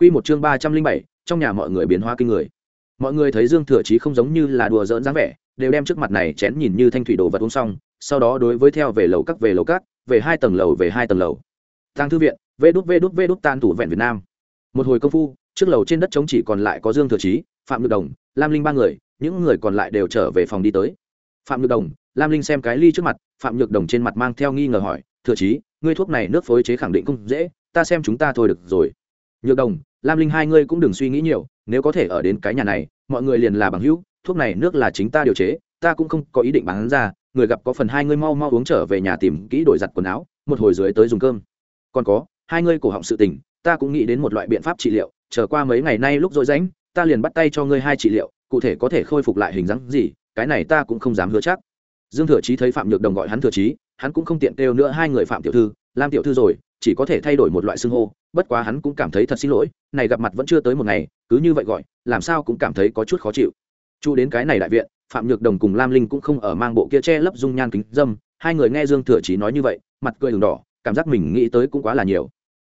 Quy một chương ba trăm linh bảy, trong nhà mọi người biến hóa kinh người. Mọi người thấy Dương Thừa Chí không giống như là đùa giỡn dáng vẻ, đều đem trước mặt này chén nhìn như thanh thủy đồ vật uống xong, sau đó đối với theo về lầu các về lầu các, về hai tầng lầu về hai tầng lầu. Tang thư viện, vê đút vê đút vê đút tan thủ vẹn Việt Nam. Một hồi công phu, trước lầu trên đất trống chỉ còn lại có Dương Thừa Chí, Phạm Nhược Đồng, Lam Linh ba người, những người còn lại đều trở về phòng đi tới. Phạm Nhược Đồng, Lam Linh xem cái ly trước mặt, Phạm Nhược Đồng trên mặt mang theo nghi ngờ hỏi, "Thừa Chí, ngươi thuốc này nước phối chế khẳng định không dễ, ta xem chúng ta thôi được rồi." Nhược Đồng, lam linh hai ngươi cũng đừng suy nghĩ nhiều nếu có thể ở đến cái nhà này mọi người liền là bằng hữu thuốc này nước là chính ta điều chế ta cũng không có ý định bán ra người gặp có phần hai ngươi mau mau uống trở về nhà tìm kỹ đổi giặt quần áo một hồi dưới tới dùng cơm. Còn có hai ngươi cổ họng sự tình ta cũng nghĩ đến một loại biện pháp trị liệu trở qua mấy ngày nay lúc rỗi rãnh ta liền bắt tay cho ngươi hai trị liệu cụ thể có thể khôi phục lại hình dáng gì cái này ta cũng không dám hứa chắc. Dương thừa chí thấy phạm nhược đồng gọi hắn thừa chí hắn cũng không tiện kêu nữa hai người phạm tiểu thư lam tiểu thư rồi, chỉ có thể thay đổi một loại xưng hô, bất quá hắn cũng cảm thấy thật xin lỗi, này gặp mặt vẫn chưa tới một ngày, cứ như vậy gọi, làm sao cũng cảm thấy có chút khó chịu. Chu đến cái này đại viện, phạm nhược đồng cùng lam linh cũng không ở mang bộ kia che lấp dung nhan kính dâm, hai người nghe dương thừa chí nói như vậy, mặt cười đường đỏ, cảm giác mình nghĩ tới cũng quá là nhiều.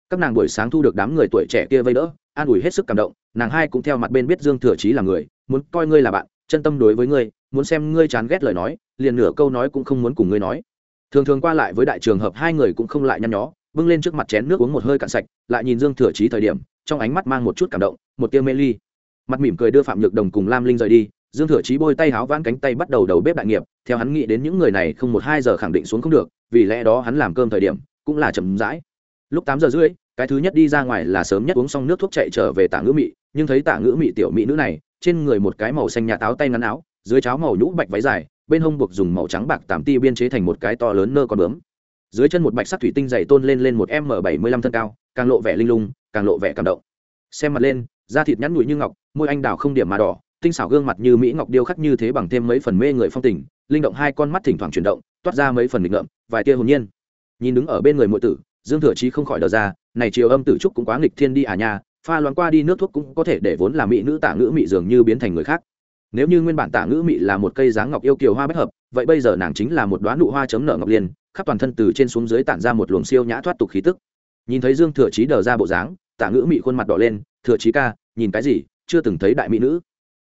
Các nàng buổi sáng thu được đám người tuổi trẻ kia vây đỡ, an ủi hết sức cảm động, nàng hai cũng theo mặt bên biết dương thừa chí là người, muốn coi ngươi là bạn, chân tâm đối với ngươi, muốn xem ngươi chán ghét lời nói, liền nửa câu nói cũng không muốn cùng ngươi nói thường thường qua lại với đại trường hợp hai người cũng không lại nhăn nhó, bưng lên trước mặt chén nước uống một hơi cạn sạch, lại nhìn dương thừa chí thời điểm, trong ánh mắt mang một chút cảm động, một tiêu mê ly. Mặt mỉm cười đưa phạm nhược đồng cùng lam linh rời đi, dương thừa chí bôi tay háo vãn cánh tay bắt đầu đầu bếp đại nghiệp, theo hắn nghĩ đến những người này không một hai giờ khẳng định xuống không được, vì lẽ đó hắn làm cơm thời điểm cũng là chậm rãi. Lúc tám giờ rưỡi, cái thứ nhất đi ra ngoài là sớm nhất uống xong nước thuốc chạy trở về tả ngữ mị, nhưng thấy tả ngữ mị tiểu mỹ nữ này, trên người một cái màu xanh nhà táo tay ngắn áo, dưới cháo màu nhũ bạch váy dài bên hông buộc dùng màu trắng bạc tạm ti biên chế thành một cái to lớn nơ con bướm. Dưới chân một bạch sắc thủy tinh dày tôn lên lên một m bảy mươi lăm thân cao, càng lộ vẻ linh lung, càng lộ vẻ cảm động. Xem mặt lên, da thịt nhắn nhụi như ngọc, môi anh đào không điểm mà đỏ, tinh xảo gương mặt như mỹ ngọc điêu khắc như thế bằng thêm mấy phần mê người phong tình, linh động hai con mắt thỉnh thoảng chuyển động, toát ra mấy phần nghịch ngợm, vài tia hồn nhiên. Nhìn đứng ở bên người muội tử, dương thừa chí không khỏi đờ ra, này chiều âm tử trúc cũng quá nghịch thiên đi à nha, pha loáng qua đi nước thuốc cũng có thể để vốn là mỹ nữ tả ngữ mỹ dường như biến thành người khác nếu như nguyên bản tả ngữ Mị là một cây dáng ngọc yêu kiều hoa bất hợp, vậy bây giờ nàng chính là một đoán nụ hoa chấm nở ngọc liên, khắp toàn thân từ trên xuống dưới tản ra một luồng siêu nhã thoát tục khí tức. Nhìn thấy dương thừa chí đờ ra bộ dáng, tả ngữ mị khuôn mặt đỏ lên, thừa chí ca, nhìn cái gì, chưa từng thấy đại mỹ nữ.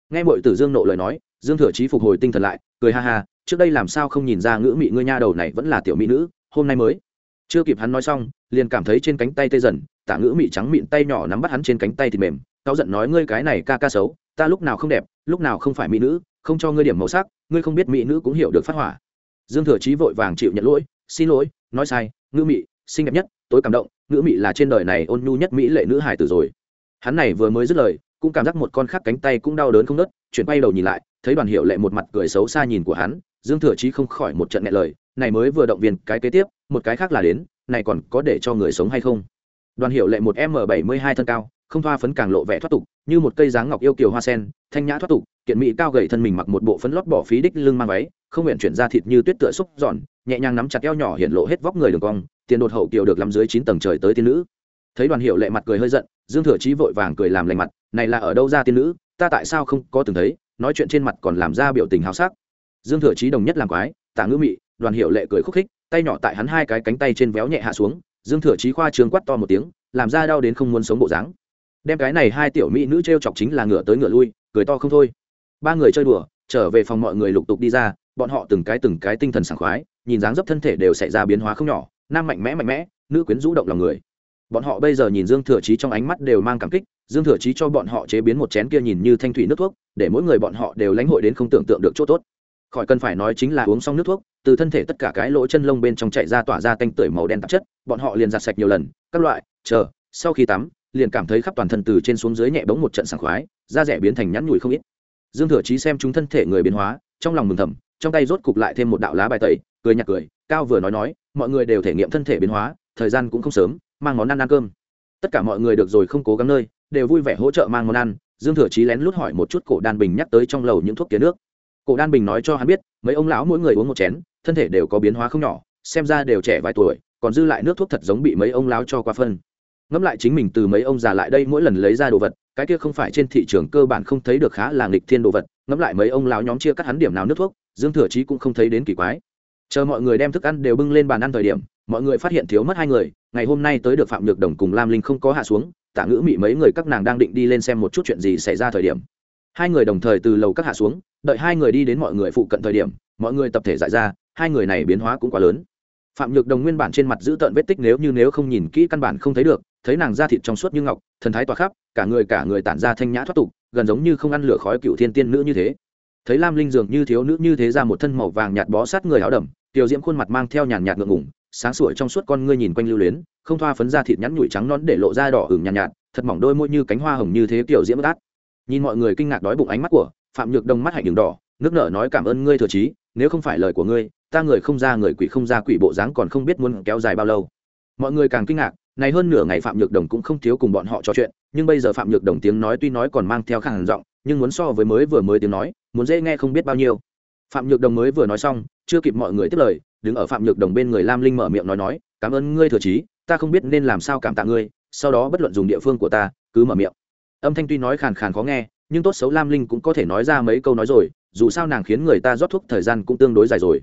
Nghe mọi tử dương nộ lời nói, dương thừa chí phục hồi tinh thần lại, cười ha ha, trước đây làm sao không nhìn ra ngữ mị ngươi nha đầu này vẫn là tiểu mỹ nữ, hôm nay mới. Chưa kịp hắn nói xong, liền cảm thấy trên cánh tay tê dần, tả ngữ mị trắng mịn tay nhỏ nắm bắt hắn trên cánh tay thì mềm, cáu giận nói, ngươi cái này ca ca xấu, ta lúc nào không đẹp lúc nào không phải mỹ nữ, không cho ngươi điểm màu sắc, ngươi không biết mỹ nữ cũng hiểu được phát hỏa. Dương thừa chí vội vàng chịu nhận lỗi, xin lỗi, nói sai, ngữ mị, xinh đẹp nhất, tối cảm động, ngữ mị là trên đời này ôn nhu nhất mỹ lệ nữ hải tử rồi. Hắn này vừa mới dứt lời, cũng cảm giác một con khác cánh tay cũng đau đớn không nớt chuyển bay đầu nhìn lại, thấy đoàn hiệu lệ một mặt cười xấu xa nhìn của hắn, dương thừa chí không khỏi một trận nghẹn lời, này mới vừa động viên cái kế tiếp, một cái khác là đến, này còn có để cho người sống hay không? Đoàn hiệu lệ một m bảy mươi hai thân cao không thoa phấn càng lộ vẻ thoát tục, như một cây dáng ngọc yêu kiều hoa sen, thanh nhã thoát tục, kiện mỹ cao gầy thân mình mặc một bộ phấn lót bỏ phí đích lưng mang váy, không nguyện chuyển ra thịt như tuyết tựa xúc giòn, nhẹ nhàng nắm chặt eo nhỏ hiện lộ hết vóc người đường cong, tiền đột hậu kiều được lắm dưới chín tầng trời tới tiên nữ. Thấy đoàn hiệu lệ mặt cười hơi giận, dương thừa chí vội vàng cười làm lành mặt, này là ở đâu ra tiên nữ? Ta tại sao không có từng thấy, nói chuyện trên mặt còn làm ra biểu tình hào sắc. Dương thừa chí đồng nhất làm quái tả ngữ mị. Đoàn hiệu lệ cười khúc khích, tay nhỏ tại hắn hai cái cánh tay trên véo nhẹ hạ xuống, dương thừa chí khoa trường quát to một tiếng, làm ra đau đến không muốn sống bộ dáng đem cái này hai tiểu mỹ nữ t r e o chọc chính là ngửa tới ngửa lui, cười to không thôi. Ba người chơi đùa, trở về phòng mọi người lục tục đi ra, bọn họ từng cái từng cái tinh thần sảng khoái, nhìn dáng dấp thân thể đều xảy ra biến hóa không nhỏ, nam mạnh mẽ mạnh mẽ, nữ quyến rũ động lòng người. Bọn họ bây giờ nhìn dương thừa chí trong ánh mắt đều mang cảm kích, dương thừa chí cho bọn họ chế biến một chén kia nhìn như thanh thủy nước thuốc, để mỗi người bọn họ đều lãnh hội đến không tưởng tượng được chỗ tốt. Khỏi cần phải nói chính là uống xong nước thuốc, từ thân thể tất cả cái lỗ chân lông bên trong chạy ra tỏa ra tanh tưởi màu đen tạp chất, bọn họ liền giặt sạch nhiều lần, các loại, chờ, sau khi tắm liền cảm thấy khắp toàn thân từ trên xuống dưới nhẹ bỗng một trận sảng khoái, da rẻ biến thành nhắn nhủi không ít. Dương thừa chí xem chúng thân thể người biến hóa, trong lòng mừng thầm, trong tay rốt cục lại thêm một đạo lá bài tẩy, cười nhạt cười, cao vừa nói nói, mọi người đều thể nghiệm thân thể biến hóa, thời gian cũng không sớm, mang món ăn ăn cơm. Tất cả mọi người được rồi không cố gắng nơi, đều vui vẻ hỗ trợ mang món ăn, dương thừa chí lén lút hỏi một chút cổ đan bình nhắc tới trong lầu những thuốc tía nước. Cổ đan bình nói cho hắn biết, mấy ông lão mỗi người uống một chén, thân thể đều có biến hóa không nhỏ, xem ra đều trẻ vài tuổi, còn dư lại nước thuốc thật giống bị mấy ông lão cho qua phân ngẫm lại chính mình từ mấy ông già lại đây mỗi lần lấy ra đồ vật, cái kia không phải trên thị trường cơ bản không thấy được khá là nghịch thiên đồ vật, ngẫm lại mấy ông lão nhóm chia cắt hắn điểm nào nước thuốc, dương thừa chí cũng không thấy đến kỳ quái. Chờ mọi người đem thức ăn đều bưng lên bàn ăn thời điểm, mọi người phát hiện thiếu mất hai người, ngày hôm nay tới được phạm nhược đồng cùng lam linh không có hạ xuống tả ngữ mị mấy người các nàng đang định đi lên xem một chút chuyện gì xảy ra thời điểm. Hai người đồng thời từ lầu các hạ xuống, đợi hai người đi đến mọi người phụ cận thời điểm, mọi người tập thể giải ra, hai người này biến hóa cũng quá lớn. Phạm nhược đồng nguyên bản trên mặt giữ tợn vết tích nếu như nếu không nhìn kỹ căn bản không thấy được thấy nàng da thịt trong suốt như ngọc thần thái tỏa khắp cả người cả người tản ra thanh nhã thoát tục gần giống như không ăn lửa khói cựu thiên tiên nữ như thế. Thấy lam linh dường như thiếu nữ như thế ra một thân màu vàng nhạt bó sát người áo đầm tiểu diễm khuôn mặt mang theo nhàn nhạt ngượng ngủng sáng sủa trong suốt con ngươi nhìn quanh lưu luyến không thoa phấn da thịt nhắn nhụi trắng nón để lộ ra đỏ ửng nhàn nhạt, nhạt thật mỏng đôi môi như cánh hoa hồng như thế tiểu diễm đát nhìn mọi người kinh ngạc đói bụng ánh mắt của phạm nhược đông mắt hạnh đường đỏ nước nở nói cảm ơn ngươi thừa trí nếu không phải lời của ngươi ta người không ra người quỷ không ra quỷ bộ dáng còn không biết muốn kéo dài bao lâu. Mọi người càng kinh ngạc này hơn nửa ngày phạm nhược đồng cũng không thiếu cùng bọn họ trò chuyện, nhưng bây giờ phạm nhược đồng tiếng nói tuy nói còn mang theo khẳng giọng, nhưng muốn so với mới vừa mới tiếng nói, muốn dễ nghe không biết bao nhiêu. Phạm nhược đồng mới vừa nói xong, chưa kịp mọi người tiếp lời, đứng ở phạm nhược đồng bên người lam linh mở miệng nói nói, cảm ơn ngươi thừa trí ta không biết nên làm sao cảm tạ ngươi, sau đó bất luận dùng địa phương của ta, cứ mở miệng. Âm thanh tuy nói khàn khàn khó nghe, nhưng tốt xấu lam linh cũng có thể nói ra mấy câu nói rồi, dù sao nàng khiến người ta rót thuốc thời gian cũng tương đối dài rồi.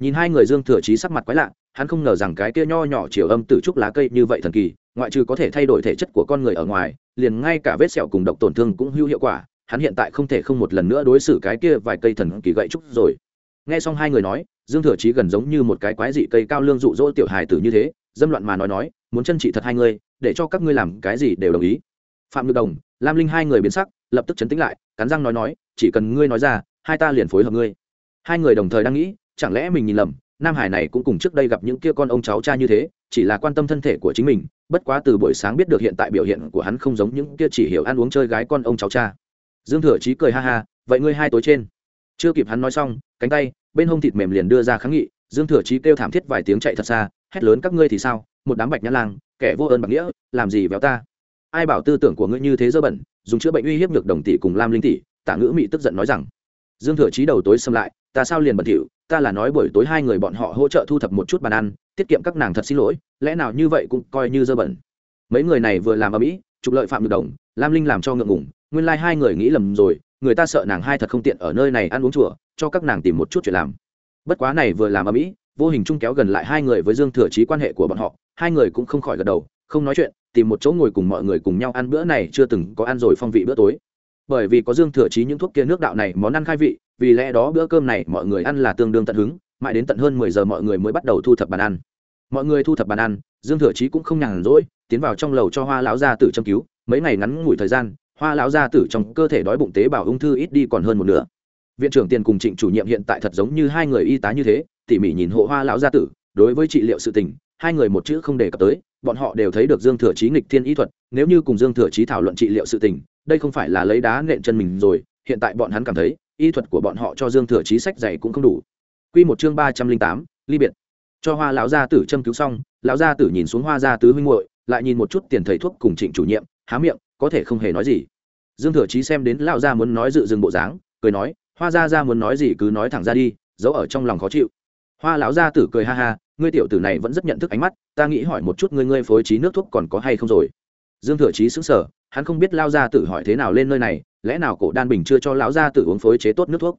Nhìn hai người dương thừa trí sắc mặt quái lạ hắn không ngờ rằng cái kia nho nhỏ chiều âm tử trúc lá cây như vậy thần kỳ, ngoại trừ có thể thay đổi thể chất của con người ở ngoài, liền ngay cả vết sẹo cùng độc tổn thương cũng hữu hiệu quả, hắn hiện tại không thể không một lần nữa đối xử cái kia vài cây thần kỳ gậy trúc rồi. Nghe xong hai người nói, dương thừa trí gần giống như một cái quái dị cây cao lương rụ rỗ tiểu hài tử như thế, dâm loạn mà nói nói, muốn chân trị thật hai người, để cho các ngươi làm cái gì đều đồng ý. Phạm nhược đồng, lam linh hai người biến sắc, lập tức chấn tĩnh lại, cắn răng nói nói, chỉ cần ngươi nói ra, hai ta liền phối hợp ngươi. Hai người đồng thời đang nghĩ, chẳng lẽ mình nhìn lầm nam hải này cũng cùng trước đây gặp những kia con ông cháu cha như thế, chỉ là quan tâm thân thể của chính mình, bất quá từ buổi sáng biết được hiện tại biểu hiện của hắn không giống những kia chỉ hiểu ăn uống chơi gái con ông cháu cha. Dương thừa chí cười ha ha, vậy ngươi hai tối trên? Chưa kịp hắn nói xong, cánh tay, bên hông thịt mềm liền đưa ra kháng nghị, dương thừa chí kêu thảm thiết vài tiếng chạy thật xa, hét lớn các ngươi thì sao? Một đám bạch nhã lang, kẻ vô ơn bạc nghĩa, làm gì véo ta? Ai bảo tư tưởng của ngươi như thế dơ bẩn, dùng chữa bệnh uy hiếp được đồng tỷ cùng lam linh tỷ? Tả ngữ Mị tức giận nói rằng. Dương thừa chí đầu tối xâm lại ta sao liền bẩn thỉu, ta là nói buổi tối hai người bọn họ hỗ trợ thu thập một chút bàn ăn, tiết kiệm các nàng thật xin lỗi, lẽ nào như vậy cũng coi như dơ bẩn. Mấy người này vừa làm ở mỹ trục lợi phạm được đồng, lam linh làm cho ngượng ngủng nguyên lai、like、hai người nghĩ lầm rồi, người ta sợ nàng hai thật không tiện ở nơi này ăn uống chùa, cho các nàng tìm một chút chuyện làm. Bất quá này vừa làm ở mỹ vô hình chung kéo gần lại hai người với dương thừa trí quan hệ của bọn họ, hai người cũng không khỏi gật đầu, không nói chuyện, tìm một chỗ ngồi cùng mọi người cùng nhau ăn bữa này chưa từng có ăn rồi phong vị bữa tối. Bởi vì có dương thừa trí những thuốc kia nước đạo này món ăn khai vị vì lẽ đó bữa cơm này mọi người ăn là tương đương tận hứng, mãi đến tận hơn mười giờ mọi người mới bắt đầu thu thập bàn ăn. Mọi người thu thập bàn ăn, dương thừa Chí cũng không nhàn rỗi, tiến vào trong lầu cho hoa lão gia tử châm cứu. Mấy ngày ngắn ngủi thời gian, hoa lão gia tử trong cơ thể đói bụng tế bào ung thư ít đi còn hơn một nửa. Viện trưởng tiền cùng trịnh chủ nhiệm hiện tại thật giống như hai người y tá như thế, tỉ mỉ nhìn hộ hoa lão gia tử, đối với trị liệu sự tình, hai người một chữ không đề cập tới, bọn họ đều thấy được dương thừa chí nghịch thiên y thuật, nếu như cùng dương thừa chí thảo luận trị liệu sự tình, đây không phải là lấy đá nện chân mình rồi, hiện tại bọn hắn cảm thấy y thuật của bọn họ cho dương thừa chí sách dày cũng không đủ. Quy một chương ba trăm linh tám ly biệt. Cho hoa lão gia tử châm cứu xong lão gia tử nhìn xuống hoa gia tứ huynh muội lại nhìn một chút tiền thầy thuốc cùng trịnh chủ nhiệm há miệng có thể không hề nói gì. Dương thừa chí xem đến lão gia muốn nói dự dừng bộ dáng cười nói hoa gia gia muốn nói gì cứ nói thẳng ra đi giấu ở trong lòng khó chịu. Hoa lão gia tử cười ha ha ngươi tiểu tử này vẫn rất nhận thức ánh mắt ta nghĩ hỏi một chút ngươi ngươi phối trí nước thuốc còn có hay không rồi? Dương thừa chí sững sờ, hắn không biết lao gia tử hỏi thế nào lên nơi này lẽ nào cổ đan bình chưa cho lão gia tử uống phối chế tốt nước thuốc?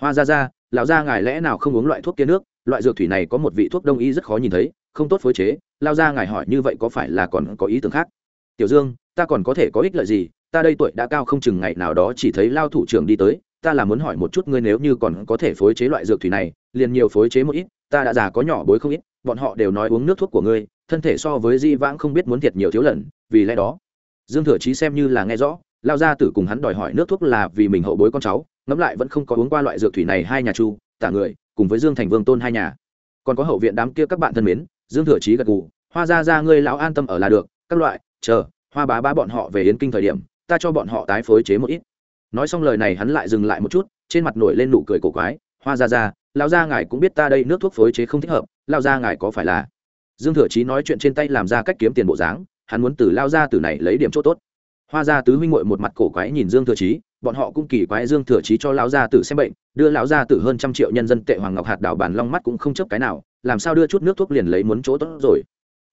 Hoa ra ra lão gia ngài lẽ nào không uống loại thuốc kia nước? Loại dược thủy này có một vị thuốc đông y rất khó nhìn thấy, không tốt phối chế. Lao gia ngài hỏi như vậy có phải là còn có ý tưởng khác? Tiểu dương, ta còn có thể có ích lợi gì? Ta đây tuổi đã cao không chừng ngày nào đó chỉ thấy lao thủ trưởng đi tới. Ta là muốn hỏi một chút ngươi nếu như còn có thể phối chế loại dược thủy này, liền nhiều phối chế một ít. Ta đã già có nhỏ bối không ít, bọn họ đều nói uống nước thuốc của ngươi, thân thể so với di vãng không biết muốn thiệt nhiều thiếu lần, vì lẽ đó. Dương thừa chí xem như là nghe rõ lao ra tử cùng hắn đòi hỏi nước thuốc là vì mình hậu bối con cháu, ngẫm lại vẫn không có uống qua loại dược thủy này hai nhà chu, tả người, cùng với dương thành vương tôn hai nhà. Còn có hậu viện đám kia các bạn thân mến, dương thừa chí gật gù, hoa ra ra ngươi lão an tâm ở là được, các loại, chờ, hoa bá bá bọn họ về yến kinh thời điểm, ta cho bọn họ tái phối chế một ít. Nói xong lời này hắn lại dừng lại một chút, trên mặt nổi lên nụ cười cổ quái, hoa ra ra lão gia ngài cũng biết ta đây nước thuốc phối chế không thích hợp lao gia ngài có phải là? Dương thừa chí nói chuyện trên tay làm ra cách kiếm tiền bộ dáng, hắn muốn từ lao gia từ này lấy điểm chỗ tốt hoa gia tứ huynh muội một mặt cổ quái nhìn dương thừa chí, bọn họ cũng kỳ quái dương thừa chí cho lão gia tử xem bệnh, đưa lão gia tử hơn trăm triệu nhân dân tệ hoàng ngọc hạt đảo bản long mắt cũng không chấp cái nào, làm sao đưa chút nước thuốc liền lấy muốn chỗ tốt rồi.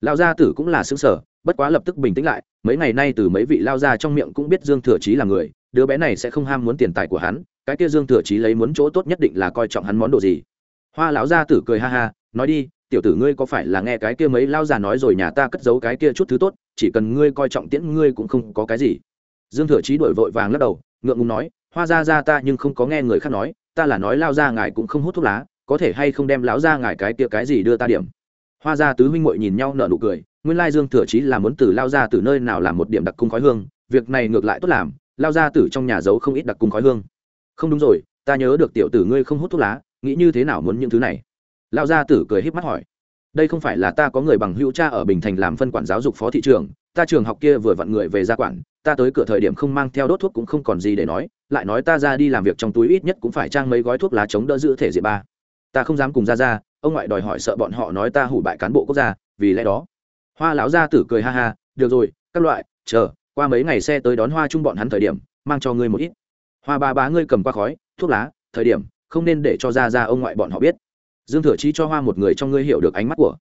Lão gia tử cũng là xứng sở bất quá lập tức bình tĩnh lại, mấy ngày nay từ mấy vị lao gia trong miệng cũng biết dương thừa chí là người, đứa bé này sẽ không ham muốn tiền tài của hắn, cái kia dương thừa chí lấy muốn chỗ tốt nhất định là coi trọng hắn món đồ gì. Hoa lão gia tử cười ha ha, nói đi tiểu tử ngươi có phải là nghe cái kia mấy lao già nói rồi nhà ta cất giấu cái kia chút thứ tốt, chỉ cần ngươi coi trọng tiễn ngươi cũng không có cái gì. Dương thừa chí đổi vội vàng lắc đầu, ngượng ngùng nói, hoa ra ra ta nhưng không có nghe người khác nói, ta là nói lao ra ngài cũng không hút thuốc lá, có thể hay không đem lão ra ngài cái kia cái gì đưa ta điểm? Hoa ra tứ huynh muội nhìn nhau nở nụ cười, nguyên lai dương thừa chí là muốn từ lao ra từ nơi nào làm một điểm đặc cung khói hương, việc này ngược lại tốt làm, lao ra từ trong nhà giấu không ít đặc cung khói hương. Không đúng rồi, ta nhớ được tiểu tử ngươi không hút thuốc lá, nghĩ như thế nào muốn những thứ này? Lao gia tử cười híp mắt hỏi, đây không phải là ta có người bằng hữu cha ở bình thành làm phân quản giáo dục phó thị trường, ta trường học kia vừa vặn người về gia quản, ta tới cửa thời điểm không mang theo đốt thuốc cũng không còn gì để nói, lại nói ta ra đi làm việc trong túi ít nhất cũng phải trang mấy gói thuốc lá chống đỡ giữ thể diện ba. Ta không dám cùng ra ra, ông ngoại đòi hỏi sợ bọn họ nói ta hủ bại cán bộ quốc gia, vì lẽ đó. Hoa lão gia tử cười ha ha, được rồi, các loại, chờ, qua mấy ngày xe tới đón hoa chung bọn hắn thời điểm, mang cho ngươi một ít. Hoa ba bá ngươi cầm qua khói, thuốc lá, thời điểm, không nên để cho ra ra ông ngoại bọn họ biết dương thừa chí cho hoa một người trong ngươi hiểu được ánh mắt của.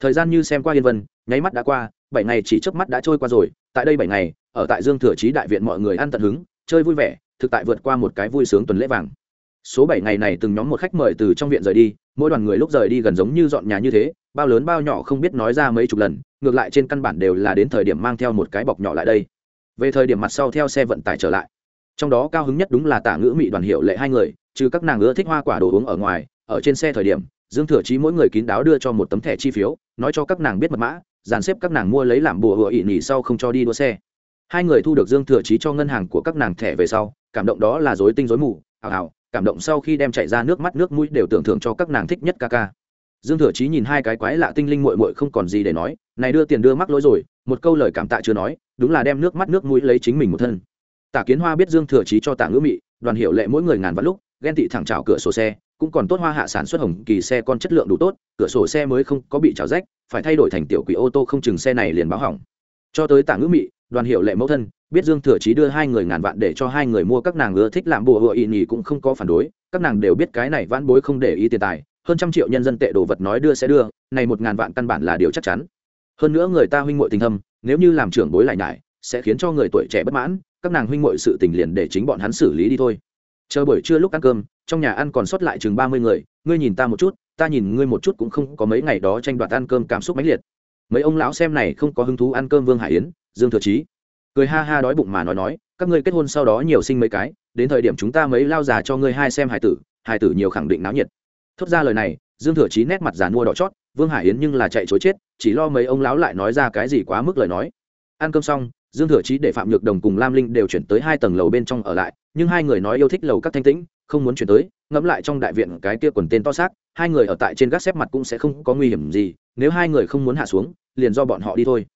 Thời gian như xem qua yên vân, nháy mắt đã qua, bảy ngày chỉ chớp mắt đã trôi qua rồi, tại đây bảy ngày, ở tại dương thừa chí đại viện mọi người ăn tận hứng, chơi vui vẻ, thực tại vượt qua một cái vui sướng tuần lễ vàng. Số bảy ngày này từng nhóm một khách mời từ trong viện rời đi, mỗi đoàn người lúc rời đi gần giống như dọn nhà như thế, bao lớn bao nhỏ không biết nói ra mấy chục lần, ngược lại trên căn bản đều là đến thời điểm mang theo một cái bọc nhỏ lại đây. Về thời điểm mặt sau theo xe vận tải trở lại. Trong đó cao hứng nhất đúng là tả ngữ mỹ đoàn hiệu lệ hai người, trừ các nàng ưa thích hoa quả đồ uống ở ngoài ở trên xe thời điểm, dương thừa chí mỗi người kín đáo đưa cho một tấm thẻ chi phiếu, nói cho các nàng biết mật mã, dàn xếp các nàng mua lấy làm bùa hựa ỵ nhỉ sau không cho đi đua xe. Hai người thu được dương thừa chí cho ngân hàng của các nàng thẻ về sau, cảm động đó là dối tinh dối mù, hào hào, cảm động sau khi đem chạy ra nước mắt nước mũi đều tưởng thưởng cho các nàng thích nhất ca ca. Dương thừa chí nhìn hai cái quái lạ tinh linh mội mội không còn gì để nói, này đưa tiền đưa mắc lỗi rồi, một câu lời cảm tạ chưa nói, đúng là đem nước mắt nước mũi lấy chính mình một thân. Tả kiến hoa biết dương thừa chí cho Tả ngữ mị, đoàn hiệu lệ mỗi người ngàn vạn lúc, ghen tị thẳng trào cửa sổ xe cũng còn tốt hoa hạ sản xuất hồng kỳ xe con chất lượng đủ tốt, cửa sổ xe mới không có bị trào rách, phải thay đổi thành tiểu quỷ ô tô không chừng xe này liền báo hỏng. Cho tới tạ ngữ mị, đoàn hiệu lệ mẫu thân, biết dương thừa chí đưa hai người ngàn vạn để cho hai người mua các nàng ưa thích làm bùa hựa ỵ nhì cũng không có phản đối, các nàng đều biết cái này vãn bối không để ý tiền tài, hơn trăm triệu nhân dân tệ đồ vật nói đưa sẽ đưa, này một ngàn vạn căn bản là điều chắc chắn. Hơn nữa người ta huynh muội tình thâm, nếu như làm trưởng bối lại nhải, sẽ khiến cho người tuổi trẻ bất mãn, các nàng huynh muội sự tình liền để chính bọn hắn xử lý đi thôi. Chờ buổi trưa lúc ăn cơm trong nhà ăn còn sót lại chừng ba mươi người, ngươi nhìn ta một chút, ta nhìn ngươi một chút cũng không có mấy ngày đó tranh đoạt ăn cơm cảm xúc mãnh liệt. Mấy ông lão xem này không có hứng thú ăn cơm vương hải yến, dương thừa chí. Cười ha ha đói bụng mà nói nói, các ngươi kết hôn sau đó nhiều sinh mấy cái, đến thời điểm chúng ta mấy lao già cho ngươi hai xem hải tử hải tử nhiều khẳng định náo nhiệt. Thốt ra lời này, dương thừa chí nét mặt giàn mua đỏ chót, vương hải yến nhưng là chạy chối chết, chỉ lo mấy ông lão lại nói ra cái gì quá mức lời nói. Ăn cơm xong dương thừa chí để phạm nhược đồng cùng lam linh đều chuyển tới hai tầng lầu bên trong ở lại, nhưng hai người nói yêu thích lầu các thanh tĩnh, không muốn chuyển tới, ngẫm lại trong đại viện cái kia quần tên to xác, hai người ở tại trên gác xếp mặt cũng sẽ không có nguy hiểm gì, nếu hai người không muốn hạ xuống, liền do bọn họ đi thôi.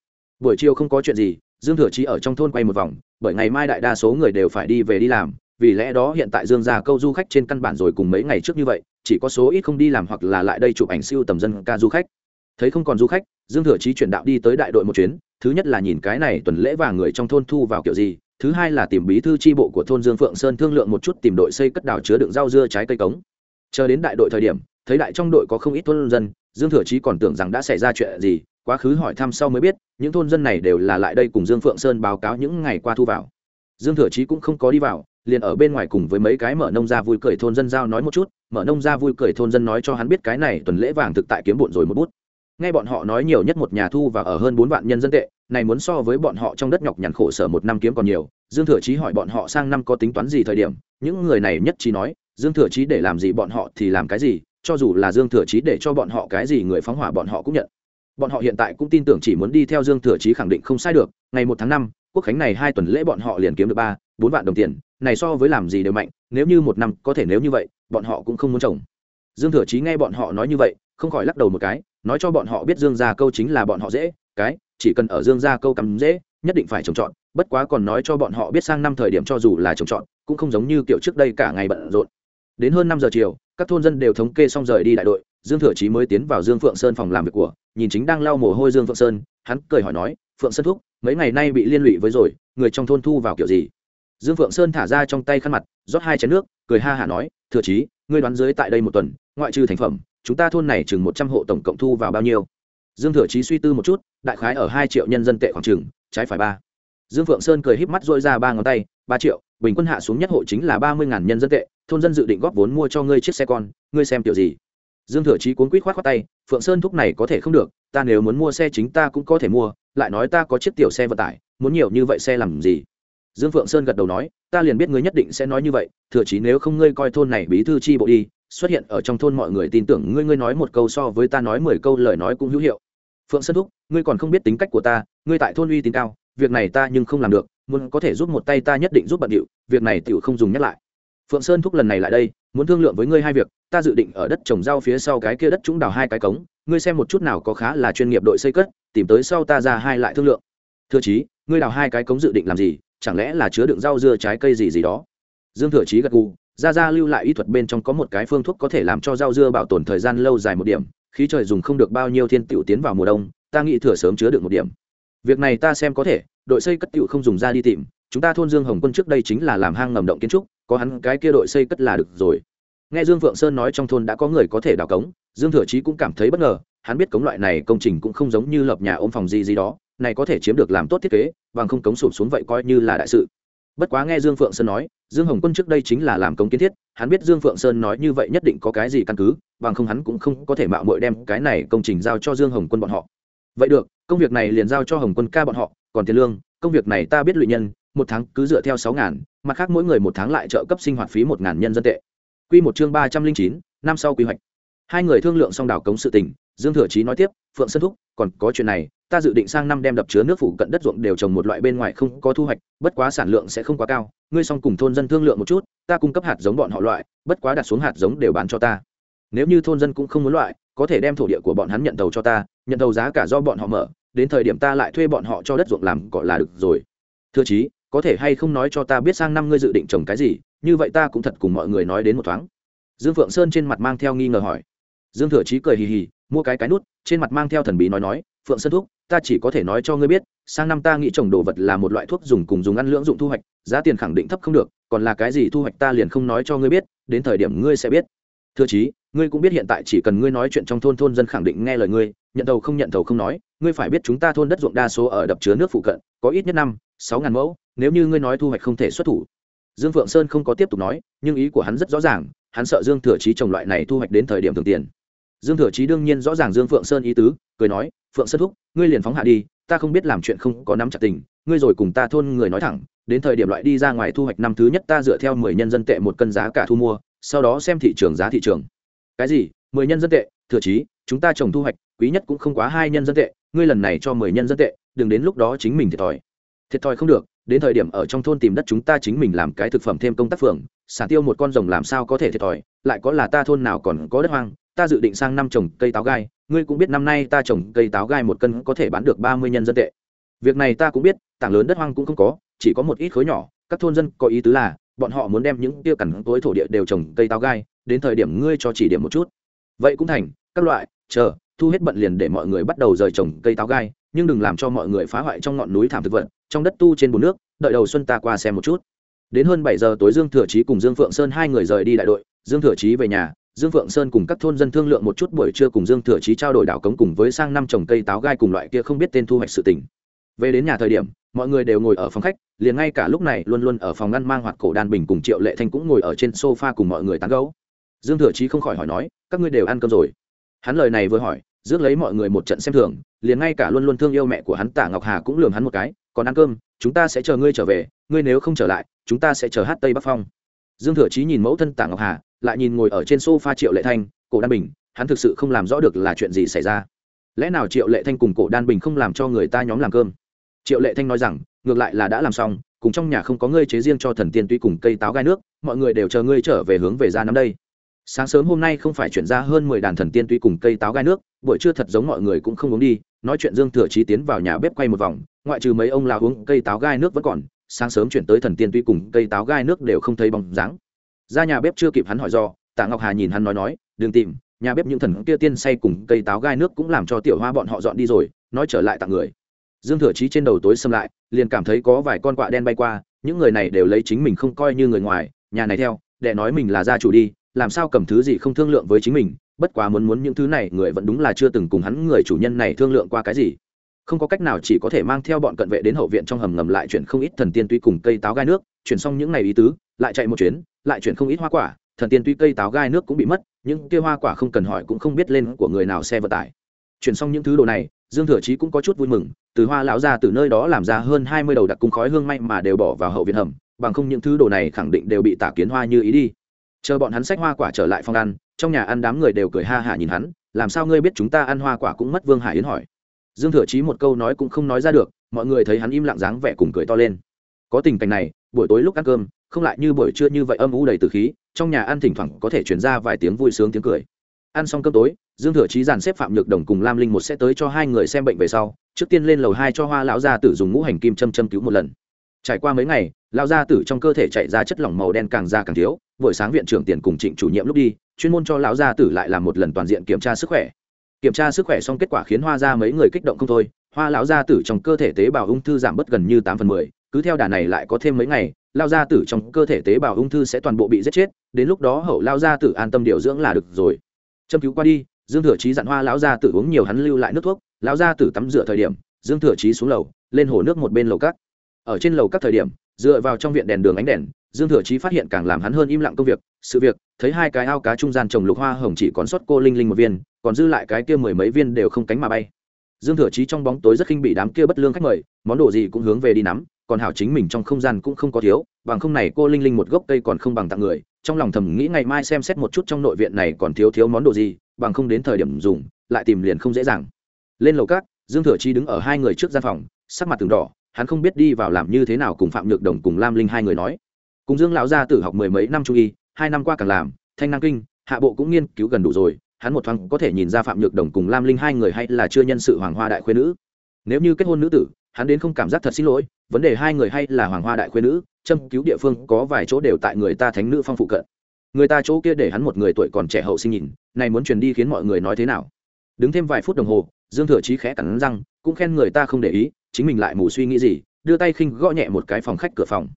Buổi chiều không có chuyện gì, dương thừa chí ở trong thôn quay một vòng, bởi ngày mai đại đa số người đều phải đi về đi làm, vì lẽ đó hiện tại dương gia câu du khách trên căn bản rồi cùng mấy ngày trước như vậy, chỉ có số ít không đi làm hoặc là lại đây chụp ảnh siêu tầm dân ca du khách thấy không còn du khách, dương thừa chí chuyển đạo đi tới đại đội một chuyến, thứ nhất là nhìn cái này tuần lễ và người trong thôn thu vào kiểu gì, thứ hai là tìm bí thư tri bộ của thôn dương phượng sơn thương lượng một chút tìm đội xây cất đào chứa đựng rau dưa trái cây cống. Chờ đến đại đội thời điểm, thấy đại trong đội có không ít thôn dân, dương thừa chí còn tưởng rằng đã xảy ra chuyện gì, quá khứ hỏi thăm sau mới biết, những thôn dân này đều là lại đây cùng dương phượng sơn báo cáo những ngày qua thu vào. Dương thừa chí cũng không có đi vào, liền ở bên ngoài cùng với mấy cái mở nông gia vui cười thôn dân giao nói một chút, mở nông gia vui cười thôn dân nói cho hắn biết cái này tuần lễ vàng thực tại kiếm bụn rồi một bút nghe bọn họ nói nhiều nhất một nhà thu và ở hơn bốn vạn nhân dân tệ, này muốn so với bọn họ trong đất nhọc nhằn khổ sở một năm kiếm còn nhiều, dương thừa chí hỏi bọn họ sang năm có tính toán gì thời điểm, những người này nhất trí nói, dương thừa chí để làm gì bọn họ thì làm cái gì, cho dù là dương thừa chí để cho bọn họ cái gì người phóng hỏa bọn họ cũng nhận. Bọn họ hiện tại cũng tin tưởng chỉ muốn đi theo dương thừa chí khẳng định không sai được, ngày một tháng năm, quốc khánh này hai tuần lễ bọn họ liền kiếm được ba, bốn vạn đồng tiền, này so với làm gì đều mạnh, nếu như một năm, có thể nếu như vậy, bọn họ cũng không muốn trồng. Dương thừa chí nghe bọn họ nói như vậy, không khỏi lắc đầu một cái nói cho bọn họ biết dương gia câu chính là bọn họ dễ, cái, chỉ cần ở dương gia câu cắm dễ, nhất định phải trồng trọt, bất quá còn nói cho bọn họ biết sang năm thời điểm cho dù là trồng trọt, cũng không giống như kiểu trước đây cả ngày bận rộn. Đến hơn năm giờ chiều, các thôn dân đều thống kê xong rời đi đại đội, dương thừa chí mới tiến vào dương phượng sơn phòng làm việc của, nhìn chính đang lau mồ hôi dương phượng sơn, hắn cười hỏi nói, phượng sơn thúc, mấy ngày nay bị liên lụy với rồi, người trong thôn thu vào kiểu gì? Dương phượng sơn thả ra trong tay khăn mặt, rót hai chén nước, cười ha hả nói, thừa chí, ngươi đoán dưới tại đây một tuần, ngoại trừ thành phẩm chúng ta thôn này chừng một trăm hộ tổng cộng thu vào bao nhiêu? Dương thừa chí suy tư một chút, đại khái ở hai triệu nhân dân tệ khoảng chừng, trái phải ba. Dương phượng sơn cười híp mắt dội ra ba ngón tay, ba triệu, bình quân hạ xuống nhất hộ chính là ba mươi ngàn nhân dân tệ, thôn dân dự định góp vốn mua cho ngươi chiếc xe con, ngươi xem kiểu gì? Dương thừa chí cuốn quýt khoát khoát tay, phượng sơn thúc này có thể không được, ta nếu muốn mua xe chính ta cũng có thể mua, lại nói ta có chiếc tiểu xe vận tải, muốn nhiều như vậy xe làm gì? Dương phượng sơn gật đầu nói, ta liền biết ngươi nhất định sẽ nói như vậy, thừa chí nếu không ngươi coi thôn này bí thư chi bộ đi xuất hiện ở trong thôn mọi người tin tưởng ngươi ngươi nói một câu so với ta nói mười câu lời nói cũng hữu hiệu. Phượng sơn thúc, ngươi còn không biết tính cách của ta, ngươi tại thôn uy tín cao, việc này ta nhưng không làm được, muốn có thể giúp một tay ta nhất định giúp bận điệu, việc này tiểu không dùng nhắc lại. Phượng sơn thúc lần này lại đây, muốn thương lượng với ngươi hai việc, ta dự định ở đất trồng rau phía sau cái kia đất chúng đào hai cái cống, ngươi xem một chút nào có khá là chuyên nghiệp đội xây cất, tìm tới sau ta ra hai lại thương lượng. Thưa chí, ngươi đào hai cái cống dự định làm gì, chẳng lẽ là chứa đựng rau dưa trái cây gì gì đó? Dương thừa chí gật gù ra ra lưu lại y thuật bên trong có một cái phương thuốc có thể làm cho rau dưa bảo tồn thời gian lâu dài một điểm, khí trời dùng không được bao nhiêu thiên tiểu tiến vào mùa đông, ta nghĩ thừa sớm chứa được một điểm. Việc này ta xem có thể, đội xây cất tiểu không dùng ra đi tìm, chúng ta thôn dương hồng quân trước đây chính là làm hang ngầm động kiến trúc, có hắn cái kia đội xây cất là được rồi. Nghe dương vượng sơn nói trong thôn đã có người có thể đào cống, dương thừa chí cũng cảm thấy bất ngờ, hắn biết cống loại này công trình cũng không giống như lập nhà ôm phòng gì gì đó, này có thể chiếm được làm tốt thiết kế, bằng không cống sụp xuống vậy coi như là đại sự bất quá nghe dương phượng sơn nói, dương hồng quân trước đây chính là làm công kiến thiết, hắn biết dương phượng sơn nói như vậy nhất định có cái gì căn cứ, bằng không hắn cũng không có thể mạo mội đem cái này công trình giao cho dương hồng quân bọn họ. Vậy được, công việc này liền giao cho hồng quân ca bọn họ, còn tiền lương, công việc này ta biết lụy nhân, một tháng cứ dựa theo sáu ngàn, mặt khác mỗi người một tháng lại trợ cấp sinh hoạt phí một ngàn nhân dân tệ. Q một chương ba trăm linh chín, năm sau quy hoạch. Hai người thương lượng xong đảo cống sự tỉnh dương thừa chí nói tiếp phượng sơn thúc, còn có chuyện này, ta dự định sang năm đem đập chứa nước phủ cận đất ruộng đều trồng một loại bên ngoài không có thu hoạch, bất quá sản lượng sẽ không quá cao, ngươi xong cùng thôn dân thương lượng một chút, ta cung cấp hạt giống bọn họ loại, bất quá đặt xuống hạt giống đều bán cho ta. Nếu như thôn dân cũng không muốn loại, có thể đem thổ địa của bọn hắn nhận tàu cho ta, nhận tàu giá cả do bọn họ mở, đến thời điểm ta lại thuê bọn họ cho đất ruộng làm gọi là được rồi. Thưa chí, có thể hay không nói cho ta biết sang năm ngươi dự định trồng cái gì, như vậy ta cũng thật cùng mọi người nói đến một thoáng. Dương phượng sơn trên mặt mang theo nghi ngờ hỏi. Dương thừa chí cười hì hì, mua cái cái nút trên mặt mang theo thần bí nói nói, phượng sơn thuốc ta chỉ có thể nói cho ngươi biết, sang năm ta nghĩ trồng đồ vật là một loại thuốc dùng cùng dùng ăn lưỡng dụng thu hoạch, giá tiền khẳng định thấp không được, còn là cái gì thu hoạch ta liền không nói cho ngươi biết, đến thời điểm ngươi sẽ biết. Thưa chí, ngươi cũng biết hiện tại chỉ cần ngươi nói chuyện trong thôn thôn dân khẳng định nghe lời ngươi, nhận thầu không nhận thầu không nói, ngươi phải biết chúng ta thôn đất ruộng đa số ở đập chứa nước phụ cận, có ít nhất năm, sáu ngàn mẫu, nếu như ngươi nói thu hoạch không thể xuất thủ. Dương phượng sơn không có tiếp tục nói, nhưng ý của hắn rất rõ ràng, hắn sợ dương thừa chí trồng loại này thu hoạch đến thời điểm thường tiền dương thừa chí đương nhiên rõ ràng dương phượng sơn ý tứ, cười nói, phượng sơn thúc, ngươi liền phóng hạ đi, ta không biết làm chuyện không có nắm chặt tình, ngươi rồi cùng ta thôn người nói thẳng, đến thời điểm loại đi ra ngoài thu hoạch năm thứ nhất ta dựa theo mười nhân dân tệ một cân giá cả thu mua, sau đó xem thị trường giá thị trường. Cái gì? Mười nhân dân tệ? Thừa chí, chúng ta trồng thu hoạch, quý nhất cũng không quá hai nhân dân tệ, ngươi lần này cho mười nhân dân tệ, đừng đến lúc đó chính mình thiệt thòi. Thiệt thòi không được, đến thời điểm ở trong thôn tìm đất chúng ta chính mình làm cái thực phẩm thêm công tác phường xả tiêu một con rồng làm sao có thể thiệt thòi, lại có là ta thôn nào còn có đất hoang ta dự định sang năm trồng cây táo gai, ngươi cũng biết năm nay ta trồng cây táo gai một cân có thể bán được ba mươi nhân dân tệ. Việc này ta cũng biết, tảng lớn đất hoang cũng không có, chỉ có một ít khối nhỏ, các thôn dân có ý tứ là, bọn họ muốn đem những tiêu cằn tối thổ địa đều trồng cây táo gai, đến thời điểm ngươi cho chỉ điểm một chút. Vậy cũng thành, các loại, chờ, thu hết bận liền để mọi người bắt đầu rời trồng cây táo gai, nhưng đừng làm cho mọi người phá hoại trong ngọn núi thảm thực vật, trong đất tu trên bùn nước, đợi đầu xuân ta qua xem một chút. Đến hơn bảy giờ tối dương thừa chí cùng dương phượng sơn hai người rời đi đại đội, dương thừa chí về nhà dương phượng sơn cùng các thôn dân thương lượng một chút buổi trưa cùng dương thừa chí trao đổi đảo cống cùng với sang năm trồng cây táo gai cùng loại kia không biết tên thu hoạch sự tỉnh về đến nhà thời điểm, mọi người đều ngồi ở phòng khách, liền ngay cả lúc này luôn luôn ở phòng ngăn mang hoạt cổ đàn bình cùng triệu lệ thanh cũng ngồi ở trên sofa cùng mọi người tán gấu dương thừa chí không khỏi hỏi nói, các ngươi đều ăn cơm rồi? Hắn lời này vừa hỏi, rước lấy mọi người một trận xem thường, liền ngay cả luôn luôn thương yêu mẹ của hắn tả ngọc hà cũng lường hắn một cái, còn ăn cơm, chúng ta sẽ chờ ngươi trở về, ngươi nếu không trở lại, chúng ta sẽ chờ hát tây bắc phong. Dương thừa chí nhìn mẫu thân tả ngọc hà lại nhìn ngồi ở trên sofa triệu lệ thanh, cổ đan bình, hắn thực sự không làm rõ được là chuyện gì xảy ra. Lẽ nào triệu lệ thanh cùng cổ đan bình không làm cho người ta nhóm làm cơm? Triệu lệ thanh nói rằng, ngược lại là đã làm xong, cùng trong nhà không có ngươi chế riêng cho thần tiên tuy cùng cây táo gai nước, mọi người đều chờ ngươi trở về hướng về ra năm đây. Sáng sớm hôm nay không phải chuyển ra hơn mười đàn thần tiên tuy cùng cây táo gai nước, buổi trưa thật giống mọi người cũng không uống đi, nói chuyện dương thừa chí tiến vào nhà bếp quay một vòng, ngoại trừ mấy ông là uống cây táo gai nước vẫn còn, sáng sớm chuyển tới thần tiên tuy cùng cây táo gai nước đều không thấy bóng dáng ra nhà bếp chưa kịp hắn hỏi do tạ ngọc hà nhìn hắn nói nói, đừng tìm, nhà bếp những thần kia tiên say cùng cây táo gai nước cũng làm cho tiểu hoa bọn họ dọn đi rồi, nói trở lại tặng người. Dương thừa chí trên đầu tối xâm lại, liền cảm thấy có vài con quạ đen bay qua, những người này đều lấy chính mình không coi như người ngoài, nhà này theo, để nói mình là gia chủ đi, làm sao cầm thứ gì không thương lượng với chính mình, bất quá muốn muốn những thứ này, người vẫn đúng là chưa từng cùng hắn người chủ nhân này thương lượng qua cái gì. Không có cách nào chỉ có thể mang theo bọn cận vệ đến hậu viện trong hầm ngầm lại chuyển không ít thần tiên tuy cùng cây táo gai nước, chuyển xong những ngày ý tứ, lại chạy một chuyến lại chuyển không ít hoa quả, thần tiên tuy cây táo gai nước cũng bị mất, những kia hoa quả không cần hỏi cũng không biết lên của người nào xe vận tải. Chuyển xong những thứ đồ này, dương thừa chí cũng có chút vui mừng, từ hoa lão ra từ nơi đó làm ra hơn hai mươi đầu đặc cung khói hương may mà đều bỏ vào hậu viện hầm, bằng không những thứ đồ này khẳng định đều bị tả kiến hoa như ý đi. Chờ bọn hắn xách hoa quả trở lại phòng ăn, trong nhà ăn đám người đều cười ha hả nhìn hắn, làm sao ngươi biết chúng ta ăn hoa quả cũng mất vương hải yến hỏi? Dương thừa chí một câu nói cũng không nói ra được, mọi người thấy hắn im lặng dáng vẻ cùng cười to lên. Có tình cảnh này, buổi tối lúc ăn cơm không lại như buổi trưa như vậy âm u đầy từ khí, trong nhà ăn thỉnh thoảng có thể chuyển ra vài tiếng vui sướng tiếng cười. Ăn xong cơm tối, dương thừa chí dàn xếp phạm nhược đồng cùng lam linh một sẽ tới cho hai người xem bệnh về sau, trước tiên lên lầu hai cho hoa lão gia tử dùng ngũ hành kim châm châm cứu một lần. Trải qua mấy ngày, lão gia tử trong cơ thể chạy ra chất lỏng màu đen càng ra càng thiếu, buổi sáng viện trưởng tiền cùng trịnh chủ nhiệm lúc đi, chuyên môn cho lão gia tử lại làm một lần toàn diện kiểm tra sức khỏe. Kiểm tra sức khỏe xong kết quả khiến hoa ra mấy người kích động không thôi, hoa lão gia tử trong cơ thể tế bào ung thư giảm bớt gần như tám phần mười, cứ theo đà này lại có thêm mấy ngày lao gia tử trong cơ thể tế bào ung thư sẽ toàn bộ bị giết chết, đến lúc đó hậu lao gia tử an tâm điều dưỡng là được rồi. Châm cứu qua đi, dương thừa chí dặn hoa lão gia tử uống nhiều hắn lưu lại nước thuốc, lão gia tử tắm rửa thời điểm, dương thừa chí xuống lầu, lên hồ nước một bên lầu cắt. ở trên lầu các thời điểm, dựa vào trong viện đèn đường ánh đèn, dương thừa chí phát hiện càng làm hắn hơn im lặng công việc, sự việc, thấy hai cái ao cá trung gian trồng lục hoa hồng chỉ còn sót cô linh linh một viên, còn dư lại cái kia mười mấy viên đều không cánh mà bay. Dương thừa chí trong bóng tối rất khinh bị đám kia bất lương khách mời, món đồ gì cũng hướng về đi nắm còn hảo chính mình trong không gian cũng không có thiếu, bằng không này cô linh linh một gốc cây còn không bằng tặng người, trong lòng thầm nghĩ ngày mai xem xét một chút trong nội viện này còn thiếu thiếu món đồ gì, bằng không đến thời điểm dùng, lại tìm liền không dễ dàng. Lên lầu các, dương thừa chi đứng ở hai người trước gian phòng, sắc mặt từng đỏ, hắn không biết đi vào làm như thế nào cùng phạm nhược đồng cùng lam linh hai người nói. Cùng dương lão gia tử học mười mấy năm trung y, hai năm qua càng làm, thanh năng kinh, hạ bộ cũng nghiên cứu gần đủ rồi, hắn một thoáng có thể nhìn ra phạm nhược đồng cùng lam linh hai người hay là chưa nhân sự hoàng hoa đại khuyên nữ. Nếu như kết hôn nữ tử hắn đến không cảm giác thật xin lỗi vấn đề hai người hay là hoàng hoa đại khuyên nữ châm cứu địa phương có vài chỗ đều tại người ta thánh nữ phong phụ cận. Người ta chỗ kia để hắn một người tuổi còn trẻ hậu sinh nhìn này muốn truyền đi khiến mọi người nói thế nào? Đứng thêm vài phút đồng hồ dương thừa chí khẽ cắn răng cũng khen người ta không để ý chính mình lại mù suy nghĩ gì đưa tay khinh gõ nhẹ một cái phòng khách cửa phòng.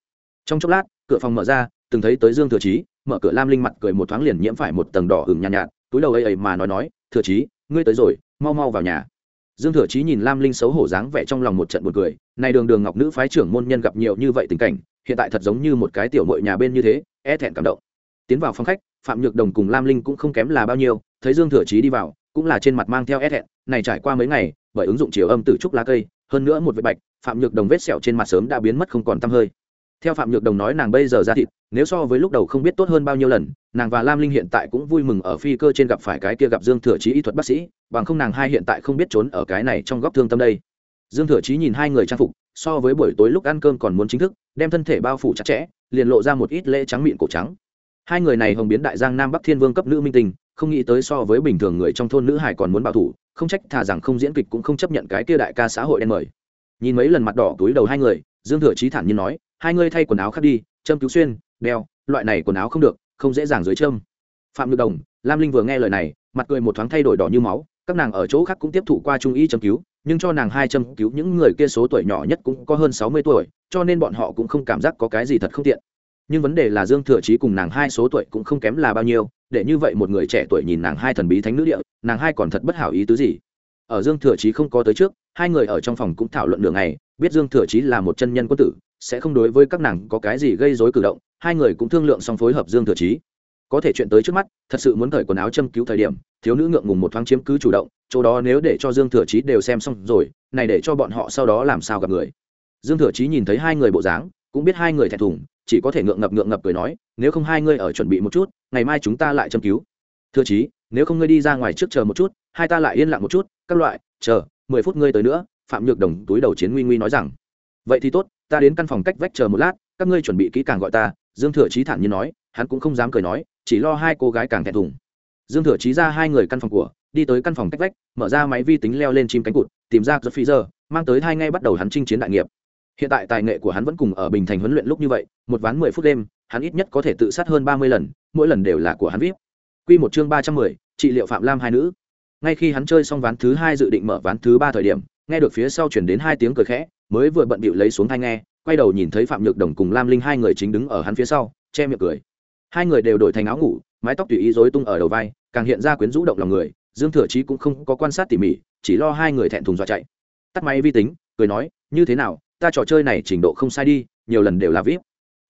Trong chốc lát cửa phòng mở ra từng thấy tới dương thừa chí mở cửa lam linh mặt cười một thoáng liền nhiễm phải một tầng đỏ hừng nhàn nhạt, nhạt túi đầu ấy ấy mà nói nói thừa chí ngươi tới rồi mau mau vào nhà dương thừa chí nhìn lam linh xấu hổ dáng vẻ trong lòng một trận buồn cười, này đường đường ngọc nữ phái trưởng môn nhân gặp nhiều như vậy tình cảnh, hiện tại thật giống như một cái tiểu mội nhà bên như thế e thẹn cảm động. Tiến vào phòng khách, phạm nhược đồng cùng lam linh cũng không kém là bao nhiêu, thấy dương thừa chí đi vào, cũng là trên mặt mang theo e thẹn, này trải qua mấy ngày, bởi ứng dụng chiều âm từ trúc lá cây, hơn nữa một vết bạch, phạm nhược đồng vết sẹo trên mặt sớm đã biến mất không còn tăm hơi theo phạm nhược đồng nói nàng bây giờ ra thịt, nếu so với lúc đầu không biết tốt hơn bao nhiêu lần, nàng và lam linh hiện tại cũng vui mừng ở phi cơ trên gặp phải cái kia gặp dương thừa chí y thuật bác sĩ, bằng không nàng hai hiện tại không biết trốn ở cái này trong góc thương tâm đây. Dương thừa chí nhìn hai người trang phục, so với buổi tối lúc ăn cơm còn muốn chính thức, đem thân thể bao phủ chặt chẽ, liền lộ ra một ít lễ trắng miệng cổ trắng. Hai người này hồng biến đại giang nam bắc thiên vương cấp nữ minh tình không nghĩ tới so với bình thường người trong thôn nữ hải còn muốn bảo thủ, không trách thà rằng không diễn kịch cũng không chấp nhận cái kia đại ca xã hội đen mời. Nhìn mấy lần mặt đỏ túi đầu hai người, dương thừa chí thản nhiên nói hai ngươi thay quần áo khác đi, châm cứu xuyên, đeo, loại này quần áo không được, không dễ dàng dưới châm. Phạm nhược đồng, lam linh vừa nghe lời này, mặt cười một thoáng thay đổi đỏ như máu, các nàng ở chỗ khác cũng tiếp thụ qua trung y châm cứu, nhưng cho nàng hai châm cứu những người kia số tuổi nhỏ nhất cũng có hơn sáu mươi tuổi, cho nên bọn họ cũng không cảm giác có cái gì thật không tiện. Nhưng vấn đề là dương thừa chí cùng nàng hai số tuổi cũng không kém là bao nhiêu, để như vậy một người trẻ tuổi nhìn nàng hai thần bí thánh nữ địa, nàng hai còn thật bất hảo ý tứ gì? Ở dương thừa chí không có tới trước, hai người ở trong phòng cũng thảo luận đường này biết dương thừa chí là một chân nhân quân tử sẽ không đối với các nàng có cái gì gây rối cử động, hai người cũng thương lượng xong phối hợp dương thừa chí. Có thể chuyện tới trước mắt, thật sự muốn thời quần áo châm cứu thời điểm, thiếu nữ ngượng ngùng một thoáng chiếm cứ chủ động, chỗ đó nếu để cho dương thừa chí đều xem xong rồi, này để cho bọn họ sau đó làm sao gặp người. Dương thừa chí nhìn thấy hai người bộ dáng, cũng biết hai người thẹn thùng, chỉ có thể ngượng ngập ngượng ngập cười nói, nếu không hai ngươi ở chuẩn bị một chút, ngày mai chúng ta lại châm cứu. Thừa chí, nếu không ngươi đi ra ngoài trước chờ một chút, hai ta lại yên lặng một chút, các loại, chờ, mười phút ngươi tới nữa. Phạm nhược đồng túi đầu chiến nguy nguy nói rằng. Vậy thì tốt ta đến căn phòng cách vách chờ một lát, các ngươi chuẩn bị kỹ càng gọi ta. Dương thừa chí thản nhiên nói, hắn cũng không dám cười nói, chỉ lo hai cô gái càng thẹn thùng. Dương thừa chí ra hai người căn phòng của, đi tới căn phòng cách vách, mở ra máy vi tính leo lên chim cánh cụt, tìm ra giật phi giờ mang tới hai ngay bắt đầu hắn chinh chiến đại nghiệp. Hiện tại tài nghệ của hắn vẫn cùng ở bình thành huấn luyện lúc như vậy, một ván mười phút đêm, hắn ít nhất có thể tự sát hơn ba mươi lần, mỗi lần đều là của hắn vip. Q một chương ba trăm mười, trị liệu phạm lam hai nữ. Ngay khi hắn chơi xong ván thứ hai dự định mở ván thứ ba thời điểm, nghe được phía sau chuyển đến hai tiếng cười khẽ mới vừa bận bịu lấy xuống thai nghe, quay đầu nhìn thấy phạm nhược đồng cùng lam linh hai người chính đứng ở hắn phía sau, che miệng cười. Hai người đều đổi thành áo ngủ, mái tóc tùy ý rối tung ở đầu vai, càng hiện ra quyến rũ động lòng người, dương thừa chí cũng không có quan sát tỉ mỉ, chỉ lo hai người thẹn thùng dọa chạy. Tắt máy vi tính, cười nói, như thế nào, ta trò chơi này trình độ không sai đi, nhiều lần đều là vip.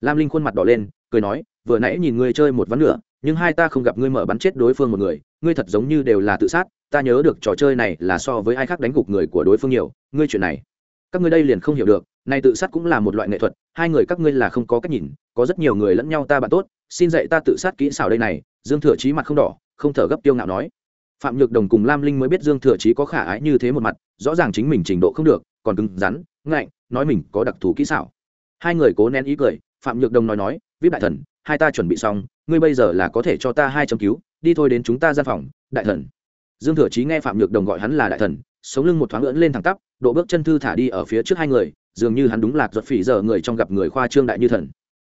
Lam linh khuôn mặt đỏ lên, cười nói, vừa nãy nhìn ngươi chơi một ván nữa, nhưng hai ta không gặp ngươi mở bắn chết đối phương một người, ngươi thật giống như đều là tự sát, ta nhớ được trò chơi này là so với ai khác đánh gục người của đối phương nhiều, ngươi chuyện này các ngươi đây liền không hiểu được, này tự sát cũng là một loại nghệ thuật, hai người các ngươi là không có cách nhìn, có rất nhiều người lẫn nhau ta bạn tốt, xin dạy ta tự sát kỹ xảo đây này, dương thừa chí mặt không đỏ, không thở gấp tiêu ngạo nói. Phạm nhược đồng cùng lam linh mới biết dương thừa chí có khả ái như thế một mặt, rõ ràng chính mình trình độ không được, còn cứng rắn, ngạnh, nói mình có đặc thù kỹ xảo. Hai người cố nén ý cười, phạm nhược đồng nói nói vĩ đại thần, hai ta chuẩn bị xong, ngươi bây giờ là có thể cho ta hai chấm cứu, đi thôi đến chúng ta gian phòng, đại thần. Dương thừa chí nghe phạm nhược đồng gọi hắn là đại thần sống lưng một thoáng ưỡn lên thẳng tắp, độ bước chân thư thả đi ở phía trước hai người, dường như hắn đúng lạc giật phỉ giờ người trong gặp người khoa trương đại như thần.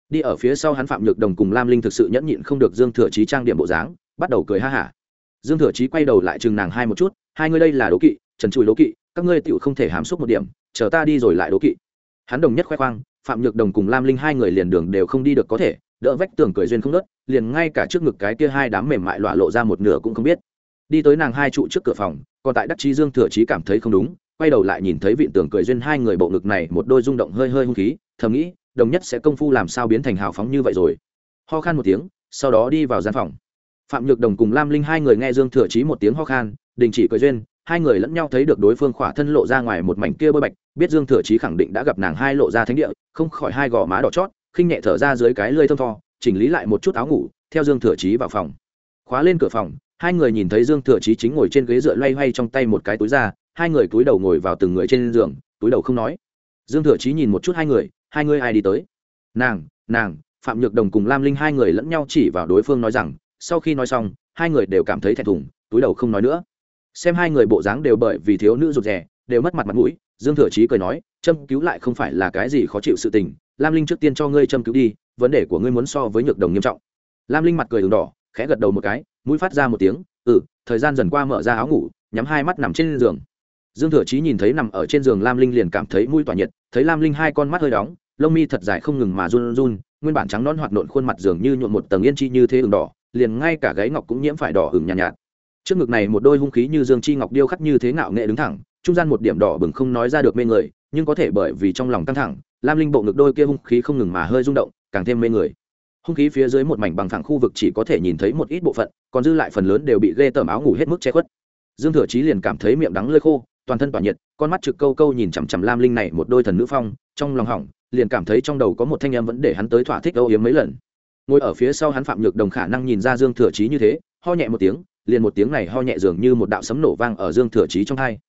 Đi ở phía sau hắn phạm nhược đồng cùng lam linh thực sự nhẫn nhịn không được dương thừa trí trang điểm bộ dáng, bắt đầu cười ha hả. Dương thừa trí quay đầu lại chừng nàng hai một chút, hai ngươi đây là đố kỵ, trần chùi đố kỵ, các ngươi tựu không thể hàm xúc một điểm, chờ ta đi rồi lại đố kỵ. Hắn đồng nhất khoe khoang, phạm nhược đồng cùng lam linh hai người liền đường đều không đi được có thể, đỡ vách tường cười duyên không nớt liền ngay cả trước ngực cái kia hai đám mềm mại lọa lộ ra một nửa cũng không biết đi tới nàng hai trụ trước cửa phòng, còn tại đắc chí dương thừa chí cảm thấy không đúng, quay đầu lại nhìn thấy vịn tường cười duyên hai người bộ ngực này một đôi rung động hơi hơi hung khí, thầm nghĩ, đồng nhất sẽ công phu làm sao biến thành hào phóng như vậy rồi. Ho khan một tiếng, sau đó đi vào gian phòng. Phạm nhược đồng cùng lam linh hai người nghe dương thừa chí một tiếng ho khan, đình chỉ cười duyên, hai người lẫn nhau thấy được đối phương khỏa thân lộ ra ngoài một mảnh kia bơi bạch, biết dương thừa chí khẳng định đã gặp nàng hai lộ ra thánh địa, không khỏi hai gò má đỏ chót, khinh nhẹ thở ra dưới cái lơi thơm tho, chỉnh lý lại một chút áo ngủ, theo dương thừa chí vào phòng. Khóa lên cửa phòng hai người nhìn thấy dương thừa chí chính ngồi trên ghế dựa loay hoay trong tay một cái túi ra, hai người túi đầu ngồi vào từng người trên giường, túi đầu không nói. Dương thừa chí nhìn một chút hai người hai người ai đi tới? Nàng nàng, phạm nhược đồng cùng lam linh hai người lẫn nhau chỉ vào đối phương nói rằng, sau khi nói xong, hai người đều cảm thấy thẹn thùng, túi đầu không nói nữa. Xem hai người bộ dáng đều bởi vì thiếu nữ rụt rè, đều mất mặt mặt mũi, dương thừa chí cười nói, châm cứu lại không phải là cái gì khó chịu sự tình, lam linh trước tiên cho ngươi châm cứu đi, vấn đề của ngươi muốn so với nhược đồng nghiêm trọng. Lam linh mặt cười đường đỏ khẽ gật đầu một cái mũi phát ra một tiếng ừ thời gian dần qua mở ra áo ngủ nhắm hai mắt nằm trên giường. Dương thừa chí nhìn thấy nằm ở trên giường lam linh liền cảm thấy mũi tỏa nhiệt thấy lam linh hai con mắt hơi đóng lông mi thật dài không ngừng mà run run nguyên bản trắng non hoạt nộn khuôn mặt giường như nhuộn một tầng yên chi như thế ửng đỏ liền ngay cả gáy ngọc cũng nhiễm phải đỏ hừng nhàn nhạt, nhạt. Trước ngực này một đôi hung khí như dương chi ngọc điêu khắc như thế ngạo nghệ đứng thẳng trung gian một điểm đỏ bừng không nói ra được mê người nhưng có thể bởi vì trong lòng căng thẳng lam linh bộ ngực đôi kia hung khí không ngừng mà hơi rung động càng thêm mê người hung khí phía dưới một mảnh bằng thẳng khu vực chỉ có thể nhìn thấy một ít bộ phận, còn dư lại phần lớn đều bị ghê tởm áo ngủ hết mức che khuất. Dương thừa chí liền cảm thấy miệng đắng lơi khô, toàn thân tỏa nhiệt, con mắt trực câu câu nhìn chằm chằm lam linh này một đôi thần nữ phong, trong lòng hỏng, liền cảm thấy trong đầu có một thanh em vẫn để hắn tới thỏa thích âu yếm mấy lần. Ngồi ở phía sau hắn phạm nhược đồng khả năng nhìn ra dương thừa chí như thế, ho nhẹ một tiếng, liền một tiếng này ho nhẹ dường như một đạo sấm nổ vang ở dương thừa chí trong hai.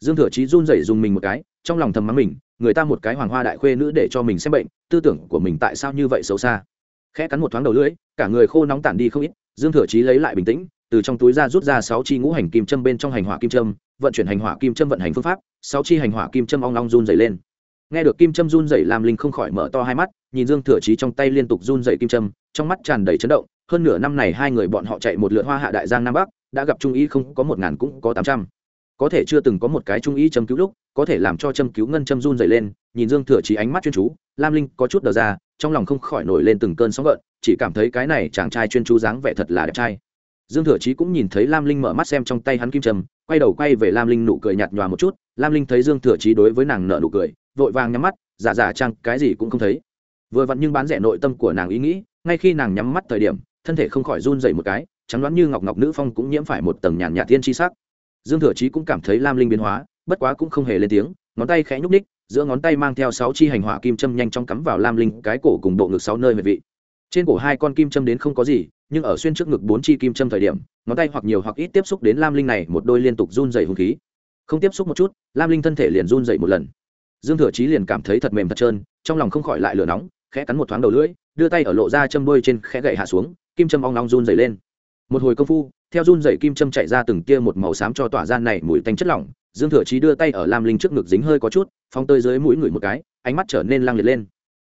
Dương thừa chí run rẩy dùng mình một cái, trong lòng thầm mắng mình, người ta một cái hoàng hoa đại khuê nữ để cho mình xem bệnh, tư tưởng của mình tại sao như vậy xấu xa? Khẽ cắn một thoáng đầu lưỡi, cả người khô nóng tản đi không ít, dương thừa chí lấy lại bình tĩnh, từ trong túi ra rút ra sáu chi ngũ hành kim châm bên trong hành hỏa kim châm, vận chuyển hành hỏa kim châm vận hành phương pháp, sáu chi hành hỏa kim châm ong long run dày lên. Nghe được kim châm run dày làm linh không khỏi mở to hai mắt, nhìn dương thừa chí trong tay liên tục run dày kim châm, trong mắt tràn đầy chấn động, hơn nửa năm này hai người bọn họ chạy một lượt hoa hạ đại giang nam bắc, đã gặp trung ý không có một ngàn cũng có tám trăm. Có thể chưa từng có một cái trung ý châm cứu lúc, có thể làm cho châm cứu ngân châm run dày lên, nhìn dương thừa chí ánh mắt chuyên chú, lam linh có chút đờ ra trong lòng không khỏi nổi lên từng cơn sóng gợn, chỉ cảm thấy cái này chàng trai chuyên chú dáng vẻ thật là đẹp trai. Dương thừa chí cũng nhìn thấy lam linh mở mắt xem trong tay hắn kim trầm quay đầu quay về lam linh nụ cười nhạt nhòa một chút, lam linh thấy dương thừa chí đối với nàng nợ nụ cười, vội vàng nhắm mắt, giả giả chăng cái gì cũng không thấy. Vừa vặn nhưng bán rẻ nội tâm của nàng ý nghĩ, ngay khi nàng nhắm mắt thời điểm, thân thể không khỏi run dậy một cái, trắng đoán như ngọc ngọc nữ phong cũng nhiễm phải một tầng nhàn nhạt tiên tri sắc. Dương thừa chí cũng cảm thấy lam linh biến hóa, bất quá cũng không hề lên tiếng, ngón tay khẽ nhúc ních giữa ngón tay mang theo sáu chi hành hỏa kim châm nhanh chóng cắm vào lam linh cái cổ cùng bộ ngực sáu nơi huyệt vị. Trên cổ hai con kim châm đến không có gì, nhưng ở xuyên trước ngực bốn chi kim châm thời điểm, ngón tay hoặc nhiều hoặc ít tiếp xúc đến lam linh này, một đôi liên tục run dày hung khí. Không tiếp xúc một chút, lam linh thân thể liền run dày một lần. Dương thừa chí liền cảm thấy thật mềm thật trơn, trong lòng không khỏi lại lửa nóng, khẽ cắn một thoáng đầu lưỡi, đưa tay ở lộ ra châm bôi trên khẽ gậy hạ xuống, kim châm ong long run dày lên. Một hồi công phu theo run dày kim châm chạy ra từng tia một màu xám cho tỏa ra này mùi tanh chất lỏng, dương thừa chí đưa tay ở lam linh trước ngực dính hơi có chút phong tơi dưới mũi người một cái, ánh mắt trở nên lăng liệt lên.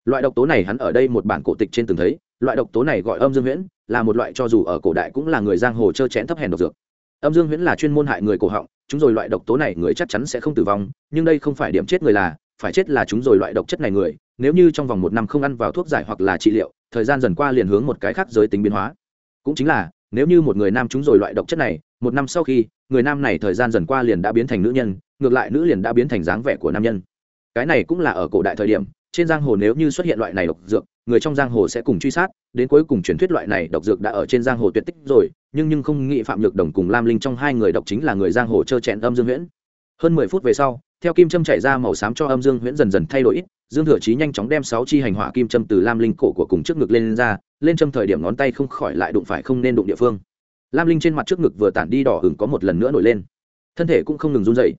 Loại độc tố này hắn ở đây một bản cổ tịch trên từng thấy, loại độc tố này gọi âm dương huyễn, là một loại cho dù ở cổ đại cũng là người giang hồ trơ chén thấp hèn độc dược. Âm dương huyễn là chuyên môn hại người cổ họng, chúng rồi loại độc tố này người chắc chắn sẽ không tử vong, nhưng đây không phải điểm chết người là, phải chết là chúng rồi loại độc chất này người, nếu như trong vòng một năm không ăn vào thuốc giải hoặc là trị liệu, thời gian dần qua liền hướng một cái khác giới tính biến hóa. Cũng chính là nếu như một người nam chúng rồi loại độc chất này, một năm sau khi, người nam này thời gian dần qua liền đã biến thành nữ nhân, ngược lại nữ liền đã biến thành dáng vẻ của nam nhân. Cái này cũng là ở cổ đại thời điểm, trên giang hồ nếu như xuất hiện loại này độc dược, người trong giang hồ sẽ cùng truy sát, đến cuối cùng truyền thuyết loại này độc dược đã ở trên giang hồ tuyệt tích rồi, nhưng nhưng không nghĩ phạm nhược đồng cùng lam linh trong hai người độc chính là người giang hồ trơ chẹn âm dương huyễn. Hơn mười phút về sau theo kim châm chảy ra màu xám cho âm dương huyễn dần dần thay đổi ít, dương thừa chí nhanh chóng đem sáu chi hành hỏa kim châm từ lam linh cổ của cùng trước ngực lên ra, lên châm thời điểm ngón tay không khỏi lại đụng phải không nên đụng địa phương. Lam linh trên mặt trước ngực vừa tản đi đỏ hừng có một lần nữa nổi lên. Thân thể cũng không ngừng run dậy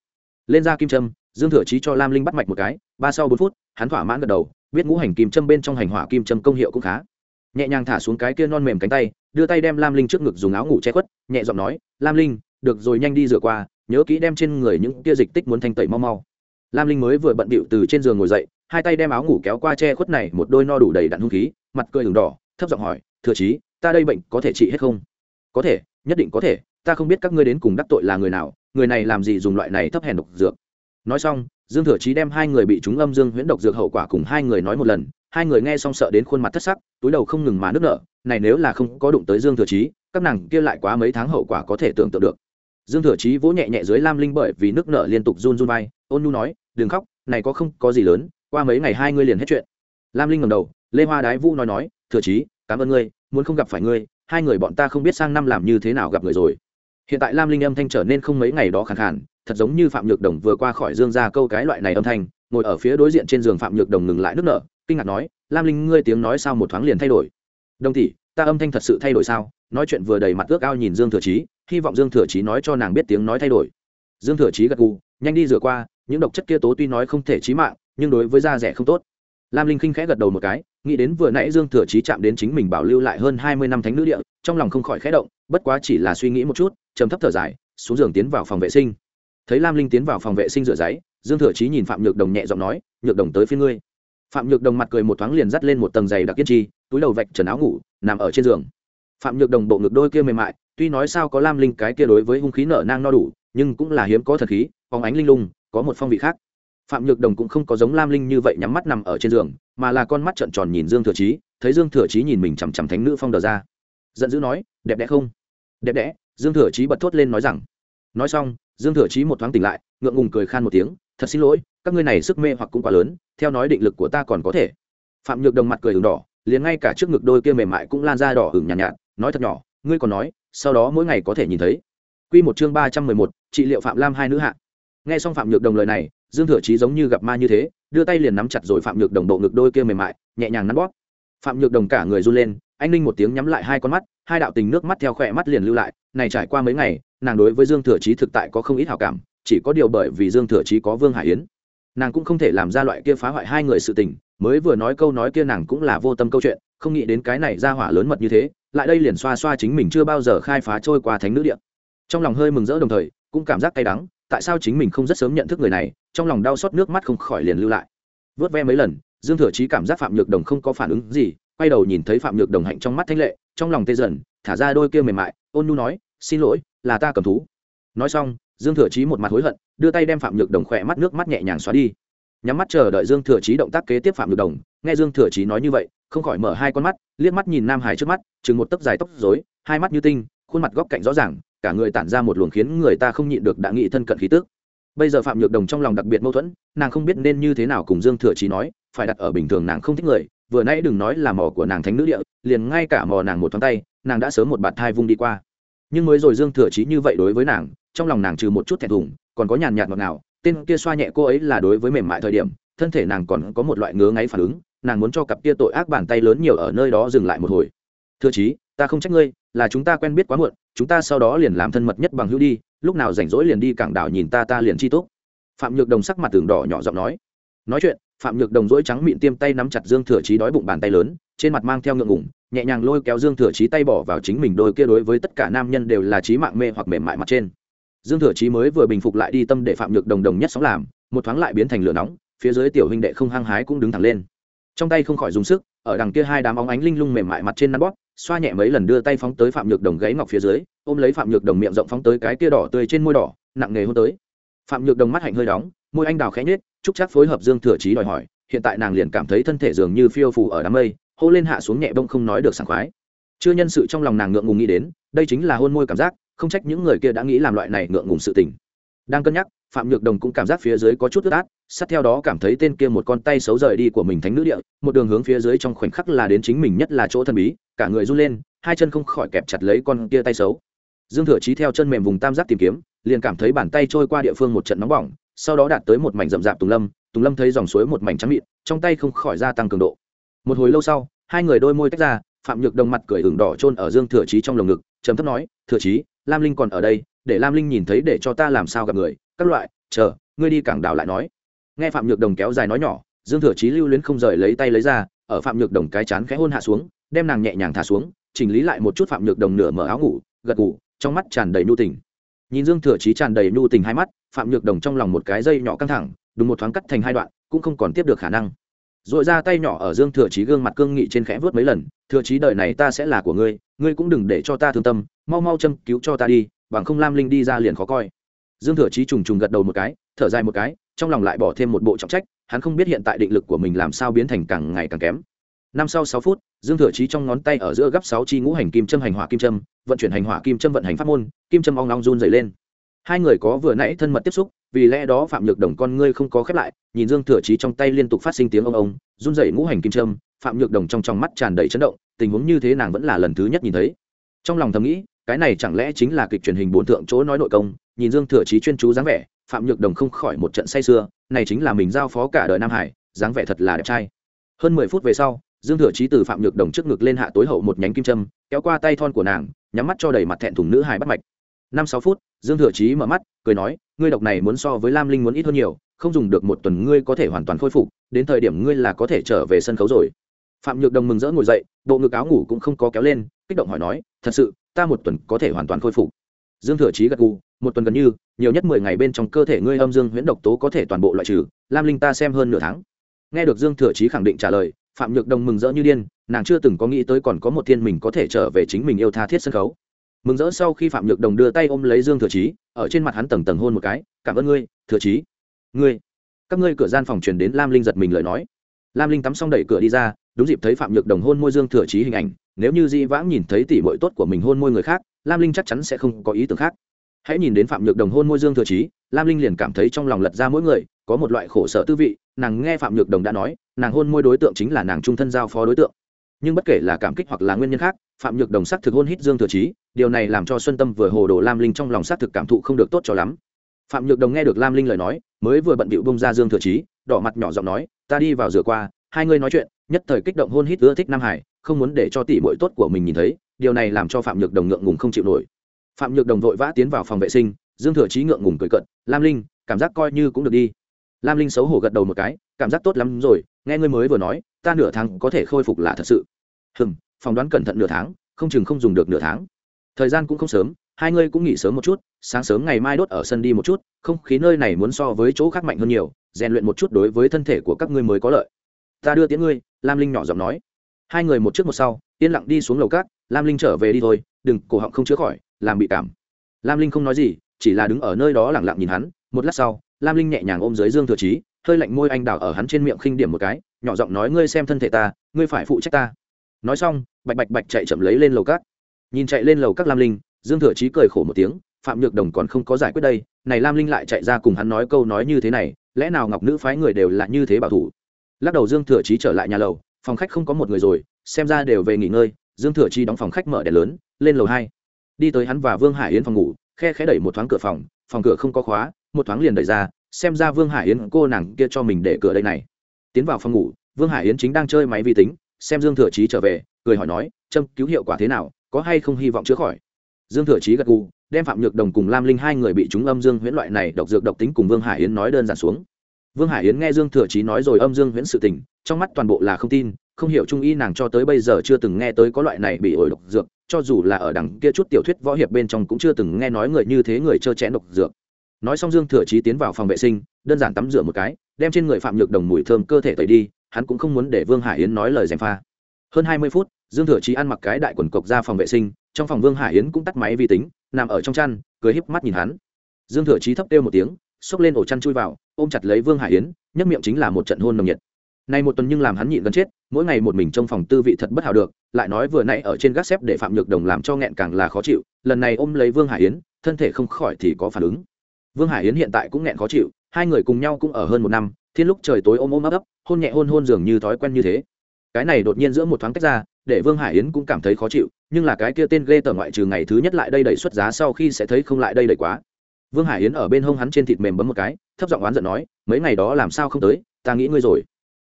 lên ra kim châm, dương thừa chí cho lam linh bắt mạch một cái, ba sau bốn phút, hắn thỏa mãn gật đầu, biết ngũ hành kim châm bên trong hành hỏa kim châm công hiệu cũng khá. Nhẹ nhàng thả xuống cái kia non mềm cánh tay, đưa tay đem lam linh trước ngực dùng áo ngủ che khuất, nhẹ giọng nói, lam linh, được rồi, nhanh đi rửa qua nhớ kỹ đem trên người những kia dịch tích muốn thanh tẩy mau mau. Lam linh mới vừa bận bịu từ trên giường ngồi dậy, hai tay đem áo ngủ kéo qua che khuất này, một đôi no đủ đầy đặn hung khí, mặt cười đường đỏ, thấp giọng hỏi, thừa chí, ta đây bệnh có thể trị hết không? Có thể, nhất định có thể, ta không biết các ngươi đến cùng đắc tội là người nào, người này làm gì dùng loại này thấp hèn độc dược. Nói xong, dương thừa chí đem hai người bị chúng âm dương huyễn độc dược hậu quả cùng hai người nói một lần, hai người nghe xong sợ đến khuôn mặt thất sắc, túi đầu không ngừng mà nước nở, này nếu là không có đụng tới dương thừa chí, các nàng kia lại quá mấy tháng hậu quả có thể tưởng tượng được dương thừa chí vỗ nhẹ nhẹ dưới lam linh bởi vì nước nở liên tục run run vai, ôn nu nói, đừng khóc, này có không có gì lớn, qua mấy ngày hai ngươi liền hết chuyện. Lam linh ngầm đầu, lê hoa đái vũ nói nói, thừa chí, cảm ơn ngươi, muốn không gặp phải ngươi, hai người bọn ta không biết sang năm làm như thế nào gặp người rồi. Hiện tại lam linh âm thanh trở nên không mấy ngày đó khẳng khản thật giống như phạm nhược đồng vừa qua khỏi dương ra câu cái loại này âm thanh, ngồi ở phía đối diện trên giường phạm nhược đồng ngừng lại nước nở kinh ngạc nói, lam linh, ngươi tiếng nói sao một thoáng liền thay đổi? Đồng tỷ, ta âm thanh thật sự thay đổi sao? Nói chuyện vừa đầy mặt ước ao nhìn dương thừa chí hy vọng dương thừa chí nói cho nàng biết tiếng nói thay đổi. Dương thừa chí gật gù, nhanh đi rửa qua, những độc chất kia tố tuy nói không thể chí mạng, nhưng đối với da rẻ không tốt. Lam linh khinh khẽ gật đầu một cái, nghĩ đến vừa nãy dương thừa chí chạm đến chính mình bảo lưu lại hơn hai mươi năm thánh nữ địa, trong lòng không khỏi khẽ động, bất quá chỉ là suy nghĩ một chút chấm thấp thở dài, xuống giường tiến vào phòng vệ sinh. Thấy lam linh tiến vào phòng vệ sinh rửa giấy, dương thừa chí nhìn phạm nhược đồng nhẹ giọng nói, nhược đồng tới phía ngươi. Phạm nhược đồng mặt cười một thoáng liền dắt lên một tầng giày đặc kiên chi túi đầu vạch trần áo ngủ, nằm ở trên giường. Phạm nhược đồng bộ ngực đôi kia mềm mại tuy nói sao có lam linh cái kia đối với hung khí nở nang no đủ nhưng cũng là hiếm có thật khí phóng ánh linh lung có một phong vị khác. Phạm nhược đồng cũng không có giống lam linh như vậy nhắm mắt nằm ở trên giường mà là con mắt trợn tròn nhìn dương thừa trí thấy dương thừa trí nhìn mình chằm chằm thánh nữ phong đờ ra. Giận dữ nói đẹp đẽ không? Đẹp đẽ dương thừa trí bật thốt lên nói rằng. Nói xong dương thừa trí một thoáng tỉnh lại ngượng ngùng cười khan một tiếng thật xin lỗi các ngươi này sức mê hoặc cũng quá lớn theo nói định lực của ta còn có thể. Phạm nhược đồng mặt cười hừng đỏ liền ngay cả trước ngực đôi kia mềm mại cũng lan ra đỏ hừng nhàn nhạt, nhạt nói thật nhỏ ngươi còn nói sau đó mỗi ngày có thể nhìn thấy Quy một chương ba trăm mười một, trị liệu Phạm Lam hai nữ hạ. Nghe xong Phạm Nhược Đồng lời này, Dương Thừa Chí giống như gặp ma như thế, đưa tay liền nắm chặt rồi Phạm Nhược Đồng bộ ngực đôi kia mềm mại, nhẹ nhàng nắn bóp. Phạm Nhược Đồng cả người run lên, anh ninh một tiếng nhắm lại hai con mắt, hai đạo tình nước mắt theo khỏe mắt liền lưu lại, này trải qua mấy ngày, nàng đối với Dương Thừa Chí thực tại có không ít hảo cảm, chỉ có điều bởi vì Dương Thừa Chí có Vương Hải Yến, nàng cũng không thể làm ra loại kia phá hoại hai người sự tình, mới vừa nói câu nói kia nàng cũng là vô tâm câu chuyện, không nghĩ đến cái này ra hỏa lớn mật như thế, lại đây liền xoa xoa chính mình chưa bao giờ khai phá trôi qua thánh nữ địa trong lòng hơi mừng rỡ đồng thời, cũng cảm giác cay đắng, tại sao chính mình không rất sớm nhận thức người này, trong lòng đau xót nước mắt không khỏi liền lưu lại. Vớt ve mấy lần, dương thừa chí cảm giác phạm nhược đồng không có phản ứng gì, quay đầu nhìn thấy phạm nhược đồng hạnh trong mắt thanh lệ, trong lòng tê dần, thả ra đôi kia mềm mại, ôn nhu nói, xin lỗi, là ta cầm thú. Nói xong, dương thừa chí một mặt hối hận, đưa tay đem phạm nhược đồng khỏe mắt, nước mắt nhẹ nhàng xóa đi. Nhắm mắt chờ đợi dương thừa chí động tác kế tiếp phạm nhược đồng, nghe dương thừa chí nói như vậy không khỏi mở hai con mắt, liếc mắt nhìn nam hải trước mắt, chừng một tấc dài tóc dối hai mắt như tinh, khuôn mặt góc cạnh rõ ràng, cả người tản ra một luồng khiến người ta không nhịn được đã nghị thân cận khí tức. Bây giờ phạm nhược đồng trong lòng đặc biệt mâu thuẫn, nàng không biết nên như thế nào cùng dương thừa trí nói, phải đặt ở bình thường nàng không thích người, vừa nãy đừng nói là mò của nàng thánh nữ địa, liền ngay cả mò nàng một thoáng tay, nàng đã sớm một bạt thai vung đi qua. Nhưng mới rồi dương thừa trí như vậy đối với nàng, trong lòng nàng trừ một chút thẹn thùng, còn có nhàn nhạt ngọt ngào, tên kia xoa nhẹ cô ấy là đối với mềm mại thời điểm, thân thể nàng còn có một loại ngứa ngáy phản ứng nàng muốn cho cặp kia tội ác bàn tay lớn nhiều ở nơi đó dừng lại một hồi. Thưa chí, ta không trách ngươi, là chúng ta quen biết quá muộn, chúng ta sau đó liền làm thân mật nhất bằng hữu đi, lúc nào rảnh rỗi liền đi cảng đảo nhìn ta ta liền chi tốt phạm nhược đồng sắc mặt tường đỏ nhỏ giọng nói. Nói chuyện, phạm nhược đồng rỗi trắng miệng tiêm tay nắm chặt dương thừa chí đói bụng bàn tay lớn, trên mặt mang theo ngượng ngủng nhẹ nhàng lôi kéo dương thừa chí tay bỏ vào chính mình đôi kia đối với tất cả nam nhân đều là trí mạng mê hoặc mềm mại mặt trên. Dương thừa chí mới vừa bình phục lại đi tâm để phạm nhược đồng đồng nhất sóng làm, một thoáng lại biến thành lửa nóng, phía dưới tiểu huynh đệ không hăng hái cũng đứng thẳng lên trong tay không khỏi dùng sức, ở đằng kia hai đám óng ánh linh lung mềm mại mặt trên nắn bóp, xoa nhẹ mấy lần đưa tay phóng tới phạm nhược đồng gáy ngọc phía dưới, ôm lấy phạm nhược đồng miệng rộng phóng tới cái kia đỏ tươi trên môi đỏ, nặng nề hôn tới. Phạm nhược đồng mắt hạnh hơi đóng, môi anh đào khẽ nhết chúc chắc phối hợp dương thừa trí đòi hỏi, hiện tại nàng liền cảm thấy thân thể dường như phiêu phù ở đám mây, hô lên hạ xuống nhẹ bông không nói được sảng khoái. Chưa nhân sự trong lòng nàng ngượng ngùng nghĩ đến, đây chính là hôn môi cảm giác, không trách những người kia đã nghĩ làm loại này ngượng ngùng sự tình. Đang cân nhắc phạm nhược đồng cũng cảm giác phía dưới có chút ướt át, sát theo đó cảm thấy tên kia một con tay xấu rời đi của mình thánh nữ địa, một đường hướng phía dưới trong khoảnh khắc là đến chính mình nhất là chỗ thần bí, cả người run lên, hai chân không khỏi kẹp chặt lấy con kia tay xấu. Dương thừa chí theo chân mềm vùng tam giác tìm kiếm, liền cảm thấy bàn tay trôi qua địa phương một trận nóng bỏng, sau đó đạt tới một mảnh rậm rạp tùng lâm tùng lâm thấy dòng suối một mảnh trắng mịn, trong tay không khỏi gia tăng cường độ. Một hồi lâu sau, hai người đôi môi tách ra, phạm nhược đồng mặt cười hưởng đỏ trôn ở dương thừa chí trong lồng ngực chấm thấp nói, thừa chí, lam linh còn ở đây, để lam linh nhìn thấy để cho ta làm sao gặp người các loại, chờ, ngươi đi cảng đảo lại nói. Nghe phạm nhược đồng kéo dài nói nhỏ, dương thừa chí lưu luyến không rời lấy tay lấy ra, ở phạm nhược đồng cái chán khẽ hôn hạ xuống, đem nàng nhẹ nhàng thả xuống, chỉnh lý lại một chút phạm nhược đồng nửa mở áo ngủ, gật ngủ trong mắt tràn đầy nhu tình. Nhìn dương thừa chí tràn đầy nhu tình hai mắt, phạm nhược đồng trong lòng một cái dây nhỏ căng thẳng, đúng một thoáng cắt thành hai đoạn, cũng không còn tiếp được khả năng. Dội ra tay nhỏ ở dương thừa chí gương mặt cương nghị trên khẽ vớt mấy lần, thừa chí đời này ta sẽ là của ngươi ngươi cũng đừng để cho ta thương tâm, mau mau châm cứu cho ta đi, bằng không lam linh đi ra liền khó coi dương thừa chí trùng trùng gật đầu một cái, thở dài một cái, trong lòng lại bỏ thêm một bộ trọng trách, hắn không biết hiện tại định lực của mình làm sao biến thành càng ngày càng kém. Năm sau sáu phút, dương thừa chí trong ngón tay ở giữa gấp sáu chi ngũ hành kim châm hành hỏa kim châm, vận chuyển hành hỏa kim châm vận hành pháp môn, kim châm ong long run dày lên. Hai người có vừa nãy thân mật tiếp xúc, vì lẽ đó phạm nhược đồng con ngươi không có khép lại, nhìn dương thừa chí trong tay liên tục phát sinh tiếng ông ông, run dày ngũ hành kim châm, phạm nhược đồng trong trong mắt tràn đầy chấn động, tình huống như thế nàng vẫn là lần thứ nhất nhìn thấy. Trong lòng thầm nghĩ cái này chẳng lẽ chính là kịch truyền hình bốn thượng chỗ nói nội công, nhìn dương thừa chí chuyên chú dáng vẻ, phạm nhược đồng không khỏi một trận say sưa, này chính là mình giao phó cả đời nam hải, dáng vẻ thật là đẹp trai. Hơn mười phút về sau, dương thừa chí từ phạm nhược đồng trước ngực lên hạ tối hậu một nhánh kim châm, kéo qua tay thon của nàng, nhắm mắt cho đầy mặt thẹn thùng nữ hài bắt mạch. Năm sáu phút, dương thừa chí mở mắt, cười nói, ngươi độc này muốn so với lam linh muốn ít hơn nhiều, không dùng được một tuần ngươi có thể hoàn toàn khôi phục, đến thời điểm ngươi là có thể trở về sân khấu rồi. Phạm nhược đồng mừng rỡ ngồi dậy, bộ ngực áo ngủ cũng không có kéo lên kích động hỏi nói, thật sự, ta một tuần có thể hoàn toàn khôi phục. Dương thừa chí gật gù, một tuần gần như, nhiều nhất mười ngày bên trong cơ thể ngươi âm dương huyễn độc tố có thể toàn bộ loại trừ, lam linh ta xem hơn nửa tháng. Nghe được dương thừa chí khẳng định trả lời, phạm nhược đồng mừng rỡ như điên, nàng chưa từng có nghĩ tới còn có một thiên mình có thể trở về chính mình yêu tha thiết sân khấu. Mừng rỡ sau khi phạm nhược đồng đưa tay ôm lấy dương thừa chí, ở trên mặt hắn tầng tầng hôn một cái, cảm ơn ngươi, thừa chí. Ngươi, các ngươi cửa gian phòng truyền đến lam linh giật mình lời nói. Lam linh tắm xong đẩy cửa đi ra, đúng dịp thấy phạm nhược đồng hôn môi dương thừa chí hình ảnh nếu như di vãng nhìn thấy tỷ bội tốt của mình hôn môi người khác, lam linh chắc chắn sẽ không có ý tưởng khác. Hãy nhìn đến phạm nhược đồng hôn môi dương thừa chí, lam linh liền cảm thấy trong lòng lật ra mỗi người, có một loại khổ sở tư vị, nàng nghe phạm nhược đồng đã nói, nàng hôn môi đối tượng chính là nàng trung thân giao phó đối tượng. Nhưng bất kể là cảm kích hoặc là nguyên nhân khác, phạm nhược đồng xác thực hôn hít dương thừa chí, điều này làm cho xuân tâm vừa hồ đồ lam linh trong lòng xác thực cảm thụ không được tốt cho lắm. Phạm nhược đồng nghe được lam linh lời nói, mới vừa bận bịu bông ra dương thừa chí, đỏ mặt nhỏ giọng nói, ta đi vào rửa qua, hai ngươi nói chuyện, nhất thời kích động hôn hít ưa thích nam hải không muốn để cho tỷ muội tốt của mình nhìn thấy điều này làm cho phạm nhược đồng ngượng ngùng không chịu nổi. Phạm nhược đồng vội vã tiến vào phòng vệ sinh dương thừa chí ngượng ngùng cười cận lam linh cảm giác coi như cũng được đi. Lam linh xấu hổ gật đầu một cái cảm giác tốt lắm rồi nghe ngươi mới vừa nói ta nửa tháng có thể khôi phục là thật sự. "Ừm, phỏng đoán cẩn thận nửa tháng không chừng không dùng được nửa tháng. Thời gian cũng không sớm hai ngươi cũng nghỉ sớm một chút sáng sớm ngày mai đốt ở sân đi một chút không khí nơi này muốn so với chỗ khác mạnh hơn nhiều rèn luyện một chút đối với thân thể của các ngươi mới có lợi. Ta đưa tiễn ngươi lam linh nhỏ giọng nói hai người một trước một sau, yên lặng đi xuống lầu cát, lam linh trở về đi thôi, đừng, cổ họng không chữa khỏi, làm bị cảm. Lam linh không nói gì, chỉ là đứng ở nơi đó lẳng lặng nhìn hắn. Một lát sau, lam linh nhẹ nhàng ôm dưới dương thừa trí hơi lạnh môi anh đào ở hắn trên miệng khinh điểm một cái, nhỏ giọng nói, ngươi xem thân thể ta, ngươi phải phụ trách ta. Nói xong, bạch bạch bạch chạy chậm lấy lên lầu cát. Nhìn chạy lên lầu các lam linh, dương thừa trí cười khổ một tiếng, phạm nhược đồng còn không có giải quyết đây, này lam linh lại chạy ra cùng hắn nói câu nói như thế này, lẽ nào ngọc nữ phái người đều là như thế bảo thủ? Lắc đầu dương thừa trí trở lại nhà lầu phòng khách không có một người rồi, xem ra đều về nghỉ ngơi, dương thừa chi đóng phòng khách mở đèn lớn, lên lầu hai. Đi tới hắn và vương hải yến phòng ngủ, khe khẽ đẩy một thoáng cửa phòng phòng cửa không có khóa, một thoáng liền đẩy ra, xem ra vương hải yến cô nàng kia cho mình để cửa đây này. Tiến vào phòng ngủ, vương hải yến chính đang chơi máy vi tính, xem dương thừa chí trở về, cười hỏi nói châm cứu hiệu quả thế nào, có hay không hy vọng chữa khỏi? Dương thừa chí gật gù, đem phạm nhược đồng cùng lam linh hai người bị trúng âm dương huyễn loại này độc dược độc tính cùng vương hải yến nói đơn giản xuống. Vương hải yến nghe dương thừa chí nói rồi âm dương huyễn sự tình trong mắt toàn bộ là không tin, không hiểu trung y nàng cho tới bây giờ chưa từng nghe tới có loại này bị ổi độc dược, cho dù là ở đằng kia chút tiểu thuyết võ hiệp bên trong cũng chưa từng nghe nói người như thế người trơ chén độc dược. Nói xong dương thừa chí tiến vào phòng vệ sinh, đơn giản tắm rửa một cái, đem trên người phạm nhược đồng mùi thơm cơ thể tẩy đi, hắn cũng không muốn để vương hải yến nói lời gièm pha. Hơn hai mươi phút, dương thừa chí ăn mặc cái đại quần cộc ra phòng vệ sinh, trong phòng vương hải yến cũng tắt máy vi tính, nằm ở trong chăn, cười híp mắt nhìn hắn. Dương thừa chí thấp kêu một tiếng, xốc lên ổ chăn chui vào, ôm chặt lấy vương hải yến, nhấc miệng chính là một trận hôn nồng nhiệt nay một tuần nhưng làm hắn nhịn gần chết, mỗi ngày một mình trong phòng tư vị thật bất hảo được, lại nói vừa nãy ở trên gác xếp để phạm nhược đồng làm cho nghẹn càng là khó chịu, lần này ôm lấy vương hải yến, thân thể không khỏi thì có phản ứng. Vương hải yến hiện tại cũng nghẹn khó chịu, hai người cùng nhau cũng ở hơn một năm, thiên lúc trời tối ôm ôm ấp ấp, hôn nhẹ hôn hôn dường như thói quen như thế. Cái này đột nhiên giữa một thoáng tách ra, để vương hải yến cũng cảm thấy khó chịu, nhưng là cái kia tên ghê tởm ngoại trừ ngày thứ nhất lại đây đẩy xuất giá sau khi sẽ thấy không lại đây đẩy quá. Vương hải yến ở bên hông hắn trên thịt mềm bấm một cái, thấp giọng oán giận nói, mấy ngày đó làm sao không tới, ta nghĩ ngươi rồi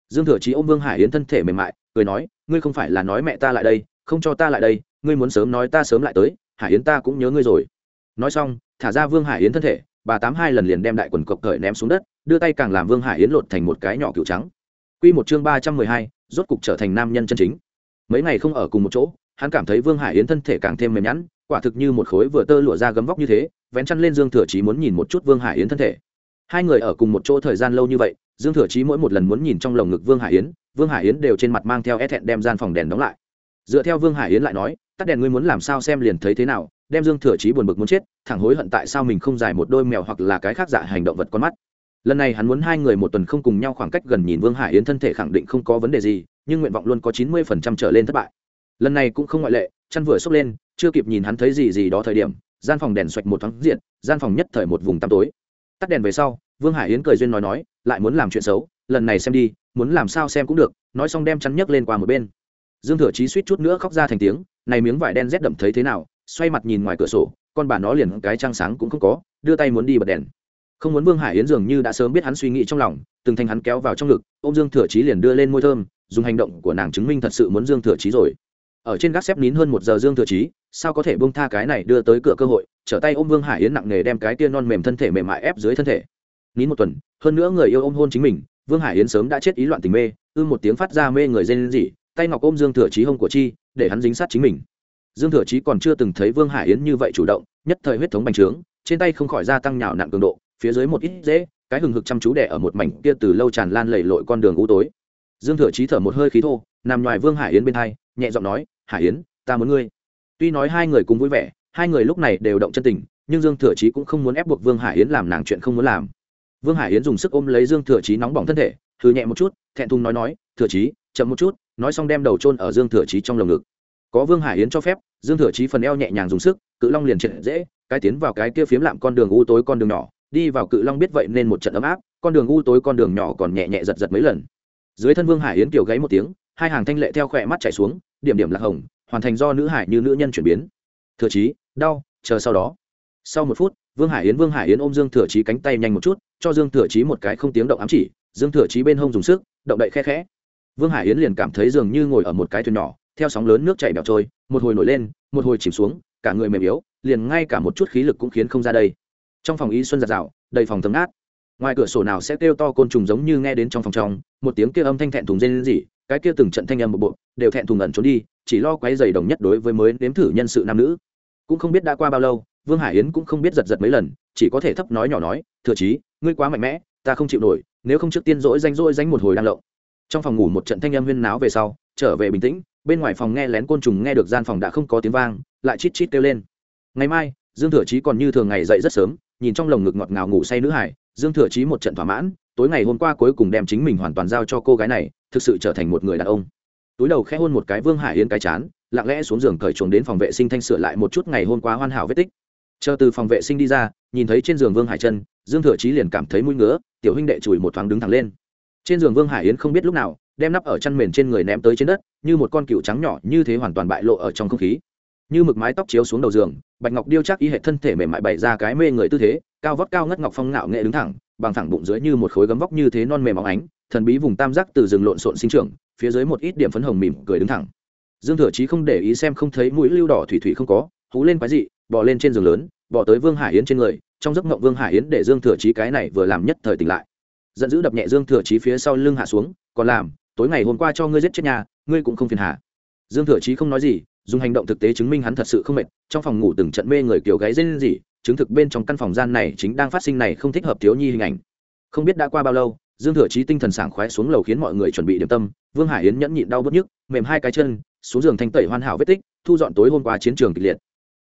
dương thừa chí ôm vương hải yến thân thể mềm mại, cười nói, ngươi không phải là nói mẹ ta lại đây, không cho ta lại đây, ngươi muốn sớm nói ta sớm lại tới, hải yến ta cũng nhớ ngươi rồi. Nói xong, thả ra vương hải yến thân thể, bà tám hai lần liền đem đại quần cộc cởi ném xuống đất, đưa tay càng làm vương hải yến lột thành một cái nhỏ cựu trắng. Quy một chương ba trăm mười hai, rốt cục trở thành nam nhân chân chính. Mấy ngày không ở cùng một chỗ, hắn cảm thấy vương hải yến thân thể càng thêm mềm nhẵn, quả thực như một khối vừa tơ lụa ra gấm vóc như thế, vén chăn lên dương thừa chí muốn nhìn một chút vương hải yến thân thể. Hai người ở cùng một chỗ thời gian lâu như vậy dương thừa chí mỗi một lần muốn nhìn trong lồng ngực vương hải yến, vương hải yến đều trên mặt mang theo e thẹn đem gian phòng đèn đóng lại. Dựa theo vương hải yến lại nói, tắt đèn ngươi muốn làm sao xem liền thấy thế nào, đem dương thừa chí buồn bực muốn chết, thẳng hối hận tại sao mình không giải một đôi mèo hoặc là cái khác giả hành động vật con mắt. Lần này hắn muốn hai người một tuần không cùng nhau khoảng cách gần nhìn vương hải yến thân thể khẳng định không có vấn đề gì, nhưng nguyện vọng luôn có chín mươi phần trăm trở lên thất bại. Lần này cũng không ngoại lệ, chăn vừa xốc lên, chưa kịp nhìn hắn thấy gì gì đó thời điểm, gian phòng đèn xoạch một thoáng diện, gian phòng nhất thời một vùng tăm tối. Tắt đèn về sau, vương hải yến cười duyên nói nói lại muốn làm chuyện xấu, lần này xem đi, muốn làm sao xem cũng được, nói xong đem chăn nhấc lên qua một bên. Dương thừa chí suýt chút nữa khóc ra thành tiếng, này miếng vải đen rét đậm thấy thế nào, xoay mặt nhìn ngoài cửa sổ, con bà nó liền cái trăng sáng cũng không có, đưa tay muốn đi bật đèn. Không muốn vương hải yến dường như đã sớm biết hắn suy nghĩ trong lòng, từng thanh hắn kéo vào trong ngực ô m dương thừa chí liền đưa lên môi thơm, dùng hành động của nàng chứng minh thật sự muốn dương thừa chí rồi. Ở trên gác xếp nín hơn một giờ dương thừa chí, sao có thể bông tha cái này đưa tới cửa cơ hội, trở tay ôm vương hải yến nặng nề đem cái tia non mềm thân thể mềm mại ép dưới thân thể nín một tuần, hơn nữa người yêu ôm hôn chính mình, vương hải yến sớm đã chết ý loạn tình mê, ư một tiếng phát ra mê người dên gì tay ngọc ôm dương thừa chí hông của chi, để hắn dính sát chính mình. Dương thừa chí còn chưa từng thấy vương hải yến như vậy chủ động, nhất thời huyết thống bành trướng, trên tay không khỏi gia tăng nhào nặng cường độ, phía dưới một ít dễ, cái hừng hực chăm chú đẻ ở một mảnh kia từ lâu tràn lan lầy lội con đường u tối. Dương thừa chí thở một hơi khí thô, nằm ngoài vương hải yến bên hai, nhẹ giọng nói, hải yến, ta muốn ngươi. Tuy nói hai người cùng vui vẻ, hai người lúc này đều động chân tình, nhưng dương thừa chí cũng không muốn ép buộc vương hải yến làm nàng chuyện không muốn làm vương hải yến dùng sức ôm lấy dương thừa chí nóng bỏng thân thể thư nhẹ một chút, thẹn thùng nói nói, thừa chí, chậm một chút. Nói xong đem đầu trôn ở dương thừa chí trong lồng ngực. Có vương hải yến cho phép, dương thừa chí phần eo nhẹ nhàng dùng sức, cự long liền triệt dễ, cái tiến vào cái kia phiếm lạm con đường u tối con đường nhỏ, đi vào cự long biết vậy nên một trận ấm áp, con đường u tối con đường nhỏ còn nhẹ nhẹ giật giật mấy lần. Dưới thân vương hải yến kiểu gáy một tiếng, hai hàng thanh lệ theo khỏe mắt chảy xuống, điểm điểm lạc hồng, hoàn thành do nữ hải như nữ nhân chuyển biến. Thừa chí, đau, chờ sau đó. Sau một phút vương hải yến, vương hải yến ôm dương thừa chí cánh tay nhanh một chút, cho dương thừa chí một cái không tiếng động ám chỉ, dương thừa chí bên hông dùng sức, động đậy khe khẽ. Vương hải yến liền cảm thấy dường như ngồi ở một cái thuyền nhỏ, theo sóng lớn nước chảy bẹo trôi, một hồi nổi lên, một hồi chìm xuống, cả người mềm yếu, liền ngay cả một chút khí lực cũng khiến không ra đây. Trong phòng y xuân giặt rào, đầy phòng thấm át ngoài cửa sổ nào sẽ kêu to côn trùng giống như nghe đến trong phòng trong, một tiếng kia âm thanh thẹn thùng rên rỉ, cái kia từng trận thanh âm một bộ đều thẹn thùng ẩn trốn đi, chỉ lo quấy giày đồng nhất đối với mới nếm thử nhân sự nam nữ. Cũng không biết đã qua bao lâu vương hải yến cũng không biết giật giật mấy lần, chỉ có thể thấp nói nhỏ nói, thừa chí, ngươi quá mạnh mẽ, ta không chịu nổi, nếu không trước tiên dỗi danh dỗi danh một hồi đang lộng. Trong phòng ngủ một trận thanh âm huyên náo về sau, trở về bình tĩnh, bên ngoài phòng nghe lén côn trùng nghe được gian phòng đã không có tiếng vang, lại chít chít kêu lên. Ngày mai, dương thừa chí còn như thường ngày dậy rất sớm, nhìn trong lồng ngực ngọt ngào ngủ say nữ hải, dương thừa chí một trận thỏa mãn, tối ngày hôm qua cuối cùng đem chính mình hoàn toàn giao cho cô gái này, thực sự trở thành một người đàn ông. Túi đầu khẽ hôn một cái vương hải yên cái chán, lặng lẽ xuống giường cởi chuồng đến phòng vệ sinh thanh sửa lại một chút ngày hôm qua hoàn hảo vết tích chờ từ phòng vệ sinh đi ra, nhìn thấy trên giường vương hải chân dương thừa chí liền cảm thấy mũi ngứa, tiểu huynh đệ chùi một thoáng đứng thẳng lên. Trên giường vương hải yến không biết lúc nào, đem nắp ở chăn mền trên người ném tới trên đất, như một con cựu trắng nhỏ như thế hoàn toàn bại lộ ở trong không khí. Như mực mái tóc chiếu xuống đầu giường, bạch ngọc điêu chắc y hệ thân thể mềm mại bày ra cái mê người tư thế, cao vóc cao ngất ngọc phong ngạo nghệ đứng thẳng, bằng thẳng bụng dưới như một khối gấm vóc như thế non mềm óng ánh, thần bí vùng tam giác từ rừng lộn xộn sinh trưởng, phía dưới một ít điểm phấn hồng mỉm cười đứng thẳng. Dương thừa chí không để ý xem không thấy mũi lưu đỏ thủy thủy không có, hú lên quái dị, bò lên trên giường lớn bỏ tới vương hải yến trên người, trong giấc mộng vương hải yến để dương thừa chí cái này vừa làm nhất thời tỉnh lại. Giận dữ đập nhẹ dương thừa chí phía sau lưng hạ xuống, còn làm, tối ngày hôm qua cho ngươi giết chết nhà, ngươi cũng không phiền hà. Dương thừa chí không nói gì, dùng hành động thực tế chứng minh hắn thật sự không mệt, trong phòng ngủ từng trận mê người kiểu gáy lên gì chứng thực bên trong căn phòng gian này chính đang phát sinh này không thích hợp thiếu nhi hình ảnh. Không biết đã qua bao lâu, dương thừa chí tinh thần sảng khoái xuống lầu khiến mọi người chuẩn bị điểm tâm, vương hải yến nhẫn nhịn đau bớt nhức, mềm hai cái chân, xuống giường thanh tẩy hoàn hảo vết tích, thu dọn tối hôm qua chiến trường kịch liệt.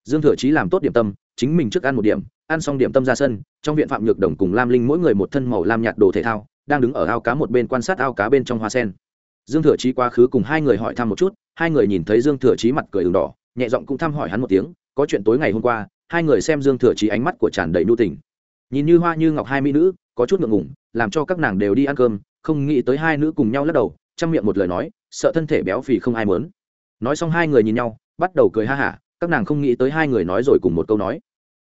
Dương thừa chí làm tốt điểm tâm chính mình trước ăn một điểm, ăn xong điểm tâm ra sân, trong viện phạm nhược đồng cùng lam linh mỗi người một thân màu lam nhạt đồ thể thao, đang đứng ở ao cá một bên quan sát ao cá bên trong hoa sen. Dương thừa chí quá khứ cùng hai người hỏi thăm một chút, hai người nhìn thấy dương thừa chí mặt cười đường đỏ, nhẹ giọng cũng thăm hỏi hắn một tiếng, có chuyện tối ngày hôm qua, hai người xem dương thừa chí ánh mắt của tràn đầy nu tình. Nhìn như hoa như ngọc hai mỹ nữ, có chút ngượng ngủng làm cho các nàng đều đi ăn cơm, không nghĩ tới hai nữ cùng nhau lắc đầu, chăm miệng một lời nói, sợ thân thể béo phì không ai mớn nói xong hai người nhìn nhau, bắt đầu cười ha hả các nàng không nghĩ tới hai người nói rồi cùng một câu nói.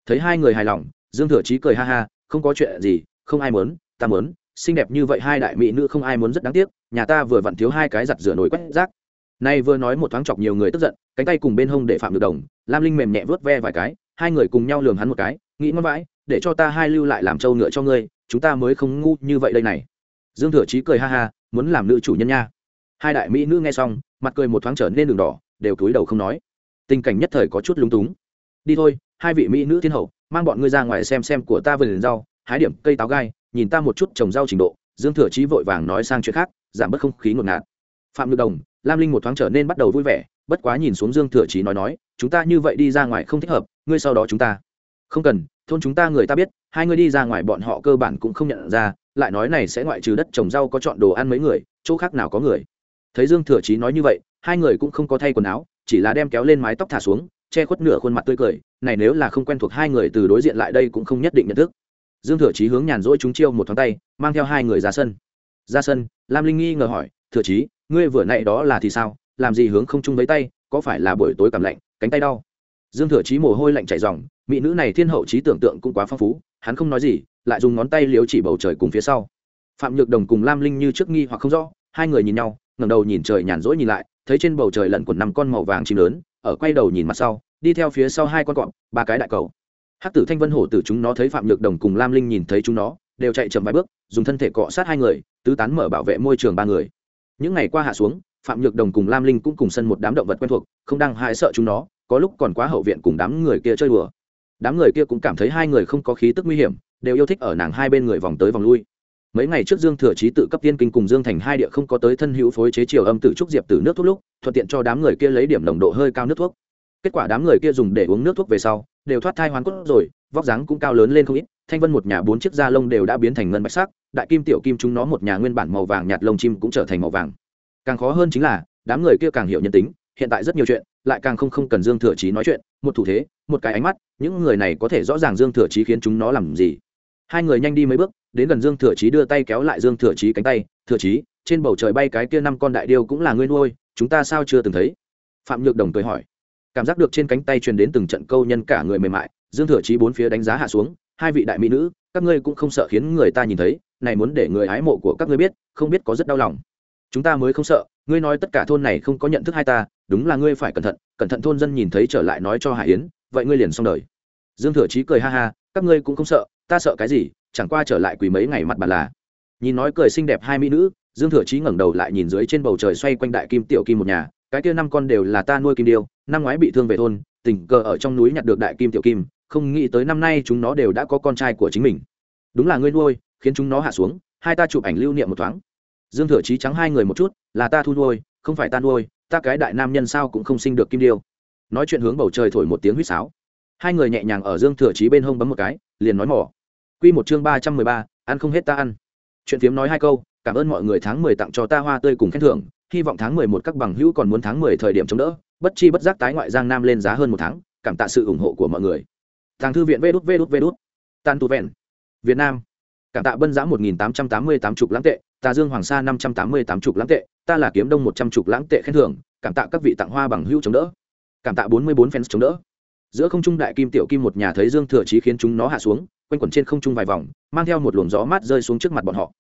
Thấy hai người hài lòng dương thừa chí cười ha ha không có chuyện gì không ai muốn, ta muốn, xinh đẹp như vậy hai đại mỹ nữ không ai muốn rất đáng tiếc nhà ta vừa vặn thiếu hai cái giặt rửa nồi quét rác. Nay vừa nói một thoáng chọc nhiều người tức giận cánh tay cùng bên hông để phạm được đồng lam linh mềm nhẹ vớt ve vài cái hai người cùng nhau lường hắn một cái nghĩ ngon vãi để cho ta hai lưu lại làm trâu ngựa cho ngươi chúng ta mới không ngu như vậy đây này. Dương thừa chí cười ha ha muốn làm nữ chủ nhân nha. Hai đại mỹ nữ nghe xong mặt cười một thoáng trở nên đường đỏ đều cúi đầu không nói tình cảnh nhất thời có chút lúng túng. Đi thôi, hai vị mỹ nữ thiên hậu, mang bọn ngươi ra ngoài xem xem của ta vườn rau, hái điểm cây táo gai, nhìn ta một chút trồng rau trình độ. Dương thừa chí vội vàng nói sang chuyện khác, giảm bớt không khí ngột ngạt. Phạm nhược đồng, lam linh một thoáng trở nên bắt đầu vui vẻ, bất quá nhìn xuống dương thừa chí nói nói, chúng ta như vậy đi ra ngoài không thích hợp, ngươi sau đó chúng ta. Không cần, thôn chúng ta người ta biết, hai người đi ra ngoài bọn họ cơ bản cũng không nhận ra, lại nói này sẽ ngoại trừ đất trồng rau có chọn đồ ăn mấy người, chỗ khác nào có người. Thấy dương thừa chí nói như vậy, hai người cũng không có thay quần áo chỉ là đem kéo lên mái tóc thả xuống, che khuất nửa khuôn mặt tươi cười, này nếu là không quen thuộc hai người từ đối diện lại đây cũng không nhất định nhận thức. Dương thừa chí hướng nhàn rỗi chúng chiêu một thoáng tay, mang theo hai người ra sân. Ra sân, lam linh nghi ngờ hỏi, thừa chí, ngươi vừa nãy đó là thì sao? Làm gì hướng không chung với tay, có phải là buổi tối cảm lạnh, cánh tay đau? Dương thừa chí mồ hôi lạnh chảy ròng, mỹ nữ này thiên hậu trí tưởng tượng cũng quá phong phú, hắn không nói gì, lại dùng ngón tay liếu chỉ bầu trời cùng phía sau. Phạm nhược đồng cùng lam linh như trước nghi hoặc không rõ, hai người nhìn nhau, ngẩng đầu nhìn trời nhàn rỗi nhìn lại thấy trên bầu trời lẩn quẩn năm con màu vàng chim lớn, ở quay đầu nhìn mặt sau, đi theo phía sau hai con cọp, ba cái đại cầu. Hắc tử thanh vân hổ tử chúng nó thấy phạm nhược đồng cùng lam linh nhìn thấy chúng nó, đều chạy chậm vài bước, dùng thân thể cọ sát hai người, tứ tán mở bảo vệ môi trường ba người. Những ngày qua hạ xuống, phạm nhược đồng cùng lam linh cũng cùng sân một đám động vật quen thuộc, không đang hại sợ chúng nó, có lúc còn quá hậu viện cùng đám người kia chơi đùa. Đám người kia cũng cảm thấy hai người không có khí tức nguy hiểm, đều yêu thích ở nàng hai bên người vòng tới vòng lui mấy ngày trước dương thừa chí tự cấp tiên kinh cùng dương thành hai địa không có tới thân hữu phối chế chiều âm tự trúc diệp từ nước thuốc lúc, thuận tiện cho đám người kia lấy điểm nồng độ hơi cao nước thuốc. Kết quả đám người kia dùng để uống nước thuốc về sau, đều thoát thai hoàn cốt rồi, vóc dáng cũng cao lớn lên không ít, thanh vân một nhà bốn chiếc da lông đều đã biến thành ngân bạch sắc, đại kim tiểu kim chúng nó một nhà nguyên bản màu vàng nhạt lông chim cũng trở thành màu vàng. Càng khó hơn chính là, đám người kia càng hiểu nhân tính, hiện tại rất nhiều chuyện, lại càng không không cần dương thừa chí nói chuyện, một thủ thế, một cái ánh mắt, những người này có thể rõ ràng dương thừa chí khiến chúng nó làm gì. Hai người nhanh đi mấy bước đến gần dương thừa chí đưa tay kéo lại dương thừa chí cánh tay, thừa chí, trên bầu trời bay cái kia năm con đại điêu cũng là ngươi nuôi, chúng ta sao chưa từng thấy? Phạm nhược đồng cười hỏi. Cảm giác được trên cánh tay truyền đến từng trận câu nhân cả người mềm mại, dương thừa chí bốn phía đánh giá hạ xuống, hai vị đại mỹ nữ, các ngươi cũng không sợ khiến người ta nhìn thấy, này muốn để người ái mộ của các ngươi biết, không biết có rất đau lòng. Chúng ta mới không sợ, ngươi nói tất cả thôn này không có nhận thức hai ta, đúng là ngươi phải cẩn thận cẩn thận thôn dân nhìn thấy trở lại nói cho hải yến, vậy ngươi liền xong đời. Dương thừa chí cười ha ha, các ngươi cũng không sợ ta sợ cái gì, chẳng qua trở lại quỳ mấy ngày mặt bàn là. Nhìn nói cười xinh đẹp hai mỹ nữ, dương thừa chí ngẩng đầu lại nhìn dưới trên bầu trời xoay quanh đại kim tiểu kim một nhà, cái kia năm con đều là ta nuôi kim điêu, năm ngoái bị thương về thôn, tình cờ ở trong núi nhặt được đại kim tiểu kim, không nghĩ tới năm nay chúng nó đều đã có con trai của chính mình. Đúng là ngươi nuôi, khiến chúng nó hạ xuống, hai ta chụp ảnh lưu niệm một thoáng. Dương thừa chí trắng hai người một chút, là ta thu nuôi, không phải ta nuôi, ta cái đại nam nhân sao cũng không sinh được kim điêu. Nói chuyện hướng bầu trời thổi một tiếng huýt sáo. Hai người nhẹ nhàng ở dương thừa chí bên hông bấm một cái, liền nói mỏ. Quy một chương ba trăm mười ba, ăn không hết ta ăn. Chuyện phiếm nói hai câu, cảm ơn mọi người tháng mười tặng cho ta hoa tươi cùng khen thưởng, hy vọng tháng mười một các bằng hữu còn muốn tháng mười thời điểm chống đỡ, bất chi bất giác tái ngoại giang nam lên giá hơn một tháng, cảm tạ sự ủng hộ của mọi người. Tàng thư viện Vút Vút Vút. Tàn tù tan tu vẹn. Việt nam. Cảm tạ bân giá một nghìn tám trăm tám mươi tám chục lãng tệ ta dương hoàng sa năm trăm tám mươi tám chục lãng tệ, ta là kiếm đông một trăm chục lãng tệ khen thưởng, cảm tạ các vị tặng hoa bằng hữu chống đỡ. Cảm tạ bốn mươi bốn fans chống đỡ. Giữa không trung đại kim tiểu kim một nhà thấy dương thừa chí khiến chúng nó hạ xuống quanh quẩn trên không trung vài vòng, mang theo một luồng gió mát rơi xuống trước mặt bọn họ.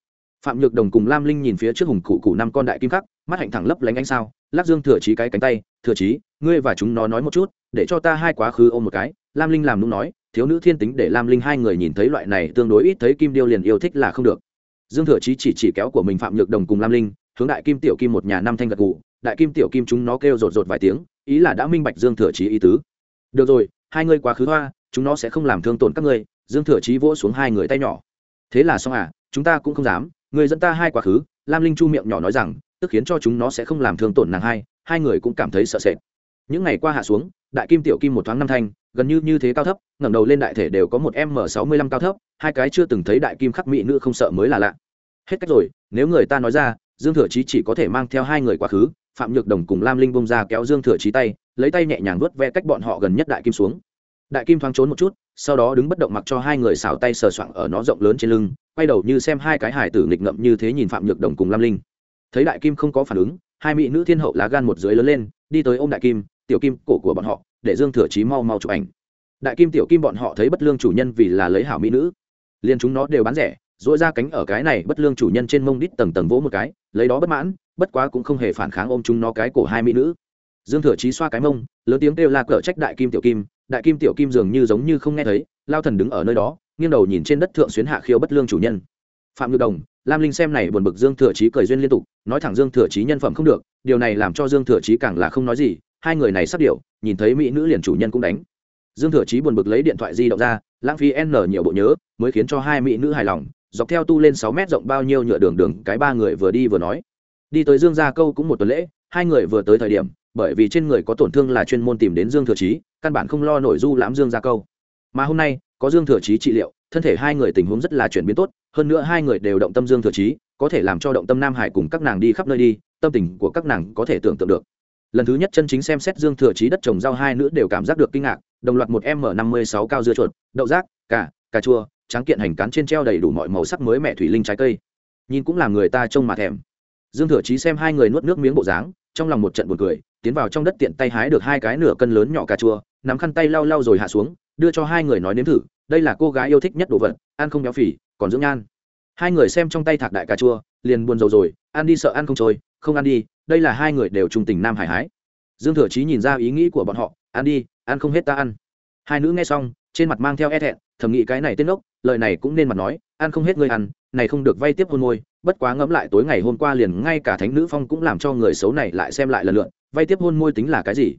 Phạm nhược đồng cùng lam linh nhìn phía trước hùng cụ cụ năm con đại kim khắc, mắt hạnh thẳng lấp lánh ánh sao, lắc dương thừa chí cái cánh tay, thừa chí, ngươi và chúng nó nói một chút, để cho ta hai quá khứ ôm một cái. Lam linh làm nung nói, thiếu nữ thiên tính để lam linh hai người nhìn thấy loại này tương đối ít thấy kim điêu liền yêu thích là không được. Dương thừa chí chỉ chỉ kéo của mình phạm nhược đồng cùng lam linh, hướng đại kim tiểu kim một nhà năm thanh gật cụ đại kim tiểu kim chúng nó kêu rột rột vài tiếng, ý là đã minh bạch dương thừa chí ý tứ. Được rồi, hai ngươi quá khứ hoa, chúng nó sẽ không làm thương tổn các ngươi dương thừa chí vỗ xuống hai người tay nhỏ. Thế là xong à chúng ta cũng không dám, người dẫn ta hai quá khứ. Lam linh chu miệng nhỏ nói rằng, tức khiến cho chúng nó sẽ không làm thương tổn nàng hai hai người cũng cảm thấy sợ sệt. Những ngày qua hạ xuống, đại kim tiểu kim một thoáng năm thanh, gần như như thế cao thấp, ngẩng đầu lên đại thể đều có một m sáu mươi lăm cao thấp, hai cái chưa từng thấy đại kim khắc mỹ nữ không sợ mới là lạ. Hết cách rồi, nếu người ta nói ra, dương thừa chí chỉ có thể mang theo hai người quá khứ, phạm nhược đồng cùng lam linh bông ra kéo dương thừa chí tay, lấy tay nhẹ nhàng vớt ve cách bọn họ gần nhất đại kim xuống. Đại kim thoáng trốn một chút sau đó đứng bất động mặc cho hai người xào tay sờ soạng ở nó rộng lớn trên lưng, quay đầu như xem hai cái hải tử nghịch ngậm như thế nhìn phạm nhược đồng cùng lam linh. Thấy đại kim không có phản ứng, hai mỹ nữ thiên hậu lá gan một dưới lớn lên, đi tới ô m đại kim, tiểu kim, cổ của bọn họ, để dương thừa trí mau mau chụp ảnh. Đại kim, tiểu kim bọn họ thấy bất lương chủ nhân vì là lấy hảo mỹ nữ, liền chúng nó đều bán rẻ dỗi ra cánh ở cái này bất lương chủ nhân trên mông đít tầng tầng vỗ một cái, lấy đó bất mãn, bất quá cũng không hề phản kháng ôm chúng nó cái cổ hai mỹ nữ. Dương thừa trí xoa cái mông, lớn tiếng kêu la cờ trách đại kim, tiểu kim đại kim tiểu kim dường như giống như không nghe thấy, lao thần đứng ở nơi đó, nghiêng đầu nhìn trên đất thượng xuyến hạ khiêu bất lương chủ nhân. Phạm ngự đồng, lam linh xem này buồn bực dương thừa chí cười duyên liên tục, nói thẳng dương thừa chí nhân phẩm không được, điều này làm cho dương thừa chí càng là không nói gì, hai người này sắp điệu nhìn thấy mỹ nữ liền chủ nhân cũng đánh. Dương thừa chí buồn bực lấy điện thoại di động ra, lãng phí n nhiều bộ nhớ, mới khiến cho hai mỹ nữ hài lòng, dọc theo tu lên sáu mét rộng bao nhiêu nhựa đường đường, cái ba người vừa đi vừa nói. Đi tới dương gia câu cũng một tuần lễ, hai người vừa tới thời điểm bởi vì trên người có tổn thương là chuyên môn tìm đến dương thừa chí, căn bản không lo nổi du lãm dương gia câu. Mà hôm nay, có dương thừa chí trị liệu, thân thể hai người tình huống rất là chuyển biến tốt, hơn nữa hai người đều động tâm dương thừa chí, có thể làm cho động tâm nam hải cùng các nàng đi khắp nơi đi, tâm tình của các nàng có thể tưởng tượng được. Lần thứ nhất chân chính xem xét dương thừa chí đất trồng rau hai nữ đều cảm giác được kinh ngạc, đồng loạt một m năm mươi sáu cao dưa chuột, đậu rác, cà cà chua, tráng kiện hành cán trên treo đầy đủ mọi màu sắc mới mẹ thủy linh trái cây. Nhìn cũng làm người ta trông mà thèm. Dương thừa chí xem hai người nuốt nước miếng bộ dáng, trong lòng một trận buồn cười tiến vào trong đất tiện tay hái được hai cái nửa cân lớn nhỏ cà chua, nắm khăn tay lau lau rồi hạ xuống, đưa cho hai người nói nếm thử, đây là cô gái yêu thích nhất đồ vật, ăn không béo phì, còn dưỡng nhan. Hai người xem trong tay thạc đại cà chua, liền buồn rầu rồi, ăn đi sợ ăn không trôi, không ăn đi, đây là hai người đều trung tình nam hải hái. Dương thừa chí nhìn ra ý nghĩ của bọn họ, ăn đi, ăn không hết ta ăn. Hai nữ nghe xong, trên mặt mang theo e thẹn, thầm nghĩ cái này tên ốc lời này cũng nên mặt nói, ăn không hết ngươi ăn, này không được vay tiếp hôn môi, bất quá ngẫm lại tối ngày hôm qua liền ngay cả thánh nữ phong cũng làm cho người xấu này lại xem lại lần lượn vay tiếp hôn môi tính là cái gì?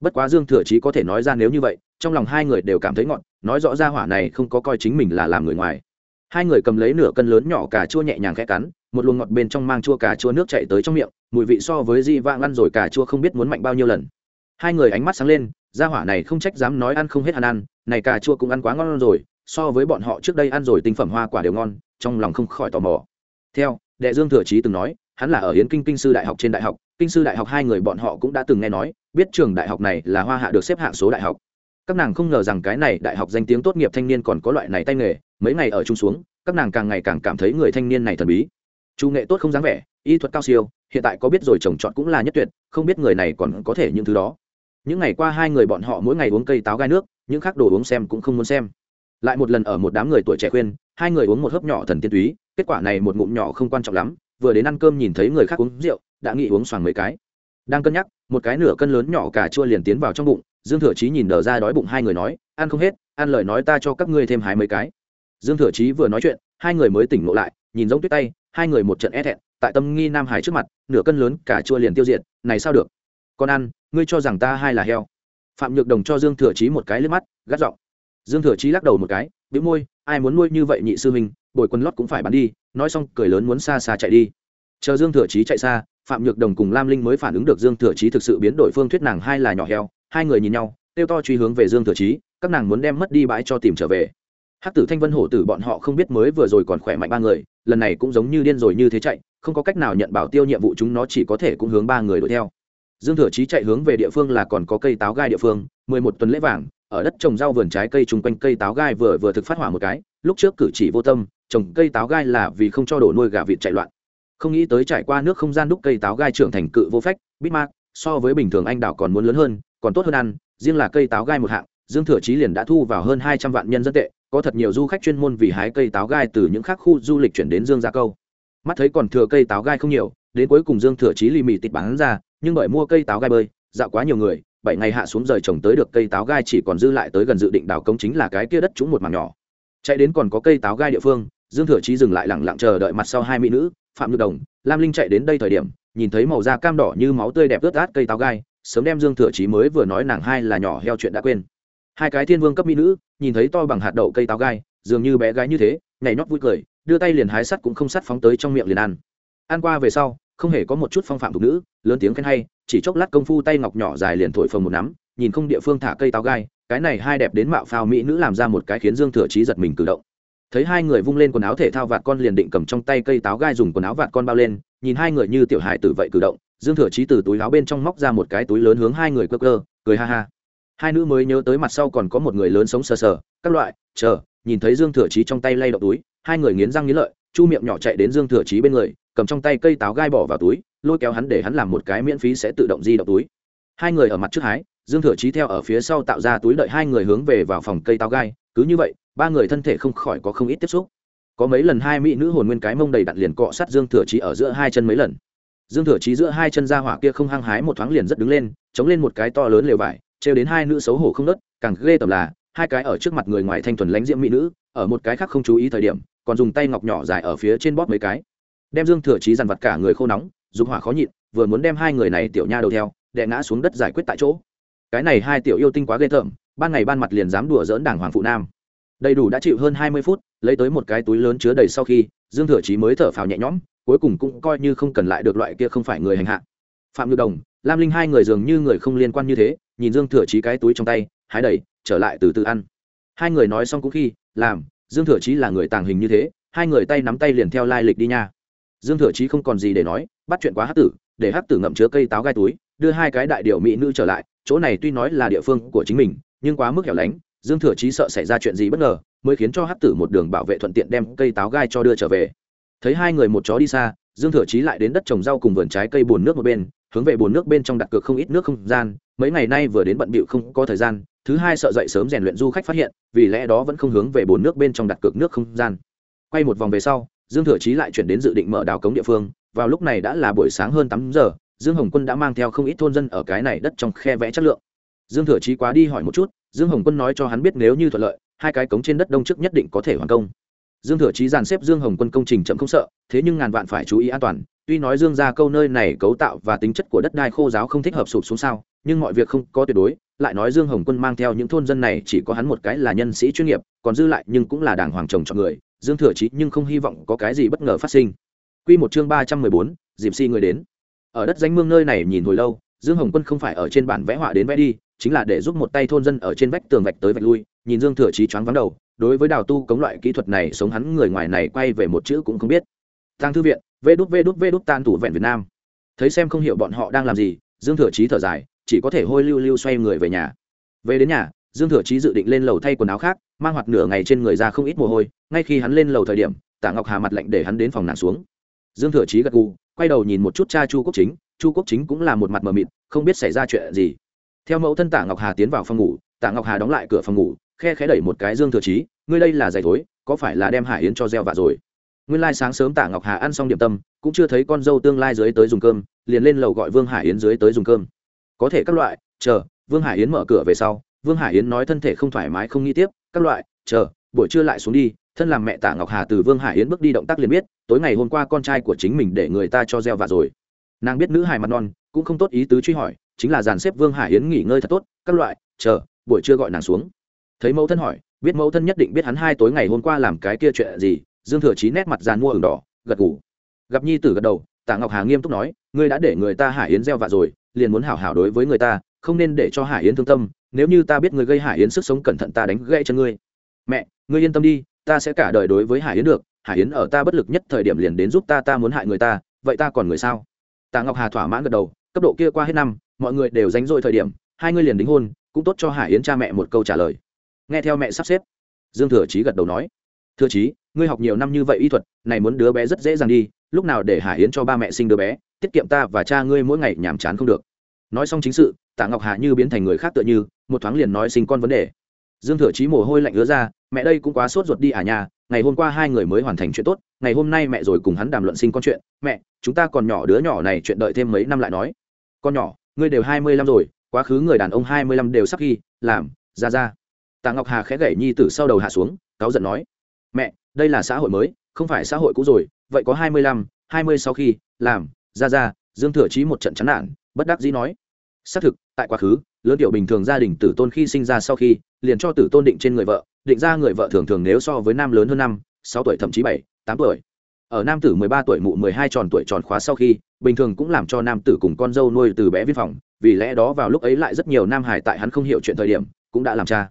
Bất quá dương thừa chí có thể nói ra nếu như vậy, trong lòng hai người đều cảm thấy ngọn nói rõ ra hỏa này không có coi chính mình là làm người ngoài. Hai người cầm lấy nửa cân lớn nhỏ cà chua nhẹ nhàng khẽ cắn, một luồng ngọt bên trong mang chua cà chua nước chạy tới trong miệng, mùi vị so với di vang ăn rồi cà chua không biết muốn mạnh bao nhiêu lần. Hai người ánh mắt sáng lên, ra hỏa này không trách dám nói ăn không hết ăn ăn, này cà chua cũng ăn quá ngon rồi, so với bọn họ trước đây ăn rồi tinh phẩm hoa quả đều ngon, trong lòng không khỏi tò mò. Theo, đệ dương thừa chí từng nói hắn là ở yến kinh kinh sư đại học trên đại học, kinh sư đại học hai người bọn họ cũng đã từng nghe nói, biết trường đại học này là hoa hạ được xếp hạng số đại học. Các nàng không ngờ rằng cái này đại học danh tiếng tốt nghiệp thanh niên còn có loại này tay nghề, mấy ngày ở chung xuống, các nàng càng ngày càng cảm thấy người thanh niên này thần bí. Chu nghệ tốt không dáng vẻ, y thuật cao siêu, hiện tại có biết rồi trồng trọt cũng là nhất tuyệt, không biết người này còn có thể những thứ đó. Những ngày qua hai người bọn họ mỗi ngày uống cây táo gai nước, những khác đồ uống xem cũng không muốn xem. Lại một lần ở một đám người tuổi trẻ khuyên, hai người uống một hớp nhỏ thần tiên túy, kết quả này một ngụm nhỏ không quan trọng lắm vừa đến ăn cơm nhìn thấy người khác uống rượu, đã nghĩ uống xoàng mấy cái. Đang cân nhắc, một cái nửa cân lớn nhỏ cà chua liền tiến vào trong bụng, dương thừa chí nhìn đờ ra đói bụng hai người nói, ăn không hết, ăn lời nói ta cho các ngươi thêm hai mấy cái. Dương thừa chí vừa nói chuyện, hai người mới tỉnh ngộ lại, nhìn giống tuyết tay, hai người một trận e thẹn, tại tâm nghi nam hải trước mặt, nửa cân lớn cà chua liền tiêu diệt, này sao được? Con ăn, ngươi cho rằng ta hai là heo? Phạm nhược đồng cho dương thừa chí một cái lướt mắt, gắt giọng. Dương thừa chí lắc đầu một cái, bĩu môi, ai muốn nuôi như vậy nhị sư huynh, bồi quần lót cũng phải bán đi nói xong cười lớn muốn xa xa chạy đi. Chờ dương thừa chí chạy xa, phạm nhược đồng cùng lam linh mới phản ứng được dương thừa chí thực sự biến đổi phương thuyết nàng hai là nhỏ heo, hai người nhìn nhau tiêu to truy hướng về dương thừa chí, các nàng muốn đem mất đi bãi cho tìm trở về. Hắc tử thanh vân hổ tử bọn họ không biết mới vừa rồi còn khỏe mạnh ba người, lần này cũng giống như điên rồi như thế chạy, không có cách nào nhận bảo tiêu nhiệm vụ chúng nó chỉ có thể cũng hướng ba người đuổi theo. Dương thừa chí chạy hướng về địa phương là còn có cây táo gai địa phương, mười một tuần lễ vàng, ở đất trồng rau vườn trái cây chung quanh cây táo gai vừa vừa thực phát hỏa một cái, lúc trước cử chỉ vô tâm trồng cây táo gai là vì không cho đổ nuôi gà vịt chạy loạn. Không nghĩ tới trải qua nước không gian đúc cây táo gai trưởng thành cự vô phách bitmark so với bình thường anh đảo còn muốn lớn hơn, còn tốt hơn ăn, riêng là cây táo gai một hạng, dương thừa chí liền đã thu vào hơn hai trăm vạn nhân dân tệ, có thật nhiều du khách chuyên môn vì hái cây táo gai từ những khác khu du lịch chuyển đến dương gia câu. Mắt thấy còn thừa cây táo gai không nhiều, đến cuối cùng dương thừa chí lì mì tịt bán ra, nhưng bởi mua cây táo gai bơi, dạo quá nhiều người, bảy ngày hạ xuống rời trồng tới được cây táo gai chỉ còn dư lại tới gần dự định đào công chính là cái kia đất trũng một mảng nhỏ. Chạy đến còn có cây táo gai địa phương dương thừa chí dừng lại lẳng lặng chờ đợi mặt sau hai mỹ nữ, phạm nhược đồng, lam linh chạy đến đây thời điểm, nhìn thấy màu da cam đỏ như máu tươi đẹp ướt át cây táo gai, sớm đem dương thừa chí mới vừa nói nàng hai là nhỏ heo chuyện đã quên. Hai cái thiên vương cấp mỹ nữ, nhìn thấy to bằng hạt đậu cây táo gai, dường như bé gái như thế, nhảy nhót vui cười, đưa tay liền hái sắt cũng không sắt phóng tới trong miệng liền ăn. Ăn qua về sau, không hề có một chút phong phạm thục nữ, lớn tiếng khen hay, chỉ chốc lát công phu tay ngọc nhỏ dài liền thổi phồng một nắm, nhìn không địa phương thả cây táo gai, cái này hai đẹp đến mạo phao mỹ nữ làm ra một cái khiến dương thừa chí giật mình cử động thấy hai người vung lên quần áo thể thao vạt con liền định cầm trong tay cây táo gai dùng quần áo vạt con bao lên, nhìn hai người như tiểu hải tử vậy cử động, dương thừa chí từ túi áo bên trong móc ra một cái túi lớn hướng hai người cơ cơ cười ha ha. Hai nữ mới nhớ tới mặt sau còn có một người lớn sống sờ sờ, các loại, chờ, nhìn thấy dương thừa chí trong tay lay động túi, hai người nghiến răng nghiến lợi, chu miệng nhỏ chạy đến dương thừa chí bên người, cầm trong tay cây táo gai bỏ vào túi, lôi kéo hắn để hắn làm một cái miễn phí sẽ tự động di động túi. Hai người ở mặt trước hái, dương thừa chí theo ở phía sau tạo ra túi đợi hai người hướng về vào phòng cây táo gai, cứ như vậy ba người thân thể không khỏi có không ít tiếp xúc. Có mấy lần hai mỹ nữ hồn nguyên cái mông đầy đặn liền cọ sát dương thừa chí ở giữa hai chân mấy lần. Dương thừa chí giữa hai chân ra hỏa kia không hăng hái một thoáng liền rất đứng lên, chống lên một cái to lớn lều vải, trêu đến hai nữ xấu hổ không nớt, càng ghê tởm là, hai cái ở trước mặt người ngoài thanh thuần lánh diễm mỹ nữ, ở một cái khác không chú ý thời điểm, còn dùng tay ngọc nhỏ dài ở phía trên bóp mấy cái. Đem dương thừa chí dằn vặt cả người khô nóng dùng hỏa khó nhịn, vừa muốn đem hai người này tiểu nha đầu theo, đè ngã xuống đất giải quyết tại chỗ. Cái này hai tiểu yêu tinh quá ghê tởm, ban ngày ban mặt liền dám đùa dỡn đảng hoàng phụ nam đầy đủ đã chịu hơn hai mươi phút, lấy tới một cái túi lớn chứa đầy sau khi, dương thừa chí mới thở phào nhẹ nhõm, cuối cùng cũng coi như không cần lại được loại kia không phải người hành hạ. Phạm nhược đồng, lam linh hai người dường như người không liên quan như thế, nhìn dương thừa chí cái túi trong tay, hái đầy, trở lại từ từ ăn. Hai người nói xong cũng khi, làm, dương thừa chí là người tàng hình như thế, hai người tay nắm tay liền theo lai lịch đi nha. Dương thừa chí không còn gì để nói, bắt chuyện quá hát tử, để hát tử ngậm chứa cây táo gai túi, đưa hai cái đại điệu mỹ nữ trở lại, chỗ này tuy nói là địa phương của chính mình, nhưng quá mức hẻo lánh dương thừa chí sợ xảy ra chuyện gì bất ngờ, mới khiến cho hát tử một đường bảo vệ thuận tiện đem cây táo gai cho đưa trở về. Thấy hai người một chó đi xa, dương thừa chí lại đến đất trồng rau cùng vườn trái cây bùn nước một bên, hướng về bùn nước bên trong đặt cược không ít nước không gian. Mấy ngày nay vừa đến bận bịu không có thời gian, thứ hai sợ dậy sớm rèn luyện du khách phát hiện, vì lẽ đó vẫn không hướng về bồn nước bên trong đặt cược nước không gian. Quay một vòng về sau, dương thừa chí lại chuyển đến dự định mở đào cống địa phương. Vào lúc này đã là buổi sáng hơn tám giờ, dương hồng quân đã mang theo không ít thôn dân ở cái này đất trong khe vẽ chất lượng. Dương thừa chí quá đi hỏi một chút dương hồng quân nói cho hắn biết nếu như thuận lợi, hai cái cống trên đất đông trước nhất định có thể hoàn công. Dương thừa chí dàn xếp dương hồng quân công trình chậm không sợ, thế nhưng ngàn vạn phải chú ý an toàn, tuy nói dương ra câu nơi này cấu tạo và tính chất của đất đai khô giáo không thích hợp sụp xuống sao, nhưng mọi việc không có tuyệt đối, lại nói dương hồng quân mang theo những thôn dân này chỉ có hắn một cái là nhân sĩ chuyên nghiệp, còn dư lại nhưng cũng là đảng hoàng chồng cho người, dương thừa chí nhưng không hy vọng có cái gì bất ngờ phát sinh. Quy một chương ba trăm mười bốn, dịp si người đến. Ở đất danh mương nơi này nhìn hồi lâu, dương hồng quân không phải ở trên bản vẽ họa đến vẽ đi chính là để giúp một tay thôn dân ở trên vách tường vạch tới vạch lui, nhìn dương thừa chí choáng vắng đầu, đối với đào tu cống loại kỹ thuật này sống hắn người ngoài này quay về một chữ cũng không biết. Tăng thư viện, vê đút vê đút vê đút tan thủ vẹn việt nam. Thấy xem không hiểu bọn họ đang làm gì, dương thừa chí thở dài, chỉ có thể hôi lưu lưu xoay người về nhà. Về đến nhà, dương thừa chí dự định lên lầu thay quần áo khác, mang hoạt nửa ngày trên người ra không ít mồ hôi, ngay khi hắn lên lầu thời điểm tạ ngọc hà mặt lạnh để hắn đến phòng nàng xuống. Dương thừa chí gật gù, quay đầu nhìn một chút cha chu quốc chính, chu quốc chính cũng là một mặt mờ mịt, không biết xảy ra chuyện gì theo mẫu thân tạ ngọc hà tiến vào phòng ngủ tạ ngọc hà đóng lại cửa phòng ngủ khe khẽ đẩy một cái dương thừa trí, ngươi đây là giày thối có phải là đem hải yến cho gieo vạ rồi? Nguyên lai sáng sớm tạ ngọc hà ăn xong điểm tâm cũng chưa thấy con dâu tương lai dưới tới dùng cơm liền lên lầu gọi vương hải yến dưới tới dùng cơm. Có thể các loại chờ vương hải yến mở cửa về sau vương hải yến nói thân thể không thoải mái không nghĩ tiếp các loại chờ buổi trưa lại xuống đi thân làm mẹ tạ ngọc hà từ vương hải yến bước đi động tác liền biết tối ngày hôm qua con trai của chính mình để người ta cho gieo vạ rồi. Nàng biết nữ hài mặt non cũng không tốt ý tứ truy hỏi chính là dàn xếp vương hải yến nghỉ ngơi thật tốt các loại chờ buổi trưa gọi nàng xuống. Thấy mẫu thân hỏi biết mẫu thân nhất định biết hắn hai tối ngày hôm qua làm cái kia chuyện gì dương thừa chí nét mặt dàn mua ửng đỏ gật gù, gặp nhi tử gật đầu tạ ngọc hà nghiêm túc nói ngươi đã để người ta hải yến gieo vạ rồi liền muốn hảo hảo đối với người ta không nên để cho hải yến thương tâm nếu như ta biết người gây hải yến sức sống cẩn thận ta đánh gãy chân ngươi. Mẹ ngươi yên tâm đi ta sẽ cả đời đối với hải yến được hải yến ở ta bất lực nhất thời điểm liền đến giúp ta ta muốn hại người ta vậy ta còn người sao? Tạ ngọc hà thỏa mãn gật đầu cấp độ kia qua hết năm mọi người đều dánh dội thời điểm, hai ngươi liền đính hôn, cũng tốt cho hải yến cha mẹ một câu trả lời. Nghe theo mẹ sắp xếp, dương thừa chí gật đầu nói, thừa chí, ngươi học nhiều năm như vậy y thuật, này muốn đứa bé rất dễ dàng đi, lúc nào để hải yến cho ba mẹ sinh đứa bé, tiết kiệm ta và cha ngươi mỗi ngày nhàm chán không được. Nói xong chính sự, tạ ngọc hà như biến thành người khác tựa như, một thoáng liền nói sinh con vấn đề. Dương thừa chí mồ hôi lạnh ứa ra, mẹ đây cũng quá sốt ruột đi à nhà, ngày hôm qua hai người mới hoàn thành chuyện tốt, ngày hôm nay mẹ rồi cùng hắn đàm luận sinh con chuyện. Mẹ, chúng ta còn nhỏ đứa nhỏ này chuyện đợi thêm mấy năm lại nói. Con nhỏ ngươi đều hai mươi lăm rồi, quá khứ người đàn ông hai mươi lăm đều sắp ghi, làm, ra ra. Tạ ngọc hà khẽ gẩy nhi tử sau đầu hạ xuống, cáu giận nói, mẹ, đây là xã hội mới, không phải xã hội cũ rồi, vậy có hai mươi lăm, hai mươi sau khi, làm, ra ra. Dương thừa chí một trận chán nản, bất đắc dĩ nói, xác thực, tại quá khứ, lớn tiểu bình thường gia đình tử tôn khi sinh ra sau khi, liền cho tử tôn định trên người vợ, định ra người vợ thường thường nếu so với nam lớn hơn năm, sáu tuổi thậm chí bảy, tám tuổi ở nam tử mười ba tuổi mụ mười hai tròn tuổi tròn khóa sau khi, bình thường cũng làm cho nam tử cùng con dâu nuôi từ bé viên phòng, vì lẽ đó vào lúc ấy lại rất nhiều nam hải tại hắn không hiểu chuyện thời điểm, cũng đã làm cha.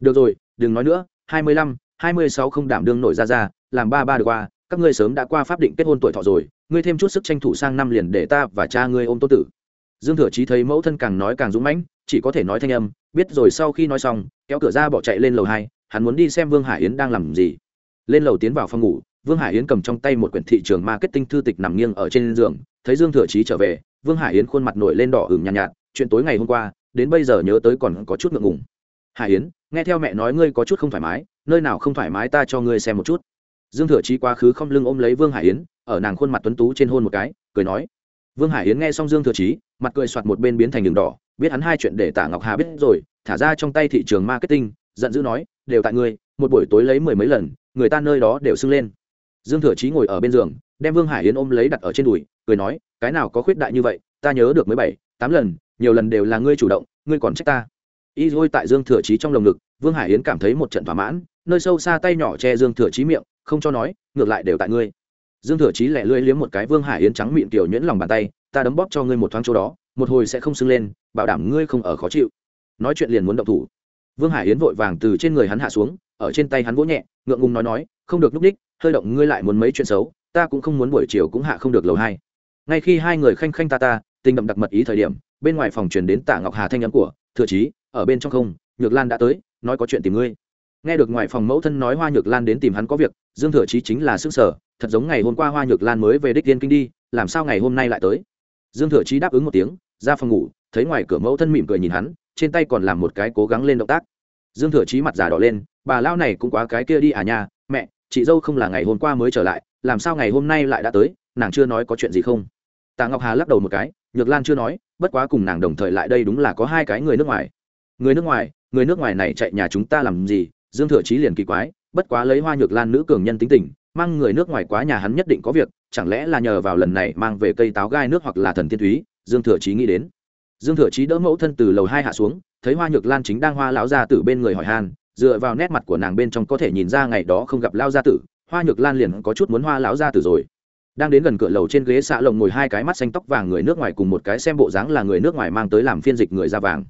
Được rồi, đừng nói nữa, hai mươi lăm, hai mươi sáu không đảm đương nổi ra ra, làm ba ba được qua, các ngươi sớm đã qua pháp định kết hôn tuổi thọ rồi, ngươi thêm chút sức tranh thủ sang năm liền để ta và cha ngươi ôm tô tử. Dương thừa chí thấy mẫu thân càng nói càng dũng mãnh, chỉ có thể nói thanh âm, biết rồi sau khi nói xong, kéo cửa ra bỏ chạy lên lầu hai, hắn muốn đi xem vương hải yến đang làm gì. Lên lầu tiến vào phòng ngủ vương hải yến cầm trong tay một quyển thị trường marketing thư tịch nằm nghiêng ở trên giường thấy dương thừa chí trở về vương hải yến khuôn mặt nổi lên đỏ hừng nhàn nhạt, nhạt chuyện tối ngày hôm qua đến bây giờ nhớ tới còn có chút ngượng ngùng. Hải yến nghe theo mẹ nói ngươi có chút không thoải mái nơi nào không thoải mái ta cho ngươi xem một chút. Dương thừa chí quá khứ không lưng ôm lấy vương hải yến ở nàng khuôn mặt tuấn tú trên hôn một cái cười nói. Vương hải yến nghe xong dương thừa chí mặt cười soạt một bên biến thành đường đỏ biết hắn hai chuyện để tả ngọc hà biết rồi thả ra trong tay thị trường marketing giận dữ nói đều tại ngươi một buổi tối lấy mười mấy lần người ta nơi đó đều sưng lên dương thừa chí ngồi ở bên giường, đem vương hải yến ôm lấy đặt ở trên đùi, cười nói, cái nào có khuyết đại như vậy, ta nhớ được mới bảy, tám lần, nhiều lần đều là ngươi chủ động, ngươi còn trách ta. Y dôi tại dương thừa chí trong lồng ngực, vương hải yến cảm thấy một trận thỏa mãn, nơi sâu xa tay nhỏ che dương thừa chí miệng, không cho nói, ngược lại đều tại ngươi. Dương thừa chí lẻ lưỡi liếm một cái vương hải yến trắng miệng tiểu nhuyễn lòng bàn tay, ta đấm bóp cho ngươi một thoáng chỗ đó, một hồi sẽ không sưng lên, bảo đảm ngươi không ở khó chịu. Nói chuyện liền muốn động thủ. Vương hải yến vội vàng từ trên người hắn hạ xuống ở trên tay hắn vỗ nhẹ, ngượng ngùng nói nói, không được núp đích hơi động ngươi lại muốn mấy chuyện xấu, ta cũng không muốn buổi chiều cũng hạ không được lầu hai. Ngay khi hai người khanh khanh ta ta, tình đậm đặc mật ý thời điểm, bên ngoài phòng truyền đến tạ ngọc hà thanh âm của, thừa chí, ở bên trong không, nhược lan đã tới, nói có chuyện tìm ngươi. Nghe được ngoài phòng mẫu thân nói hoa nhược lan đến tìm hắn có việc, dương thừa chí chính là sức sở thật giống ngày hôm qua hoa nhược lan mới về đích tiên kinh đi, làm sao ngày hôm nay lại tới? Dương thừa chí đáp ứng một tiếng, ra phòng ngủ, thấy ngoài cửa mẫu thân mỉm cười nhìn hắn, trên tay còn làm một cái cố gắng lên động tác. Dương thừa chí mặt già đỏ lên bà lao này cũng quá cái kia đi à nhà mẹ, chị dâu không là ngày hôm qua mới trở lại, làm sao ngày hôm nay lại đã tới, nàng chưa nói có chuyện gì không? Tạ ngọc hà lắc đầu một cái, nhược lan chưa nói, bất quá cùng nàng đồng thời lại đây đúng là có hai cái người nước ngoài. Người nước ngoài, người nước ngoài này chạy nhà chúng ta làm gì? Dương thừa chí liền kỳ quái, bất quá lấy hoa nhược lan nữ cường nhân tính tình, mang người nước ngoài quá nhà hắn nhất định có việc, chẳng lẽ là nhờ vào lần này mang về cây táo gai nước hoặc là thần tiên thúy? Dương thừa chí nghĩ đến. Dương thừa chí đỡ mẫu thân từ lầu hai hạ xuống, thấy hoa nhược lan chính đang hoa lão ra từ bên người hỏi han dựa vào nét mặt của nàng bên trong có thể nhìn ra ngày đó không gặp lao gia tử, hoa nhược lan liền có chút muốn hoa lão gia tử rồi. Đang đến gần cửa lầu trên ghế xạ lồng ngồi hai cái mắt xanh tóc vàng người nước ngoài cùng một cái xem bộ dáng là người nước ngoài mang tới làm phiên dịch người da vàng.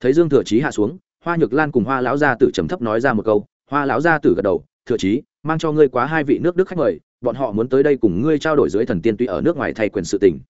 Thấy dương thừa chí hạ xuống, hoa nhược lan cùng hoa lão gia tử trầm thấp nói ra một câu, hoa lão gia tử gật đầu, thừa chí, mang cho ngươi quá hai vị nước đức khách mời, bọn họ muốn tới đây cùng ngươi trao đổi dưới thần tiên tuy ở nước ngoài thay quyền sự tình.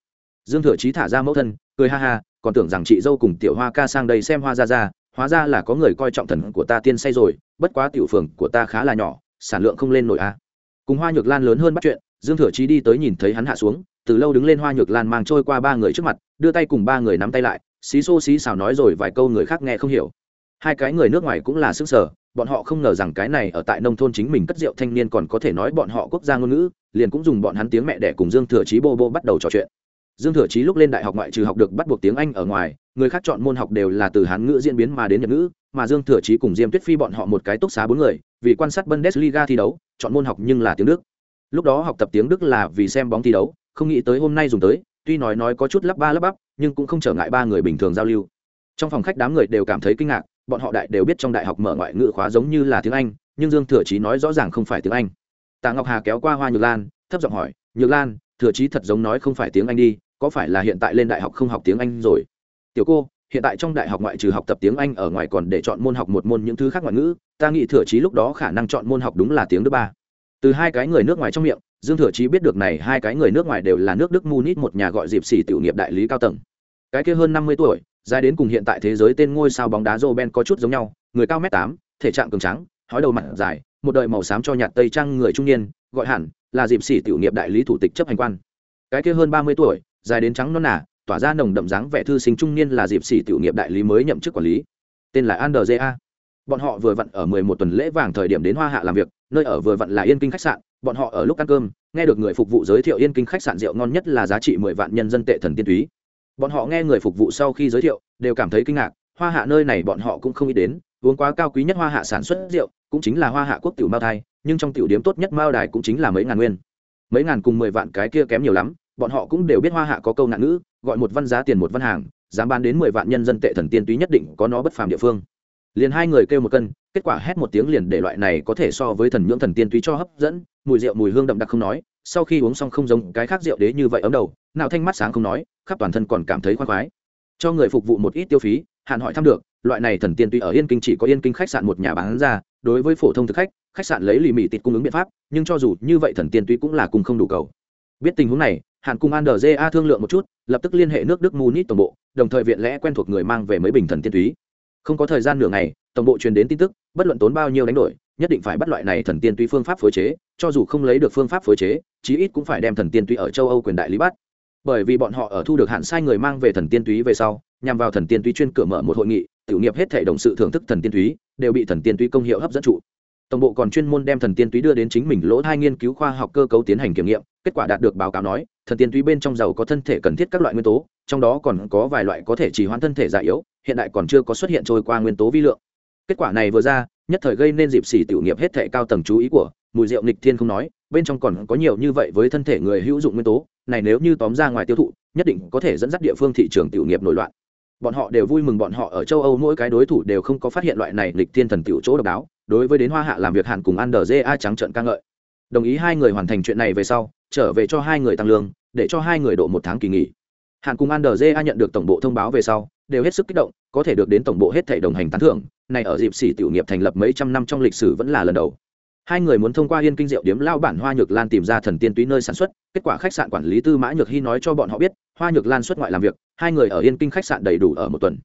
Dương thừa chí thả ra mẫu thân, cười ha ha, còn tưởng rằng chị dâu cùng tiểu hoa ca sang đây xem hoa ra ra hóa ra là có người coi trọng thần của ta tiên say rồi, bất quá tiểu phường của ta khá là nhỏ, sản lượng không lên nổi a cùng hoa nhược lan lớn hơn bắt chuyện, dương thừa chí đi tới nhìn thấy hắn hạ xuống, từ lâu đứng lên hoa nhược lan mang trôi qua ba người trước mặt, đưa tay cùng ba người nắm tay lại, xí xô xí xào nói rồi vài câu người khác nghe không hiểu. Hai cái người nước ngoài cũng là xứng sở, bọn họ không ngờ rằng cái này ở tại nông thôn chính mình cất rượu thanh niên còn có thể nói bọn họ quốc gia ngôn ngữ, liền cũng dùng bọn hắn tiếng mẹ đẻ cùng dương thừa chí bô bô bắt đầu trò chuyện dương thừa chí lúc lên đại học ngoại trừ học được bắt buộc tiếng anh ở ngoài, người khác chọn môn học đều là từ hán ngữ diễn biến mà đến nhật ngữ, mà dương thừa chí cùng diêm tuyết phi bọn họ một cái túc xá bốn người, vì quan sát bundesliga thi đấu, chọn môn học nhưng là tiếng đức. Lúc đó học tập tiếng đức là vì xem bóng thi đấu, không nghĩ tới hôm nay dùng tới, tuy nói nói có chút lắp ba lắp bắp, nhưng cũng không trở ngại ba người bình thường giao lưu. Trong phòng khách đám người đều cảm thấy kinh ngạc, bọn họ đại đều biết trong đại học mở ngoại ngữ khóa giống như là tiếng anh, nhưng dương thừa chí nói rõ ràng không phải tiếng anh. Tạ ngọc hà kéo qua hoa nhược lan, thấp giọng hỏi, nhược lan, thừa chí thật giống nói không phải tiếng anh đi có phải là hiện tại lên đại học không học tiếng anh rồi? Tiểu cô hiện tại trong đại học ngoại trừ học tập tiếng anh ở ngoài còn để chọn môn học một môn những thứ khác ngoại ngữ ta nghĩ thừa chí lúc đó khả năng chọn môn học đúng là tiếng đức ba. Từ hai cái người nước ngoài trong miệng dương thừa chí biết được này hai cái người nước ngoài đều là nước đức munich một nhà gọi dịp xỉ tiểu nghiệp đại lý cao tầng. Cái kia hơn năm mươi tuổi dài đến cùng hiện tại thế giới tên ngôi sao bóng đá Roben có chút giống nhau, người cao mét tám, thể trạng cường trắng, hói đầu mặt dài, một đời màu xám cho nhạt tây trang người trung niên, gọi hẳn là dịp sĩ tiểu nghiệp đại lý thủ tịch chấp hành quan. Cái kia hơn ba mươi tuổi, dài đến trắng non nà, tỏa ra nồng đậm dáng vẻ thư sinh trung niên là dịp sĩ tiểu nghiệp đại lý mới nhậm chức quản lý. Tên là Anderja. Bọn họ vừa vặn ở mười một tuần lễ vàng thời điểm đến Hoa Hạ làm việc, nơi ở vừa vặn là Yên Kinh khách sạn, bọn họ ở lúc ăn cơm, nghe được người phục vụ giới thiệu Yên Kinh khách sạn rượu ngon nhất là giá trị mười vạn nhân dân tệ thần tiên túy bọn họ nghe người phục vụ sau khi giới thiệu đều cảm thấy kinh ngạc hoa hạ nơi này bọn họ cũng không nghĩ đến uống quá cao quý nhất hoa hạ sản xuất rượu cũng chính là hoa hạ quốc tiểu mao thai nhưng trong tiểu điếm tốt nhất mao đài cũng chính là mấy ngàn nguyên mấy ngàn cùng mười vạn cái kia kém nhiều lắm bọn họ cũng đều biết hoa hạ có câu nạn ngữ, gọi một văn giá tiền một văn hàng, dám bán đến mười vạn nhân dân tệ thần tiên túy nhất định có nó bất phàm địa phương. Liền hai người kêu một cân, kết quả hét một tiếng liền để loại này có thể so với thần nhưỡng thần tiên túy cho hấp dẫn, mùi rượu mùi hương đậm đặc không nói, sau khi uống xong không giống cái khác rượu đế như vậy ấm đầu, nào thanh mắt sáng không nói, khắp toàn thân còn cảm thấy khoan khoái. Cho người phục vụ một ít tiêu phí, hạn hỏi thăm được, loại này thần tiên tuy ở yên kinh chỉ có yên kinh khách sạn một nhà bán ra, đối với phổ thông thực khách khách sạn lấy lì mì tịt cung ứng biện pháp, nhưng cho dù như vậy thần tiên tuy cũng là cùng không đủ cầu biết tình huống này hạn cùng an a thương lượng một chút, lập tức liên hệ nước đức munich tổng bộ, đồng thời viện lẽ quen thuộc người mang về mấy bình thần tiên túy. Không có thời gian nửa ngày, tổng bộ truyền đến tin tức, bất luận tốn bao nhiêu đánh đổi, nhất định phải bắt loại này thần tiên túy phương pháp phối chế, cho dù không lấy được phương pháp phối chế, chí ít cũng phải đem thần tiên túy ở châu âu quyền đại lý bắt. Bởi vì bọn họ ở thu được hạn sai người mang về thần tiên túy về sau, nhằm vào thần tiên túy chuyên cửa mở một hội nghị, tiểu nghiệp hết thể đồng sự thưởng thức thần tiên túy, đều bị thần tiên túy công hiệu hấp dẫn trụ. Tổng bộ còn chuyên môn đem thần tiên túy đưa đến chính mình lỗ hai nghiên cứu khoa học cơ cấu tiến hành kiểm nghiệm kết quả đạt được báo cáo nói, thần tiên túy bên trong dầu có thân thể cần thiết các loại nguyên tố, trong đó còn có vài loại có thể chỉ hoãn thân thể già yếu, hiện đại còn chưa có xuất hiện trôi qua nguyên tố vi lượng. Kết quả này vừa ra, nhất thời gây nên dịp xỉ tiểu nghiệp hết thể cao tầng chú ý của mùi rượu nghịch thiên không nói, bên trong còn có nhiều như vậy với thân thể người hữu dụng nguyên tố, này nếu như tóm ra ngoài tiêu thụ, nhất định có thể dẫn dắt địa phương thị trường tiểu nghiệp nổi loạn. Bọn họ đều vui mừng bọn họ ở châu âu mỗi cái đối thủ đều không có phát hiện loại này lịch thiên thần tiểu chỗ độc đáo, đối với đến hoa hạ làm việc hàn cùng ăn đờ a trắng trợn ca ngợi. Đồng ý hai người hoàn thành chuyện này về sau trở về cho hai người tăng lương, để cho hai người độ một tháng kỳ nghỉ. Hàn cùng an đờ a nhận được tổng bộ thông báo về sau, đều hết sức kích động, có thể được đến tổng bộ hết thể đồng hành tán thưởng. Này ở dịp xỉ tiểu nghiệp thành lập mấy trăm năm trong lịch sử vẫn là lần đầu. Hai người muốn thông qua yên kinh diệu điếm lao bản hoa nhược lan tìm ra thần tiên túy nơi sản xuất, kết quả khách sạn quản lý tư mã nhược hy nói cho bọn họ biết, hoa nhược lan xuất ngoại làm việc, hai người ở yên kinh khách sạn đầy đủ ở một tuần.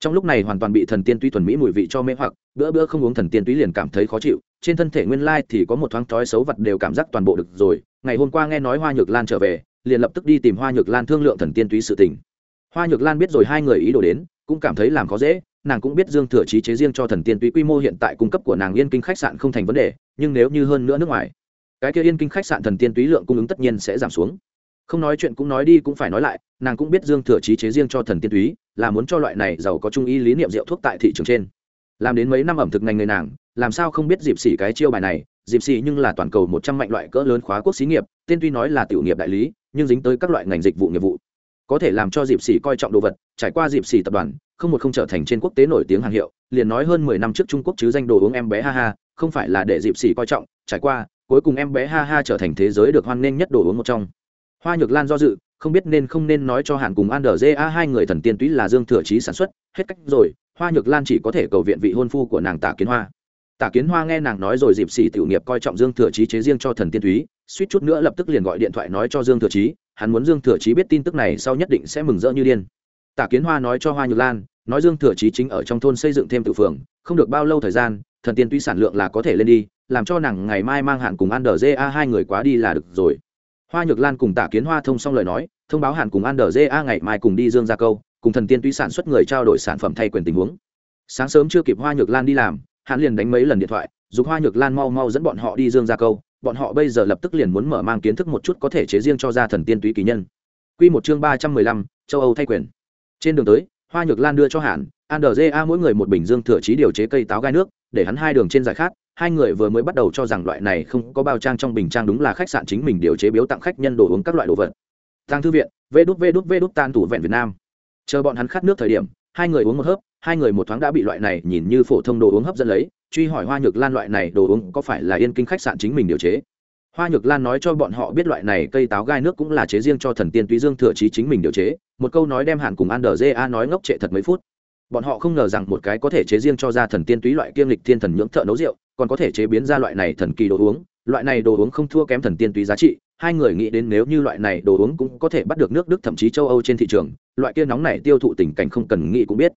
Trong lúc này hoàn toàn bị thần tiên túy thuần mỹ mùi vị cho mê hoặc, bữa bữa không uống thần tiên túy liền cảm thấy khó chịu trên thân thể nguyên lai thì có một thoáng thói xấu vật đều cảm giác toàn bộ được rồi. Ngày hôm qua nghe nói hoa nhược lan trở về, liền lập tức đi tìm hoa nhược lan thương lượng thần tiên túy sự tình. Hoa nhược lan biết rồi hai người ý đồ đến, cũng cảm thấy làm khó dễ, nàng cũng biết dương thừa trí chế riêng cho thần tiên túy quy mô hiện tại cung cấp của nàng yên kinh khách sạn không thành vấn đề, nhưng nếu như hơn nữa nước ngoài, cái kia yên kinh khách sạn thần tiên túy lượng cung ứng tất nhiên sẽ giảm xuống. Không nói chuyện cũng nói đi cũng phải nói lại, nàng cũng biết dương thừa trí chế riêng cho thần tiên túy, là muốn cho loại này giàu có trung y lý niệm rượu thuốc tại thị trường trên làm đến mấy năm ẩm thực ngành người nàng, làm sao không biết dịp xỉ cái chiêu bài này? Dịp xỉ nhưng là toàn cầu một trăm mạnh loại cỡ lớn khóa quốc xí nghiệp, tên tuy nói là tiểu nghiệp đại lý, nhưng dính tới các loại ngành dịch vụ nghiệp vụ. Có thể làm cho dịp xỉ coi trọng đồ vật, trải qua dịp xỉ tập đoàn, không một không trở thành trên quốc tế nổi tiếng hàng hiệu, liền nói hơn mười năm trước trung quốc chứ danh đồ uống em bé ha ha, không phải là để dịp xỉ coi trọng, trải qua, cuối cùng em bé ha ha trở thành thế giới được hoan nghênh nhất đồ uống một trong. Hoa nhược lan do dự, không biết nên không nên nói cho hàn cùng an đờ ja hai người thần tiên túy là dương thừa trí sản xuất, hết cách rồi hoa nhược lan chỉ có thể cầu viện vị hôn phu của nàng tả kiến hoa. Tả kiến hoa nghe nàng nói rồi dịp xỉ tiểu nghiệp coi trọng dương thừa trí chế riêng cho thần tiên túy, suýt chút nữa lập tức liền gọi điện thoại nói cho dương thừa trí hắn muốn dương thừa trí biết tin tức này sau nhất định sẽ mừng rỡ như điên. Tả kiến hoa nói cho hoa nhược lan, nói dương thừa trí chính ở trong thôn xây dựng thêm tự phường, không được bao lâu thời gian, thần tiên tuy sản lượng là có thể lên đi, làm cho nàng ngày mai mang hạn cùng an đờ a hai người quá đi là được rồi. Hoa nhược lan cùng tả kiến hoa thông xong lời nói, thông báo hạn cùng an đờ a ngày mai cùng đi dương gia câu cùng thần tiên tuy sản xuất người trao đổi sản phẩm thay quyền tình huống sáng sớm chưa kịp hoa nhược lan đi làm hắn liền đánh mấy lần điện thoại dùng hoa nhược lan mau mau dẫn bọn họ đi dương gia câu bọn họ bây giờ lập tức liền muốn mở mang kiến thức một chút có thể chế riêng cho ra thần tiên túy kỳ nhân Quy một chương ba trăm mười lăm, châu Âu thay quyền. Trên đường tới, Hoa Nhược Lan đưa cho Hàn, Andrea mỗi người một bình dương thừa trí điều chế cây táo gai nước, để hắn hai đường trên giải khát, hai người vừa mới bắt đầu cho rằng loại này không có bao trang trong bình trang đúng là khách sạn chính mình điều chế biếu tặng khách nhân đồ uống các loại đồ vật. Tăng thư viện, vê đút vê đút vê đút tan tủ vẹn Việt Nam. Chờ bọn hắn khát nước thời điểm, hai người uống một hớp, hai người một thoáng đã bị loại này nhìn như phổ thông đồ uống hấp dẫn lấy, truy hỏi Hoa Nhược Lan loại này đồ uống có phải là yên kinh khách sạn chính mình điều chế. Hoa nhược lan nói cho bọn họ biết loại này cây táo gai nước cũng là chế riêng cho thần tiên túy dương thừa trí chính mình điều chế một câu nói đem hàn cùng an đờ a nói ngốc trệ thật mấy phút. Bọn họ không ngờ rằng một cái có thể chế riêng cho ra thần tiên túy loại kiêm lịch thiên thần nhưỡng thợ nấu rượu còn có thể chế biến ra loại này thần kỳ đồ uống loại này đồ uống không thua kém thần tiên túy giá trị hai người nghĩ đến nếu như loại này đồ uống cũng có thể bắt được nước đức, thậm chí châu âu trên thị trường, loại kia nóng này tiêu thụ tình cảnh không cần nghĩ cũng biết.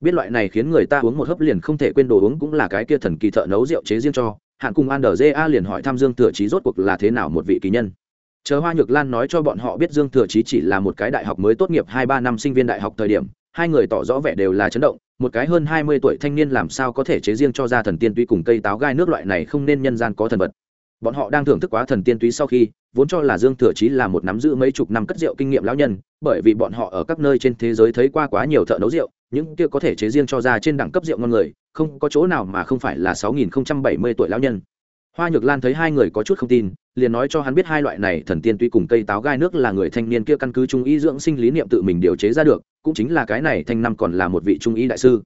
Biết loại này khiến người ta uống một hớp liền không thể quên đồ uống cũng là cái kia thần kỳ thợ nấu rượu chế riêng cho. Hạn cùng an a liền hỏi thăm dương thừa trí rốt cuộc là thế nào một vị kỳ nhân. Chờ hoa nhược lan nói cho bọn họ biết dương thừa trí chỉ là một cái đại học mới tốt nghiệp hai ba năm sinh viên đại học thời điểm, hai người tỏ rõ vẻ đều là chấn động, một cái hơn hai mươi tuổi thanh niên làm sao có thể chế riêng cho ra thần tiên tuy cùng cây táo gai nước loại này không nên nhân gian có thần vật bọn họ đang thưởng thức quá thần tiên túy sau khi, vốn cho là dương thừa chí là một nắm giữ mấy chục năm cất rượu kinh nghiệm lão nhân, bởi vì bọn họ ở các nơi trên thế giới thấy qua quá nhiều thợ nấu rượu, những kia có thể chế riêng cho ra trên đẳng cấp rượu ngon người, không có chỗ nào mà không phải là sáu nghìn không trăm bảy mươi tuổi lão nhân. Hoa nhược lan thấy hai người có chút không tin, liền nói cho hắn biết hai loại này thần tiên tuy cùng cây táo gai nước là người thanh niên kia căn cứ trung y dưỡng sinh lý niệm tự mình điều chế ra được, cũng chính là cái này thanh năm còn là một vị trung y đại sư.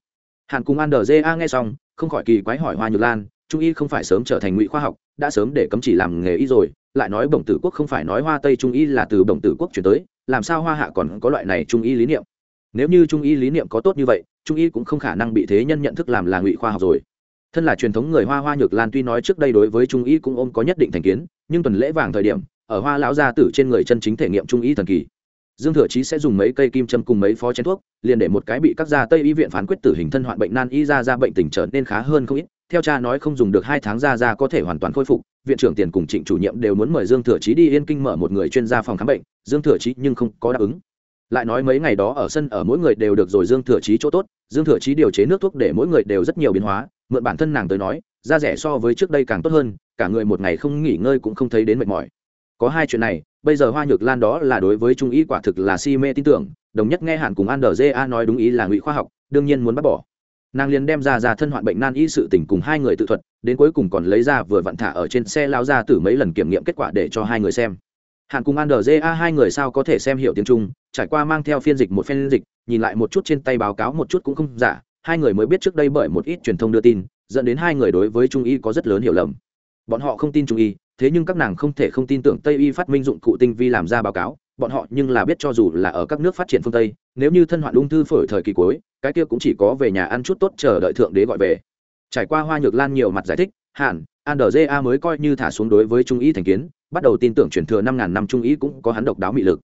Hàn cùng an đờ a nghe xong, không khỏi kỳ quái hỏi hoa nhược lan trung y không phải sớm trở thành ngụy khoa học, đã sớm để cấm chỉ làm nghề y rồi, lại nói bổng tử quốc không phải nói hoa tây trung y là từ bổng tử quốc chuyển tới, làm sao hoa hạ còn có loại này trung y lý niệm? Nếu như trung y lý niệm có tốt như vậy, trung y cũng không khả năng bị thế nhân nhận thức làm là ngụy khoa học rồi. Thân là truyền thống người hoa hoa nhược lan tuy nói trước đây đối với trung y cũng ôm có nhất định thành kiến, nhưng tuần lễ vàng thời điểm, ở hoa lão gia tử trên người chân chính thể nghiệm trung y thần kỳ. Dương thừa chí sẽ dùng mấy cây kim châm cùng mấy phó chén thuốc, liền để một cái bị các gia tây y viện phán quyết tử hình thân hoạn bệnh nan y ra ra bệnh tình trở nên khá hơn không ít theo cha nói không dùng được hai tháng ra ra có thể hoàn toàn khôi phục, viện trưởng tiền cùng trịnh chủ nhiệm đều muốn mời dương thừa chí đi yên kinh mở một người chuyên gia phòng khám bệnh, dương thừa chí nhưng không có đáp ứng. Lại nói mấy ngày đó ở sân ở mỗi người đều được rồi dương thừa chí chỗ tốt, dương thừa chí điều chế nước thuốc để mỗi người đều rất nhiều biến hóa, mượn bản thân nàng tới nói, da rẻ so với trước đây càng tốt hơn, cả người một ngày không nghỉ ngơi cũng không thấy đến mệt mỏi. Có hai chuyện này, bây giờ hoa nhược lan đó là đối với trung ý quả thực là si mê tin tưởng, đồng nhất nghe hẳn cùng an đờ ja nói đúng ý là ngụy khoa học, đương nhiên muốn bắt bỏ nàng liền đem ra ra thân hoạn bệnh nan y sự tình cùng hai người tự thuật, đến cuối cùng còn lấy ra vừa vặn thả ở trên xe lao ra từ mấy lần kiểm nghiệm kết quả để cho hai người xem. Hạn cùng an đờ hai người sao có thể xem hiểu tiếng trung, trải qua mang theo phiên dịch một phiên dịch, nhìn lại một chút trên tay báo cáo một chút cũng không giả, hai người mới biết trước đây bởi một ít truyền thông đưa tin, dẫn đến hai người đối với trung y có rất lớn hiểu lầm. Bọn họ không tin trung y, thế nhưng các nàng không thể không tin tưởng tây y phát minh dụng cụ tinh vi làm ra báo cáo bọn họ nhưng là biết cho dù là ở các nước phát triển phương tây, nếu như thân hoạn ung thư phổi thời kỳ cuối, cái kia cũng chỉ có về nhà ăn chút tốt chờ đợi thượng đế gọi về. Trải qua hoa nhược lan nhiều mặt giải thích hẳn andrja mới coi như thả xuống đối với trung y thành kiến, bắt đầu tin tưởng chuyển thừa năm ngàn năm trung y cũng có hắn độc đáo mị lực.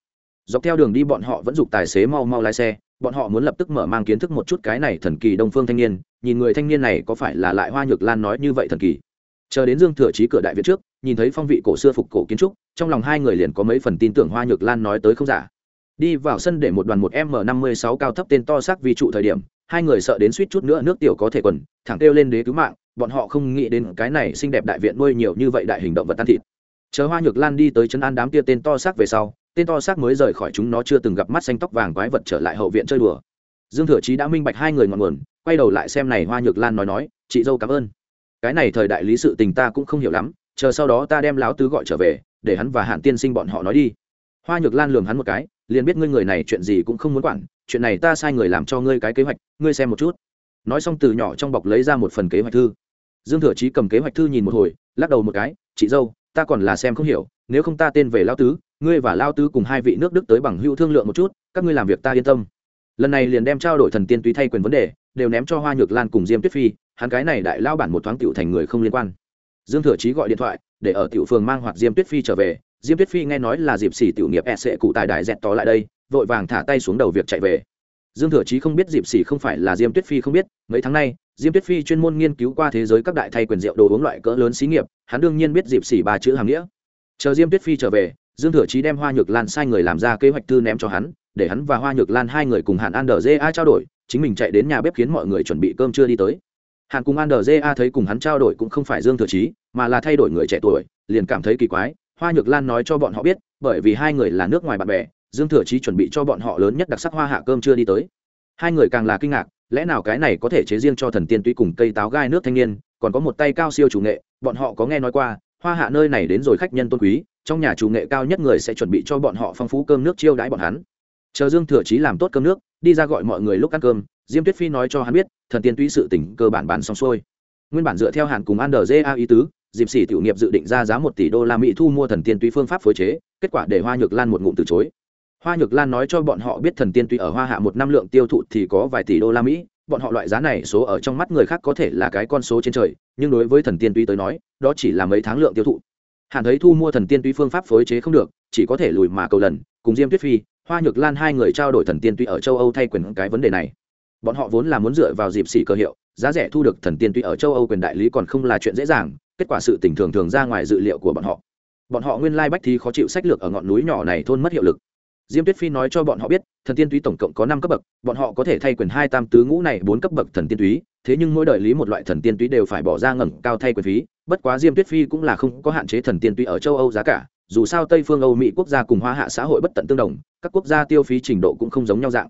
Dọc theo đường đi bọn họ vẫn giục tài xế mau mau lái xe, bọn họ muốn lập tức mở mang kiến thức một chút cái này thần kỳ đông phương thanh niên, nhìn người thanh niên này có phải là lại hoa nhược lan nói như vậy thần kỳ chờ đến dương thừa chí cửa đại viện trước, nhìn thấy phong vị cổ xưa phục cổ kiến trúc, trong lòng hai người liền có mấy phần tin tưởng hoa nhược lan nói tới không giả. Đi vào sân để một đoàn một m năm mươi sáu cao thấp tên to xác vi trụ thời điểm, hai người sợ đến suýt chút nữa nước tiểu có thể quần, thẳng kêu lên đế cứu mạng, bọn họ không nghĩ đến cái này xinh đẹp đại viện nuôi nhiều như vậy đại hình động vật tan thịt. Chờ hoa nhược lan đi tới chân an đám kia tên to xác về sau, tên to xác mới rời khỏi chúng nó chưa từng gặp mắt xanh tóc vàng quái vật trở lại hậu viện chơi đùa. Dương thừa chí đã minh bạch hai người ngọn nguồn, quay đầu lại xem này hoa nhược lan nói nói, chị dâu cảm ơn cái này thời đại lý sự tình ta cũng không hiểu lắm, chờ sau đó ta đem láo tứ gọi trở về, để hắn và hạn tiên sinh bọn họ nói đi. Hoa nhược lan lường hắn một cái, liền biết ngươi người này chuyện gì cũng không muốn quản, chuyện này ta sai người làm cho ngươi cái kế hoạch, ngươi xem một chút. Nói xong từ nhỏ trong bọc lấy ra một phần kế hoạch thư. Dương thừa chí cầm kế hoạch thư nhìn một hồi, lắc đầu một cái, chị dâu, ta còn là xem không hiểu, nếu không ta tên về lao tứ, ngươi và lao tứ cùng hai vị nước đức tới bằng hữu thương lượng một chút, các ngươi làm việc ta yên tâm lần này liền đem trao đổi thần tiên túy thay quyền vấn đề, đều ném cho hoa nhược lan cùng diêm tuyết phi, hắn cái này đại lao bản một thoáng tiểu thành người không liên quan. Dương thừa chí gọi điện thoại, để ở tiểu phường mang hoạt diêm tuyết phi trở về, diêm tuyết phi nghe nói là dịp xỉ tiểu nghiệp e sệ cụ tài đại dẹt tỏ lại đây, vội vàng thả tay xuống đầu việc chạy về. Dương thừa chí không biết dịp xỉ không phải là diêm tuyết phi không biết, mấy tháng nay, diêm tuyết phi chuyên môn nghiên cứu qua thế giới các đại thay quyền rượu đồ uống loại cỡ lớn xí nghiệp, hắn đương nhiên biết dịp xỉ ba chữ hàm nghĩa. Chờ diêm tuyết phi trở về, dương thừa chí đem hoa nhược lan sai người làm ra kế hoạch thư ném cho hắn để hắn và hoa nhược lan hai người cùng hạn an đờ ja trao đổi, chính mình chạy đến nhà bếp khiến mọi người chuẩn bị cơm chưa đi tới. Hạn cùng an đờ ja thấy cùng hắn trao đổi cũng không phải dương thừa chí, mà là thay đổi người trẻ tuổi, liền cảm thấy kỳ quái, hoa nhược lan nói cho bọn họ biết, bởi vì hai người là nước ngoài bạn bè, dương thừa chí chuẩn bị cho bọn họ lớn nhất đặc sắc hoa hạ cơm chưa đi tới. Hai người càng là kinh ngạc, lẽ nào cái này có thể chế riêng cho thần tiên tuy cùng cây táo gai nước thanh niên, còn có một tay cao siêu chủ nghệ, bọn họ có nghe nói qua, hoa hạ nơi này đến rồi khách nhân tôn quý, trong nhà chủ nghệ cao nhất người sẽ chuẩn bị cho bọn họ phong phú cơm nước chiêu đãi bọn hắn chờ dương thừa chí làm tốt cơm nước, đi ra gọi mọi người lúc ăn cơm, diêm tuyết phi nói cho hắn biết, thần tiên tuy sự tỉnh cơ bản bán xong xuôi. Nguyên bản dựa theo Hàn cùng an đờ ja ý tứ dịp xỉ tiểu nghiệp dự định ra giá một tỷ đô la mỹ thu mua thần tiên tuy phương pháp phối chế, kết quả để hoa nhược lan một ngụm từ chối. Hoa nhược lan nói cho bọn họ biết thần tiên tuy ở hoa hạ một năm lượng tiêu thụ thì có vài tỷ đô la mỹ, bọn họ loại giá này số ở trong mắt người khác có thể là cái con số trên trời, nhưng đối với thần tiên tuy tới nói, đó chỉ là mấy tháng lượng tiêu thụ. Hàn thấy thu mua thần tiên tuy phương pháp phối chế không được, chỉ có thể lùi mà cầu lần, cùng diêm tuyết phi hoa nhược lan hai người trao đổi thần tiên tuy ở châu âu thay quyền cái vấn đề này. Bọn họ vốn là muốn dựa vào dịp xỉ cơ hiệu, giá rẻ thu được thần tiên tuy ở châu âu quyền đại lý còn không là chuyện dễ dàng, kết quả sự tình thường thường ra ngoài dự liệu của bọn họ. Bọn họ nguyên lai bách thi khó chịu sách lược ở ngọn núi nhỏ này thôn mất hiệu lực. Diêm tuyết phi nói cho bọn họ biết, thần tiên túy tổng cộng có năm cấp bậc, bọn họ có thể thay quyền hai tam tứ ngũ này bốn cấp bậc thần tiên túy, thế nhưng mỗi đời lý một loại thần tiên túy đều phải bỏ ra ngẩng cao thay quyền phí, bất quá diêm tuyết phi cũng là không có hạn chế thần tiên túy ở châu âu giá cả dù sao tây phương âu mỹ quốc gia cùng hoa hạ xã hội bất tận tương đồng các quốc gia tiêu phí trình độ cũng không giống nhau dạng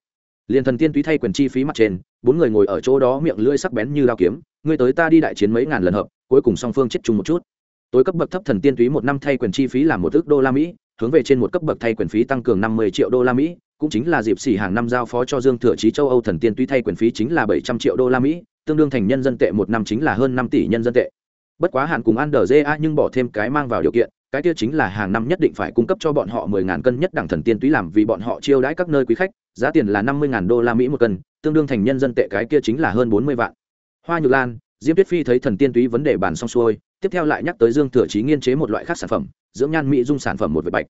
liền thần tiên túy thay quyền chi phí mặt trên bốn người ngồi ở chỗ đó miệng lưỡi sắc bén như lao kiếm ngươi tới ta đi đại chiến mấy ngàn lần hợp cuối cùng song phương chết chung một chút tối cấp bậc thấp thần tiên túy một năm thay quyền chi phí là một ước đô la mỹ hướng về trên một cấp bậc thay quyền phí tăng cường năm mươi triệu đô la mỹ cũng chính là dịp xỉ hàng năm giao phó cho dương thừa chí châu âu thần tiên túy thay quyền phí chính là bảy trăm triệu đô la mỹ tương đương thành nhân dân tệ một năm chính là hơn năm tỷ nhân dân tệ bất quá hạn cùng ăn đờ ja nhưng bỏ thêm cái mang vào điều kiện cái kia chính là hàng năm nhất định phải cung cấp cho bọn họ mười ngàn cân nhất đẳng thần tiên túy làm vì bọn họ chiêu đãi các nơi quý khách, giá tiền là năm mươi ngàn đô la mỹ một cân, tương đương thành nhân dân tệ cái kia chính là hơn bốn mươi vạn. Hoa nhược lan, diêm tuyết phi thấy thần tiên túy vấn đề bàn xong xuôi, tiếp theo lại nhắc tới dương thừa chí nghiên chế một loại khác sản phẩm, dưỡng nhan mỹ dung sản phẩm một vệt bạch.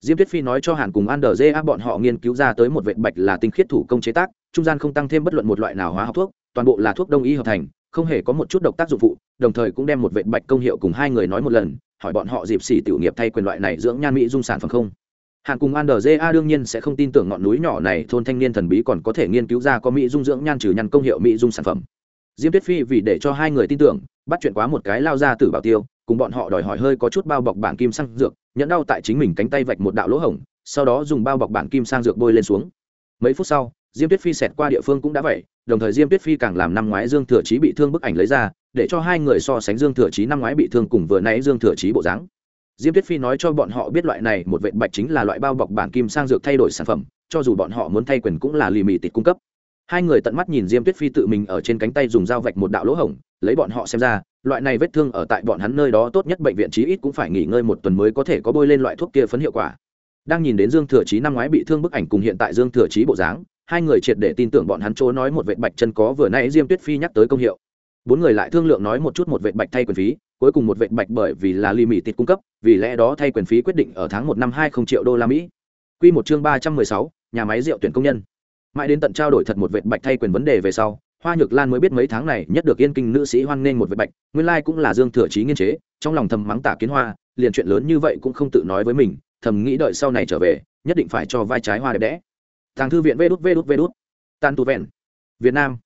Diêm tuyết phi nói cho hàn cùng Ander đờ bọn họ nghiên cứu ra tới một vệt bạch là tinh khiết thủ công chế tác, trung gian không tăng thêm bất luận một loại nào hóa học thuốc, toàn bộ là thuốc đông y hợp thành, không hề có một chút độc tác dụng phụ đồng thời cũng đem một vệ bạch công hiệu cùng hai người nói một lần, hỏi bọn họ dịp xỉ tiểu nghiệp thay quyền loại này dưỡng nhan mỹ dung sản phẩm không. Hàn cùng an đờ đương nhiên sẽ không tin tưởng ngọn núi nhỏ này, thôn thanh niên thần bí còn có thể nghiên cứu ra có mỹ dung dưỡng nhan trừ nhăn công hiệu mỹ dung sản phẩm. Diêm tuyết phi vì để cho hai người tin tưởng, bắt chuyện quá một cái lao ra từ bảo tiêu, cùng bọn họ đòi hỏi hơi có chút bao bọc bản kim sang dược, nhẫn đau tại chính mình cánh tay vạch một đạo lỗ hổng, sau đó dùng bao bọc bản kim sang dược bôi lên xuống. Mấy phút sau, diêm tuyết phi xẹt qua địa phương cũng đã vậy, đồng thời diêm tuyết phi càng làm năm ngoái dương thừa trí bị thương bức ảnh lấy ra để cho hai người so sánh dương thừa chí năm ngoái bị thương cùng vừa nãy dương thừa chí bộ dáng. Diêm tuyết phi nói cho bọn họ biết loại này một vệ bạch chính là loại bao bọc bản kim sang dược thay đổi sản phẩm, cho dù bọn họ muốn thay quyền cũng là lì mì tịt cung cấp. Hai người tận mắt nhìn diêm tuyết phi tự mình ở trên cánh tay dùng dao vạch một đạo lỗ hổng, lấy bọn họ xem ra, loại này vết thương ở tại bọn hắn nơi đó tốt nhất bệnh viện chí ít cũng phải nghỉ ngơi một tuần mới có thể có bôi lên loại thuốc kia phấn hiệu quả. Đang nhìn đến dương thừa chí năm ngoái bị thương bức ảnh cùng hiện tại dương thừa chí bộ dáng, hai người triệt để tin tưởng bọn hắn chỗ nói một vệ bạch chân có vừa nãy diêm tuyết phi nhắc tới công hiệu bốn người lại thương lượng nói một chút một vệ bạch thay quyền phí, cuối cùng một vệ bạch bởi vì là ly mì tịt cung cấp, vì lẽ đó thay quyền phí quyết định ở tháng một năm hai không triệu đô la mỹ. Q một chương ba trăm mười sáu, nhà máy rượu tuyển công nhân. Mãi đến tận trao đổi thật một vệ bạch thay quyền vấn đề về sau, hoa nhược lan mới biết mấy tháng này nhất được yên kinh nữ sĩ hoan nghênh một vệ bạch, nguyên lai cũng là dương thừa trí nghiên chế, trong lòng thầm mắng tả kiến hoa, liền chuyện lớn như vậy cũng không tự nói với mình, thầm nghĩ đợi sau này trở về, nhất định phải cho vai trái hoa đẹp đẽ. Thằng thư viện vê đút vê đút vê đút. Tan tu vẹn, việt nam.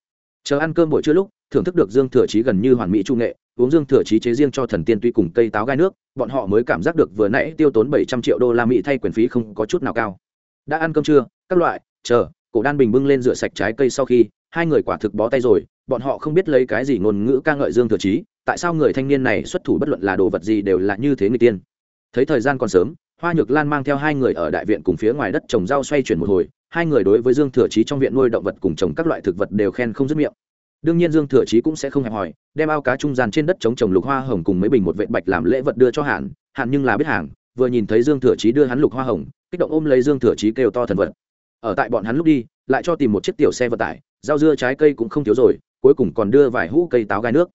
Chờ ăn cơm buổi trưa lúc thưởng thức được dương thừa chí gần như hoàn mỹ trung nghệ, uống dương thừa chí chế riêng cho thần tiên tuy cùng cây táo gai nước, bọn họ mới cảm giác được vừa nãy tiêu tốn bảy trăm triệu đô la mỹ thay quyền phí không có chút nào cao. Đã ăn cơm trưa, các loại, chờ, cổ đan bình bưng lên rửa sạch trái cây sau khi, hai người quả thực bó tay rồi, bọn họ không biết lấy cái gì ngôn ngữ ca ngợi dương thừa chí tại sao người thanh niên này xuất thủ bất luận là đồ vật gì đều là như thế người tiên. Thấy thời gian còn sớm, hoa nhược lan mang theo hai người ở đại viện cùng phía ngoài đất trồng rau xoay chuyển một hồi, hai người đối với dương thừa chí trong viện nuôi động vật cùng trồng các loại thực vật đều khen không dứt miệng đương nhiên dương thừa chí cũng sẽ không hẹp hòi, đem ao cá trung gian trên đất chống trồng lục hoa hồng cùng mấy bình một vệ bạch làm lễ vật đưa cho hạn hạn nhưng là biết hàng, vừa nhìn thấy dương thừa chí đưa hắn lục hoa hồng, kích động ôm lấy dương thừa chí kêu to thần vật. Ở tại bọn hắn lúc đi, lại cho tìm một chiếc tiểu xe vận tải, rau dưa trái cây cũng không thiếu rồi, cuối cùng còn đưa vài hũ cây táo gai nước.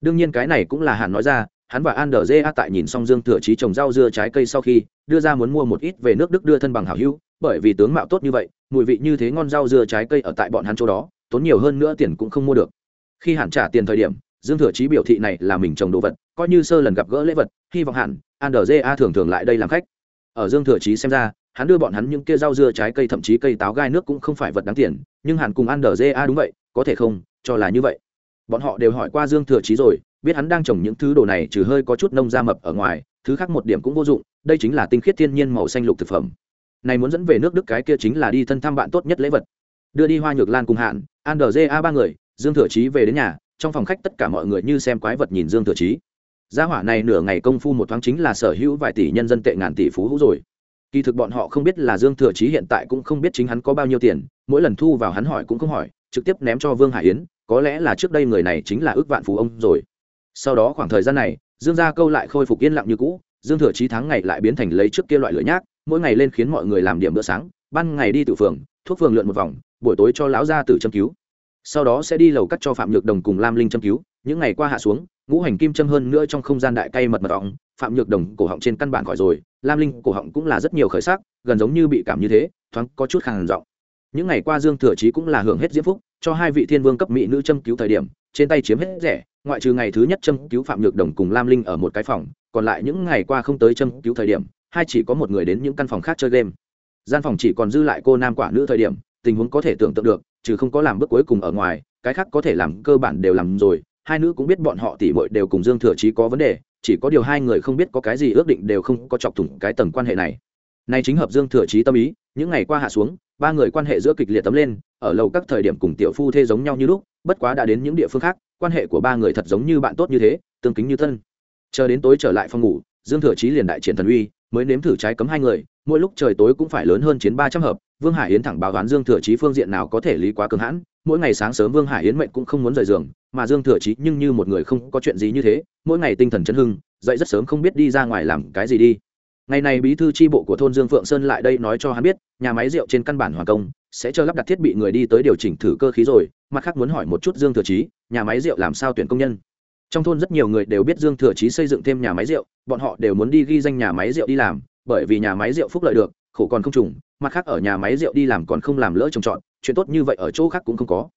Đương nhiên cái này cũng là hạn nói ra, hắn và an đờ a tại nhìn xong dương thừa chí trồng rau dưa trái cây sau khi, đưa ra muốn mua một ít về nước đức đưa thân bằng hảo hữu, bởi vì tướng mạo tốt như vậy, mùi vị như thế ngon rau dưa trái cây ở tại bọn hắn chỗ đó tốn nhiều hơn nữa tiền cũng không mua được. Khi hạn trả tiền thời điểm, dương thừa chí biểu thị này là mình trồng đồ vật, coi như sơ lần gặp gỡ lễ vật, hy vọng hạn an a thường thường lại đây làm khách. Ở dương thừa chí xem ra, hắn đưa bọn hắn những kia rau dưa trái cây thậm chí cây táo gai nước cũng không phải vật đáng tiền, nhưng hàn cùng ăn a đúng vậy, có thể không, cho là như vậy. Bọn họ đều hỏi qua dương thừa chí rồi, biết hắn đang trồng những thứ đồ này trừ hơi có chút nông da mập ở ngoài, thứ khác một điểm cũng vô dụng, đây chính là tinh khiết thiên nhiên màu xanh lục thực phẩm. Này muốn dẫn về nước đức cái kia chính là đi thân thăm bạn tốt nhất lễ vật. Đưa đi hoa nhược lan cùng hạn an đờ a ba người, dương thừa chí về đến nhà, trong phòng khách tất cả mọi người như xem quái vật nhìn dương thừa chí. Gia hỏa này nửa ngày công phu một thoáng chính là sở hữu vài tỷ nhân dân tệ ngàn tỷ phú hữu rồi. Kỳ thực bọn họ không biết là dương thừa chí hiện tại cũng không biết chính hắn có bao nhiêu tiền, mỗi lần thu vào hắn hỏi cũng không hỏi, trực tiếp ném cho vương hải yến, có lẽ là trước đây người này chính là ước vạn phú ông rồi. Sau đó khoảng thời gian này, dương gia câu lại khôi phục yên lặng như cũ, dương thừa chí tháng ngày lại biến thành lấy trước kia loại lưỡi nhác, mỗi ngày lên khiến mọi người làm điểm bữa sáng, ban ngày đi tự phường, thuốc phường lượn một vòng buổi tối cho lão gia tử châm cứu. Sau đó sẽ đi lầu cắt cho phạm nhược đồng cùng lam linh châm cứu. Những ngày qua hạ xuống, ngũ hành kim châm hơn nữa trong không gian đại cây mật mật ong. Phạm nhược đồng cổ họng trên căn bản khỏi rồi, lam linh cổ họng cũng là rất nhiều khởi sắc, gần giống như bị cảm như thế, thoáng có chút khàn giọng. Những ngày qua dương thừa chí cũng là hưởng hết diễm phúc, cho hai vị thiên vương cấp mỹ nữ châm cứu thời điểm, trên tay chiếm hết rẻ, ngoại trừ ngày thứ nhất châm cứu phạm nhược đồng cùng lam linh ở một cái phòng, còn lại những ngày qua không tới châm cứu thời điểm, hai chỉ có một người đến những căn phòng khác chơi game. Gian phòng chỉ còn dư lại cô nam quả nữ thời điểm tình huống có thể tưởng tượng được trừ không có làm bước cuối cùng ở ngoài, cái khác có thể làm cơ bản đều làm rồi. Hai nữ cũng biết bọn họ tỉ mội đều cùng dương thừa chí có vấn đề, chỉ có điều hai người không biết có cái gì ước định đều không có chọc thủng cái tầng quan hệ này. Nay chính hợp dương thừa chí tâm ý, những ngày qua hạ xuống, ba người quan hệ giữa kịch liệt tấm lên, ở lầu các thời điểm cùng tiểu phu thê giống nhau như lúc, bất quá đã đến những địa phương khác, quan hệ của ba người thật giống như bạn tốt như thế, tương kính như thân. Chờ đến tối trở lại phòng ngủ, dương thừa chí liền đại triển thần uy, mới nếm thử trái cấm hai người, mỗi lúc trời tối cũng phải lớn hơn chiến ba trăm hợp vương hải yến thẳng báo đoán dương thừa chí phương diện nào có thể lý quá cường hãn, mỗi ngày sáng sớm vương hải yến mệnh cũng không muốn rời giường, mà dương thừa chí nhưng như một người không có chuyện gì như thế, mỗi ngày tinh thần chấn hưng, dậy rất sớm không biết đi ra ngoài làm cái gì đi. Ngày này bí thư tri bộ của thôn dương phượng sơn lại đây nói cho hắn biết, nhà máy rượu trên căn bản hoàn công, sẽ cho lắp đặt thiết bị người đi tới điều chỉnh thử cơ khí rồi, mặt khác muốn hỏi một chút dương thừa chí, nhà máy rượu làm sao tuyển công nhân. Trong thôn rất nhiều người đều biết dương thừa chí xây dựng thêm nhà máy rượu, bọn họ đều muốn đi ghi danh nhà máy rượu đi làm, bởi vì nhà máy rượu phúc lợi được, khổ còn không trùng mặt khác ở nhà máy rượu đi làm còn không làm lỡ trồng trọt, chuyện tốt như vậy ở chỗ khác cũng không có.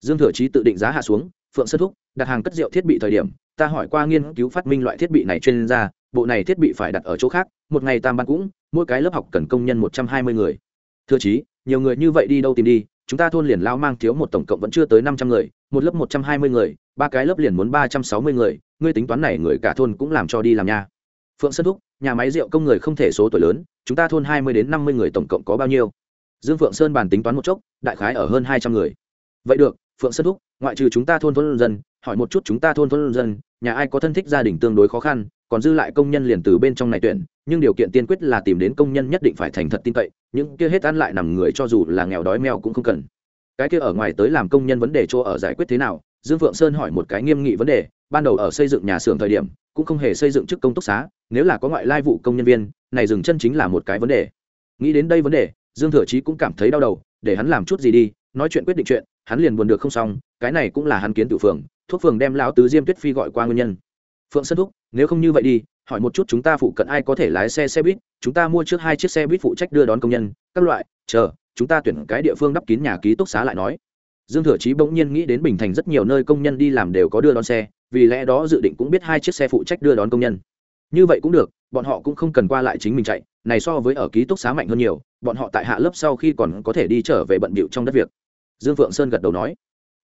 Dương thừa chí tự định giá hạ xuống, phượng sơn thúc, đặt hàng cất rượu thiết bị thời điểm, ta hỏi qua nghiên cứu phát minh loại thiết bị này chuyên gia, bộ này thiết bị phải đặt ở chỗ khác, một ngày tam ban cũng, mỗi cái lớp học cần công nhân một trăm hai mươi người. Thưa chí, nhiều người như vậy đi đâu tìm đi, chúng ta thôn liền lao mang thiếu một tổng cộng vẫn chưa tới năm trăm người, một lớp một trăm hai mươi người, ba cái lớp liền muốn ba trăm sáu mươi người, ngươi tính toán này người cả thôn cũng làm cho đi làm nha. Phượng sơn thúc nhà máy rượu công người không thể số tuổi lớn, chúng ta thôn hai mươi đến năm mươi người tổng cộng có bao nhiêu? Dương phượng sơn bàn tính toán một chốc, đại khái ở hơn hai trăm người. Vậy được, phượng sơn thúc, ngoại trừ chúng ta thôn thôn dân, hỏi một chút chúng ta thôn thôn dân, nhà ai có thân thích gia đình tương đối khó khăn, còn dư lại công nhân liền từ bên trong này tuyển, nhưng điều kiện tiên quyết là tìm đến công nhân nhất định phải thành thật tin cậy, những kia hết ăn lại nằm người cho dù là nghèo đói mèo cũng không cần. Cái kia ở ngoài tới làm công nhân vấn đề chỗ ở giải quyết thế nào? Dương phượng sơn hỏi một cái nghiêm nghị vấn đề, ban đầu ở xây dựng nhà xưởng thời điểm, cũng không hề xây dựng chức công túc xá nếu là có ngoại lai vụ công nhân viên, này dừng chân chính là một cái vấn đề. Nghĩ đến đây vấn đề, dương thừa chí cũng cảm thấy đau đầu, để hắn làm chút gì đi, nói chuyện quyết định chuyện, hắn liền buồn được không xong, cái này cũng là hắn kiến tự phường, thuốc phường đem lão tứ diêm tuyết phi gọi qua nguyên nhân. Phượng sân thúc, nếu không như vậy đi, hỏi một chút chúng ta phụ cận ai có thể lái xe xe buýt, chúng ta mua trước hai chiếc xe buýt phụ trách đưa đón công nhân, các loại, chờ, chúng ta tuyển cái địa phương đắp kín nhà ký túc xá lại nói. Dương thừa chí bỗng nhiên nghĩ đến bình thành rất nhiều nơi công nhân đi làm đều có đưa đón xe, vì lẽ đó dự định cũng biết hai chiếc xe phụ trách đưa đón công nhân như vậy cũng được, bọn họ cũng không cần qua lại chính mình chạy, này so với ở ký túc xá mạnh hơn nhiều, bọn họ tại hạ lớp sau khi còn có thể đi trở về bận bịu trong đất việc. Dương phượng sơn gật đầu nói.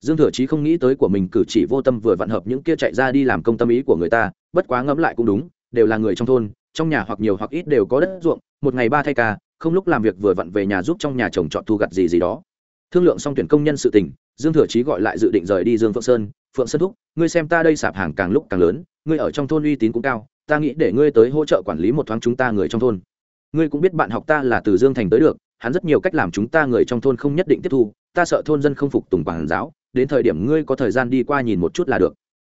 Dương thừa chí không nghĩ tới của mình cử chỉ vô tâm vừa vặn hợp những kia chạy ra đi làm công tâm ý của người ta, bất quá ngẫm lại cũng đúng, đều là người trong thôn, trong nhà hoặc nhiều hoặc ít đều có đất ruộng, một ngày ba thay ca, không lúc làm việc vừa vặn về nhà giúp trong nhà chồng chọn thu gặt gì gì đó. Thương lượng xong tuyển công nhân sự tình, dương thừa chí gọi lại dự định rời đi dương phượng sơn. Phượng sơn thúc, ngươi xem ta đây sạp hàng càng lúc càng lớn, ngươi ở trong thôn uy tín cũng cao ta nghĩ để ngươi tới hỗ trợ quản lý một thoáng chúng ta người trong thôn. Ngươi cũng biết bạn học ta là từ dương thành tới được, hắn rất nhiều cách làm chúng ta người trong thôn không nhất định tiếp thu, ta sợ thôn dân không phục tùng quản giáo, đến thời điểm ngươi có thời gian đi qua nhìn một chút là được.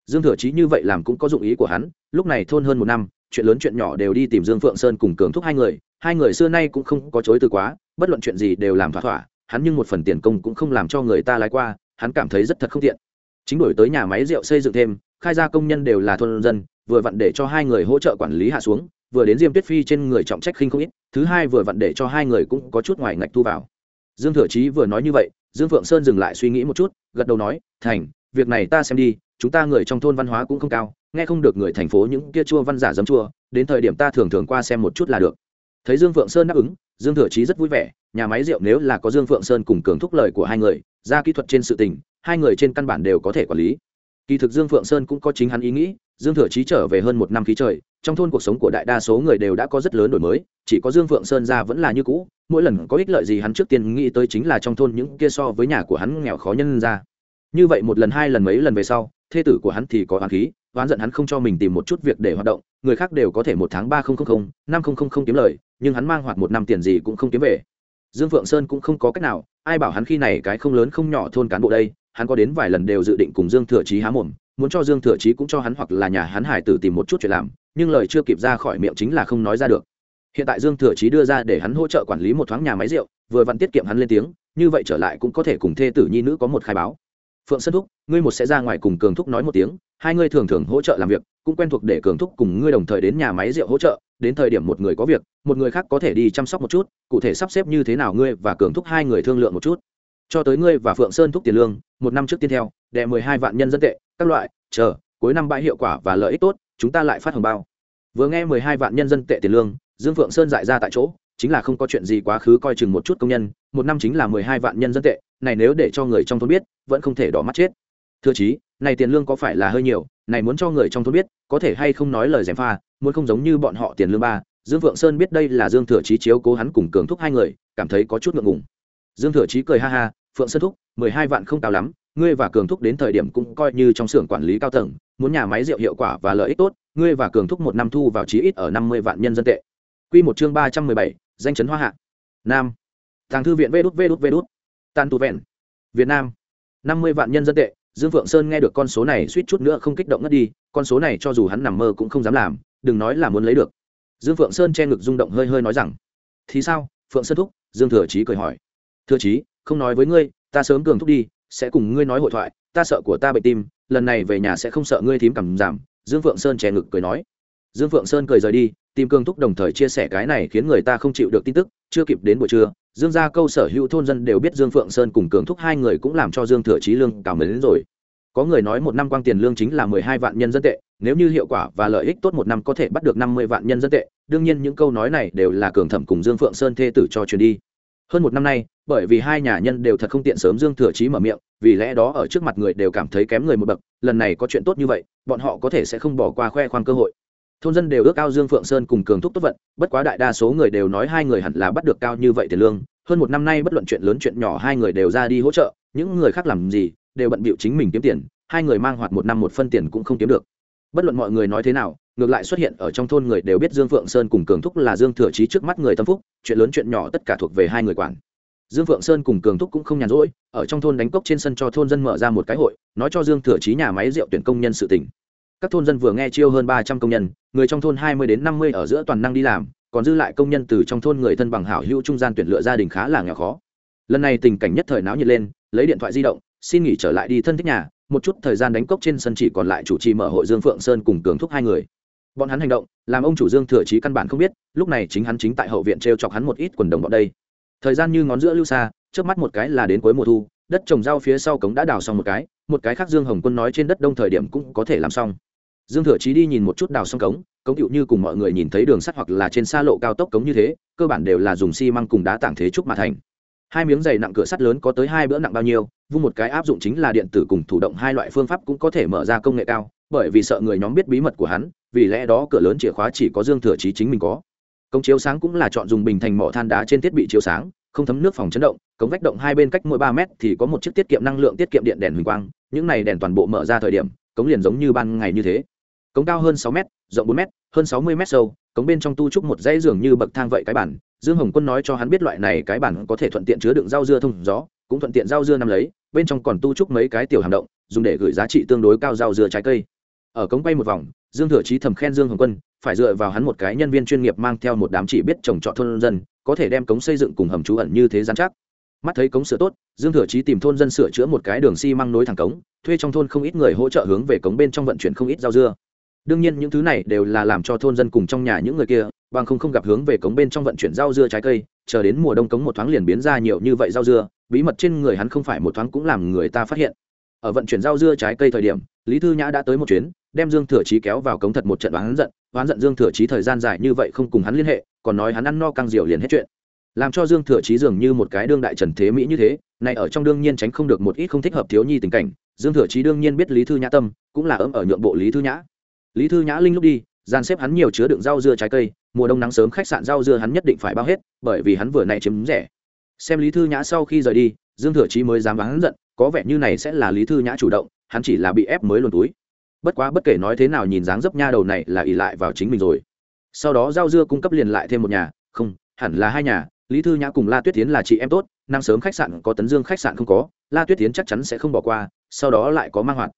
Dương thừa chí như vậy làm cũng có dụng ý của hắn, lúc này thôn hơn một năm, chuyện lớn chuyện nhỏ đều đi tìm dương phượng sơn cùng cường thúc hai người hai người xưa nay cũng không có chối từ quá, bất luận chuyện gì đều làm thỏa thỏa, hắn nhưng một phần tiền công cũng không làm cho người ta lái qua, hắn cảm thấy rất thật không tiện. Chính đổi tới nhà máy rượu xây dựng thêm, khai ra công nhân đều là thôn dân vừa vặn để cho hai người hỗ trợ quản lý hạ xuống, vừa đến diêm tuyết phi trên người trọng trách khinh không ít, thứ hai vừa vặn để cho hai người cũng có chút ngoài ngạch thu vào. Dương thừa chí vừa nói như vậy, dương phượng sơn dừng lại suy nghĩ một chút, gật đầu nói, thành, việc này ta xem đi, chúng ta người trong thôn văn hóa cũng không cao, nghe không được người thành phố những kia chua văn giả dấm chua, đến thời điểm ta thường thường qua xem một chút là được. Thấy dương phượng sơn đáp ứng, dương thừa chí rất vui vẻ, nhà máy rượu nếu là có dương phượng sơn cùng cường thúc lời của hai người, ra kỹ thuật trên sự tình, hai người trên căn bản đều có thể quản lý. Kỳ thực dương phượng sơn cũng có chính hắn ý nghĩ dương thừa chí trở về hơn một năm khí trời, trong thôn cuộc sống của đại đa số người đều đã có rất lớn đổi mới, chỉ có dương phượng sơn ra vẫn là như cũ, mỗi lần có ích lợi gì hắn trước tiên nghĩ tới chính là trong thôn những kia so với nhà của hắn nghèo khó nhân ra. Như vậy một lần hai lần mấy lần về sau, thê tử của hắn thì có oán khí, oán giận hắn không cho mình tìm một chút việc để hoạt động, người khác đều có thể một tháng ba nghìn năm nghìn kiếm lời, nhưng hắn mang hoạt một năm tiền gì cũng không kiếm về. Dương phượng sơn cũng không có cách nào, ai bảo hắn khi này cái không lớn không nhỏ thôn cán bộ đây, hắn có đến vài lần đều dự định cùng dương thừa chí há mồm muốn cho dương thừa chí cũng cho hắn hoặc là nhà hắn hải tử tìm một chút chuyện làm, nhưng lời chưa kịp ra khỏi miệng chính là không nói ra được. Hiện tại dương thừa chí đưa ra để hắn hỗ trợ quản lý một thoáng nhà máy rượu, vừa vặn tiết kiệm hắn lên tiếng, như vậy trở lại cũng có thể cùng thê tử nhi nữ có một khai báo. Phượng sơn thúc, ngươi một sẽ ra ngoài cùng cường thúc nói một tiếng, hai ngươi thường thường hỗ trợ làm việc, cũng quen thuộc để cường thúc cùng ngươi đồng thời đến nhà máy rượu hỗ trợ, đến thời điểm một người có việc, một người khác có thể đi chăm sóc một chút, cụ thể sắp xếp như thế nào ngươi và cường thúc hai người thương lượng một chút. Cho tới ngươi và phượng sơn thúc tiền lương, một năm trước tiên theo đệ mười hai vạn nhân dân tệ, các loại, chờ, cuối năm bãi hiệu quả và lợi ích tốt, chúng ta lại phát hồng bao. Vừa nghe mười hai vạn nhân dân tệ tiền lương, dương phượng sơn dại ra tại chỗ, chính là không có chuyện gì quá khứ coi chừng một chút công nhân, một năm chính là mười hai vạn nhân dân tệ, này nếu để cho người trong thôn biết, vẫn không thể đỏ mắt chết. Thưa chí, này tiền lương có phải là hơi nhiều, này muốn cho người trong thôn biết, có thể hay không nói lời gièm pha, muốn không giống như bọn họ tiền lương ba. Dương phượng sơn biết đây là dương thừa chí chiếu cố hắn cùng cường thúc hai người, cảm thấy có chút ngượng ngùng. Dương thừa chí cười ha ha, phượng sơn thúc, mười hai vạn không cao lắm ngươi và cường thúc đến thời điểm cũng coi như trong xưởng quản lý cao tầng, muốn nhà máy rượu hiệu quả và lợi ích tốt, ngươi và cường thúc một năm thu vào chí ít ở năm mươi vạn nhân dân tệ. Quy một chương ba trăm mười bảy, danh chấn hoa hạ. Nam. Tàng thư viện vê đút vê đút vê đút. Tàn tu vẹn. Việt nam. Năm mươi vạn nhân dân tệ, dương phượng sơn nghe được con số này suýt chút nữa không kích động ngất đi, con số này cho dù hắn nằm mơ cũng không dám làm, đừng nói là muốn lấy được. Dương phượng sơn che ngực rung động hơi hơi nói rằng, thì sao? Phượng sơn thúc, dương thừa chí cười hỏi. Thừa chí, không nói với ngươi, ta sớm cường thúc đi sẽ cùng ngươi nói hội thoại, ta sợ của ta bệnh tim, lần này về nhà sẽ không sợ ngươi thím cảm giảm. Dương phượng sơn chè ngực cười nói. Dương phượng sơn cười rời đi, tìm cương thúc đồng thời chia sẻ cái này khiến người ta không chịu được tin tức, chưa kịp đến buổi trưa, dương gia câu sở hữu thôn dân đều biết dương phượng sơn cùng cường thúc hai người cũng làm cho dương thừa trí lương cảm mến rồi. Có người nói một năm quang tiền lương chính là mười hai vạn nhân dân tệ, nếu như hiệu quả và lợi ích tốt một năm có thể bắt được năm mươi vạn nhân dân tệ, đương nhiên những câu nói này đều là cường thẩm cùng dương phượng sơn thê tử cho truyền đi. Hơn một năm nay bởi vì hai nhà nhân đều thật không tiện sớm dương thừa Chí mở miệng, vì lẽ đó ở trước mặt người đều cảm thấy kém người một bậc, lần này có chuyện tốt như vậy, bọn họ có thể sẽ không bỏ qua khoe khoang cơ hội. Thôn dân đều ước ao dương phượng sơn cùng cường thúc tốt vận, bất quá đại đa số người đều nói hai người hẳn là bắt được cao như vậy tiền lương, hơn một năm nay bất luận chuyện lớn chuyện nhỏ hai người đều ra đi hỗ trợ, những người khác làm gì, đều bận bịu chính mình kiếm tiền, hai người mang hoạt một năm một phân tiền cũng không kiếm được. Bất luận mọi người nói thế nào, ngược lại xuất hiện ở trong thôn người đều biết dương phượng sơn cùng cường thúc là dương thừa trí trước mắt người tâm phúc, chuyện lớn chuyện nhỏ tất cả thuộc về hai người quản dương phượng sơn cùng cường thúc cũng không nhàn rỗi, ở trong thôn đánh cốc trên sân cho thôn dân mở ra một cái hội, nói cho dương thừa trí nhà máy rượu tuyển công nhân sự tỉnh các thôn dân vừa nghe chiêu hơn ba trăm công nhân, người trong thôn hai mươi đến năm mươi ở giữa toàn năng đi làm, còn dư lại công nhân từ trong thôn người thân bằng hảo hữu trung gian tuyển lựa gia đình khá là nghèo khó. Lần này tình cảnh nhất thời náo nhiệt lên, lấy điện thoại di động, xin nghỉ trở lại đi thân thích nhà, một chút thời gian đánh cốc trên sân chỉ còn lại chủ trì mở hội dương phượng sơn cùng cường thúc hai người. Bọn hắn hành động, làm ông chủ dương thừa trí căn bản không biết, lúc này chính hắn chính tại hậu viện t r e o chọc hắn một ít quần đồng bọn đây thời gian như ngón giữa lưu xa trước mắt một cái là đến cuối mùa thu, đất trồng rau phía sau cống đã đào xong một cái một cái khác dương hồng quân nói trên đất đông thời điểm cũng có thể làm xong. Dương thừa chí đi nhìn một chút đào xong cống cống cựu như cùng mọi người nhìn thấy đường sắt hoặc là trên xa lộ cao tốc cống như thế, cơ bản đều là dùng xi măng cùng đá tảng thế trúc mà thành. Hai miếng dày nặng cửa sắt lớn có tới hai bữa nặng bao nhiêu, vung một cái áp dụng chính là điện tử cùng thủ động hai loại phương pháp cũng có thể mở ra công nghệ cao, bởi vì sợ người nhóm biết bí mật của hắn, vì lẽ đó cửa lớn chìa khóa chỉ có dương thừa chí chính mình có cống chiếu sáng cũng là chọn dùng bình thành mỏ than đá trên thiết bị chiếu sáng không thấm nước phòng chấn động cống vách động hai bên cách mỗi ba mét thì có một chiếc tiết kiệm năng lượng tiết kiệm điện đèn huỳnh quang những này đèn toàn bộ mở ra thời điểm cống liền giống như ban ngày như thế. Cống cao hơn sáu mét, rộng bốn mét, hơn sáu mươi mét sâu cống bên trong tu trúc một dãy giường như bậc thang vậy cái bản. Dương hồng quân nói cho hắn biết loại này cái bản có thể thuận tiện chứa đựng rau dưa thông gió cũng thuận tiện rau dưa năm lấy bên trong còn tu trúc mấy cái tiểu hàm động dùng để gửi giá trị tương đối cao rau dưa trái cây. Ở cống quay một vòng dương thừa chí thầm khen dương hồng quân phải dựa vào hắn một cái nhân viên chuyên nghiệp mang theo một đám chỉ biết trồng trọt thôn dân, có thể đem cống xây dựng cùng hầm trú ẩn như thế gian chắc. Mắt thấy cống sửa tốt, dương thừa chí tìm thôn dân sửa chữa một cái đường xi măng nối thẳng cống, thuê trong thôn không ít người hỗ trợ hướng về cống bên trong vận chuyển không ít rau dưa. Đương nhiên những thứ này đều là làm cho thôn dân cùng trong nhà những người kia, bằng không không gặp hướng về cống bên trong vận chuyển rau dưa trái cây, chờ đến mùa đông cống một thoáng liền biến ra nhiều như vậy rau dưa, bí mật trên người hắn không phải một thoáng cũng làm người ta phát hiện ở vận chuyển rau dưa trái cây thời điểm, lý thư nhã đã tới một chuyến, đem dương thừa chí kéo vào cống thật một trận oán giận oán giận dương thừa chí thời gian dài như vậy không cùng hắn liên hệ, còn nói hắn ăn no căng rượu liền hết chuyện. Làm cho dương thừa chí dường như một cái đương đại trần thế mỹ như thế này ở trong đương nhiên tránh không được một ít không thích hợp thiếu nhi tình cảnh, dương thừa chí đương nhiên biết lý thư nhã tâm, cũng là ấm ở nhượng bộ lý thư nhã. Lý thư nhã linh lúc đi, dàn xếp hắn nhiều chứa đựng rau dưa trái cây, mùa đông nắng sớm khách sạn rau dưa hắn nhất định phải bao hết, bởi vì hắn vừa này chiếm rẻ. Xem lý thư nhã sau khi rời đi, dương thừa chí mới dám hắn giận có vẻ như này sẽ là lý thư nhã chủ động, hắn chỉ là bị ép mới luồn túi. Bất quá bất kể nói thế nào nhìn dáng dấp nha đầu này là ỉ lại vào chính mình rồi. Sau đó giao dưa cung cấp liền lại thêm một nhà, không, hẳn là hai nhà, lý thư nhã cùng la tuyết tiến là chị em tốt năng sớm khách sạn có tấn dương khách sạn không có, la tuyết tiến chắc chắn sẽ không bỏ qua, sau đó lại có mang hoạt.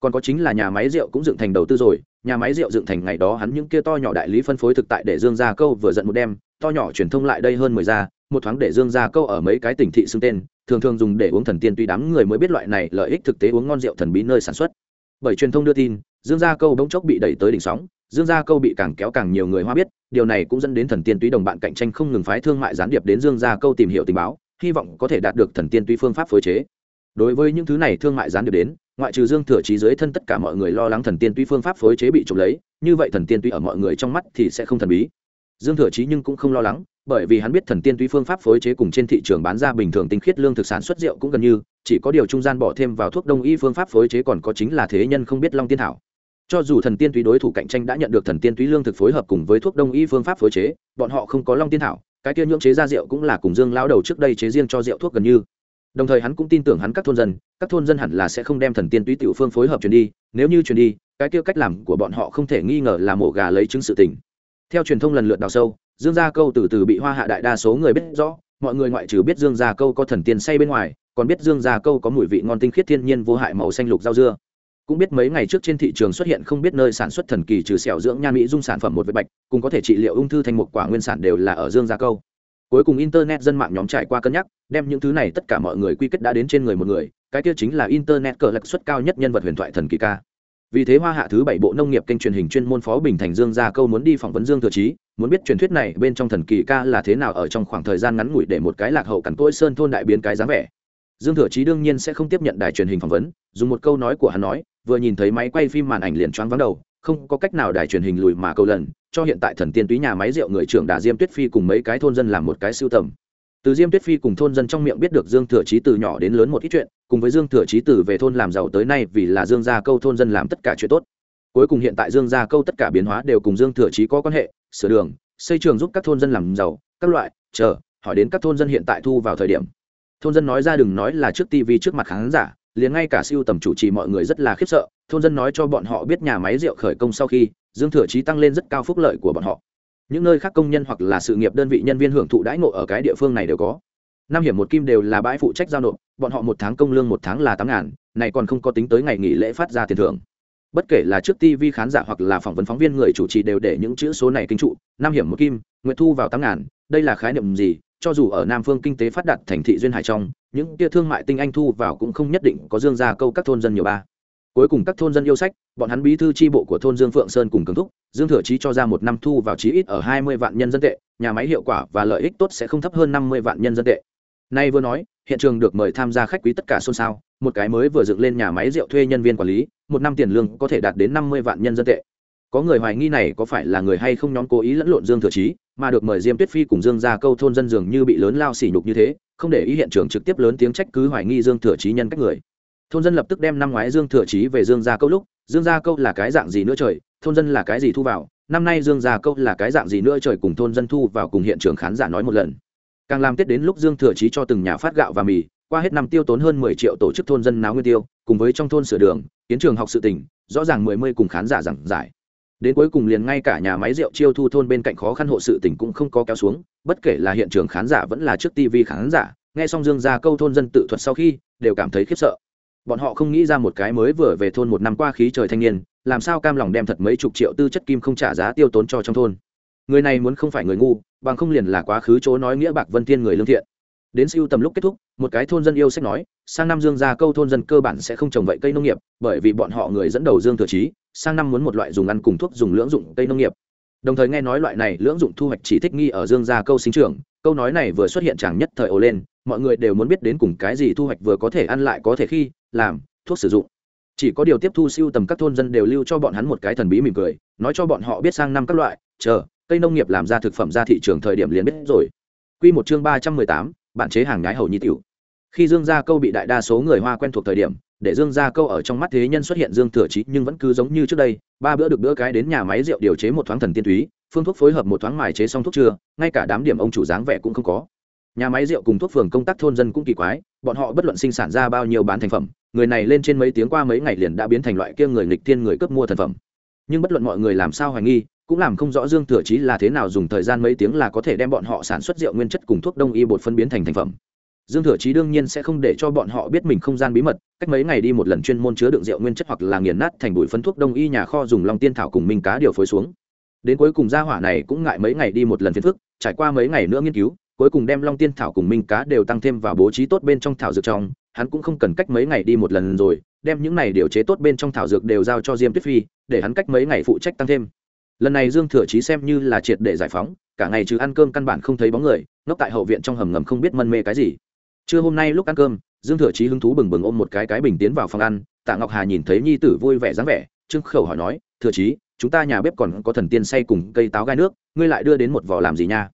Còn có chính là nhà máy rượu cũng dựng thành đầu tư rồi, nhà máy rượu dựng thành ngày đó hắn những kia to nhỏ đại lý phân phối thực tại để dương ra câu vừa giận một đêm, to nhỏ truyền thông lại đây hơn mười gia một thoáng để dương ra câu ở mấy cái tỉnh thị xưng tên, thường thường dùng để uống thần tiên tuy đám người mới biết loại này lợi ích thực tế uống ngon rượu thần bí nơi sản xuất. Bởi truyền thông đưa tin, dương gia câu bỗng chốc bị đẩy tới đỉnh sóng, dương gia câu bị càng kéo càng nhiều người hoa biết, điều này cũng dẫn đến thần tiên túy đồng bạn cạnh tranh không ngừng phái thương mại gián điệp đến dương gia câu tìm hiểu tình báo, hy vọng có thể đạt được thần tiên túy phương pháp phối chế. Đối với những thứ này thương mại gián điệp đến, ngoại trừ dương thừa trí dưới thân tất cả mọi người lo lắng thần tiên túy phương pháp phối chế bị trộm lấy, như vậy thần tiên túy ở mọi người trong mắt thì sẽ không thần bí. Dương thừa trí nhưng cũng không lo lắng bởi vì hắn biết thần tiên túy phương pháp phối chế cùng trên thị trường bán ra bình thường tinh khiết lương thực sản xuất rượu cũng gần như, chỉ có điều trung gian bỏ thêm vào thuốc đông y phương pháp phối chế còn có chính là thế nhân không biết long tiên thảo. Cho dù thần tiên túy đối thủ cạnh tranh đã nhận được thần tiên túy lương thực phối hợp cùng với thuốc đông y phương pháp phối chế, bọn họ không có long tiên thảo, cái kia nhưỡng chế ra rượu cũng là cùng dương lao đầu trước đây chế riêng cho rượu thuốc gần như. Đồng thời hắn cũng tin tưởng hắn các thôn dân, các thôn dân hẳn là sẽ không đem thần tiên túy tiểu phương phối hợp chuyển đi, nếu như chuyển đi, cái kia cách làm của bọn họ không thể nghi ngờ là mổ gà lấy chứng sự tình. Theo truyền thông lần lượt đào sâu dương gia câu từ từ bị hoa hạ đại đa số người biết rõ, mọi người ngoại trừ biết dương gia câu có thần tiên say bên ngoài, còn biết dương gia câu có mùi vị ngon tinh khiết thiên nhiên vô hại màu xanh lục rau dưa. Cũng biết mấy ngày trước trên thị trường xuất hiện không biết nơi sản xuất thần kỳ trừ sẹo dưỡng nhan mỹ dung sản phẩm một vệt bạch, cùng có thể trị liệu ung thư thành một quả nguyên sản đều là ở dương gia câu. Cuối cùng internet dân mạng nhóm trải qua cân nhắc, đem những thứ này tất cả mọi người quy kết đã đến trên người một người, cái kia chính là internet cờ lật suất cao nhất nhân vật huyền thoại thần kỳ ca vì thế hoa hạ thứ bảy bộ nông nghiệp kênh truyền hình chuyên môn phó bình thành dương ra câu muốn đi phỏng vấn dương thừa trí muốn biết truyền thuyết này bên trong thần kỳ ca là thế nào ở trong khoảng thời gian ngắn ngủi để một cái lạc hậu cằn cỗi sơn thôn đại biến cái dáng vẻ. Dương thừa trí đương nhiên sẽ không tiếp nhận đài truyền hình phỏng vấn, dùng một câu nói của hắn nói, vừa nhìn thấy máy quay phim màn ảnh liền choáng vắng đầu, không có cách nào đài truyền hình lùi mà câu lần, cho hiện tại thần tiên túy nhà máy rượu người trưởng đà diêm tuyết phi cùng mấy cái thôn dân làm một cái siêu tầm từ diêm tuyết phi cùng thôn dân trong miệng biết được dương thừa Chí từ nhỏ đến lớn một ít chuyện, cùng với dương thừa Chí từ về thôn làm giàu tới nay vì là dương gia câu thôn dân làm tất cả chuyện tốt. Cuối cùng hiện tại dương gia câu tất cả biến hóa đều cùng dương thừa Chí có quan hệ, sửa đường, xây trường giúp các thôn dân làm giàu, các loại, chờ, hỏi đến các thôn dân hiện tại thu vào thời điểm. Thôn dân nói ra đừng nói là trước tv trước mặt khán giả, liền ngay cả siêu tầm chủ trì mọi người rất là khiếp sợ, thôn dân nói cho bọn họ biết nhà máy rượu khởi công sau khi, dương thừa Chí tăng lên rất cao phúc lợi của bọn họ những nơi khác công nhân hoặc là sự nghiệp đơn vị nhân viên hưởng thụ đãi ngộ ở cái địa phương này đều có. Năm hiểm một kim đều là bãi phụ trách giao nộp, bọn họ một tháng công lương một tháng là tám ngàn, này còn không có tính tới ngày nghỉ lễ phát ra tiền thưởng. Bất kể là trước tv khán giả hoặc là phỏng vấn phóng viên người chủ trì đều để những chữ số này kinh trụ, năm hiểm một kim, nguyện thu vào tám ngàn, đây là khái niệm gì? Cho dù ở nam phương kinh tế phát đạt thành thị duyên hải trong, những tia thương mại tinh anh thu vào cũng không nhất định có dương ra câu các thôn dân nhiều ba. Cuối cùng các thôn dân yêu sách, bọn hắn bí thư tri bộ của thôn dương phượng sơn cùng cường thúc dương thừa Chí cho ra một năm thu vào chí ít ở hai mươi vạn nhân dân tệ, nhà máy hiệu quả và lợi ích tốt sẽ không thấp hơn năm mươi vạn nhân dân tệ. Nay vừa nói, hiện trường được mời tham gia khách quý tất cả xôn xao, một cái mới vừa dựng lên nhà máy rượu thuê nhân viên quản lý, một năm tiền lương có thể đạt đến năm mươi vạn nhân dân tệ. Có người hoài nghi này có phải là người hay không nhóm cố ý lẫn lộn dương thừa Chí, mà được mời diêm tuyết phi cùng dương ra câu thôn dân dường như bị lớn lao xỉ nhục như thế, không để ý hiện trường trực tiếp lớn tiếng trách cứ hoài nghi dương thừa Chí nhân cách người. Thôn dân lập tức đem năm ngoái dương thừa Chí về dương gia câu lúc, dương gia câu là cái dạng gì nữa trời thôn dân là cái gì thu vào, năm nay dương gia câu là cái dạng gì nữa trời cùng thôn dân thu vào cùng hiện trường khán giả nói một lần. Càng làm tết đến lúc dương thừa trí cho từng nhà phát gạo và mì, qua hết năm tiêu tốn hơn mười triệu tổ chức thôn dân náo nguyên tiêu, cùng với trong thôn sửa đường, kiến trường học sự tỉnh, rõ ràng mười mươi cùng khán giả giảng giải. Đến cuối cùng liền ngay cả nhà máy rượu chiêu thu thôn bên cạnh khó khăn hộ sự tỉnh cũng không có kéo xuống, bất kể là hiện trường khán giả vẫn là trước tv khán giả, nghe xong dương gia câu thôn dân tự thuật sau khi, đều cảm thấy khiếp sợ. Bọn họ không nghĩ ra một cái mới vừa về thôn một năm qua khí trời thanh niên làm sao cam lòng đem thật mấy chục triệu tư chất kim không trả giá tiêu tốn cho trong thôn? Người này muốn không phải người ngu, bằng không liền là quá khứ chỗ nói nghĩa bạc vân thiên người lương thiện. Đến siêu tầm lúc kết thúc, một cái thôn dân yêu sách nói, sang năm dương gia câu thôn dân cơ bản sẽ không trồng vậy cây nông nghiệp, bởi vì bọn họ người dẫn đầu dương thừa trí sang năm muốn một loại dùng ăn cùng thuốc dùng lưỡng dụng cây nông nghiệp. Đồng thời nghe nói loại này lưỡng dụng thu hoạch chỉ thích nghi ở dương gia câu sinh trưởng, câu nói này vừa xuất hiện chẳng nhất thời ồ lên, mọi người đều muốn biết đến cùng cái gì thu hoạch vừa có thể ăn lại có thể khi, làm, thuốc sử dụng chỉ có điều tiếp thu siêu tầm các thôn dân đều lưu cho bọn hắn một cái thần bí mỉm cười nói cho bọn họ biết sang năm các loại chờ cây nông nghiệp làm ra thực phẩm ra thị trường thời điểm liền biết rồi Quy một chương ba trăm mười tám, bản chế hàng nhái hầu nhi tiểu. Khi Dương gia câu bị đại đa số người Hoa quen thuộc thời điểm, để Dương gia câu ở trong mắt thế nhân xuất hiện Dương thừa trí nhưng vẫn cứ giống như trước đây, ba bữa được bữa cái đến nhà máy rượu điều chế một thoáng thần tiên túy, phương thuốc phối hợp một thoáng mài chế xong thuốc chưa, ngay cả đám điểm ông chủ dáng vẻ cũng không có. Nhà máy rượu cùng thuốc phường công tác thôn dân cũng kỳ quái, bọn họ bất luận sinh sản ra bao nhiêu bán thành phẩm, người này lên trên mấy tiếng qua mấy ngày liền đã biến thành loại kia người nghịch thiên người cướp mua thần phẩm. Nhưng bất luận mọi người làm sao hoài nghi, cũng làm không rõ dương thừa chí là thế nào dùng thời gian mấy tiếng là có thể đem bọn họ sản xuất rượu nguyên chất cùng thuốc đông y bột phân biến thành thành phẩm dương thừa chí đương nhiên sẽ không để cho bọn họ biết mình không gian bí mật cách mấy ngày đi một lần chuyên môn chứa đựng rượu nguyên chất hoặc là nghiền nát thành bụi phân thuốc đông y nhà kho dùng long tiên thảo cùng minh cá điều phối xuống đến cuối cùng gia hỏa này cũng ngại mấy ngày đi một lần phiền phức trải qua mấy ngày nữa nghiên cứu cuối cùng đem long tiên thảo cùng minh cá đều tăng thêm vào bố trí tốt bên trong thảo dược trong, hắn cũng không cần cách mấy ngày đi một lần rồi, đem những này điều chế tốt bên trong thảo dược đều giao cho diêm tuyết phi, để hắn cách mấy ngày phụ trách tăng thêm. Lần này dương thừa chí xem như là triệt để giải phóng, cả ngày trừ ăn cơm căn bản không thấy bóng người, ngốc tại hậu viện trong hầm ngầm không biết mân mê cái gì. Trưa hôm nay lúc ăn cơm, dương thừa chí hứng thú bừng bừng ôm một cái cái bình tiến vào phòng ăn, tạ ngọc hà nhìn thấy nhi tử vui vẻ dáng vẻ, trương khẩu hỏi nói, thừa chí, chúng ta nhà bếp còn có thần tiên say cùng cây táo gai nước, ngươi lại đưa đến một vỏ làm gì nha?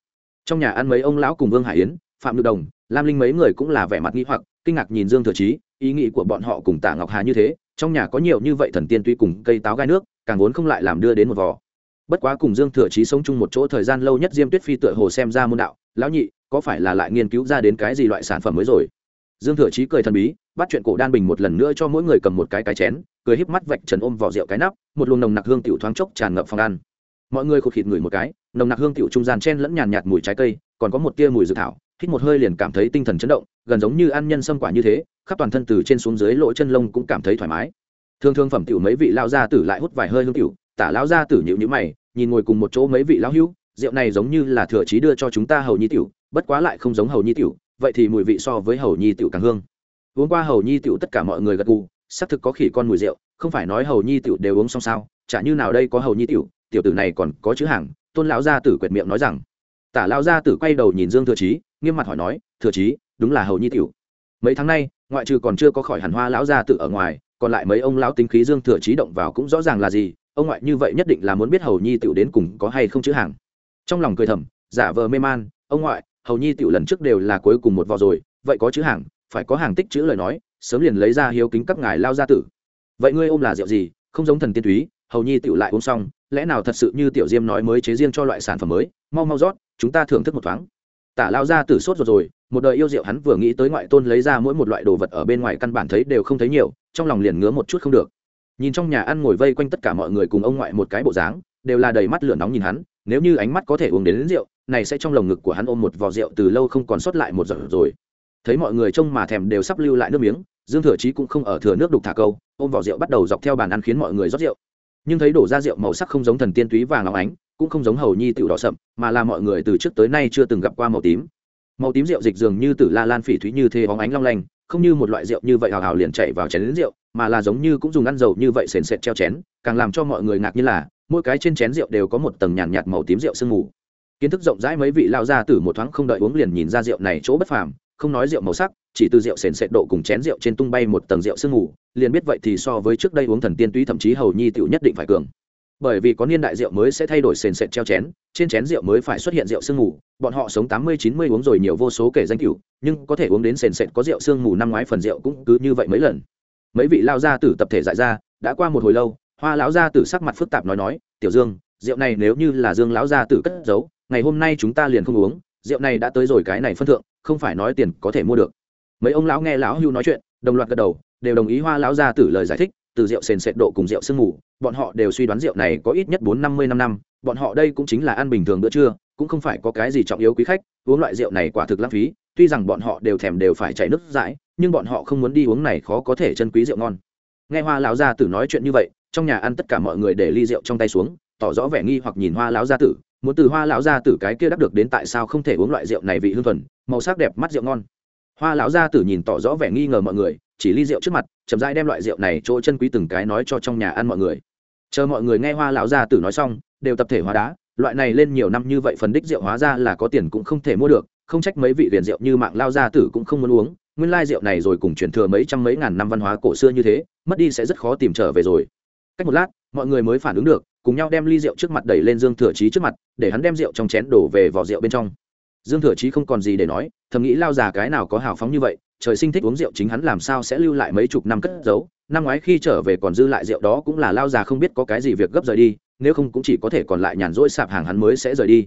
Trong nhà ăn mấy ông lão cùng vương hải yến, phạm nhược đồng, lam linh mấy người cũng là vẻ mặt nghi hoặc, kinh ngạc nhìn dương thừa trí ý nghĩ của bọn họ cùng tạ ngọc hà như thế, trong nhà có nhiều như vậy thần tiên tuy cùng cây táo gai nước, càng vốn không lại làm đưa đến một vò. Bất quá cùng dương thừa trí sống chung một chỗ thời gian lâu nhất diêm tuyết phi tựa hồ xem ra môn đạo, lão nhị, có phải là lại nghiên cứu ra đến cái gì loại sản phẩm mới rồi? Dương thừa trí cười thần bí, bắt chuyện cổ đan bình một lần nữa cho mỗi người cầm một cái cái chén, cười híp mắt vạch trần ôm vỏ rượu cái nắp, một luồng nồng nặc hương tiểu thoáng chốc tràn ngập phòng ăn mọi người khụt khịt ngửi một cái, nồng nặc hương tiểu trung gian chen lẫn nhàn nhạt mùi trái cây, còn có một tia mùi dự thảo, hít một hơi liền cảm thấy tinh thần chấn động, gần giống như ăn nhân sâm quả như thế, khắp toàn thân từ trên xuống dưới lỗ chân lông cũng cảm thấy thoải mái. Thường thường phẩm tiểu mấy vị lao gia tử lại hút vài hơi hương tiểu, tả lão gia tử nhịu nhữ mày, nhìn ngồi cùng một chỗ mấy vị lão hữu, rượu này giống như là thừa trí đưa cho chúng ta hầu nhi tiểu, bất quá lại không giống hầu nhi tiểu, vậy thì mùi vị so với hầu nhi tiểu càng hương. Uống qua hầu nhi tiểu tất cả mọi người gật gù, xác thực có khỉ con mùi rượu, không phải nói hầu nhi tiểu đều uống xong sao, chả như nào đây có hầu nhi tiểu tiểu tử này còn có chữ hàng, tôn lão gia tử quệt miệng nói rằng. Tả lão gia tử quay đầu nhìn dương thừa chí, nghiêm mặt hỏi nói, thừa chí, đúng là hầu nhi tiểu. Mấy tháng nay, ngoại trừ còn chưa có khỏi hẳn hoa lão gia tử ở ngoài, còn lại mấy ông lão tính khí dương thừa chí động vào cũng rõ ràng là gì, ông ngoại như vậy nhất định là muốn biết hầu nhi tiểu đến cùng có hay không chữ hàng. Trong lòng cười thầm, giả vờ mê man, ông ngoại, hầu nhi tiểu lần trước đều là cuối cùng một vò rồi, vậy có chữ hàng, phải có hàng tích chữ lời nói, sớm liền lấy ra hiếu kính các ngài lao gia tử. Vậy ngươi ôm là rượu gì, không giống thần tiên túy hầu nhi tiểu lại uống xong lẽ nào thật sự như tiểu diêm nói mới chế riêng cho loại sản phẩm mới mau mau rót chúng ta thưởng thức một thoáng. Tả lao gia tử sốt rồi rồi một đời yêu rượu hắn vừa nghĩ tới ngoại tôn lấy ra mỗi một loại đồ vật ở bên ngoài căn bản thấy đều không thấy nhiều trong lòng liền ngứa một chút không được. Nhìn trong nhà ăn ngồi vây quanh tất cả mọi người cùng ông ngoại một cái bộ dáng đều là đầy mắt lửa nóng nhìn hắn nếu như ánh mắt có thể uống đến, đến rượu này sẽ trong lồng ngực của hắn ôm một vò rượu từ lâu không còn sót lại một giọt rồi. Thấy mọi người trông mà thèm đều sắp lưu lại nước miếng dương thừa chí cũng không ở thừa nước đục thả câu ôm vỏ rượu bắt đầu dọc theo bàn ăn khiến mọi người rót rượu nhưng thấy đổ ra rượu màu sắc không giống thần tiên túy vàng óng ánh cũng không giống hầu nhi tiểu đỏ sậm mà là mọi người từ trước tới nay chưa từng gặp qua màu tím. Màu tím rượu dịch dường như từ la lan phỉ thúy như thế óng ánh long lanh không như một loại rượu như vậy hào hào liền chạy vào chén đến rượu mà là giống như cũng dùng ăn dầu như vậy sền sệt treo chén càng làm cho mọi người ngạc như là mỗi cái trên chén rượu đều có một tầng nhàn nhạt, nhạt màu tím rượu sương mù. Kiến thức rộng rãi mấy vị lao ra từ một thoáng không đợi uống liền nhìn ra rượu này chỗ bất phàm không nói rượu màu sắc chỉ từ rượu sền sệt độ cùng chén rượu trên tung bay một tầng rượu sương ngủ, liền biết vậy thì so với trước đây uống thần tiên túy thậm chí hầu nhi tiểu nhất định phải cường. Bởi vì có niên đại rượu mới sẽ thay đổi sền sệt treo chén trên chén rượu mới phải xuất hiện rượu sương ngủ, bọn họ sống tám mươi chín mươi uống rồi nhiều vô số kể danh cửu nhưng có thể uống đến sền sệt có rượu sương ngủ năm ngoái phần rượu cũng cứ như vậy mấy lần. Mấy vị lao gia tử tập thể dại ra đã qua một hồi lâu hoa lão gia tử sắc mặt phức tạp nói nói tiểu dương rượu này nếu như là dương lão gia tử cất giấu ngày hôm nay chúng ta liền không uống rượu này đã tới rồi cái này phân thượng không phải nói tiền có thể mua được mấy ông lão nghe lão hưu nói chuyện, đồng loạt gật đầu, đều đồng ý hoa lão gia tử lời giải thích, từ rượu sền sệt độ cùng rượu sương mù, bọn họ đều suy đoán rượu này có ít nhất bốn năm mươi năm năm, bọn họ đây cũng chính là ăn bình thường bữa trưa, cũng không phải có cái gì trọng yếu quý khách, uống loại rượu này quả thực lãng phí, tuy rằng bọn họ đều thèm đều phải chảy nước dãi, nhưng bọn họ không muốn đi uống này khó có thể chân quý rượu ngon. Nghe hoa lão gia tử nói chuyện như vậy, trong nhà ăn tất cả mọi người để ly rượu trong tay xuống, tỏ rõ vẻ nghi hoặc nhìn hoa lão gia tử, muốn từ hoa lão gia tử cái kia đắc được đến tại sao không thể uống loại rượu này vị hương thuần, màu sắc đẹp mắt rượu ngon hoa lão gia tử nhìn tỏ rõ vẻ nghi ngờ mọi người, chỉ ly rượu trước mặt, chậm rãi đem loại rượu này chỗ chân quý từng cái nói cho trong nhà ăn mọi người. Chờ mọi người nghe hoa lão gia tử nói xong, đều tập thể hóa đá, loại này lên nhiều năm như vậy phần đích rượu hóa ra là có tiền cũng không thể mua được, không trách mấy vị viền rượu như mạng lao gia tử cũng không muốn uống, nguyên lai rượu này rồi cùng truyền thừa mấy trăm mấy ngàn năm văn hóa cổ xưa như thế, mất đi sẽ rất khó tìm trở về rồi. Cách một lát, mọi người mới phản ứng được, cùng nhau đem ly rượu trước mặt đẩy lên dương thừa chí trước mặt, để hắn đem rượu trong chén đổ về vỏ rượu bên trong dương thừa chí không còn gì để nói, thầm nghĩ lao già cái nào có hào phóng như vậy, trời sinh thích uống rượu chính hắn làm sao sẽ lưu lại mấy chục năm cất giấu, năm ngoái khi trở về còn dư lại rượu đó cũng là lao già không biết có cái gì việc gấp rời đi, nếu không cũng chỉ có thể còn lại nhàn rỗi sạp hàng hắn mới sẽ rời đi.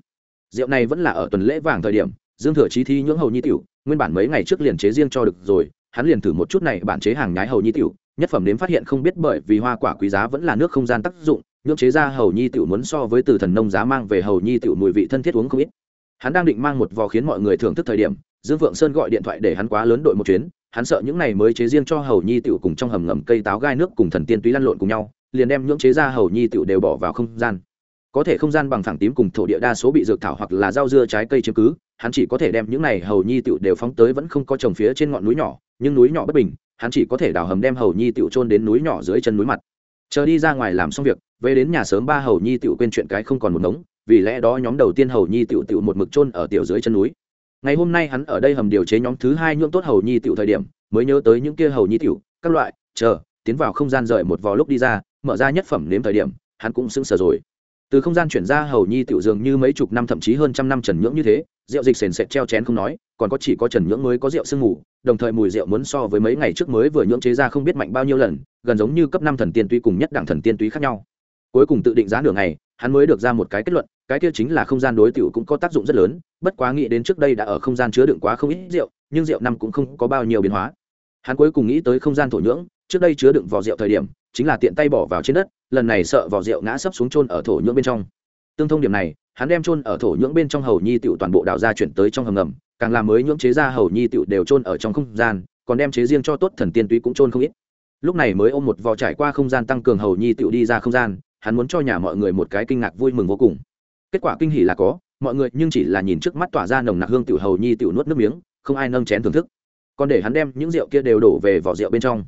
Rượu này vẫn là ở tuần lễ vàng thời điểm, dương thừa chí thi nhưỡng hầu nhi tiểu, nguyên bản mấy ngày trước liền chế riêng cho được rồi, hắn liền thử một chút này bản chế hàng nhái hầu nhi tiểu, nhất phẩm đến phát hiện không biết bởi vì hoa quả quý giá vẫn là nước không gian tác dụng, nhưỡng chế ra hầu nhi tiểu muốn so với từ thần nông giá mang về hầu nhi tiểu mùi vị thân thiết uống không ít hắn đang định mang một vò khiến mọi người thưởng thức thời điểm, dương phượng sơn gọi điện thoại để hắn quá lớn đội một chuyến, hắn sợ những này mới chế riêng cho hầu nhi tiểu cùng trong hầm ngầm cây táo gai nước cùng thần tiên túy lăn lộn cùng nhau, liền đem những chế ra hầu nhi tiểu đều bỏ vào không gian. Có thể không gian bằng phẳng tím cùng thổ địa đa số bị dược thảo hoặc là rau dưa trái cây chiếm cứ, hắn chỉ có thể đem những này hầu nhi tiểu đều phóng tới vẫn không có trồng phía trên ngọn núi nhỏ, nhưng núi nhỏ bất bình, hắn chỉ có thể đào hầm đem hầu nhi tiểu trôn đến núi nhỏ dưới chân núi mặt. Chờ đi ra ngoài làm xong việc, về đến nhà sớm ba hầu nhi tiểu quên chuyện cái không còn một ngống vì lẽ đó nhóm đầu tiên hầu nhi tiểu tiểu một mực chôn ở tiểu dưới chân núi. Ngày hôm nay hắn ở đây hầm điều chế nhóm thứ hai nhuộm tốt hầu nhi tiểu thời điểm, mới nhớ tới những kia hầu nhi tiểu, các loại, chờ, tiến vào không gian rời một vò lúc đi ra, mở ra nhất phẩm nếm thời điểm, hắn cũng sững sờ rồi. Từ không gian chuyển ra hầu nhi tiểu dường như mấy chục năm thậm chí hơn trăm năm trần nhưỡng như thế, rượu dịch sền sệt treo chén không nói, còn có chỉ có trần nhưỡng mới có rượu sương mù, đồng thời mùi rượu muốn so với mấy ngày trước mới vừa nhưỡng chế ra không biết mạnh bao nhiêu lần, gần giống như cấp năm thần tiên tuy cùng nhất đẳng thần tiên tuy khác nhau. Cuối cùng tự định giá nửa ngày hắn mới được ra một cái kết luận, cái kia chính là không gian đối tiểu cũng có tác dụng rất lớn, bất quá nghĩ đến trước đây đã ở không gian chứa đựng quá không ít rượu, nhưng rượu năm cũng không có bao nhiêu biến hóa. Hắn cuối cùng nghĩ tới không gian thổ nhưỡng, trước đây chứa đựng vỏ rượu thời điểm, chính là tiện tay bỏ vào trên đất, lần này sợ vỏ rượu ngã sấp xuống trôn ở thổ nhưỡng bên trong. Tương thông điểm này, hắn đem trôn ở thổ nhưỡng bên trong hầu nhi tiểu toàn bộ đào ra chuyển tới trong hầm ngầm, càng làm mới nhưỡng chế ra hầu nhi tiểu đều trôn ở trong không gian, còn đem chế riêng cho tốt thần tiên túy cũng trôn không ít. Lúc này mới ôm một vò trải qua không gian tăng cường hầu nhi tiểu đi ra không gian hắn muốn cho nhà mọi người một cái kinh ngạc vui mừng vô cùng. Kết quả kinh hỉ là có, mọi người nhưng chỉ là nhìn trước mắt tỏa ra nồng nặc hương tiểu hầu nhi tiểu nuốt nước miếng, không ai nâng chén thưởng thức. Còn để hắn đem những rượu kia đều đổ về vỏ rượu bên trong.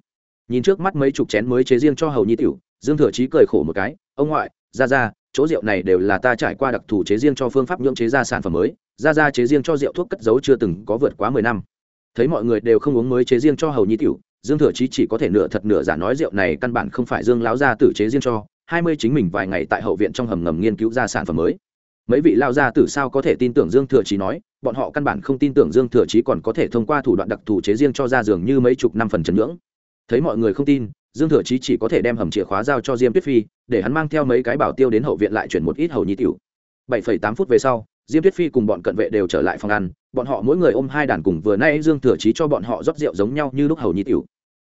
Nhìn trước mắt mấy chục chén mới chế riêng cho hầu nhi tiểu, dương thừa chí cười khổ một cái, ông ngoại, ra ra, chỗ rượu này đều là ta trải qua đặc thù chế riêng cho phương pháp nhưỡng chế ra sản phẩm mới, ra ra chế riêng cho rượu thuốc cất giấu chưa từng có vượt quá mười năm. Thấy mọi người đều không uống mới chế riêng cho hầu nhi tiểu, dương thừa chí chỉ có thể nửa thật nửa giả nói rượu này căn bản không phải dương láo gia tử chế riêng cho hai mươi chính mình vài ngày tại hậu viện trong hầm ngầm nghiên cứu ra sản phẩm mới. Mấy vị lao gia tử sao có thể tin tưởng dương thừa chí nói, bọn họ căn bản không tin tưởng dương thừa chí còn có thể thông qua thủ đoạn đặc thù chế riêng cho ra giường như mấy chục năm phần trần nhưỡng. Thấy mọi người không tin, dương thừa chí chỉ có thể đem hầm chìa khóa giao cho diêm tuyết phi, để hắn mang theo mấy cái bảo tiêu đến hậu viện lại chuyển một ít hầu nhi tiểu. bảy phẩy tám phút về sau, diêm tuyết phi cùng bọn cận vệ đều trở lại phòng ăn, bọn họ mỗi người ôm hai đàn cùng vừa nay dương thừa chí cho bọn họ rót rượu giống nhau như lúc hầu nhi tiểu.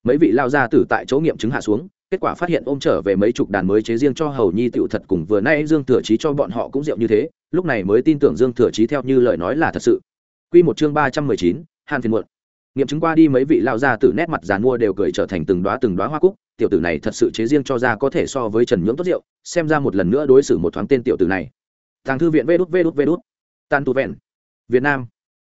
Mấy vị lao gia tử tại chỗ nghiệm chứng hạ xuống kết quả phát hiện ôm trở về mấy chục đàn mới chế riêng cho hầu nhi tiểu thật cùng vừa nay dương thừa chí cho bọn họ cũng rượu như thế, lúc này mới tin tưởng dương thừa chí theo như lời nói là thật sự. Quy một chương ba trăm mười chín, hàn phiền muộn. Nghiệm chứng qua đi mấy vị lao gia tử nét mặt dàn mua đều cười trở thành từng đóa từng đóa hoa cúc, tiểu tử này thật sự chế riêng cho ra có thể so với trần nhưỡng tốt rượu, xem ra một lần nữa đối xử một thoáng tên tiểu tử này. Thằng thư viện vê đút vê đút vê đút. Tan tu vẹn. Việt nam.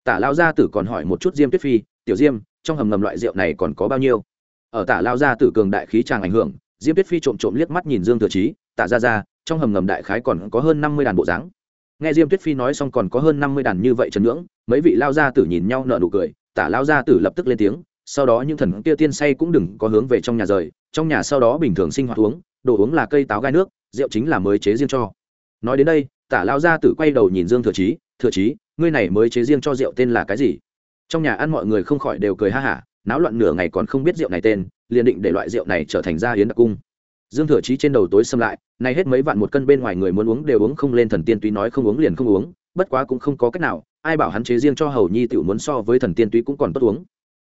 Tả lao gia tử còn hỏi một chút diêm tuyết phi, tiểu diêm, trong hầm ngầm loại rượu này còn có bao nhiêu? Ở tả lao gia tử cường đại khí tràng ảnh hưởng, diêm tuyết phi trộm trộm liếc mắt nhìn dương thừa chí, tả ra ra trong hầm ngầm đại khái còn có hơn năm mươi đàn bộ dáng. Nghe diêm tuyết phi nói xong còn có hơn năm mươi đàn như vậy trần ngưỡng, mấy vị lao gia tử nhìn nhau nợ nụ cười, tả lao gia tử lập tức lên tiếng, sau đó những thần kia tiên say cũng đừng có hướng về trong nhà rời, trong nhà sau đó bình thường sinh hoạt uống, đồ uống là cây táo gai nước, rượu chính là mới chế riêng cho. Nói đến đây, tả lao gia tử quay đầu nhìn dương thừa chí thừa chí, ngươi này mới chế riêng cho rượu tên là cái gì? Trong nhà ăn mọi người không khỏi đều cười ha hả náo loạn nửa ngày còn không biết rượu này tên, liền định để loại rượu này trở thành gia hiến đặc cung. Dương thừa chí trên đầu tối xâm lại, nay hết mấy vạn một cân bên ngoài người muốn uống đều uống không lên thần tiên túy nói không uống liền không uống, bất quá cũng không có cách nào, ai bảo hắn chế riêng cho hầu nhi tiểu muốn so với thần tiên túy cũng còn tốt uống.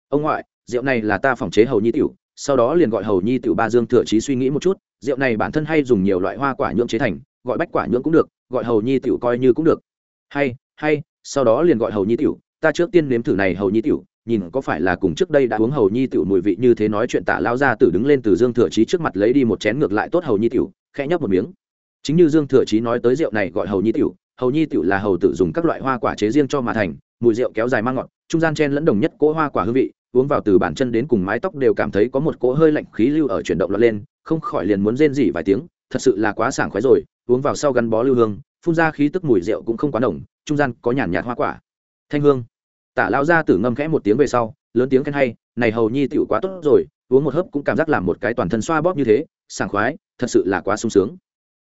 Ông ngoại, rượu này là ta phòng chế hầu nhi tiểu, sau đó liền gọi hầu nhi tiểu ba dương thừa chí suy nghĩ một chút, rượu này bản thân hay dùng nhiều loại hoa quả nhưỡng chế thành, gọi bách quả nhưỡng cũng được, gọi hầu nhi tiểu coi như cũng được. Hay hay, sau đó liền gọi hầu nhi tiểu, ta trước tiên nếm thử này hầu nhi tiểu nhìn có phải là cùng trước đây đã uống hầu nhi tiểu mùi vị như thế nói chuyện tạ lao ra tử đứng lên từ dương thừa chí trước mặt lấy đi một chén ngược lại tốt hầu nhi tiểu, khẽ nhấp một miếng. Chính như dương thừa chí nói tới rượu này gọi hầu nhi tiểu, hầu nhi tiểu là hầu tử dùng các loại hoa quả chế riêng cho mà thành, mùi rượu kéo dài mang ngọt, trung gian chen lẫn đồng nhất cỗ hoa quả hương vị, uống vào từ bản chân đến cùng mái tóc đều cảm thấy có một cỗ hơi lạnh khí lưu ở chuyển động lọt lên, không khỏi liền muốn rên rỉ vài tiếng, thật sự là quá sảng khoái rồi, uống vào sau gắn bó lưu hương, phun ra khí tức mùi rượu cũng không quá nồng, trung gian có nhàn nhạt hoa quả. Thanh hương tả lao ra tử ngâm khẽ một tiếng về sau, lớn tiếng khen hay, này hầu nhi tựu quá tốt rồi, uống một hớp cũng cảm giác làm một cái toàn thân xoa bóp như thế, sảng khoái, thật sự là quá sung sướng.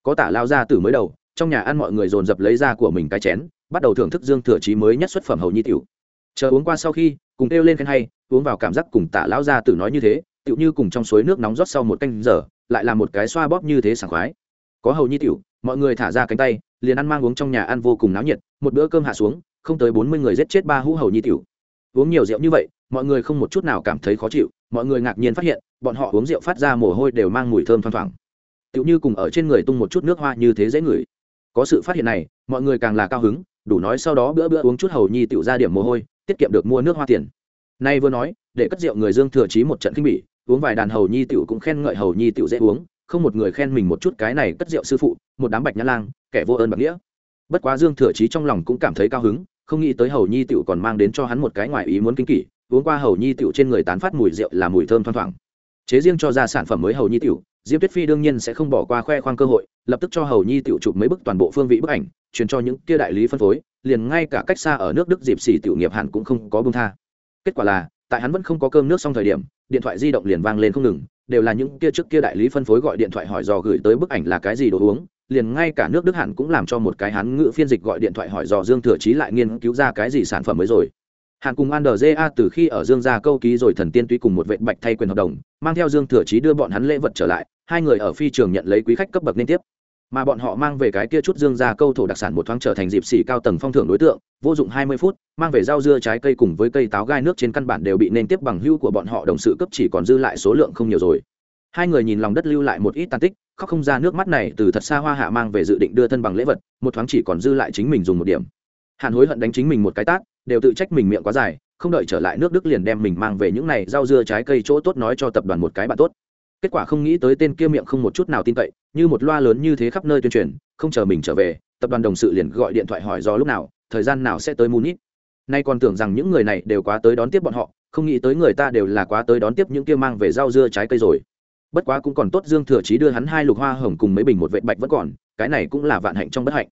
Có tả lao ra tử mới đầu, trong nhà ăn mọi người dồn dập lấy ra của mình cái chén, bắt đầu thưởng thức dương thừa chí mới nhất xuất phẩm hầu nhi tiểu. Chờ uống qua sau khi, cùng kêu lên khen hay, uống vào cảm giác cùng tả lão gia tử nói như thế tựu như cùng trong suối nước nóng rót sau một canh giờ, lại là một cái xoa bóp như thế sảng khoái. Có hầu nhi tiểu, mọi người thả ra cánh tay, liền ăn mang uống trong nhà ăn vô cùng náo nhiệt, một bữa cơm hạ xuống không tới bốn mươi người giết chết ba hũ hầu nhi tiểu. Uống nhiều rượu như vậy, mọi người không một chút nào cảm thấy khó chịu, mọi người ngạc nhiên phát hiện, bọn họ uống rượu phát ra mồ hôi đều mang mùi thơm thoang thoảng. Tựu như cùng ở trên người tung một chút nước hoa như thế dễ ngửi. Có sự phát hiện này, mọi người càng là cao hứng, đủ nói sau đó bữa bữa uống chút hầu nhi tựu ra điểm mồ hôi, tiết kiệm được mua nước hoa tiền. Nay vừa nói, để cất rượu người dương thừa chí một trận kinh bỉ, uống vài đàn hầu nhi tựu cũng khen ngợi hầu nhi tựu dễ uống, không một người khen mình một chút cái này cất rượu sư phụ, một đám bạch nhã lang, kẻ vô ơn bạc nghĩa bất quá dương thừa chí trong lòng cũng cảm thấy cao hứng, không nghĩ tới hầu nhi tựu còn mang đến cho hắn một cái ngoài ý muốn kinh kỷ, uống qua hầu nhi tựu trên người tán phát mùi rượu là mùi thơm thoang thoảng. Chế riêng cho ra sản phẩm mới hầu nhi tựu diêm tuyết phi đương nhiên sẽ không bỏ qua khoe khoang cơ hội, lập tức cho hầu nhi tựu chụp mấy bức toàn bộ phương vị bức ảnh, truyền cho những kia đại lý phân phối, liền ngay cả cách xa ở nước đức dịp xỉ tiểu nghiệp hẳn cũng không có bông tha. Kết quả là, tại hắn vẫn không có cơm nước xong thời điểm, điện thoại di động liền vang lên không ngừng, đều là những kia trước kia đại lý phân phối gọi điện thoại hỏi dò gửi tới bức ảnh là cái gì đồ uống liền ngay cả nước đức hẳn cũng làm cho một cái hắn ngữ phiên dịch gọi điện thoại hỏi dò dương thừa chí lại nghiên cứu ra cái gì sản phẩm mới rồi. Hàn cùng an ja từ khi ở dương gia câu ký rồi thần tiên tuy cùng một vệ bạch thay quyền hợp đồng, mang theo dương thừa chí đưa bọn hắn lễ vật trở lại, hai người ở phi trường nhận lấy quý khách cấp bậc liên tiếp. Mà bọn họ mang về cái kia chút dương gia câu thổ đặc sản một thoáng trở thành dịp xỉ cao tầng phong thưởng đối tượng, vô dụng hai mươi phút, mang về rau dưa trái cây cùng với cây táo gai nước trên căn bản đều bị nên tiếp bằng hưu của bọn họ, đồng sự cấp chỉ còn dư lại số lượng không nhiều rồi. Hai người nhìn lòng đất lưu lại một ít tàn tích khóc không ra nước mắt này từ thật xa hoa hạ mang về dự định đưa thân bằng lễ vật, một thoáng chỉ còn dư lại chính mình dùng một điểm. Hàn hối hận đánh chính mình một cái tát, đều tự trách mình miệng quá dài, không đợi trở lại nước đức liền đem mình mang về những này rau dưa trái cây chỗ tốt nói cho tập đoàn một cái bạn tốt. Kết quả không nghĩ tới tên kia miệng không một chút nào tin cậy, như một loa lớn như thế khắp nơi tuyên truyền, không chờ mình trở về, tập đoàn đồng sự liền gọi điện thoại hỏi do lúc nào, thời gian nào sẽ tới munich. Nay còn tưởng rằng những người này đều quá tới đón tiếp bọn họ, không nghĩ tới người ta đều là quá tới đón tiếp những kia mang về rau dưa trái cây rồi bất quá cũng còn tốt dương thừa chí đưa hắn hai lục hoa hồng cùng mấy bình một vệ bạch vẫn còn, cái này cũng là vạn hạnh trong bất hạnh.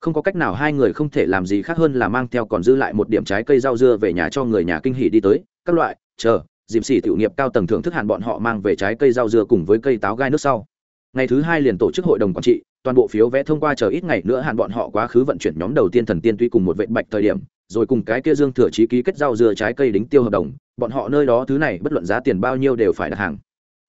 Không có cách nào hai người không thể làm gì khác hơn là mang theo còn dư lại một điểm trái cây rau dưa về nhà cho người nhà kinh hỉ đi tới. Các loại, chờ dìm xỉ tiểu nghiệp cao tầng thưởng thức hạn bọn họ mang về trái cây rau dưa cùng với cây táo gai nước sau. Ngày thứ hai liền tổ chức hội đồng quản trị, toàn bộ phiếu vẽ thông qua chờ ít ngày nữa hạn bọn họ quá khứ vận chuyển nhóm đầu tiên thần tiên tuy cùng một vệ bạch thời điểm, rồi cùng cái kia dương thừa chí ký kết rau dưa trái cây đính tiêu hợp đồng, bọn họ nơi đó thứ này bất luận giá tiền bao nhiêu đều phải đặt hàng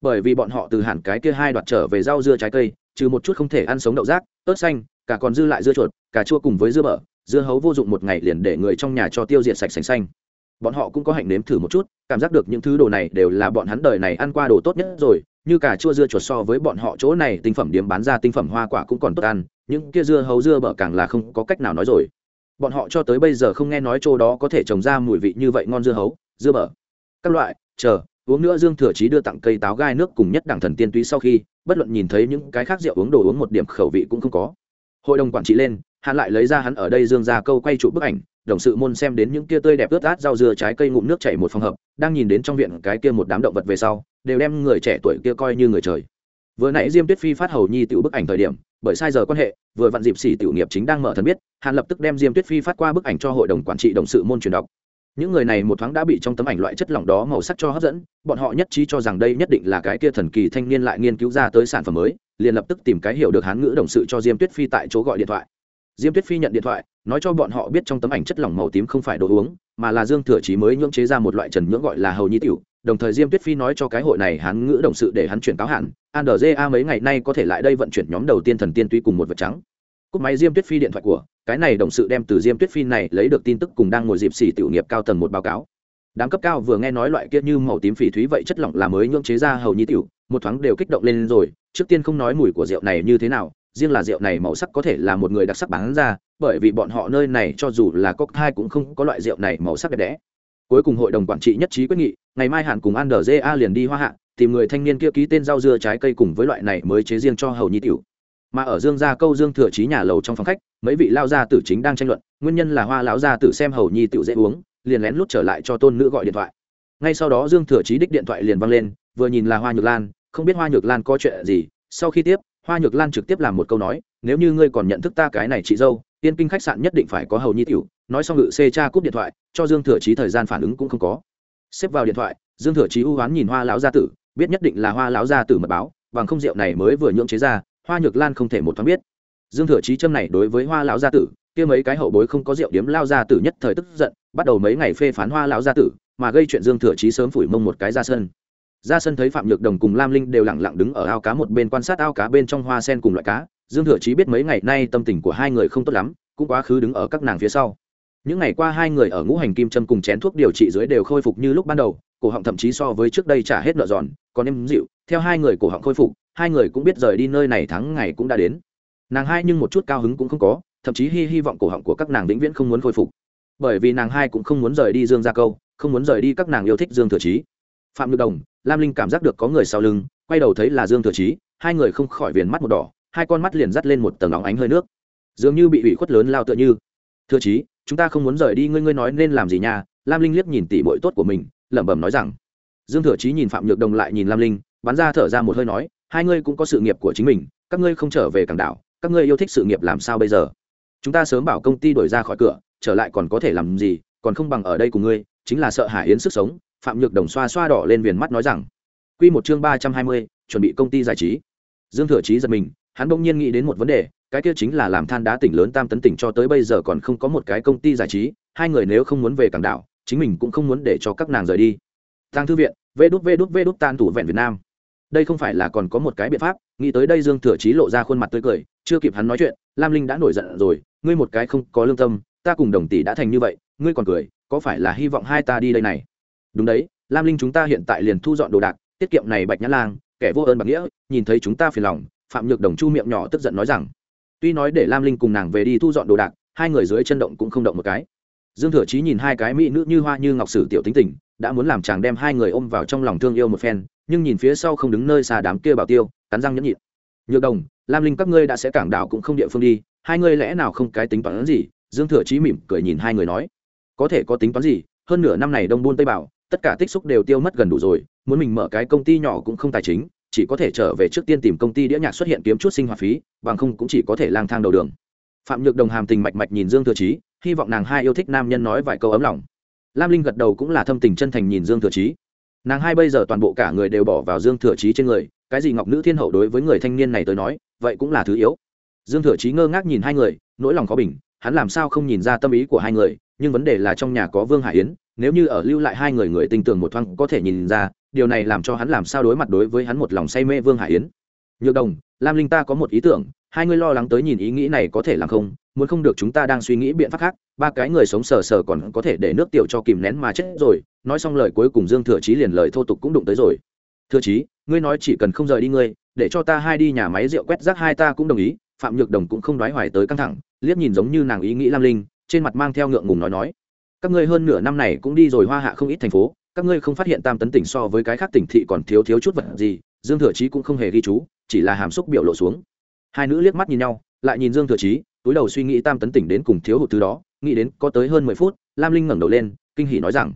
bởi vì bọn họ từ hẳn cái kia hai đoạt trở về rau dưa trái cây, trừ một chút không thể ăn sống đậu rác, ớt xanh, cả còn dư lại dưa chuột, cà chua cùng với dưa bở, dưa hấu vô dụng một ngày liền để người trong nhà cho tiêu diệt sạch sành xanh. Bọn họ cũng có hạnh nếm thử một chút, cảm giác được những thứ đồ này đều là bọn hắn đời này ăn qua đồ tốt nhất rồi, như cà chua dưa chuột so với bọn họ chỗ này tinh phẩm điểm bán ra tinh phẩm hoa quả cũng còn tốt ăn, những kia dưa hấu dưa bở càng là không có cách nào nói rồi. Bọn họ cho tới bây giờ không nghe nói chỗ đó có thể trồng ra mùi vị như vậy ngon dưa hấu, dưa bở. Các loại, chờ uống nữa dương thừa chí đưa tặng cây táo gai nước cùng nhất đẳng thần tiên túy sau khi, bất luận nhìn thấy những cái khác rượu uống đồ uống một điểm khẩu vị cũng không có. Hội đồng quản trị lên, hắn lại lấy ra hắn ở đây dương ra câu quay trụ bức ảnh, đồng sự môn xem đến những kia tươi đẹp ướt át rau dưa trái cây ngụm nước chảy một phòng hợp, đang nhìn đến trong viện cái kia một đám động vật về sau, đều đem người trẻ tuổi kia coi như người trời. Vừa nãy diêm tuyết phi phát hầu nhi tiểu bức ảnh thời điểm, bởi sai giờ quan hệ, vừa vặn dịp xỉ tiểu nghiệp chính đang mở thần biết, hắn lập tức đem diêm tuyết phi phát qua bức ảnh cho hội đồng quản trị đồng sự môn truyền đọc những người này một thoáng đã bị trong tấm ảnh loại chất lỏng đó màu sắc cho hấp dẫn, bọn họ nhất trí cho rằng đây nhất định là cái kia thần kỳ thanh niên lại nghiên cứu ra tới sản phẩm mới, liền lập tức tìm cái hiểu được hán ngữ đồng sự cho diêm tuyết phi tại chỗ gọi điện thoại. Diêm tuyết phi nhận điện thoại, nói cho bọn họ biết trong tấm ảnh chất lỏng màu tím không phải đồ uống, mà là dương thừa chí mới nhưỡng chế ra một loại trần nhưỡng gọi là hầu nhi tiểu. Đồng thời diêm tuyết phi nói cho cái hội này hán ngữ đồng sự để hắn chuyển cáo hạn Andra mấy ngày nay có thể lại đây vận chuyển nhóm đầu tiên thần tiên tuy cùng một vật trắng. Cúp máy diêm tuyết phi điện thoại của cái này đồng sự đem từ diêm tuyết phi này lấy được tin tức cùng đang ngồi dịp xỉ tiểu nghiệp cao tầng một báo cáo. Đám cấp cao vừa nghe nói loại kia như màu tím phỉ thúy vậy chất lỏng là mới nhưỡng chế ra hầu nhi tiểu, một thoáng đều kích động lên rồi, trước tiên không nói mùi của rượu này như thế nào, riêng là rượu này màu sắc có thể là một người đặc sắc bán ra, bởi vì bọn họ nơi này cho dù là cốc thai cũng không có loại rượu này màu sắc đẹp đẽ. Cuối cùng hội đồng quản trị nhất trí quyết nghị, ngày mai hạn cùng an a liền đi hoa hạ, tìm người thanh niên kia ký tên rau dưa trái cây cùng với loại này mới chế riêng cho hầu nhi tiểu mà ở dương gia câu dương thừa trí nhà lầu trong phòng khách, mấy vị lao gia tử chính đang tranh luận, nguyên nhân là hoa lão gia tử xem hầu nhi tiểu dễ uống, liền lén lút trở lại cho tôn nữ gọi điện thoại. Ngay sau đó dương thừa trí đích điện thoại liền văng lên, vừa nhìn là hoa nhược lan, không biết hoa nhược lan có chuyện gì, sau khi tiếp, hoa nhược lan trực tiếp làm một câu nói, nếu như ngươi còn nhận thức ta cái này chị dâu, tiên kinh khách sạn nhất định phải có hầu nhi tiểu. Nói xong ngự xê cha cúp điện thoại, cho dương thừa trí thời gian phản ứng cũng không có. Xếp vào điện thoại, dương thừa trí ưu oán nhìn hoa lão gia tử, biết nhất định là hoa lão gia tử mật báo, bằng không rượu này mới vừa nhượng chế ra hoa nhược lan không thể một thoáng biết. Dương thừa trí châm này đối với hoa lão gia tử, kia mấy cái hậu bối không có rượu điếm lao gia tử nhất thời tức giận, bắt đầu mấy ngày phê phán hoa lão gia tử, mà gây chuyện dương thừa trí sớm phủi mông một cái ra sân. Ra sân thấy phạm nhược đồng cùng lam linh đều lẳng lặng đứng ở ao cá một bên quan sát ao cá bên trong hoa sen cùng loại cá. Dương thừa trí biết mấy ngày nay tâm tình của hai người không tốt lắm, cũng quá khứ đứng ở các nàng phía sau. Những ngày qua hai người ở ngũ hành kim châm cùng chén thuốc điều trị dưới đều khôi phục như lúc ban đầu, cổ họng thậm chí so với trước đây trả hết nợ giòn, còn em dịu theo hai người cổ họng khôi phục, hai người cũng biết rời đi nơi này tháng ngày cũng đã đến. Nàng hai nhưng một chút cao hứng cũng không có, thậm chí hy hy vọng cổ họng của các nàng vĩnh viễn không muốn khôi phục. Bởi vì nàng hai cũng không muốn rời đi dương gia câu, không muốn rời đi các nàng yêu thích dương thừa chí. Phạm nhược đồng, lam linh cảm giác được có người sau lưng, quay đầu thấy là dương thừa chí, hai người không khỏi viền mắt một đỏ, hai con mắt liền dắt lên một tầng óng ánh hơi nước. Dường như bị ủy khuất lớn lao tựa như. Thừa chí, chúng ta không muốn rời đi, ngươi ngươi nói nên làm gì nhà lam linh liếc nhìn tỷ bội tốt của mình, lẩm bẩm nói rằng. Dương thừa chí nhìn phạm nhược đồng lại nhìn lam linh bắn ra thở ra một hơi nói, hai ngươi cũng có sự nghiệp của chính mình, các ngươi không trở về cảng đảo, các ngươi yêu thích sự nghiệp làm sao bây giờ? Chúng ta sớm bảo công ty đổi ra khỏi cửa, trở lại còn có thể làm gì, còn không bằng ở đây cùng ngươi, chính là sợ hải yến sức sống. Phạm nhược đồng xoa xoa đỏ lên viền mắt nói rằng. Q một chương ba trăm hai mươi, chuẩn bị công ty giải trí. Dương thừa trí giật mình, hắn bỗng nhiên nghĩ đến một vấn đề, cái kia chính là làm than đá tỉnh lớn tam tấn tỉnh cho tới bây giờ còn không có một cái công ty giải trí, hai người nếu không muốn về cảng đảo, chính mình cũng không muốn để cho các nàng rời đi. Tăng thư viện, vê đút vê đút vê đút tan thủ vẹn việt nam đây không phải là còn có một cái biện pháp, nghĩ tới đây dương thừa chí lộ ra khuôn mặt tươi cười, chưa kịp hắn nói chuyện, lam linh đã nổi giận rồi, ngươi một cái không có lương tâm, ta cùng đồng tỷ đã thành như vậy, ngươi còn cười, có phải là hy vọng hai ta đi đây này? Đúng đấy, lam linh chúng ta hiện tại liền thu dọn đồ đạc, tiết kiệm này bạch nhã lang, kẻ vô ơn bạc nghĩa, nhìn thấy chúng ta phiền lòng, phạm nhược đồng chu miệng nhỏ tức giận nói rằng, tuy nói để lam linh cùng nàng về đi thu dọn đồ đạc, hai người dưới chân động cũng không động một cái. Dương thừa chí nhìn hai cái mỹ nữ như hoa như ngọc sử tiểu tính tình, đã muốn làm chàng đem hai người ôm vào trong lòng thương yêu một phen nhưng nhìn phía sau không đứng nơi xa đám kia bảo tiêu, cắn răng nhẫn nhịn. Nhược đồng, lam linh các ngươi đã sẽ cảng đảo cũng không địa phương đi, hai ngươi lẽ nào không cái tính toán gì? Dương thừa chí mỉm cười nhìn hai người nói. Có thể có tính toán gì, hơn nửa năm này đông buôn tây bảo, tất cả tích xúc đều tiêu mất gần đủ rồi, muốn mình mở cái công ty nhỏ cũng không tài chính, chỉ có thể trở về trước tiên tìm công ty đĩa nhạc xuất hiện kiếm chút sinh hoạt phí, bằng không cũng chỉ có thể lang thang đầu đường. Phạm nhược đồng hàm tình mạch mạch nhìn dương thừa chí, hy vọng nàng hai yêu thích nam nhân nói vài câu ấm lòng. Lam linh gật đầu cũng là thâm tình chân thành nhìn dương thừa chí nàng hai bây giờ toàn bộ cả người đều bỏ vào dương thừa chí trên người, cái gì ngọc nữ thiên hậu đối với người thanh niên này tới nói, vậy cũng là thứ yếu. Dương thừa chí ngơ ngác nhìn hai người, nỗi lòng có bình, hắn làm sao không nhìn ra tâm ý của hai người, nhưng vấn đề là trong nhà có vương hải yến, nếu như ở lưu lại hai người người tinh tường một thoáng có thể nhìn ra, điều này làm cho hắn làm sao đối mặt đối với hắn một lòng say mê vương hải yến. Nhược đồng, lam linh ta có một ý tưởng hai người lo lắng tới nhìn ý nghĩ này có thể làm không, muốn không được chúng ta đang suy nghĩ biện pháp khác, ba cái người sống sờ sờ còn có thể để nước tiểu cho kìm nén mà chết rồi, nói xong lời cuối cùng dương thừa chí liền lời thô tục cũng đụng tới rồi. Thừa chí, ngươi nói chỉ cần không rời đi ngươi, để cho ta hai đi nhà máy rượu quét rác hai ta cũng đồng ý, phạm nhược đồng cũng không đoái hoài tới căng thẳng, liếc nhìn giống như nàng ý nghĩ lam linh, trên mặt mang theo ngượng ngùng nói nói. Các ngươi hơn nửa năm này cũng đi rồi hoa hạ không ít thành phố, các ngươi không phát hiện tam tấn tỉnh so với cái khác tỉnh thị còn thiếu thiếu chút vật gì, dương thừa chí cũng không hề ghi chú, chỉ là hàm xúc biểu lộ xuống hai nữ liếc mắt nhìn nhau, lại nhìn dương thừa chí, túi đầu suy nghĩ tam tấn tỉnh đến cùng thiếu hụt thứ đó, nghĩ đến có tới hơn mười phút, lam linh ngẩng đầu lên, kinh hỉ nói rằng,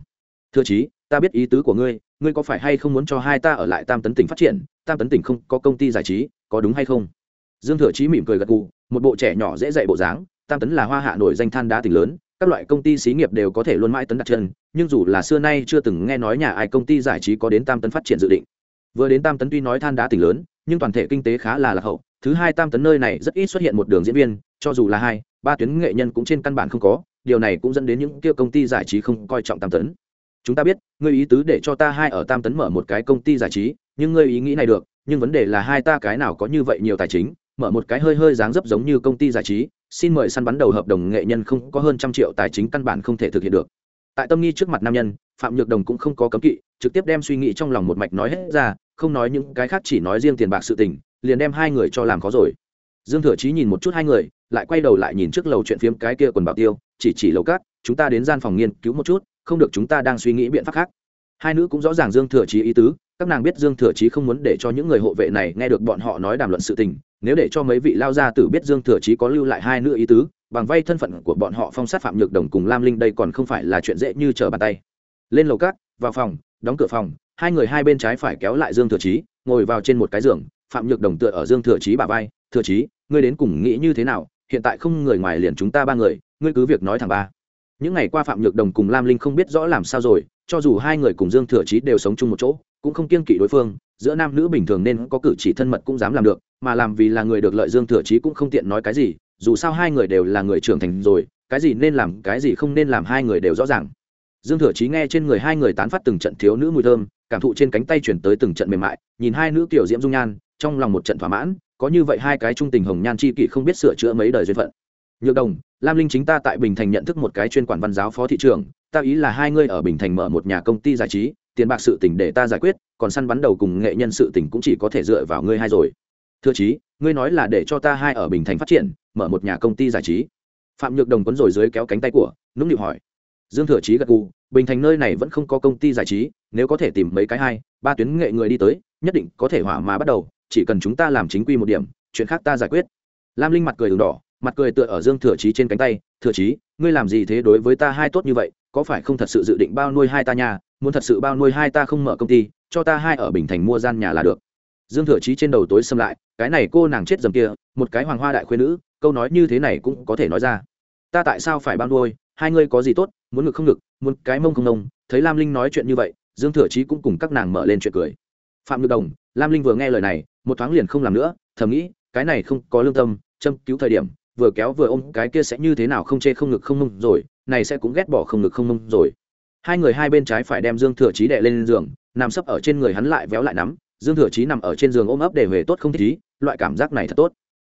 thừa chí, ta biết ý tứ của ngươi ngươi có phải hay không muốn cho hai ta ở lại tam tấn tỉnh phát triển? Tam tấn tỉnh không có công ty giải trí, có đúng hay không? Dương thừa chí mỉm cười gật gù, một bộ trẻ nhỏ dễ dạy bộ dáng, tam tấn là hoa hạ nổi danh than đá tỉnh lớn, các loại công ty xí nghiệp đều có thể luôn mãi tấn đặt chân, nhưng dù là xưa nay chưa từng nghe nói nhà ai công ty giải trí có đến tam tấn phát triển dự định. Vừa đến tam tấn tuy nói than đá tỉnh lớn, nhưng toàn thể kinh tế khá là lạc hậu thứ hai tam tấn nơi này rất ít xuất hiện một đường diễn viên, cho dù là hai, ba tuyến nghệ nhân cũng trên căn bản không có, điều này cũng dẫn đến những kia công ty giải trí không coi trọng tam tấn. Chúng ta biết, ngươi ý tứ để cho ta hai ở tam tấn mở một cái công ty giải trí, nhưng ngươi ý nghĩ này được, nhưng vấn đề là hai ta cái nào có như vậy nhiều tài chính, mở một cái hơi hơi dáng dấp giống như công ty giải trí, xin mời săn bắn đầu hợp đồng nghệ nhân không có hơn trăm triệu tài chính căn bản không thể thực hiện được. Tại tâm nghi trước mặt nam nhân, phạm nhược đồng cũng không có cấm kỵ, trực tiếp đem suy nghĩ trong lòng một mạch nói hết ra, không nói những cái khác chỉ nói riêng tiền bạc sự tình liền đem hai người cho làm khó rồi. Dương thừa chí nhìn một chút hai người, lại quay đầu lại nhìn trước lầu chuyện phiếm cái kia quần bảo tiêu, chỉ chỉ lầu cát chúng ta đến gian phòng nghiên cứu một chút, không được chúng ta đang suy nghĩ biện pháp khác. Hai nữ cũng rõ ràng dương thừa chí ý tứ, các nàng biết dương thừa chí không muốn để cho những người hộ vệ này nghe được bọn họ nói đàm luận sự tình, nếu để cho mấy vị lao gia tử biết dương thừa chí có lưu lại hai nữ ý tứ, bằng vay thân phận của bọn họ phong sát phạm nhược đồng cùng lam linh đây còn không phải là chuyện dễ như trở bàn tay. Lên lầu cát vào phòng, đóng cửa phòng, hai người hai bên trái phải kéo lại dương thừa chí, ngồi vào trên một cái giường phạm nhược đồng tựa ở dương thừa chí bà vai, thừa chí, ngươi đến cùng nghĩ như thế nào? Hiện tại không người ngoài liền chúng ta ba người, ngươi cứ việc nói thẳng ba. Những ngày qua phạm nhược đồng cùng lam linh không biết rõ làm sao rồi, cho dù hai người cùng dương thừa chí đều sống chung một chỗ, cũng không kiêng kỵ đối phương, giữa nam nữ bình thường nên có cử chỉ thân mật cũng dám làm được, mà làm vì là người được lợi dương thừa chí cũng không tiện nói cái gì, dù sao hai người đều là người trưởng thành rồi, cái gì nên làm, cái gì không nên làm hai người đều rõ ràng. Dương thừa chí nghe trên người hai người tán phát từng trận thiếu nữ mùi thơm, cảm thụ trên cánh tay chuyển tới từng trận mềm mại, nhìn hai nữ kiểu diễm dung nhan trong lòng một trận thỏa mãn, có như vậy hai cái trung tình hồng nhan chi kỷ không biết sửa chữa mấy đời duyên phận. Nhược đồng, lam linh chính ta tại bình thành nhận thức một cái chuyên quản văn giáo phó thị trường ta ý là hai ngươi ở bình thành mở một nhà công ty giải trí, tiền bạc sự tỉnh để ta giải quyết, còn săn bắn đầu cùng nghệ nhân sự tỉnh cũng chỉ có thể dựa vào ngươi hai rồi. Thưa chí, ngươi nói là để cho ta hai ở bình thành phát triển, mở một nhà công ty giải trí. Phạm nhược đồng quấn rồi dưới kéo cánh tay của, nũng nịu hỏi. Dương thừa chí gật gù, bình thành nơi này vẫn không có công ty giải trí, nếu có thể tìm mấy cái hai ba tuyến nghệ người đi tới, nhất định có thể hỏa mà bắt đầu chỉ cần chúng ta làm chính quy một điểm, chuyện khác ta giải quyết. Lam linh mặt cười đường đỏ, mặt cười tựa ở dương thừa chí trên cánh tay, thừa chí, ngươi làm gì thế đối với ta hai tốt như vậy? Có phải không thật sự dự định bao nuôi hai ta nhà muốn thật sự bao nuôi hai ta không mở công ty, cho ta hai ở bình thành mua gian nhà là được. Dương thừa chí trên đầu tối xâm lại, cái này cô nàng chết dầm kia, một cái hoàng hoa đại khuyên nữ, câu nói như thế này cũng có thể nói ra. Ta tại sao phải bao nuôi? Hai ngươi có gì tốt? Muốn ngực không ngực, muốn cái mông không nông thấy lam linh nói chuyện như vậy, dương thừa chí cũng cùng các nàng mở lên chuyện cười. Phạm ngự đồng, lam linh vừa nghe lời này một thoáng liền không làm nữa, thầm nghĩ, cái này không có lương tâm, châm cứu thời điểm, vừa kéo vừa ôm, cái kia sẽ như thế nào không chê không ngực không mông rồi, này sẽ cũng ghét bỏ không ngực không mông rồi. Hai người hai bên trái phải đem dương thừa chí đệ lên giường, nằm sấp ở trên người hắn lại véo lại nắm, dương thừa chí nằm ở trên giường ôm ấp để về tốt không thích ý, loại cảm giác này thật tốt.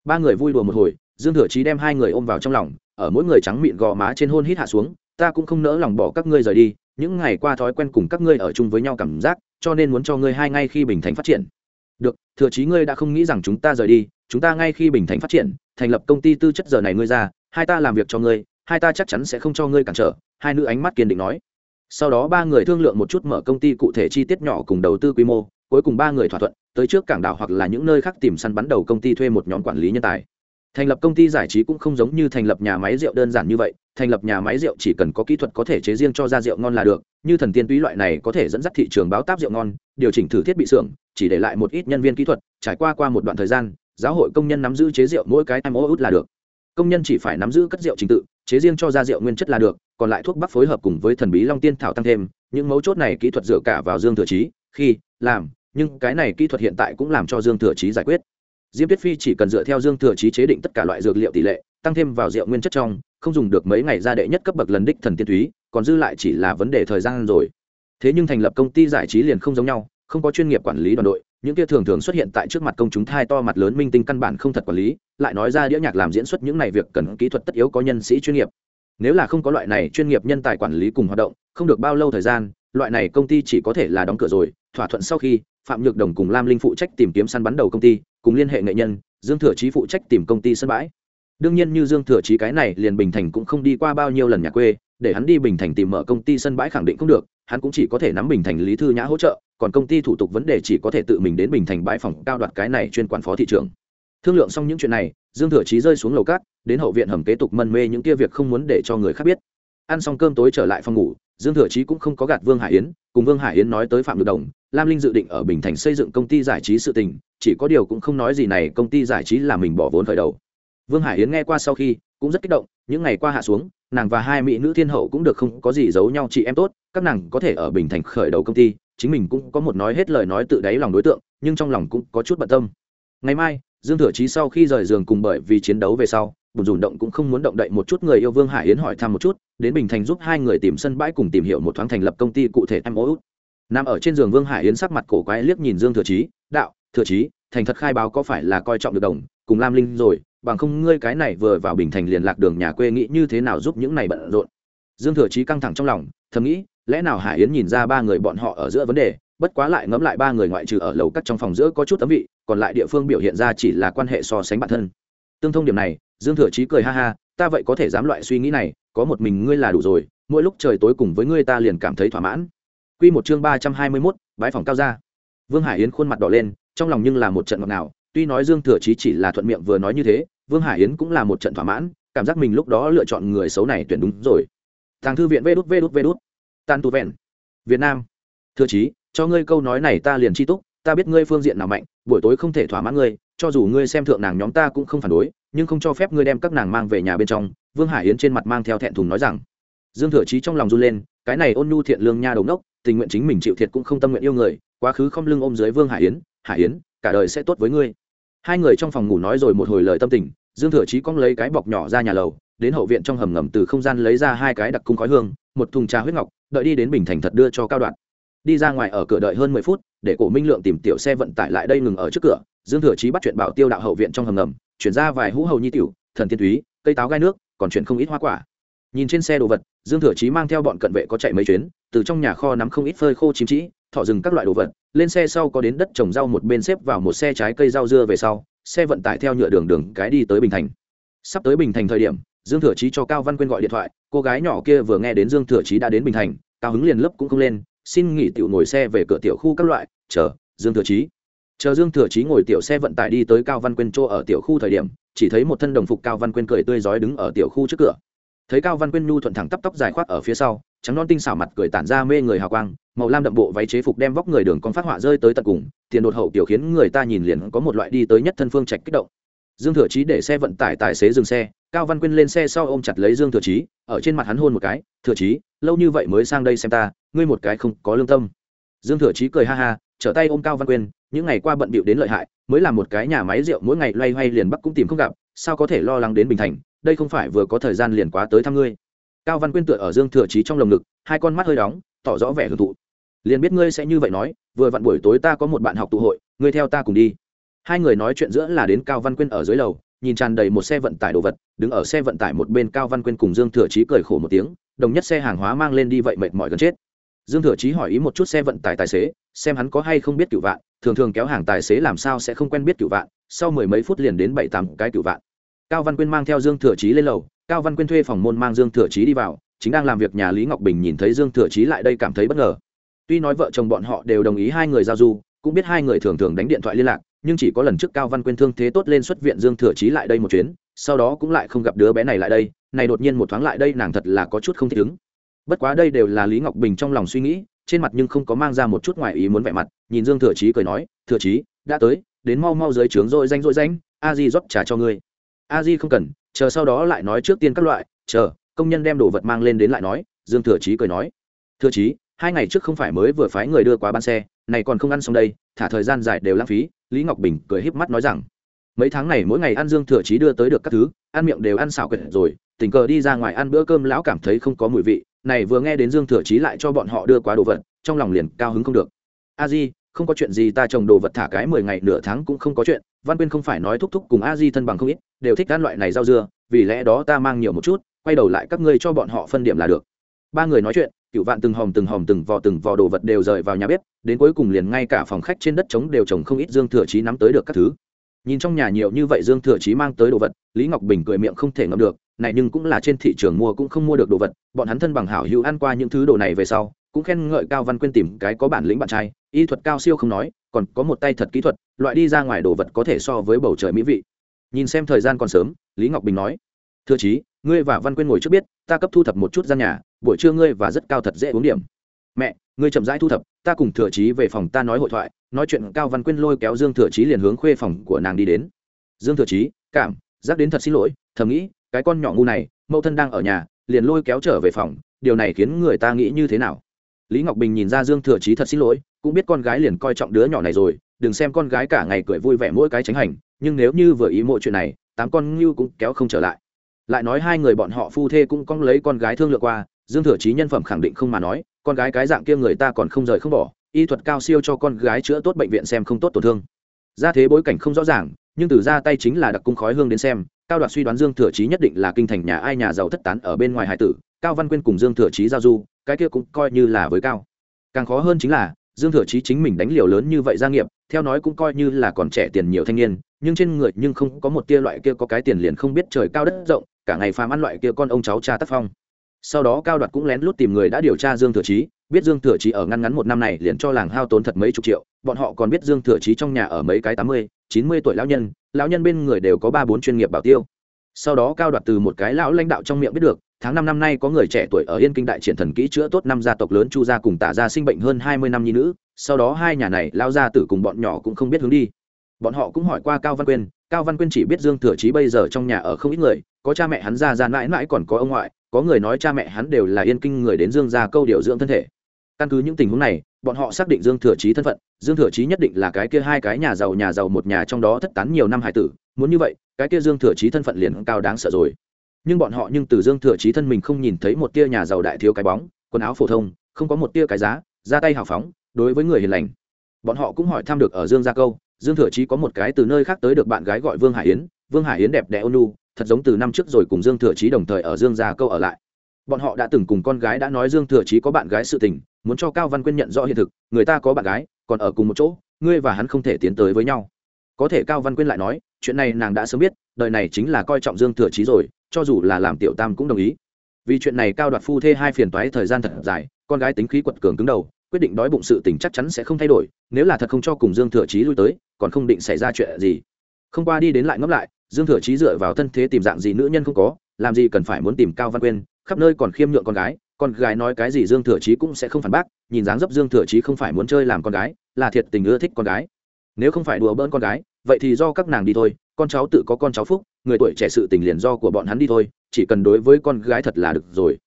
Ba người vui đùa một hồi, dương thừa chí đem hai người ôm vào trong lòng, ở mỗi người trắng miệng gò má trên hôn hít hạ xuống, ta cũng không nỡ lòng bỏ các ngươi rời đi, những ngày qua thói quen cùng các ngươi ở chung với nhau cảm giác, cho nên muốn cho ngươi hai ngay khi bình thành phát triển được, thừa chí ngươi đã không nghĩ rằng chúng ta rời đi, chúng ta ngay khi bình thành phát triển, thành lập công ty tư chất giờ này ngươi ra, hai ta làm việc cho ngươi, hai ta chắc chắn sẽ không cho ngươi cản trở. Hai nữ ánh mắt kiên định nói. Sau đó ba người thương lượng một chút mở công ty cụ thể chi tiết nhỏ cùng đầu tư quy mô, cuối cùng ba người thỏa thuận, tới trước cảng đảo hoặc là những nơi khác tìm săn bắn đầu công ty thuê một nhóm quản lý nhân tài. Thành lập công ty giải trí cũng không giống như thành lập nhà máy rượu đơn giản như vậy, thành lập nhà máy rượu chỉ cần có kỹ thuật có thể chế riêng cho ra rượu ngon là được như thần tiên túy loại này có thể dẫn dắt thị trường báo táp rượu ngon, điều chỉnh thử thiết bị xưởng, chỉ để lại một ít nhân viên kỹ thuật, trải qua qua một đoạn thời gian, giáo hội công nhân nắm giữ chế rượu mỗi cái em út là được. Công nhân chỉ phải nắm giữ cất rượu trình tự, chế riêng cho ra rượu nguyên chất là được, còn lại thuốc bắc phối hợp cùng với thần bí long tiên thảo tăng thêm, những mấu chốt này kỹ thuật dựa cả vào dương thừa trí khi, làm, nhưng cái này kỹ thuật hiện tại cũng làm cho dương thừa trí giải quyết. Diêm tuyết phi chỉ cần dựa theo dương thừa trí chế định tất cả loại dược liệu tỷ lệ, tăng thêm vào rượu nguyên chất trong, không dùng được mấy ngày ra đệ nhất cấp bậc lần đích thần tiên túy còn dư lại chỉ là vấn đề thời gian rồi. Thế nhưng thành lập công ty giải trí liền không giống nhau, không có chuyên nghiệp quản lý đoàn đội, những kia thường thường xuất hiện tại trước mặt công chúng thai to mặt lớn minh tinh căn bản không thật quản lý, lại nói ra đĩa nhạc làm diễn xuất những này việc cần kỹ thuật tất yếu có nhân sĩ chuyên nghiệp. Nếu là không có loại này chuyên nghiệp nhân tài quản lý cùng hoạt động, không được bao lâu thời gian, loại này công ty chỉ có thể là đóng cửa rồi, thỏa thuận sau khi, phạm nhược đồng cùng lam linh phụ trách tìm kiếm săn bắn đầu công ty, cùng liên hệ nghệ nhân, dương thừa chí phụ trách tìm công ty sân bãi. Đương nhiên như dương thừa chí cái này liền bình thành cũng không đi qua bao nhiêu lần nhà quê để hắn đi bình thành tìm mở công ty sân bãi khẳng định không được, hắn cũng chỉ có thể nắm bình thành lý thư nhã hỗ trợ, còn công ty thủ tục vấn đề chỉ có thể tự mình đến bình thành bãi phòng cao đoạt cái này chuyên quản phó thị trường thương lượng xong những chuyện này, dương thừa chí rơi xuống lầu cát, đến hậu viện hầm kế tục mân mê những kia việc không muốn để cho người khác biết. Ăn xong cơm tối trở lại phòng ngủ, dương thừa chí cũng không có gạt vương hải yến, cùng vương hải yến nói tới phạm được đồng, lam linh dự định ở bình thành xây dựng công ty giải trí sự tình, chỉ có điều cũng không nói gì này, công ty giải trí là mình bỏ vốn khởi đầu. Vương hải yến nghe qua sau khi, cũng rất kích động những ngày qua hạ xuống, nàng và hai mỹ nữ thiên hậu cũng được không có gì giấu nhau chị em tốt, các nàng có thể ở bình thành khởi đầu công ty, chính mình cũng có một nói hết lời nói tự đáy lòng đối tượng, nhưng trong lòng cũng có chút bận tâm. Ngày mai, dương thừa chí sau khi rời giường cùng bởi vì chiến đấu về sau, bùn rùn động cũng không muốn động đậy một chút người yêu vương hải yến hỏi thăm một chút, đến bình thành giúp hai người tìm sân bãi cùng tìm hiểu một thoáng thành lập công ty cụ thể em ô út. Nằm ở trên giường vương hải yến sắc mặt cổ quái liếc nhìn dương thừa chí, đạo, thừa chí, thành thật khai báo có phải là coi trọng được đồng, cùng lam linh rồi bằng không ngươi cái này vừa vào bình thành liền lạc đường nhà quê nghĩ như thế nào giúp những này bận rộn. Dương thừa chí căng thẳng trong lòng thầm nghĩ lẽ nào hải yến nhìn ra ba người bọn họ ở giữa vấn đề bất quá lại ngẫm lại ba người ngoại trừ ở lầu cắt trong phòng giữa có chút tấm vị còn lại địa phương biểu hiện ra chỉ là quan hệ so sánh bản thân. Tương thông điểm này dương thừa chí cười ha ha ta vậy có thể dám loại suy nghĩ này có một mình ngươi là đủ rồi mỗi lúc trời tối cùng với ngươi ta liền cảm thấy thỏa mãn. Quy một chương ba trăm hai mươi 321, bái phòng cao gia. Vương Hải Yến khuôn mặt đỏ lên, trong lòng nhưng là một trận ngọt ngào, tuy nói Dương Thừa Chí chỉ là thuận miệng vừa nói như thế, Vương Hải Yến cũng là một trận thỏa mãn, cảm giác mình lúc đó lựa chọn người xấu này tuyển đúng rồi. Tàng thư viện Vđút Vđút Vđút. Tàn tu vẹn. Việt Nam. Thừa Chí, cho ngươi câu nói này ta liền chi túc, ta biết ngươi phương diện nào mạnh, buổi tối không thể thỏa mãn ngươi, cho dù ngươi xem thượng nàng nhóm ta cũng không phản đối, nhưng không cho phép ngươi đem các nàng mang về nhà bên trong. Vương Hải Yến trên mặt mang theo thẹn thùng nói rằng. Dương Thừa Chí trong lòng run lên, cái này ôn nhu thiện lương nha đầu đốc, tình nguyện chính mình chịu thiệt cũng không tâm nguyện yêu người quá khứ không lưng ôm dưới vương hải yến hải yến cả đời sẽ tốt với ngươi hai người trong phòng ngủ nói rồi một hồi lời tâm tình, dương thừa chí cong lấy cái bọc nhỏ ra nhà lầu, đến hậu viện trong hầm ngầm từ không gian lấy ra hai cái đặc cung khói hương, một thùng trà huyết ngọc, đợi đi đến bình thành thật đưa cho cao đoạn. Đi ra ngoài ở cửa đợi hơn mười phút, để cổ minh lượng tìm tiểu xe vận tải lại đây ngừng ở trước cửa, dương thừa chí bắt chuyện bảo tiêu đạo hậu viện trong hầm ngầm, chuyển ra vài hũ hầu nhi tiểu, thần tiên túy, cây táo gai nước, còn chuyển không ít hoa quả. Nhìn trên xe đồ vật, dương thừa chí mang theo bọn cận vệ có chạy mấy chuyến, từ trong nhà kho nắm không ít phơi khô chim trĩ thọ rừng các loại đồ vật lên xe sau có đến đất trồng rau một bên xếp vào một xe trái cây rau dưa về sau, xe vận tải theo nhựa đường đường cái đi tới bình thành. Sắp tới bình thành thời điểm, dương thừa chí cho cao văn quyên gọi điện thoại, cô gái nhỏ kia vừa nghe đến dương thừa chí đã đến bình thành, cao hứng liền lấp cũng không lên, xin nghỉ tiểu ngồi xe về cửa tiểu khu các loại, chờ, dương thừa chí. Chờ dương thừa chí ngồi tiểu xe vận tải đi tới cao văn quyên chỗ ở tiểu khu thời điểm, chỉ thấy một thân đồng phục cao văn quyên cười tươi rói đứng ở tiểu khu trước cửa. Thấy cao văn quyên nhu thuận thẳng tắp tóc dài khoác ở phía sau trắng non tinh xảo mặt cười tản ra mê người hào quang, màu lam đậm bộ váy chế phục đem vóc người đường con phát họa rơi tới tận cùng, tiền đột hậu kiểu khiến người ta nhìn liền có một loại đi tới nhất thân phương trạch kích động. Dương thừa chí để xe vận tải tài xế dừng xe, cao văn quyên lên xe sau ôm chặt lấy dương thừa chí, ở trên mặt hắn hôn một cái, thừa chí, lâu như vậy mới sang đây xem ta, ngươi một cái không có lương tâm. Dương thừa chí cười ha ha, trở tay ôm cao văn quyên, những ngày qua bận bịu đến lợi hại, mới làm một cái nhà máy rượu, mỗi ngày loay hoay liền bắc cũng tìm không gặp, sao có thể lo lắng đến bình thành, đây không phải vừa có thời gian liền quá tới thăm ngươi cao văn quyên tựa ở dương thừa chí trong lồng ngực, hai con mắt hơi đóng, tỏ rõ vẻ hưởng thụ. Liền biết ngươi sẽ như vậy nói, vừa vặn buổi tối ta có một bạn học tụ hội, ngươi theo ta cùng đi. Hai người nói chuyện giữa là đến cao văn quyên ở dưới lầu, nhìn tràn đầy một xe vận tải đồ vật, đứng ở xe vận tải một bên cao văn quyên cùng dương thừa chí cười khổ một tiếng, đồng nhất xe hàng hóa mang lên đi vậy mệt mỏi gần chết. Dương thừa chí hỏi ý một chút xe vận tải tài xế, xem hắn có hay không biết cựu vạn, thường thường kéo hàng tài xế làm sao sẽ không quen biết cựu vạn, sau mười mấy phút liền đến bảy tám cái cựu vạn cao văn quyên mang theo dương thừa chí lên lầu. Cao văn quyên thuê phòng môn mang dương thừa chí đi vào, chính đang làm việc nhà lý ngọc bình nhìn thấy dương thừa chí lại đây cảm thấy bất ngờ. Tuy nói vợ chồng bọn họ đều đồng ý hai người giao du, cũng biết hai người thường thường đánh điện thoại liên lạc, nhưng chỉ có lần trước cao văn quyên thương thế tốt lên xuất viện dương thừa chí lại đây một chuyến, sau đó cũng lại không gặp đứa bé này lại đây, này đột nhiên một thoáng lại đây nàng thật là có chút không thích ứng. Bất quá đây đều là lý ngọc bình trong lòng suy nghĩ, trên mặt nhưng không có mang ra một chút ngoài ý muốn vẻ mặt, nhìn dương thừa chí cười nói, thừa chí, đã tới, đến mau mau dưới trướng rồi danh rồi danh a di rót trà cho ngươi a di không cần, chờ sau đó lại nói trước tiên các loại, chờ, công nhân đem đồ vật mang lên đến lại nói, dương thừa chí cười nói. Thừa chí, hai ngày trước không phải mới vừa phái người đưa qua bán xe, này còn không ăn xong đây, thả thời gian dài đều lãng phí, lý ngọc bình cười híp mắt nói rằng. Mấy tháng này mỗi ngày ăn dương thừa chí đưa tới được các thứ, ăn miệng đều ăn xảo quyệt rồi, tình cờ đi ra ngoài ăn bữa cơm lão cảm thấy không có mùi vị, này vừa nghe đến dương thừa chí lại cho bọn họ đưa quá đồ vật, trong lòng liền cao hứng không được. A di không có chuyện gì ta trồng đồ vật thả cái mười ngày nửa tháng cũng không có chuyện, văn quyên không phải nói thúc thúc cùng a di thân bằng không ít, đều thích ăn loại này rau dưa, vì lẽ đó ta mang nhiều một chút, quay đầu lại các ngươi cho bọn họ phân điểm là được. Ba người nói chuyện cựu vạn từng hòm từng hòm từng vò từng vò đồ vật đều rời vào nhà bếp, đến cuối cùng liền ngay cả phòng khách trên đất trống đều trồng không ít dương thừa chí nắm tới được các thứ. Nhìn trong nhà nhiều như vậy dương thừa chí mang tới đồ vật, lý ngọc bình cười miệng không thể ngậm được, này nhưng cũng là trên thị trường mua cũng không mua được đồ vật, bọn hắn thân bằng hảo hữu ăn qua những thứ đồ này về sau cũng khen ngợi cao văn quyên tìm cái có bản lĩnh bạn trai, y thuật cao siêu không nói, còn có một tay thật kỹ thuật, loại đi ra ngoài đồ vật có thể so với bầu trời mỹ vị. Nhìn xem thời gian còn sớm, lý ngọc bình nói, thưa chí, ngươi và văn quyên ngồi trước biết, ta cấp thu thập một chút gian nhà, buổi trưa ngươi và rất cao thật dễ uống điểm. Mẹ, ngươi chậm rãi thu thập, ta cùng thừa chí về phòng ta nói hội thoại, nói chuyện cao văn quyên lôi kéo dương thừa chí liền hướng khuê phòng của nàng đi đến. Dương thừa chí, cảm, giác đến thật xin lỗi, thầm nghĩ, cái con nhỏ ngu này, mẫu thân đang ở nhà, liền lôi kéo trở về phòng, điều này khiến người ta nghĩ như thế nào? Lý ngọc bình nhìn ra dương thừa chí thật xin lỗi, cũng biết con gái liền coi trọng đứa nhỏ này rồi, đừng xem con gái cả ngày cười vui vẻ mỗi cái tránh hành, nhưng nếu như vừa ý mỗi chuyện này, tám con ngưu cũng kéo không trở lại. Lại nói hai người bọn họ phu thê cũng cong lấy con gái thương lượng qua, dương thừa chí nhân phẩm khẳng định không mà nói, con gái cái dạng kia người ta còn không rời không bỏ, y thuật cao siêu cho con gái chữa tốt bệnh viện xem không tốt tổn thương. Ra thế bối cảnh không rõ ràng, nhưng từ ra tay chính là đặc cung khói hương đến xem, cao đoạt suy đoán dương thừa chí nhất định là kinh thành nhà ai nhà giàu thất tán ở bên ngoài hải tử, cao văn quyên cùng dương thừa chí giao du cái kia cũng coi như là với cao. Càng khó hơn chính là, dương thừa chí chính mình đánh liều lớn như vậy gia nghiệp, theo nói cũng coi như là còn trẻ tiền nhiều thanh niên, nhưng trên người nhưng không có một tia loại kia có cái tiền liền không biết trời cao đất rộng, cả ngày phàm ăn loại kia con ông cháu cha tác phong. Sau đó cao đoạt cũng lén lút tìm người đã điều tra dương thừa chí, biết dương thừa chí ở ngăn ngắn một năm này liền cho làng hao tốn thật mấy chục triệu, bọn họ còn biết dương thừa chí trong nhà ở mấy cái tám mươi, chín mươi tuổi lão nhân lão nhân bên người đều có ba bốn chuyên nghiệp bảo tiêu sau đó cao đoạt từ một cái lão lãnh đạo trong miệng biết được, tháng năm năm nay có người trẻ tuổi ở yên kinh đại triển thần kỹ chữa tốt năm gia tộc lớn chu gia cùng tả gia sinh bệnh hơn hai mươi năm nhi nữ, sau đó hai nhà này lao ra tử cùng bọn nhỏ cũng không biết hướng đi. Bọn họ cũng hỏi qua cao văn quyên, cao văn quyên chỉ biết dương thừa chí bây giờ trong nhà ở không ít người, có cha mẹ hắn ra ra mãi mãi còn có ông ngoại, có người nói cha mẹ hắn đều là yên kinh người đến dương gia câu điều dưỡng thân thể. Căn cứ những tình huống này, bọn họ xác định dương thừa chí thân phận, dương thừa chí nhất định là cái kia hai cái nhà giàu nhà giàu một nhà trong đó thất tán nhiều năm hải tử muốn như vậy, cái kia dương thừa chí thân phận liền cao đáng sợ rồi. Nhưng bọn họ nhưng từ dương thừa chí thân mình không nhìn thấy một tia nhà giàu đại thiếu cái bóng, quần áo phổ thông, không có một tia cái giá, ra tay hào phóng, đối với người hiền lành. Bọn họ cũng hỏi thăm được ở dương gia câu, dương thừa chí có một cái từ nơi khác tới được bạn gái gọi vương hải yến, vương hải yến đẹp đẽ ônu thật giống từ năm trước rồi cùng dương thừa chí đồng thời ở dương gia câu ở lại. Bọn họ đã từng cùng con gái đã nói dương thừa chí có bạn gái sự tình, muốn cho cao văn quyên nhận rõ hiện thực, người ta có bạn gái, còn ở cùng một chỗ, ngươi và hắn không thể tiến tới với nhau. Có thể cao văn quyên lại nói chuyện này nàng đã sớm biết, đời này chính là coi trọng dương thừa chí rồi, cho dù là làm tiểu tam cũng đồng ý. Vì chuyện này cao đoạt phu thê hai phiền toái thời gian thật dài, con gái tính khí quật cường cứng đầu, quyết định đói bụng sự tình chắc chắn sẽ không thay đổi, nếu là thật không cho cùng dương thừa chí lui tới, còn không định xảy ra chuyện gì. Không qua đi đến lại ngẫm lại, dương thừa chí dựa vào thân thế tìm dạng gì nữ nhân không có, làm gì cần phải muốn tìm cao văn quyên, khắp nơi còn khiêm nhượng con gái con gái nói cái gì dương thừa chí cũng sẽ không phản bác, nhìn dáng dấp dương thừa chí không phải muốn chơi làm con gái, là thiệt tình ưa thích con gái. Nếu không phải đùa bỡn con gái vậy thì do các nàng đi thôi, con cháu tự có con cháu phúc, người tuổi trẻ sự tình liền do của bọn hắn đi thôi, chỉ cần đối với con gái thật là được rồi.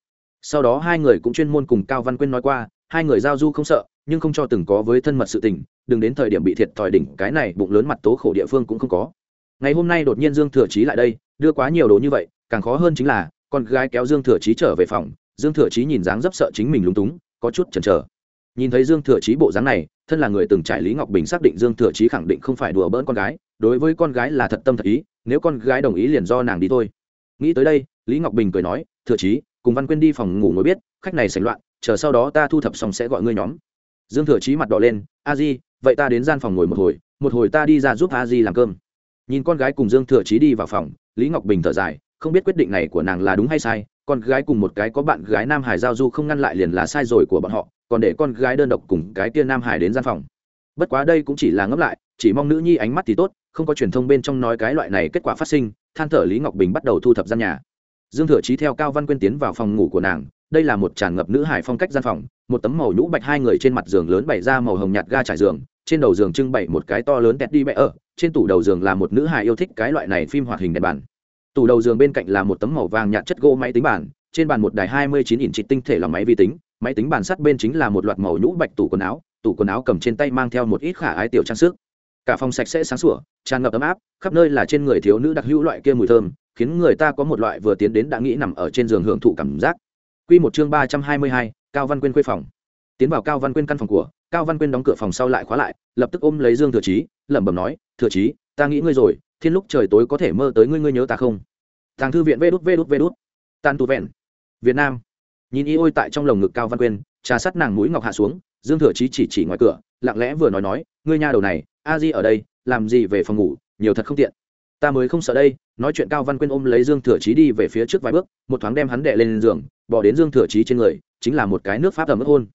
Sau đó hai người cũng chuyên môn cùng cao văn quyên nói qua, hai người giao du không sợ, nhưng không cho từng có với thân mật sự tình, đừng đến thời điểm bị thiệt thòi đỉnh, cái này bụng lớn mặt tố khổ địa phương cũng không có. Ngày hôm nay đột nhiên dương thừa chí lại đây, đưa quá nhiều đồ như vậy, càng khó hơn chính là, con gái kéo dương thừa chí trở về phòng, dương thừa chí nhìn dáng dấp sợ chính mình lúng túng, có chút chần chờ nhìn thấy dương thừa chí bộ dáng này, thân là người từng trải lý ngọc bình xác định dương thừa chí khẳng định không phải đùa bỡn con gái, đối với con gái là thật tâm thật ý, nếu con gái đồng ý liền do nàng đi thôi. Nghĩ tới đây, lý ngọc bình cười nói, thừa chí, cùng văn quyên đi phòng ngủ mới biết, khách này sành loạn, chờ sau đó ta thu thập xong sẽ gọi ngươi nhóm. Dương thừa chí mặt đỏ lên, a di, vậy ta đến gian phòng ngồi một hồi một hồi ta đi ra giúp a di làm cơm. Nhìn con gái cùng dương thừa chí đi vào phòng, lý ngọc bình thở dài, không biết quyết định này của nàng là đúng hay sai, con gái cùng một cái có bạn gái nam hải giao du không ngăn lại liền là sai rồi của bọn họ còn để con gái đơn độc cùng cái tia nam hải đến gian phòng. Bất quá đây cũng chỉ là ngẫm lại, chỉ mong nữ nhi ánh mắt thì tốt, không có truyền thông bên trong nói cái loại này kết quả phát sinh, than thở lý ngọc bình bắt đầu thu thập gian nhà. Dương thừa chí theo cao văn quyên tiến vào phòng ngủ của nàng, đây là một tràn ngập nữ hải phong cách gian phòng, một tấm màu nhũ bạch hai người trên mặt giường lớn bày ra màu hồng nhạt ga trải giường, trên đầu giường trưng bày một cái to lớn tẹt đi bẹ ở, trên tủ đầu giường là một nữ hải yêu thích cái loại này phim hoạt hình đẹp bàn tủ đầu giường bên cạnh là một tấm màu vàng nhạt chất gỗ máy tính bản, trên bàn một đài hai mươi chín inch tinh thể là máy vi tính máy tính bàn sắt bên chính là một loạt màu nhũ bạch tủ quần áo tủ quần áo cầm trên tay mang theo một ít khả ái tiểu trang sức cả phòng sạch sẽ sáng sủa tràn ngập ấm áp khắp nơi là trên người thiếu nữ đặc hữu loại kia mùi thơm khiến người ta có một loại vừa tiến đến đã nghĩ nằm ở trên giường hưởng thụ cảm giác Quy một chương ba trăm hai mươi hai, Cao Văn Quyên khuê phòng. Tiến vào Cao Văn Quyên căn phòng của, Cao Văn Quyên đóng cửa phòng sau lại khóa lại, lập tức ôm lấy Dương Thừa Chí, lẩm bẩm nói, "Thừa Chí, ta nghĩ ngươi rồi, thiên lúc trời tối có thể mơ tới ngươi ngươi nhớ ta không?" Tàng thư viện Vđút Vđút đút, Tàn tù vẹn. Việt Nam. Nhìn y ôi tại trong lồng ngực Cao Văn Quyên, trà sát nàng mũi ngọc hạ xuống, Dương Thừa Chí chỉ chỉ ngoài cửa, lặng lẽ vừa nói nói, "Ngươi nha đầu này, A Di ở đây, làm gì về phòng ngủ, nhiều thật không tiện." Ta mới không sợ đây, nói chuyện Cao Văn Quyên ôm lấy Dương Thừa Chí đi về phía trước vài bước, một thoáng đem hắn đè lên giường, bỏ đến dương thừa chí trên người chính là một cái nước pháp ẩm ướt hôn.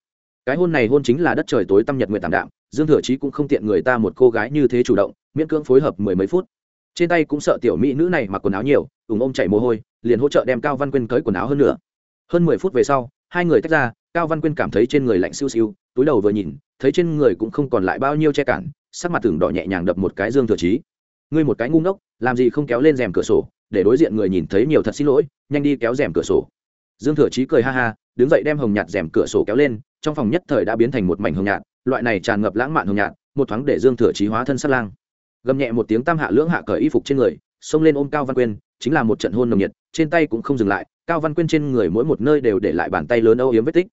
Cái hôn này hôn chính là đất trời tối tăm nhật nguyện tạm đạm dương thừa chí cũng không tiện người ta một cô gái như thế chủ động miễn cưỡng phối hợp mười mấy phút. Trên tay cũng sợ tiểu mỹ nữ này mặc quần áo nhiều ủng ôm chảy mồ hôi liền hỗ trợ đem cao văn quyên cởi quần áo hơn nữa hơn mười phút về sau, hai người tách ra, cao văn quyên cảm thấy trên người lạnh siêu siêu, túi đầu vừa nhìn, thấy trên người cũng không còn lại bao nhiêu che cản, sắc mặt tưởng đỏ nhẹ nhàng đập một cái dương thừa chí. Ngươi một cái ngu ngốc, làm gì không kéo lên rèm cửa sổ, để đối diện người nhìn thấy nhiều thật xin lỗi, nhanh đi kéo rèm cửa sổ. Dương thừa chí cười ha ha, đứng dậy đem hồng nhạt rèm cửa sổ kéo lên, trong phòng nhất thời đã biến thành một mảnh hồng nhạt, loại này tràn ngập lãng mạn hồng nhạt, một thoáng để dương thừa chí hóa thân sát lang. Gầm nhẹ một tiếng tam hạ lưỡng hạ cởi y phục trên người, xông lên ôm cao văn quyên, chính là một trận hôn nồng nhiệt, trên tay cũng không dừng lại cao văn quyên trên người mỗi một nơi đều để lại bàn tay lớn âu yếm vết tích.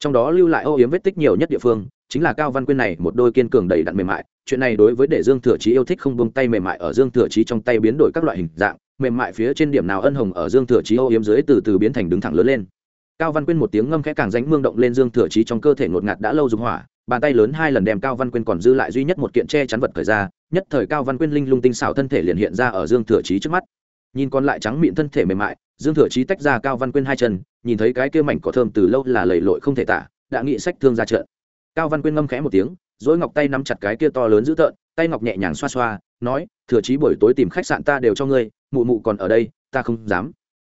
Trong đó lưu lại âu yếm vết tích nhiều nhất địa phương, chính là cao văn quyên này một đôi kiên cường đầy đặn mềm mại. Chuyện này đối với để dương thừa chí yêu thích không buông tay mềm mại ở dương thừa chí trong tay biến đổi các loại hình dạng, mềm mại phía trên điểm nào ân hồng ở dương thừa chí âu yếm dưới từ từ biến thành đứng thẳng lớn lên. Cao văn quyên một tiếng ngâm khẽ càng ránh mương động lên dương thừa chí trong cơ thể ngột ngạt đã lâu dùng hỏa, bàn tay lớn hai lần đem cao văn quyên còn dư lại duy nhất một kiện che chắn vật thời ra, nhất thời cao văn quyên linh lung tinh xảo thân thể liền hiện ra ở dương thừa chí trước mắt nhìn còn lại trắng miệng thân thể mềm mại, dương thừa chí tách ra cao văn quyên hai chân, nhìn thấy cái kia mảnh cỏ thơm từ lâu là lầy lội không thể tả, đã nghị sách thương ra trận. Cao văn quyên ngâm khẽ một tiếng dỗi ngọc tay nắm chặt cái kia to lớn dữ tợn, tay ngọc nhẹ nhàng xoa xoa, nói, thừa chí buổi tối tìm khách sạn ta đều cho ngươi, mụ mụ còn ở đây, ta không dám.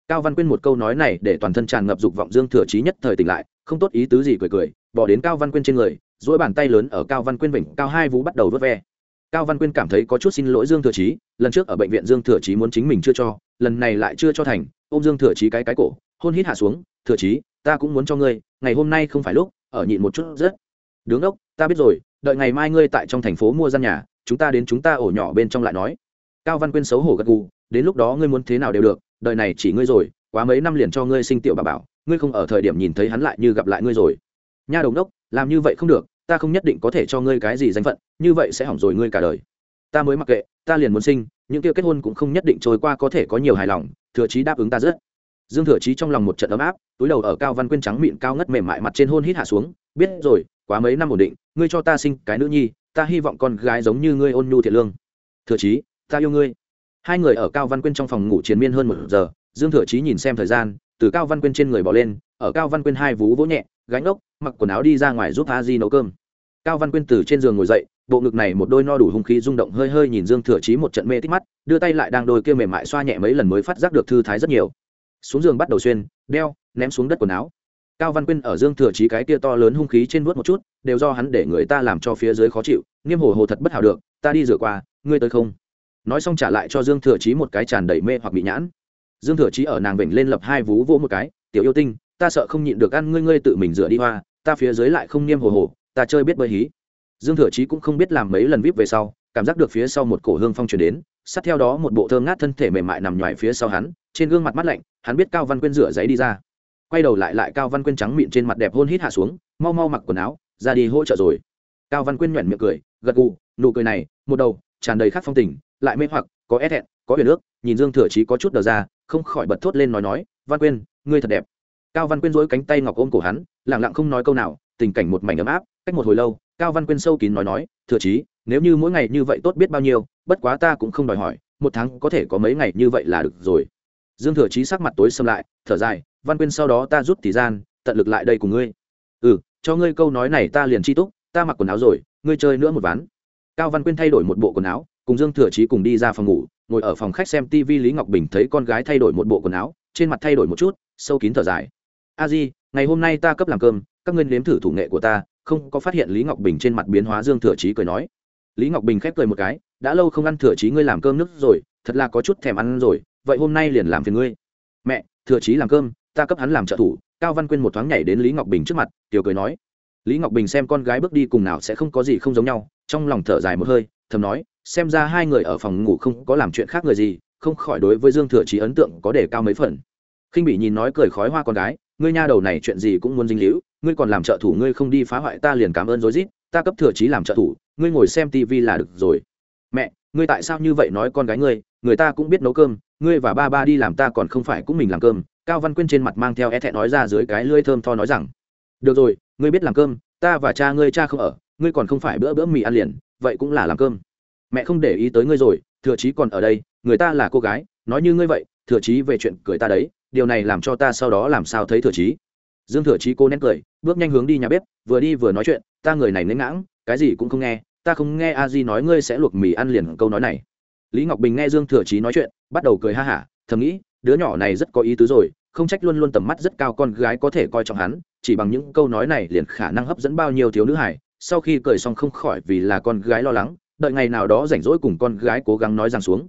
Cao văn quyên một câu nói này để toàn thân tràn ngập dục vọng dương thừa chí nhất thời tỉnh lại, không tốt ý tứ gì cười cười, bỏ đến cao văn quyên trên người dỗi bàn tay lớn ở cao văn quyên vịnh cao hai vú bắt đầu vớt ve cao văn quyên cảm thấy có chút xin lỗi dương thừa chí, lần trước ở bệnh viện dương thừa chí muốn chính mình chưa cho, lần này lại chưa cho thành ô m dương thừa chí cái cái cổ, hôn hít hạ xuống, thừa chí, ta cũng muốn cho ngươi, ngày hôm nay không phải lúc, ở nhịn một chút rất. Đứng ốc ta biết rồi, đợi ngày mai ngươi tại trong thành phố mua gian nhà, chúng ta đến chúng ta ổ nhỏ bên trong lại nói. Cao văn quyên xấu hổ gật gù, đến lúc đó ngươi muốn thế nào đều được, đời này chỉ ngươi rồi, quá mấy năm liền cho ngươi sinh tiểu bà bảo, ngươi không ở thời điểm nhìn thấy hắn lại như gặp lại ngươi rồi. Nha đồng đốc, làm như vậy không được ta không nhất định có thể cho ngươi cái gì danh phận, như vậy sẽ hỏng rồi ngươi cả đời. Ta mới mặc kệ, ta liền muốn sinh, những kia kết hôn cũng không nhất định trôi qua có thể có nhiều hài lòng, thừa chí đáp ứng ta rất. Dương thừa chí trong lòng một trận ấm áp, túi đầu ở cao văn quyên trắng mịn cao ngất mềm mại mặt trên hôn hít hạ xuống, biết rồi, quá mấy năm ổn định, ngươi cho ta sinh cái nữ nhi, ta hy vọng con gái giống như ngươi ôn nhu thiện lương. Thừa chí, ta yêu ngươi. Hai người ở cao văn quyên trong phòng ngủ chiến miên hơn một giờ, dương thừa chí nhìn xem thời gian, từ cao văn quyên trên người bỏ lên, ở cao văn quyên hai vú vỗ nhẹ, gánh ốc mặc quần áo đi ra ngoài giúp a di nấu cơm. Cao văn quyên từ trên giường ngồi dậy, bộ ngực này một đôi no đủ hung khí rung động hơi hơi nhìn dương thừa chí một trận mê tích mắt, đưa tay lại đang đôi kia mềm mại xoa nhẹ mấy lần mới phát giác được thư thái rất nhiều. Xuống giường bắt đầu xuyên, đeo, ném xuống đất quần áo. Cao văn quyên ở dương thừa chí cái kia to lớn hung khí trên vuốt một chút, đều do hắn để người ta làm cho phía dưới khó chịu, nghiêm hồ hồ thật bất hảo được, ta đi rửa qua, ngươi tới không? Nói xong trả lại cho dương thừa chí một cái tràn đầy mê hoặc bị nhãn. Dương thừa chí ở nàng vểnh lên lập hai vú vỗ một cái, tiểu yêu tinh ta sợ không nhịn được ăn ngươi ngươi tự mình rửa đi hoa, ta phía dưới lại không niêm hồ hồ, ta chơi biết bơi hí. Dương thừa chí cũng không biết làm mấy lần vip về sau, cảm giác được phía sau một cổ hương phong chuyển đến, sát theo đó một bộ thơ ngát thân thể mềm mại nằm ngoài phía sau hắn, trên gương mặt mắt lạnh, hắn biết cao văn quyên rửa giấy đi ra. Quay đầu lại lại cao văn quyên trắng miệng trên mặt đẹp hôn hít hạ xuống, mau mau mặc quần áo, ra đi hỗ trợ rồi. Cao văn quyên nhoẻn miệng cười, gật gù, nụ cười này, một đầu, tràn đầy khát phong tình, lại mê hoặc, có é hẹn, có huyền ước, nhìn dương thừa chí có chút đờ ra, không khỏi bật thốt lên nói nói, văn quyên, ngươi thật đẹp cao văn quyên dỗi cánh tay ngọc ôm cổ hắn lẳng lặng không nói câu nào, tình cảnh một mảnh ấm áp, cách một hồi lâu, cao văn quyên sâu kín nói nói thừa chí, nếu như mỗi ngày như vậy tốt biết bao nhiêu, bất quá ta cũng không đòi hỏi, một tháng có thể có mấy ngày như vậy là được rồi. Dương thừa chí sắc mặt tối xâm lại, thở dài, văn quyên sau đó ta rút thì gian, tận lực lại đây cùng ngươi. Ừ cho ngươi câu nói này ta liền chi túc, ta mặc quần áo rồi, ngươi chơi nữa một ván. Cao văn quyên thay đổi một bộ quần áo, cùng dương thừa chí cùng đi ra phòng ngủ, ngồi ở phòng khách xem tv lý ngọc bình thấy con gái thay đổi một bộ quần áo, trên mặt thay đổi một chút, sâu kín thở dài a di, ngày hôm nay ta cấp làm cơm, các ngươi nếm thử thủ nghệ của ta, không có phát hiện lý ngọc bình trên mặt biến hóa dương thừa chí cười nói. Lý ngọc bình khép cười một cái, đã lâu không ăn thừa chí ngươi làm cơm nước rồi, thật là có chút thèm ăn rồi, vậy hôm nay liền làm phiền ngươi. Mẹ, thừa chí làm cơm, ta cấp hắn làm trợ thủ, cao văn quyên một thoáng nhảy đến lý ngọc bình trước mặt, tiểu cười nói. Lý ngọc bình xem con gái bước đi cùng nào sẽ không có gì không giống nhau, trong lòng thở dài một hơi, thầm nói, xem ra hai người ở phòng ngủ không có làm chuyện khác người gì, không khỏi đối với dương thừa chí ấn tượng có đề cao mấy phần. Khinh bị nhìn nói cười khói hoa con gái ngươi nha đầu này chuyện gì cũng muốn dính líu, ngươi còn làm trợ thủ ngươi không đi phá hoại ta liền cảm ơn rối rít, ta cấp thừa chí làm trợ thủ, ngươi ngồi xem tivi là được rồi. Mẹ, ngươi tại sao như vậy nói con gái ngươi, người ta cũng biết nấu cơm, ngươi và ba ba đi làm ta còn không phải cũng mình làm cơm, cao văn quyên trên mặt mang theo e thẹn nói ra dưới cái lưỡi thơm tho nói rằng, được rồi, ngươi biết làm cơm, ta và cha ngươi cha không ở, ngươi còn không phải bữa bữa mì ăn liền, vậy cũng là làm cơm. Mẹ không để ý tới ngươi rồi, thừa chí còn ở đây, người ta là cô gái, nói như ngươi vậy, thừa chí về chuyện cười ta đấy điều này làm cho ta sau đó làm sao thấy thừa chí dương thừa chí cô nén cười, bước nhanh hướng đi nhà bếp, vừa đi vừa nói chuyện, ta người này nén ngãng, cái gì cũng không nghe, ta không nghe a di nói ngươi sẽ luộc mì ăn liền câu nói này. Lý ngọc bình nghe dương thừa chí nói chuyện, bắt đầu cười ha hả, thầm nghĩ, đứa nhỏ này rất có ý tứ rồi, không trách luôn luôn tầm mắt rất cao con gái có thể coi trọng hắn, chỉ bằng những câu nói này liền khả năng hấp dẫn bao nhiêu thiếu nữ hải sau khi cười xong không khỏi vì là con gái lo lắng, đợi ngày nào đó rảnh rỗi cùng con gái cố gắng nói rằng xuống.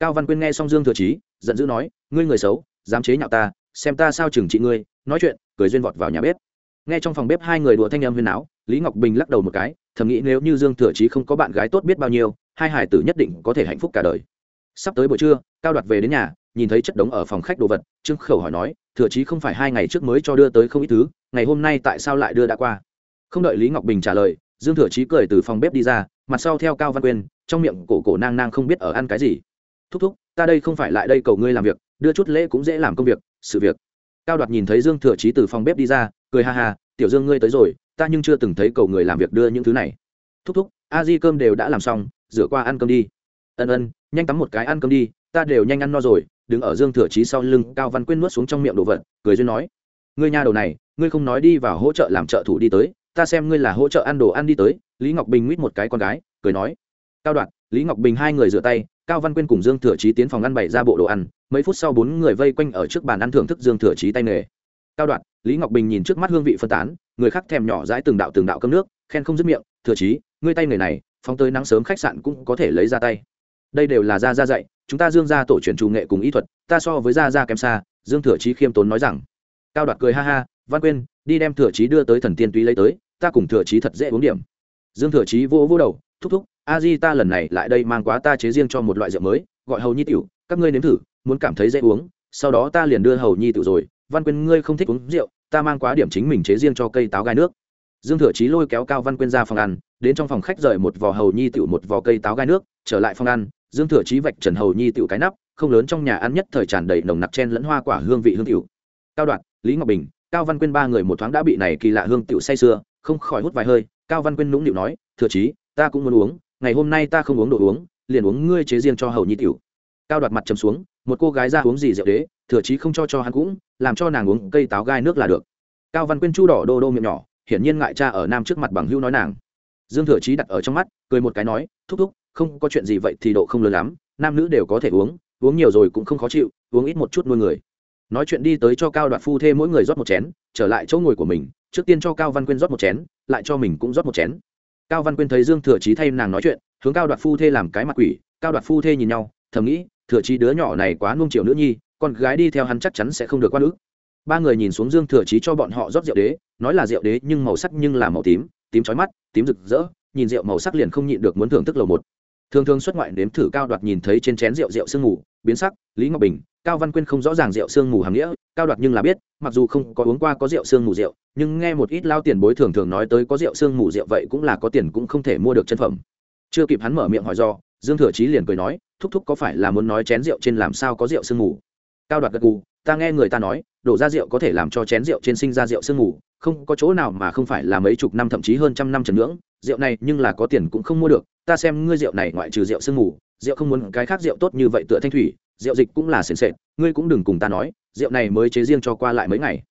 Cao văn quyên nghe xong dương thừa chí, giận dữ nói, ngươi người xấu dám chế nhạo ta, xem ta sao chừng trị ngươi, nói chuyện, cười duyên vọt vào nhà bếp. Nghe trong phòng bếp hai người đùa thanh âm huyền áo lý ngọc bình lắc đầu một cái, thầm nghĩ nếu như dương thừa chí không có bạn gái tốt biết bao nhiêu, hai hải tử nhất định có thể hạnh phúc cả đời. Sắp tới buổi trưa, cao đoạt về đến nhà, nhìn thấy chất đống ở phòng khách đồ vật, trương khẩu hỏi nói, thừa chí không phải hai ngày trước mới cho đưa tới không ít thứ, ngày hôm nay tại sao lại đưa đã qua? Không đợi lý ngọc bình trả lời, dương thừa chí cười từ phòng bếp đi ra, mặt sau theo cao văn quyên, trong miệng cổ cổ nang nang không biết ở ăn cái gì. Thúc thúc, ta đây không phải lại đây cầu ngươi làm việc đưa chút lễ cũng dễ làm công việc, sự việc. Cao đoạt nhìn thấy dương thừa chí từ phòng bếp đi ra, cười ha ha, tiểu dương ngươi tới rồi, ta nhưng chưa từng thấy cầu người làm việc đưa những thứ này. Thúc thúc, a di cơm đều đã làm xong, rửa qua ăn cơm đi. Ân ân, nhanh tắm một cái ăn cơm đi, ta đều nhanh ăn no rồi. Đứng ở dương thừa chí sau lưng, cao văn quyên nuốt xuống trong miệng đồ vật, cười duyên nói, ngươi nhà đầu này, ngươi không nói đi vào hỗ trợ làm trợ thủ đi tới, ta xem ngươi là hỗ trợ ăn đồ ăn đi tới. Lý ngọc bình nguyết một cái con gái, cười nói, cao đoạn lý ngọc bình hai người rửa tay cao văn quyên cùng dương thừa chí tiến phòng ăn bày ra bộ đồ ăn, mấy phút sau bốn người vây quanh ở trước bàn ăn thưởng thức dương thừa chí tay nghề. Cao đoạn, lý ngọc bình nhìn trước mắt hương vị phân tán, người khác thèm nhỏ dãi từng đạo từng đạo cơm nước, khen không dứt miệng, thừa chí, ngươi tay nghề này, phóng tới nắng sớm khách sạn cũng có thể lấy ra tay. Đây đều là gia gia dạy, chúng ta dương gia tổ truyền trù nghệ cùng ý thuật, ta so với gia gia kém xa, dương thừa chí khiêm tốn nói rằng. Cao đoạt cười ha ha, văn quyên, đi đem thừa chí đưa tới thần tiên túy lấy tới, ta cùng thừa chí thật dễ uống điểm. Dương thừa chí vô vô đầu, thúc thúc a di ta lần này lại đây mang quá ta chế riêng cho một loại rượu mới, gọi hầu nhi tiểu, các ngươi nếm thử, muốn cảm thấy dễ uống, sau đó ta liền đưa hầu nhi tiểu rồi. Văn quyên, ngươi không thích uống rượu, ta mang quá điểm chính mình chế riêng cho cây táo gai nước. Dương thừa chí lôi kéo cao văn quyên ra phòng ăn, đến trong phòng khách rời một vò hầu nhi tiểu một vò cây táo gai nước, trở lại phòng ăn, dương thừa chí vạch trần hầu nhi tiểu cái nắp, không lớn trong nhà ăn nhất thời tràn đầy nồng nặc chen lẫn hoa quả hương vị hương tiểu. Cao đoạn, lý ngọc bình, cao văn quyên ba người một thoáng đã bị này kỳ lạ hương tiểu say sưa, không khỏi hút vài hơi, cao văn quyên nũng nịu nói, thừa chí, ta cũng muốn uống ngày hôm nay ta không uống đồ uống, liền uống ngươi chế riêng cho hầu nhi tiểu. Cao đoạt mặt chầm xuống, một cô gái ra uống gì rượu đế, thừa chí không cho cho hắn cũng, làm cho nàng uống cây táo gai nước là được. Cao văn quyên chu đỏ đô đô miệng nhỏ, hiển nhiên ngại cha ở nam trước mặt bằng hưu nói nàng. Dương thừa chí đặt ở trong mắt, cười một cái nói, thúc thúc, không có chuyện gì vậy thì độ không lớn lắm, nam nữ đều có thể uống uống nhiều rồi cũng không khó chịu, uống ít một chút nuôi người. Nói chuyện đi tới cho cao đoạt phu thê mỗi người rót một chén, trở lại chỗ ngồi của mình, trước tiên cho cao văn quyên rót một chén, lại cho mình cũng rót một chén cao văn quyên thấy dương thừa chí thay nàng nói chuyện, hướng cao đoạt phu thê làm cái mặt quỷ cao đoạt phu thê nhìn nhau, thầm nghĩ, thừa chí đứa nhỏ này quá nung chiều nữ nhi, con gái đi theo hắn chắc chắn sẽ không được quan nữ. ba người nhìn xuống dương thừa chí cho bọn họ rót rượu đế, nói là rượu đế nhưng màu sắc nhưng là màu tím tím trói mắt, tím rực rỡ, nhìn rượu màu sắc liền không nhịn được muốn thưởng thức lầu một thường thường xuất ngoại nếm thử cao đoạt nhìn thấy trên chén rượu rượu sương mù, biến sắc, lý ngọc bình, cao văn quyên không rõ ràng rượu sương mù hàm nghĩa, cao đoạt nhưng là biết, mặc dù không có uống qua có rượu sương mù rượu, nhưng nghe một ít lao tiền bối thường thường nói tới có rượu sương mù rượu vậy cũng là có tiền cũng không thể mua được chân phẩm. Chưa kịp hắn mở miệng hỏi do, dương thừa chí liền cười nói, thúc thúc có phải là muốn nói chén rượu trên làm sao có rượu sương mù? Cao đoạt gật gù, ta nghe người ta nói, đổ ra rượu có thể làm cho chén rượu trên sinh ra rượu sương mù không có chỗ nào mà không phải là mấy chục năm, thậm chí hơn trăm năm trần ngưỡng. Rượu này nhưng là có tiền cũng không mua được. Ta xem ngươi rượu này ngoại trừ rượu sương mù, rượu không muốn cái khác rượu tốt như vậy tựa thanh thủy, rượu dịch cũng là sền sệt. Ngươi cũng đừng cùng ta nói, rượu này mới chế riêng cho qua lại mấy ngày.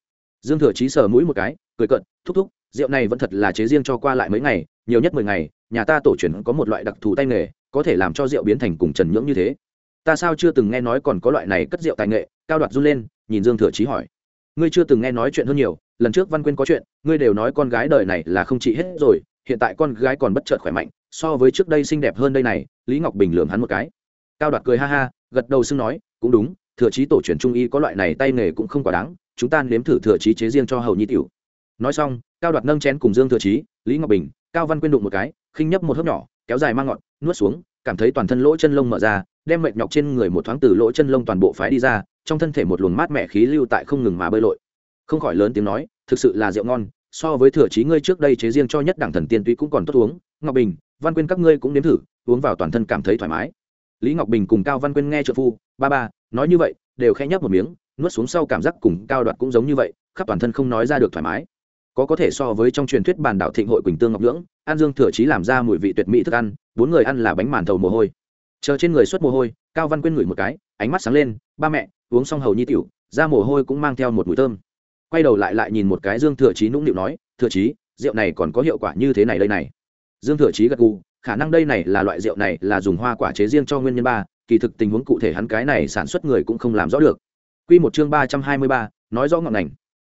Dương thừa chí sờ mũi một cái, cười cận thúc thúc, rượu này vẫn thật là chế riêng cho qua lại mấy ngày, nhiều nhất mười ngày, nhà ta tổ truyền có một loại đặc thù tay nghề, có thể làm cho rượu biến thành cùng trần nhưỡng như thế. Ta sao chưa từng nghe nói còn có loại này cất rượu tài nghệ? Cao đoạt run lên, nhìn dương thừa chí hỏi ngươi chưa từng nghe nói chuyện hơn nhiều, lần trước văn quyên có chuyện, ngươi đều nói con gái đời này là không trị hết rồi, hiện tại con gái còn bất chợt khỏe mạnh, so với trước đây xinh đẹp hơn đây này, lý ngọc bình lường hắn một cái. Cao đoạt cười ha ha, gật đầu xưng nói, cũng đúng, thừa chí tổ truyền trung y có loại này tay nghề cũng không quá đáng, chúng ta nếm thử thừa chí chế riêng cho hầu nhi tiểu. Nói xong, cao đoạt nâng chén cùng dương thừa chí lý ngọc bình, cao văn quyên đụng một cái, khinh nhấp một hớp nhỏ, kéo dài mang ngọn, nuốt xuống, cảm thấy toàn thân lỗ chân lông mở ra đem mệt nhọc trên người một thoáng từ lỗ chân lông toàn bộ phái đi ra, trong thân thể một luồng mát mẻ khí lưu tại không ngừng mà bơi lội. Không khỏi lớn tiếng nói, thực sự là rượu ngon, so với thừa chí ngươi trước đây chế riêng cho nhất đẳng thần tiên túy cũng còn tốt uống, ngọc bình, văn quyên các ngươi cũng nếm thử, uống vào toàn thân cảm thấy thoải mái. Lý ngọc bình cùng cao văn quyên nghe trợ phu, ba ba, nói như vậy, đều khẽ nhấp một miếng, nuốt xuống sau cảm giác cùng cao đoạt cũng giống như vậy, khắp toàn thân không nói ra được thoải mái. Có có thể so với trong truyền thuyết bàn đảo thịnh hội quỳnh tương ngọc lưỡng an dương thừa chí làm ra mùi vị tuyệt mỹ thức ăn, bốn người ăn là bánh màn thầu mồ hôi chờ trên người xuất mồ hôi cao văn quyên ngửi một cái ánh mắt sáng lên ba mẹ uống xong hầu nhi tiểu ra mồ hôi cũng mang theo một mùi thơm. Quay đầu lại lại nhìn một cái dương thừa chí nũng nịu nói thừa chí rượu này còn có hiệu quả như thế này đây này. Dương thừa chí gật gù khả năng đây này là loại rượu này là dùng hoa quả chế riêng cho nguyên nhân ba kỳ thực tình huống cụ thể hắn cái này sản xuất người cũng không làm rõ được. Quy một chương ba trăm hai mươi ba, nói rõ ngọn ngành.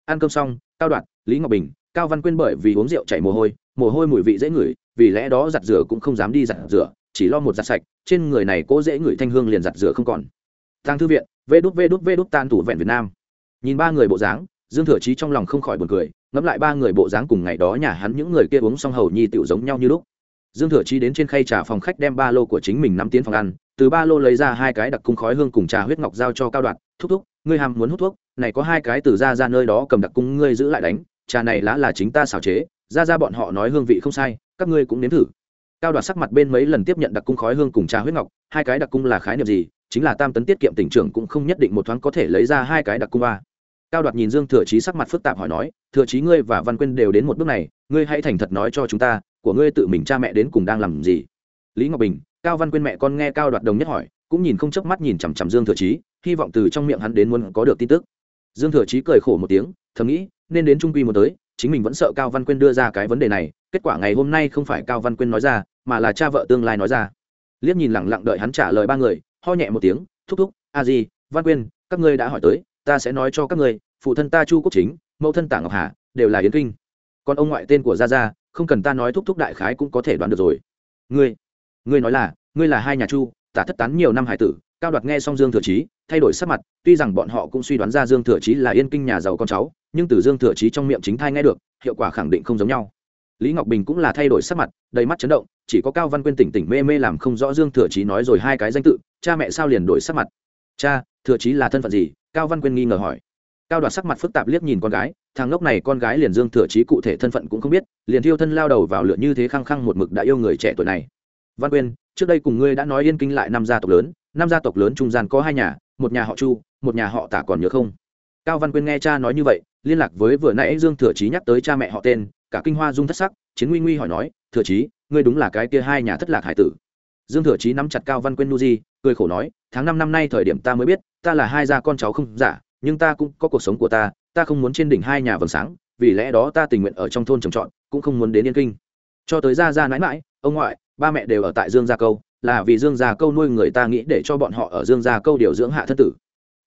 Ăn cơm xong, Cao Đoạn, Lý Ngọc Bình, Cao Văn Quyên bởi vì uống rượu chảy mồ hôi, mồ hôi mùi vị dễ ngửi, vì lẽ đó giặt rửa cũng không dám đi giặt rửa, chỉ lo một giặt sạch, trên người này cố dễ ngửi thanh hương liền giặt rửa không còn. tàng thư viện, vê đút vê đút vê đút tan tủ vẹn Việt Nam. Nhìn ba người bộ dáng, Dương Thừa Chí trong lòng không khỏi buồn cười, ngẫm lại ba người bộ dáng cùng ngày đó nhà hắn những người kia uống xong hầu nhi tiểu giống nhau như lúc. Dương Thừa Chí đến trên khay trà phòng khách đem ba lô của chính mình nắm tiến phòng ăn, từ ba lô lấy ra hai cái đặc cung khói hương cùng trà huyết ngọc giao cho Cao Đoạt, thúc thúc, ngươi hàm muốn hút thuốc, này có hai cái từ ra ra nơi đó cầm đặc cung ngươi giữ lại đánh, trà này lá là chính ta xào chế, ra ra bọn họ nói hương vị không sai, các ngươi cũng nếm thử. Cao Đoạt sắc mặt bên mấy lần tiếp nhận đặc cung khói hương cùng trà huyết ngọc, hai cái đặc cung là khái niệm gì, chính là tam tấn tiết kiệm tỉnh trưởng cũng không nhất định một thoáng có thể lấy ra hai cái đặc cung ba. Cao Đoạt nhìn Dương Thừa Chí sắc mặt phức tạp hỏi nói, Thừa Chí ngươi và Văn Quyên đều đến một bước này, ngươi hãy thành thật nói cho chúng ta, của ngươi tự mình cha mẹ đến cùng đang làm gì? Lý ngọc bình cao văn quyên mẹ con nghe cao đoạt đồng nhất hỏi cũng nhìn không chớp mắt nhìn chằm chằm dương thừa chí hy vọng từ trong miệng hắn đến muốn có được tin tức. Dương thừa chí cười khổ một tiếng thầm nghĩ nên đến trung quy một tới chính mình vẫn sợ cao văn quyên đưa ra cái vấn đề này, kết quả ngày hôm nay không phải cao văn quyên nói ra, mà là cha vợ tương lai nói ra. Liếc nhìn lẳng lặng đợi hắn trả lời ba người, ho nhẹ một tiếng, thúc thúc, a di, văn quyên, các ngươi đã hỏi tới, ta sẽ nói cho các ngươi, phụ thân ta chu quốc chính, mẫu thân tả ngọc hà, đều là yến kinh. Còn ông ngoại tên của gia gia, không cần ta nói thúc thúc đại khái cũng có thể đoán được rồi. Ngươi ngươi nói là, ngươi là hai nhà chu, tả thất tán nhiều năm hải tử, cao đoạt nghe xong dương thừa chí, thay đổi sắc mặt, tuy rằng bọn họ cũng suy đoán ra dương thừa chí là yên kinh nhà giàu con cháu nhưng từ dương thừa chí trong miệng chính thai nghe được, hiệu quả khẳng định không giống nhau. Lý ngọc bình cũng là thay đổi sắc mặt, đầy mắt chấn động, chỉ có cao văn quyên tỉnh tỉnh mê mê làm không rõ dương thừa chí nói rồi hai cái danh tự, cha mẹ sao liền đổi sắc mặt. Cha, thừa chí là thân phận gì? Cao văn quyên nghi ngờ hỏi. Cao đoạt sắc mặt phức tạp liếc nhìn con gái, thằng ngốc này con gái liền dương thừa chí cụ thể thân phận cũng không biết, liền thiêu thân lao đầu vào lửa như thế khăng khăng một mực đã yêu người trẻ tuổi này. Văn quyên, trước đây cùng ngươi đã nói yên kinh lại năm gia tộc lớn, năm gia tộc lớn trung gian có hai nhà, một nhà họ chu, một nhà họ tả còn nhớ không? Cao văn quyên nghe cha nói như vậy, liên lạc với vừa nãy dương thừa chí nhắc tới cha mẹ họ tên, cả kinh hoa dung thất sắc, chiến nguy nguy hỏi nói, thừa chí, ngươi đúng là cái kia hai nhà thất lạc hải tử. Dương thừa chí nắm chặt cao văn quyên nu di, cười khổ nói, tháng năm năm nay thời điểm ta mới biết, ta là hai gia con cháu không giả, nhưng ta cũng có cuộc sống của ta ta không muốn trên đỉnh hai nhà vầng sáng, vì lẽ đó ta tình nguyện ở trong thôn trồng trọt, cũng không muốn đến yên kinh. Cho tới gia gia nãi mãi ông ngoại, ba mẹ đều ở tại dương gia câu, là vì dương gia câu nuôi người ta nghĩ để cho bọn họ ở dương gia câu điều dưỡng hạ thân tử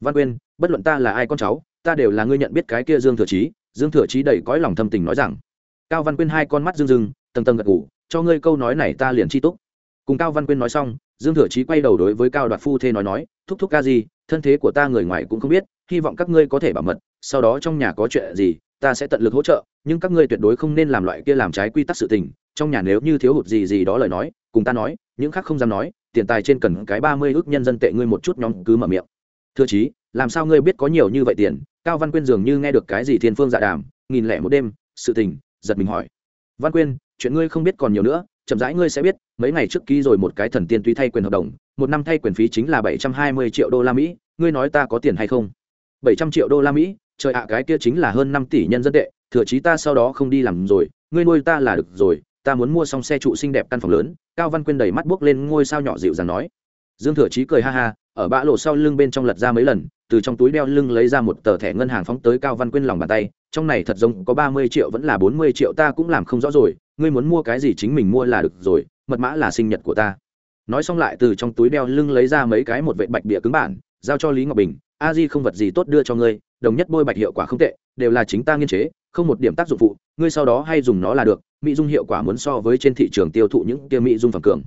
văn quyên, bất luận ta là ai con cháu, ta đều là ngươi nhận biết cái kia dương thừa trí dương thừa trí đầy cõi lòng thâm tình nói rằng, cao văn quyên hai con mắt rưng rưng, tầng tầng gật ngủ cho ngươi câu nói này ta liền chi túc. Cùng cao văn quyên nói xong, dương thừa trí quay đầu đối với cao đoạt phu thê nói nói, thúc thúc ca gì, thân thế của ta người ngoài cũng không biết, hy vọng các ngươi có thể bảo mật, sau đó trong nhà có chuyện gì, ta sẽ tận lực hỗ trợ, nhưng các ngươi tuyệt đối không nên làm loại kia làm trái quy tắc sự tình, trong nhà nếu như thiếu hụt gì gì đó lời nói, cùng ta nói, những khác không dám nói, tiền tài trên cần cái ba mươi ước nhân dân tệ ngươi một chút nhóm cứ mở miệng thưa chí, làm sao ngươi biết có nhiều như vậy tiền? Cao văn quyên dường như nghe được cái gì thiên phương dạ đàm, nghìn lẻ một đêm, sự tình, giật mình hỏi. Văn quyên, chuyện ngươi không biết còn nhiều nữa, chậm rãi ngươi sẽ biết, mấy ngày trước ký rồi một cái thần tiên tuy thay quyền hợp đồng, một năm thay quyền phí chính là bảy trăm hai mươi triệu đô la mỹ, ngươi nói ta có tiền hay không? bảy trăm triệu đô la mỹ, trời ạ à, cái kia chính là hơn năm tỷ nhân dân tệ, thừa chí ta sau đó không đi làm rồi, ngươi nuôi ta là được rồi, ta muốn mua xong xe trụ xinh đẹp căn phòng lớn. Cao văn quyên đầy mắt buốc lên ngôi sao nhỏ dịu dàng nói. Dương thừa chí cười ha ha ở bã lộ sau lưng bên trong lật ra mấy lần, từ trong túi đeo lưng lấy ra một tờ thẻ ngân hàng phóng tới cao văn quyên lòng bàn tay, trong này thật giống có ba mươi triệu vẫn là bốn mươi triệu ta cũng làm không rõ rồi, ngươi muốn mua cái gì chính mình mua là được rồi, mật mã là sinh nhật của ta. Nói xong lại từ trong túi đeo lưng lấy ra mấy cái một vệ bạch địa cứng bản, giao cho lý ngọc bình, a di không vật gì tốt đưa cho ngươi, đồng nhất bôi bạch hiệu quả không tệ, đều là chính ta nghiên chế, không một điểm tác dụng phụ, ngươi sau đó hay dùng nó là được, mỹ dung hiệu quả muốn so với trên thị trường tiêu thụ những kia mỹ dung phẩm cường.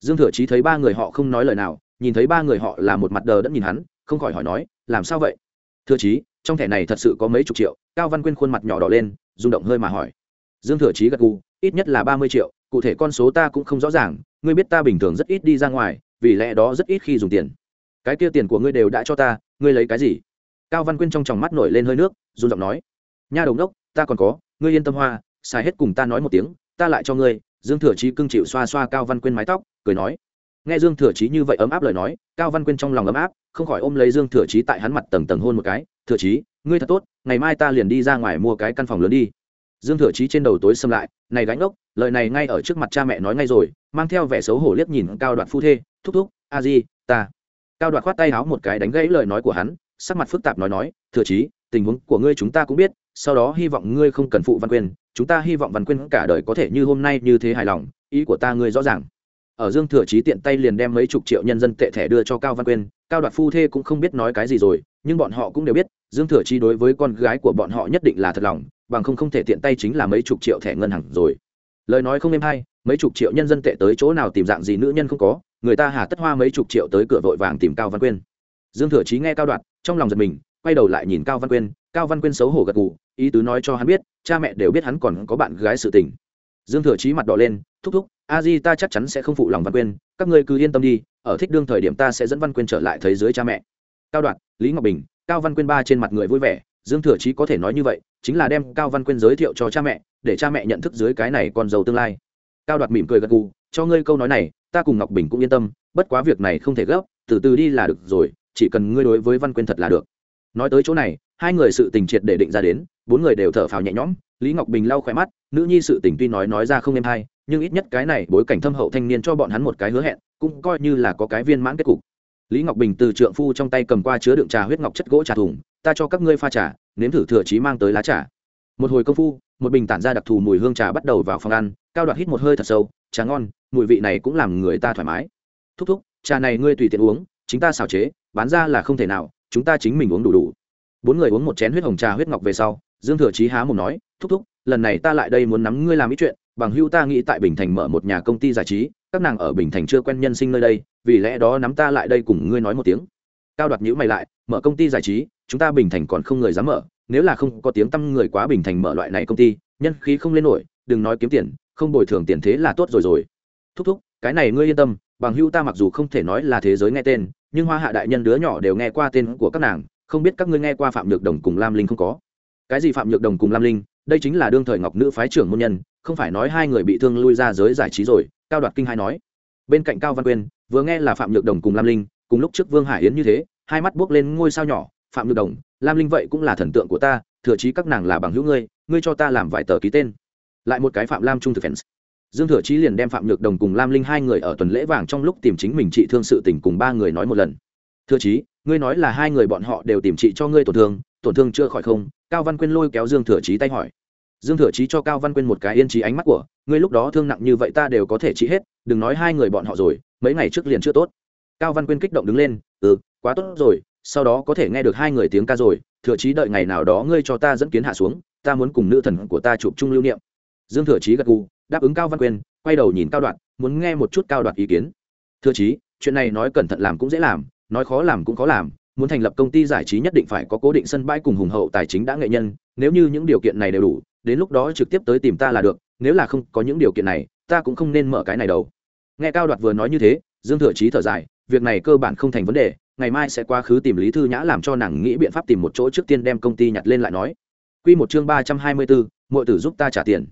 Dương thừa chí thấy ba người họ không nói lời nào nhìn thấy ba người họ là một mặt đờ đẫn nhìn hắn, không khỏi hỏi nói, làm sao vậy? Thừa chí, trong thẻ này thật sự có mấy chục triệu. Cao văn quyên khuôn mặt nhỏ đỏ lên, rung động hơi mà hỏi. Dương thừa chí gật gù, ít nhất là ba mươi triệu, cụ thể con số ta cũng không rõ ràng, ngươi biết ta bình thường rất ít đi ra ngoài, vì lẽ đó rất ít khi dùng tiền. Cái kia tiền của ngươi đều đã cho ta, ngươi lấy cái gì? Cao văn quyên trong tròng mắt nổi lên hơi nước, run giọng nói. Nha đồng đốc ta còn có, ngươi yên tâm hoa, xài hết cùng ta nói một tiếng, ta lại cho ngươi. Dương thừa chí cưng chịu xoa xoa cao văn quyên mái tóc, cười nói nghe dương thừa chí như vậy ấm áp lời nói, cao văn quyên trong lòng ấm áp, không khỏi ôm lấy dương thừa chí tại hắn mặt tầng tầng hôn một cái. Thừa chí, ngươi thật tốt, ngày mai ta liền đi ra ngoài mua cái căn phòng lớn đi. Dương thừa chí trên đầu tối xâm lại, này gánh ốc, lời này ngay ở trước mặt cha mẹ nói ngay rồi, mang theo vẻ xấu hổ liếc nhìn cao đoạt phu thê, thúc thúc, a di, ta. Cao đoạt khoát tay háo một cái đánh gãy lời nói của hắn, sắc mặt phức tạp nói nói, thừa chí, tình huống của ngươi chúng ta cũng biết, sau đó hy vọng ngươi không cần phụ văn quyên, chúng ta hy vọng văn quyên cả đời có thể như hôm nay như thế hài lòng, ý của ta ngươi rõ ràng ở dương thừa chí tiện tay liền đem mấy chục triệu nhân dân tệ thẻ đưa cho cao văn quyên, cao đoạt phu thê cũng không biết nói cái gì rồi, nhưng bọn họ cũng đều biết, dương thừa chí đối với con gái của bọn họ nhất định là thật lòng, bằng không không thể tiện tay chính là mấy chục triệu thẻ ngân hàng rồi. Lời nói không êm hay, mấy chục triệu nhân dân tệ tới chỗ nào tìm dạng gì nữ nhân không có, người ta hà tất hoa mấy chục triệu tới cửa vội vàng tìm cao văn quyên. Dương thừa chí nghe cao đoạt, trong lòng giật mình, quay đầu lại nhìn cao văn quyên, cao văn quyên xấu hổ gật gù, ý tứ nói cho hắn biết, cha mẹ đều biết hắn còn có bạn gái sự tình dương thừa chí mặt đỏ lên thúc thúc a di ta chắc chắn sẽ không phụ lòng văn quyên các ngươi cứ yên tâm đi ở thích đương thời điểm ta sẽ dẫn văn quyên trở lại thấy dưới cha mẹ. Cao Đoạn, lý ngọc bình cao văn quyên ba trên mặt người vui vẻ dương thừa chí có thể nói như vậy chính là đem cao văn quyên giới thiệu cho cha mẹ để cha mẹ nhận thức dưới cái này còn giàu tương lai. Cao đoạt mỉm cười gật gù cho ngươi câu nói này ta cùng ngọc bình cũng yên tâm bất quá việc này không thể gấp từ từ đi là được rồi chỉ cần ngươi đối với văn quyên thật là được. Nói tới chỗ này hai người sự tình triệt để định ra đến bốn người đều thở phào nhẹ nhõm, lý ngọc bình lau khỏe mắt, nữ nhi sự tình tuy nói nói ra không êm hay, nhưng ít nhất cái này bối cảnh thâm hậu thanh niên cho bọn hắn một cái hứa hẹn, cũng coi như là có cái viên mãn kết cục. Lý ngọc bình từ trượng phu trong tay cầm qua chứa đựng trà huyết ngọc chất gỗ trà thùng, ta cho các ngươi pha trà, nếm thử thừa trí mang tới lá trà. Một hồi công phu, một bình tản ra đặc thù mùi hương trà bắt đầu vào phòng ăn, cao đoạt hít một hơi thật sâu, trà ngon, mùi vị này cũng làm người ta thoải mái. Thúc thúc, trà này ngươi tùy tiện uống, chính ta xào chế, bán ra là không thể nào, chúng ta chính mình uống đủ đủ bốn người uống một chén huyết hồng trà huyết ngọc về sau, dương thừa chí há mồm nói, thúc thúc, lần này ta lại đây muốn nắm ngươi làm ý chuyện, bằng hưu ta nghĩ tại bình thành mở một nhà công ty giải trí, các nàng ở bình thành chưa quen nhân sinh nơi đây, vì lẽ đó nắm ta lại đây cùng ngươi nói một tiếng. Cao đoạt nhữ mày lại, mở công ty giải trí, chúng ta bình thành còn không người dám mở, nếu là không có tiếng tăm người quá bình thành mở loại này công ty, nhân khí không lên nổi, đừng nói kiếm tiền, không bồi thường tiền thế là tốt rồi rồi. Thúc thúc, cái này ngươi yên tâm, bằng hưu ta mặc dù không thể nói là thế giới nghe tên, nhưng hoa hạ đại nhân đứa nhỏ đều nghe qua tên của các nàng không biết các ngươi nghe qua phạm nhược đồng cùng lam linh không có? Cái gì phạm nhược đồng cùng lam linh? Đây chính là đương thời ngọc nữ phái trưởng môn nhân, không phải nói hai người bị thương lui ra giới giải trí rồi, cao đoạt kinh hai nói. Bên cạnh cao văn quyên, vừa nghe là phạm nhược đồng cùng lam linh, cùng lúc trước vương hải yến như thế, hai mắt buốc lên ngôi sao nhỏ, phạm nhược đồng, lam linh vậy cũng là thần tượng của ta, thừa chí các nàng là bằng hữu ngươi ngươi cho ta làm vài tờ ký tên. Lại một cái phạm lam trung thực fans. Dương thừa chí liền đem phạm nhược đồng cùng lam linh hai người ở tuần lễ vàng trong lúc tìm chính mình trị thương sự tình cùng ba người nói một lần thừa chí, ngươi nói là hai người bọn họ đều tìm trị cho ngươi tổn thương tổn thương chưa khỏi không? Cao văn quyên lôi kéo dương thừa chí tay hỏi. Dương thừa chí cho cao văn quyên một cái yên trí ánh mắt của, ngươi lúc đó thương nặng như vậy ta đều có thể trị hết, đừng nói hai người bọn họ rồi, mấy ngày trước liền chưa tốt. Cao văn quyên kích động đứng lên ừ quá tốt rồi, sau đó có thể nghe được hai người tiếng ca rồi, thừa chí đợi ngày nào đó ngươi cho ta dẫn kiến hạ xuống, ta muốn cùng nữ thần của ta chụp chung lưu niệm. Dương thừa chí gật gù, đáp ứng cao văn quyên, quay đầu nhìn cao đoạn muốn nghe một chút cao Đoạn ý kiến. Thừa chí, chuyện này nói cẩn thận làm cũng dễ làm nói khó làm cũng khó làm, muốn thành lập công ty giải trí nhất định phải có cố định sân bãi cùng hùng hậu tài chính đã nghệ nhân, nếu như những điều kiện này đều đủ, đến lúc đó trực tiếp tới tìm ta là được, nếu là không có những điều kiện này, ta cũng không nên mở cái này đâu. Nghe cao đoạt vừa nói như thế, dương thừa chí thở dài, việc này cơ bản không thành vấn đề, ngày mai sẽ qua khứ tìm lý thư nhã làm cho nàng nghĩ biện pháp tìm một chỗ trước tiên đem công ty nhặt lên lại nói. Quy một chương ba trăm hai mươi bốn mọi tử giúp ta trả tiền.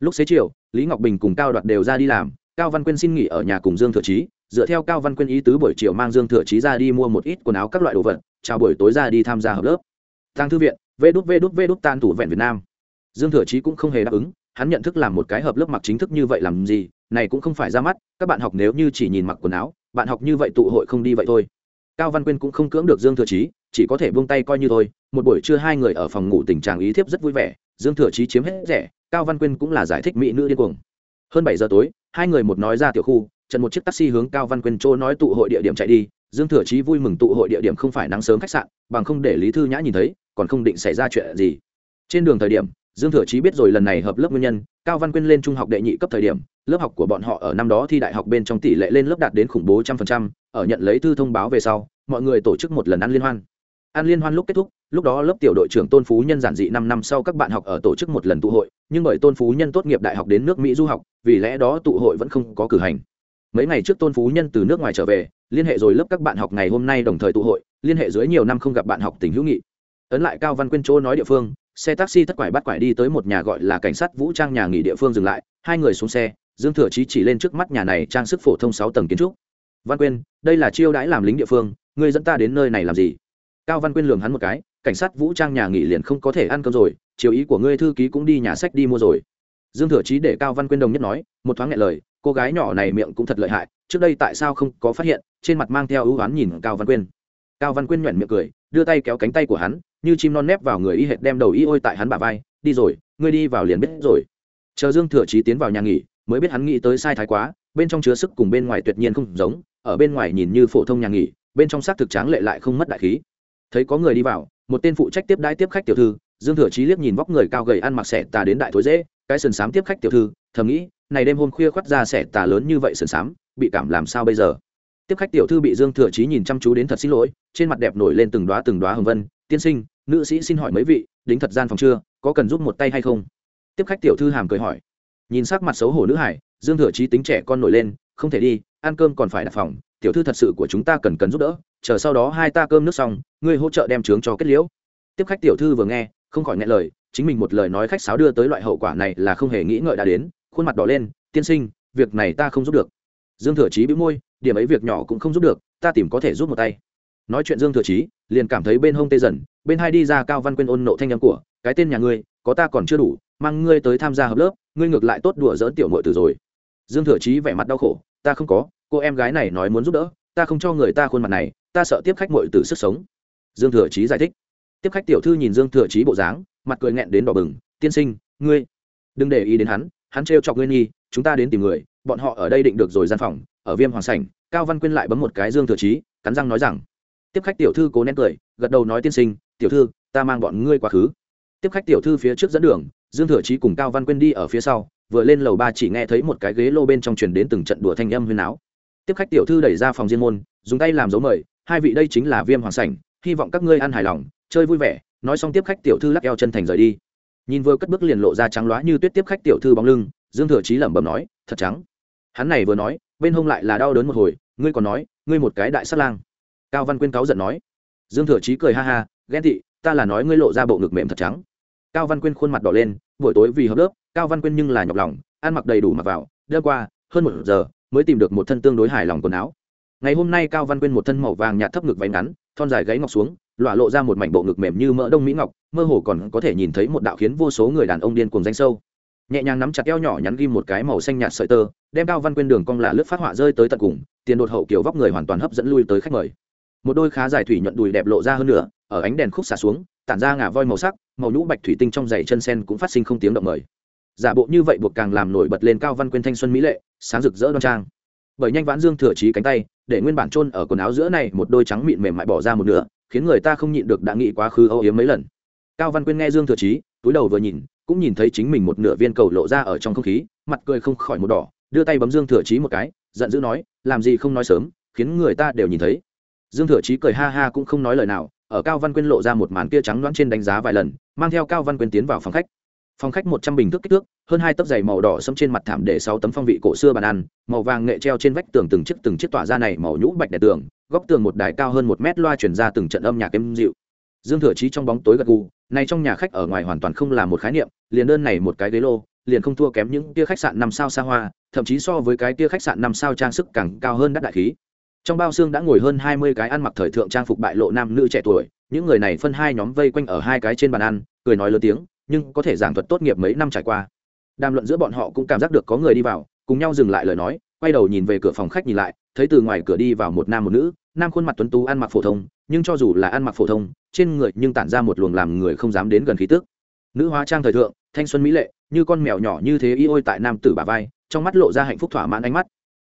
Lúc xế chiều, lý ngọc bình cùng cao đoạt đều ra đi làm, cao văn quyên xin nghỉ ở nhà cùng dương thừa chí dựa theo cao văn quyên ý tứ buổi chiều mang dương thừa chí ra đi mua một ít quần áo các loại đồ vật, chào buổi tối ra đi tham gia hợp lớp. Tăng thư viện, vê đút vê đút vê đút tan thủ vẹn việt nam. Dương thừa chí cũng không hề đáp ứng, hắn nhận thức làm một cái hợp lớp mặc chính thức như vậy làm gì, này cũng không phải ra mắt, các bạn học nếu như chỉ nhìn mặc quần áo, bạn học như vậy tụ hội không đi vậy thôi. Cao văn quyên cũng không cưỡng được dương thừa chí, chỉ có thể buông tay coi như thôi. Một buổi trưa hai người ở phòng ngủ tình trạng ý thiếp rất vui vẻ, dương thừa chí chiếm hết rẻ, cao văn quyên cũng là giải thích mỹ nữ điên cuồng. Hơn bảy giờ tối, hai người một nói ra tiểu khu trận một chiếc taxi hướng cao văn quyên chỗ nói tụ hội địa điểm chạy đi, dương thừa chí vui mừng tụ hội địa điểm không phải nắng sớm khách sạn, bằng không để lý thư nhã nhìn thấy, còn không định xảy ra chuyện gì. Trên đường thời điểm, dương thừa chí biết rồi lần này hợp lớp nguyên nhân, cao văn quyên lên trung học đệ nhị cấp thời điểm, lớp học của bọn họ ở năm đó thi đại học bên trong tỷ lệ lên lớp đạt đến khủng bố trăm phần trăm, ở nhận lấy thư thông báo về sau, mọi người tổ chức một lần ăn liên hoan. Ăn liên hoan lúc kết thúc, lúc đó lớp tiểu đội trưởng tôn phú nhân giản dị năm năm sau các bạn học ở tổ chức một lần tụ hội, nhưng bởi tôn phú nhân tốt nghiệp đại học đến nước mỹ du học, vì lẽ đó tụ hội vẫn không có cử hành mấy ngày trước tôn phú nhân từ nước ngoài trở về, liên hệ rồi lớp các bạn học ngày hôm nay đồng thời tụ hội, liên hệ dưới nhiều năm không gặp bạn học tình hữu nghị. Ấn lại cao văn quyên chỗ nói địa phương, xe taxi thất quải bắt quải đi tới một nhà gọi là cảnh sát vũ trang nhà nghỉ địa phương dừng lại, hai người xuống xe, dương thừa chí chỉ lên trước mắt nhà này trang sức phổ thông sáu tầng kiến trúc. Văn quyên, đây là chiêu đãi làm lính địa phương ngươi dẫn ta đến nơi này làm gì? Cao văn quyên lường hắn một cái, cảnh sát vũ trang nhà nghỉ liền không có thể ăn cơm rồi, chiều ý của ngươi thư ký cũng đi nhà sách đi mua rồi. Dương thừa chí để cao văn quyên đồng nhất nói, một thoáng ngại lời cô gái nhỏ này miệng cũng thật lợi hại, trước đây tại sao không có phát hiện, trên mặt mang theo ưu oán nhìn cao văn quyên. Cao văn quyên nhoẻn miệng cười, đưa tay kéo cánh tay của hắn, như chim non nép vào người y hệt đem đầu y ôi tại hắn bả vai, đi rồi, ngươi đi vào liền biết rồi. Chờ dương thừa trí tiến vào nhà nghỉ, mới biết hắn nghĩ tới sai thái quá, bên trong chứa sức cùng bên ngoài tuyệt nhiên không giống, ở bên ngoài nhìn như phổ thông nhà nghỉ, bên trong xác thực tráng lệ lại không mất đại khí. Thấy có người đi vào, một tên phụ trách tiếp đãi tiếp khách tiểu thư, dương thừa trí liếc nhìn vóc người cao gầy ăn mặc xẻ tà đến đại thối dễ, cái sườn xám tiếp khách tiểu thư, thầm nghĩ này đêm hôm khuya khoắt ra xẻ tà lớn như vậy sườn xám bị cảm làm sao bây giờ? Tiếp khách tiểu thư bị dương thừa chí nhìn chăm chú đến thật xin lỗi, trên mặt đẹp nổi lên từng đoá từng đoá hồng vân. Tiên sinh, nữ sĩ xin hỏi mấy vị, đính thật gian phòng chưa, có cần giúp một tay hay không? Tiếp khách tiểu thư hàm cười hỏi. Nhìn sắc mặt xấu hổ nữ hải, dương thừa chí tính trẻ con nổi lên, không thể đi, ăn cơm còn phải đặt phòng, tiểu thư thật sự của chúng ta cần cần giúp đỡ, chờ sau đó hai ta cơm nước xong, ngươi hỗ trợ đem trướng cho kết liễu. Tiếp khách tiểu thư vừa nghe, không khỏi nghe lời, chính mình một lời nói khách sáo đưa tới loại hậu quả này là không hề nghĩ ngợi đã đến khuôn mặt đỏ lên, tiên sinh, việc này ta không giúp được. Dương thừa chí bĩu môi, điểm ấy việc nhỏ cũng không giúp được, ta tìm có thể giúp một tay. Nói chuyện dương thừa chí, liền cảm thấy bên hông tê dần, bên hai đi ra cao văn quyên ôn nộ thanh âm của, cái tên nhà ngươi, có ta còn chưa đủ, mang ngươi tới tham gia hợp lớp, ngươi ngược lại tốt đùa dỡn tiểu mội từ rồi. Dương thừa chí vẻ mặt đau khổ, ta không có, cô em gái này nói muốn giúp đỡ, ta không cho người ta khuôn mặt này, ta sợ tiếp khách mội từ sức sống. Dương thừa chí giải thích. Tiếp khách tiểu thư nhìn dương thừa chí bộ dáng, mặt cười nghẹn đến đỏ bừng, tiên sinh, ngươi, đừng để ý đến hắn hắn trêu chọc ngươi nhi, chúng ta đến tìm người, bọn họ ở đây định được rồi gian phòng, ở viêm hoàng sảnh, cao văn quyên lại bấm một cái dương thừa chí cắn răng nói rằng, tiếp khách tiểu thư cố nén cười, gật đầu nói tiên sinh, tiểu thư, ta mang bọn ngươi quá khứ. Tiếp khách tiểu thư phía trước dẫn đường, dương thừa chí cùng cao văn quyên đi ở phía sau, vừa lên lầu ba chỉ nghe thấy một cái ghế lô bên trong truyền đến từng trận đùa thanh âm huyên áo tiếp khách tiểu thư đẩy ra phòng riêng môn, dùng tay làm dấu mời, hai vị đây chính là viêm hoàng sảnh, hy vọng các ngươi ăn hài lòng, chơi vui vẻ, nói xong tiếp khách tiểu thư lắc eo chân thành rời đi nhìn vừa cất bước liền lộ ra trắng loá như tuyết tiếp khách tiểu thư bóng lưng, dương thừa chí lẩm bẩm nói, thật trắng. Hắn này vừa nói, bên hông lại là đau đớn một hồi, ngươi còn nói, ngươi một cái đại sát lang. Cao văn quyên cáu giận nói. Dương thừa chí cười ha ha, ghen tị, ta là nói ngươi lộ ra bộ ngực mềm thật trắng. Cao văn quyên khuôn mặt đỏ lên, buổi tối vì hợp lớp, cao văn quyên nhưng là nhọc lòng, ăn mặc đầy đủ mặc vào đưa qua, hơn một giờ, mới tìm được một thân tương đối hài lòng quần áo ngày hôm nay cao văn quyên một thân màu vàng nhạt thấp ngực váy ngắn, thon dài gáy ngọc xuống lọa lộ ra một mảnh bộ ngực mềm như mỡ đông mỹ ngọc, mơ hồ còn có thể nhìn thấy một đạo khiến vô số người đàn ông điên cuồng danh sâu. Nhẹ nhàng nắm chặt eo nhỏ nhắn ghim một cái màu xanh nhạt sợi tơ, đem cao văn quyên đường cong là lướt phát họa rơi tới tận cùng, tiền đột hậu kiểu vóc người hoàn toàn hấp dẫn lui tới khách mời. Một đôi khá dài thủy nhuận đùi đẹp lộ ra hơn nữa ở ánh đèn khúc xả xuống, tản ra ngả voi màu sắc, màu nhũ bạch thủy tinh trong giày chân sen cũng phát sinh không tiếng động mời. Giả bộ như vậy buộc càng làm nổi bật lên cao văn quyên thanh xuân mỹ lệ, sáng rực rỡ đoan trang bởi nhanh vãn dương thừa trí cánh tay, để nguyên bản trôn ở quần áo giữa này một đôi trắng mịn mềm mại bỏ ra một nửa, khiến người ta không nhịn được đã nghĩ quá khứ âu yếm mấy lần. Cao văn quyên nghe dương thừa trí túi đầu vừa nhìn, cũng nhìn thấy chính mình một nửa viên cầu lộ ra ở trong không khí, mặt cười không khỏi một đỏ, đưa tay bấm dương thừa trí một cái, giận dữ nói, làm gì không nói sớm, khiến người ta đều nhìn thấy. Dương thừa trí cười ha ha cũng không nói lời nào, ở cao văn quyên lộ ra một màn kia trắng loãng trên đánh giá vài lần, mang theo cao văn quyên tiến vào phòng khách phòng khách một trăm bình thước kích thước, hơn hai tấc giày màu đỏ xâm trên mặt thảm để sáu tấm phong vị cổ xưa bàn ăn, màu vàng nghệ treo trên vách tường từng chiếc từng chiếc tỏa ra này màu nhũ bạch đẻ tường, góc tường một đài cao hơn một mét loa chuyển ra từng trận âm nhạc êm dịu. Dương thừa trí trong bóng tối gật gù, này trong nhà khách ở ngoài hoàn toàn không là một khái niệm, liền đơn này một cái ghế lô, liền không thua kém những kia khách sạn năm sao xa hoa, thậm chí so với cái kia khách sạn năm sao trang sức càng cao hơn đắt đại khí. Trong bao xương đã ngồi hơn hai mươi cái ăn mặc thời thượng trang phục bại lộ nam nữ trẻ tuổi, những người này phân hai nhóm vây quanh ở hai cái trên bàn ăn, cười nói lớn tiếng nhưng có thể giảng thuật tốt nghiệp mấy năm trải qua. Đàm luận giữa bọn họ cũng cảm giác được có người đi vào, cùng nhau dừng lại lời nói, quay đầu nhìn về cửa phòng khách nhìn lại, thấy từ ngoài cửa đi vào một nam một nữ, nam khuôn mặt tuấn tú ăn mặc phổ thông, nhưng cho dù là ăn mặc phổ thông, trên người nhưng tản ra một luồng làm người không dám đến gần khí tức. Nữ hóa trang thời thượng, thanh xuân mỹ lệ, như con mèo nhỏ như thế y ôi tại nam tử bà vai, trong mắt lộ ra hạnh phúc thỏa mãn ánh mắt.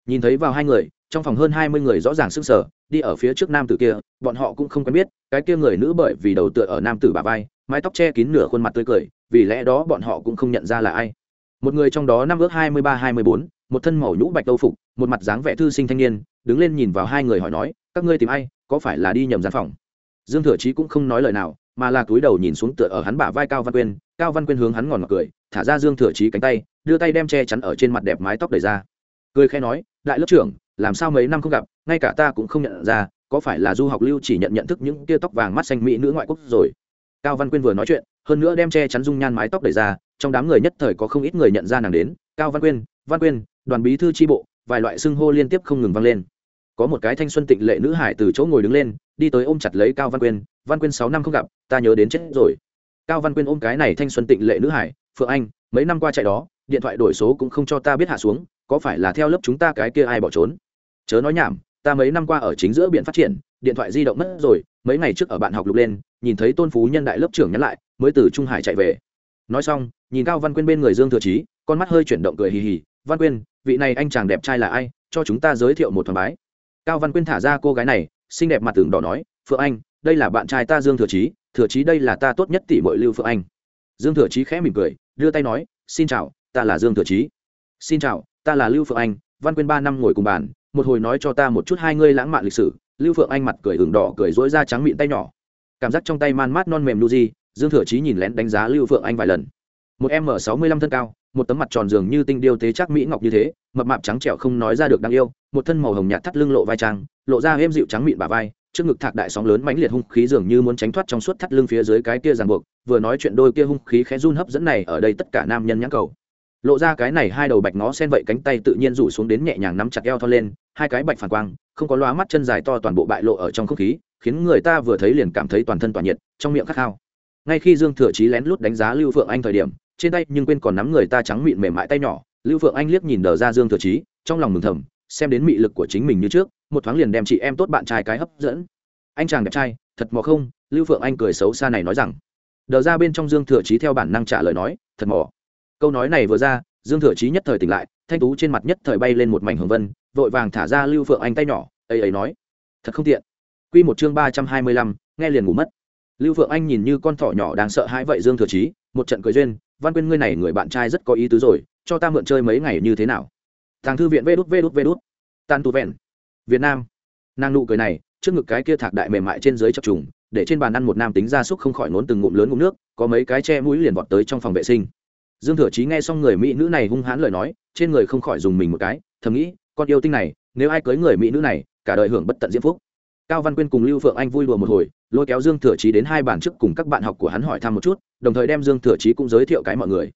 Nhìn thấy vào hai người, trong phòng hơn hai mươi người rõ ràng sức sở đi ở phía trước nam tử kia, bọn họ cũng không quen biết, cái kia người nữ bởi vì đầu tựa ở nam tử bà vai mái tóc che kín nửa khuôn mặt tươi cười, vì lẽ đó bọn họ cũng không nhận ra là ai. Một người trong đó năm ước hai mươi ba, hai mươi bốn, một thân màu nhũ bạch đâu phục, một mặt dáng vẻ thư sinh thanh niên, đứng lên nhìn vào hai người hỏi nói, các ngươi tìm ai? Có phải là đi nhầm gian phòng? Dương thừa chí cũng không nói lời nào, mà là túi đầu nhìn xuống tựa ở hắn bả vai cao văn quyên. Cao văn quyên hướng hắn ngòn ngọt cười, thả ra dương thừa chí cánh tay, đưa tay đem che chắn ở trên mặt đẹp mái tóc đầy ra. Cười khẽ nói, đại lớp trưởng, làm sao mấy năm không gặp, ngay cả ta cũng không nhận ra, có phải là du học lưu chỉ nhận nhận thức những tia tóc vàng mắt xanh mỹ nữ ngoại quốc rồi? Cao văn quyên vừa nói chuyện, hơn nữa đem che chắn dung nhan mái tóc đầy ra, trong đám người nhất thời có không ít người nhận ra nàng đến. Cao văn quyên văn quyên, đoàn bí thư tri bộ, vài loại xưng hô liên tiếp không ngừng vang lên. Có một cái thanh xuân tịnh lệ nữ hải từ chỗ ngồi đứng lên, đi tới ôm chặt lấy cao văn quyên văn quyên, sáu năm không gặp, ta nhớ đến chết rồi. Cao văn quyên ôm cái này thanh xuân tịnh lệ nữ hải, phượng anh, mấy năm qua chạy đó, điện thoại đổi số cũng không cho ta biết hạ xuống, có phải là theo lớp chúng ta cái kia ai bỏ trốn? Chớ nói nhảm, ta mấy năm qua ở chính giữa biển phát triển, điện thoại di động mất rồi mấy ngày trước ở bạn học lục lên, nhìn thấy tôn phú nhân đại lớp trưởng nhắn lại, mới từ trung hải chạy về. Nói xong, nhìn cao văn quyên bên người dương thừa trí con mắt hơi chuyển động cười hì hì, văn quyên, vị này anh chàng đẹp trai là ai? Cho chúng ta giới thiệu một thoáng bái. Cao văn quyên thả ra cô gái này, xinh đẹp mặt tường đỏ nói, phượng anh, đây là bạn trai ta dương thừa trí thừa trí đây là ta tốt nhất tỷ mọi lưu phượng anh. Dương thừa trí khẽ mỉm cười, đưa tay nói, xin chào, ta là dương thừa trí xin chào, ta là lưu phượng anh, văn quyên ba năm ngồi cùng bàn, một hồi nói cho ta một chút hai ngươi lãng mạn lịch sử lưu phượng anh mặt cười hừng đỏ cười dỗi ra trắng mịn tay nhỏ. Cảm giác trong tay man mát non mềm lu di dương thừa chí nhìn lén đánh giá lưu phượng anh vài lần. Một m sáu mươi lăm thân cao, một tấm mặt tròn dường như tinh điêu tế chắc mỹ ngọc như thế, mập mạp trắng trẻo không nói ra được đáng yêu, một thân màu hồng nhạt thắt lưng lộ vai trang, lộ ra êm dịu trắng mịn bà vai, trước ngực thạc đại sóng lớn mãnh liệt hung khí dường như muốn tránh thoát trong suốt thắt lưng phía dưới cái kia ràng buộc, vừa nói chuyện đôi kia hung khí khẽ run hấp dẫn này ở đây tất cả nam nhân nhãn cầu. Lộ ra cái này hai đầu bạch ngó sen vậy cánh tay tự nhiên rủ xuống đến nhẹ nhàng nắm chặt eo thon lên hai cái bạch phản quang, không có lóa mắt chân dài to toàn bộ bại lộ ở trong không khí, khiến người ta vừa thấy liền cảm thấy toàn thân tỏa nhiệt, trong miệng khát khao. Ngay khi dương thừa chí lén lút đánh giá lưu phượng anh thời điểm, trên tay nhưng quên còn nắm người ta trắng mịn mềm mại tay nhỏ, lưu phượng anh liếc nhìn đờ ra dương thừa chí, trong lòng mừng thầm, xem đến mị lực của chính mình như trước, một thoáng liền đem chị em tốt bạn trai cái hấp dẫn. Anh chàng đẹp trai, thật mò không? Lưu phượng anh cười xấu xa này nói rằng. Đờ ra bên trong dương thừa chí theo bản năng trả lời nói, thật mò. Câu nói này vừa ra, dương thừa chí nhất thời tỉnh lại thanh tú trên mặt nhất thời bay lên một mảnh hồng vân, vội vàng thả ra lưu phượng anh tay nhỏ, ấy ấy nói, thật không tiện. Quy một chương ba trăm hai mươi lăm, nghe liền ngủ mất. Lưu phượng anh nhìn như con thỏ nhỏ đang sợ hãi vậy dương thừa chí, một trận cười duyên, văn quyên ngươi này người bạn trai rất có ý tứ rồi, cho ta mượn chơi mấy ngày như thế nào? Thằng thư viện vê đút vê đút vê đút. Tan tu vẹn. Việt nam. Nàng nụ cười này, trước ngực cái kia thạc đại mềm mại trên dưới chập trùng, để trên bàn ăn một nam tính gia súc không khỏi nốn từng ngụm lớn ngụm nước, có mấy cái che mũi liền vọt tới trong phòng vệ sinh dương thừa chí nghe xong người mỹ nữ này hung hãn lời nói, trên người không khỏi dùng mình một cái, thầm nghĩ, con yêu tinh này, nếu ai cưới người mỹ nữ này, cả đời hưởng bất tận diễm phúc. Cao văn quyên cùng lưu phượng anh vui đùa một hồi, lôi kéo dương thừa chí đến hai bàn trước cùng các bạn học của hắn hỏi thăm một chút, đồng thời đem dương thừa chí cũng giới thiệu cái mọi người.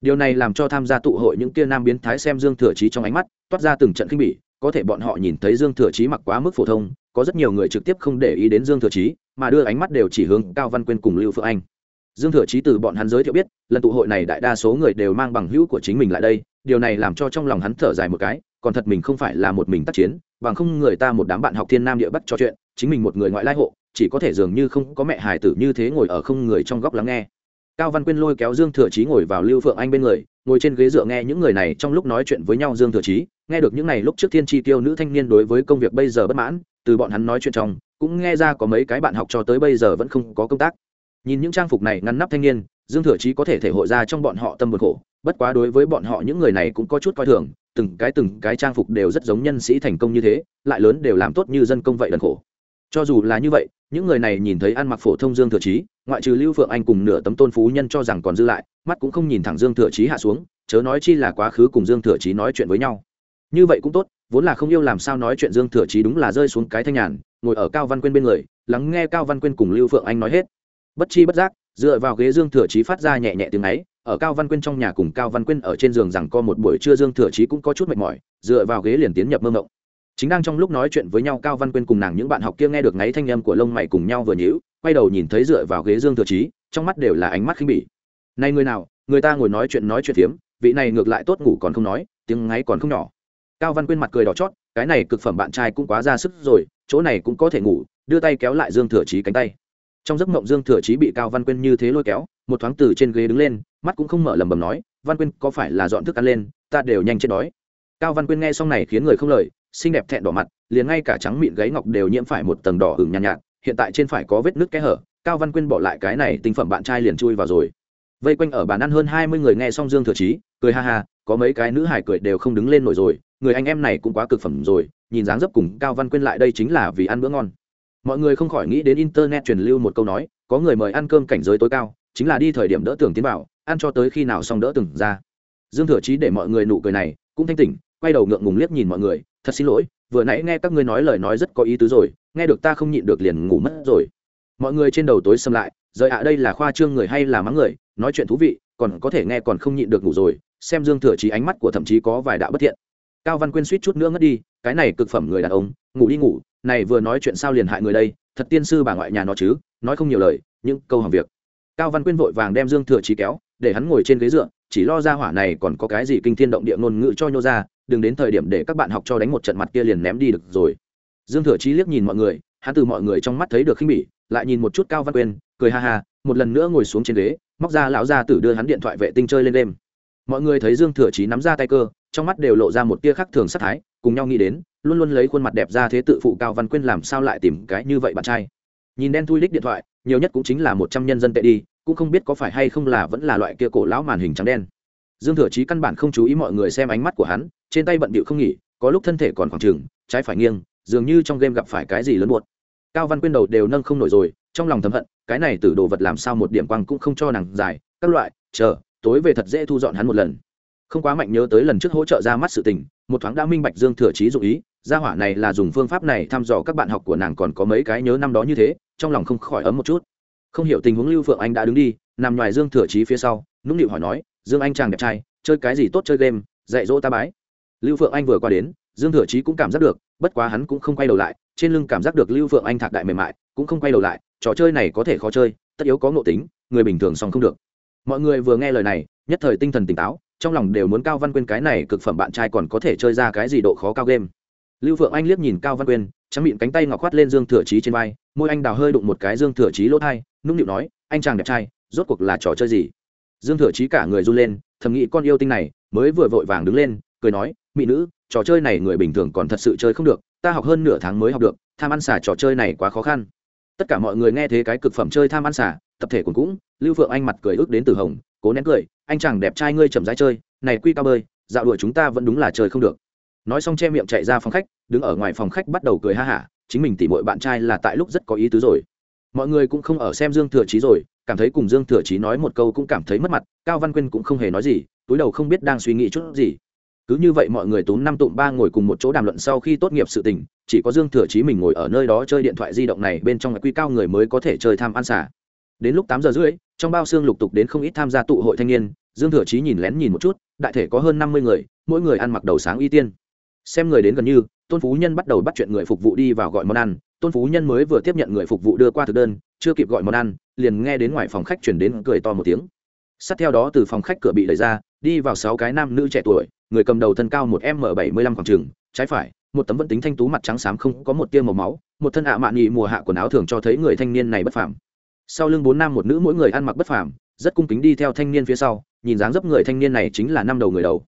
Điều này làm cho tham gia tụ hội những kia nam biến thái xem dương thừa chí trong ánh mắt, toát ra từng trận khinh bỉ, có thể bọn họ nhìn thấy dương thừa chí mặc quá mức phổ thông, có rất nhiều người trực tiếp không để ý đến dương thừa chí, mà đưa ánh mắt đều chỉ hướng cao văn quyên cùng lưu phượng anh dương thừa chí từ bọn hắn giới thiệu biết, lần tụ hội này đại đa số người đều mang bằng hữu của chính mình lại đây, điều này làm cho trong lòng hắn thở dài một cái, còn thật mình không phải là một mình tác chiến, bằng không người ta một đám bạn học thiên nam địa bắc trò chuyện, chính mình một người ngoại lai hộ, chỉ có thể dường như không có mẹ hài tử như thế ngồi ở không người trong góc lắng nghe. Cao văn quyên lôi kéo dương thừa chí ngồi vào lưu phượng anh bên người, ngồi trên ghế dựa nghe những người này trong lúc nói chuyện với nhau dương thừa chí, nghe được những này lúc trước thiên tri tiêu nữ thanh niên đối với công việc bây giờ bất mãn, từ bọn hắn nói chuyện trong, cũng nghe ra có mấy cái bạn học cho tới bây giờ vẫn không có công tác nhìn những trang phục này ngăn nắp thanh niên, dương thừa chí có thể thể hội ra trong bọn họ tâm bực khổ, bất quá đối với bọn họ những người này cũng có chút coi thường, từng cái từng cái trang phục đều rất giống nhân sĩ thành công như thế, lại lớn đều làm tốt như dân công vậy đần khổ. Cho dù là như vậy, những người này nhìn thấy ăn mặc phổ thông dương thừa chí, ngoại trừ lưu phượng anh cùng nửa tấm tôn phú nhân cho rằng còn dư lại, mắt cũng không nhìn thẳng dương thừa chí hạ xuống, chớ nói chi là quá khứ cùng dương thừa chí nói chuyện với nhau. Như vậy cũng tốt, vốn là không yêu làm sao nói chuyện dương thừa chí đúng là rơi xuống cái thanh nhàn, ngồi ở cao văn quyên bên người, lắng nghe cao văn quyên cùng lưu phượng anh nói hết bất chi bất giác, dựa vào ghế dương thừa chí phát ra nhẹ nhẹ tiếng ấy, ở cao văn quyên trong nhà cùng cao văn quyên ở trên giường rằng co một buổi trưa dương thừa chí cũng có chút mệt mỏi, dựa vào ghế liền tiến nhập mơ mộng. Chính đang trong lúc nói chuyện với nhau, cao văn quyên cùng nàng những bạn học kia nghe được ngáy thanh âm của lông mày cùng nhau vừa nhíu, quay đầu nhìn thấy dựa vào ghế dương thừa chí, trong mắt đều là ánh mắt khinh bỉ. Này người nào, người ta ngồi nói chuyện nói chuyện phiếm vị này ngược lại tốt ngủ còn không nói, tiếng ngáy còn không nhỏ. Cao văn quyên mặt cười đỏ chót, cái này cực phẩm bạn trai cũng quá ra sức rồi, chỗ này cũng có thể ngủ. Đưa tay kéo lại dương thừa chí cánh tay trong giấc mộng dương thừa chí bị cao văn quyên như thế lôi kéo một thoáng từ trên ghế đứng lên mắt cũng không mở lầm bầm nói văn quyên có phải là dọn thức ăn lên ta đều nhanh chết đói. Cao văn quyên nghe xong này khiến người không lời xinh đẹp thẹn đỏ mặt liền ngay cả trắng mịn gáy ngọc đều nhiễm phải một tầng đỏ hừng nhàn nhạt, nhạt hiện tại trên phải có vết nước kẽ hở cao văn quyên bỏ lại cái này tinh phẩm bạn trai liền chui vào rồi. Vây quanh ở bàn ăn hơn hai mươi người nghe xong dương thừa chí cười ha ha có mấy cái nữ hải cười đều không đứng lên nổi rồi người anh em này cũng quá cực phẩm rồi nhìn dáng dấp cùng cao văn quyên lại đây chính là vì ăn bữa ngon mọi người không khỏi nghĩ đến internet truyền lưu một câu nói, có người mời ăn cơm cảnh giới tối cao, chính là đi thời điểm đỡ tưởng tiến vào, ăn cho tới khi nào xong đỡ từng ra. Dương thừa chí để mọi người nụ cười này, cũng thanh tỉnh, quay đầu ngượng ngùng liếc nhìn mọi người, thật xin lỗi, vừa nãy nghe các ngươi nói lời nói rất có ý tứ rồi, nghe được ta không nhịn được liền ngủ mất rồi. Mọi người trên đầu tối xâm lại, rời ạ, đây là khoa trương người hay là mắng người, nói chuyện thú vị, còn có thể nghe còn không nhịn được ngủ rồi. Xem dương thừa chí ánh mắt của thậm chí có vài đạo bất thiện. Cao văn quyên suýt chút nữa ngất đi, cái này cực phẩm người đàn ông, ngủ đi ngủ này vừa nói chuyện sao liền hại người đây, thật tiên sư bà ngoại nhà nó chứ, nói không nhiều lời, những câu hàng việc. Cao văn quyên vội vàng đem dương thừa trí kéo, để hắn ngồi trên ghế dựa, chỉ lo ra hỏa này còn có cái gì kinh thiên động địa ngôn ngữ cho nhô ra, đừng đến thời điểm để các bạn học cho đánh một trận mặt kia liền ném đi được rồi. Dương thừa trí liếc nhìn mọi người, hắn từ mọi người trong mắt thấy được khinh bỉ, lại nhìn một chút cao văn quyên, cười ha ha, một lần nữa ngồi xuống trên ghế, móc ra lão gia tử đưa hắn điện thoại vệ tinh chơi lên đêm. Mọi người thấy dương thừa trí nắm ra tay cơ trong mắt đều lộ ra một tia khác thường sát thái, cùng nhau nghĩ đến, luôn luôn lấy khuôn mặt đẹp ra thế tự phụ cao văn quyên làm sao lại tìm cái như vậy bạn trai. Nhìn đen thui đích điện thoại, nhiều nhất cũng chính là một trăm nhân dân tệ đi, cũng không biết có phải hay không là vẫn là loại kia cổ lão màn hình trắng đen. Dương thừa chí căn bản không chú ý mọi người xem ánh mắt của hắn, trên tay bận bịu không nghỉ, có lúc thân thể còn khoảng trừng trái phải nghiêng, dường như trong game gặp phải cái gì lớn buột cao văn quyên đầu đều nâng không nổi rồi, trong lòng thầm hận, cái này từ đồ vật làm sao một điểm quang cũng không cho nàng dài các loại, chờ, tối về thật dễ thu dọn hắn một lần không quá mạnh nhớ tới lần trước hỗ trợ ra mắt sự tình, một thoáng đã minh bạch dương thừa chí dụ ý, gia hỏa này là dùng phương pháp này thăm dò các bạn học của nàng còn có mấy cái nhớ năm đó như thế, trong lòng không khỏi ấm một chút. Không hiểu tình huống lưu phượng anh đã đứng đi, nằm ngoài dương thừa chí phía sau, nũng nịu hỏi nói, dương anh chàng đẹp trai, chơi cái gì tốt chơi game, dạy dỗ ta bái. Lưu phượng anh vừa qua đến, dương thừa chí cũng cảm giác được, bất quá hắn cũng không quay đầu lại, trên lưng cảm giác được lưu phượng anh thạc đại mềm mại, cũng không quay đầu lại, trò chơi này có thể khó chơi, tất yếu có ngộ tính, người bình thường song không được. Mọi người vừa nghe lời này, nhất thời tinh thần tỉnh táo trong lòng đều muốn cao văn quyên cái này cực phẩm bạn trai còn có thể chơi ra cái gì độ khó cao game. Lưu phượng anh liếc nhìn cao văn quyên, trắng miệng cánh tay ngọc khoát lên dương thừa chí trên vai, môi anh đào hơi đụng một cái dương thừa chí lỗ thai, nũng nịu nói, anh chàng đẹp trai, rốt cuộc là trò chơi gì? Dương thừa chí cả người run lên, thầm nghĩ con yêu tinh này mới vừa vội vàng đứng lên, cười nói, mỹ nữ, trò chơi này người bình thường còn thật sự chơi không được, ta học hơn nửa tháng mới học được, tham ăn xả trò chơi này quá khó khăn. Tất cả mọi người nghe thế cái cực phẩm chơi tham ăn xả tập thể cũng cũng, lưu phượng anh mặt cười ước đến từ hồng cố nén cười, anh chàng đẹp trai ngươi chậm rãi chơi, này quy cao bơi, dạo đuổi chúng ta vẫn đúng là chơi không được. Nói xong che miệng chạy ra phòng khách, đứng ở ngoài phòng khách bắt đầu cười ha hả, chính mình tỉ mọi bạn trai là tại lúc rất có ý tứ rồi. Mọi người cũng không ở xem dương thừa trí rồi, cảm thấy cùng dương thừa trí nói một câu cũng cảm thấy mất mặt, cao văn quyên cũng không hề nói gì, túi đầu không biết đang suy nghĩ chút gì. Cứ như vậy mọi người túm năm tụm ba ngồi cùng một chỗ đàm luận sau khi tốt nghiệp sự tình, chỉ có dương thừa chí mình ngồi ở nơi đó chơi điện thoại di động này bên trong quy cao người mới có thể chơi tham ăn xả. Đến lúc tám giờ rưỡi trong bao xương lục tục đến không ít tham gia tụ hội thanh niên, dương thừa chí nhìn lén nhìn một chút, đại thể có hơn năm mươi người, mỗi người ăn mặc đầu sáng y tiên. Xem người đến gần như, tôn phú nhân bắt đầu bắt chuyện người phục vụ đi vào gọi món ăn. Tôn phú nhân mới vừa tiếp nhận người phục vụ đưa qua thực đơn, chưa kịp gọi món ăn, liền nghe đến ngoài phòng khách chuyển đến cười to một tiếng. Sát theo đó từ phòng khách cửa bị đẩy ra, đi vào sáu cái nam nữ trẻ tuổi, người cầm đầu thân cao một m bảy mươi lăm khoảng trừng trái phải, một tấm vẫn tính thanh tú mặt trắng xám không có một tia màu máu, một thân ạ mạn nhị mùa hạ quần áo thường cho thấy người thanh niên này bất phàm sau lưng bốn nam một nữ mỗi người ăn mặc bất phàm, rất cung kính đi theo thanh niên phía sau, nhìn dáng dấp người thanh niên này chính là năm đầu người đầu.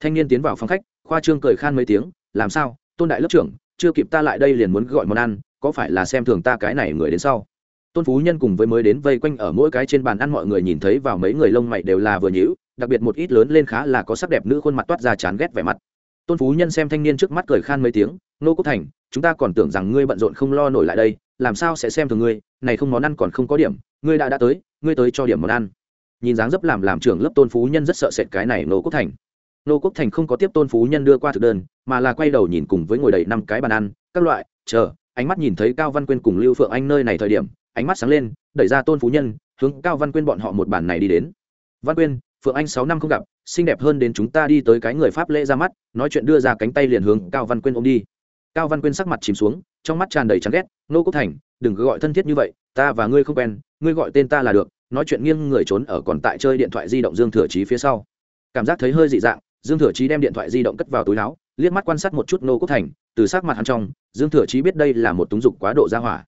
Thanh niên tiến vào phòng khách, khoa trương cười khan mấy tiếng, làm sao? Tôn đại lớp trưởng, chưa kịp ta lại đây liền muốn gọi món ăn, có phải là xem thường ta cái này người đến sau? Tôn phú nhân cùng với mới đến vây quanh ở mỗi cái trên bàn ăn mọi người nhìn thấy vào mấy người lông mày đều là vừa nhữ đặc biệt một ít lớn lên khá là có sắc đẹp nữ khuôn mặt toát ra chán ghét vẻ mặt. Tôn phú nhân xem thanh niên trước mắt cười khan mấy tiếng, nô quốc thành, chúng ta còn tưởng rằng ngươi bận rộn không lo nổi lại đây, làm sao sẽ xem thường ngươi? Này không món ăn còn không có điểm, ngươi đã đã tới, ngươi tới cho điểm món ăn. Nhìn dáng dấp làm làm trưởng lớp tôn phú nhân rất sợ sệt cái này nô quốc thành. Nô quốc thành không có tiếp tôn phú nhân đưa qua thực đơn, mà là quay đầu nhìn cùng với ngồi đầy năm cái bàn ăn, các loại, chờ, ánh mắt nhìn thấy cao văn quyên cùng lưu phượng anh nơi này thời điểm, ánh mắt sáng lên, đẩy ra tôn phú nhân, hướng cao văn quyên bọn họ một bàn này đi đến. Văn quyên, phượng anh sáu năm không gặp, xinh đẹp hơn đến chúng ta đi tới cái người pháp lễ ra mắt, nói chuyện đưa ra cánh tay liền hướng cao văn quyên ôm đi cao văn quyên sắc mặt chìm xuống, trong mắt tràn đầy chán ghét nô quốc thành, đừng cứ gọi thân thiết như vậy, ta và ngươi không quen, ngươi gọi tên ta là được, nói chuyện nghiêng người trốn ở còn tại chơi điện thoại di động dương thừa trí phía sau. Cảm giác thấy hơi dị dạng, dương thừa trí đem điện thoại di động cất vào túi áo, liếc mắt quan sát một chút nô quốc thành, từ sắc mặt hắn trong, dương thừa trí biết đây là một túng dục quá độ ra hỏa.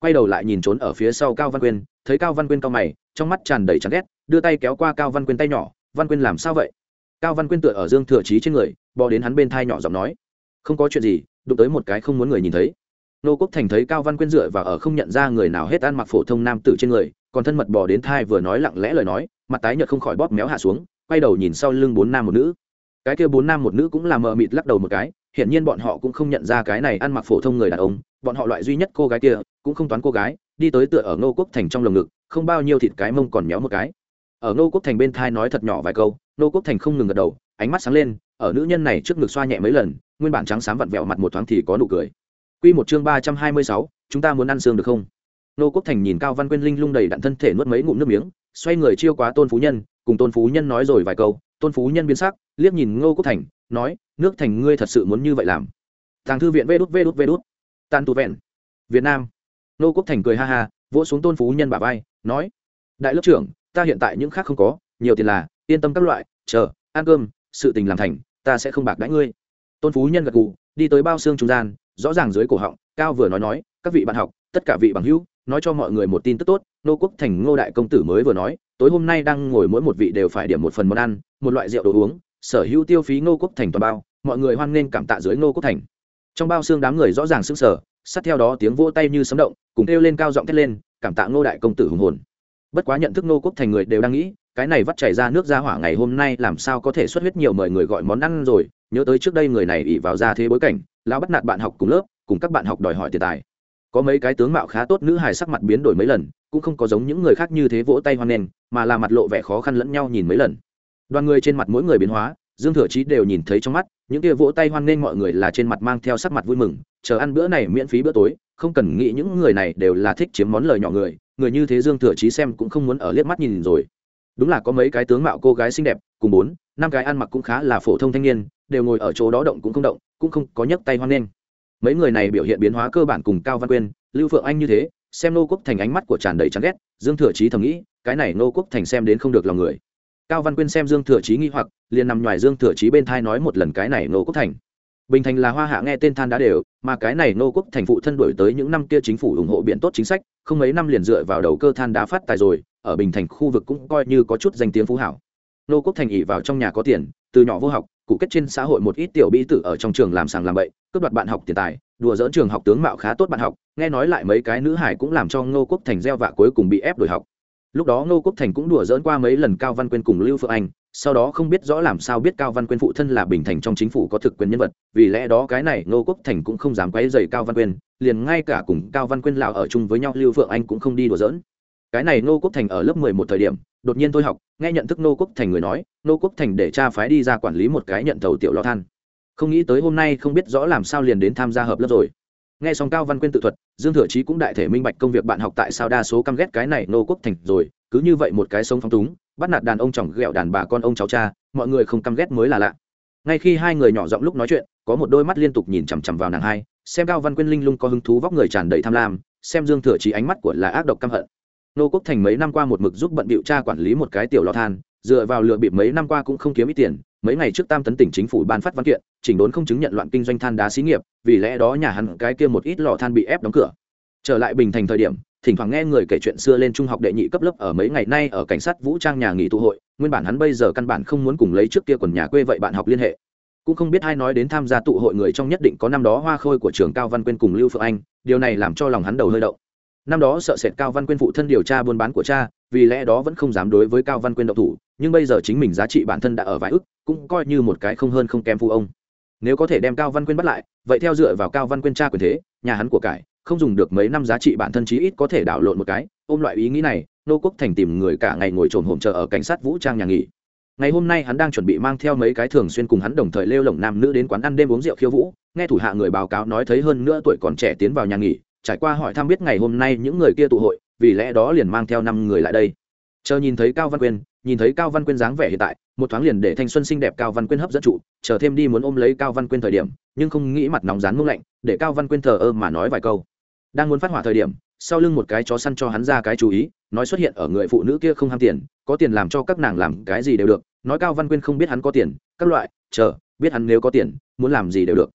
Quay đầu lại nhìn trốn ở phía sau cao văn quyên, thấy cao văn quyên cao mày, trong mắt tràn đầy chán ghét, đưa tay kéo qua cao văn quyên tay nhỏ, văn quyên làm sao vậy? Cao văn quyên tựa ở dương thừa chí trên người, bò đến hắn bên thai nhỏ giọng nói, không có chuyện gì đụng tới một cái không muốn người nhìn thấy. Nô quốc thành thấy cao văn quyên dựa và ở không nhận ra người nào hết ăn mặc phổ thông nam tử trên người, còn thân mật bò đến thai vừa nói lặng lẽ lời nói, mặt tái nhợt không khỏi bóp méo hạ xuống, quay đầu nhìn sau lưng bốn nam một nữ. Cái kia bốn nam một nữ cũng là mờ mịt lắc đầu một cái, hiển nhiên bọn họ cũng không nhận ra cái này ăn mặc phổ thông người đàn ông, bọn họ loại duy nhất cô gái kia, cũng không toán cô gái, đi tới tựa ở ngô quốc thành trong lồng ngực, không bao nhiêu thịt cái mông còn méo một cái. Ở ngô quốc thành bên thai nói thật nhỏ vài câu ngô quốc thành không ngừng gật đầu, ánh mắt sáng lên, ở nữ nhân này trước ngực xoa nhẹ mấy lần nguyên bản trắng xám vặn vẹo mặt một thoáng thì có nụ cười Quy một chương ba trăm hai mươi sáu, chúng ta muốn ăn xương được không? Nô Quốc Thành nhìn Cao Văn Quyên linh lung đầy đặn thân thể nuốt mấy ngụm nước miếng, xoay người chiêu quá Tôn Phú Nhân, cùng Tôn Phú Nhân nói rồi vài câu, Tôn Phú Nhân biến sắc, liếc nhìn Ngô Quốc Thành, nói, nước thành ngươi thật sự muốn như vậy làm? Tàng thư viện vê đút vê đút vê đút. Tàn tụ vẹn. Việt Nam. Nô Quốc Thành cười ha ha, vỗ xuống Tôn Phú Nhân bả vai, nói, đại lớp trưởng, ta hiện tại những khác không có, nhiều tiền là, yên tâm các loại, chờ, ăn cơm, sự tình làm thành, ta sẽ không bạc đãi ngươi. Tôn Phú Nhân gật gù, đi tới bao xương trung gian, rõ ràng dưới cổ họng cao vừa nói nói các vị bạn học tất cả vị bằng hữu nói cho mọi người một tin tức tốt nô quốc thành ngô đại công tử mới vừa nói tối hôm nay đang ngồi mỗi một vị đều phải điểm một phần món ăn một loại rượu đồ uống sở hữu tiêu phí ngô quốc thành toàn bao mọi người hoan nghênh cảm tạ dưới ngô quốc thành. Trong bao xương đám người rõ ràng sững sờ sát theo đó tiếng vỗ tay như sấm động cùng kêu lên cao giọng thét lên cảm tạ ngô đại công tử hùng hồn. Bất quá nhận thức ngô quốc thành người đều đang nghĩ cái này vắt chảy ra nước ra hỏa ngày hôm nay làm sao có thể xuất huyết nhiều mời người gọi món ăn rồi? Nhớ tới trước đây người này ỉ vào ra thế bối cảnh, lão bắt nạt bạn học cùng lớp, cùng các bạn học đòi hỏi tiền tài. Có mấy cái tướng mạo khá tốt nữ hài sắc mặt biến đổi mấy lần, cũng không có giống những người khác như thế vỗ tay hoan nghênh, mà là mặt lộ vẻ khó khăn lẫn nhau nhìn mấy lần. Đoàn người trên mặt mỗi người biến hóa, dương thừa chí đều nhìn thấy trong mắt, những kia vỗ tay hoan nghênh mọi người là trên mặt mang theo sắc mặt vui mừng, chờ ăn bữa này miễn phí bữa tối, không cần nghĩ những người này đều là thích chiếm món lời nhỏ người người như thế dương thừa chí xem cũng không muốn ở liếc mắt nhìn rồi đúng là có mấy cái tướng mạo cô gái xinh đẹp, cùng bốn, năm cái ăn mặc cũng khá là phổ thông thanh niên, đều ngồi ở chỗ đó động cũng không động, cũng không có nhấc tay hoan nghênh. Mấy người này biểu hiện biến hóa cơ bản cùng cao văn quyên, lưu phượng anh như thế, xem nô quốc thành ánh mắt của tràn đầy chán ghét, dương thừa chí thầm nghĩ, cái này nô quốc thành xem đến không được lòng người. Cao văn quyên xem dương thừa chí nghi hoặc, liền nằm ngoài dương thừa chí bên thai nói một lần cái này nô quốc thành. Bình thành là hoa hạ nghe tên than đá đều, mà cái này nô quốc thành phụ thân đổi tới những năm kia chính phủ ủng hộ biện tốt chính sách, không mấy năm liền dựa vào đầu cơ than đá phát tài rồi ở bình thành khu vực cũng coi như có chút danh tiếng phú hảo. Nô quốc thành ỉ vào trong nhà có tiền, từ nhỏ vô học, cụ kết trên xã hội một ít tiểu bí tử ở trong trường làm sàng làm bậy, cướp đoạt bạn học tiền tài, đùa dỡn trường học tướng mạo khá tốt bạn học, nghe nói lại mấy cái nữ hải cũng làm cho ngô quốc thành gieo vạ cuối cùng bị ép đổi học. Lúc đó ngô quốc thành cũng đùa dỡn qua mấy lần cao văn quyên cùng lưu phượng anh, sau đó không biết rõ làm sao biết cao văn quyên phụ thân là bình thành trong chính phủ có thực quyền nhân vật, vì lẽ đó cái này ngô quốc thành cũng không dám quấy dày cao văn quyên, liền ngay cả cùng cao văn quyên lào ở chung với nhau lưu phượng anh cũng không đi đùa dỡn cái này Nô quốc thành ở lớp mười một thời điểm, đột nhiên thôi học, nghe nhận thức nô quốc thành người nói nô quốc thành để cha phái đi ra quản lý một cái nhận thầu tiểu lò than. Không nghĩ tới hôm nay không biết rõ làm sao liền đến tham gia hợp lớp rồi. Nghe xong cao văn quyên tự thuật, dương thừa chí cũng đại thể minh bạch công việc bạn học tại sao đa số căm ghét cái này nô quốc thành rồi, cứ như vậy một cái sống phong túng, bắt nạt đàn ông chồng ghẹo đàn bà con ông cháu cha, mọi người không căm ghét mới là lạ. Ngay khi hai người nhỏ giọng lúc nói chuyện, có một đôi mắt liên tục nhìn chằm chằm vào nàng hai, xem cao văn quyên linh lung có hứng thú vóc người tràn đầy tham lam, xem dương thừa chí ánh mắt của là ác độc căm hận nô quốc thành mấy năm qua một mực giúp bận bịu tra quản lý một cái tiểu lò than, dựa vào lựa bịp mấy năm qua cũng không kiếm ít tiền, mấy ngày trước tam tấn tỉnh chính phủ ban phát văn kiện, chỉnh đốn không chứng nhận loạn kinh doanh than đá xí nghiệp, vì lẽ đó nhà hắn cái kia một ít lò than bị ép đóng cửa. Trở lại bình thành thời điểm, thỉnh thoảng nghe người kể chuyện xưa lên trung học đệ nhị cấp lớp ở mấy ngày nay ở cảnh sát vũ trang nhà nghỉ tụ hội, nguyên bản hắn bây giờ căn bản không muốn cùng lấy trước kia quần nhà quê vậy bạn học liên hệ. Cũng không biết ai nói đến tham gia tụ hội người trong nhất định có năm đó hoa khôi của trường cao văn quyên cùng lưu phượng anh, điều này làm cho lòng hắn đầu hơi động năm đó sợ sệt cao văn quyên phụ thân điều tra buôn bán của cha, vì lẽ đó vẫn không dám đối với cao văn quyên độc thủ, nhưng bây giờ chính mình giá trị bản thân đã ở vài ức, cũng coi như một cái không hơn không kém phụ ông. Nếu có thể đem cao văn quyên bắt lại, vậy theo dựa vào cao văn quyên cha quyền thế, nhà hắn của cải, không dùng được mấy năm giá trị bản thân chí ít có thể đảo lộn một cái, ôm loại ý nghĩ này, nô quốc thành tìm người cả ngày ngồi trồn hổm chờ ở cảnh sát vũ trang nhà nghỉ. Ngày hôm nay hắn đang chuẩn bị mang theo mấy cái thường xuyên cùng hắn đồng thời lêu lồng nam nữ đến quán ăn đêm uống rượu khiêu vũ, nghe thủ hạ người báo cáo nói thấy hơn nữa tuổi còn trẻ tiến vào nhà nghỉ trải qua hỏi thăm biết ngày hôm nay những người kia tụ hội, vì lẽ đó liền mang theo năm người lại đây. Chờ nhìn thấy cao văn quyên, nhìn thấy cao văn quyên dáng vẻ hiện tại, một thoáng liền để thanh xuân xinh đẹp cao văn quyên hấp dẫn trụ, chờ thêm đi muốn ôm lấy cao văn quyên thời điểm, nhưng không nghĩ mặt nóng rán mông lạnh, để cao văn quyên thờ ơ mà nói vài câu. Đang muốn phát hỏa thời điểm, sau lưng một cái chó săn cho hắn ra cái chú ý, nói xuất hiện ở người phụ nữ kia không ham tiền, có tiền làm cho các nàng làm cái gì đều được, nói cao văn quyên không biết hắn có tiền, các loại, chờ, biết hắn nếu có tiền, muốn làm gì đều được.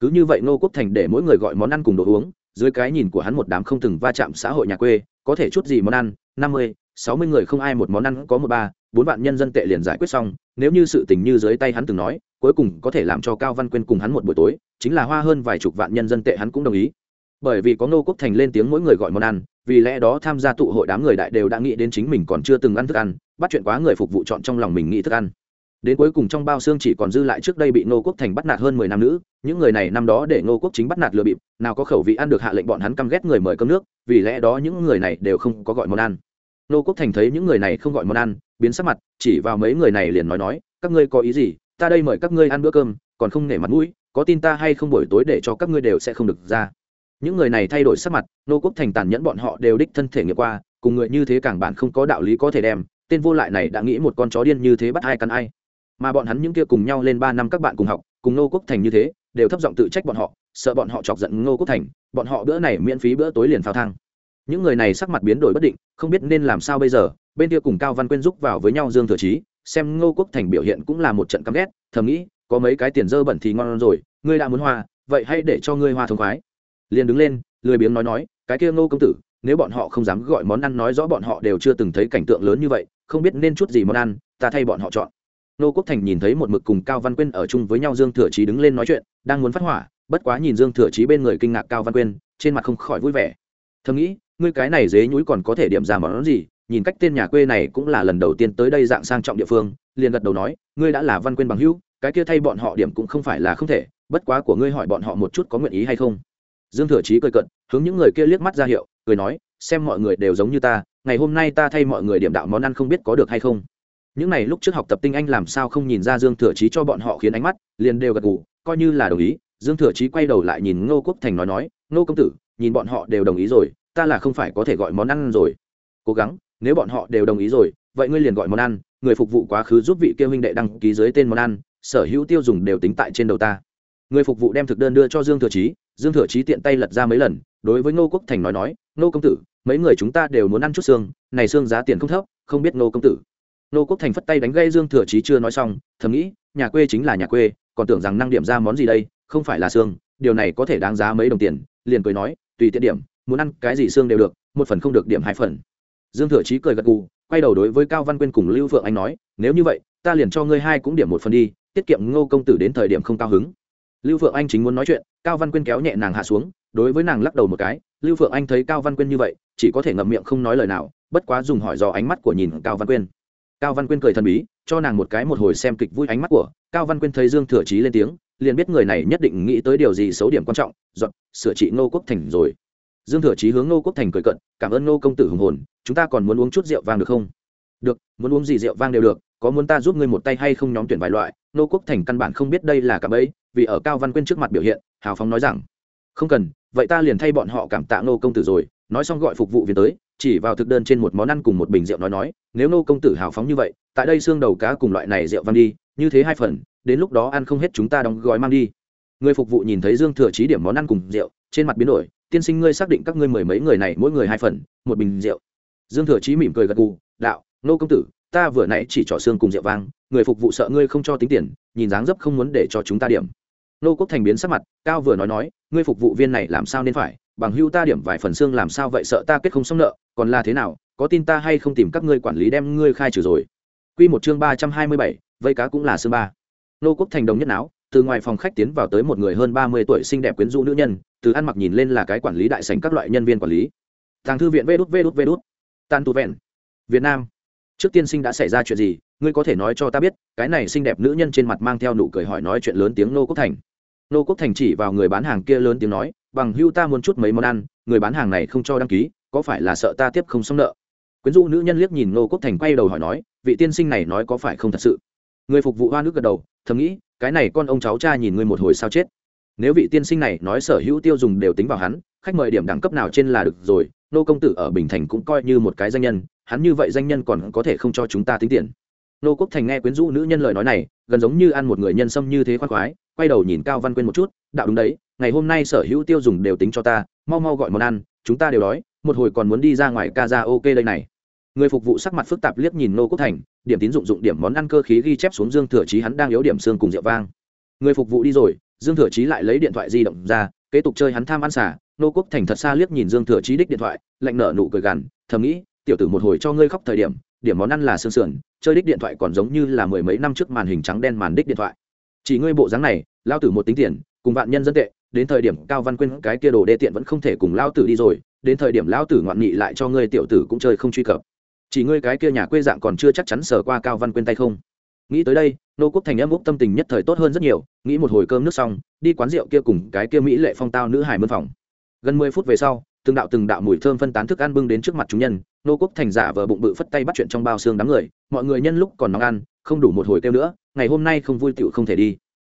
Cứ như vậy ngô quốc thành để mỗi người gọi món ăn cùng đồ uống dưới cái nhìn của hắn một đám không từng va chạm xã hội nhà quê, có thể chút gì món ăn, năm mươi, sáu mươi người không ai một món ăn có một ba, bốn vạn nhân dân tệ liền giải quyết xong, nếu như sự tình như dưới tay hắn từng nói, cuối cùng có thể làm cho cao văn quyên cùng hắn một buổi tối, chính là hoa hơn vài chục vạn nhân dân tệ hắn cũng đồng ý. Bởi vì có nô quốc thành lên tiếng mỗi người gọi món ăn, vì lẽ đó tham gia tụ hội đám người đại đều đã nghĩ đến chính mình còn chưa từng ăn thức ăn, bắt chuyện quá người phục vụ chọn trong lòng mình nghĩ thức ăn đến cuối cùng trong bao xương chỉ còn dư lại trước đây bị ngô quốc thành bắt nạt hơn mười năm nữ, những người này năm đó để ngô quốc chính bắt nạt lừa bịp, nào có khẩu vị ăn được hạ lệnh bọn hắn căm ghét người mời cơm nước, vì lẽ đó những người này đều không có gọi món ăn. Ngô quốc thành thấy những người này không gọi món ăn, biến sắc mặt, chỉ vào mấy người này liền nói nói, các ngươi có ý gì? Ta đây mời các ngươi ăn bữa cơm, còn không nể mặt mũi, có tin ta hay không buổi tối để cho các ngươi đều sẽ không được ra. Những người này thay đổi sắc mặt nô quốc thành tàn nhẫn bọn họ đều đích thân thể nghiệm qua, cùng người như thế càng bạn không có đạo lý có thể đem, tên vô lại này đã nghĩ một con chó điên như thế bắt ai cắn ai mà bọn hắn những kia cùng nhau lên ba năm các bạn cùng học, cùng nô quốc thành như thế, đều thấp giọng tự trách bọn họ, sợ bọn họ chọc giận ngô quốc thành, bọn họ bữa này miễn phí bữa tối liền phao thang. Những người này sắc mặt biến đổi bất định, không biết nên làm sao bây giờ, bên kia cùng cao văn quyên giúp vào với nhau dương thừa chí, xem ngô quốc thành biểu hiện cũng là một trận căm ghét, thầm nghĩ, có mấy cái tiền dơ bẩn thì ngon rồi, ngươi đã muốn hoa, vậy hãy để cho ngươi hoa thông khoái. Liền đứng lên, lười biếng nói nói, cái kia ngô công tử, nếu bọn họ không dám gọi món ăn nói rõ bọn họ đều chưa từng thấy cảnh tượng lớn như vậy, không biết nên chút gì món ăn, ta thay bọn họ chọn nô quốc thành nhìn thấy một mực cùng cao văn quyên ở chung với nhau dương thừa chí đứng lên nói chuyện, đang muốn phát hỏa, bất quá nhìn dương thừa chí bên người kinh ngạc cao văn quyên, trên mặt không khỏi vui vẻ. Thầm nghĩ, ngươi cái này dế nhúi còn có thể điểm ra món gì, nhìn cách tên nhà quê này cũng là lần đầu tiên tới đây dạng sang trọng địa phương. Liền gật đầu nói, ngươi đã là văn quyên bằng hữu, cái kia thay bọn họ điểm cũng không phải là không thể, bất quá của ngươi hỏi bọn họ một chút có nguyện ý hay không. Dương thừa chí cười cận hướng những người kia liếc mắt ra hiệu, cười nói, xem mọi người đều giống như ta, ngày hôm nay ta thay mọi người điểm đạo món ăn không biết có được hay không? Những này lúc trước học tập tinh anh làm sao không nhìn ra dương thừa chí cho bọn họ khiến ánh mắt, liền đều gật gù, coi như là đồng ý. Dương thừa chí quay đầu lại nhìn ngô quốc thành nói nói, ngô công tử, nhìn bọn họ đều đồng ý rồi, ta là không phải có thể gọi món ăn rồi. Cố gắng, nếu bọn họ đều đồng ý rồi, vậy ngươi liền gọi món ăn, người phục vụ quá khứ giúp vị kêu huynh đệ đăng ký dưới tên món ăn, sở hữu tiêu dùng đều tính tại trên đầu ta. Người phục vụ đem thực đơn đưa cho dương thừa chí, dương thừa chí tiện tay lật ra mấy lần, đối với ngô quốc thành nói nói, ngô công tử, mấy người chúng ta đều muốn ăn chút xương, này xương giá tiền không thấp, không biết ngô công tử. Nô quốc thành phất tay đánh gây dương thừa chí chưa nói xong, thầm nghĩ, nhà quê chính là nhà quê, còn tưởng rằng năng điểm ra món gì đây, không phải là xương, điều này có thể đáng giá mấy đồng tiền, liền cười nói, tùy tiện điểm, muốn ăn cái gì xương đều được, một phần không được điểm hai phần. Dương thừa chí cười gật gù, quay đầu đối với cao văn quyên cùng lưu phượng anh nói, nếu như vậy, ta liền cho ngươi hai cũng điểm một phần đi, tiết kiệm ngô công tử đến thời điểm không cao hứng. Lưu phượng anh chính muốn nói chuyện, cao văn quyên kéo nhẹ nàng hạ xuống, đối với nàng lắc đầu một cái, lưu phượng anh thấy cao văn quyên như vậy, chỉ có thể ngậm miệng không nói lời nào, bất quá dùng hỏi dò ánh mắt của nhìn cao văn quyên cao văn quyên cười thần bí, cho nàng một cái một hồi xem kịch vui ánh mắt của, cao văn quyên thấy dương thừa chí lên tiếng, liền biết người này nhất định nghĩ tới điều gì xấu điểm quan trọng, dọn, sửa trị ngô quốc thành rồi. Dương thừa chí hướng ngô quốc thành cười cận, cảm ơn ngô công tử hùng hồn, chúng ta còn muốn uống chút rượu vang được không? Được, muốn uống gì rượu vang đều được, có muốn ta giúp ngươi một tay hay không nhóm tuyển vài loại, ngô quốc thành căn bản không biết đây là cả ấy vì ở cao văn quyên trước mặt biểu hiện, hào phóng nói rằng, không cần, vậy ta liền thay bọn họ cảm tạ ngô công tử rồi, nói xong gọi phục vụ viên tới chỉ vào thực đơn trên một món ăn cùng một bình rượu nói nói, nếu nô công tử hào phóng như vậy, tại đây xương đầu cá cùng loại này rượu vang đi, như thế hai phần, đến lúc đó ăn không hết chúng ta đóng gói mang đi. Người phục vụ nhìn thấy dương thừa trí điểm món ăn cùng rượu, trên mặt biến đổi, tiên sinh ngươi xác định các ngươi mười mấy người này mỗi người hai phần, một bình rượu. Dương thừa trí mỉm cười gật gù, đạo, nô công tử, ta vừa nãy chỉ trỏ xương cùng rượu vang, người phục vụ sợ ngươi không cho tính tiền, nhìn dáng dấp không muốn để cho chúng ta điểm. Nô quốc thành biến sắc mặt, cao vừa nói nói, ngươi phục vụ viên này làm sao nên phải, bằng hưu ta điểm vài phần xương làm sao vậy sợ ta kết không xong nợ còn là thế nào có tin ta hay không tìm các ngươi quản lý đem ngươi khai trừ rồi Quy một chương ba trăm hai mươi bảy, vây cá cũng là sư ba. Nô Quốc Thành đồng nhất não, từ ngoài phòng khách tiến vào tới một người hơn ba mươi tuổi xinh đẹp quyến rũ nữ nhân, từ ăn mặc nhìn lên là cái quản lý đại sảnh các loại nhân viên quản lý. Tàng thư viện vê đút vê đút vê đút tan tu vẹn. Việt Nam. Trước tiên sinh đã xảy ra chuyện gì, ngươi có thể nói cho ta biết, cái này xinh đẹp nữ nhân trên mặt mang theo nụ cười hỏi nói chuyện lớn tiếng Nô Quốc Thành. Nô Quốc Thành chỉ vào người bán hàng kia lớn tiếng nói, bằng hưu ta muốn chút mấy món ăn, người bán hàng này không cho đăng ký, có phải là sợ ta tiếp không xong nợ? Quyến rũ nữ nhân liếc nhìn Nô Quốc Thành quay đầu hỏi nói, vị tiên sinh này nói có phải không thật sự? Người phục vụ hoa nước gật đầu, thầm nghĩ, cái này con ông cháu cha nhìn ngươi một hồi sao chết nếu vị tiên sinh này nói sở hữu tiêu dùng đều tính vào hắn khách mời điểm đẳng cấp nào trên là được rồi nô công tử ở bình thành cũng coi như một cái danh nhân hắn như vậy danh nhân còn có thể không cho chúng ta tính tiền nô quốc thành nghe quyến rũ nữ nhân lời nói này gần giống như ăn một người nhân sâm như thế khoan khoái quay đầu nhìn cao văn quyên một chút đạo đúng đấy ngày hôm nay sở hữu tiêu dùng đều tính cho ta mau mau gọi món ăn chúng ta đều đói một hồi còn muốn đi ra ngoài ca ra ok đây này. Người phục vụ sắc mặt phức tạp liếc nhìn nô quốc thành, điểm tín dụng dụng điểm món ăn cơ khí ghi chép xuống dương thừa chí hắn đang yếu điểm xương cùng rượu vang. Người phục vụ đi rồi, dương thừa chí lại lấy điện thoại di động ra, kế tục chơi hắn tham ăn xả nô quốc thành thật xa liếc nhìn dương thừa chí đích điện thoại, lạnh nở nụ cười gằn, thầm nghĩ, tiểu tử một hồi cho ngươi khóc thời điểm điểm món ăn là xương sườn, chơi đích điện thoại còn giống như là mười mấy năm trước màn hình trắng đen màn đích điện thoại. Chỉ ngươi bộ dáng này, lao tử một tính tiền, cùng vạn nhân dân tệ, đến thời điểm cao văn quyên cái kia đồ đê tiện vẫn không thể cùng lao tử đi rồi đến thời điểm Lão tử ngoạn nghị lại cho ngươi tiểu tử cũng chơi không truy cập. Chỉ ngươi cái kia nhà quê dạng còn chưa chắc chắn sờ qua cao văn quyên tay không. Nghĩ tới đây, nô quốc thành em úc tâm tình nhất thời tốt hơn rất nhiều, nghĩ một hồi cơm nước xong, đi quán rượu kia cùng cái kia mỹ lệ phong tao nữ hải mân phòng. Gần mười phút về sau, từng đạo từng đạo mùi thơm phân tán thức ăn bưng đến trước mặt chúng nhân, nô quốc thành giả vờ bụng bự phất tay bắt chuyện trong bao xương đám người, mọi người nhân lúc còn nóng ăn, không đủ một hồi kêu nữa, ngày hôm nay không vui tựu không thể đi.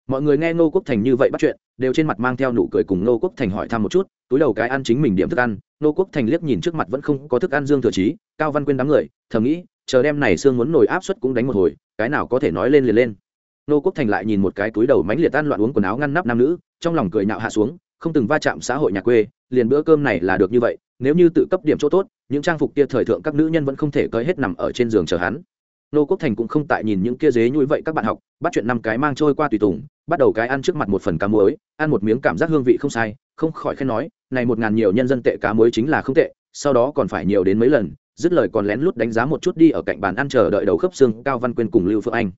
Mọi người nghe nô quốc thành như vậy bắt chuyện đều trên mặt mang theo nụ cười cùng nô quốc thành hỏi thăm một chút, túi đầu cái ăn chính mình điểm thức ăn nô quốc thành liếc nhìn trước mặt vẫn không có thức ăn dương thừa trí cao văn quyên đám người, thầm nghĩ, chờ đem này xương muốn nổi áp suất cũng đánh một hồi, cái nào có thể nói lên liền lên. Nô quốc thành lại nhìn một cái túi đầu mánh liệt tan loạn uống quần áo ngăn nắp nam nữ, trong lòng cười nhạo hạ xuống, không từng va chạm xã hội nhà quê, liền bữa cơm này là được như vậy, nếu như tự cấp điểm chỗ tốt, những trang phục kia thời thượng các nữ nhân vẫn không thể cơi hết nằm ở trên giường chờ hắn. Nô quốc thành cũng không tại nhìn những kia dế nhui vậy các bạn học, bắt chuyện năm cái mang trôi qua tùy tùng bắt đầu cái ăn trước mặt một phần cá muối, ăn một miếng cảm giác hương vị không sai, không khỏi khen nói, này một ngàn nhiều nhân dân tệ cá muối chính là không tệ, sau đó còn phải nhiều đến mấy lần, dứt lời còn lén lút đánh giá một chút đi ở cạnh bàn ăn chờ đợi đầu khớp xương cao văn quyên cùng lưu phượng anh.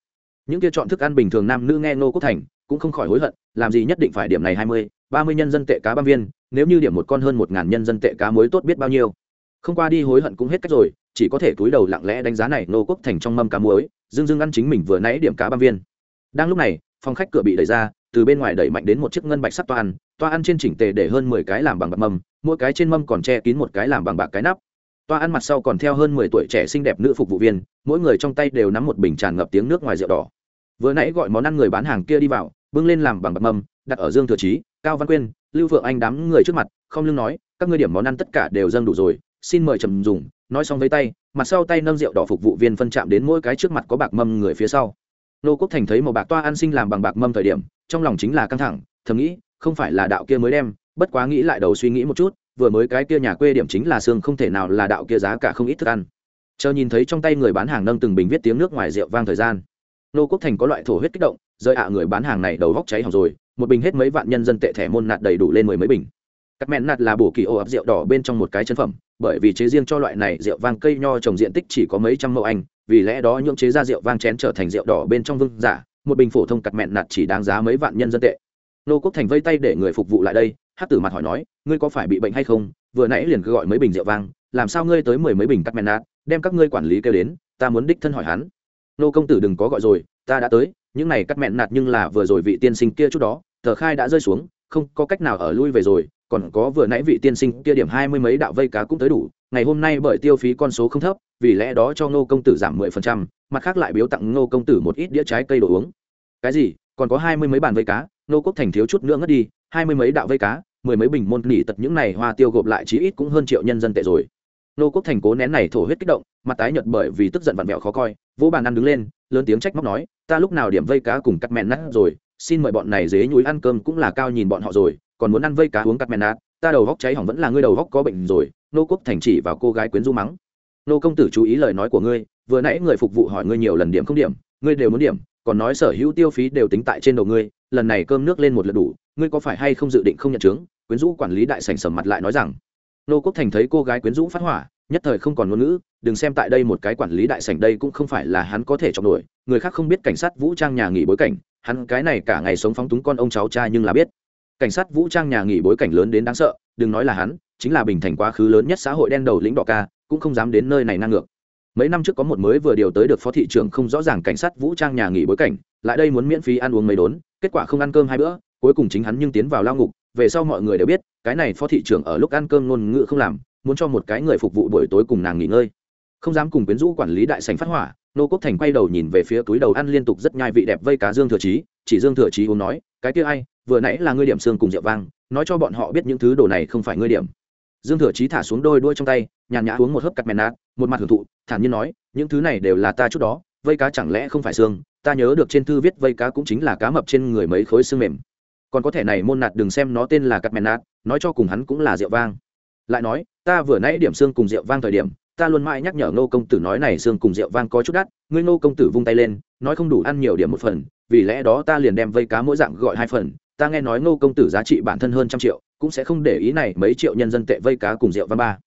Những kia chọn thức ăn bình thường nam nữ nghe Ngô quốc thành cũng không khỏi hối hận, làm gì nhất định phải điểm này hai mươi, ba mươi nhân dân tệ cá băm viên, nếu như điểm một con hơn một ngàn nhân dân tệ cá muối tốt biết bao nhiêu. Không qua đi hối hận cũng hết cách rồi, chỉ có thể túi đầu lặng lẽ đánh giá này Ngô quốc thành trong mâm cá muối, dưng dưng ăn chính mình vừa nãy điểm cá băm viên. Đang lúc này phòng khách cửa bị đẩy ra, từ bên ngoài đẩy mạnh đến một chiếc ngân bạch sắt toa ăn toa ăn trên chỉnh tề để hơn mười cái làm bằng bạc mâm, mỗi cái trên mâm còn che kín một cái làm bằng bạc cái nắp. Toa ăn mặt sau còn theo hơn mười tuổi trẻ xinh đẹp nữ phục vụ viên, mỗi người trong tay đều nắm một bình tràn ngập tiếng nước ngoài rượu đỏ. Vừa nãy gọi món ăn người bán hàng kia đi vào, bưng lên làm bằng bạc mâm, đặt ở dương thừa trí cao văn quyên, lưu vượng anh đám người trước mặt, không lưng nói, các ngươi điểm món ăn tất cả đều dâng đủ rồi, xin mời trầm dùng. Nói xong với tay, mặt sau tay nâng rượu đỏ phục vụ viên phân chạm đến mỗi cái trước mặt có bạc mâm người phía sau nô quốc thành thấy một bạc toa an sinh làm bằng bạc mâm thời điểm, trong lòng chính là căng thẳng, thầm nghĩ, không phải là đạo kia mới đem, bất quá nghĩ lại đầu suy nghĩ một chút, vừa mới cái kia nhà quê điểm chính là xương không thể nào là đạo kia giá cả không ít thức ăn. Chờ nhìn thấy trong tay người bán hàng nâng từng bình viết tiếng nước ngoài rượu vang thời gian, nô quốc thành có loại thổ huyết kích động, rơi ạ người bán hàng này đầu góc cháy hỏng rồi, một bình hết mấy vạn nhân dân tệ thẻ môn nạt đầy đủ lên mười mấy bình. Các mẹn nạt là bổ kỳ ô ập rượu đỏ bên trong một cái chân phẩm, bởi vì chế riêng cho loại này rượu vang cây nho trồng diện tích chỉ có mấy trăm mẫu anh vì lẽ đó những chế ra rượu vang chén trở thành rượu đỏ bên trong vương giả, một bình phổ thông cặt mẹn nạt chỉ đáng giá mấy vạn nhân dân tệ. Nô quốc thành vây tay để người phục vụ lại đây hát tử mặt hỏi nói, ngươi có phải bị bệnh hay không? Vừa nãy liền cứ gọi mấy bình rượu vang, làm sao ngươi tới mười mấy bình cắt mẹn nạt, đem các ngươi quản lý kêu đến, ta muốn đích thân hỏi hắn. Nô công tử đừng có gọi rồi, ta đã tới, những này cắt mẹn nạt nhưng là vừa rồi vị tiên sinh kia chút đó, tờ khai đã rơi xuống, không có cách nào ở lui về rồi còn có vừa nãy vị tiên sinh kia điểm hai mươi mấy đạo vây cá cũng tới đủ, ngày hôm nay bởi tiêu phí con số không thấp, vì lẽ đó cho ngô công tử giảm mười phần trăm, mặt khác lại biếu tặng ngô công tử một ít đĩa trái cây đồ uống. Cái gì? Còn có hai mươi mấy bàn vây cá, ngô quốc thành thiếu chút nữa ngất đi, hai mươi mấy đạo vây cá, mười mấy bình môn nỉ tật những này hoa tiêu gộp lại chí ít cũng hơn triệu nhân dân tệ rồi. Nô quốc thành cố nén này thổ huyết kích động, mặt tái nhợt bởi vì tức giận vặn vẹo khó coi, vỗ bàn ăn đứng lên, lớn tiếng trách móc nói, ta lúc nào điểm vây cá cùng cắt mẹn nát rồi, xin mời bọn này dế nhúi ăn cơm cũng là cao nhìn bọn họ rồi còn muốn ăn vây cá uống cắt mèn nát, ta đầu góc cháy hỏng vẫn là ngươi đầu góc có bệnh rồi, nô quốc thành chỉ vào cô gái quyến du mắng. Nô công tử chú ý lời nói của ngươi, vừa nãy người phục vụ hỏi ngươi nhiều lần điểm không điểm, ngươi đều muốn điểm, còn nói sở hữu tiêu phí đều tính tại trên đầu ngươi, lần này cơm nước lên một lượt đủ, ngươi có phải hay không dự định không nhận chứng quyến rũ quản lý đại sành sầm mặt lại nói rằng. Nô quốc thành thấy cô gái quyến rũ phát hỏa, nhất thời không còn ngôn ngữ, đừng xem tại đây một cái quản lý đại sảnh đây cũng không phải là hắn có thể chọn nổi. người khác không biết cảnh sát vũ trang nhà nghỉ bối cảnh, hắn cái này cả ngày sống phóng túng con ông cháu cha nhưng là biết cảnh sát vũ trang nhà nghỉ bối cảnh lớn đến đáng sợ, đừng nói là hắn, chính là bình thành quá khứ lớn nhất xã hội đen đầu lĩnh đỏ ca, cũng không dám đến nơi này năng ngược. Mấy năm trước có một mới vừa điều tới được phó thị trưởng không rõ ràng cảnh sát vũ trang nhà nghỉ bối cảnh, lại đây muốn miễn phí ăn uống mấy đốn, kết quả không ăn cơm hai bữa, cuối cùng chính hắn nhưng tiến vào lao ngục, về sau mọi người đều biết, cái này phó thị trưởng ở lúc ăn cơm ngôn ngữ không làm, muốn cho một cái người phục vụ buổi tối cùng nàng nghỉ ngơi. Không dám cùng quyến rũ quản lý đại sành phát hỏa, nô quốc thành quay đầu nhìn về phía túi đầu ăn liên tục rất nhai vị đẹp vây cá dương thừa trí chỉ dương thừa trí uống nói, cái kia ai vừa nãy là ngươi điểm xương cùng rượu vang, nói cho bọn họ biết những thứ đồ này không phải ngươi điểm. Dương thừa trí thả xuống đôi đuôi trong tay, nhàn nhã uống một hớp cắt mèn nát, một mặt hưởng thụ, thản nhiên nói, những thứ này đều là ta chút đó, vây cá chẳng lẽ không phải xương, ta nhớ được trên thư viết vây cá cũng chính là cá mập trên người mấy khối xương mềm. Còn có thể này môn nạt đừng xem nó tên là cắt mèn nát, nói cho cùng hắn cũng là rượu vang. Lại nói, ta vừa nãy điểm xương cùng rượu vang thời điểm, ta luôn mãi nhắc nhở ngô công tử nói này xương cùng rượu vang có chút đắt, ngươi ngô công tử vung tay lên, nói không đủ ăn nhiều điểm một phần, vì lẽ đó ta liền đem vây cá mỗi dạng gọi hai phần ta nghe nói ngô công tử giá trị bản thân hơn trăm triệu, cũng sẽ không để ý này mấy triệu nhân dân tệ vây cá cùng rượu vang ba.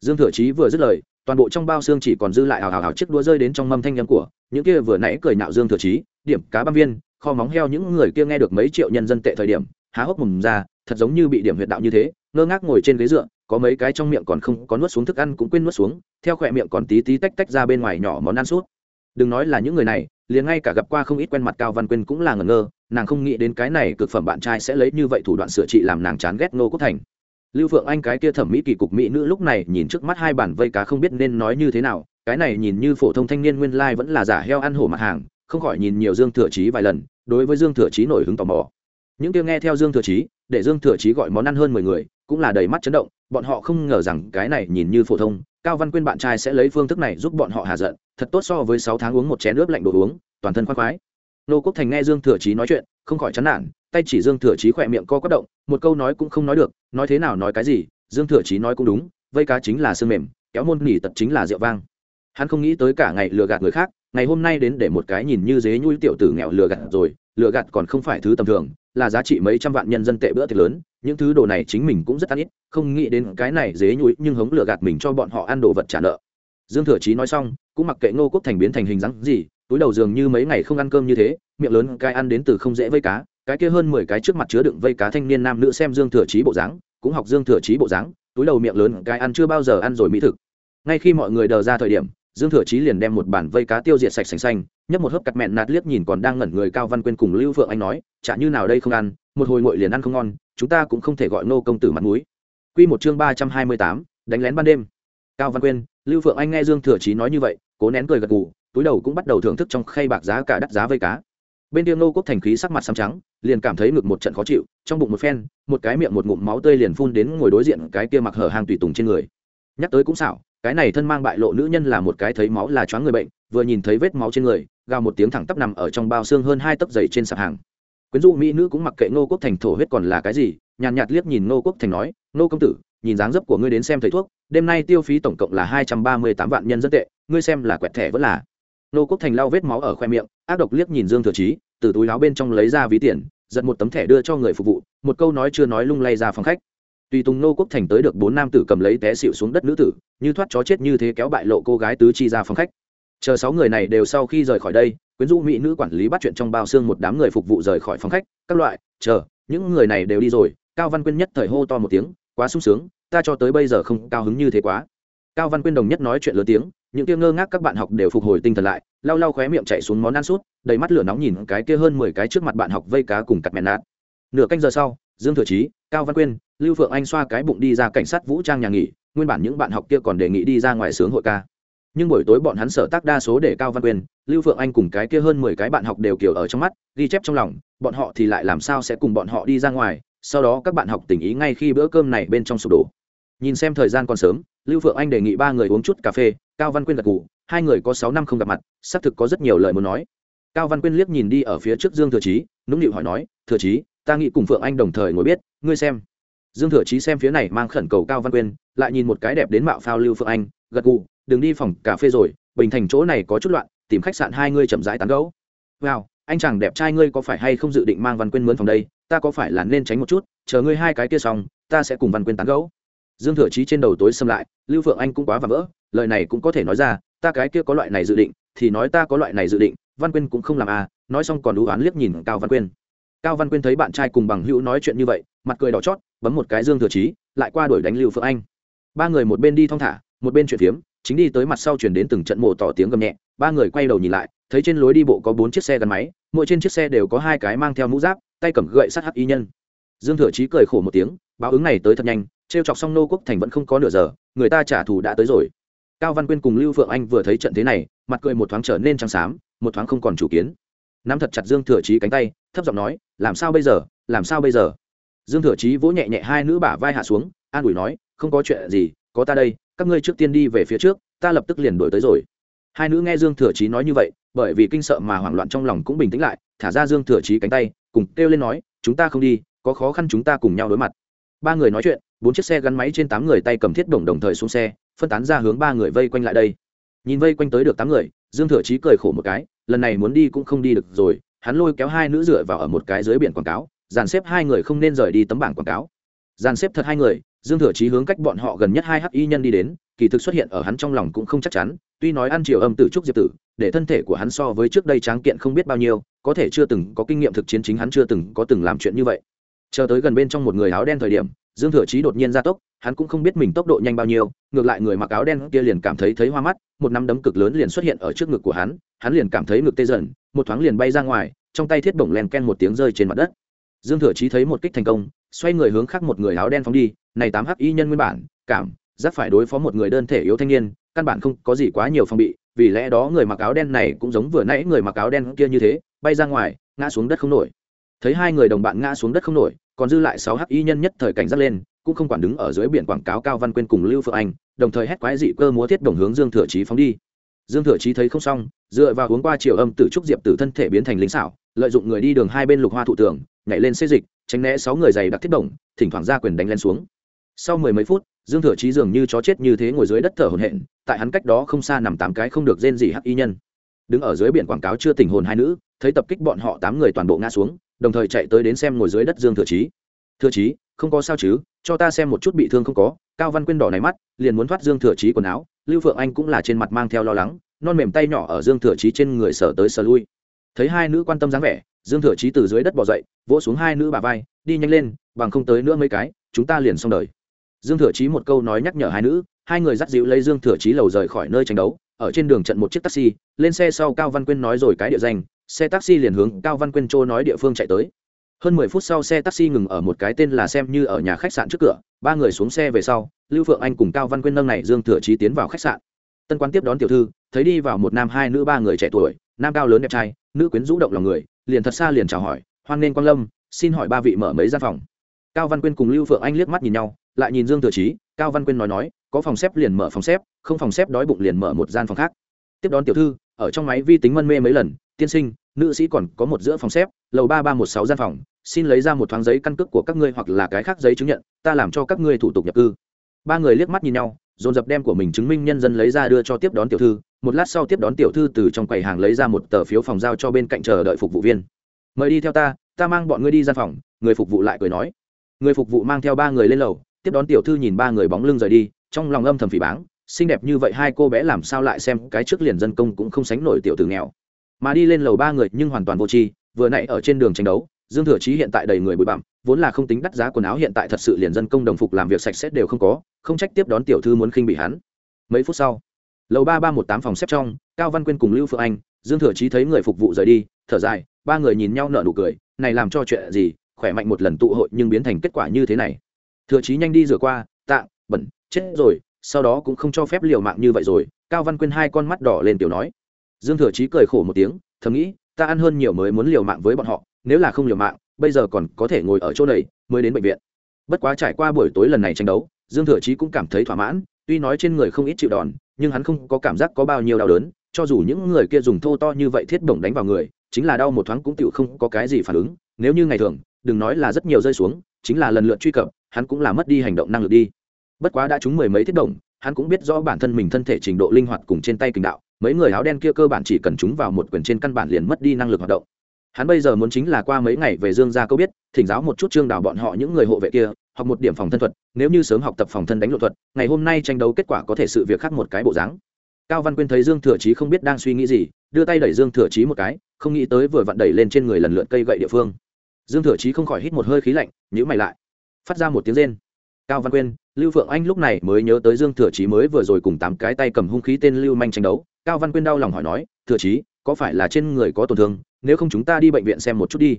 Dương thừa chí vừa dứt lời, toàn bộ trong bao xương chỉ còn dư lại hào hào hào chiếc đũa rơi đến trong mâm thanh nhâm của, những kia vừa nãy cười nạo dương thừa Chí, điểm cá băm viên, kho móng heo những người kia nghe được mấy triệu nhân dân tệ thời điểm, há hốc mồm ra, thật giống như bị điểm huyệt đạo như thế, ngơ ngác ngồi trên ghế dựa, có mấy cái trong miệng còn không có nuốt xuống thức ăn cũng quên nuốt xuống, theo khỏe miệng còn tí tí tách tách ra bên ngoài nhỏ món ăn suốt. Đừng nói là những người này, liền ngay cả gặp qua không ít quen mặt cao văn quyên cũng là ngẩn ngơ nàng không nghĩ đến cái này cực phẩm bạn trai sẽ lấy như vậy thủ đoạn sửa trị làm nàng chán ghét nô quốc thành. Lưu phượng anh cái kia thẩm mỹ kỳ cục mỹ nữ lúc này nhìn trước mắt hai bản vây cá không biết nên nói như thế nào, cái này nhìn như phổ thông thanh niên nguyên lai vẫn là giả heo ăn hổ mặt hàng, không khỏi nhìn nhiều dương thừa trí vài lần, đối với dương thừa trí nổi hứng tò mò. Những kia nghe theo dương thừa trí để dương thừa trí gọi món ăn hơn mười người, cũng là đầy mắt chấn động, bọn họ không ngờ rằng cái này nhìn như phổ thông, cao văn quyên bạn trai sẽ lấy phương thức này giúp bọn họ hạ giận, thật tốt so với sáu tháng uống một chén nước lạnh đồ uống, toàn thân khoác khoái nô quốc thành nghe dương thừa chí nói chuyện, không khỏi chán nản, tay chỉ dương thừa chí khỏe miệng co quất động, một câu nói cũng không nói được, nói thế nào nói cái gì, dương thừa chí nói cũng đúng, vây cá chính là sương mềm, kéo môn nghỉ tật chính là rượu vang. Hắn không nghĩ tới cả ngày lừa gạt người khác, ngày hôm nay đến để một cái nhìn như dế nhui tiểu tử nghèo lừa gạt rồi, lừa gạt còn không phải thứ tầm thường, là giá trị mấy trăm vạn nhân dân tệ bữa tiệc lớn, những thứ đồ này chính mình cũng rất ăn ít, không nghĩ đến cái này dế nhui nhưng hống lừa gạt mình cho bọn họ ăn đồ vật trả nợ. Dương thừa chí nói xong, cũng mặc kệ ngô quốc thành biến thành hình dáng gì túi đầu dường như mấy ngày không ăn cơm như thế, miệng lớn cái ăn đến từ không dễ vây cá, cái kia hơn mười cái trước mặt chứa đựng vây cá thanh niên nam nữ xem dương thừa trí bộ dáng, cũng học dương thừa trí bộ dáng, túi đầu miệng lớn cái ăn chưa bao giờ ăn rồi mỹ thực. Ngay khi mọi người đờ ra thời điểm, dương thừa chí liền đem một bản vây cá tiêu diệt sạch sành xanh, nhấp một hớp cặt mẹn nạt liếc nhìn còn đang ngẩn người cao văn quên cùng lưu phượng anh nói, chả như nào đây không ăn, một hồi ngội liền ăn không ngon, chúng ta cũng không thể gọi nô công tử mặt mũi. Quy một chương ba trăm hai mươi tám, đánh lén ban đêm. Cao văn quyên, lưu phượng anh nghe dương thừa chí nói như vậy, cố nén cười gật gù túi đầu cũng bắt đầu thưởng thức trong khay bạc giá cả đắt giá vây cá. Bên tiêu nô quốc thành khí sắc mặt xám trắng liền cảm thấy ngực một trận khó chịu trong bụng một phen một cái miệng một ngụm máu tươi liền phun đến ngồi đối diện cái kia mặc hở hàng tùy tùng trên người. Nhắc tới cũng xảo cái này thân mang bại lộ nữ nhân là một cái thấy máu là choáng người bệnh vừa nhìn thấy vết máu trên người gào một tiếng thẳng tắp nằm ở trong bao xương hơn hai tấc dày trên sạp hàng. Quyến dụ mỹ nữ cũng mặc kệ ngô quốc thành thổ huyết còn là cái gì nhàn nhạt, liếc nhìn ngô quốc thành nói ngô công tử nhìn dáng dấp của ngươi đến xem thầy thuốc đêm nay tiêu phí tổng cộng là hai trăm ba mươi tám vạn nhân dân tệ ngươi xem là quẹt thẻ vẫn là. Nô quốc thành lau vết máu ở khoe miệng, ác độc liếc nhìn dương thừa trí từ túi láo bên trong lấy ra ví tiền, giật một tấm thẻ đưa cho người phục vụ, một câu nói chưa nói lung lay ra phòng khách. Tùy tùng nô quốc thành tới được bốn nam tử cầm lấy té xịu xuống đất nữ tử, như thoát chó chết như thế kéo bại lộ cô gái tứ chi ra phòng khách. Chờ sáu người này đều sau khi rời khỏi đây, quyến rũ mỹ nữ quản lý bắt chuyện trong bao xương một đám người phục vụ rời khỏi phòng khách, các loại, chờ, những người này đều đi rồi, cao văn quyên nhất thời hô to một tiếng, quá sung sướng, ta cho tới bây giờ không cao hứng như thế quá. Cao văn quyên đồng nhất nói chuyện lớn tiếng những kia ngơ ngác các bạn học đều phục hồi tinh thần lại, lau lau khóe miệng chạy xuống món ăn sút, đầy mắt lửa nóng nhìn cái kia hơn mười cái trước mặt bạn học vây cá cùng cặt mẹn nát. Nửa canh giờ sau, dương thừa chí, cao văn quyên, lưu phượng anh xoa cái bụng đi ra cảnh sát vũ trang nhà nghỉ, nguyên bản những bạn học kia còn đề nghị đi ra ngoài sướng hội ca. Nhưng buổi tối bọn hắn sở tác đa số để cao văn quyên, lưu phượng anh cùng cái kia hơn mười cái bạn học đều kiểu ở trong mắt, ghi chép trong lòng, bọn họ thì lại làm sao sẽ cùng bọn họ đi ra ngoài, sau đó các bạn học tình ý ngay khi bữa cơm này bên trong sụp đổ. Nhìn xem thời gian còn sớm lưu phượng anh đề nghị ba người uống chút cà phê, cao văn quyên gật ngủ hai người có sáu năm không gặp mặt, xác thực có rất nhiều lời muốn nói. Cao văn quyên liếc nhìn đi ở phía trước dương thừa trí nũng nịu hỏi nói, thừa trí ta nghĩ cùng phượng anh đồng thời ngồi biết, ngươi xem. Dương thừa chí xem phía này mang khẩn cầu cao văn quyên, lại nhìn một cái đẹp đến mạo phao lưu phượng anh, gật gù, đừng đi phòng cà phê rồi, bình thành chỗ này có chút loạn, tìm khách sạn hai ngươi chậm rãi tán gấu wow, anh chàng đẹp trai ngươi có phải hay không dự định mang văn quyên mướn phòng đây? Ta có phải là nên tránh một chút, chờ ngươi hai cái kia xong, ta sẽ cùng văn quyên tán gấu dương thừa chí trên đầu tối xâm lại, lưu phượng anh cũng quá và vỡ, lời này cũng có thể nói ra, ta cái kia có loại này dự định, thì nói ta có loại này dự định, văn quyên cũng không làm à nói xong còn đú oán liếc nhìn cao văn quyên. Cao văn quyên thấy bạn trai cùng bằng hữu nói chuyện như vậy, mặt cười đỏ chót, bấm một cái dương thừa chí, lại qua đuổi đánh lưu phượng anh. Ba người một bên đi thong thả, một bên chuyện phiếm, chính đi tới mặt sau chuyển đến từng trận mổ tỏ tiếng gầm nhẹ, ba người quay đầu nhìn lại, thấy trên lối đi bộ có bốn chiếc xe gắn máy, mỗi trên chiếc xe đều có hai cái mang theo mũ giáp, tay cầm gậy sắt hắc y nhân dương thừa chí cười khổ một tiếng, báo ứng này tới thật nhanh t chọc xong nô quốc thành vẫn không có nửa giờ, người ta trả thù đã tới rồi. Cao văn quyên cùng lưu phượng anh vừa thấy trận thế này, mặt cười một thoáng trở nên trắng xám, một thoáng không còn chủ kiến. Nắm thật chặt dương thừa chí cánh tay, thấp giọng nói, làm sao bây giờ? Làm sao bây giờ? Dương thừa chí vỗ nhẹ nhẹ hai nữ bả vai hạ xuống, an ủi nói, không có chuyện gì, có ta đây, các ngươi trước tiên đi về phía trước, ta lập tức liền đổi tới rồi. Hai nữ nghe dương thừa chí nói như vậy, bởi vì kinh sợ mà hoảng loạn trong lòng cũng bình tĩnh lại, thả ra dương thừa chí cánh tay, cùng kêu lên nói, chúng ta không đi có khó khăn chúng ta cùng nhau đối mặt. Ba người nói chuyện, bốn chiếc xe gắn máy trên tám người tay cầm thiết đồng đồng thời xuống xe, phân tán ra hướng ba người vây quanh lại đây. Nhìn vây quanh tới được tám người, dương thừa chí cười khổ một cái, lần này muốn đi cũng không đi được rồi, hắn lôi kéo hai nữ dựa vào ở một cái dưới biển quảng cáo, dàn xếp hai người không nên rời đi tấm bảng quảng cáo. Dàn xếp thật hai người, dương thừa chí hướng cách bọn họ gần nhất hai hắc y nhân đi đến, kỳ thực xuất hiện ở hắn trong lòng cũng không chắc chắn, tuy nói ăn chiều âm tử trúc diệp tử, để thân thể của hắn so với trước đây tráng kiện không biết bao nhiêu, có thể chưa từng có kinh nghiệm thực chiến chính hắn chưa từng có từng làm chuyện như vậy chờ tới gần bên trong một người áo đen thời điểm, dương thừa chí đột nhiên ra tốc, hắn cũng không biết mình tốc độ nhanh bao nhiêu, ngược lại người mặc áo đen kia liền cảm thấy thấy hoa mắt, một nắm đấm cực lớn liền xuất hiện ở trước ngực của hắn hắn liền cảm thấy ngực tê dần, một thoáng liền bay ra ngoài, trong tay thiết bổng len ken một tiếng rơi trên mặt đất. Dương thừa chí thấy một kích thành công, xoay người hướng khác một người áo đen phóng đi, này tám hắc y nhân nguyên bản, cảm giác phải đối phó một người đơn thể yếu thanh niên, căn bản không có gì quá nhiều phòng bị, vì lẽ đó người mặc áo đen này cũng giống vừa nãy người mặc áo đen kia như thế, bay ra ngoài, ngã xuống đất không nổi thấy hai người đồng bạn ngã xuống đất không nổi, còn dư lại sáu hắc y nhân nhất thời cảnh giác lên, cũng không quản đứng ở dưới biển quảng cáo cao văn quyên cùng lưu phượng anh, đồng thời hét quái dị cơ múa thiết đồng hướng dương thừa chí phóng đi. Dương thừa chí thấy không xong, dựa vào uống qua chiều âm tử trúc diệp tử thân thể biến thành lính xảo, lợi dụng người đi đường hai bên lục hoa thụ tường, nhảy lên xê dịch, tránh né sáu người dày đặc thiết đồng, thỉnh thoảng ra quyền đánh lên xuống. Sau mười mấy phút, dương thừa chí dường như chó chết như thế ngồi dưới đất thở hổn hển, tại hắn cách đó không xa nằm tám cái không được rên gì hắc y nhân. Đứng ở dưới biển quảng cáo chưa tỉnh hồn hai nữ, thấy tập kích bọn họ tám người toàn bộ ngã xuống đồng thời chạy tới đến xem ngồi dưới đất dương thừa chí. Thừa chí, không có sao chứ? Cho ta xem một chút bị thương không có. Cao văn quyên đỏ này mắt, liền muốn thoát dương thừa chí quần áo. Lưu phượng anh cũng là trên mặt mang theo lo lắng, non mềm tay nhỏ ở dương thừa chí trên người sở tới sờ lui. Thấy hai nữ quan tâm dáng vẻ, dương thừa chí từ dưới đất bỏ dậy, vỗ xuống hai nữ bà vai, đi nhanh lên, bằng không tới nữa mấy cái, chúng ta liền xong đời. Dương thừa chí một câu nói nhắc nhở hai nữ, hai người dắt dịu lấy dương thừa chí lầu rời khỏi nơi tranh đấu. Ở trên đường trận một chiếc taxi, lên xe sau cao văn quyên nói rồi cái địa danh xe taxi liền hướng cao văn quyên châu nói địa phương chạy tới. Hơn mười phút sau xe taxi ngừng ở một cái tên là xem như ở nhà khách sạn trước cửa. Ba người xuống xe về sau, lưu phượng anh cùng cao văn quyên nâng này dương thừa chí tiến vào khách sạn. Tân quan tiếp đón tiểu thư, thấy đi vào một nam hai nữ ba người trẻ tuổi, nam cao lớn đẹp trai, nữ quyến rũ động lòng người, liền thật xa liền chào hỏi, hoan nghênh quang lâm, xin hỏi ba vị mở mấy gian phòng? Cao văn quyên cùng lưu phượng anh liếc mắt nhìn nhau, lại nhìn dương thừa chí, cao văn quyên nói nói, có phòng xếp liền mở phòng xếp, không phòng xếp đói bụng liền mở một gian phòng khác. Tiếp đón tiểu thư, ở trong máy vi tính mân mê mấy lần tiên sinh, nữ sĩ còn có một giữa phòng xếp, lầu ba ba một sáu gian phòng, xin lấy ra một thoáng giấy căn cước của các ngươi hoặc là cái khác giấy chứng nhận, ta làm cho các ngươi thủ tục nhập cư. Ba người liếc mắt nhìn nhau, dồn dập đem của mình chứng minh nhân dân lấy ra đưa cho tiếp đón tiểu thư, một lát sau tiếp đón tiểu thư từ trong quầy hàng lấy ra một tờ phiếu phòng giao cho bên cạnh chờ đợi phục vụ viên. Mời đi theo ta ta mang bọn ngươi đi gian phòng, người phục vụ lại cười nói. Người phục vụ mang theo ba người lên lầu, tiếp đón tiểu thư nhìn ba người bóng lưng rời đi, trong lòng âm thầm phỉ báng, xinh đẹp như vậy hai cô bé làm sao lại xem cái trước liền dân công cũng không sánh nổi tiểu tử nghèo mà đi lên lầu ba người nhưng hoàn toàn vô tri, vừa nãy ở trên đường tranh đấu, dương thừa chí hiện tại đầy người bụi bặm, vốn là không tính đắt giá quần áo hiện tại thật sự liền dân công đồng phục làm việc sạch sẽ đều không có, không trách tiếp đón tiểu thư muốn khinh bị hắn. Mấy phút sau, lầu ba ba một tám phòng xếp trong, cao văn quyên cùng lưu phượng anh, dương thừa chí thấy người phục vụ rời đi, thở dài, ba người nhìn nhau nở nụ cười, này làm cho chuyện gì, khỏe mạnh một lần tụ hội nhưng biến thành kết quả như thế này. Thừa chí nhanh đi rửa qua, tạ, bẩn, chết rồi, sau đó cũng không cho phép liều mạng như vậy rồi, cao văn quyên hai con mắt đỏ lên tiểu nói dương thừa chí cười khổ một tiếng, thầm nghĩ, ta ăn hơn nhiều mới muốn liều mạng với bọn họ, nếu là không liều mạng, bây giờ còn có thể ngồi ở chỗ này mới đến bệnh viện. Bất quá trải qua buổi tối lần này tranh đấu, dương thừa chí cũng cảm thấy thỏa mãn, tuy nói trên người không ít chịu đòn, nhưng hắn không có cảm giác có bao nhiêu đau đớn, cho dù những người kia dùng thô to như vậy thiết bổng đánh vào người, chính là đau một thoáng cũng tựu không có cái gì phản ứng, nếu như ngày thường, đừng nói là rất nhiều rơi xuống, chính là lần lượt truy cập, hắn cũng là mất đi hành động năng lực đi. Bất quá đã trúng mười mấy thiết đồng hắn cũng biết rõ bản thân mình thân thể trình độ linh hoạt cùng trên tay kình đạo mấy người áo đen kia cơ bản chỉ cần chúng vào một quyền trên căn bản liền mất đi năng lực hoạt động. Hắn bây giờ muốn chính là qua mấy ngày về dương gia câu biết, thỉnh giáo một chút trương đào bọn họ những người hộ vệ kia, học một điểm phòng thân thuật, nếu như sớm học tập phòng thân đánh lộ thuật, ngày hôm nay tranh đấu kết quả có thể sự việc khác một cái bộ dáng. Cao văn quyên thấy dương thừa chí không biết đang suy nghĩ gì, đưa tay đẩy dương thừa chí một cái, không nghĩ tới vừa vặn đẩy lên trên người lần lượt cây gậy địa phương. Dương thừa chí không khỏi hít một hơi khí lạnh nhữ mày lại, phát ra một tiếng rên. Cao văn quyên lưu phượng anh lúc này mới nhớ tới dương thừa chí mới vừa rồi cùng tám cái tay cầm hung khí tên lưu manh tranh đấu. Cao văn quyên đau lòng hỏi nói, thừa chí, có phải là trên người có tổn thương? Nếu không chúng ta đi bệnh viện xem một chút đi.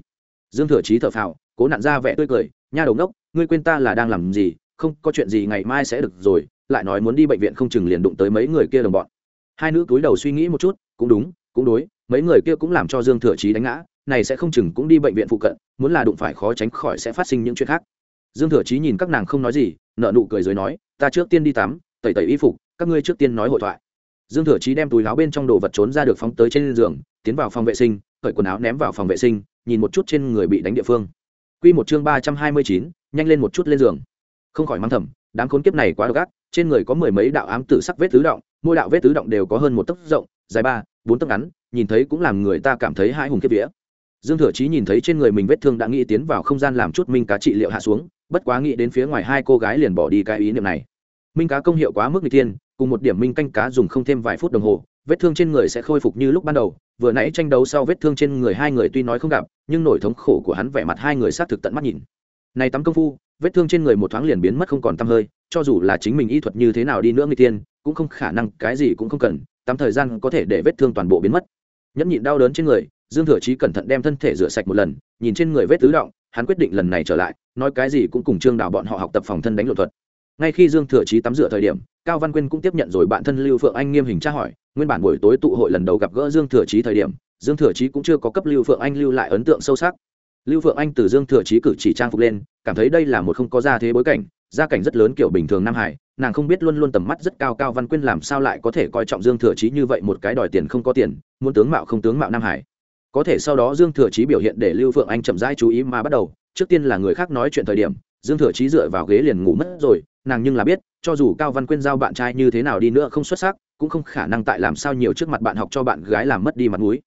Dương thừa chí thở phào, cố nặn ra vẻ tươi cười, nha đầu đốc ngươi quên ta là đang làm gì? Không, có chuyện gì ngày mai sẽ được rồi. Lại nói muốn đi bệnh viện không chừng liền đụng tới mấy người kia đồng bọn. Hai nữ túi đầu suy nghĩ một chút, cũng đúng, cũng đối, mấy người kia cũng làm cho dương thừa chí đánh ngã, này sẽ không chừng cũng đi bệnh viện phụ cận, muốn là đụng phải khó tránh khỏi sẽ phát sinh những chuyện khác. Dương thừa chí nhìn các nàng không nói gì nợ nụ cười dưới nói, ta trước tiên đi tắm, tẩy tẩy y phục, các ngươi trước tiên nói hội thoại. Dương thừa chí đem túi áo bên trong đồ vật trốn ra được phóng tới trên giường, tiến vào phòng vệ sinh khởi quần áo ném vào phòng vệ sinh, nhìn một chút trên người bị đánh địa phương. Q một chương ba trăm hai mươi chín, nhanh lên một chút lên giường. Không khỏi mắng thầm, đám khốn kiếp này quá độc ác, trên người có mười mấy đạo ám tử sắc vết tứ động, mỗi đạo vết tứ động đều có hơn một tấc rộng, dài ba, bốn tấc ngắn, nhìn thấy cũng làm người ta cảm thấy hai hùng kiếp vía. Dương thừa chí nhìn thấy trên người mình vết thương đã nghĩ tiến vào không gian làm chút minh cá trị liệu hạ xuống bất quá nghĩ đến phía ngoài hai cô gái liền bỏ đi cái ý niệm này. Minh cá công hiệu quá mức người tiên cùng một điểm minh canh cá dùng không thêm vài phút đồng hồ, vết thương trên người sẽ khôi phục như lúc ban đầu, vừa nãy tranh đấu sau vết thương trên người hai người tuy nói không gặp, nhưng nổi thống khổ của hắn vẻ mặt hai người xác thực tận mắt nhìn. Này tắm công phu, vết thương trên người một thoáng liền biến mất không còn tăm hơi, cho dù là chính mình y thuật như thế nào đi nữa người tiên cũng không khả năng, cái gì cũng không cần, tắm thời gian có thể để vết thương toàn bộ biến mất. Nhẫn nhịn đau đớn trên người, dương thừa chí cẩn thận đem thân thể rửa sạch một lần, nhìn trên người vết tứ động hắn quyết định lần này trở lại, nói cái gì cũng cùng trương đào bọn họ học tập phòng thân đánh lộ thuật. Ngay khi dương thừa chí tắm rửa thời điểm, cao văn quyên cũng tiếp nhận rồi bạn thân lưu phượng anh nghiêm hình tra hỏi, nguyên bản buổi tối tụ hội lần đầu gặp gỡ dương thừa chí thời điểm, dương thừa chí cũng chưa có cấp lưu phượng anh lưu lại ấn tượng sâu sắc. Lưu phượng anh từ dương thừa chí cử chỉ trang phục lên, cảm thấy đây là một không có gia thế bối cảnh, gia cảnh rất lớn kiểu bình thường nam hải, nàng không biết luôn luôn tầm mắt rất cao cao văn quyên làm sao lại có thể coi trọng dương thừa chí như vậy một cái đòi tiền không có tiền, muốn tướng mạo không tướng mạo nam hải có thể sau đó dương thừa chí biểu hiện để lưu phượng anh chậm rãi chú ý mà bắt đầu. Trước tiên là người khác nói chuyện thời điểm, dương thừa chí dựa vào ghế liền ngủ mất rồi. Nàng nhưng là biết, cho dù cao văn quyên giao bạn trai như thế nào đi nữa không xuất sắc, cũng không khả năng tại làm sao nhiều trước mặt bạn học cho bạn gái làm mất đi mặt mũi.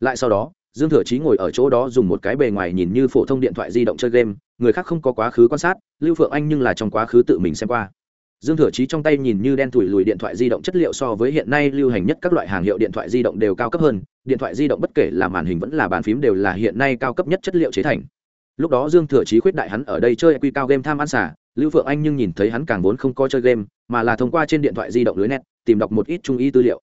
Lại sau đó, dương thừa chí ngồi ở chỗ đó dùng một cái bề ngoài nhìn như phổ thông điện thoại di động chơi game. Người khác không có quá khứ quan sát, lưu phượng anh nhưng là trong quá khứ tự mình xem qua dương thừa chí trong tay nhìn như đen thủi lùi điện thoại di động chất liệu so với hiện nay lưu hành nhất các loại hàng hiệu điện thoại di động đều cao cấp hơn, điện thoại di động bất kể là màn hình vẫn là bàn phím đều là hiện nay cao cấp nhất chất liệu chế thành. Lúc đó dương thừa chí khuyết đại hắn ở đây chơi quy cao game tham ăn xả lưu phượng anh nhưng nhìn thấy hắn càng vốn không có chơi game, mà là thông qua trên điện thoại di động lưới net, tìm đọc một ít trung y tư liệu.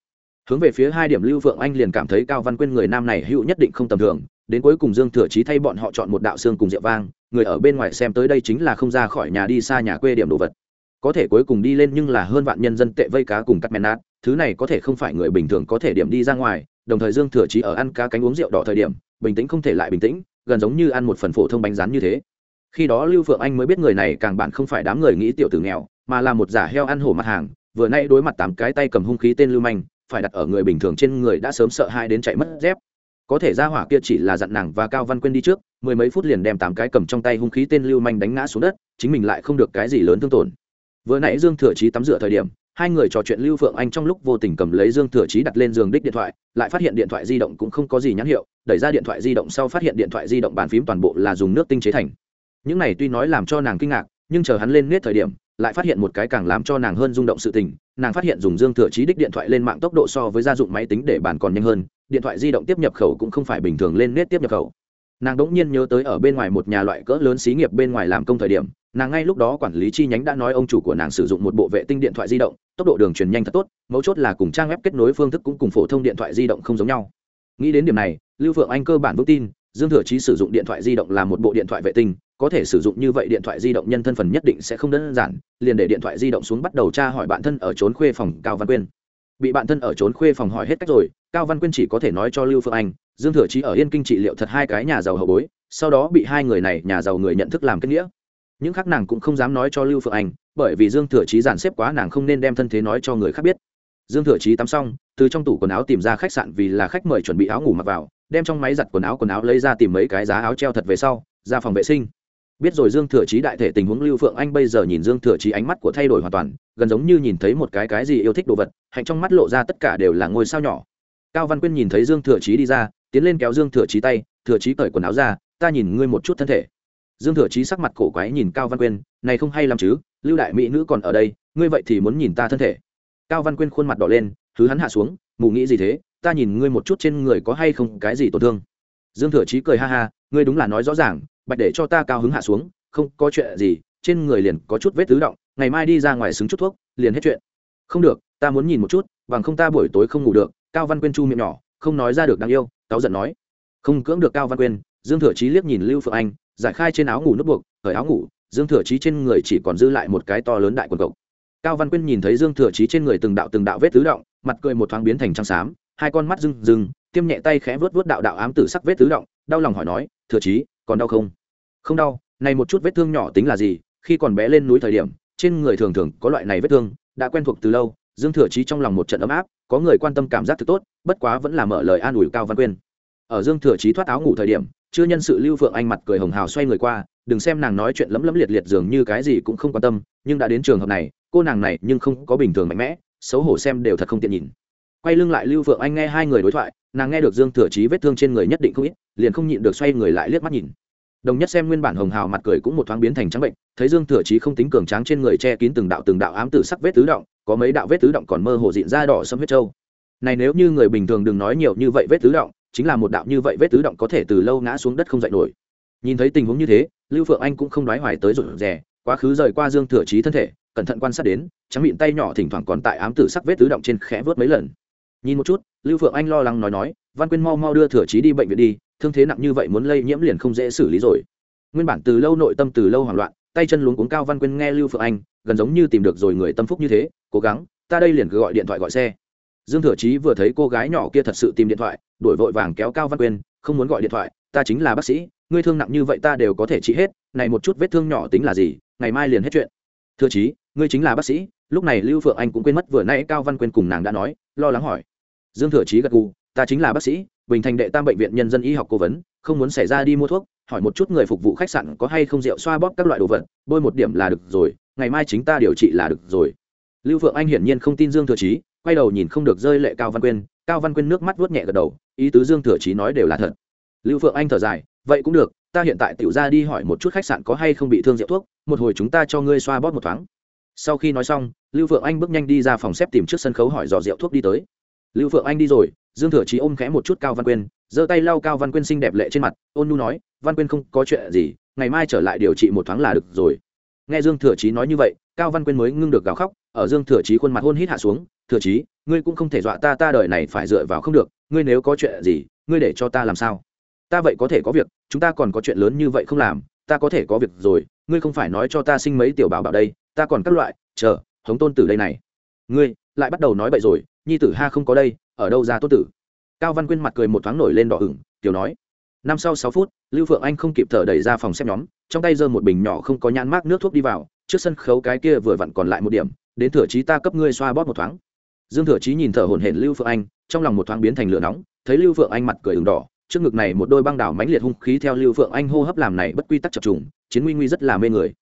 Hướng về phía hai điểm lưu phượng anh liền cảm thấy cao văn quyên người nam này hữu nhất định không tầm thường, đến cuối cùng dương thừa chí thay bọn họ chọn một đạo xương cùng rượu vang, người ở bên ngoài xem tới đây chính là không ra khỏi nhà đi xa nhà quê điểm đồ vật có thể cuối cùng đi lên nhưng là hơn vạn nhân dân tệ vây cá cùng cắt mèn nát, thứ này có thể không phải người bình thường có thể điểm đi ra ngoài, đồng thời dương thừa chí ở ăn cá cánh uống rượu đỏ thời điểm, bình tĩnh không thể lại bình tĩnh, gần giống như ăn một phần phổ thông bánh rán như thế. Khi đó lưu phượng anh mới biết người này càng bạn không phải đám người nghĩ tiểu tử nghèo, mà là một giả heo ăn hổ mặt hàng, vừa nay đối mặt tám cái tay cầm hung khí tên lưu manh, phải đặt ở người bình thường trên người đã sớm sợ hai đến chạy mất dép. Có thể ra hỏa kia chỉ là dặn nàng và cao văn quyên đi trước, mười mấy phút liền đem tám cái cầm trong tay hung khí tên lưu manh đánh ngã xuống đất, chính mình lại không được cái gì lớn thương tổn vừa nãy dương thừa chí tắm rửa thời điểm, hai người trò chuyện lưu phượng anh trong lúc vô tình cầm lấy dương thừa chí đặt lên giường đích điện thoại, lại phát hiện điện thoại di động cũng không có gì nhãn hiệu, đẩy ra điện thoại di động sau phát hiện điện thoại di động bàn phím toàn bộ là dùng nước tinh chế thành. Những này tuy nói làm cho nàng kinh ngạc, nhưng chờ hắn lên nết thời điểm, lại phát hiện một cái càng làm cho nàng hơn rung động sự tình, nàng phát hiện dùng dương thừa chí đích điện thoại lên mạng tốc độ so với gia dụng máy tính để bàn còn nhanh hơn, điện thoại di động tiếp nhập khẩu cũng không phải bình thường lên nết tiếp nhập khẩu. Nàng đ ỗ n g nhiên nhớ tới ở bên ngoài một nhà loại cỡ lớn xí nghiệp bên ngoài làm công thời điểm nàng ngay lúc đó quản lý chi nhánh đã nói ông chủ của nàng sử dụng một bộ vệ tinh điện thoại di động, tốc độ đường truyền nhanh thật tốt, mấu chốt là cùng trang web kết nối phương thức cũng cùng phổ thông điện thoại di động không giống nhau. Nghĩ đến điểm này, lưu phượng anh cơ bản vững tin, dương thừa chí sử dụng điện thoại di động là một bộ điện thoại vệ tinh, có thể sử dụng như vậy điện thoại di động nhân thân phần nhất định sẽ không đơn giản, liền để điện thoại di động xuống bắt đầu tra hỏi bạn thân ở trốn khuê phòng cao văn quyên. Bị bạn thân ở trốn khuê phòng hỏi hết cách rồi, cao văn quyên chỉ có thể nói cho lưu phương anh, dương thừa chí ở yên kinh trị liệu thật hai cái nhà giàu hậu bối, sau đó bị hai người này nhà giàu người nhận thức làm kết nghĩa những khác nàng cũng không dám nói cho lưu phượng anh, bởi vì dương thừa chí giản xếp quá nàng không nên đem thân thế nói cho người khác biết. Dương thừa chí tắm xong, từ trong tủ quần áo tìm ra khách sạn vì là khách mời chuẩn bị áo ngủ mặc vào, đem trong máy giặt quần áo quần áo lấy ra tìm mấy cái giá áo treo thật về sau, ra phòng vệ sinh. Biết rồi dương thừa chí đại thể tình huống lưu phượng anh bây giờ nhìn dương thừa chí ánh mắt của thay đổi hoàn toàn, gần giống như nhìn thấy một cái cái gì yêu thích đồ vật, hạnh trong mắt lộ ra tất cả đều là ngôi sao nhỏ. Cao văn quyên nhìn thấy dương thừa chí đi ra, tiến lên kéo dương thừa chí tay, thừa chí cởi quần áo ra, ta nhìn ngươi một chút thân thể dương thừa chí sắc mặt cổ quái nhìn cao văn quyên, này không hay làm chứ, lưu đại mỹ nữ còn ở đây, ngươi vậy thì muốn nhìn ta thân thể. Cao văn quyên khuôn mặt đỏ lên, thứ hắn hạ xuống, mù nghĩ gì thế, ta nhìn ngươi một chút trên người có hay không cái gì tổn thương. Dương thừa chí cười ha ha, ngươi đúng là nói rõ ràng, bạch để cho ta cao hứng hạ xuống, không có chuyện gì, trên người liền có chút vết tứ động, ngày mai đi ra ngoài xứng chút thuốc, liền hết chuyện. Không được, ta muốn nhìn một chút, bằng không ta buổi tối không ngủ được. Cao văn quyên chu miệng nhỏ, không nói ra được đáng yêu, cáu giận nói. Không cưỡng được cao văn quyên. Dương thừa chí liếc nhìn lưu phượng anh giải khai trên áo ngủ nút buộc khởi áo ngủ, dương thừa chí trên người chỉ còn dư lại một cái to lớn đại quần cộc. Cao văn quyên nhìn thấy dương thừa chí trên người từng đạo từng đạo vết tứ động, mặt cười một thoáng biến thành trắng xám, hai con mắt rưng rưng, tiêm nhẹ tay khẽ vớt vớt đạo đạo ám tử sắc vết tứ động, đau lòng hỏi nói, thừa chí, còn đau không? Không đau, này một chút vết thương nhỏ tính là gì? Khi còn bé lên núi thời điểm, trên người thường thường có loại này vết thương, đã quen thuộc từ lâu. Dương thừa chí trong lòng một trận ấm áp, có người quan tâm cảm giác thực tốt, bất quá vẫn là mở lời an ủi cao văn quyên. Ở dương thừa chí thoát áo ngủ thời điểm chưa nhân sự lưu phượng anh mặt cười hồng hào xoay người qua, đừng xem nàng nói chuyện lấm lấm liệt liệt dường như cái gì cũng không quan tâm, nhưng đã đến trường hợp này, cô nàng này nhưng không có bình thường mạnh mẽ, xấu hổ xem đều thật không tiện nhìn. Quay lưng lại lưu phượng anh nghe hai người đối thoại, nàng nghe được dương thừa chí vết thương trên người nhất định không ít, liền không nhịn được xoay người lại liếc mắt nhìn. Đồng nhất xem nguyên bản hồng hào mặt cười cũng một thoáng biến thành trắng bệnh, thấy dương thừa chí không tính cường tráng trên người che kín từng đạo từng đạo ám tử sắc vết tứ động, có mấy đạo vết tứ động còn mơ hồ dịn ra đỏ sâm huyết trâu. Này nếu như người bình thường đừng nói nhiều như vậy vết tứ động chính là một đạo như vậy vết tứ động có thể từ lâu ngã xuống đất không dậy nổi. Nhìn thấy tình huống như thế, lưu phượng anh cũng không đoái hoài tới rụt rè, quá khứ rời qua dương thừa chí thân thể, cẩn thận quan sát đến, trắng miệng tay nhỏ thỉnh thoảng còn tại ám tử sắc vết tứ động trên khẽ vớt mấy lần. Nhìn một chút, lưu phượng anh lo lắng nói nói, văn quyên mau mau đưa thừa chí đi bệnh viện đi, thương thế nặng như vậy muốn lây nhiễm liền không dễ xử lý rồi. Nguyên bản từ lâu nội tâm từ lâu hoảng loạn, tay chân luống cuống cao văn quyên nghe lưu phượng anh, gần giống như tìm được rồi người tâm phúc như thế, cố gắng, ta đây liền cứ gọi điện thoại gọi xe dương thừa chí vừa thấy cô gái nhỏ kia thật sự tìm điện thoại, đổi vội vàng kéo cao văn quyên, không muốn gọi điện thoại, ta chính là bác sĩ, ngươi thương nặng như vậy ta đều có thể trị hết, này một chút vết thương nhỏ tính là gì, ngày mai liền hết chuyện. Thừa chí, ngươi chính là bác sĩ, lúc này lưu phượng anh cũng quên mất vừa nãy cao văn quyên cùng nàng đã nói, lo lắng hỏi. Dương thừa chí gật gù, ta chính là bác sĩ, bình thành đệ tam bệnh viện nhân dân y học cố vấn, không muốn xảy ra đi mua thuốc, hỏi một chút người phục vụ khách sạn có hay không rượu xoa bóp các loại đồ vật, bôi một điểm là được rồi, ngày mai chính ta điều trị là được rồi. Lưu phượng anh hiển nhiên không tin dương thừa chí quay đầu nhìn không được rơi lệ cao văn quyên, cao văn quyên nước mắt vuốt nhẹ gật đầu, ý tứ dương thừa chí nói đều là thật. Lưu phượng anh thở dài, vậy cũng được, ta hiện tại tiểu ra đi hỏi một chút khách sạn có hay không bị thương rượu thuốc, một hồi chúng ta cho ngươi xoa bóp một thoáng. Sau khi nói xong, lưu phượng anh bước nhanh đi ra phòng xếp tìm trước sân khấu hỏi dò rượu thuốc đi tới. Lưu phượng anh đi rồi, dương thừa chí ôm khẽ một chút cao văn quyên, giơ tay lau cao văn quyên xinh đẹp lệ trên mặt, ôn nu nói, văn quyên không có chuyện gì, ngày mai trở lại điều trị một thoáng là được rồi. Nghe dương thừa chí nói như vậy, cao văn quyên mới ngưng được gào khóc, ở dương thừa chí khuôn mặt hôn hít hạ xuống thừa chí, ngươi cũng không thể dọa ta ta đời này phải dựa vào không được, ngươi nếu có chuyện gì, ngươi để cho ta làm sao? Ta vậy có thể có việc, chúng ta còn có chuyện lớn như vậy không làm, ta có thể có việc rồi, ngươi không phải nói cho ta sinh mấy tiểu bảo bảo đây, ta còn các loại, chờ, hống tôn tử đây này. Ngươi, lại bắt đầu nói bậy rồi, nhi tử ha không có đây, ở đâu ra tôn tử? Cao văn quyên mặt cười một thoáng nổi lên đỏ ửng tiểu nói, năm sau sáu phút, lưu phượng anh không kịp thở đẩy ra phòng xếp nhóm, trong tay giơ một bình nhỏ không có nhãn mát nước thuốc đi vào, trước sân khấu cái kia vừa vặn còn lại một điểm, đến thừa chí ta cấp ngươi xoa bóp một thoáng dương thừa chí nhìn thở hổn hển lưu phượng anh, trong lòng một thoáng biến thành lửa nóng, thấy lưu phượng anh mặt cười ửng đỏ, trước ngực này một đôi băng đảo mãnh liệt hung khí theo lưu phượng anh hô hấp làm này bất quy tắc chập trùng, chiến nguy nguy rất là mê người.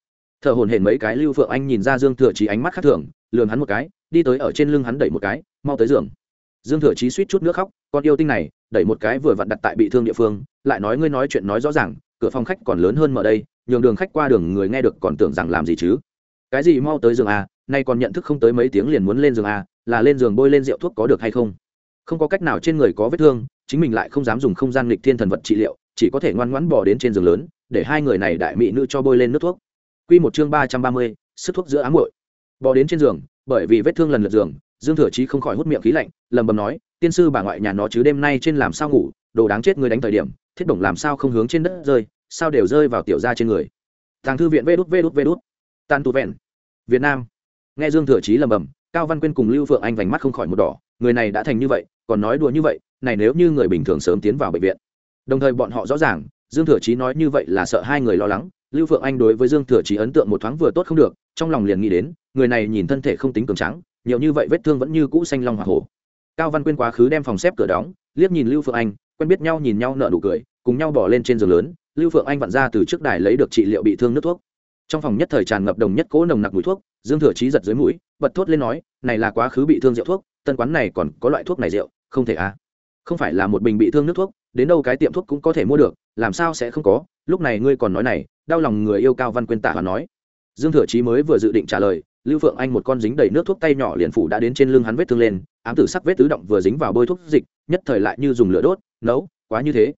Thở hổn hển mấy cái lưu phượng anh nhìn ra dương thừa chí ánh mắt khác thường, lườm hắn một cái, đi tới ở trên lưng hắn đẩy một cái, mau tới giường. Dương thừa chí suýt chút nước khóc, con yêu tinh này, đẩy một cái vừa vặn đặt tại bị thương địa phương, lại nói ngươi nói chuyện nói rõ ràng, cửa phòng khách còn lớn hơn mở đây, nhường đường khách qua đường người nghe được còn tưởng rằng làm gì chứ. Cái gì mau tới giường a nay còn nhận thức không tới mấy tiếng liền muốn lên giường a là lên giường bôi lên rượu thuốc có được hay không không có cách nào trên người có vết thương chính mình lại không dám dùng không gian lịch thiên thần vật trị liệu chỉ có thể ngoan ngoãn bỏ đến trên giường lớn để hai người này đại mỹ nữ cho bôi lên nước thuốc Quy một chương ba trăm ba mươi, sức thuốc giữa ám muội. bỏ đến trên giường, bởi vì vết thương lần lượt giường, Dương Thừa Chí không khỏi hút miệng khí lạnh, lầm bầm nói, tiên sư bà ngoại nhà nó chứ đêm nay trên làm sao ngủ, đồ đáng chết người đánh thời điểm, thiết bổng làm sao không hướng trên đất rơi, sao đều rơi vào tiểu ra trên người. Tàng thư viện vê đút vê đút vê đút. tan tụ vẹn. Việt Nam. Nghe Dương Thừa Chí lầm bầm, Cao Văn Quyên cùng Lưu Phượng Anh vành mắt không khỏi một đỏ, người này đã thành như vậy, còn nói đùa như vậy, này nếu như người bình thường sớm tiến vào bệnh viện. Đồng thời bọn họ rõ ràng, Dương Thừa Chí nói như vậy là sợ hai người lo lắng, lưu phượng anh đối với dương thừa chí ấn tượng một thoáng vừa tốt không được trong lòng liền nghĩ đến người này nhìn thân thể không tính cường trắng nhiều như vậy vết thương vẫn như cũ xanh long hỏa hổ cao văn quyên quá khứ đem phòng xếp cửa đóng liếc nhìn lưu phượng anh quen biết nhau nhìn nhau nợ nụ cười cùng nhau bỏ lên trên giường lớn lưu phượng anh vặn ra từ trước đài lấy được trị liệu bị thương nước thuốc trong phòng nhất thời tràn ngập đồng nhất cỗ nồng nặc mùi thuốc dương thừa chí giật dưới mũi, bật thốt lên nói, này là quá khứ bị thương rượu thuốc, tân quán này còn có loại thuốc này rượu, không thể à. Không phải là một bình bị thương nước thuốc, đến đâu cái tiệm thuốc cũng có thể mua được, làm sao sẽ không có, lúc này ngươi còn nói này, đau lòng người yêu cao văn quyên tạ và nói. Dương thừa chí mới vừa dự định trả lời, lưu phượng anh một con dính đầy nước thuốc tay nhỏ liền phủ đã đến trên lưng hắn vết thương lên, ám tử sắc vết tứ động vừa dính vào bôi thuốc dịch, nhất thời lại như dùng lửa đốt, nấu, quá như thế.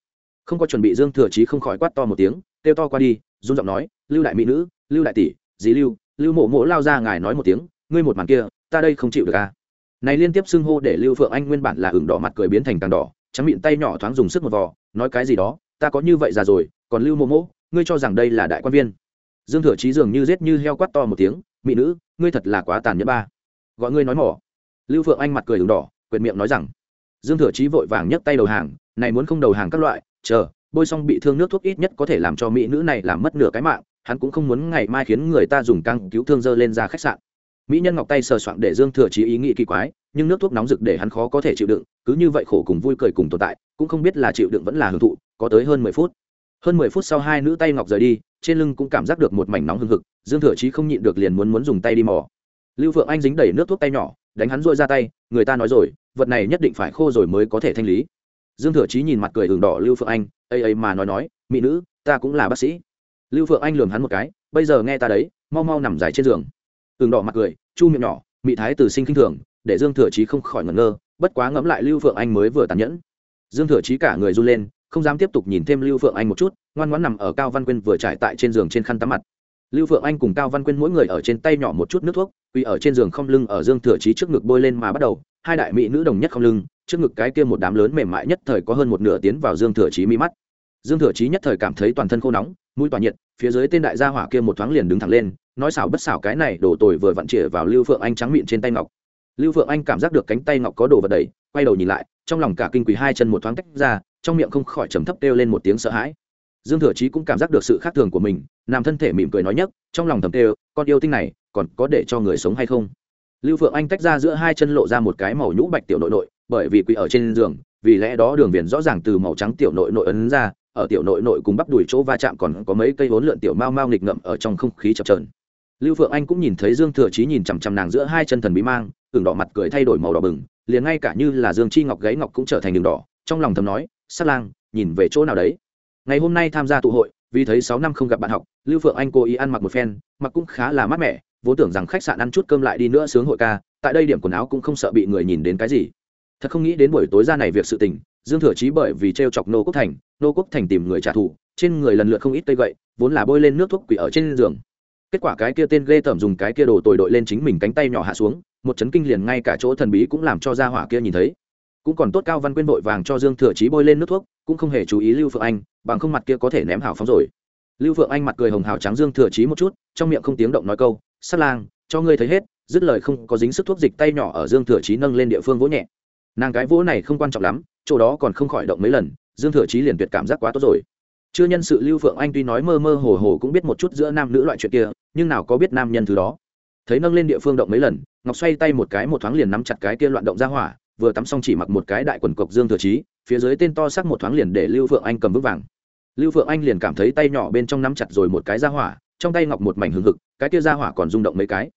Không có chuẩn bị, dương thừa chí không khỏi quát to một tiếng, kêu to qua đi, run giọng nói, lưu đại mỹ nữ, lưu đại tỷ dí lưu lưu mộ mộ lao ra ngài nói một tiếng, ngươi một màn kia, ta đây không chịu được à? Này liên tiếp xưng hô để lưu phượng anh nguyên bản là ửng đỏ mặt cười biến thành càng đỏ, trắng miệng tay nhỏ thoáng dùng sức một vò, nói cái gì đó, ta có như vậy già rồi, còn lưu mộ mộ, ngươi cho rằng đây là đại quan viên. Dương thừa chí dường như rết như heo quát to một tiếng mỹ nữ, ngươi thật là quá tàn nhẫn ba. Gọi ngươi nói mỏ. Lưu phượng anh mặt cười đường đỏ, quyệt miệng nói rằng, dương thừa chí vội vàng nhấc tay đầu hàng, này muốn không đầu hàng các loại, chờ, bôi xong bị thương nước thuốc ít nhất có thể làm cho mỹ nữ này làm mất nửa cái mạng hắn cũng không muốn ngày mai khiến người ta dùng căng cứu thương dơ lên ra khách sạn. Mỹ nhân ngọc tay sờ soạng để dương thừa chí ý nghĩ kỳ quái, nhưng nước thuốc nóng rực để hắn khó có thể chịu đựng, cứ như vậy khổ cùng vui cười cùng tồn tại, cũng không biết là chịu đựng vẫn là hưởng thụ, có tới hơn mười phút. Hơn mười phút sau hai nữ tay ngọc rời đi, trên lưng cũng cảm giác được một mảnh nóng hừng hực, dương thừa chí không nhịn được liền muốn muốn dùng tay đi mò. Lưu phượng anh dính đầy nước thuốc tay nhỏ, đánh hắn rôi ra tay, người ta nói rồi, vật này nhất định phải khô rồi mới có thể thanh lý. Dương thừa chí nhìn mặt cười hừng đỏ lưu phượng anh, ây ây mà nói nói, mỹ nữ, ta cũng là bác sĩ lưu phượng anh lường hắn một cái, bây giờ nghe ta đấy, mau mau nằm dài trên giường. Tường đỏ mặt cười, chu miệng nhỏ, mị thái từ sinh k i n h thường, để dương thừa chí không khỏi ngẩn ngơ, bất quá ngẫm lại lưu phượng anh mới vừa tàn nhẫn. Dương thừa chí cả người run lên, không dám tiếp tục nhìn thêm lưu phượng anh một chút, ngoan ngoãn nằm ở cao văn quyên vừa trải tại trên giường trên khăn tắm mặt. Lưu phượng anh cùng cao văn quyên mỗi người ở trên tay nhỏ một chút nước thuốc, quỳ ở trên giường không lưng ở dương thừa chí trước ngực bôi lên mà bắt đầu, hai đại mỹ nữ đồng nhất không lưng, trước ngực cái kia một đám lớn mềm mại nhất thời có hơn một nửa tiến vào dương thừa chí mi mắt. Dương thừa chí nhất thời cảm thấy toàn thân khô nóng mũi tỏa nhiệt, phía dưới tên đại gia hỏa kia một thoáng liền đứng thẳng lên, nói xảo bất xảo cái này đổ tồi vừa vặn chĩa vào lưu phượng anh trắng miệng trên tay ngọc. Lưu phượng anh cảm giác được cánh tay ngọc có đồ vật đầy, quay đầu nhìn lại, trong lòng cả kinh quỳ hai chân một thoáng tách ra, trong miệng không khỏi trầm thấp kêu lên một tiếng sợ hãi. Dương thừa chí cũng cảm giác được sự khác thường của mình, nằm thân thể mỉm cười nói nhất trong lòng thầm kêu, con yêu tinh này, còn có để cho người sống hay không? Lưu phượng anh tách ra giữa hai chân lộ ra một cái màu nhũ bạch tiểu nội nội, bởi vì quỳ ở trên giường, vì lẽ đó đường viền rõ ràng từ màu trắng tiểu nội nội ấn ra ở tiểu nội nội cùng bắp đùi chỗ va chạm còn có mấy cây vốn lượn tiểu mau mau nghịch ngậm ở trong không khí chập trờn lưu phượng anh cũng nhìn thấy dương thừa chí nhìn chằm chằm nàng giữa hai chân thần bí mang tưởng đỏ mặt cười thay đổi màu đỏ bừng, liền ngay cả như là dương chi ngọc gáy ngọc cũng trở thành đường đỏ, trong lòng thầm nói, sát lang, nhìn về chỗ nào đấy? Ngày hôm nay tham gia tụ hội, vì thấy sáu năm không gặp bạn học, lưu phượng anh cố ý ăn mặc một phen, mặc cũng khá là mát mẻ, vốn tưởng rằng khách sạn ăn chút cơm lại đi nữa sướng hội ca, tại đây điểm quần áo cũng không sợ bị người nhìn đến cái gì. Thật không nghĩ đến buổi tối ra này việc sự tình dương thừa chí bởi vì t r e o chọc nô quốc thành, nô quốc thành tìm người trả thù, trên người lần lượt không ít cây gậy, vốn là bôi lên nước thuốc quỷ ở trên giường. Kết quả cái kia tên ghê tởm dùng cái kia đồ tồi đội lên chính mình cánh tay nhỏ hạ xuống, một chấn kinh liền ngay cả chỗ thần bí cũng làm cho gia hỏa kia nhìn thấy. Cũng còn tốt cao văn quyên vội vàng cho dương thừa chí bôi lên nước thuốc, cũng không hề chú ý lưu phượng anh, bằng không mặt kia có thể ném hào phóng rồi. Lưu phượng anh mặt cười hồng hào trắng dương thừa chí một chút, trong miệng không tiếng động nói câu sắt lang, cho ngươi thấy hết, dứt lời không có dính sức thuốc dịch tay nhỏ ở dương thừa chí nâng lên địa phương vỗ nhẹ nàng cái vỗ này không quan trọng lắm, chỗ đó còn không khỏi động mấy lần, dương thừa chí liền tuyệt cảm giác quá tốt rồi. Chưa nhân sự lưu phượng anh tuy nói mơ mơ hồ hồ cũng biết một chút giữa nam nữ loại chuyện kia, nhưng nào có biết nam nhân thứ đó. Thấy nâng lên địa phương động mấy lần, ngọc xoay tay một cái một thoáng liền nắm chặt cái kia loạn động ra hỏa, vừa tắm xong chỉ mặc một cái đại quần cộc dương thừa chí, phía dưới tên to sắc một thoáng liền để lưu phượng anh cầm vững vàng. Lưu phượng anh liền cảm thấy tay nhỏ bên trong nắm chặt rồi một cái ra hỏa, trong tay ngọc một mảnh hừng hực, cái kia ra hỏa còn rung động mấy cái.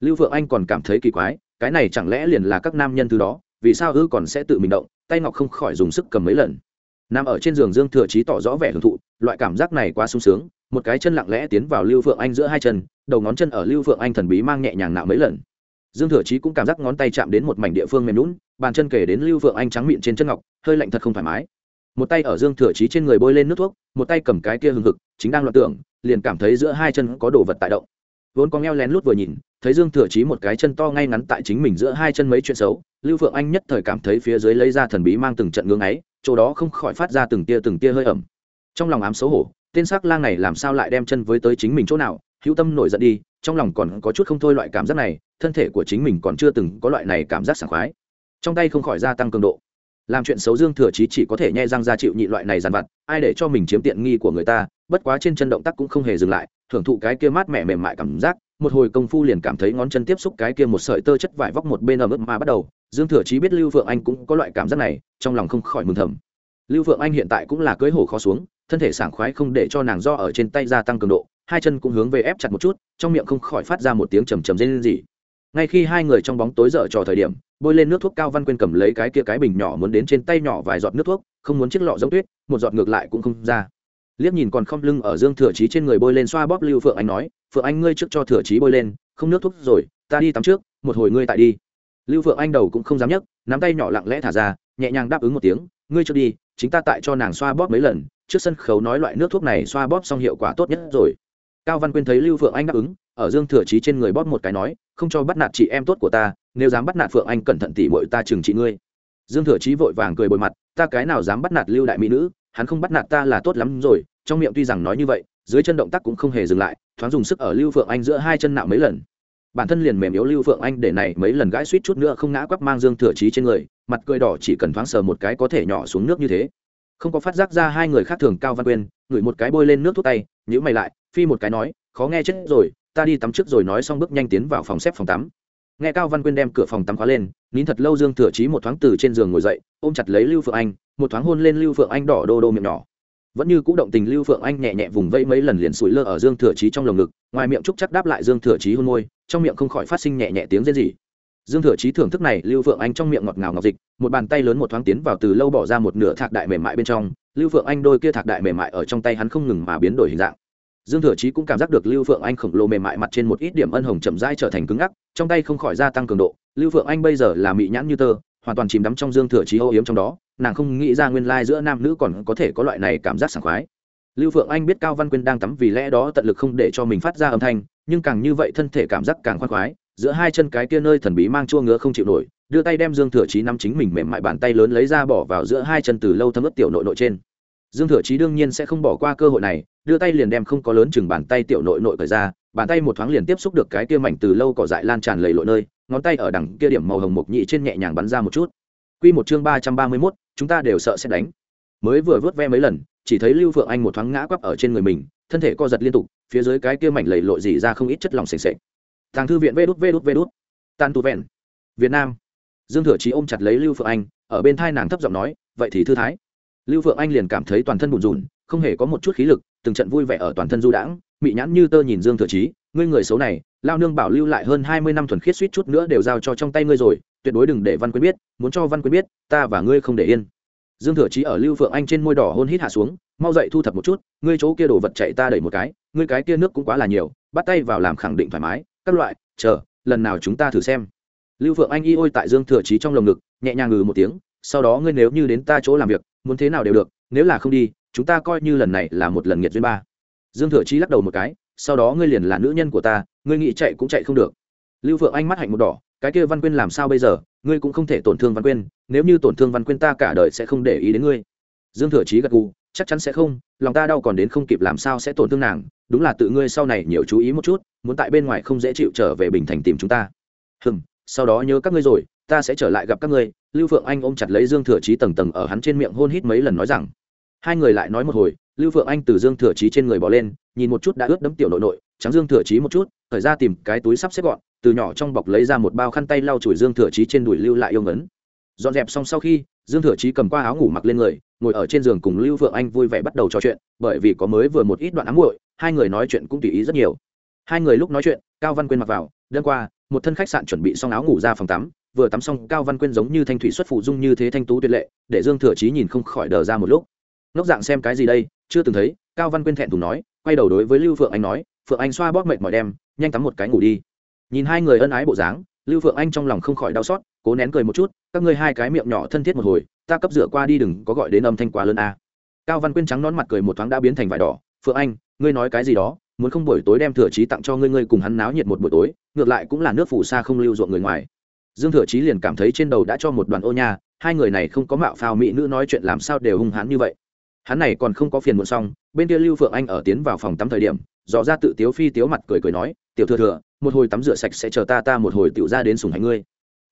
Lưu phượng anh còn cảm thấy kỳ quái, cái này chẳng lẽ liền là các nam nhân thứ đó? Vì sao ư còn sẽ tự mình động, tay ngọc không khỏi dùng sức cầm mấy lần. Nằm ở trên giường dương thừa chí tỏ rõ vẻ hưởng thụ, loại cảm giác này quá sung sướng, một cái chân lặng lẽ tiến vào lưu phượng anh giữa hai chân, đầu ngón chân ở lưu phượng anh thần bí mang nhẹ nhàng nạo mấy lần. Dương thừa chí cũng cảm giác ngón tay chạm đến một mảnh địa phương mềm lún bàn chân kể đến lưu phượng anh trắng miệng trên chân ngọc, hơi lạnh thật không thoải mái. Một tay ở dương thừa chí trên người bôi lên nước thuốc, một tay cầm cái kia hừng hực, chính đang loạn tưởng, liền cảm thấy giữa hai chân có đồ vật tại động. Vốn có ngheo lén lút vừa nhìn, thấy dương thừa chí một cái chân to ngay ngắn tại chính mình giữa hai chân mấy chuyện xấu lưu phượng anh nhất thời cảm thấy phía dưới lấy ra thần bí mang từng trận ngưỡng ấy, chỗ đó không khỏi phát ra từng tia từng tia hơi ẩm. Trong lòng ám xấu hổ, tên s ắ c lang này làm sao lại đem chân với tới chính mình chỗ nào, hữu tâm nổi giận đi, trong lòng còn có chút không thôi loại cảm giác này, thân thể của chính mình còn chưa từng có loại này cảm giác sảng khoái. Trong tay không khỏi gia tăng cường độ. Làm chuyện xấu dương thừa chí chỉ có thể nhẹ răng ra chịu nhị loại này dàn vặt, ai để cho mình chiếm tiện nghi của người ta, bất quá trên chân động tác cũng không hề dừng lại, thưởng thụ cái kia mát mẻ mềm mại cảm giác, một hồi công phu liền cảm thấy ngón chân tiếp xúc cái kia một sợi tơ chất vải vóc một bên ở mức mà bắt đầu dương thừa chí biết lưu phượng anh cũng có loại cảm giác này, trong lòng không khỏi mừng thầm. Lưu phượng anh hiện tại cũng là cưới hổ khó xuống, thân thể sảng khoái không để cho nàng do ở trên tay gia tăng cường độ, hai chân cũng hướng về ép chặt một chút, trong miệng không khỏi phát ra một tiếng trầm trầm dây lên gì ngay khi hai người trong bóng tối dở trò thời điểm, bôi lên nước thuốc cao văn quên cầm lấy cái kia cái bình nhỏ muốn đến trên tay nhỏ vài giọt nước thuốc, không muốn chiếc lọ giống tuyết, một giọt ngược lại cũng không ra. Liếc nhìn còn không lưng ở dương thừa chí trên người bôi lên xoa bóp lưu phượng anh nói, phượng anh ngươi trước cho thừa chí bôi lên, không nước thuốc rồi, ta đi tắm trước, một hồi ngươi tại đi lưu phượng anh đầu cũng không dám nhấc, nắm tay nhỏ lặng lẽ thả ra, nhẹ nhàng đáp ứng một tiếng, ngươi cho đi, chính ta tại cho nàng xoa bóp mấy lần, trước sân khấu nói loại nước thuốc này xoa bóp xong hiệu quả tốt nhất rồi. Cao văn quyên thấy lưu phượng anh đáp ứng, ở dương thừa chí trên người bóp một cái nói, không cho bắt nạt chị em tốt của ta, nếu dám bắt nạt phượng anh cẩn thận tỉ mội ta trừng trị ngươi. Dương thừa chí vội vàng cười bồi mặt, ta cái nào dám bắt nạt lưu đại mỹ nữ, hắn không bắt nạt ta là tốt lắm rồi, trong miệng tuy rằng nói như vậy, dưới chân động tác cũng không hề dừng lại, thoáng dùng sức ở lưu phượng anh giữa hai chân nạo mấy lần bản thân liền mềm yếu lưu phượng anh để này mấy lần gãi suýt chút nữa không ngã quắp mang dương thừa trí trên người, mặt cười đỏ chỉ cần thoáng sờ một cái có thể nhỏ xuống nước như thế. Không có phát giác ra hai người khác thường cao văn quyên ngửi một cái bôi lên nước thuốc tay nhữ mày lại, phi một cái nói, khó nghe chết rồi, ta đi tắm trước rồi nói xong bước nhanh tiến vào phòng xếp phòng tắm. Nghe cao văn quyên đem cửa phòng tắm khóa lên, nín thật lâu dương thừa trí một thoáng từ trên giường ngồi dậy, ôm chặt lấy lưu phượng anh, một thoáng hôn lên lưu phượng anh đỏ đô đô miệng nhỏ vẫn như cũ động tình lưu phượng anh nhẹ nhẹ vùng vẫy mấy lần liền sủi lơ ở dương thừa trí trong lồng ngực, ngoài miệng trúc chắc đáp lại dương thừa trí hôn môi, trong miệng không khỏi phát sinh nhẹ nhẹ tiếng rên rỉ. Dương thừa trí thưởng thức này, lưu phượng anh trong miệng ngọt ngào ngọc dịch, một bàn tay lớn một thoáng tiến vào từ lâu bỏ ra một nửa thạc đại mềm mại bên trong, lưu phượng anh đôi kia thạc đại mềm mại ở trong tay hắn không ngừng mà biến đổi hình dạng. Dương thừa chí cũng cảm giác được lưu phượng anh khổng lồ mềm mại mặt trên một ít điểm ân hồng chậm rãi trở thành cứng ngắc, trong tay không khỏi gia tăng cường độ, lưu phượng anh bây giờ là mị nhãn như tơ hoàn toàn chìm đắm trong dương thừa chí ô yếm trong đó, nàng không nghĩ ra nguyên lai giữa nam nữ còn có thể có loại này cảm giác sảng khoái. Lưu phượng anh biết cao văn quyên đang tắm vì lẽ đó tận lực không để cho mình phát ra âm thanh, nhưng càng như vậy thân thể cảm giác càng khoan khoái, giữa hai chân cái kia nơi thần bí mang chua ngứa không chịu nổi, đưa tay đem dương thừa chí nắm chính mình mềm mại bàn tay lớn lấy ra bỏ vào giữa hai chân từ lâu thấm ướt tiểu nội nội trên. Dương thừa chí đương nhiên sẽ không bỏ qua cơ hội này, đưa tay liền đem không có lớn chừng bàn tay tiểu nội nội cởi ra bàn tay một thoáng liền tiếp xúc được cái kia mảnh từ lâu cỏ dại lan tràn lầy lội nơi ngón tay ở đằng kia điểm màu hồng mộc nhị trên nhẹ nhàng bắn ra một chút Quy một chương ba trăm ba mươi 331, chúng ta đều sợ sẽ đánh. Mới vừa vớt ve mấy lần, chỉ thấy Lưu Phượng Anh một thoáng ngã quắp ở trên người mình, thân thể co giật liên tục, phía dưới cái kia mảnh lầy lội dỉ ra không ít chất lỏng sền sệt. thang thư viện Vđút Vđút Vđút. Tàn tu vẹn. Việt Nam. Dương Thừa Chí ôm chặt lấy Lưu Phượng Anh, ở bên thai nàng thấp giọng nói, "Vậy thì thư thái." Lưu Phượng Anh liền cảm thấy toàn thân bùn rùn, không hề có một chút khí lực, từng trận vui vẻ ở toàn thân du đãng, mị nhãn như tơ nhìn Dương Thừa Chí, "Ngươi người xấu này, lao nương bảo lưu lại hơn hai mươi năm thuần khiết suýt chút nữa đều giao cho trong tay ngươi rồi, tuyệt đối đừng để văn quyến biết muốn cho văn quyến biết ta và ngươi không để yên. Dương thừa chí ở lưu phượng anh trên môi đỏ hôn hít hạ xuống mau dậy thu thập một chút ngươi chỗ kia đồ vật chạy ta đẩy một cái ngươi cái kia nước cũng quá là nhiều bắt tay vào làm khẳng định thoải mái các loại chờ lần nào chúng ta thử xem. Lưu phượng anh y ôi tại dương thừa chí trong lồng ngực nhẹ nhàng ngừ một tiếng sau đó ngươi nếu như đến ta chỗ làm việc muốn thế nào đều được nếu là không đi chúng ta coi như lần này là một lần nghiệt duyên ba. Dương thừa chí lắc đầu một cái, sau đó ngươi liền là nữ nhân của ta, ngươi nghĩ chạy cũng chạy không được. Lưu phượng anh mắt hạnh một đỏ, cái kia văn quyên làm sao bây giờ, ngươi cũng không thể tổn thương văn quyên, nếu như tổn thương văn quyên ta cả đời sẽ không để ý đến ngươi. Dương thừa chí gật gù, chắc chắn sẽ không, lòng ta đau còn đến không kịp làm sao sẽ tổn thương nàng, đúng là tự ngươi sau này nhiều chú ý một chút, muốn tại bên ngoài không dễ chịu trở về bình thành tìm chúng ta. Hừm, sau đó nhớ các ngươi rồi, ta sẽ trở lại gặp các ngươi. Lưu phượng anh ôm chặt lấy dương thừa chí tầng tầng ở hắn trên miệng hôn hít mấy lần nói rằng hai người lại nói một hồi, lưu phượng anh từ dương thừa chí trên người bỏ lên, nhìn một chút đã ướt đấm tiểu nội nội, trắng dương thừa chí một chút, thời ra tìm cái túi sắp xếp gọn, từ nhỏ trong bọc lấy ra một bao khăn tay lau chùi dương thừa chí trên đùi lưu lại yêu ngấn. Dọn dẹp xong sau khi, dương thừa chí cầm qua áo ngủ mặc lên người, ngồi ở trên giường cùng lưu vượng anh vui vẻ bắt đầu trò chuyện, bởi vì có mới vừa một ít đoạn ám muội, hai người nói chuyện cũng tùy ý rất nhiều. Hai người lúc nói chuyện, cao văn quyên mặc vào đơn qua, một thân khách sạn chuẩn bị xong áo ngủ ra phòng tắm, vừa tắm xong cao văn quyên giống như thanh thủy xuất phụ dung như thế thanh tú tuyệt lệ, để dương thừa chí nhìn không khỏi đờ ra một lúc ngốc dạng xem cái gì đây, chưa từng thấy, cao văn quyên thẹn thùng nói, quay đầu đối với lưu phượng anh nói, phượng anh xoa bóp mệt mỏi đem, nhanh tắm một cái ngủ đi. Nhìn hai người ân ái bộ dáng, lưu phượng anh trong lòng không khỏi đau xót, cố nén cười một chút, các ngươi hai cái miệng nhỏ thân thiết một hồi, ta cấp rửa qua đi đừng có gọi đến âm thanh quá lớn a. Cao văn quyên trắng nón mặt cười một thoáng đã biến thành vải đỏ, phượng anh, ngươi nói cái gì đó, muốn không buổi tối đem thừa trí tặng cho ngươi ngươi cùng hắn náo nhiệt một buổi tối, ngược lại cũng là nước phủ xa không lưu ruộng người ngoài. Dương thừa trí liền cảm thấy trên đầu đã cho một đoàn ô nha, hai người này không có mạo phao mỹ nữ nói chuyện làm sao đều hung hãn như vậy hắn này còn không có phiền muộn xong, bên kia lưu phượng anh ở tiến vào phòng tắm thời điểm, dò ra tự tiếu phi tiếu mặt cười cười nói, tiểu thừa thừa, một hồi tắm rửa sạch sẽ chờ ta ta một hồi tiểu ra đến sùng hành ngươi.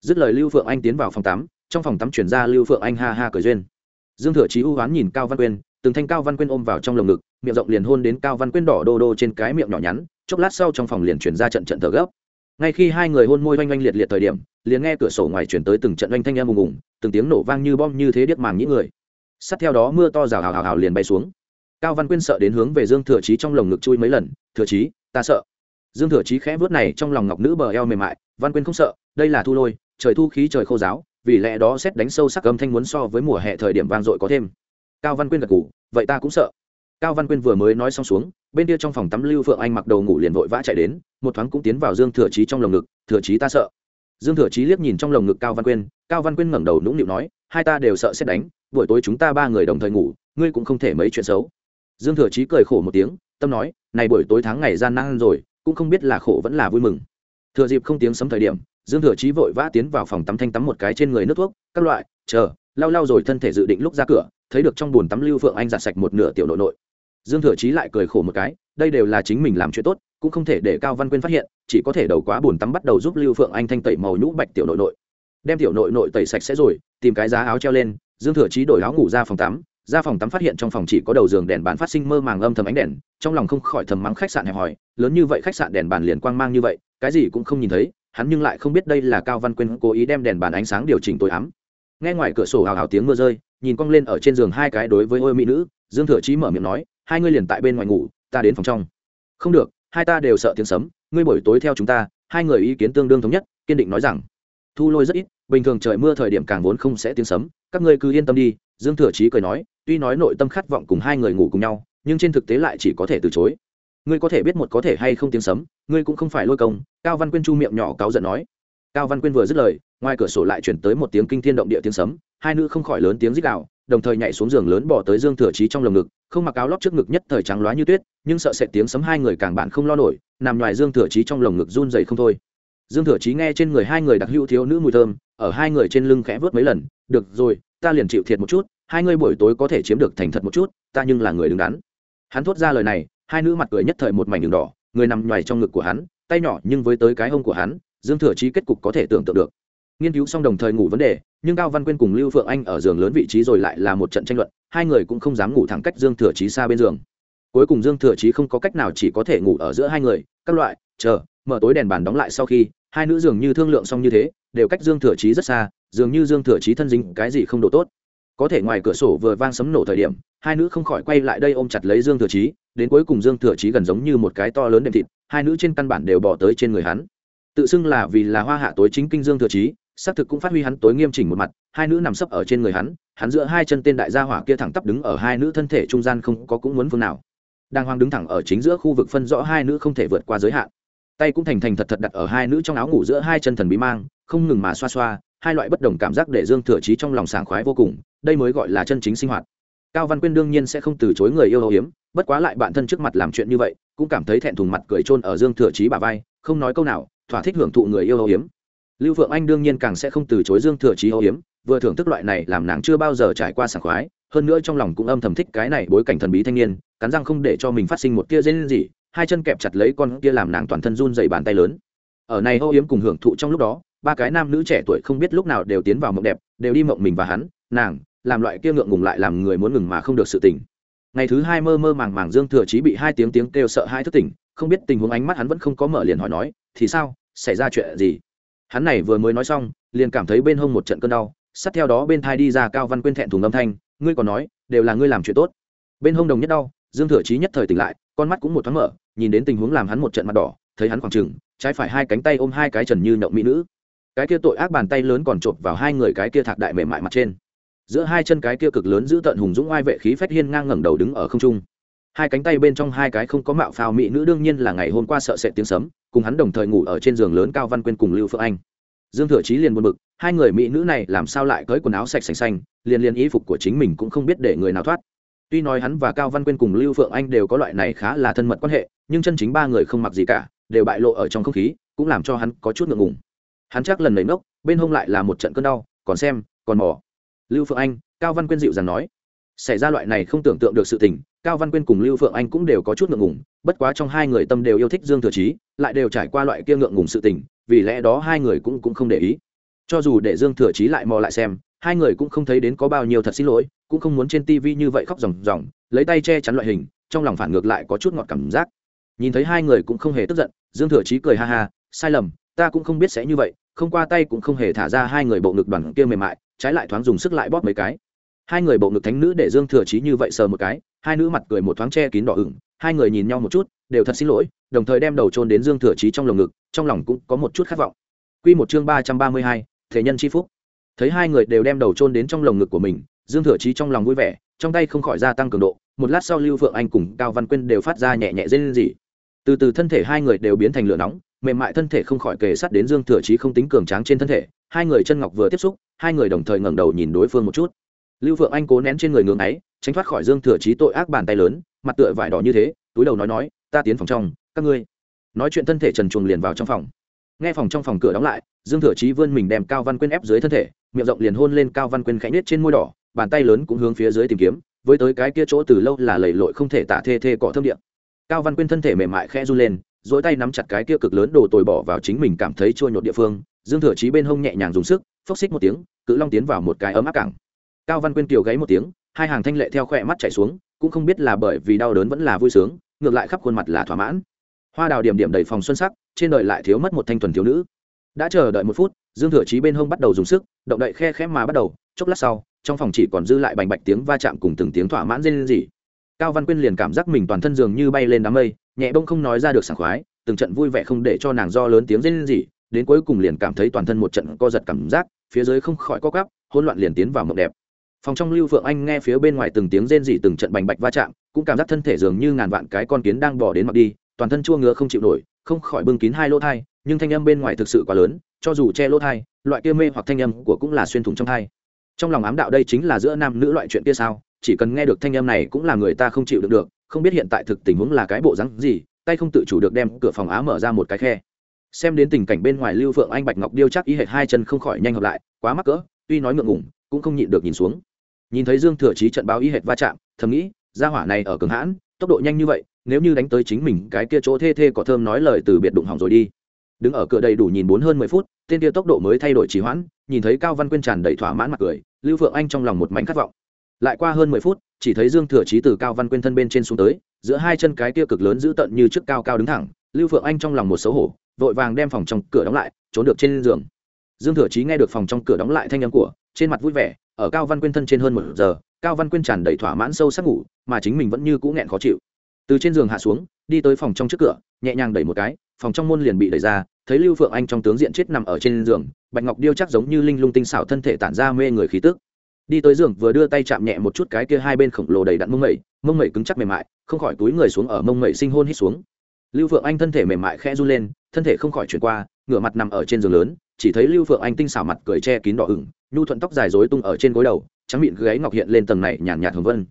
Dứt lời lưu phượng anh tiến vào phòng tắm, trong phòng tắm chuyển ra lưu phượng anh ha ha cười duyên. Dương thừa trí ưu hoán nhìn cao văn quyên, từng thanh cao văn quyên ôm vào trong lồng ngực, miệng rộng liền hôn đến cao văn quyên đỏ đô đô trên cái miệng nhỏ nhắn, chốc lát sau trong phòng liền chuyển ra trận trận thở gấp. Ngay khi hai người hôn môi oanh oanh liệt liệt thời điểm, liền nghe cửa sổ ngoài chuyển tới từng trận oanh thanh em ùng ùng, từng tiếng nổ vang như bom như thế điếc màng những người sát theo đó mưa to rào hào hào hào liền bay xuống. Cao văn quyên sợ đến hướng về dương thừa chí trong lồng ngực chui mấy lần, thừa chí, ta sợ. Dương thừa chí khẽ vớt này trong lòng ngọc nữ bờ eo mềm mại, văn quyên không sợ, đây là thu lôi, trời thu khí trời khô giáo, vì lẽ đó xét đánh sâu sắc âm thanh muốn so với mùa hè thời điểm vang dội có thêm. Cao văn quyên gật ngủ vậy ta cũng sợ. Cao văn quyên vừa mới nói xong xuống, bên kia trong phòng tắm lưu phượng anh mặc đầu ngủ liền vội vã chạy đến, một thoáng cũng tiến vào dương thừa chí trong lồng ngực, thừa chí ta sợ. Dương thừa chí liếc nhìn trong lồng ngực cao văn quyên, cao văn quyên ngẩng đầu nũng nịu nói, hai ta đều sợ xét đánh buổi tối chúng ta ba người đồng thời ngủ, ngươi cũng không thể mấy chuyện xấu. Dương thừa chí cười khổ một tiếng, tâm nói, này buổi tối tháng ngày gian nan rồi, cũng không biết là khổ vẫn là vui mừng. Thừa dịp không tiếng sấm thời điểm, dương thừa chí vội vã tiến vào phòng tắm thanh tắm một cái trên người nước thuốc, các loại, chờ, lau lau rồi thân thể dự định lúc ra cửa, thấy được trong bồn tắm lưu phượng anh giặt sạch một nửa tiểu nội nội. Dương thừa chí lại cười khổ một cái, đây đều là chính mình làm chuyện tốt, cũng không thể để cao văn quyên phát hiện, chỉ có thể đầu quá bồn tắm bắt đầu giúp lưu phượng anh thanh tẩy màu nhũ bạch tiểu nội nội. Đem tiểu nội nội tẩy sạch sẽ rồi, tìm cái giá áo treo lên dương thừa chí đổi áo ngủ ra phòng tắm, ra phòng tắm phát hiện trong phòng chỉ có đầu giường đèn bàn phát sinh mơ màng âm thầm ánh đèn, trong lòng không khỏi thầm mắng khách sạn hẹp hòi, lớn như vậy khách sạn đèn bàn liền quang mang như vậy, cái gì cũng không nhìn thấy, hắn nhưng lại không biết đây là cao văn quyên cố ý đem đèn bàn ánh sáng điều chỉnh tối ám nghe ngoài cửa sổ hào hào tiếng mưa rơi, nhìn cong lên ở trên giường hai cái đối với ôi mỹ nữ, dương thừa chí mở miệng nói, hai ngươi liền tại bên ngoài ngủ, ta đến phòng trong. Không được, hai ta đều sợ tiếng sấm, ngươi buổi tối theo chúng ta. Hai người ý kiến tương đương thống nhất, kiên định nói rằng, thu lôi rất ít, bình thường trời mưa thời điểm càng vốn không sẽ tiếng sấm các ngươi cứ yên tâm đi, dương thừa chí cười nói, tuy nói nội tâm khát vọng cùng hai người ngủ cùng nhau, nhưng trên thực tế lại chỉ có thể từ chối. Ngươi có thể biết một có thể hay không tiếng sấm, ngươi cũng không phải lôi công, cao văn quyên chu miệng nhỏ cáu giận nói. Cao văn quyên vừa dứt lời, ngoài cửa sổ lại chuyển tới một tiếng kinh thiên động địa tiếng sấm, hai nữ không khỏi lớn tiếng rít đạo đồng thời nhảy xuống giường lớn bỏ tới dương thừa trí trong lồng ngực, không mặc áo lót trước ngực nhất thời trắng loá như tuyết, nhưng sợ sệt tiếng sấm hai người càng bạn không lo nổi, nằm ngoài dương thừa trí trong lồng ngực run dày không thôi. Dương thừa trí nghe trên người hai người đặc hữu thiếu nữ mùi thơm, ở hai người trên lưng khẽ vớt mấy lần được rồi, ta liền chịu thiệt một chút, hai ngươi buổi tối có thể chiếm được thành thật một chút, ta nhưng là người đứng đắn. Hắn thốt ra lời này, hai nữ mặt cười nhất thời một mảnh đường đỏ, người nằm ngoài trong ngực của hắn, tay nhỏ nhưng với tới cái hông của hắn, dương thừa chí kết cục có thể tưởng tượng được. Nghiên cứu xong đồng thời ngủ vấn đề, nhưng cao văn quyên cùng lưu phượng anh ở giường lớn vị trí rồi lại là một trận tranh luận, hai người cũng không dám ngủ thẳng cách dương thừa chí xa bên giường. Cuối cùng dương thừa chí không có cách nào chỉ có thể ngủ ở giữa hai người, các loại, chờ, mở tối đèn bàn đóng lại sau khi, hai nữ dường như thương lượng xong như thế, đều cách dương thừa chí rất xa dường như dương thừa chí thân dính cái gì không độ tốt. Có thể ngoài cửa sổ vừa vang sấm nổ thời điểm, hai nữ không khỏi quay lại đây ôm chặt lấy dương thừa chí, đến cuối cùng dương thừa chí gần giống như một cái to lớn đệm thịt, hai nữ trên căn bản đều bỏ tới trên người hắn. Tự xưng là vì là hoa hạ tối chính kinh dương thừa chí, xác thực cũng phát huy hắn tối nghiêm chỉnh một mặt, hai nữ nằm sấp ở trên người hắn hắn giữa hai chân tên đại gia hỏa kia thẳng tắp đứng ở hai nữ thân thể trung gian không có cũng muốn phương nào. Đang hoang đứng thẳng ở chính giữa khu vực phân rõ hai nữ không thể vượt qua giới hạn tay cũng thành thành thật thật đặt ở hai nữ trong áo ngủ giữa hai chân thần bí mang, không ngừng mà xoa xoa, hai loại bất đồng cảm giác để dương thừa chí trong lòng sảng khoái vô cùng, đây mới gọi là chân chính sinh hoạt. Cao văn quyên đương nhiên sẽ không từ chối người yêu âu hiếm bất quá lại bạn thân trước mặt làm chuyện như vậy, cũng cảm thấy thẹn thùng mặt cười trôn ở dương thừa chí bà vai, không nói câu nào, thỏa thích hưởng thụ người yêu âu hiếm lưu phượng anh đương nhiên càng sẽ không từ chối dương thừa chí âu hiếm vừa thưởng thức loại này làm nàng chưa bao giờ trải qua sảng khoái, hơn nữa trong lòng cũng âm thầm thích cái này bối cảnh thần bí thanh niên, cắn răng không để cho mình phát sinh một tia dễ gì hai chân kẹp chặt lấy con kia làm nàng toàn thân run dày bàn tay lớn. Ở này âu yếm cùng hưởng thụ trong lúc đó, ba cái nam nữ trẻ tuổi không biết lúc nào đều tiến vào mộng đẹp, đều đi mộng mình và hắn, nàng, làm loại kia ngượng ngùng lại làm người muốn ngừng mà không được sự tỉnh ngày thứ hai mơ mơ màng màng dương thừa chí bị hai tiếng tiếng kêu sợ hai thức tỉnh, không biết tình huống ánh mắt hắn vẫn không có mở liền hỏi nói, thì sao? Xảy ra chuyện gì? Hắn này vừa mới nói xong, liền cảm thấy bên hông một trận cơn đau, sát theo đó bên thai đi ra cao văn quyên thẹn thùng âm thanh, ngươi còn nói, đều là ngươi làm chuyện tốt. Bên hông đồng nhất đau dương thừa chí nhất thời tỉnh lại, con mắt cũng một thoáng mở, nhìn đến tình huống làm hắn một trận mặt đỏ, thấy hắn khoảng trừng trái phải hai cánh tay ôm hai cái trần như nhậu mỹ nữ. Cái kia tội ác bàn tay lớn còn chộp vào hai người cái kia thạc đại mềm mại mặt trên. Giữa hai chân cái kia cực lớn giữ tận hùng dũng oai vệ khí phách hiên ngang ngẩng đầu đứng ở không trung. Hai cánh tay bên trong hai cái không có mạo phao mỹ nữ đương nhiên là ngày hôm qua sợ sệt tiếng sấm, cùng hắn đồng thời ngủ ở trên giường lớn cao văn quyên cùng lưu phượng anh. Dương thừa chí liền buồn bực, hai người mỹ nữ này làm sao lại cởi quần áo sạch sành xanh, liền liền y phục của chính mình cũng không biết để người nào thoát tuy nói hắn và cao văn quyên cùng lưu phượng anh đều có loại này khá là thân mật quan hệ, nhưng chân chính ba người không mặc gì cả, đều bại lộ ở trong không khí, cũng làm cho hắn có chút ngượng ngùng. Hắn chắc lần lấy ngốc bên hông lại là một trận cơn đau, còn xem, còn mỏ lưu phượng anh, cao văn quyên dịu dàng nói, xảy ra loại này không tưởng tượng được sự tình, cao văn quyên cùng lưu phượng anh cũng đều có chút ngượng ngùng, bất quá trong hai người tâm đều yêu thích dương thừa chí, lại đều trải qua loại kia ngượng ngùng sự tình, vì lẽ đó hai người cũng cũng không để ý. Cho dù để dương thừa chí lại mò lại xem hai người cũng không thấy đến có bao nhiêu thật xin lỗi, cũng không muốn trên tivi như vậy khóc ròng ròng, lấy tay che chắn loại hình, trong lòng phản ngược lại có chút ngọt cảm giác. Nhìn thấy hai người cũng không hề tức giận, dương thừa chí cười ha ha, sai lầm, ta cũng không biết sẽ như vậy, không qua tay cũng không hề thả ra hai người bộ ngực đoàn kia mềm mại, trái lại thoáng dùng sức lại bóp mấy cái. Hai người bộ ngực thánh nữ để dương thừa chí như vậy sờ một cái, hai nữ mặt cười một thoáng che kín đỏ ửng, hai người nhìn nhau một chút, đều thật xin lỗi, đồng thời đem đầu trôn đến dương thừa chí trong lồng ngực, trong lòng cũng có một chút khát vọng. Quy một chương ba trăm ba mươi hai thể nhân chi phúc thấy hai người đều đem đầu trôn đến trong lồng ngực của mình, dương thừa chí trong lòng vui vẻ, trong tay không khỏi gia tăng cường độ, một lát sau lưu phượng anh cùng cao văn quyên đều phát ra nhẹ nhẹ dây lên gì từ từ thân thể hai người đều biến thành lửa nóng, mềm mại thân thể không khỏi kề sát đến dương thừa chí không tính cường tráng trên thân thể, hai người chân ngọc vừa tiếp xúc, hai người đồng thời ngẩng đầu nhìn đối phương một chút. Lưu phượng anh cố nén trên người ngưỡng ấy, tránh thoát khỏi dương thừa chí tội ác bàn tay lớn, mặt tựa vải đỏ như thế, túi đầu nói nói, ta tiến phòng trong, các ngươi. Nói chuyện thân thể trần chuồng liền vào trong phòng. Nghe phòng trong phòng cửa đóng lại, dương thừa chí vươn mình đem cao văn quyên ép dưới thân thể miệng rộng liền hôn lên cao văn quyên khẽ nết trên môi đỏ, bàn tay lớn cũng hướng phía dưới tìm kiếm, với tới cái kia chỗ từ lâu là lầy lội không thể tả thê thê cỏ thâm điện cao văn quyên thân thể mềm mại khẽ run lên dỗi tay nắm chặt cái kia cực lớn đồ tồi bỏ vào chính mình cảm thấy chua nhột địa phương, dương thừa chí bên hông nhẹ nhàng dùng sức, phốc xích một tiếng, cự long tiến vào một cái ấm áp cảng. Cao văn quyên kiều gáy một tiếng, hai hàng thanh lệ theo khỏe mắt chảy xuống, cũng không biết là bởi vì đau đớn vẫn là vui sướng, ngược lại khắp khuôn mặt là thỏa mãn. Hoa đào điểm điểm đầy phòng xuân sắc, trên đời lại thiếu mất một thanh thuần thiếu nữ. Đã chờ đợi một phút dương thừa chí bên hông bắt đầu dùng sức, động đậy khe khẽ mà bắt đầu, chốc lát sau, trong phòng chỉ còn dư lại bành bạch tiếng va chạm cùng từng tiếng thỏa mãn rên rỉ. Cao văn quyên liền cảm giác mình toàn thân dường như bay lên đám mây, nhẹ bông không nói ra được sảng khoái, từng trận vui vẻ không để cho nàng do lớn tiếng rên rỉ, đến cuối cùng liền cảm thấy toàn thân một trận co giật cảm giác, phía dưới không khỏi co cắp hỗn loạn liền tiến vào mộng đẹp. Phòng trong lưu phượng anh nghe phía bên ngoài từng tiếng rên rỉ từng trận bành bạch va chạm, cũng cảm giác thân thể dường như ngàn vạn cái con kiến đang bỏ đến mặt đi, toàn thân chua ngứa không chịu nổi không khỏi bưng kín hai lỗ thai, nhưng thanh âm bên ngoài thực sự quá lớn, cho dù che lỗ thai, loại kia mê hoặc thanh âm của cũng là xuyên thủng trong thai. Trong lòng ám đạo đây chính là giữa nam nữ loại chuyện kia sao? Chỉ cần nghe được thanh âm này cũng là người ta không chịu được được, không biết hiện tại thực tình huống là cái bộ rắn gì, tay không tự chủ được đem cửa phòng á mở ra một cái khe. Xem đến tình cảnh bên ngoài lưu phượng anh bạch ngọc điêu chắc ý hệt hai chân không khỏi nhanh hợp lại, quá mắc cỡ, tuy nói ngượng ngủng cũng không nhịn được nhìn xuống. Nhìn thấy dương thừa trí trận báo ý hệt va chạm, thầm nghĩ, gia hỏa này ở cường hãn, tốc độ nhanh như vậy nếu như đánh tới chính mình, cái kia chỗ thê thê có thơm nói lời từ biệt đụng hỏng rồi đi. Đứng ở cửa đầy đủ nhìn bốn hơn mười phút, tên kia tốc độ mới thay đổi trì hoãn, nhìn thấy cao văn quyên tràn đầy thỏa mãn mặt cười, lưu phượng anh trong lòng một mảnh khát vọng. Lại qua hơn mười phút, chỉ thấy dương thừa chí từ cao văn quyên thân bên trên xuống tới, giữa hai chân cái kia cực lớn giữ tận như trước cao cao đứng thẳng, lưu phượng anh trong lòng một xấu hổ, vội vàng đem phòng trong cửa đóng lại, trốn được trên giường. Dương thừa chí nghe được phòng trong cửa đóng lại thanh âm của, trên mặt vui vẻ, ở cao văn quyên thân trên hơn một giờ, cao văn quyên tràn đầy thỏa mãn sâu sắc ngủ, mà chính mình vẫn như cũ nghẹn khó chịu từ trên giường hạ xuống, đi tới phòng trong trước cửa, nhẹ nhàng đẩy một cái, phòng trong môn liền bị đẩy ra, thấy lưu phượng anh trong tướng diện chết nằm ở trên giường, bạch ngọc điêu chắc giống như linh lung tinh xảo thân thể tản ra mê người khí tức. Đi tới giường vừa đưa tay chạm nhẹ một chút cái kia hai bên khổng lồ đầy đặn mông mẩy mông mẩy cứng chắc mềm mại, không khỏi túi người xuống ở mông mẩy sinh hôn hít xuống. Lưu phượng anh thân thể mềm mại khẽ run lên, thân thể không khỏi chuyển qua, ngửa mặt nằm ở trên giường lớn, chỉ thấy lưu phượng anh tinh xảo mặt cười che kín đỏ ửng, nhu thuận tóc dài rối tung ở trên gối đầu, trắng mịn gáy ngọc hiện lên tầng này nhàn nhạt hồng vân.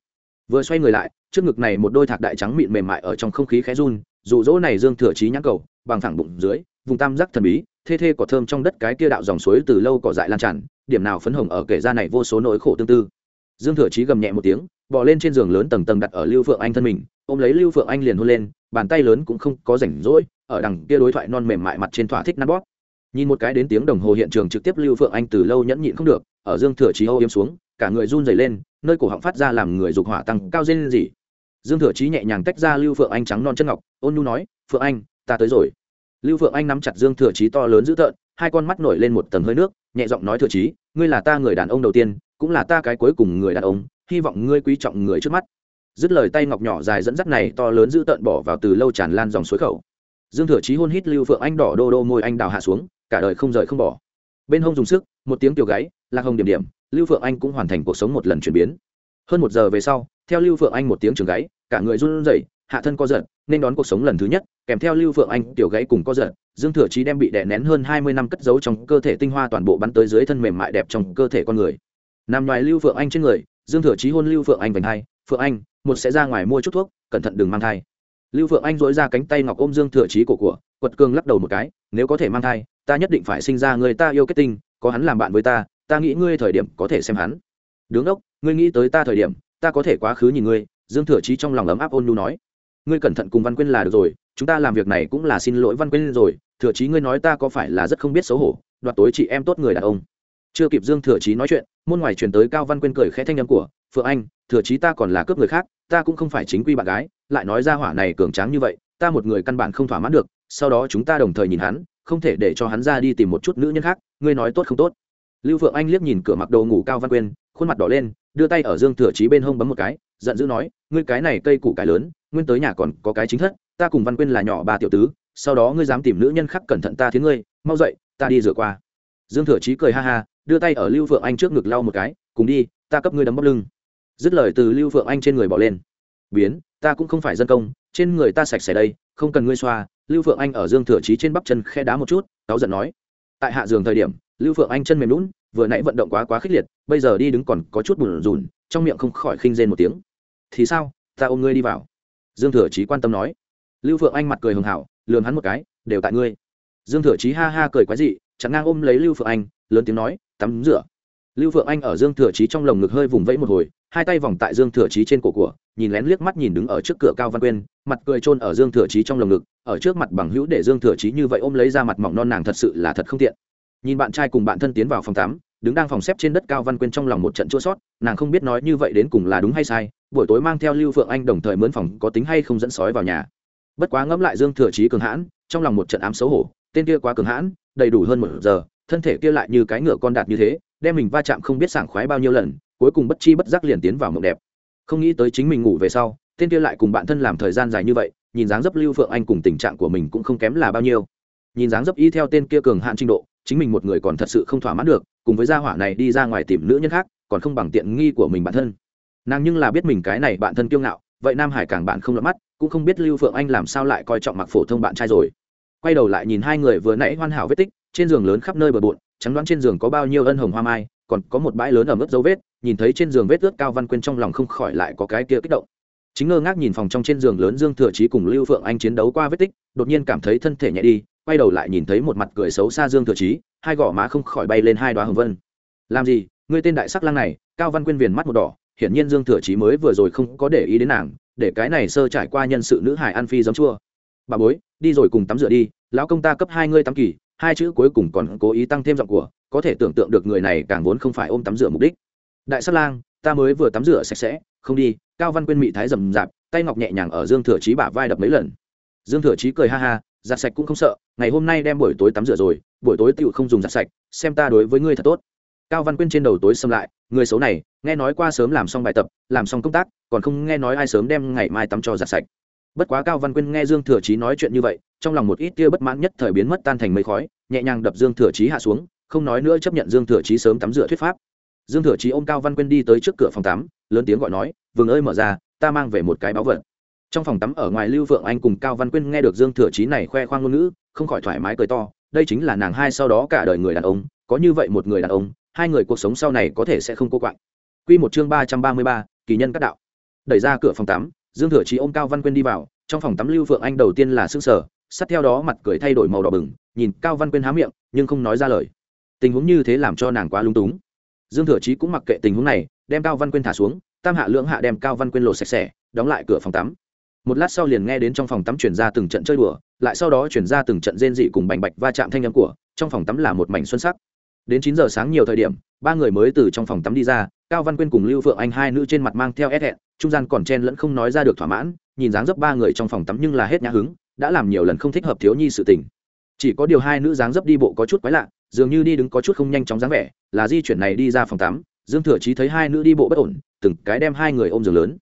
Vừa xoay người lại trước ngực này một đôi thạc đại trắng mịn mềm mại ở trong không khí khẽ run, dụ dỗ này dương thừa trí nhãn cầu, bằng thẳng bụng dưới, vùng tam giác thần bí, thê thê cỏ thơm trong đất cái kia đạo dòng suối từ lâu cỏ dại lan tràn, điểm nào phấn hồng ở kể ra này vô số nỗi khổ tương tư. Dương thừa trí gầm nhẹ một tiếng, bò lên trên giường lớn tầng tầng đặt ở lưu phượng anh thân mình, ôm lấy lưu phượng anh liền hôn lên, bàn tay lớn cũng không có rảnh rỗi, ở đằng kia đối thoại non mềm mại mặt trên thỏa thích nắn bóp. Nhìn một cái đến tiếng đồng hồ hiện trường trực tiếp lưu phượng anh từ lâu nhẫn nhịn không được, ở dương thừa trí âu yếm xuống, cả người run dày lên, nơi cổ họng phát ra làm người dục hỏa tăng cao dên gì dương thừa Chí nhẹ nhàng tách ra lưu phượng anh trắng non chân ngọc, ôn nhu nói, phượng anh, ta tới rồi. Lưu phượng anh nắm chặt dương thừa Chí to lớn dữ tợn, hai con mắt nổi lên một tầng hơi nước, nhẹ giọng nói, thừa Chí: ngươi là ta người đàn ông đầu tiên, cũng là ta cái cuối cùng người đàn ông, hy vọng ngươi quý trọng người trước mắt. Dứt lời tay ngọc nhỏ dài dẫn dắt này to lớn dữ tợn bỏ vào từ lâu tràn lan dòng suối khẩu. Dương thừa Chí hôn hít lưu phượng anh đỏ đô đô môi anh đào hạ xuống, cả đời không rời không bỏ. Bên hông dùng sức, một tiếng tiểu gáy lạc hồng điểm điểm, lưu phượng anh cũng hoàn thành cuộc sống một lần chuyển biến. Hơn một giờ về sau, theo lưu phượng anh một tiếng trường gáy cả người run rẩy, hạ thân co giật, nên đón cuộc sống lần thứ nhất, kèm theo lưu phượng anh, tiểu Gãy cùng co giật, dương thừa chí đem bị đè nén hơn hai mươi năm cất giấu trong cơ thể tinh hoa toàn bộ bắn tới dưới thân mềm mại đẹp trong cơ thể con người. Nằm ngoài lưu phượng anh trên người, dương thừa chí hôn lưu phượng anh vành hai, phượng anh, một sẽ ra ngoài mua chút thuốc, cẩn thận đừng mang thai. Lưu phượng anh dối ra cánh tay ngọc ôm dương thừa chí cổ của, quật cường lắc đầu một cái, nếu có thể mang thai, ta nhất định phải sinh ra người ta yêu kết tinh, có hắn làm bạn với ta ta nghĩ ngươi thời điểm có thể xem hắn. Đứng ốc, ngươi nghĩ tới ta thời điểm, ta có thể quá khứ nhìn ngươi dương thừa chí trong lòng ấm áp ôn nhu nói, ngươi cẩn thận cùng văn quyên là được rồi, chúng ta làm việc này cũng là xin lỗi văn quyên rồi. Thừa chí ngươi nói ta có phải là rất không biết xấu hổ, đoạt tối chị em tốt người đàn ông. Chưa kịp dương thừa chí nói chuyện, môn ngoài truyền tới cao văn quyên cười khẽ thanh âm của, phượng anh, thừa chí ta còn là cướp người khác, ta cũng không phải chính quy bạn gái, lại nói ra hỏa này cường tráng như vậy, ta một người căn bản không thỏa mãn được, sau đó chúng ta đồng thời nhìn hắn, không thể để cho hắn ra đi tìm một chút nữ nhân khác, ngươi nói tốt không tốt? Lưu phượng anh liếc nhìn cửa mặc đồ ngủ cao văn quyên, khuôn mặt đỏ lên, đưa tay ở dương thừa chí bên hông bấm một cái giận dữ nói, ngươi cái này cây củ cải lớn, nguyên tới nhà còn có cái chính thất, ta cùng văn quyên là nhỏ ba tiểu tứ, sau đó ngươi dám tìm nữ nhân khác cẩn thận ta thế ngươi, mau dậy, ta đi rửa qua. Dương thừa chí cười ha ha, đưa tay ở lưu phượng anh trước ngực lau một cái, cùng đi, ta cấp ngươi đấm bóc lưng. Dứt lời từ lưu phượng anh trên người bỏ lên. Biến, ta cũng không phải dân công, trên người ta sạch sẽ đây, không cần ngươi xoa. Lưu phượng anh ở dương thừa chí trên bắp chân khe đá một chút, cáu giận nói. Tại hạ giường thời điểm, lưu phượng anh chân mềm lún vừa nãy vận động quá quá khích liệt, bây giờ đi đứng còn có chút bùn rùn, trong miệng không khỏi khinh rên một tiếng thì sao, ta ôm ngươi đi vào. Dương thừa chí quan tâm nói. Lưu phượng anh mặt cười hường hảo lường hắn một cái, đều tại ngươi. Dương thừa chí ha ha cười quái dị chẳng ngang ôm lấy lưu phượng anh, lớn tiếng nói, tắm rửa. Lưu phượng anh ở dương thừa chí trong lồng ngực hơi vùng vẫy một hồi, hai tay vòng tại dương thừa chí trên cổ của, nhìn lén liếc mắt nhìn đứng ở trước cửa cao văn quyên, mặt cười trôn ở dương thừa chí trong lồng ngực, ở trước mặt bằng hữu để dương thừa chí như vậy ôm lấy ra mặt mỏng non nàng thật sự là thật không tiện. Nhìn bạn trai cùng bạn thân tiến vào phòng tắm đứng đang phòng xếp trên đất cao văn quyên trong lòng một trận chua sót, nàng không biết nói như vậy đến cùng là đúng hay sai, buổi tối mang theo lưu phượng anh đồng thời mướn phòng có tính hay không dẫn sói vào nhà. Bất quá ngẫm lại dương thừa trí cường hãn, trong lòng một trận ám xấu hổ, tên kia quá cường hãn, đầy đủ hơn một giờ, thân thể kia lại như cái ngựa con đạt như thế, đem mình va chạm không biết sảng khoái bao nhiêu lần, cuối cùng bất chi bất giác liền tiến vào mộng đẹp. Không nghĩ tới chính mình ngủ về sau, tên kia lại cùng bạn thân làm thời gian dài như vậy, nhìn dáng dấp lưu phượng anh cùng tình trạng của mình cũng không kém là bao nhiêu. Nhìn dáng dấp y theo tên kia cường hạn trình độ, chính mình một người còn thật sự không thỏa mãn được cùng với gia hỏa này đi ra ngoài tìm nữ nhân khác, còn không bằng tiện nghi của mình bản thân. Nàng nhưng là biết mình cái này bản thân kiêu ngạo, vậy nam hải càng bạn không lọt mắt, cũng không biết lưu phượng anh làm sao lại coi trọng mặc phổ thông bạn trai rồi. Quay đầu lại nhìn hai người vừa nãy hoàn hảo vết tích, trên giường lớn khắp nơi bờ bộn trắng đoán trên giường có bao nhiêu ân hồng hoa mai, còn có một bãi lớn ở mức dấu vết, nhìn thấy trên giường vết ướt cao văn quyên trong lòng không khỏi lại có cái kia kích động. Chính ngơ ngác nhìn phòng trong trên giường lớn dương thừa trí cùng lưu phượng anh chiến đấu qua vết tích, đột nhiên cảm thấy thân thể nhẹ đi quay đầu lại nhìn thấy một mặt cười xấu xa dương thừa chí, hai gò má không khỏi bay lên hai đoá hồng vân. Làm gì? Ngươi tên đại sắc lang này, cao văn quyên viền mắt một đỏ, hiển nhiên dương thừa chí mới vừa rồi không có để ý đến nàng, để cái này sơ trải qua nhân sự nữ hải ăn phi giống chua. Bà bối, đi rồi cùng tắm rửa đi, lão công ta cấp hai ngươi tắm kỳ, hai chữ cuối cùng còn cố ý tăng thêm giọng của, có thể tưởng tượng được người này càng vốn không phải ôm tắm rửa mục đích. Đại sát lang, ta mới vừa tắm rửa sạch sẽ, không đi. Cao văn quyên mị thái rầm rạp, tay ngọc nhẹ nhàng ở dương thừa chí bả vai đập mấy lần. Dương thừa chí cười ha ha giặt sạch cũng không sợ, ngày hôm nay đem buổi tối tắm rửa rồi, buổi tối tựu không dùng giặt sạch, xem ta đối với ngươi thật tốt. Cao văn quyên trên đầu tối xâm lại, người xấu này, nghe nói qua sớm làm xong bài tập, làm xong công tác, còn không nghe nói ai sớm đem ngày mai tắm cho giặt sạch. Bất quá cao văn quyên nghe dương thừa chí nói chuyện như vậy, trong lòng một ít tia bất mãn nhất thời biến mất tan thành mây khói, nhẹ nhàng đập dương thừa chí hạ xuống, không nói nữa chấp nhận dương thừa chí sớm tắm rửa thuyết pháp. Dương thừa chí ôm cao văn quyên đi tới trước cửa phòng tắm, lớn tiếng gọi nói vừng ơi mở ra, ta mang về một cái báu vật trong phòng tắm ở ngoài lưu vượng anh cùng cao văn quyên nghe được dương thừa chí này khoe khoang ngôn ngữ, không khỏi thoải mái cười to, đây chính là nàng hai sau đó cả đời người đàn ông, có như vậy một người đàn ông, hai người cuộc sống sau này có thể sẽ không cô quạnh Quy một chương ba trăm ba mươi ba, kỳ nhân các đạo. Đẩy ra cửa phòng tắm, dương thừa chí ôm cao văn quyên đi vào, trong phòng tắm lưu vượng anh đầu tiên là s ư sở sát theo đó mặt cười thay đổi màu đỏ bừng, nhìn cao văn quyên há miệng, nhưng không nói ra lời. Tình huống như thế làm cho nàng quá lung túng. Dương thừa chí cũng mặc kệ tình huống này, đem cao văn quyên thả xuống, tam hạ lưỡng hạ đem cao văn quyên lột sạch sẽ, đóng lại cửa phòng tắm một lát sau liền nghe đến trong phòng tắm chuyển ra từng trận chơi đùa, lại sau đó chuyển ra từng trận rên dị cùng bành bạch va chạm thanh âm của, trong phòng tắm là một mảnh xuân sắc. Đến chín giờ sáng nhiều thời điểm, ba người mới từ trong phòng tắm đi ra, cao văn quyên cùng lưu phượng anh hai nữ trên mặt mang theo ép hẹn, trung gian còn chen lẫn không nói ra được thỏa mãn, nhìn dáng dấp ba người trong phòng tắm nhưng là hết nhã hứng, đã làm nhiều lần không thích hợp thiếu nhi sự tình. Chỉ có điều hai nữ dáng dấp đi bộ có chút quái lạ, dường như đi đứng có chút không nhanh chóng dáng vẻ, là di chuyển này đi ra phòng tắm, dương thừa chí thấy hai nữ đi bộ bất ổn, từng cái đem hai người ôm giường lớn.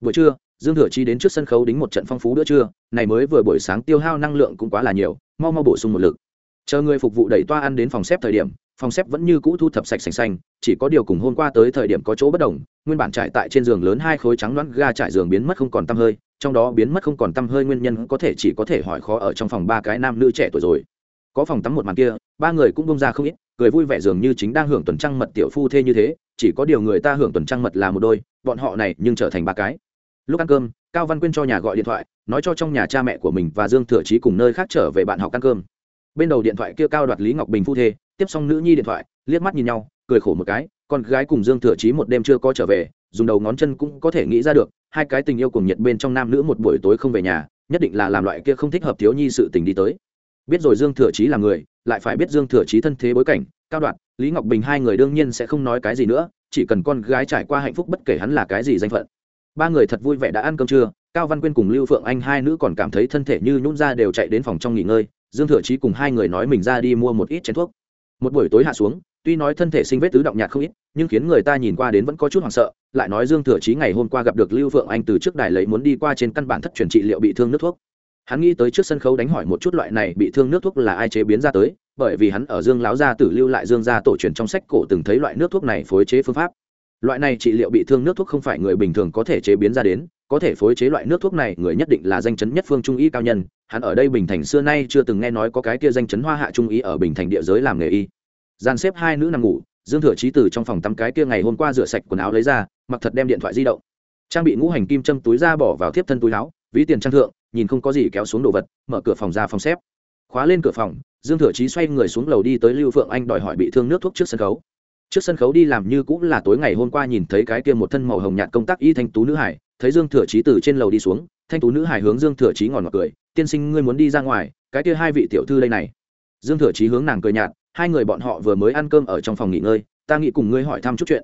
Buổi trưa dương thừa Chi đến trước sân khấu đính một trận phong phú bữa trưa, này mới vừa buổi sáng tiêu hao năng lượng cũng quá là nhiều, mau mau bổ sung một lực. Chờ người phục vụ đẩy toa ăn đến phòng xếp thời điểm, phòng xếp vẫn như cũ thu thập sạch sành xanh, chỉ có điều cùng hôm qua tới thời điểm có chỗ bất đồng, nguyên bản trải tại trên giường lớn hai khối trắng đoán ga trải giường biến mất không còn tăm hơi, trong đó biến mất không còn tăm hơi nguyên nhân có thể chỉ có thể hỏi khó ở trong phòng ba cái nam nữ trẻ tuổi rồi. Có phòng tắm một màn kia, ba người cũng bông ra không ít, cười vui vẻ dường như chính đang hưởng tuần trăng mật tiểu phu thê như thế, chỉ có điều người ta hưởng tuần trăng mật là một đôi, bọn họ này nhưng trở thành ba cái lúc ăn cơm cao văn quyên cho nhà gọi điện thoại nói cho trong nhà cha mẹ của mình và dương thừa chí cùng nơi khác trở về bạn học ăn cơm. Bên đầu điện thoại kia cao đoạt lý ngọc bình phu thê tiếp xong nữ nhi điện thoại liếc mắt nhìn nhau cười khổ một cái con gái cùng dương thừa chí một đêm chưa có trở về dùng đầu ngón chân cũng có thể nghĩ ra được hai cái tình yêu cùng nhiệt bên trong nam nữ một buổi tối không về nhà nhất định là làm loại kia không thích hợp thiếu nhi sự tình đi tới. Biết rồi dương thừa chí là người lại phải biết dương thừa chí thân thế bối cảnh cao Đoạt, lý ngọc bình hai người đương nhiên sẽ không nói cái gì nữa chỉ cần con gái trải qua hạnh phúc bất kể hắn là cái gì danh phận ba người thật vui vẻ đã ăn cơm trưa, cao văn quyên cùng lưu phượng anh hai nữ còn cảm thấy thân thể như nhún ra đều chạy đến phòng trong nghỉ ngơi, dương thừa chí cùng hai người nói mình ra đi mua một ít chén thuốc. Một buổi tối hạ xuống, tuy nói thân thể sinh vết tứ động nhạt không ít, nhưng khiến người ta nhìn qua đến vẫn có chút hoảng sợ, lại nói dương thừa chí ngày hôm qua gặp được lưu phượng anh từ trước đài lấy muốn đi qua trên căn bản thất truyền trị liệu bị thương nước thuốc. Hắn nghĩ tới trước sân khấu đánh hỏi một chút loại này bị thương nước thuốc là ai chế biến ra tới, bởi vì hắn ở dương láo gia tử lưu lại dương gia tổ truyền trong sách cổ từng thấy loại nước thuốc này phối chế phương pháp loại này trị liệu bị thương nước thuốc không phải người bình thường có thể chế biến ra đến, có thể phối chế loại nước thuốc này, người nhất định là danh chấn nhất phương trung y cao nhân. Hắn ở đây bình thành xưa nay chưa từng nghe nói có cái kia danh chấn hoa hạ trung y ở bình thành địa giới làm nghề y. Gian xếp hai nữ nằm ngủ, dương thừa trí từ trong phòng tắm cái kia ngày hôm qua rửa sạch quần áo lấy ra, mặc thật đem điện thoại di động. Trang bị ngũ hành kim châm túi ra bỏ vào thiếp thân túi áo, ví tiền trang thượng, nhìn không có gì kéo xuống đồ vật, mở cửa phòng ra phòng xếp. Khóa lên cửa phòng, dương thừa trí xoay người xuống lầu đi tới lưu phượng anh đòi hỏi bị thương nước thuốc trước sân khấu trước sân khấu đi làm như cũng là tối ngày hôm qua nhìn thấy cái kia một thân màu hồng nhạt công tác y thanh tú nữ hải, thấy dương thừa trí từ trên lầu đi xuống, thanh tú nữ hải hướng dương thừa trí ngòn ngọt cười, tiên sinh ngươi muốn đi ra ngoài, cái kia hai vị tiểu thư đây này. Dương thừa trí hướng nàng cười nhạt, hai người bọn họ vừa mới ăn cơm ở trong phòng nghỉ ngơi, ta nghĩ cùng ngươi hỏi thăm chút chuyện.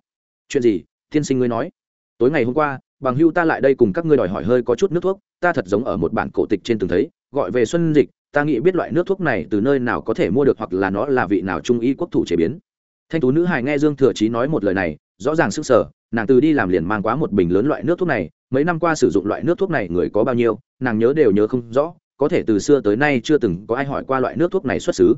Chuyện gì? Tiên sinh ngươi nói. Tối ngày hôm qua, bằng hưu ta lại đây cùng các ngươi đòi hỏi hơi có chút nước thuốc, ta thật giống ở một bản cổ tịch trên từng thấy, gọi về xuân dịch, ta nghĩ biết loại nước thuốc này từ nơi nào có thể mua được hoặc là nó là vị nào trung y quốc thủ chế biến thanh tú nữ hài nghe dương thừa chí nói một lời này, rõ ràng sức sở nàng từ đi làm liền mang quá một bình lớn loại nước thuốc này, mấy năm qua sử dụng loại nước thuốc này người có bao nhiêu, nàng nhớ đều nhớ không rõ, có thể từ xưa tới nay chưa từng có ai hỏi qua loại nước thuốc này xuất xứ.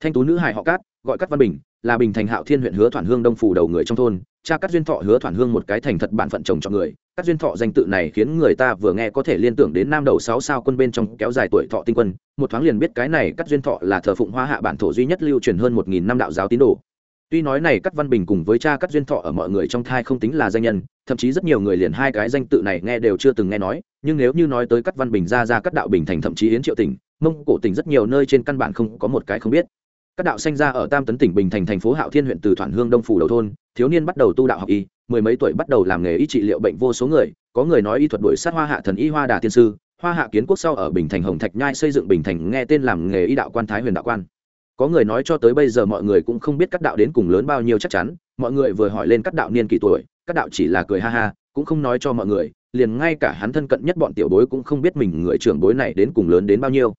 Thanh tú nữ hài họ cát, gọi cát văn bình, là bình thành hạo thiên huyện hứa thoản hương đông phủ đầu người trong thôn, cha cắt duyên thọ hứa thoản hương một cái thành thật bản phận chồng cho người. Cắt duyên thọ danh tự này khiến người ta vừa nghe có thể liên tưởng đến nam đầu sáu sao quân bên trong kéo dài tuổi thọ tinh quân, một thoáng liền biết cái này cắt duyên thọ là thờ phụng hoa hạ bản thổ duy nhất lưu truyền hơn một nghìn năm đạo giáo tín đồ tuy nói này cắt văn bình cùng với cha cắt duyên thọ ở mọi người trong thai không tính là danh nhân, thậm chí rất nhiều người liền hai cái danh tự này nghe đều chưa từng nghe nói, nhưng nếu như nói tới cắt văn bình ra ra cắt đạo bình thành thậm chí yến triệu tỉnh, mông cổ tỉnh rất nhiều nơi trên căn bản không có một cái không biết. Các đạo sanh ra ở tam tấn tỉnh bình thành thành phố hạo thiên huyện từ thoản hương đông phủ đầu thôn, thiếu niên bắt đầu tu đạo học y, mười mấy tuổi bắt đầu làm nghề y trị liệu bệnh vô số người, có người nói y thuật đổi sát hoa hạ thần y hoa đà tiên sư, hoa hạ kiến quốc sau ở bình thành hồng thạch nhai xây dựng bình thành nghe tên làm nghề y đạo quan thái huyền đạo quan có người nói cho tới bây giờ mọi người cũng không biết các đạo đến cùng lớn bao nhiêu chắc chắn, mọi người vừa hỏi lên các đạo niên kỷ tuổi, các đạo chỉ là cười ha ha, cũng không nói cho mọi người, liền ngay cả hắn thân cận nhất bọn tiểu bối cũng không biết mình người trưởng bối này đến cùng lớn đến bao nhiêu.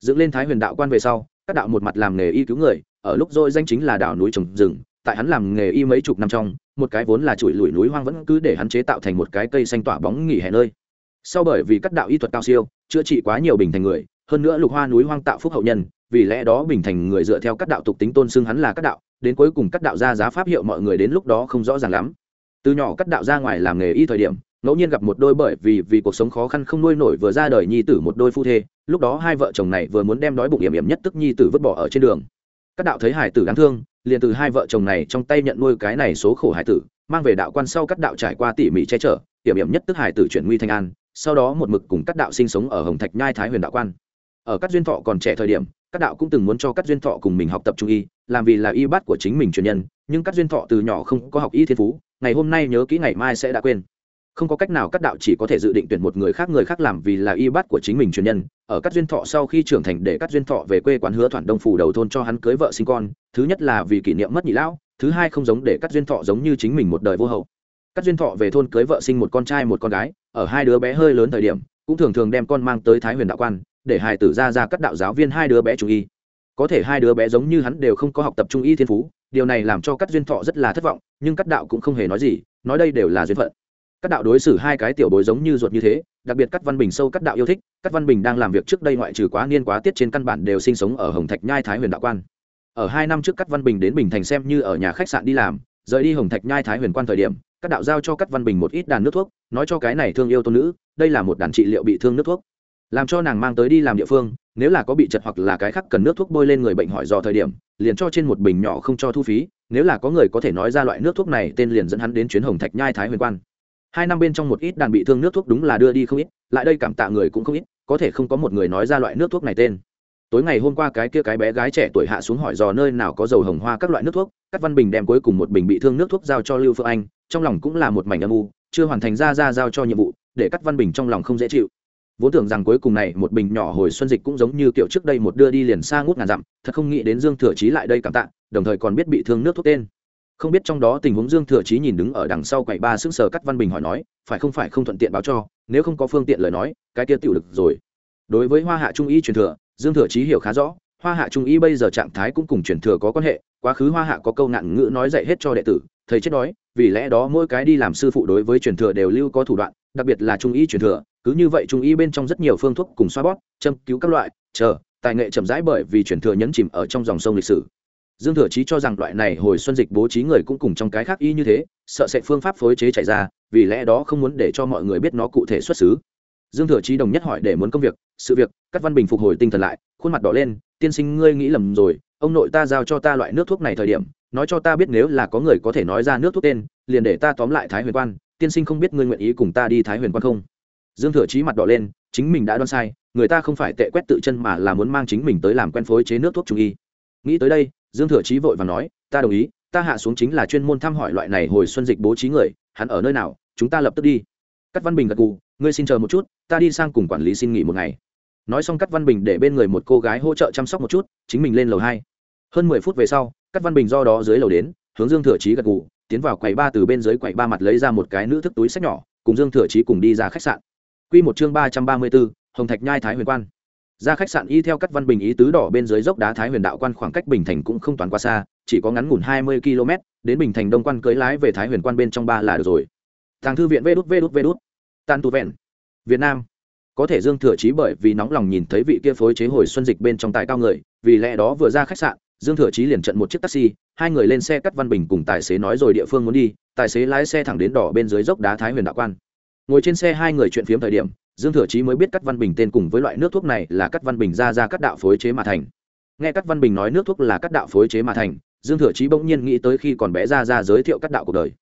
Dựng lên thái huyền đạo quan về sau, các đạo một mặt làm nghề y cứu người, ở lúc rồi danh chính là đảo núi trồng rừng, tại hắn làm nghề y mấy chục năm trong, một cái vốn là chuỗi lùi núi hoang vẫn cứ để hắn chế tạo thành một cái cây xanh tỏa bóng nghỉ hè nơi. Sau bởi vì các đạo y thuật cao siêu, chữa trị quá nhiều bình thành người, hơn nữa lục hoa núi hoang tạo phúc hậu nhân vì lẽ đó bình thành người dựa theo các đạo tục tính tôn xưng hắn là các đạo, đến cuối cùng các đạo ra giá pháp hiệu mọi người đến lúc đó không rõ ràng lắm. Từ nhỏ các đạo ra ngoài làm nghề y thời điểm, ngẫu nhiên gặp một đôi bởi vì vì cuộc sống khó khăn không nuôi nổi vừa ra đời nhi tử một đôi phu thê, lúc đó hai vợ chồng này vừa muốn đem đói bụng hiểm hiểm nhất tức nhi tử vứt bỏ ở trên đường. Các đạo thấy hải tử đáng thương, liền từ hai vợ chồng này trong tay nhận nuôi cái này số khổ hải tử, mang về đạo quan sau các đạo trải qua tỉ mỉ che chở hiểm hiểm nhất tức hải tử chuyển nguy thanh an, sau đó một mực cùng các đạo sinh sống ở hồng thạch nhai thái huyền đạo quan. Ở các duyên thọ còn trẻ thời điểm các đạo cũng từng muốn cho các duyên thọ cùng mình học tập trung y, làm vì là y bát của chính mình truyền nhân, nhưng các duyên thọ từ nhỏ không có học y thiên phú, ngày hôm nay nhớ kỹ ngày mai sẽ đã quên. Không có cách nào các đạo chỉ có thể dự định tuyển một người khác người khác làm vì là y bát của chính mình truyền nhân. Ở các duyên thọ sau khi trưởng thành để các duyên thọ về quê quán hứa thoản đông phủ đầu thôn cho hắn cưới vợ sinh con, thứ nhất là vì kỷ niệm mất nhị lão, thứ hai không giống để các duyên thọ giống như chính mình một đời vô hậu. Các duyên thọ về thôn cưới vợ sinh một con trai, một con gái, ở hai đứa bé hơi lớn thời điểm, cũng thường thường đem con mang tới thái huyền đạo quan để hài tử ra ra các đạo giáo viên hai đứa bé trung y. Có thể hai đứa bé giống như hắn đều không có học tập trung y thiên phú, điều này làm cho các duyên thọ rất là thất vọng, nhưng các đạo cũng không hề nói gì, nói đây đều là duyên phận. Các đạo đối xử hai cái tiểu bối giống như ruột như thế, đặc biệt các văn bình sâu các đạo yêu thích các văn bình đang làm việc trước đây ngoại trừ quá niên quá tiết trên căn bản đều sinh sống ở hồng thạch nhai thái huyền đạo quan. Ở hai năm trước các văn bình đến bình thành xem như ở nhà khách sạn đi làm, rời đi hồng thạch nhai thái huyền quan thời điểm các đạo giao cho các văn bình một ít đàn nước thuốc, nói cho cái này thương yêu tôn nữ, đây là một đàn trị liệu bị thương nước thuốc làm cho nàng mang tới đi làm địa phương, nếu là có bị chật hoặc là cái khác cần nước thuốc bôi lên người bệnh hỏi dò thời điểm, liền cho trên một bình nhỏ không cho thu phí, nếu là có người có thể nói ra loại nước thuốc này, tên liền dẫn hắn đến chuyến hồng thạch nhai thái huyền quan. Hai năm bên trong một ít đàn bị thương nước thuốc đúng là đưa đi không ít, lại đây cảm tạ người cũng không ít, có thể không có một người nói ra loại nước thuốc này tên. Tối ngày hôm qua cái kia cái bé gái trẻ tuổi hạ xuống hỏi dò nơi nào có dầu hồng hoa các loại nước thuốc các văn bình đem cuối cùng một bình bị thương nước thuốc giao cho lưu phượng anh, trong lòng cũng là một mảnh âm u, chưa hoàn thành ra ra giao cho nhiệm vụ, để các văn bình trong lòng không dễ chịu vốn tưởng rằng cuối cùng này một bình nhỏ hồi xuân dịch cũng giống như kiểu trước đây một đưa đi liền xa ngút ngàn dặm, thật không nghĩ đến dương thừa chí lại đây cảm tạ, đồng thời còn biết bị thương nước thuốc tên. Không biết trong đó tình huống dương thừa chí nhìn đứng ở đằng sau quầy ba xứng sờ cắt văn bình hỏi nói, phải không phải không thuận tiện báo cho, nếu không có phương tiện lời nói, cái kia tiểu lực rồi. Đối với hoa hạ trung y truyền thừa, dương thừa chí hiểu khá rõ, hoa hạ trung y bây giờ trạng thái cũng cùng truyền thừa có quan hệ, quá khứ hoa hạ có câu nạn ngữ nói dạy hết cho đệ tử thầy chết đói, vì lẽ đó mỗi cái đi làm sư phụ đối với truyền thừa đều lưu có thủ đoạn, đặc biệt là trung y truyền thừa, cứ như vậy trung y bên trong rất nhiều phương thuốc cùng xoa bót châm cứu các loại, chờ, tài nghệ chậm rãi bởi vì truyền thừa nhấn chìm ở trong dòng sông lịch sử. Dương thừa chí cho rằng loại này hồi xuân dịch bố trí người cũng cùng trong cái khác y như thế, sợ sẽ phương pháp phối chế chạy ra, vì lẽ đó không muốn để cho mọi người biết nó cụ thể xuất xứ. Dương thừa chí đồng nhất hỏi để muốn công việc, sự việc các văn bình phục hồi tinh thần lại, khuôn mặt đỏ lên, tiên sinh, ngươi nghĩ lầm rồi, ông nội ta giao cho ta loại nước thuốc này thời điểm nói cho ta biết nếu là có người có thể nói ra nước thuốc tên liền để ta tóm lại thái huyền quan tiên sinh không biết ngươi nguyện ý cùng ta đi thái huyền quan không? Dương thừa chí mặt đỏ lên chính mình đã đoán sai người ta không phải tệ quét tự chân mà là muốn mang chính mình tới làm quen phối chế nước thuốc trung y. Nghĩ tới đây dương thừa chí vội và nói ta đồng ý ta hạ xuống chính là chuyên môn thăm hỏi loại này hồi xuân dịch bố trí người hắn ở nơi nào chúng ta lập tức đi. Cắt văn bình gật gù, ngươi xin chờ một chút ta đi sang cùng quản lý xin nghỉ một ngày. Nói xong cắt văn bình để bên người một cô gái hỗ trợ chăm sóc một chút chính mình lên lầu hai. Hơn mười phút về sau Cát văn bình do đó dưới lầu đến, hướng dương thừa chí gật cù tiến vào quầy ba từ bên dưới quầy ba mặt lấy ra một cái nữ thức túi sách nhỏ, cùng dương thừa chí cùng đi ra khách sạn. Quy một chương ba trăm ba mươi bốn hồng thạch nhai thái huyền quan. Ra khách sạn y theo các văn bình ý tứ đỏ bên dưới dốc đá thái huyền đạo quan khoảng cách bình thành cũng không toàn quá xa, chỉ có ngắn ngủn hai mươi km đến bình thành đông quan cưới lái về thái huyền quan bên trong ba là được rồi. Thằng thư viện vê đút vê đút vê đút. Tan tu vẹn. Việt nam. Có thể dương thừa chí bởi vì nóng lòng nhìn thấy vị kia phối chế hồi xuân dịch bên trong tài cao người, vì lẽ đó vừa ra khách sạn dương thừa chí liền trận một chiếc taxi, hai người lên xe cắt văn bình cùng tài xế nói rồi địa phương muốn đi, tài xế lái xe thẳng đến đỏ bên dưới dốc đá thái huyền đạo quan. Ngồi trên xe hai người chuyện phiếm thời điểm, dương thừa chí mới biết cắt văn bình tên cùng với loại nước thuốc này là cắt văn bình ra ra cắt đạo phối chế mà thành. Nghe cắt văn bình nói nước thuốc là cắt đạo phối chế mà thành, dương thừa chí bỗng nhiên nghĩ tới khi còn bé ra ra giới thiệu cắt đạo cuộc đời.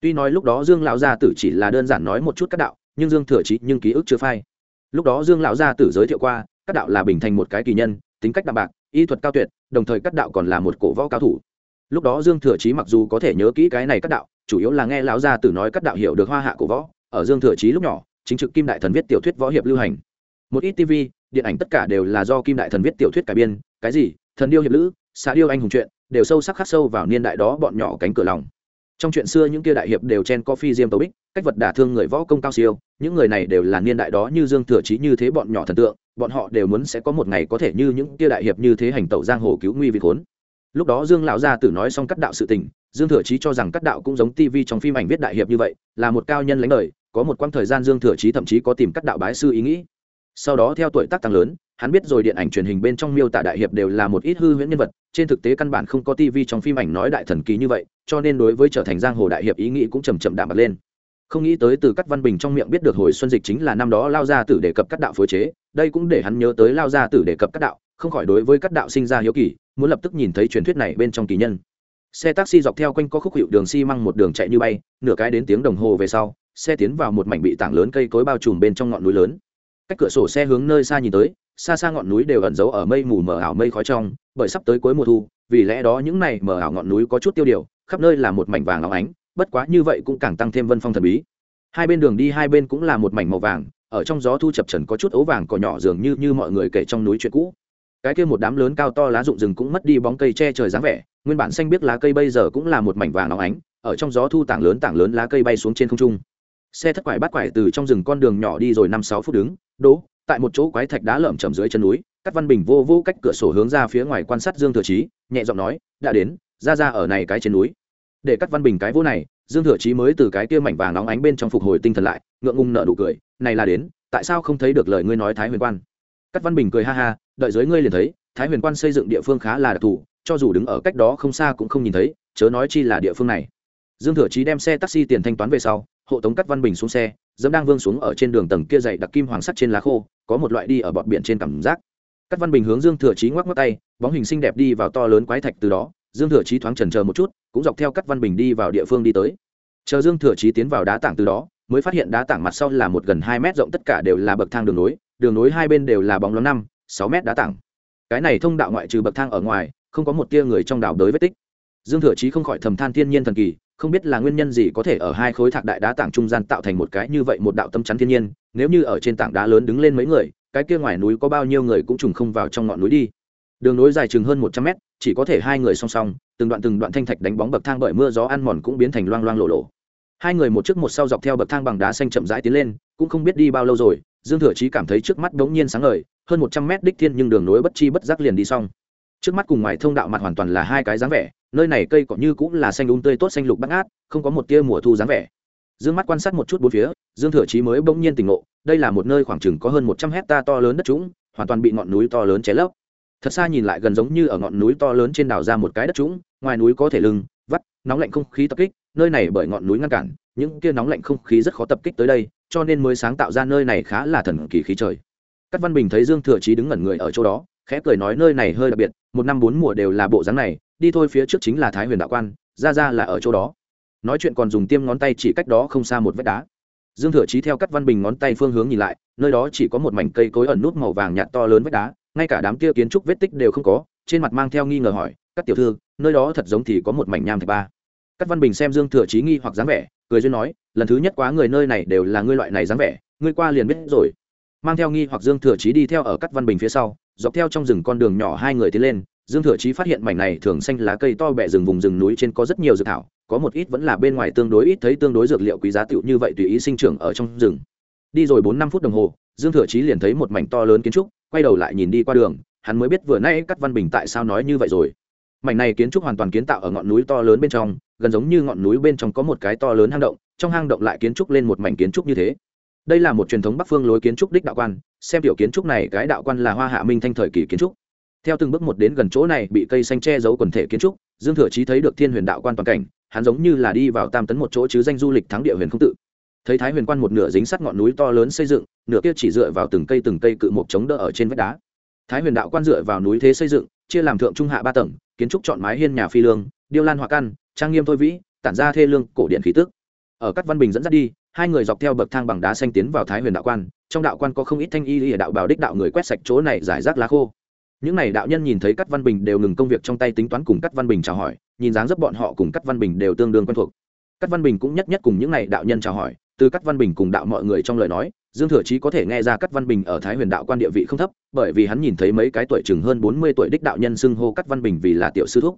Tuy nói lúc đó dương lão gia tử chỉ là đơn giản nói một chút cắt đạo, nhưng dương thừa chí nhưng ký ức chưa phai. Lúc đó dương lão gia tử giới thiệu qua, cắt đạo là bình thành một cái kỳ nhân, tính cách đạm bạc y thuật cao tuyệt, đồng thời cắt đạo còn là một cổ võ cao thủ. Lúc đó dương thừa chí mặc dù có thể nhớ kỹ cái này cắt đạo, chủ yếu là nghe lão gia tử nói cắt đạo hiểu được hoa hạ cổ võ, ở dương thừa chí lúc nhỏ, chính trực kim đại thần viết tiểu thuyết võ hiệp lưu hành. Một ít tv điện ảnh tất cả đều là do kim đại thần viết tiểu thuyết cải biên, cái gì, thần điêu hiệp lữ xã điêu anh hùng chuyện, đều sâu sắc khắc sâu vào niên đại đó bọn nhỏ cánh cửa lòng. Trong chuyện xưa những kia đại hiệp đều chen coffee diêm tấu bích cách vật đả thương người võ công cao siêu, những người này đều là niên đại đó như dương thừa chí như thế bọn nhỏ thần tượng, bọn họ đều muốn sẽ có một ngày có thể như những kia đại hiệp như thế hành tẩu giang hồ cứu nguy vì khốn. Lúc đó dương lão gia tử nói xong cắt đạo sự tình, dương thừa chí cho rằng cắt đạo cũng giống tv trong phim ảnh viết đại hiệp như vậy, là một cao nhân lãnh đời, có một quãng thời gian dương thừa chí thậm chí có tìm cắt đạo bái sư ý nghĩ. Sau đó theo tuổi tác tăng lớn, hắn biết rồi điện ảnh truyền hình bên trong miêu tả đại hiệp đều là một ít hư huyễn nhân vật, trên thực tế căn bản không có tv trong phim ảnh nói đại thần kỳ như vậy, cho nên đối với trở thành giang hồ đại hiệp ý nghĩ cũng chầm chậm đạm bật lên không nghĩ tới từ các văn bình trong miệng biết được hồi xuân dịch chính là năm đó lao gia tử đề cập các đạo phối chế, đây cũng để hắn nhớ tới lao gia tử đề cập các đạo, không khỏi đối với các đạo sinh ra hiếu kỳ, muốn lập tức nhìn thấy truyền thuyết này bên trong kỳ nhân. Xe taxi dọc theo quanh có khúc hiệu đường xi măng một đường chạy như bay, nửa cái đến tiếng đồng hồ về sau, xe tiến vào một mảnh bị tảng lớn cây cối bao trùm bên trong ngọn núi lớn. Cách cửa sổ xe hướng nơi xa nhìn tới, xa xa ngọn núi đều ẩn giấu ở mây mù mờ ảo mây khói trong, bởi sắp tới cuối mùa thu, vì lẽ đó những này mờ ảo ngọn núi có chút tiêu điều, khắp nơi là một mảnh vàng óng ánh bất quá như vậy cũng càng tăng thêm vân phong thần bí. Hai bên đường đi hai bên cũng là một mảnh màu vàng, ở trong gió thu chập trần có chút ấu vàng cỏ nhỏ dường như như mọi người kể trong núi chuyện cũ. Cái kia một đám lớn cao to lá rụng rừng cũng mất đi bóng cây che trời dáng vẻ, nguyên bản xanh biết lá cây bây giờ cũng là một mảnh vàng óng ánh, ở trong gió thu tảng lớn tảng lớn lá cây bay xuống trên không trung. Xe thất quải bắt quải từ trong rừng con đường nhỏ đi rồi năm sáu phút đứng, đỗ, tại một chỗ quái thạch đá lởm chầm dưới chân núi các văn bình vô vô cách cửa sổ hướng ra phía ngoài quan sát dương thừa trí nhẹ giọng nói, đã đến, ra ra ở này cái trên núi để cắt văn bình cái vỗ này, dương thừa chí mới từ cái kia mảnh vàng nóng ánh bên trong phục hồi tinh thần lại, ngượng ngùng nợ nụ cười, này là đến, tại sao không thấy được lời ngươi nói thái huyền quan? Cắt văn bình cười ha ha, đợi dưới ngươi liền thấy, thái huyền quan xây dựng địa phương khá là đặc thù, cho dù đứng ở cách đó không xa cũng không nhìn thấy, chớ nói chi là địa phương này. Dương thừa chí đem xe taxi tiền thanh toán về sau, hộ tống cắt văn bình xuống xe, dẫm đang vương xuống ở trên đường tầng kia dày đặc kim hoàng sắt trên lá khô, có một loại đi ở bọt biển trên cảm giác. Cắt văn bình hướng dương thừa chí ngoắc ngoắc tay, bóng hình xinh đẹp đi vào to lớn quái thạch từ đó, dương thừa chí thoáng trần chờ một chút cũng dọc theo cắt văn bình đi vào địa phương đi tới. Chờ dương thừa chí tiến vào đá tảng từ đó, mới phát hiện đá tảng mặt sau là một gần hai mét rộng tất cả đều là bậc thang đường nối đường nối hai bên đều là bóng lóng năm, sáu mét đá tảng. Cái này thông đạo ngoại trừ bậc thang ở ngoài, không có một tia người trong đảo đới vết tích. Dương thừa chí không khỏi thầm than thiên nhiên thần kỳ, không biết là nguyên nhân gì có thể ở hai khối thạc đại đá tảng trung gian tạo thành một cái như vậy một đạo tâm chắn thiên nhiên, nếu như ở trên tảng đá lớn đứng lên mấy người, cái kia ngoài núi có bao nhiêu người cũng trùng không vào trong ngọn núi đi. Đường núi dài chừng hơn một trăm mét chỉ có thể hai người song song, từng đoạn từng đoạn thanh thạch đánh bóng bậc thang bởi mưa gió ăn mòn cũng biến thành loang loang lộ lộ. Hai người một trước một sau dọc theo bậc thang bằng đá xanh chậm rãi tiến lên, cũng không biết đi bao lâu rồi, dương thừa chí cảm thấy trước mắt bỗng nhiên sáng ngời, hơn một trăm mét đích thiên nhưng đường nối bất chi bất giác liền đi xong. Trước mắt cùng ngoài thông đạo mặt hoàn toàn là hai cái dáng vẻ, nơi này cây cỏ như cũng là xanh úng tươi tốt xanh lục bắt ngát, không có một tia mùa thu dáng vẻ. Dương mắt quan sát một chút bốn phía, dương thừa chí mới bỗng nhiên tỉnh ngộ, đây là một nơi khoảng chừng có hơn một trăm hecta to lớn đất trũng, hoàn toàn bị ngọn núi to lớn cháy lấp thật xa nhìn lại gần giống như ở ngọn núi to lớn trên đảo ra một cái đất trũng, ngoài núi có thể lưng, vắt, nóng lạnh không khí tập kích, nơi này bởi ngọn núi ngăn cản, những kia nóng lạnh không khí rất khó tập kích tới đây, cho nên mới sáng tạo ra nơi này khá là thần kỳ khí trời. Các văn bình thấy dương thừa chí đứng ngẩn người ở chỗ đó, khẽ cười nói nơi này hơi đặc biệt, một năm bốn mùa đều là bộ dáng này, đi thôi phía trước chính là thái huyền đạo quan, ra ra là ở chỗ đó. Nói chuyện còn dùng tiêm ngón tay chỉ cách đó không xa một vách đá. Dương thừa chí theo cắt văn bình ngón tay phương hướng nhìn lại, nơi đó chỉ có một mảnh cây cối ẩn nút màu vàng nhạt to lớn vách đá ngay cả đám kia kiến trúc vết tích đều không có, trên mặt mang theo nghi ngờ hỏi, các tiểu thư, nơi đó thật giống thì có một mảnh nham thạch ba. Các văn bình xem dương thừa trí nghi hoặc dáng vẻ, cười duyên nói, lần thứ nhất quá người nơi này đều là ngươi loại này dáng vẻ, ngươi qua liền biết rồi. Mang theo nghi hoặc dương thừa trí đi theo ở các văn bình phía sau, dọc theo trong rừng con đường nhỏ hai người tiến lên, dương thừa trí phát hiện mảnh này thường xanh lá cây to bẹ rừng vùng rừng núi trên có rất nhiều dược thảo, có một ít vẫn là bên ngoài tương đối ít thấy tương đối dược liệu quý giá tựu như vậy tùy ý sinh trưởng ở trong rừng. Đi rồi bốn năm phút đồng hồ dương thừa chí liền thấy một mảnh to lớn kiến trúc, quay đầu lại nhìn đi qua đường, hắn mới biết vừa nay cắt văn bình tại sao nói như vậy rồi. Mảnh này kiến trúc hoàn toàn kiến tạo ở ngọn núi to lớn bên trong, gần giống như ngọn núi bên trong có một cái to lớn hang động, trong hang động lại kiến trúc lên một mảnh kiến trúc như thế. Đây là một truyền thống bắc phương lối kiến trúc đích đạo quan, xem tiểu kiến trúc này, cái đạo quan là hoa hạ minh thanh thời kỳ kiến trúc. Theo từng bước một đến gần chỗ này bị cây xanh che giấu quần thể kiến trúc, dương thừa chí thấy được thiên huyền đạo quan toàn cảnh, hắn giống như là đi vào tam tấn một chỗ chứ danh du lịch thắng địa huyền không tự thấy thái huyền quan một nửa dính sắt ngọn núi to lớn xây dựng, nửa kia chỉ dựa vào từng cây từng cây cự mộc chống đỡ ở trên vách đá. Thái huyền đạo quan dựa vào núi thế xây dựng, chia làm thượng trung hạ ba tầng, kiến trúc chọn mái hiên nhà phi lương, điêu lan hoa căn, trang nghiêm thôi vĩ, tản ra thê lương cổ điện khí tức. Ở các văn bình dẫn dắt đi, hai người dọc theo bậc thang bằng đá xanh tiến vào thái huyền đạo quan, trong đạo quan có không ít thanh y lìa đạo bảo đích đạo người quét sạch chỗ này giải rác lá khô. Những n à y đạo nhân nhìn thấy các văn bình đều ngừng công việc trong tay tính toán cùng các văn bình chào hỏi, nhìn dáng dấp bọn họ cùng các văn bình đều tương đương quen thuộc. Các văn bình cũng nhất nhất cùng những n à y đạo nhân chào hỏi từ các văn bình cùng đạo mọi người trong lời nói, dương thừa chí có thể nghe ra các văn bình ở thái huyền đạo quan địa vị không thấp, bởi vì hắn nhìn thấy mấy cái tuổi chừng hơn bốn mươi tuổi đích đạo nhân xưng hô các văn bình vì là tiểu sư thúc.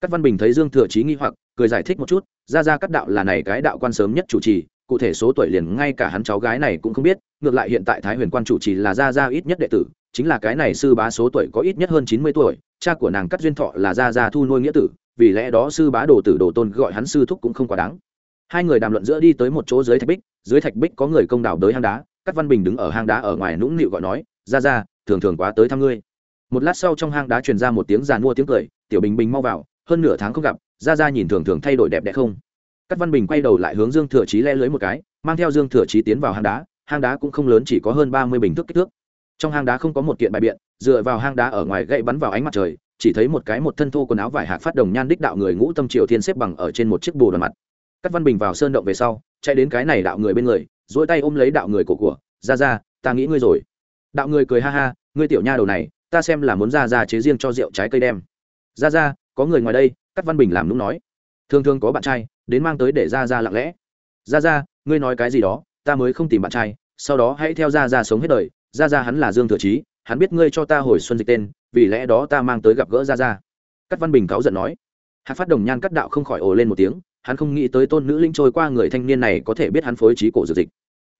Các văn bình thấy dương thừa chí nghi hoặc, cười giải thích một chút, ra ra các đạo là này cái đạo quan sớm nhất chủ trì, cụ thể số tuổi liền ngay cả hắn cháu gái này cũng không biết, ngược lại hiện tại thái huyền quan chủ trì là Ra Ra ít nhất đệ tử, chính là cái này sư bá số tuổi có ít nhất hơn chín mươi tuổi, cha của nàng cắt duyên thọ là Ra Ra thu nuôi nghĩa tử, vì lẽ đó sư bá đồ tử đồ tôn gọi hắn sư thúc cũng không quá đáng hai người đàm luận giữa đi tới một chỗ dưới thạch bích, dưới thạch bích có người công đảo tới hang đá cắt văn bình đứng ở hang đá ở ngoài nũng nịu gọi nói, ra ra, thường thường quá tới thăm ngươi. Một lát sau trong hang đá truyền ra một tiếng giàn mua tiếng cười, tiểu bình bình mau vào, hơn nửa tháng không gặp, ra ra nhìn thường thường thay đổi đẹp đẽ không. Cắt văn bình quay đầu lại hướng dương thừa chí le lưới một cái, mang theo dương thừa chí tiến vào hang đá hang đá cũng không lớn chỉ có hơn ba mươi bình thước kích thước. Trong hang đá không có một kiện bài biện, dựa vào hang đá ở ngoài gậy bắn vào ánh mặt trời, chỉ thấy một cái một thân thô quần áo vải hạc phát đồng nhan đích đạo người ngũ tâm triều thiên xếp bằng ở trên một chiếc bồ đoàn mặt cắt văn bình vào sơn động về sau, chạy đến cái này đạo người bên người dỗi tay ôm lấy đạo người cổ của, ra ra, ta nghĩ ngươi rồi. Đạo người cười ha ha, ngươi tiểu nha đầu này, ta xem là muốn ra ra chế riêng cho rượu trái cây đem. Ra ra, có người ngoài đây, cắt văn bình làm lúc nói. Thường thường có bạn trai, đến mang tới để ra ra lặng lẽ. Ra ra, ngươi nói cái gì đó, ta mới không tìm bạn trai, sau đó hãy theo ra ra sống hết đời, ra ra hắn là dương thừa trí hắn biết ngươi cho ta hồi xuân dịch tên, vì lẽ đó ta mang tới gặp gỡ ra ra. Cắt văn bình cáu giận nói. Hạc phát đồng nhan cắt đạo không khỏi ồ lên một tiếng hắn không nghĩ tới tôn nữ linh trôi qua người thanh niên này có thể biết hắn phối trí cổ dược dịch.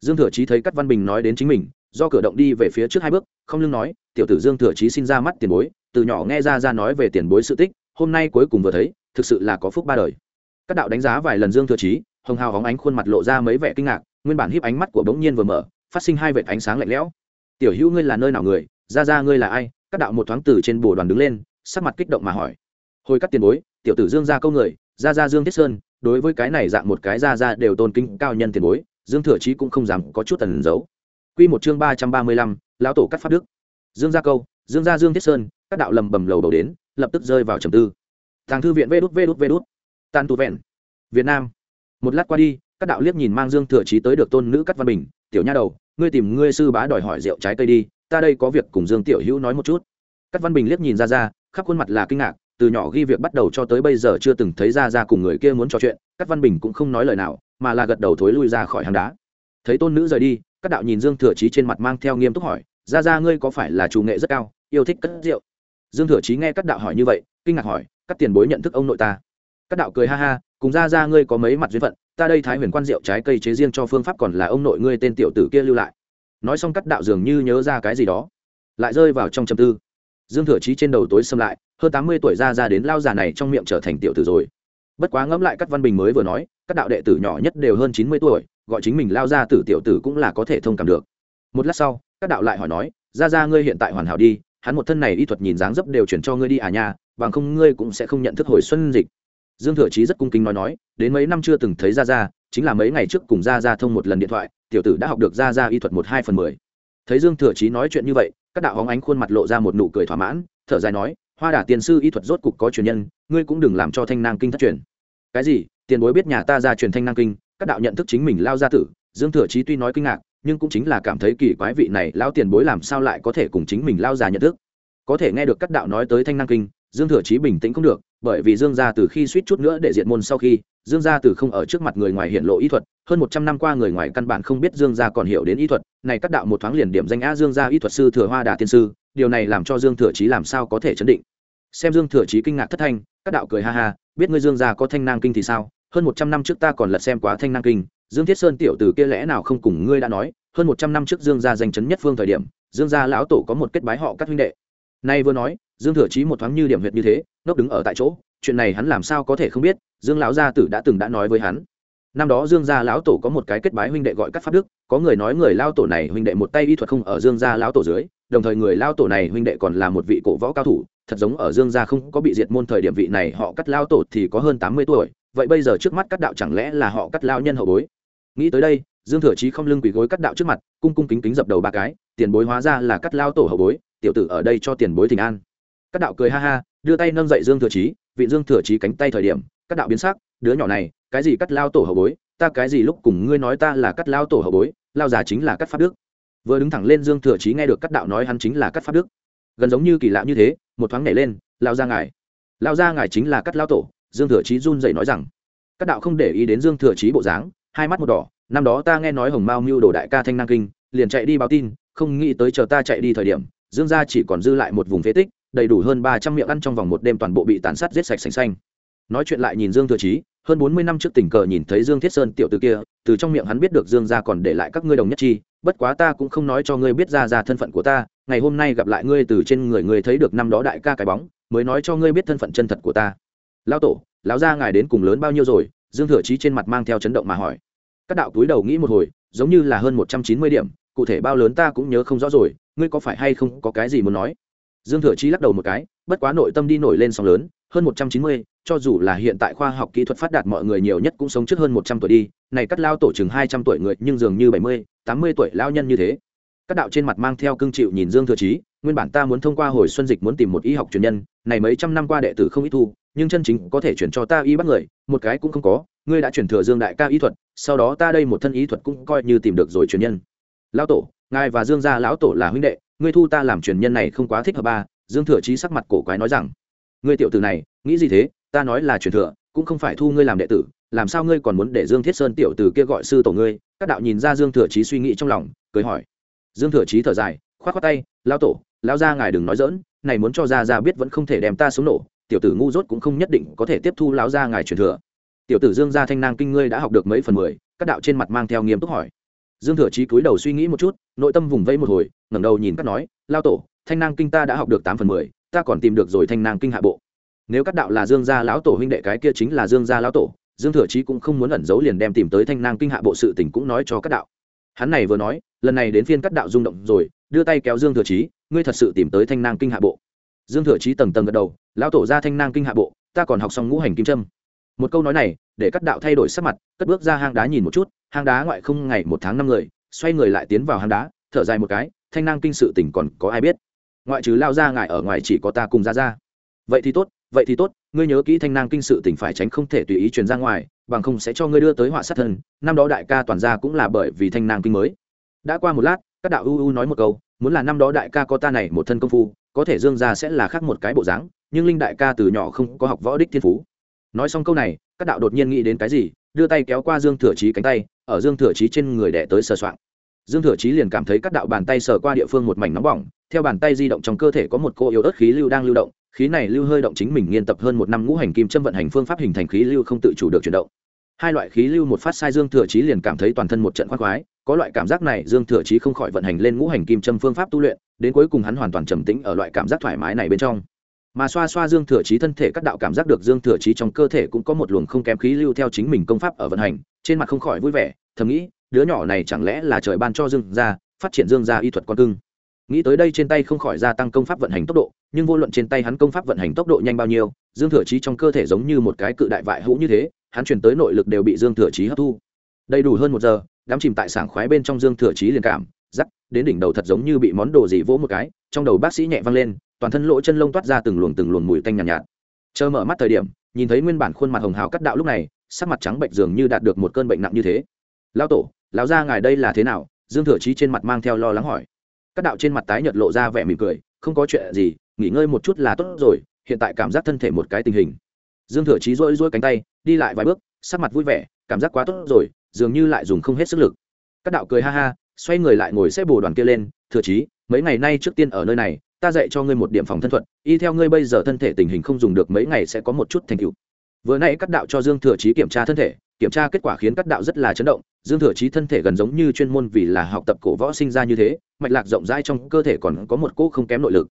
Dương thừa chí thấy cắt văn bình nói đến chính mình, do cửa động đi về phía trước hai bước, không lưng nói, tiểu tử dương thừa chí xin ra mắt tiền bối, từ nhỏ nghe ra ra nói về tiền bối sự tích, hôm nay cuối cùng vừa thấy, thực sự là có phúc ba đời. Các đạo đánh giá vài lần dương thừa chí, hồng hào hóng ánh khuôn mặt lộ ra mấy vẻ kinh ngạc, nguyên bản híp ánh mắt của bỗng nhiên vừa mở, phát sinh hai vệt ánh sáng lạnh lẽo. Tiểu hữu ngươi là nơi nào người? Ra ra ngươi là ai? Các đạo một thoáng từ trên bồ đoàn đứng lên, sắc mặt kích động mà hỏi. Hồi các tiền bối, tiểu tử dương ra câu người, ra ra dương thiết sơn đối với cái này dạng một cái ra ra đều tôn kính cao nhân tiền bối, dương thừa chí cũng không dám có chút tần giấu. Quy một chương ba trăm ba mươi lăm, lão tổ cắt pháp đức. Dương gia câu, dương gia dương thiết sơn, các đạo lầm bầm lầu đầu đến, lập tức rơi vào trầm tư. Thằng thư viện vê đút vê đút vê đút. Tàn tu vẹn. Việt nam. Một lát qua đi, các đạo liếc nhìn mang dương thừa chí tới được tôn nữ cắt văn bình, tiểu nha đầu, ngươi tìm ngươi sư bá đòi hỏi rượu trái cây đi, ta đây có việc cùng dương tiểu hữu nói một chút. Cắt văn bình liếc nhìn ra ra, khắp khuôn mặt là kinh ngạc từ nhỏ ghi việc bắt đầu cho tới bây giờ chưa từng thấy ra ra cùng người kia muốn trò chuyện các văn bình cũng không nói lời nào, mà là gật đầu thối lui ra khỏi hàng đá. Thấy tôn nữ rời đi, các đạo nhìn dương thừa chí trên mặt mang theo nghiêm túc hỏi, ra ra ngươi có phải là chủ nghệ rất cao, yêu thích cất rượu? Dương thừa chí nghe các đạo hỏi như vậy, kinh ngạc hỏi các tiền bối nhận thức ông nội ta? Các đạo cười ha ha, cùng ra ra ngươi có mấy mặt duyên phận, ta đây thái huyền quan rượu trái cây chế riêng cho phương pháp còn là ông nội ngươi tên tiểu tử kia lưu lại. Nói xong các đạo dường như nhớ ra cái gì đó, lại rơi vào trong trầm tư. Dương thừa chí trên đầu tối xâm lại hơn tám mươi tuổi ra ra đến lao già này trong miệng trở thành tiểu tử rồi. Bất quá ngẫm lại các văn bình mới vừa nói, các đạo đệ tử nhỏ nhất đều hơn chín mươi tuổi, gọi chính mình lao ra tử tiểu tử cũng là có thể thông cảm được. Một lát sau, các đạo lại hỏi nói ra ra ngươi hiện tại hoàn hảo đi, hắn một thân này y thuật nhìn dáng dấp đều chuyển cho ngươi đi à nha, bằng không ngươi cũng sẽ không nhận thức hồi xuân dịch. Dương thừa chí rất cung kính nói nói, đến mấy năm chưa từng thấy ra ra chính là mấy ngày trước cùng ra ra thông một lần điện thoại, tiểu tử đã học được ra ra y thuật một hai phần mười. Thấy dương thừa chí nói chuyện như vậy, các đạo hóng ánh khuôn mặt lộ ra một nụ cười thỏa mãn, thở dài nói hoa Đả tiền sư y thuật rốt cục có truyền nhân, ngươi cũng đừng làm cho thanh nang kinh thất truyền. Cái gì? Tiền bối biết nhà ta ra truyền thanh nang kinh, các đạo nhận thức chính mình lao ra tử, dương thừa chí tuy nói kinh ngạc, nhưng cũng chính là cảm thấy kỳ quái vị này lao tiền bối làm sao lại có thể cùng chính mình lao già nhận thức. Có thể nghe được các đạo nói tới thanh năng kinh, dương thừa chí bình tĩnh không được, bởi vì dương gia từ khi suýt chút nữa để diện môn sau khi, dương gia từ không ở trước mặt người ngoài hiện lộ y thuật, hơn một trăm năm qua người ngoài căn bản không biết dương gia còn hiểu đến y thuật. Này các đạo một thoáng liền điểm danh á dương gia y thuật sư thừa hoa đà tiên sư, điều này làm cho dương thừa chí làm sao có thể chấn định xem dương thừa chí kinh ngạc thất thanh, các đạo cười ha ha, biết ngươi dương gia có thanh nang kinh thì sao? Hơn một trăm năm trước ta còn lật xem quá thanh nang kinh. Dương thiết sơn tiểu từ kia lẽ nào không cùng ngươi đã nói? Hơn một trăm năm trước dương gia danh chấn nhất phương thời điểm, dương gia lão tổ có một kết bái họ các huynh đệ. Nay vừa nói, dương thừa chí một thoáng như điểm huyệt như thế nốc đứng ở tại chỗ. Chuyện này hắn làm sao có thể không biết? Dương lão gia tử đã từng đã nói với hắn. Năm đó dương gia lão tổ có một cái kết bái huynh đệ gọi các pháp đức. Có người nói người lao tổ này huynh đệ một tay y thuật không ở dương gia lão tổ dưới, đồng thời người lao tổ này huynh đệ còn là một vị cổ võ cao thủ thật giống ở dương gia không có bị diệt môn thời điểm vị này, họ cắt lao tổ thì có hơn tám mươi tuổi, vậy bây giờ trước mắt cắt đạo chẳng lẽ là họ cắt lao nhân hậu bối? Nghĩ tới đây, dương thừa chí không lưng quỳ gối cắt đạo trước mặt, cung cung kính kính dập đầu ba cái, tiền bối hóa ra là cắt lao tổ hậu bối, tiểu tử ở đây cho tiền bối thỉnh an. Cắt đạo cười ha ha, đưa tay nâng dậy dương thừa chí, vị dương thừa chí cánh tay thời điểm, cắt đạo biến sắc, đứa nhỏ này, cái gì cắt lao tổ hậu bối, ta cái gì lúc cùng ngươi nói ta là cắt lao tổ hậu bối, lao già chính là cắt pháp đức. Vừa đứng thẳng lên dương thừa chí nghe được cắt đạo nói hắn chính là cắt pháp đức gần giống như kỳ lạ như thế, một thoáng nhảy lên, lao ra ngài. Lao ra ngài chính là cắt lao tổ, dương thừa chí run dậy nói rằng các đạo không để ý đến dương thừa chí bộ dáng, hai mắt một đỏ, năm đó ta nghe nói hồng mao mưu đồ đại ca thanh năng kinh, liền chạy đi báo tin, không nghĩ tới chờ ta chạy đi thời điểm, dương gia chỉ còn dư lại một vùng phế tích, đầy đủ hơn ba trăm miệng ăn trong vòng một đêm toàn bộ bị tàn sát giết sạch sành xanh. Nói chuyện lại nhìn dương thừa chí, hơn bốn mươi năm trước tình cờ nhìn thấy dương thiết sơn tiểu t ử kia, từ trong miệng hắn biết được dương gia còn để lại các ngươi đồng nhất chi bất quá ta cũng không nói cho ngươi biết ra ra thân phận của ta, ngày hôm nay gặp lại ngươi từ trên người ngươi thấy được năm đó đại ca cái bóng, mới nói cho ngươi biết thân phận chân thật của ta. Lao tổ, lão gia ngài đến cùng lớn bao nhiêu rồi? Dương thừa chí trên mặt mang theo chấn động mà hỏi. Các đạo túi đầu nghĩ một hồi, giống như là hơn một trăm chín mươi điểm, cụ thể bao lớn ta cũng nhớ không rõ rồi, ngươi có phải hay không có cái gì muốn nói? Dương thừa chí lắc đầu một cái, bất quá nội tâm đi nổi lên sóng lớn hơn một trăm chín mươi, cho dù là hiện tại khoa học kỹ thuật phát đạt mọi người nhiều nhất cũng sống trước hơn một trăm tuổi đi, này cắt lao tổ chừng hai trăm tuổi người nhưng dường như bảy mươi, tám mươi tuổi lao nhân như thế. Các đạo trên mặt mang theo cương chịu nhìn dương thừa chí, nguyên bản ta muốn thông qua hồi xuân dịch muốn tìm một y học truyền nhân, này mấy trăm năm qua đệ tử không ít thu, nhưng chân chính có thể chuyển cho ta y bắt người, một cái cũng không có, ngươi đã chuyển thừa dương đại ca y thuật, sau đó ta đây một thân y thuật cũng coi như tìm được rồi truyền nhân. Lão tổ, ngài và dương gia lão tổ là huynh đệ, ngươi thu ta làm truyền nhân này không quá thích hợp ba dương thừa chí sắc mặt cổ quái nói rằng ngươi tiểu tử này, nghĩ gì thế? Ta nói là truyền thừa, cũng không phải thu ngươi làm đệ tử, làm sao ngươi còn muốn để dương thiết sơn tiểu tử kia gọi sư tổ ngươi? Các đạo nhìn ra dương thừa chí suy nghĩ trong lòng, cười hỏi. Dương thừa chí thở dài, khoát khoát tay, lão tổ, lão gia ngài đừng nói dỡn này muốn cho gia gia biết vẫn không thể đem ta xuống nổ, tiểu tử ngu dốt cũng không nhất định có thể tiếp thu lão gia ngài truyền thừa. Tiểu tử dương gia thanh nang kinh ngươi đã học được mấy phần mười, các đạo trên mặt mang theo nghiêm túc hỏi. Dương thừa chí cúi đầu suy nghĩ một chút, nội tâm vùng vẫy một hồi, ngẩng đầu nhìn các nói lao tổ, thanh nang kinh ta đã học được tám phần mười ta còn tìm được rồi thanh nàng kinh hạ bộ. Nếu các đạo là dương gia lão tổ huynh đệ, cái kia chính là dương gia lão tổ, dương thừa chí cũng không muốn ẩn giấu liền đem tìm tới thanh nàng kinh hạ bộ sự tình cũng nói cho các đạo. Hắn này vừa nói, lần này đến phiên các đạo rung động rồi, đưa tay kéo dương thừa chí, ngươi thật sự tìm tới thanh nàng kinh hạ bộ? Dương thừa chí tầng tầng gật đầu, lão tổ ra thanh nàng kinh hạ bộ, ta còn học xong ngũ hành kim trâm một câu nói này, để các đạo thay đổi sắc mặt, cất bước ra hang đá nhìn một chút, hang đá ngoại không ngày một tháng năm người, xoay người lại tiến vào hang đá, thở dài một cái, thanh năng kinh sự tỉnh còn có ai biết? Ngoại trừ lao ra ngại ở ngoài chỉ có ta cùng ra ra. Vậy thì tốt, vậy thì tốt, ngươi nhớ kỹ thanh năng kinh sự tỉnh phải tránh không thể tùy ý truyền ra ngoài, bằng không sẽ cho ngươi đưa tới họa sát thân năm đó đại ca toàn gia cũng là bởi vì thanh năng kinh mới. Đã qua một lát, các đạo ưu ưu nói một câu, muốn là năm đó đại ca có ta này một thân công phu, có thể dương ra sẽ là khác một cái bộ dáng, nhưng linh đại ca từ nhỏ không có học võ đích thiên phú. Nói xong câu này, các đạo đột nhiên nghĩ đến cái gì, đưa tay kéo qua dương thừa chí cánh tay, ở dương thừa chí trên người đẻ tới sờ soạng dương thừa chí liền cảm thấy các đạo bàn tay sờ qua địa phương một mảnh nóng bỏng, theo bàn tay di động trong cơ thể có một cô yếu ớt khí lưu đang lưu động, khí này lưu hơi động chính mình nghiên tập hơn một năm ngũ hành kim châm vận hành phương pháp hình thành khí lưu không tự chủ được chuyển động. Hai loại khí lưu một phát sai dương thừa chí liền cảm thấy toàn thân một trận khoác khoái, có loại cảm giác này dương thừa chí không khỏi vận hành lên ngũ hành kim châm phương pháp tu luyện, đến cuối cùng hắn hoàn toàn trầm tĩnh ở loại cảm giác thoải mái này bên trong. Mà xoa xoa dương thừa chí thân thể các đạo cảm giác được dương thừa chí trong cơ thể cũng có một luồng không kém khí lưu theo chính mình công pháp ở vận hành, trên mặt không khỏi vui vẻ, thầm nghĩ đứa nhỏ này chẳng lẽ là trời ban cho dương gia phát triển dương gia y thuật con cưng? Nghĩ tới đây trên tay không khỏi gia tăng công pháp vận hành tốc độ nhưng vô luận trên tay hắn công pháp vận hành tốc độ nhanh bao nhiêu dương thừa chí trong cơ thể giống như một cái cự đại vại hũ như thế hắn chuyển tới nội lực đều bị dương thừa chí hấp thu. Đầy đủ hơn một giờ đám chìm tại sảng khoái bên trong dương thừa chí liền cảm giắc đến đỉnh đầu thật giống như bị món đồ gì vỗ một cái trong đầu bác sĩ nhẹ văng lên toàn thân lỗ chân lông toát ra từng luồng từng luồng mùi tanh nhàn nhạt, nhạt. Chờ mở mắt thời điểm nhìn thấy nguyên bản khuôn mặt hồng hào cắt đạo lúc này sắc mặt trắng bệnh dường như đạt được một cơn bệnh nặng như thế. Lao tổ lão gia ngài đây là thế nào? Dương thừa chí trên mặt mang theo lo lắng hỏi. Các đạo trên mặt tái nhợt lộ ra vẻ mỉm cười, không có chuyện gì, nghỉ ngơi một chút là tốt rồi, hiện tại cảm giác thân thể một cái tình hình. Dương thừa chí rỗi rỗi cánh tay, đi lại vài bước, sắc mặt vui vẻ, cảm giác quá tốt rồi, dường như lại dùng không hết sức lực. Các đạo cười ha ha, xoay người lại ngồi xếp bồ đoàn kia lên, thừa chí, mấy ngày nay trước tiên ở nơi này, ta dạy cho ngươi một điểm phòng thân thuật, y theo ngươi bây giờ thân thể tình hình không dùng được mấy ngày sẽ có một chút thành tựu. Vừa nãy các đạo cho dương thừa chí kiểm tra thân thể kiểm tra kết quả khiến các đạo rất là chấn động, dương thừa chí thân thể gần giống như chuyên môn vì là học tập cổ võ sinh ra như thế, mạch lạc rộng rãi trong cơ thể còn có một cỗ không kém nội lực.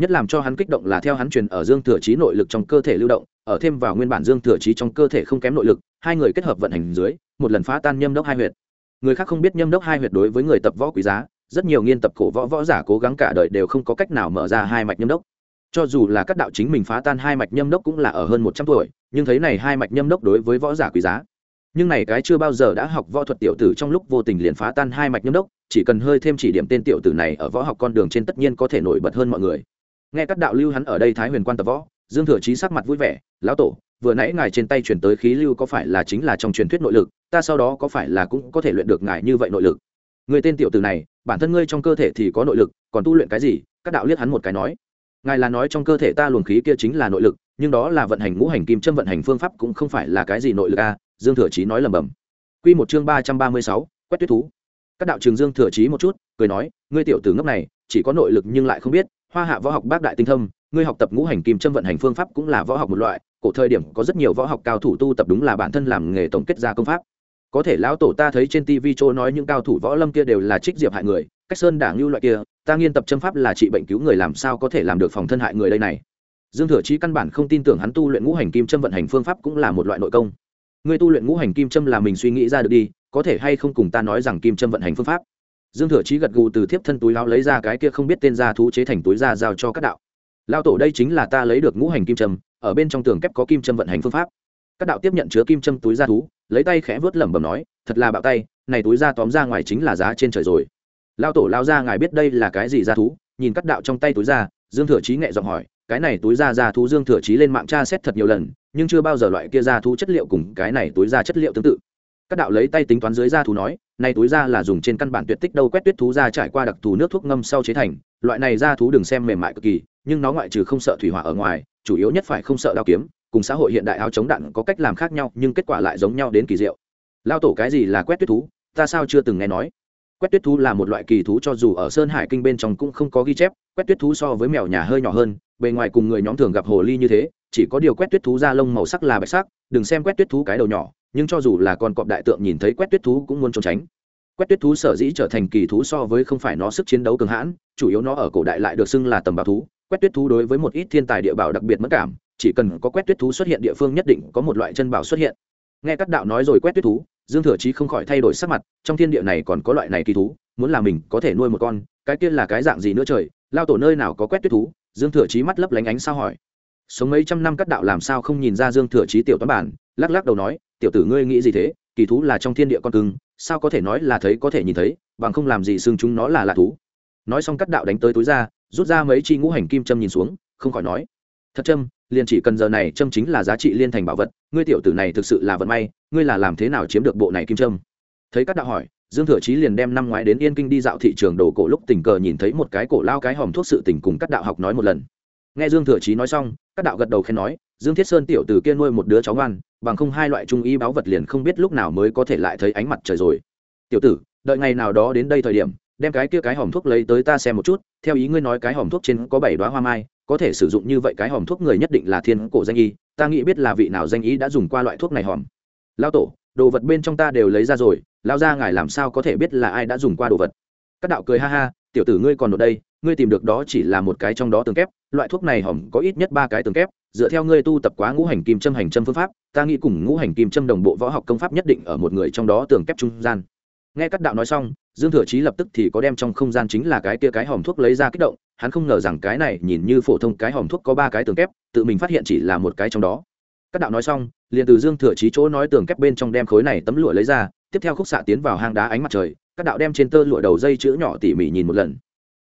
Nhất làm cho hắn kích động là theo hắn truyền ở dương thừa chí nội lực trong cơ thể lưu động, ở thêm vào nguyên bản dương thừa chí trong cơ thể không kém nội lực, hai người kết hợp vận hành dưới, một lần phá tan nhâm đốc hai huyệt. Người khác không biết nhâm đốc hai huyệt đối với người tập võ quý giá, rất nhiều nghiên tập cổ võ võ giả cố gắng cả đời đều không có cách nào mở ra hai mạch nhâm đốc. Cho dù là các đạo chính mình phá tan hai mạch nhâm đốc cũng là ở hơn một trăm tuổi, nhưng thấy này hai mạch nhâm đốc đối với võ giả quý giá nhưng này cái chưa bao giờ đã học võ thuật tiểu tử trong lúc vô tình liền phá tan hai mạch nhâm đốc, chỉ cần hơi thêm chỉ điểm tên tiểu tử này ở võ học con đường trên tất nhiên có thể nổi bật hơn mọi người. Nghe các đạo lưu hắn ở đây thái huyền quan tập võ, dương thừa chí sắc mặt vui vẻ, lão tổ, vừa nãy ngài trên tay chuyển tới khí lưu có phải là chính là trong truyền thuyết nội lực? Ta sau đó có phải là cũng có thể luyện được ngài như vậy nội lực? Người tên tiểu tử này, bản thân ngươi trong cơ thể thì có nội lực, còn tu luyện cái gì? Các đạo liếc hắn một cái nói. Ngài là nói trong cơ thể ta luồng khí kia chính là nội lực, nhưng đó là vận hành ngũ hành kim châm vận hành phương pháp cũng không phải là cái gì nội lực a dương thừa chí nói lầm bầm q một chương ba trăm ba mươi sáu, quét tuyết thú. Các đạo trường dương thừa chí một chút, cười nói, ngươi tiểu tử ngốc này, chỉ có nội lực nhưng lại không biết, hoa hạ võ học bác đại tinh thâm, ngươi học tập ngũ hành kim châm vận hành phương pháp cũng là võ học một loại, cổ thời điểm có rất nhiều võ học cao thủ tu tập đúng là bản thân làm nghề tổng kết ra công pháp. Có thể lão tổ ta thấy trên tv chỗ nói những cao thủ võ lâm kia đều là trích diệp hại người, cách sơn đảng lưu loại kia, ta nghiên tập châm pháp là trị bệnh cứu người làm sao có thể làm được phòng thân hại người đây này. Dương thừa chí căn bản không tin tưởng hắn tu luyện ngũ hành kim châm vận hành phương pháp cũng là một loại nội công ngươi tu luyện ngũ hành kim châm là mình suy nghĩ ra được đi, có thể hay không cùng ta nói rằng kim châm vận hành phương pháp? Dương thừa chí gật gù từ thiếp thân túi lao lấy ra cái kia không biết tên ra thú chế thành túi ra giao cho các đạo. Lao tổ đây chính là ta lấy được ngũ hành kim châm, ở bên trong tường kép có kim châm vận hành phương pháp. Các đạo tiếp nhận chứa kim châm túi ra thú, lấy tay khẽ vớt lẩm bẩm nói, thật là bạo tay, này túi ra tóm ra ngoài chính là giá trên trời rồi. Lao tổ lao ra, ngài biết đây là cái gì ra thú? Nhìn các đạo trong tay túi ra, dương thừa chí nghệ giọng hỏi cái này túi ra ra thú dương thừa chí lên mạng tra xét thật nhiều lần, nhưng chưa bao giờ loại kia ra thú chất liệu cùng cái này túi ra chất liệu tương tự. Các đạo lấy tay tính toán dưới da thú nói, này túi da là dùng trên căn bản tuyệt tích đâu, quét tuyết thú da trải qua đặc thù nước thuốc ngâm sau chế thành. Loại này da thú đừng xem mềm mại cực kỳ, nhưng nó ngoại trừ không sợ thủy hỏa ở ngoài, chủ yếu nhất phải không sợ đao kiếm. Cùng xã hội hiện đại áo chống đạn có cách làm khác nhau, nhưng kết quả lại giống nhau đến kỳ diệu. Lao tổ, cái gì là quét tuyết thú? Ta sao chưa từng nghe nói. Quét tuyết thú là một loại kỳ thú cho dù ở sơn hải kinh bên trong cũng không có ghi chép. Quét tuyết thú so với mèo nhà hơi nhỏ hơn bề ngoài cùng người nhóm thường gặp hồ ly như thế, chỉ có điều quét tuyết thú da lông màu sắc là bạch sắc, đừng xem quét tuyết thú cái đầu nhỏ, nhưng cho dù là con cọp đại tượng nhìn thấy quét tuyết thú cũng muốn trốn tránh. Quét tuyết thú sở dĩ trở thành kỳ thú so với không phải nó sức chiến đấu cường hãn, chủ yếu nó ở cổ đại lại được xưng là tầm bảo thú. Quét tuyết thú đối với một ít thiên tài địa bảo đặc biệt mất cảm, chỉ cần có quét tuyết thú xuất hiện địa phương nhất định có một loại chân bảo xuất hiện. Nghe các đạo nói rồi quét tuyết thú, dương thừa chí không khỏi thay đổi sắc mặt, trong thiên địa này còn có loại này kỳ thú, muốn là mình có thể nuôi một con, cái kia là cái dạng gì nữa trời, lao tổ nơi nào có quét tuyết thú dương thừa chí mắt lấp lánh ánh sao hỏi. Sống mấy trăm năm các đạo làm sao không nhìn ra dương thừa chí tiểu toán bản, lắc lắc đầu nói, tiểu tử ngươi nghĩ gì thế? Kỳ thú là trong thiên địa con cưng, sao có thể nói là thấy có thể nhìn thấy, bằng không làm gì xương chúng nó là lạ thú. Nói xong các đạo đánh tới túi ra, rút ra mấy chi ngũ hành kim châm nhìn xuống, không khỏi nói, thật châm, liền chỉ cần giờ này châm chính là giá trị liên thành bảo vật, ngươi tiểu tử này thực sự là vận may, ngươi là làm thế nào chiếm được bộ này kim châm? Thấy các đạo hỏi dương thừa chí liền đem năm ngoái đến yên kinh đi dạo thị trường đồ cổ lúc tình cờ nhìn thấy một cái cổ lao cái hòm thuốc sự tình cùng các đạo học nói một lần. Nghe dương thừa chí nói xong, các đạo gật đầu khen nói, dương thiết sơn tiểu từ kia nuôi một đứa cháu ngoan, bằng không hai loại trung y báo vật liền không biết lúc nào mới có thể lại thấy ánh mặt trời rồi. Tiểu tử, đợi ngày nào đó đến đây thời điểm, đem cái kia cái hòm thuốc lấy tới ta xem một chút, theo ý ngươi nói cái hòm thuốc trên có bảy đoá hoa mai, có thể sử dụng như vậy cái hòm thuốc người nhất định là thiên cổ danh y, ta nghĩ biết là vị nào danh y đã dùng qua loại thuốc này hòm. Lao tổ, đồ vật bên trong ta đều lấy ra rồi lao ra ngài làm sao có thể biết là ai đã dùng qua đồ vật? Các đạo cười ha ha, tiểu tử ngươi còn ở đây, ngươi tìm được đó chỉ là một cái trong đó tường kép, loại thuốc này hỏng có ít nhất ba cái tường kép, dựa theo ngươi tu tập quá ngũ hành kim châm hành châm phương pháp, ta nghĩ cùng ngũ hành kim châm đồng bộ võ học công pháp nhất định ở một người trong đó tường kép trung gian. Nghe các đạo nói xong, dương thừa chí lập tức thì có đem trong không gian chính là cái tia cái hòm thuốc lấy ra kích động, hắn không ngờ rằng cái này nhìn như phổ thông cái hòm thuốc có ba cái tường kép, tự mình phát hiện chỉ là một cái trong đó. Các đạo nói xong, liền từ dương thừa chí chỗ nói tường kép bên trong đem khối này tấm lụa lấy ra tiếp theo khúc xạ tiến vào hang đá ánh mặt trời, các đạo đem trên tơ lụa đầu dây chữ nhỏ tỉ mỉ nhìn một lần.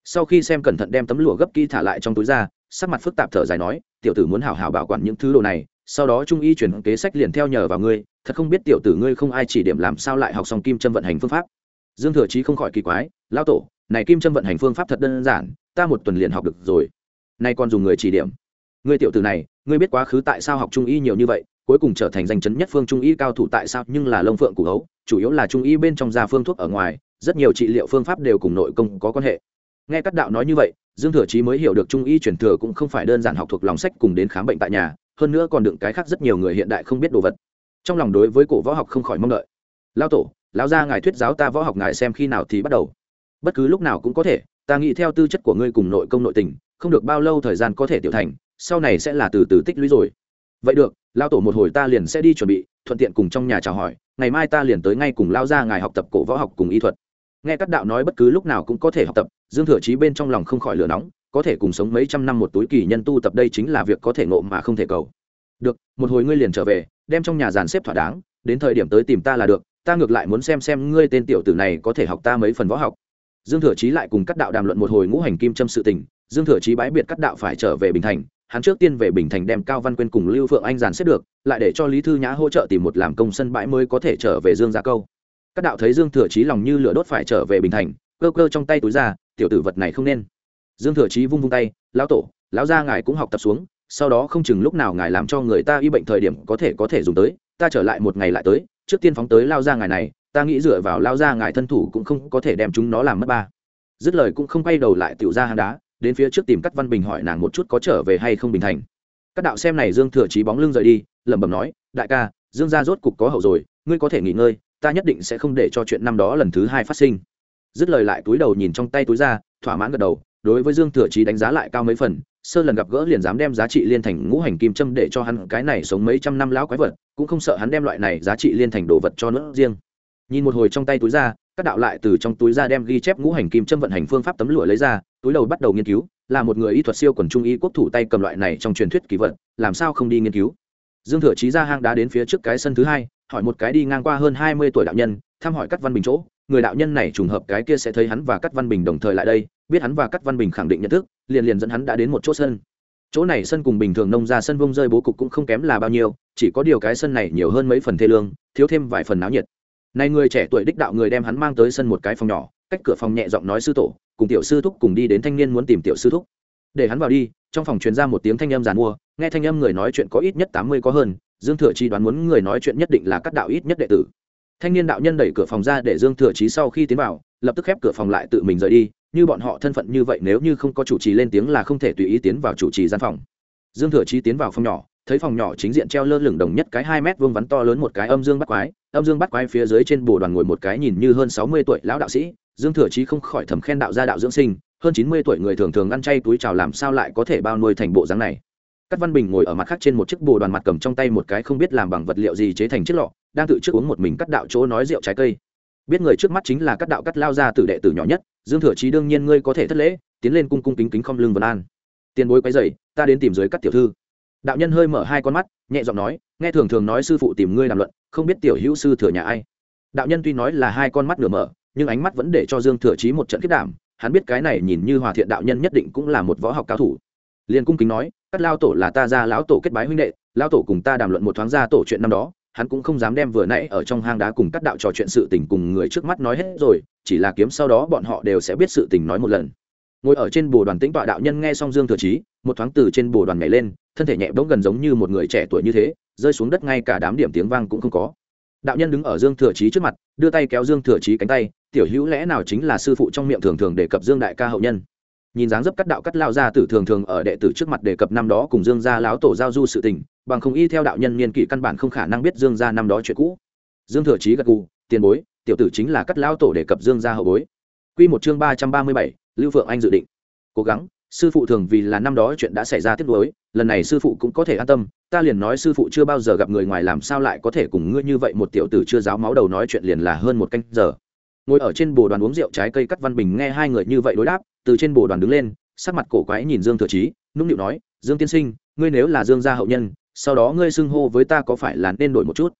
Sau khi xem cẩn thận đem tấm lụa gấp kỹ thả lại trong túi ra, sắc mặt phức tạp thở dài nói, tiểu tử muốn hảo hảo bảo quản những thứ đồ này, sau đó trung y chuyển kế sách liền theo nhờ vào ngươi, thật không biết tiểu tử ngươi không ai chỉ điểm làm sao lại học xong kim châm vận hành phương pháp. Dương thừa chí không khỏi kỳ quái lao tổ, này kim châm vận hành phương pháp thật đơn giản, ta một tuần liền học được rồi. Nay còn dùng người chỉ điểm. Ngươi tiểu tử này, ngươi biết quá khứ tại sao học trung y nhiều như vậy, cuối cùng trở thành danh chấn nhất phương trung y cao thủ tại sao, nhưng là lông phượng củ hấu chủ yếu là trung y bên trong gia phương thuốc ở ngoài, rất nhiều trị liệu phương pháp đều cùng nội công có quan hệ. Nghe các đạo nói như vậy, dương thừa chí mới hiểu được trung y truyền thừa cũng không phải đơn giản học thuộc lòng sách cùng đến khám bệnh tại nhà, hơn nữa còn đựng cái khác rất nhiều người hiện đại không biết đồ vật. Trong lòng đối với cổ võ học không khỏi mong đợi. Lao tổ, lão gia ngài thuyết giáo ta võ học ngài xem khi nào thì bắt đầu. Bất cứ lúc nào cũng có thể, ta nghĩ theo tư chất của ngươi cùng nội công nội tình, không được bao lâu thời gian có thể tiểu thành, sau này sẽ là từ từ tích lũy rồi. Vậy được lao tổ một hồi ta liền sẽ đi chuẩn bị thuận tiện cùng trong nhà chào hỏi, ngày mai ta liền tới ngay cùng lao ra ngài học tập cổ võ học cùng y thuật. Nghe các đạo nói bất cứ lúc nào cũng có thể học tập, dương thừa chí bên trong lòng không khỏi lửa nóng, có thể cùng sống mấy trăm năm một túi kỳ nhân tu tập đây chính là việc có thể ngộ mà không thể cầu. Được, một hồi ngươi liền trở về, đem trong nhà dàn xếp thỏa đáng, đến thời điểm tới tìm ta là được, ta ngược lại muốn xem xem ngươi tên tiểu tử này có thể học ta mấy phần võ học. Dương thừa chí lại cùng các đạo đàm luận một hồi ngũ hành kim châm sự tình dương thừa chí bái biệt cắt đạo phải trở về bình thành, hắn trước tiên về bình thành đem cao văn quyên cùng lưu phượng anh dàn xếp được, lại để cho lý thư nhã hỗ trợ tìm một làm công sân bãi mới có thể trở về dương gia câu. Các đạo thấy dương thừa chí lòng như lửa đốt phải trở về bình thành, cơ cơ trong tay túi ra, tiểu tử vật này không nên. Dương thừa chí vung vung tay, lão tổ, lão gia ngài cũng học tập xuống, sau đó không chừng lúc nào ngài làm cho người ta y bệnh thời điểm có thể có thể dùng tới, ta trở lại một ngày lại tới, trước tiên phóng tới lao gia ngài này, ta nghĩ dựa vào lao gia ngài thân thủ cũng không có thể đem chúng nó làm mất ba. Dứt lời cũng không quay đầu lại tiểu ra hang đá đến phía trước tìm cắt văn bình hỏi nàng một chút có trở về hay không bình thành. Các đạo xem này dương thừa chí bóng lưng rời đi, lẩm bẩm nói, đại ca, dương gia rốt cục có hậu rồi, ngươi có thể nghỉ ngơi, ta nhất định sẽ không để cho chuyện năm đó lần thứ hai phát sinh. Dứt lời lại túi đầu nhìn trong tay túi ra, thỏa mãn gật đầu, đối với dương thừa chí đánh giá lại cao mấy phần, sơ lần gặp gỡ liền dám đem giá trị liên thành ngũ hành kim châm để cho hắn cái này sống mấy trăm năm lão quái vật, cũng không sợ hắn đem loại này giá trị liên thành đồ vật cho nữa riêng. Nhìn một hồi trong tay túi ra các đạo lại từ trong túi ra đem ghi chép ngũ hành kim châm vận hành phương pháp tấm lụa lấy ra, túi đầu bắt đầu nghiên cứu, là một người y thuật siêu quần trung y quốc thủ tay cầm loại này trong truyền thuyết kỳ vật, làm sao không đi nghiên cứu? Dương thừa chí ra hang đá đến phía trước cái sân thứ hai, hỏi một cái đi ngang qua hơn hai mươi tuổi đạo nhân, thăm hỏi cắt văn bình chỗ, người đạo nhân này trùng hợp cái kia sẽ thấy hắn và cắt văn bình đồng thời lại đây, biết hắn và cắt văn bình khẳng định nhận thức, liền liền dẫn hắn đã đến một chỗ sân. Chỗ này sân cùng bình thường nông ra sân vông rơi bố cục cũng không kém là bao nhiêu, chỉ có điều cái sân này nhiều hơn mấy phần thê lương, thiếu thêm vài phần náo nhiệt nay người trẻ tuổi đích đạo người đem hắn mang tới sân một cái phòng nhỏ, cách cửa phòng nhẹ giọng nói sư tổ, cùng tiểu sư thúc cùng đi đến thanh niên muốn tìm tiểu sư thúc. Để hắn vào đi, trong phòng truyền ra một tiếng thanh âm giàn mua, nghe thanh âm người nói chuyện có ít nhất tám mươi có hơn, dương thừa chi đoán muốn người nói chuyện nhất định là các đạo ít nhất đệ tử. Thanh niên đạo nhân đẩy cửa phòng ra để dương thừa chí sau khi tiến vào, lập tức khép cửa phòng lại tự mình rời đi, như bọn họ thân phận như vậy nếu như không có chủ trì lên tiếng là không thể tùy ý tiến vào chủ trì gian phòng. Dương thừa chí tiến vào phòng nhỏ thấy phòng nhỏ chính diện treo lơ lửng đồng nhất cái hai mét vuông vắn to lớn một cái âm dương bắt quái âm dương bắt quái phía dưới trên bồ đoàn ngồi một cái nhìn như hơn sáu mươi tuổi lão đạo sĩ dương thừa chí không khỏi thầm khen đạo gia đạo dưỡng sinh hơn chín mươi tuổi người thường thường ăn chay túi trào làm sao lại có thể bao nuôi thành bộ dáng này Cát Văn Bình ngồi ở mặt khác trên một chiếc bồ đoàn mặt cầm trong tay một cái không biết làm bằng vật liệu gì chế thành chiếc lọ, đang tự trước uống một mình cắt đạo chỗ nói rượu trái cây. Biết người trước mắt chính là cắt đạo cắt lao ra tử đệ tử nhỏ nhất, Dương Thừa Chí đương nhiên ngươi có thể thất lễ, tiến lên cung cung kính kính khom lưng vân an. Tiền bối quấy rầy, ta đến tìm dưới cắt tiểu thư. Đạo nhân hơi mở hai con mắt, nhẹ giọng nói, nghe thường thường nói sư phụ tìm ngươi làm luận, không biết tiểu hữu sư thừa nhà ai. Đạo nhân tuy nói là hai con mắt nửa mở, nhưng ánh mắt vẫn để cho Dương Thừa Chí một trận kết đảm, hắn biết cái này nhìn như hòa thiện đạo nhân nhất định cũng là một võ học cao thủ liền cung kính nói các lao tổ là ta ra lão tổ kết bái huynh đệ lão tổ cùng ta đàm luận một thoáng ra tổ chuyện năm đó hắn cũng không dám đem vừa nãy ở trong hang đá cùng các đạo trò chuyện sự tình cùng người trước mắt nói hết rồi chỉ là kiếm sau đó bọn họ đều sẽ biết sự tình nói một lần ngồi ở trên bồ đoàn tĩnh tọa đạo nhân nghe xong dương thừa chí một thoáng từ trên bồ đoàn nhảy lên, thân thể nhẹ bỗng gần giống như một người trẻ tuổi như thế, rơi xuống đất ngay cả đám điểm tiếng vang cũng không có. Đạo nhân đứng ở dương thừa chí trước mặt, đưa tay kéo dương thừa chí cánh tay, tiểu hữu, lẽ nào chính là sư phụ trong miệng thường thường đề cập dương đại ca hậu nhân? Nhìn dáng dấp cắt đạo cắt lao ra tử thường thường ở đệ tử trước mặt đề cập năm đó cùng dương gia láo tổ giao du sự tình, bằng không y theo đạo nhân niên kỷ căn bản không khả năng biết dương gia năm đó chuyện cũ. Dương thừa chí gật gù, tiền bối, tiểu tử chính là cắt lao tổ đề cập dương gia hậu bối. Q một chương ba trăm ba mươi bảy, lưu phượng anh dự định. Cố gắng sư phụ thường vì là năm đó chuyện đã xảy ra tiếp đối, lần này sư phụ cũng có thể an tâm ta liền nói sư phụ chưa bao giờ gặp người ngoài làm sao lại có thể cùng ngươi như vậy một tiểu tử chưa giáo máu đầu nói chuyện liền là hơn một canh giờ. Ngồi ở trên bồ đoàn uống rượu trái cây cắt văn bình nghe hai người như vậy đối đáp từ trên bồ đoàn đứng lên sắc mặt cổ quái nhìn dương thừa chí nũng nịu nói dương tiên sinh ngươi nếu là dương gia hậu nhân sau đó ngươi xưng hô với ta có phải là nên đổi một chút?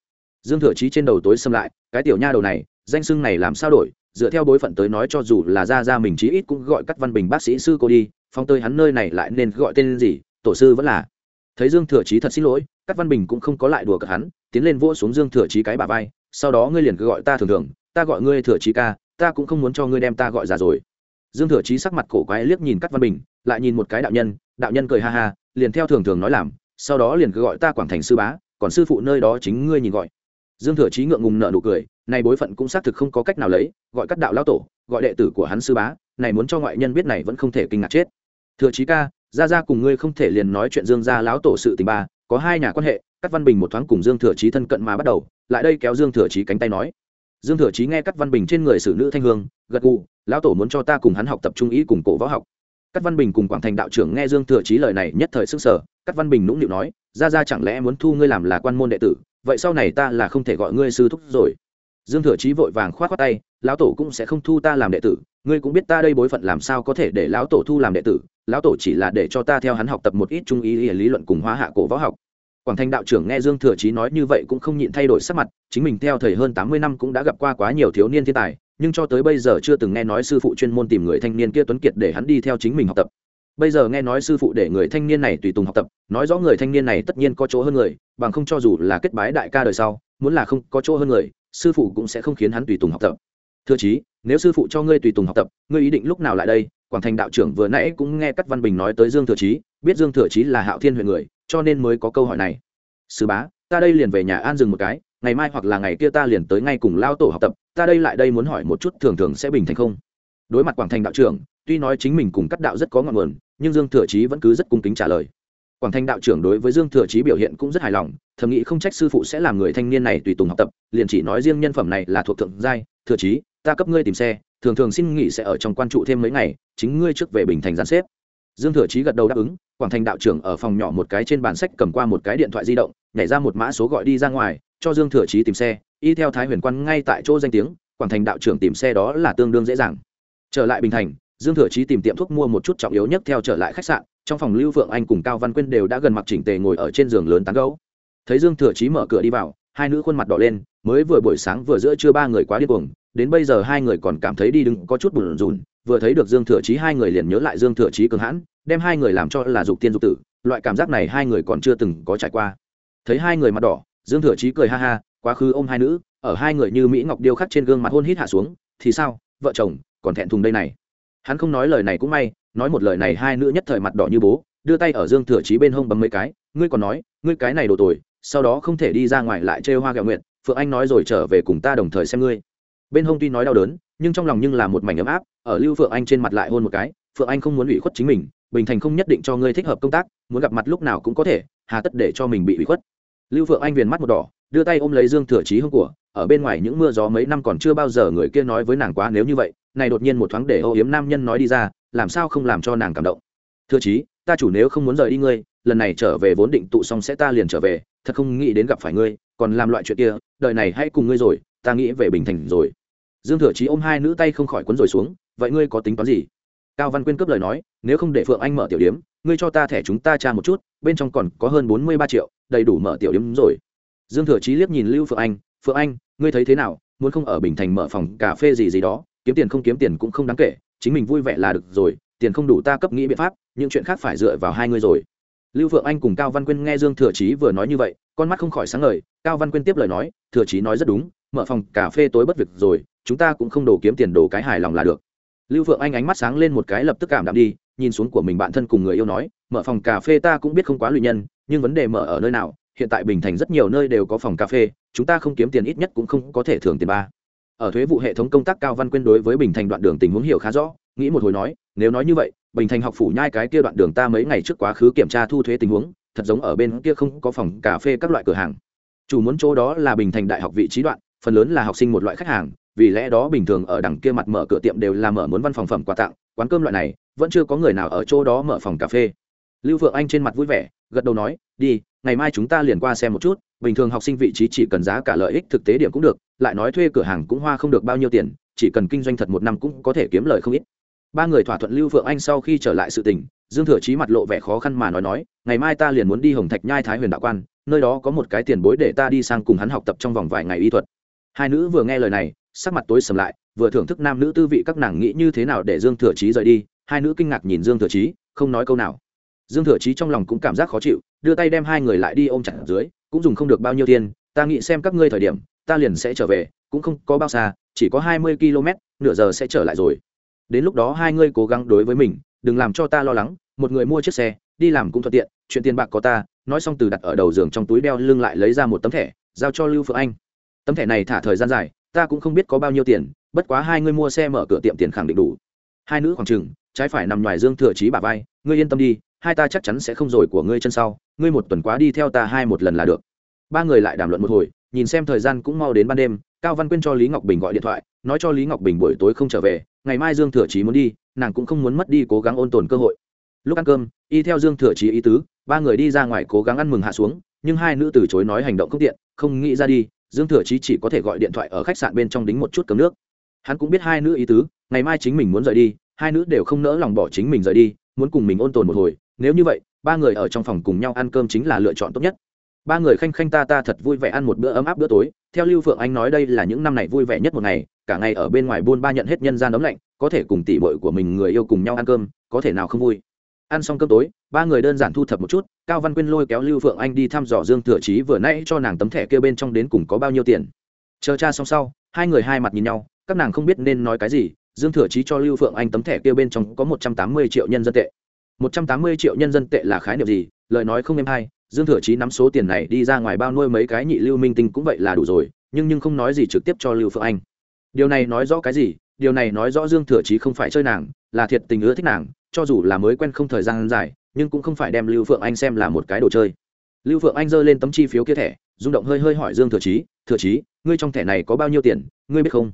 Dương thừa chí trên đầu tối xâm lại cái tiểu nha đầu này danh xưng này làm sao đổi dựa theo bối phận tới nói cho dù là gia gia mình chí ít cũng gọi cắt văn bình bác sĩ sư cô đi phong tơi hắn nơi này lại nên gọi tên gì, tổ sư vẫn là. Thấy dương thừa chí thật xin lỗi các văn bình cũng không có lại đùa cợt hắn, tiến lên vỗ xuống dương thừa chí cái bà vai, sau đó ngươi liền cứ gọi ta thường thường, ta gọi ngươi thừa chí ca, ta cũng không muốn cho ngươi đem ta gọi già rồi. Dương thừa chí sắc mặt cổ quái liếc nhìn các văn bình, lại nhìn một cái đạo nhân đạo nhân cười ha ha, liền theo thường thường nói làm, sau đó liền cứ gọi ta quảng thành sư bá, còn sư phụ nơi đó chính ngươi nhìn gọi. Dương thừa chí ngượng ngùng nợ nụ cười, này bối phận cũng xác thực không có cách nào lấy, gọi các đạo lao tổ, gọi đệ tử của hắn sư bá, này muốn cho ngoại nhân biết này vẫn không thể kinh ngạc chết thừa chí ca ra ra cùng ngươi không thể liền nói chuyện dương gia lão tổ sự tình ba, có hai nhà quan hệ các văn bình một thoáng cùng dương thừa chí thân cận mà bắt đầu, lại đây kéo dương thừa chí cánh tay nói. Dương thừa chí nghe các văn bình trên người xử nữ thanh hương, gật gù, lão tổ muốn cho ta cùng hắn học tập trung ý cùng cổ võ học. Các văn bình cùng quảng thành đạo trưởng nghe dương thừa chí lời này nhất thời sức sở các văn bình nũng nịu nói ra ra chẳng lẽ muốn thu ngươi làm là quan môn đệ tử, vậy sau này ta là không thể gọi ngươi sư thúc rồi. Dương thừa chí vội vàng k h o á t khoác tay, lão tổ cũng sẽ không thu ta làm đệ tử, ngươi cũng biết ta đây bối phận làm sao có thể để lão tổ thu làm đệ tử lão tổ chỉ là để cho ta theo hắn học tập một ít trung ý lý luận cùng hóa hạ cổ võ học. Quảng Thanh đạo trưởng nghe dương thừa chí nói như vậy cũng không nhịn thay đổi sắc mặt, chính mình theo thầy hơn tám mươi năm cũng đã gặp qua quá nhiều thiếu niên thiên tài, nhưng cho tới bây giờ chưa từng nghe nói sư phụ chuyên môn tìm người thanh niên kia tuấn kiệt để hắn đi theo chính mình học tập. Bây giờ nghe nói sư phụ để người thanh niên này tùy tùng học tập, nói rõ người thanh niên này tất nhiên có chỗ hơn người, bằng không cho dù là kết bái đại ca đời sau, muốn là không có chỗ hơn người, sư phụ cũng sẽ không khiến hắn tùy tùng học tập. Thưa chí, nếu sư phụ cho ngươi tùy tùng học tập, ngươi ý định lúc nào lại đây? Quảng thành đạo trưởng vừa nãy cũng nghe cắt văn bình nói tới dương thừa chí, biết dương thừa chí là hạo thiên huyện người, cho nên mới có câu hỏi này. Sư bá, ta đây liền về nhà an dừng một cái, ngày mai hoặc là ngày kia ta liền tới ngay cùng lao tổ học tập, ta đây lại đây muốn hỏi một chút thường thường sẽ bình thành không? Đối mặt quảng thành đạo trưởng, tuy nói chính mình cùng cắt đạo rất có ngọn nguồn, nhưng dương thừa chí vẫn cứ rất cung kính trả lời. Quảng thành đạo trưởng đối với dương thừa chí biểu hiện cũng rất hài lòng, thầm nghĩ không trách sư phụ sẽ làm người thanh niên này tùy tùng học tập, liền chỉ nói riêng nhân phẩm này là thuộc thượng giai, thừa chí, ta cấp ngươi tìm xe thường thường xin nghỉ sẽ ở trong quan trụ thêm mấy ngày, chính ngươi trước về bình thành gián xếp. Dương thừa chí gật đầu đáp ứng, quảng thành đạo trưởng ở phòng nhỏ một cái trên bàn sách cầm qua một cái điện thoại di động, nhảy ra một mã số gọi đi ra ngoài, cho dương thừa chí tìm xe, y theo thái huyền quan ngay tại chỗ danh tiếng, quảng thành đạo trưởng tìm xe đó là tương đương dễ dàng. Trở lại bình thành, dương thừa chí tìm tiệm thuốc mua một chút trọng yếu nhất theo trở lại khách sạn, trong phòng lưu phượng anh cùng cao văn quyên đều đã gần mặc chỉnh tề ngồi ở trên giường lớn tán gấu thấy dương thừa chí mở cửa đi vào, hai nữ khuôn mặt đỏ lên, mới vừa buổi sáng vừa giữa trưa ba người quá điên cuồng đến bây giờ hai người còn cảm thấy đi đứng có chút bùn rùn, vừa thấy được dương thừa chí, hai người liền nhớ lại dương thừa chí cường hãn, đem hai người làm cho là dục tiên dục tử, loại cảm giác này hai người còn chưa từng có trải qua. Thấy hai người mặt đỏ, dương thừa chí cười ha ha, quá khứ ôm hai nữ, ở hai người như mỹ ngọc điêu khắc trên gương mặt hôn hít hạ xuống, thì sao, vợ chồng, còn thẹn thùng đây này. Hắn không nói lời này cũng may, nói một lời này hai nữ nhất thời mặt đỏ như bố, đưa tay ở dương thừa chí bên hông bấm mấy cái, ngươi còn nói, ngươi cái này đồ tồi, sau đó không thể đi ra ngoài lại trêu hoa gạo nguyện phượng anh nói rồi trở về cùng ta đồng thời xem ngươi bên hông tuy nói đau đớn, nhưng trong lòng nhưng là một mảnh ấm áp, ở lưu phượng anh trên mặt lại hôn một cái, phượng anh không muốn ủy khuất chính mình, bình thành không nhất định cho ngươi thích hợp công tác, muốn gặp mặt lúc nào cũng có thể, hà tất để cho mình bị ủy khuất. Lưu phượng anh viền mắt một đỏ, đưa tay ôm lấy dương thừa chí hông của, ở bên ngoài những mưa gió mấy năm còn chưa bao giờ người kia nói với nàng quá nếu như vậy, này đột nhiên một thoáng để âu yếm nam nhân nói đi ra, làm sao không làm cho nàng cảm động? Thưa chí, ta chủ nếu không muốn rời đi ngươi, lần này trở về vốn định tụ xong sẽ ta liền trở về, thật không nghĩ đến gặp phải ngươi, còn làm loại chuyện kia, đời này hãy cùng ngươi rồi, ta nghĩ về bình thành rồi dương thừa chí ôm hai nữ tay không khỏi quấn rồi xuống, vậy ngươi có tính toán gì? Cao văn quyên cướp lời nói, nếu không để phượng anh mở tiểu điếm, ngươi cho ta thẻ chúng ta tra một chút, bên trong còn có hơn bốn mươi ba triệu, đầy đủ mở tiểu điếm rồi. Dương thừa chí liếc nhìn lưu phượng anh phượng anh, ngươi thấy thế nào? Muốn không ở bình thành mở phòng cà phê gì gì đó, kiếm tiền không kiếm tiền cũng không đáng kể, chính mình vui vẻ là được rồi, tiền không đủ ta cấp nghĩ biện pháp, những chuyện khác phải dựa vào hai ngươi rồi. Lưu phượng anh cùng cao văn quyên nghe dương thừa chí vừa nói như vậy, con mắt không khỏi sáng ngời, cao văn quyên tiếp lời nói, thừa chí nói rất đúng, mở phòng cà phê tối bất việc rồi chúng ta cũng không đổ kiếm tiền đồ cái hài lòng là được. Lưu phượng anh ánh mắt sáng lên một cái lập tức cảm đạm đi, nhìn xuống của mình bạn thân cùng người yêu nói, mở phòng cà phê ta cũng biết không quá lụy nhân, nhưng vấn đề mở ở nơi nào, hiện tại bình thành rất nhiều nơi đều có phòng cà phê, chúng ta không kiếm tiền ít nhất cũng không có thể thưởng tiền ba. Ở thuế vụ hệ thống công tác cao văn quyên đối với bình thành đoạn đường tình huống hiểu khá rõ, nghĩ một hồi nói, nếu nói như vậy, bình thành học phủ nhai cái kia đoạn đường ta mấy ngày trước quá khứ kiểm tra thu thuế tình huống, thật giống ở bên kia không có phòng cà phê các loại cửa hàng. Chủ muốn chỗ đó là bình thành đại học vị trí đoạn, phần lớn là học sinh một loại khách hàng vì lẽ đó bình thường ở đằng kia mặt mở cửa tiệm đều là mở muốn văn phòng phẩm quà tặng, quán cơm loại này, vẫn chưa có người nào ở chỗ đó mở phòng cà phê. Lưu vượng anh trên mặt vui vẻ, gật đầu nói, đi, ngày mai chúng ta liền qua xem một chút, bình thường học sinh vị trí chỉ cần giá cả lợi ích thực tế điểm cũng được, lại nói thuê cửa hàng cũng hoa không được bao nhiêu tiền, chỉ cần kinh doanh thật một năm cũng có thể kiếm lời không ít. Ba người thỏa thuận lưu vượng anh sau khi trở lại sự tình, dương thừa chí mặt lộ vẻ khó khăn mà nói nói, ngày mai ta liền muốn đi hồng thạch nhai thái huyền đạo quan, nơi đó có một cái tiền bối để ta đi sang cùng hắn học tập trong vòng vài ngày y thuật. Hai nữ vừa nghe lời này sắc mặt tối sầm lại, vừa thưởng thức nam nữ tư vị các nàng nghĩ như thế nào để dương thừa chí rời đi, hai nữ kinh ngạc nhìn dương thừa chí, không nói câu nào. Dương thừa chí trong lòng cũng cảm giác khó chịu, đưa tay đem hai người lại đi ôm chặt dưới, cũng dùng không được bao nhiêu tiền, ta nghĩ xem các ngươi thời điểm, ta liền sẽ trở về, cũng không có bao xa, chỉ có hai mươi km nửa giờ sẽ trở lại rồi. Đến lúc đó hai ngươi cố gắng đối với mình, đừng làm cho ta lo lắng, một người mua chiếc xe, đi làm cũng thuận tiện, chuyện tiền bạc có ta, nói xong từ đặt ở đầu giường trong túi đeo lưng lại lấy ra một tấm thẻ, giao cho lưu phượng anh. Tấm thẻ này thả thời gian dài ta cũng không biết có bao nhiêu tiền, bất quá hai ngươi mua xe mở cửa tiệm tiền khẳng định đủ. Hai nữ khoảng chừng, trái phải nằm ngoài dương thừa trí bà vai, ngươi yên tâm đi, hai ta chắc chắn sẽ không rồi của ngươi chân sau, ngươi một tuần quá đi theo ta hai một lần là được. Ba người lại đàm luận một hồi, nhìn xem thời gian cũng mau đến ban đêm, cao văn quyên cho lý ngọc bình gọi điện thoại, nói cho lý ngọc bình buổi tối không trở về, ngày mai dương thừa chí muốn đi, nàng cũng không muốn mất đi cố gắng ôn tồn cơ hội. Lúc ăn cơm, y theo dương thừa chí ý tứ, ba người đi ra ngoài cố gắng ăn mừng hạ xuống, nhưng hai nữ từ chối nói hành động không tiện, không nghĩ ra đi dương thừa chí chỉ có thể gọi điện thoại ở khách sạn bên trong đính một chút cấm nước. Hắn cũng biết hai nữ ý tứ, ngày mai chính mình muốn rời đi, hai nữ đều không nỡ lòng bỏ chính mình rời đi, muốn cùng mình ôn tồn một hồi. Nếu như vậy, ba người ở trong phòng cùng nhau ăn cơm chính là lựa chọn tốt nhất. Ba người khanh khanh ta ta thật vui vẻ ăn một bữa ấm áp bữa tối. Theo lưu phượng anh nói đây là những năm này vui vẻ nhất một ngày, cả ngày ở bên ngoài buôn ba nhận hết nhân gian ấm lạnh, có thể cùng tỷ bội của mình người yêu cùng nhau ăn cơm, có thể nào không vui? Ăn xong cơm tối, ba người đơn giản thu thập một chút, cao văn quyên lôi kéo lưu phượng anh đi thăm dò dương thừa chí vừa nãy cho nàng tấm thẻ kia bên trong đến cùng có bao nhiêu tiền. Chờ cha xong sau, hai người hai mặt nhìn nhau, các nàng không biết nên nói cái gì, dương thừa chí cho lưu phượng anh tấm thẻ kia bên trong có một trăm tám mươi triệu nhân dân tệ. Một trăm tám mươi triệu nhân dân tệ là khái niệm gì? Lời nói không êm hay, dương thừa chí nắm số tiền này đi ra ngoài bao nuôi mấy cái nhị lưu minh tinh cũng vậy là đủ rồi, nhưng nhưng không nói gì trực tiếp cho lưu phượng anh. Điều này nói rõ cái gì? Điều này nói rõ dương thừa chí không phải chơi nàng là thiệt tình ưa thích nàng, cho dù là mới quen không thời gian dài, nhưng cũng không phải đem lưu phượng anh xem là một cái đồ chơi. Lưu phượng anh giơ lên tấm chi phiếu kia thẻ, rung động hơi hơi hỏi dương thừa chí thừa chí, ngươi trong thẻ này có bao nhiêu tiền, ngươi biết không?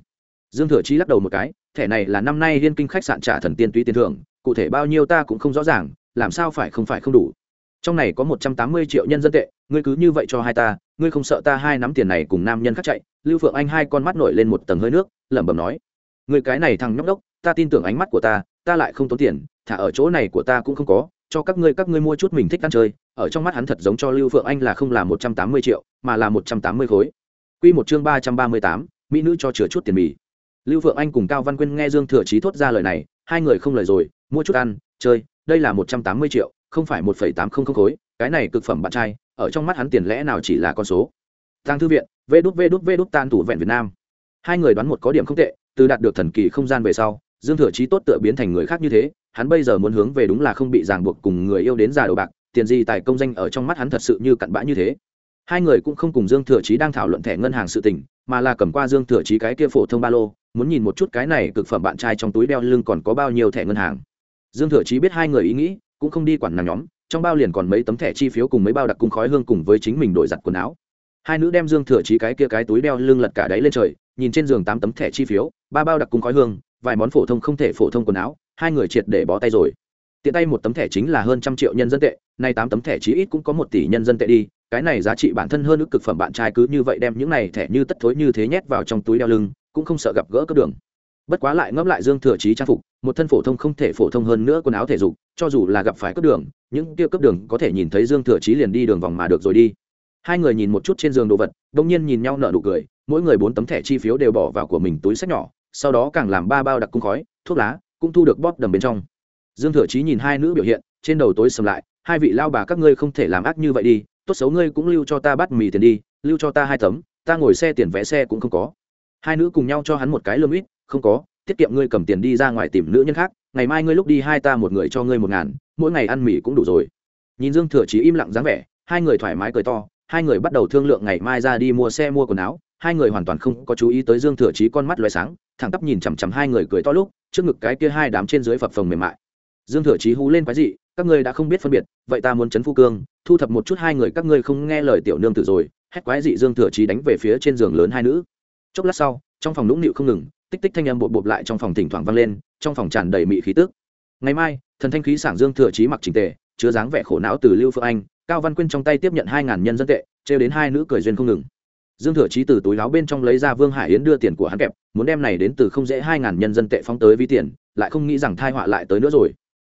Dương thừa chí lắc đầu một cái, thẻ này là năm nay liên kinh khách sạn trả thần tiên túy tiền thưởng, cụ thể bao nhiêu ta cũng không rõ ràng, làm sao phải không phải không đủ? Trong này có một trăm tám mươi triệu nhân dân tệ, ngươi cứ như vậy cho hai ta, ngươi không sợ ta hai nắm tiền này cùng nam nhân khác chạy? Lưu phượng anh hai con mắt nổi lên một tầng hơi nước, lẩm bẩm nói người cái này thằng nhóc đốc ta tin tưởng ánh mắt của ta ta lại không tốn tiền, thả ở chỗ này của ta cũng không có, cho các ngươi các ngươi mua chút mình thích ăn chơi. Ở trong mắt hắn thật giống cho lưu phượng anh là không là một trăm tám mươi triệu, mà là một trăm tám mươi khối. Q một chương ba trăm ba mươi tám, mỹ nữ cho chừa chút tiền mì. Lưu phượng anh cùng cao văn quyên nghe dương thừa chí thốt ra lời này, hai người không lời rồi, mua chút ăn, chơi, đây là một trăm tám mươi triệu, không phải một phẩy tám không không khối, cái này cực phẩm bạn trai, ở trong mắt hắn tiền lẽ nào chỉ là con số. Tăng thư viện, vê đút vê đút vê đút, tan tủ vẹn việt nam. Hai người đoán một có điểm không tệ, từ đạt được thần kỳ không gian về sau dương thừa chí tốt tựa biến thành người khác như thế, hắn bây giờ muốn hướng về đúng là không bị ràng buộc cùng người yêu đến già đầu bạc, tiền gì tài công danh ở trong mắt hắn thật sự như cặn bã như thế. Hai người cũng không cùng dương thừa chí đang thảo luận thẻ ngân hàng sự tình, mà là cầm qua dương thừa chí cái kia phổ thông ba lô, muốn nhìn một chút cái này cực phẩm bạn trai trong túi đeo lưng còn có bao nhiêu thẻ ngân hàng. Dương thừa chí biết hai người ý nghĩ, cũng không đi quản nàng nhóm, trong bao liền còn mấy tấm thẻ chi phiếu cùng mấy bao đặc cung khói hương cùng với chính mình đổi giặt quần áo. Hai nữ đem dương thừa chí cái kia cái túi đeo lưng lật cả đáy lên trời, nhìn trên giường tám tấm thẻ chi phiếu, ba bao đặc cung khói hương vài món phổ thông không thể phổ thông quần áo, hai người triệt để bó tay rồi. Tiện tay một tấm thẻ chính là hơn trăm triệu nhân dân tệ, nay tám tấm thẻ chí ít cũng có một tỷ nhân dân tệ đi, cái này giá trị bản thân hơn ước cực phẩm bạn trai cứ như vậy đem những này thẻ như tất thối như thế nhét vào trong túi đeo lưng, cũng không sợ gặp gỡ cấp đường. Bất quá lại ngẫm lại dương thừa trí trang phục, một thân phổ thông không thể phổ thông hơn nữa quần áo thể dục, cho dù là gặp phải cấp đường, những kia cấp đường có thể nhìn thấy dương thừa trí liền đi đường vòng mà được rồi đi. Hai người nhìn một chút trên giường đồ vật, đông nhiên nhìn nhau nở nụ cười, mỗi người bốn tấm thẻ chi phiếu đều bỏ vào của mình túi sách nhỏ sau đó càng làm ba bao đặc cung khói, thuốc lá, cũng thu được bóp đầm bên trong. Dương thừa chí nhìn hai nữ biểu hiện, trên đầu tối sầm lại, hai vị lao bà các ngươi không thể làm ác như vậy đi, tốt xấu ngươi cũng lưu cho ta bắt mì tiền đi, lưu cho ta hai tấm, ta ngồi xe tiền vé xe cũng không có. Hai nữ cùng nhau cho hắn một cái lơm ít, không có, tiết kiệm ngươi cầm tiền đi ra ngoài tìm nữ nhân khác, ngày mai ngươi lúc đi hai ta một người cho ngươi một ngàn, mỗi ngày ăn mì cũng đủ rồi. Nhìn dương thừa chí im lặng dáng vẻ, hai người thoải mái cười to, hai người bắt đầu thương lượng ngày mai ra đi mua xe mua quần áo hai người hoàn toàn không có chú ý tới dương thừa chí con mắt loay sáng, thẳng tắp nhìn chằm chằm hai người cười to lúc, trước ngực cái kia hai đám trên dưới phập phồng mềm mại. Dương thừa chí hú lên quái dị, các ngươi đã không biết phân biệt, vậy ta muốn chấn phu cương, thu thập một chút hai người các ngươi không nghe lời tiểu nương tử rồi, hét quái dị dương thừa chí đánh về phía trên giường lớn hai nữ. Chốc lát sau, trong phòng nũng nịu không ngừng, tích tích thanh âm bột bột lại trong phòng thỉnh thoảng vang lên, trong phòng tràn đầy mị khí tức. Ngày mai, thần thanh khí sảng dương thừa chí mặc trình tề, chứa dáng vẻ khổ não từ lưu phượng anh, cao văn quyên trong tay tiếp nhận hai ngàn nhân dân tệ, trêu đến hai nữ cười duyên không ngừng dương thừa chí từ túi láo bên trong lấy ra vương hải yến đưa tiền của hắn kẹp, muốn đem này đến từ không dễ hai ngàn nhân dân tệ phóng tới vi tiền, lại không nghĩ rằng thai họa lại tới nữa rồi.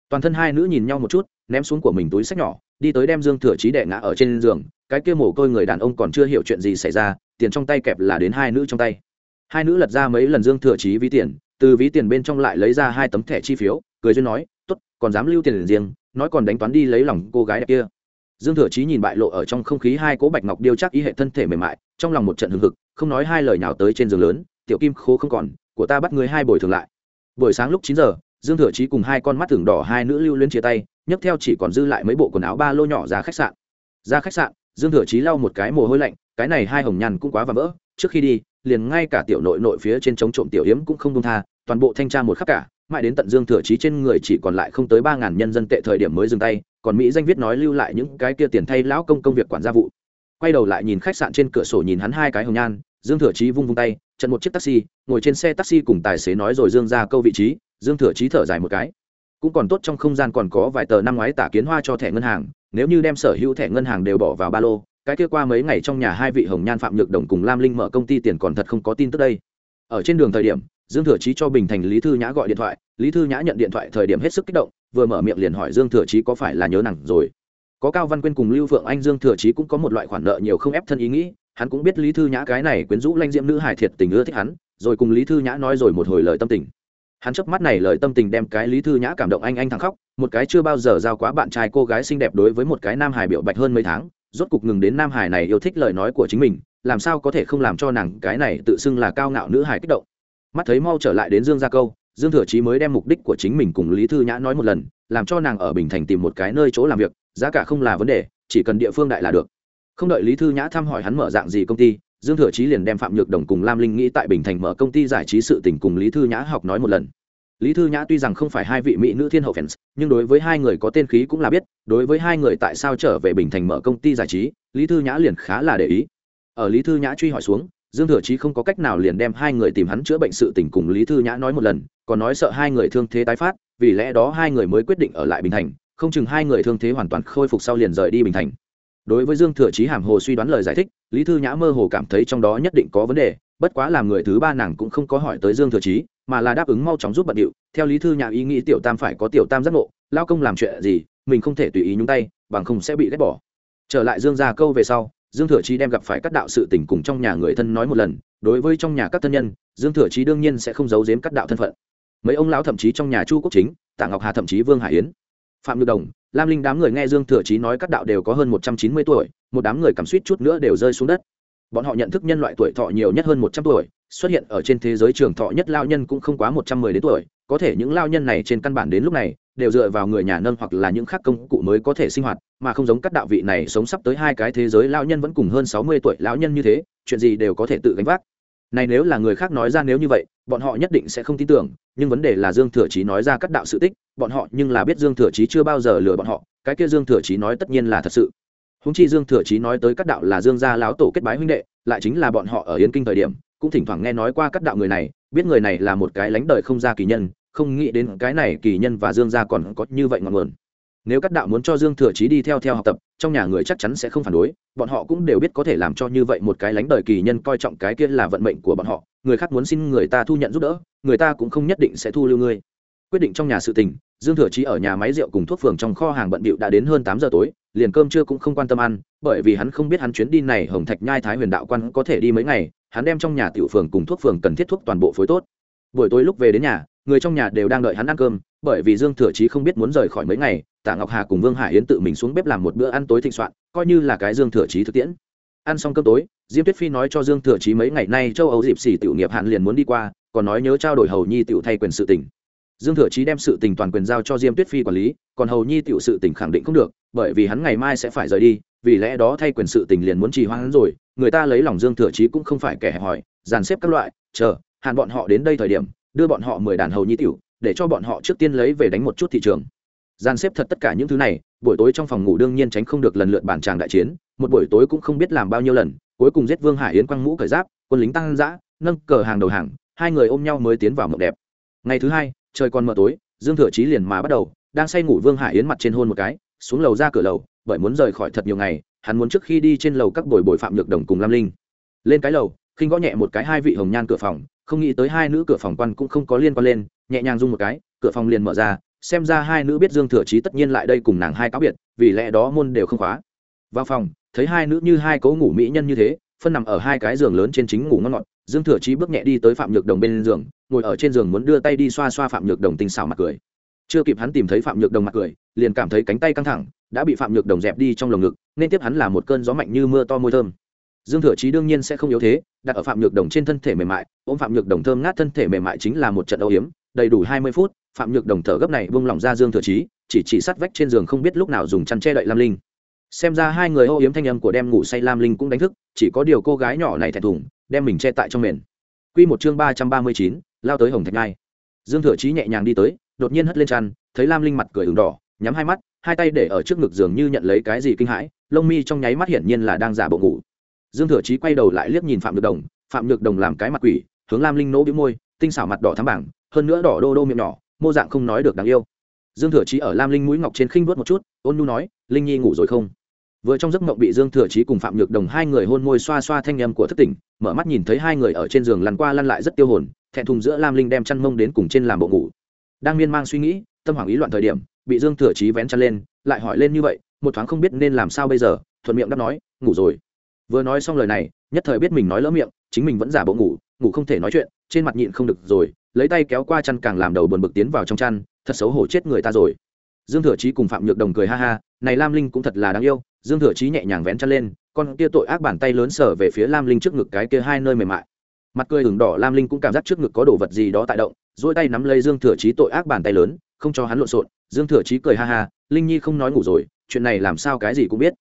Toàn thân hai nữ nhìn nhau một chút, ném xuống của mình túi sách nhỏ, đi tới đem dương thừa chí đẻ ngã ở trên giường. Cái kia mồ côi người đàn ông còn chưa hiểu chuyện gì xảy ra, tiền trong tay kẹp là đến hai nữ trong tay. Hai nữ lật ra mấy lần dương thừa chí ví tiền, từ ví tiền bên trong lại lấy ra hai tấm thẻ chi phiếu, cười duyên nói t ố t còn dám lưu tiền riêng, nói còn đánh toán đi lấy lòng cô gái đẹp kia dương thừa chí nhìn bại lộ ở trong không khí hai Cố bạch ngọc điêu chắc ý hệ thân thể mềm mại, trong lòng một trận hừng hực, không nói hai lời nào tới trên giường lớn, tiểu kim khô không còn, của ta bắt người hai bồi thường lại. Buổi sáng lúc chín giờ, dương thừa chí cùng hai con mắt thường đỏ hai nữ lưu luyến chia tay, nhấc theo chỉ còn dư lại mấy bộ quần áo ba lô nhỏ ra khách sạn. Ra khách sạn, dương thừa chí lau một cái mồ hôi lạnh, cái này hai hồng nhàn cũng quá và vỡ, trước khi đi, liền ngay cả tiểu nội nội phía trên chống trộm tiểu hiếm cũng không công tha, toàn bộ thanh tra một khắc cả mãi đến tận dương thừa chí trên người chỉ còn lại không tới ba ngàn nhân dân tệ thời điểm mới dừng tay, còn mỹ danh viết nói lưu lại những cái kia tiền thay lão công công việc quản gia vụ. Quay đầu lại nhìn khách sạn trên cửa sổ nhìn hắn hai cái hồng nhan, dương thừa chí vung vung tay, chặn một chiếc taxi, ngồi trên xe taxi cùng tài xế nói rồi dương ra câu vị trí, dương thừa chí thở dài một cái. Cũng còn tốt trong không gian còn có vài tờ năm ngoái tả kiến hoa cho thẻ ngân hàng, nếu như đem sở hữu thẻ ngân hàng đều bỏ vào ba lô, cái kia qua mấy ngày trong nhà hai vị hồng nhan phạm nhược đồng cùng lam linh mở công ty tiền còn thật không có tin tức đây. Ở trên đường thời điểm dương thừa chí cho bình thành lý thư nhã gọi điện thoại, lý thư nhã nhận điện thoại thời điểm hết sức kích động, vừa mở miệng liền hỏi dương thừa chí có phải là nhớ nặng rồi? Có cao văn quyên cùng lưu phượng anh, dương thừa chí cũng có một loại khoản nợ nhiều không ép thân ý nghĩ, hắn cũng biết lý thư nhã cái này quyến rũ lanh diễm nữ hài thiệt tình ưa thích hắn, rồi cùng lý thư nhã nói rồi một hồi lời tâm tình. Hắn chớp mắt này lời tâm tình đem cái lý thư nhã cảm động anh anh thằng khóc, một cái chưa bao giờ giao quá bạn trai cô gái xinh đẹp đối với một cái nam hài biểu bạch hơn mấy tháng, rốt cục ngừng đến nam hài này yêu thích lời nói của chính mình, làm sao có thể không làm cho nàng cái này tự xưng là cao ngạo nữ hài kích động mắt thấy mau trở lại đến dương gia câu, dương thừa chí mới đem mục đích của chính mình cùng lý thư nhã nói một lần, làm cho nàng ở bình thành tìm một cái nơi chỗ làm việc, giá cả không là vấn đề, chỉ cần địa phương đại là được. Không đợi lý thư nhã thăm hỏi hắn mở dạng gì công ty, dương thừa chí liền đem phạm nhược đồng cùng lam linh nghĩ tại bình thành mở công ty giải trí sự tình cùng lý thư nhã học nói một lần. Lý thư nhã tuy rằng không phải hai vị mỹ nữ thiên hậu fans, nhưng đối với hai người có tên khí cũng là biết, đối với hai người tại sao trở về bình thành mở công ty giải trí, lý thư nhã liền khá là để ý. Ở lý thư nhã truy hỏi xuống dương thừa chí không có cách nào liền đem hai người tìm hắn chữa bệnh sự tình cùng lý thư nhã nói một lần, còn nói sợ hai người thương thế tái phát, vì lẽ đó hai người mới quyết định ở lại bình thành, không chừng hai người thương thế hoàn toàn khôi phục sau liền rời đi bình thành. Đối với dương thừa chí hàm hồ suy đoán lời giải thích, lý thư nhã mơ hồ cảm thấy trong đó nhất định có vấn đề, bất quá làm người thứ ba nàng cũng không có hỏi tới dương thừa chí, mà là đáp ứng mau chóng giúp bận điệu. Theo lý thư nhã ý nghĩ tiểu tam phải có tiểu tam giác ngộ, lao công làm chuyện gì, mình không thể tùy ý nhúng tay, bằng không sẽ bị ghét bỏ. Trở lại dương gia câu về sau dương thừa chí đem gặp phải các đạo sự tình cùng trong nhà người thân nói một lần, đối với trong nhà các thân nhân, dương thừa chí đương nhiên sẽ không giấu giếm các đạo thân phận. Mấy ông lão thậm chí trong nhà chu quốc chính, tạ ngọc hà thậm chí vương hải yến, phạm nhược đồng, lam linh đám người nghe dương thừa chí nói các đạo đều có hơn một trăm chín mươi tuổi, một đám người cảm suýt chút nữa đều rơi xuống đất. Bọn họ nhận thức nhân loại tuổi thọ nhiều nhất hơn một trăm tuổi, xuất hiện ở trên thế giới trường thọ nhất lao nhân cũng không quá một trăm mười đến tuổi, có thể những lao nhân này trên căn bản đến lúc này đều dựa vào người nhà nâng hoặc là những khác công cụ mới có thể sinh hoạt, mà không giống các đạo vị này sống sắp tới hai cái thế giới lão nhân vẫn cùng hơn sáu mươi tuổi lão nhân như thế, chuyện gì đều có thể tự gánh vác. Này nếu là người khác nói ra nếu như vậy, bọn họ nhất định sẽ không tin tưởng, nhưng vấn đề là dương thừa chí nói ra các đạo sự tích, bọn họ nhưng là biết dương thừa chí chưa bao giờ lừa bọn họ, cái kia dương thừa chí nói tất nhiên là thật sự. Húng chi dương thừa chí nói tới các đạo là dương gia láo tổ kết bái huynh đệ, lại chính là bọn họ ở yên kinh thời điểm, cũng thỉnh thoảng nghe nói qua các đạo người này, biết người này là một cái lánh đời không ra kỳ nhân không nghĩ đến cái này kỳ nhân và dương gia còn có như vậy ngọn nguồn. Nếu các đạo muốn cho dương thừa chí đi theo theo học tập, trong nhà người chắc chắn sẽ không phản đối, bọn họ cũng đều biết có thể làm cho như vậy một cái lánh đời kỳ nhân coi trọng cái kia là vận mệnh của bọn họ, người khác muốn xin người ta thu nhận giúp đỡ, người ta cũng không nhất định sẽ thu lưu ngươi. Quyết định trong nhà sự tình, dương thừa chí ở nhà máy rượu cùng thuốc phường trong kho hàng bận bịu đã đến hơn tám giờ tối, liền cơm trưa cũng không quan tâm ăn, bởi vì hắn không biết hắn chuyến đi này hồng thạch nhai thái huyền đạo quan có thể đi mấy ngày, hắn đem trong nhà tiểu phường cùng thuốc phường cần thiết thuốc toàn bộ phối tốt. Buổi tối lúc về đến nhà người trong nhà đều đang đợi hắn ăn cơm, bởi vì dương thừa chí không biết muốn rời khỏi mấy ngày tạ ngọc hà cùng vương hải yến tự mình xuống bếp làm một bữa ăn tối thịnh soạn, coi như là cái dương thừa chí thực tiễn. Ăn xong cơm tối, diêm tuyết phi nói cho dương thừa chí mấy ngày nay châu âu dịp xỉ tiểu nghiệp hạn liền muốn đi qua, còn nói nhớ trao đổi hầu nhi tiểu thay quyền sự tình. Dương thừa chí đem sự tình toàn quyền giao cho diêm tuyết phi quản lý, còn hầu nhi tiểu sự tình khẳng định không được, bởi vì hắn ngày mai sẽ phải rời đi, vì lẽ đó thay quyền sự tình liền muốn trì hoãn rồi, người ta lấy lòng dương thừa chí cũng không phải kẻ hẹp hòi, dàn xếp các loại, chờ, hạn bọn họ đến đây thời điểm đưa bọn họ mười đàn hầu nhi tiểu, để cho bọn họ trước tiên lấy về đánh một chút thị trường. Gian xếp thật tất cả những thứ này, buổi tối trong phòng ngủ đương nhiên tránh không được lần lượt bản tràng đại chiến, một buổi tối cũng không biết làm bao nhiêu lần, cuối cùng giết vương hải yến quăng mũ cởi giáp, quân lính tăng dã, nâng cờ hàng đầu hàng, hai người ôm nhau mới tiến vào mộng đẹp. Ngày thứ hai, trời còn mờ tối, dương thừa chí liền mà bắt đầu, đang say ngủ vương hải yến mặt trên hôn một cái, xuống lầu ra cửa lầu, bởi muốn rời khỏi thật nhiều ngày, hắn muốn trước khi đi trên lầu các bồi bồi phạm nhược đồng cùng lam linh. Lên cái lầu, khinh gõ nhẹ một cái hai vị hồng nhan cửa phòng không nghĩ tới hai nữ cửa phòng quan cũng không có liên quan lên, nhẹ nhàng rung một cái, cửa phòng liền mở ra, xem ra hai nữ biết dương thừa chí tất nhiên lại đây cùng nàng hai cáo biệt, vì lẽ đó môn đều không khóa. Vào phòng, thấy hai nữ như hai cấu ngủ mỹ nhân như thế, phân nằm ở hai cái giường lớn trên chính ngủ ngon ngọt, dương thừa chí bước nhẹ đi tới phạm nhược đồng bên giường, ngồi ở trên giường muốn đưa tay đi xoa xoa phạm nhược đồng tinh xảo mặt cười. Chưa kịp hắn tìm thấy phạm nhược đồng mặt cười, liền cảm thấy cánh tay căng thẳng, đã bị phạm nhược đồng dẹp đi trong lồng ngực, nên tiếp hắn là một cơn gió mạnh như mưa to môi thơm dương thừa chí đương nhiên sẽ không yếu thế, đặt ở phạm nhược đồng trên thân thể mềm mại, ôm phạm nhược đồng thơm ngát thân thể mềm mại chính là một trận âu hiếm đầy đủ hai mươi phút, phạm nhược đồng thở gấp này vung lòng ra dương thừa chí, chỉ chỉ sát vách trên giường không biết lúc nào dùng chăn che đậy lam linh. Xem ra hai người âu hiếm thanh âm của đem ngủ say lam linh cũng đánh thức, chỉ có điều cô gái nhỏ này thẹn thùng, đem mình che tại trong mền. Quy một chương ba trăm ba mươi chín, lao tới hồng thạch ngai. Dương thừa chí nhẹ nhàng đi tới, đột nhiên hất lên chăn, thấy lam linh mặt cười ửng đỏ, nhắm hai mắt, hai tay để ở trước ngực giường như nhận lấy cái gì kinh hãi, lông mi trong nháy mắt hiển nhiên là đang giả bộ ngủ dương thừa chí quay đầu lại liếc nhìn phạm nhược đồng, phạm nhược đồng làm cái mặt quỷ, hướng lam linh nỗ bĩu môi, tinh xảo mặt đỏ thắm bảng, hơn nữa đỏ đô đô miệng nhỏ, mô dạng không nói được đáng yêu. Dương thừa chí ở lam linh mũi ngọc trên khinh vuốt một chút, ôn nhu nói, linh nhi ngủ rồi không? Vừa trong giấc mộng bị dương thừa chí cùng phạm nhược đồng hai người hôn môi xoa xoa thanh em của thất tỉnh, mở mắt nhìn thấy hai người ở trên giường lăn qua lăn lại rất tiêu hồn, thẹn thùng giữa lam linh đem chăn mông đến cùng trên làm bộ ngủ. Đang miên man suy nghĩ, tâm hoảng ý loạn thời điểm, bị dương thừa chí vén chăn lên, lại hỏi lên như vậy, một thoáng không biết nên làm sao bây giờ, thuận miệng đáp nói, ngủ rồi vừa nói xong lời này, nhất thời biết mình nói lỡ miệng, chính mình vẫn giả bộ ngủ ngủ không thể nói chuyện, trên mặt nhịn không được rồi, lấy tay kéo qua chăn càng làm đầu buồn bực tiến vào trong chăn, thật xấu hổ chết người ta rồi. Dương thừa chí cùng phạm nhược đồng cười ha ha, này lam linh cũng thật là đáng yêu, dương thừa chí nhẹ nhàng vén chăn lên, con kia tội ác bàn tay lớn sở về phía lam linh trước ngực cái kia hai nơi mềm mại. Mặt cười hừng đỏ, lam linh cũng cảm giác trước ngực có đồ vật gì đó tại động dỗi tay nắm lấy dương thừa chí tội ác bàn tay lớn, không cho hắn lộn xộn, dương thừa chí cười ha ha, linh nhi không nói ngủ rồi, chuyện này làm sao cái gì cũng biết.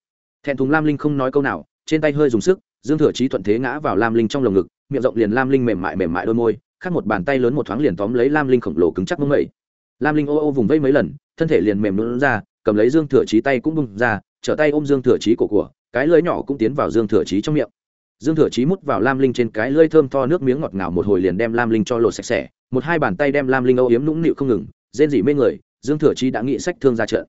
Thẹn thùng lam linh không nói câu nào trên tay hơi dùng sức, dương thừa chí thuận thế ngã vào lam linh trong lồng ngực, miệng rộng liền lam linh mềm mại mềm mại đôi môi, khác một bàn tay lớn một thoáng liền tóm lấy lam linh khổng lồ cứng chắc mông mẩy. Lam linh ô ô vùng vây mấy lần, thân thể liền mềm lún ra, cầm lấy dương thừa chí tay cũng bung ra, trở tay ôm dương thừa chí cổ của, cái lưỡi nhỏ cũng tiến vào dương thừa chí trong miệng. Dương thừa chí mút vào lam linh trên cái lưỡi thơm tho nước miếng ngọt ngào một hồi liền đem lam linh cho lột sạch sẽ, một hai bàn tay đem lam linh âu yếm nũng nịu không ngừng, rên rỉ mê người, dương thừa chí đã nghĩ sách thương ra trận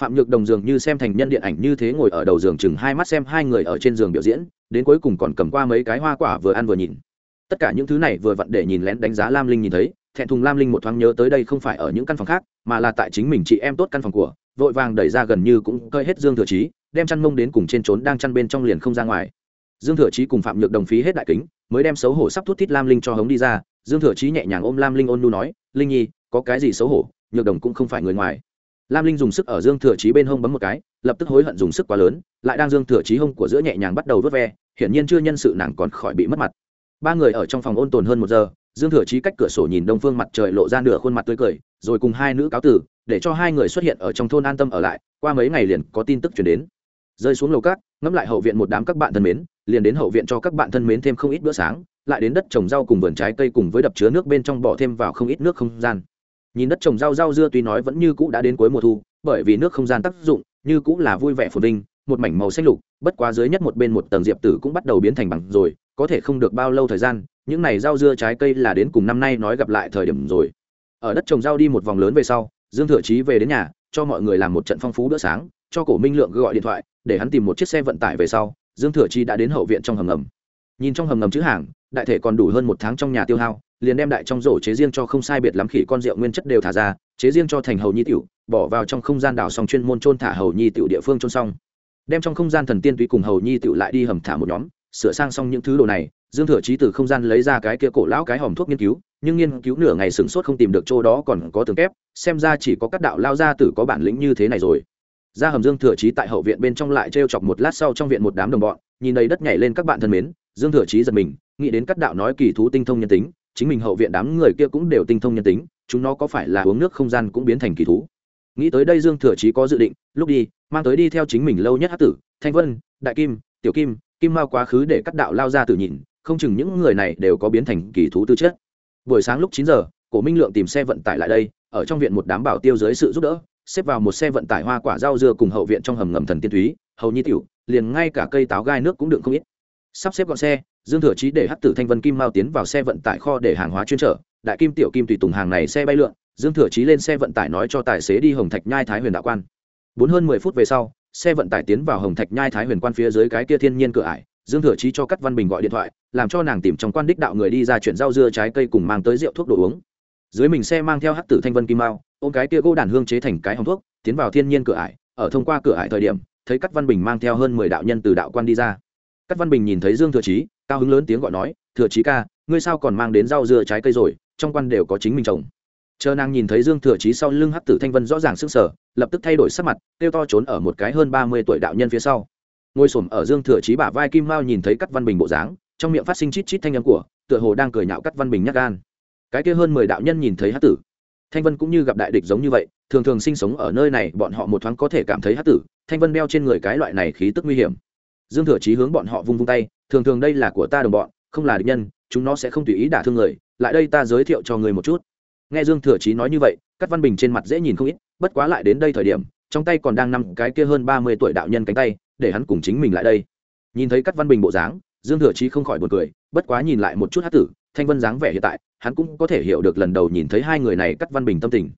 phạm nhược đồng dường như xem thành nhân điện ảnh như thế ngồi ở đầu giường chừng hai mắt xem hai người ở trên giường biểu diễn, đến cuối cùng còn cầm qua mấy cái hoa quả vừa ăn vừa nhìn. Tất cả những thứ này vừa vặn để nhìn lén đánh giá lam linh nhìn thấy, thẹn thùng lam linh một thoáng nhớ tới đây không phải ở những căn phòng khác, mà là tại chính mình chị em tốt căn phòng của, vội vàng đẩy ra gần như cũng cơi hết dương thừa chí, đem chăn mông đến cùng trên trốn đang chăn bên trong liền không ra ngoài. Dương thừa chí cùng phạm nhược đồng phí hết đại kính, mới đem xấu hổ sắp thút thít lam linh cho hống đi ra, dương thừa chí nhẹ nhàng ôm lam linh ôn nu nói, linh nhi, có cái gì xấu hổ? Nhược đồng cũng không phải người ngoài lam linh dùng sức ở dương thừa chí bên hông bấm một cái, lập tức hối hận dùng sức quá lớn, lại đang dương thừa chí hông của giữa nhẹ nhàng bắt đầu vớt ve, hiển nhiên chưa nhân sự nàng còn khỏi bị mất mặt. Ba người ở trong phòng ôn tồn hơn một giờ, dương thừa chí cách cửa sổ nhìn đông phương mặt trời lộ ra nửa khuôn mặt tươi cười, rồi cùng hai nữ cáo tử, để cho hai người xuất hiện ở trong thôn an tâm ở lại, qua mấy ngày liền có tin tức chuyển đến. Rơi xuống lầu cát ngẫm lại hậu viện một đám các bạn thân mến, liền đến hậu viện cho các bạn thân mến thêm không ít bữa sáng, lại đến đất trồng rau cùng vườn trái cây cùng với đập chứa nước bên trong bỏ thêm vào không ít nước không gian nhìn đất trồng rau rau dưa tuy nói vẫn như cũ đã đến cuối mùa thu, bởi vì nước không gian tác dụng, như cũ là vui vẻ phồn vinh, một mảnh màu xanh lục, bất quá dưới nhất một bên một tầng diệp tử cũng bắt đầu biến thành bằng rồi, có thể không được bao lâu thời gian, những này rau dưa trái cây là đến cùng năm nay nói gặp lại thời điểm rồi. Ở đất trồng rau đi một vòng lớn về sau, dương thừa chí về đến nhà, cho mọi người làm một trận phong phú bữa sáng, cho cổ minh lượng gọi điện thoại, để hắn tìm một chiếc xe vận tải về sau, dương thừa trí đã đến hậu viện trong hầm ngầm. Nhìn trong hầm ngầm chữ hàng, đại thể còn đủ hơn một tháng trong nhà tiêu hao liền đem đại trong rổ chế riêng cho không sai biệt lắm khỉ con rượu nguyên chất đều thả ra, chế riêng cho thành hầu nhi tiểu, bỏ vào trong không gian đào xong chuyên môn trôn thả hầu nhi tiểu địa phương trôn xong. Đem trong không gian thần tiên túy cùng hầu nhi tiểu lại đi hầm thả một nhóm, sửa sang xong những thứ đồ này, dương thừa trí từ không gian lấy ra cái kia cổ lão cái hòm thuốc nghiên cứu, nhưng nghiên cứu nửa ngày sửng sốt không tìm được chỗ đó còn có tường kép, xem ra chỉ có các đạo lao gia tử có bản lĩnh như thế này rồi. Ra hầm dương thừa trí tại hậu viện bên trong lại t chọc một lát sau trong viện một đám đồng bọn, nhìn đầy đất nhảy lên các bạn thân mến, dương thừa trí giật mình, nghĩ đến các đạo nói kỳ thú tinh thông nhân tính chính mình hậu viện đám người kia cũng đều tinh thông nhân tính, chúng nó có phải là uống nước không gian cũng biến thành kỳ thú? Nghĩ tới đây dương thừa chí có dự định, lúc đi, mang tới đi theo chính mình lâu nhất hát tử, thanh vân, đại kim, tiểu kim kim mao quá khứ để các đạo lao ra tử nhìn, không chừng những người này đều có biến thành kỳ thú tư chất. Buổi sáng lúc chín giờ, cổ minh lượng tìm xe vận tải lại đây, ở trong viện một đám bảo tiêu dưới sự giúp đỡ, xếp vào một xe vận tải hoa quả rau dưa cùng hậu viện trong hầm ngầm thần tiên thúy, hầu nhi tiểu, liền ngay cả cây táo gai nước cũng đựng không ít. Sắp xếp gọn xe dương thừa chí để Hắc tử thanh vân kim mao tiến vào xe vận tải kho để hàng hóa chuyên trở đại kim tiểu kim tùy tùng hàng này xe bay lượn, dương thừa chí lên xe vận tải nói cho tài xế đi hồng thạch nhai thái huyền đạo quan. Bốn hơn mười phút về sau, xe vận tải tiến vào hồng thạch nhai thái huyền quan phía dưới cái kia thiên nhiên cửa ải. Dương thừa chí cho cắt văn bình gọi điện thoại, làm cho nàng tìm trong quan đích đạo người đi ra chuyển rau dưa trái cây cùng mang tới rượu thuốc đồ uống. Dưới mình xe mang theo hắc tử thanh vân kim mao, ôm cái kia gỗ đàn hương chế thành cái hồng thuốc, tiến vào thiên nhiên cửa ải. Ở thông qua cửa ải thời điểm, thấy cắt văn bình mang theo hơn mười đạo nhân từ đạo quan đi ra. Cắt văn bình nhìn thấy dương thừa chí cao hứng lớn tiếng gọi nói, thừa chí ca, ngươi sao còn mang đến rau dưa trái cây rồi? Trong quan đều có chính mình trồng. Chờ nàng nhìn thấy dương thừa chí sau lưng hắc tử thanh vân rõ ràng sức sở lập tức thay đổi sắc mặt, kêu to trốn ở một cái hơn ba mươi tuổi đạo nhân phía sau. Ngồi s ở dương thừa chí bả vai kim mao nhìn thấy cắt văn bình bộ dáng, trong miệng phát sinh chít chít thanh âm của, tựa hồ đang cười nhạo cắt văn bình nhắc gan. Cái kia hơn mười đạo nhân nhìn thấy Hắc tử thanh vân cũng như gặp đại địch giống như vậy, thường thường sinh sống ở nơi này, bọn họ một thoáng có thể cảm thấy Hắc tử thanh vân đeo trên người cái loại này khí tức nguy hiểm. Dương thừa chí hướng bọn họ vung vung tay thường thường đây là của ta đồng bọn, không là địch nhân, chúng nó sẽ không tùy ý đả thương người, lại đây ta giới thiệu cho người một chút. Nghe dương thừa chí nói như vậy các văn bình trên mặt dễ nhìn không ít, bất quá lại đến đây thời điểm, trong tay còn đang nằm cái kia hơn ba mươi tuổi đạo nhân cánh tay, để hắn cùng chính mình lại đây. Nhìn thấy các văn bình bộ dáng, dương thừa chí không khỏi buồn cười, bất quá nhìn lại một chút hát tử, thanh vân dáng vẻ hiện tại, hắn cũng có thể hiểu được lần đầu nhìn thấy hai người này cắt văn bình tâm tình.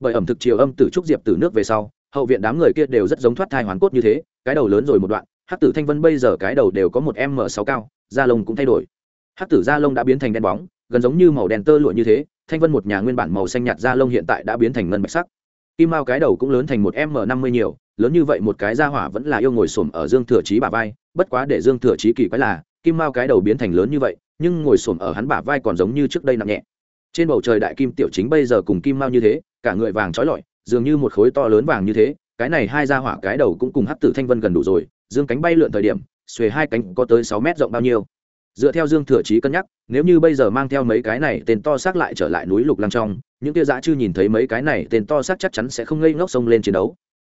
Bởi ẩm thực chiều âm tử trúc diệp từ nước về sau, hậu viện đám người kia đều rất giống thoát thai hoàn cốt như thế, cái đầu lớn rồi một đoạn Hắc tử thanh vân bây giờ cái đầu đều có một m sáu cao, da lông cũng thay đổi. Hắc tử da lông đã biến thành đen bóng, gần giống như màu đen tơ lụa như thế, thanh vân một nhà nguyên bản màu xanh nhạt da lông hiện tại đã biến thành ngân bạch sắc. Kim mao cái đầu cũng lớn thành một m năm mươi nhiều, lớn như vậy một cái da hỏa vẫn là yêu ngồi xổm ở dương thừa trí bả vai, bất quá để dương thừa trí kỳ quái là, kim mao cái đầu biến thành lớn như vậy, nhưng ngồi xổm ở hắn bả vai còn giống như trước đây nặng nhẹ. Trên bầu trời đại kim tiểu chính bây giờ cùng kim mao như thế, cả người vàng trói lọi, dường như một khối to lớn vàng như thế, cái này hai ra hỏa cái đầu cũng cùng hắc tử thanh vân gần đủ rồi dương cánh bay lượn thời điểm, xuề hai cánh có tới sáu mét rộng bao nhiêu. Dựa theo dương thừa chí cân nhắc, nếu như bây giờ mang theo mấy cái này tên to xác lại trở lại núi lục lăng trong, những tia dã chư nhìn thấy mấy cái này tên to xác chắc chắn sẽ không ngây ngốc sông lên chiến đấu.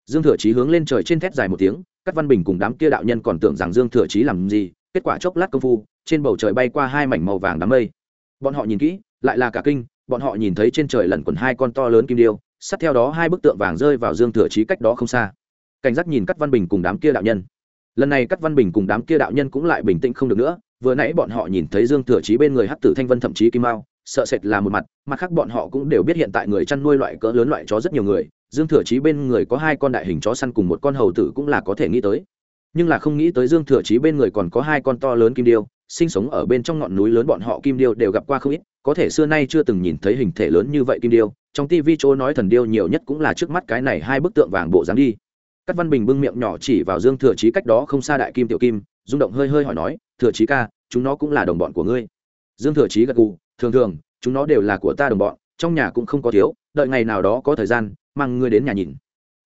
Dương thừa chí hướng lên trời trên thét dài một tiếng các văn bình cùng đám kia đạo nhân còn tưởng rằng dương thừa chí làm gì, kết quả chốc lát công phu, trên bầu trời bay qua hai mảnh màu vàng đám mây. Bọn họ nhìn kỹ, lại là cả kinh, bọn họ nhìn thấy trên trời lẩn quẩn hai con to lớn kim điêu, sát theo đó hai bức tượng vàng rơi vào dương thừa chí cách đó không xa. Cảnh giác nhìn các văn bình cùng đám kia đạo nhân lần này cắt văn bình cùng đám kia đạo nhân cũng lại bình tĩnh không được nữa, vừa nãy bọn họ nhìn thấy dương thừa chí bên người hắc tử thanh vân thậm chí kim mao, sợ sệt là một mặt mặt khác bọn họ cũng đều biết hiện tại người chăn nuôi loại cỡ lớn loại chó rất nhiều người, dương thừa chí bên người có hai con đại hình chó săn cùng một con hầu tử cũng là có thể nghĩ tới. Nhưng là không nghĩ tới dương thừa chí bên người còn có hai con to lớn kim điêu, sinh sống ở bên trong ngọn núi lớn bọn họ kim điêu đều gặp qua không ít, có thể xưa nay chưa từng nhìn thấy hình thể lớn như vậy kim điêu, trong tivi chỗ nói thần điêu nhiều nhất cũng là trước mắt cái này hai bức tượng vàng bộ dáng đi. Cát văn bình bưng miệng nhỏ chỉ vào dương thừa chí cách đó không xa đại kim tiểu kim, rung động hơi hơi hỏi nói, thừa chí ca, chúng nó cũng là đồng bọn của ngươi. Dương thừa chí gật gù, thường thường, chúng nó đều là của ta đồng bọn, trong nhà cũng không có thiếu, đợi ngày nào đó có thời gian, mang ngươi đến nhà nhìn.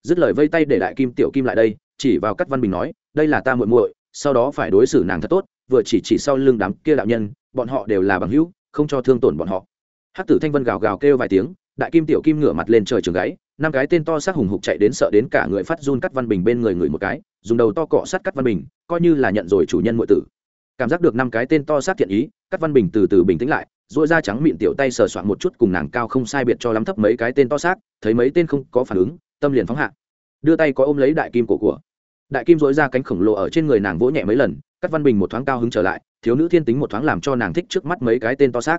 Dứt lời vây tay để đại kim tiểu kim lại đây, chỉ vào Cát văn bình nói, đây là ta muội muội, sau đó phải đối xử nàng thật tốt, vừa chỉ chỉ sau lưng đám kia đạo nhân, bọn họ đều là bằng hữu, không cho thương tổn bọn họ. Hắc tử thanh vân gào gào kêu vài tiếng đại kim tiểu kim ngửa mặt lên trời trường gáy, năm cái tên to xác hùng hục chạy đến sợ đến cả người phát run cắt văn bình bên người người một cái, dùng đầu to cọ sát cắt văn bình, coi như là nhận rồi chủ nhân muội tử. Cảm giác được năm cái tên to sát thiện ý, cắt văn bình từ từ bình tĩnh lại dội da trắng miệng tiểu tay sờ soạn một chút cùng nàng cao không sai biệt cho lắm thấp mấy cái tên to xác, thấy mấy tên không có phản ứng, tâm liền phóng hạ. Đưa tay có ôm lấy đại kim cổ của. Đại kim dội ra cánh khổng lồ ở trên người nàng vỗ nhẹ mấy lần, cắt văn bình một thoáng cao hứng trở lại, thiếu nữ thiên tính một thoáng làm cho nàng thích trước mắt mấy cái tên to xác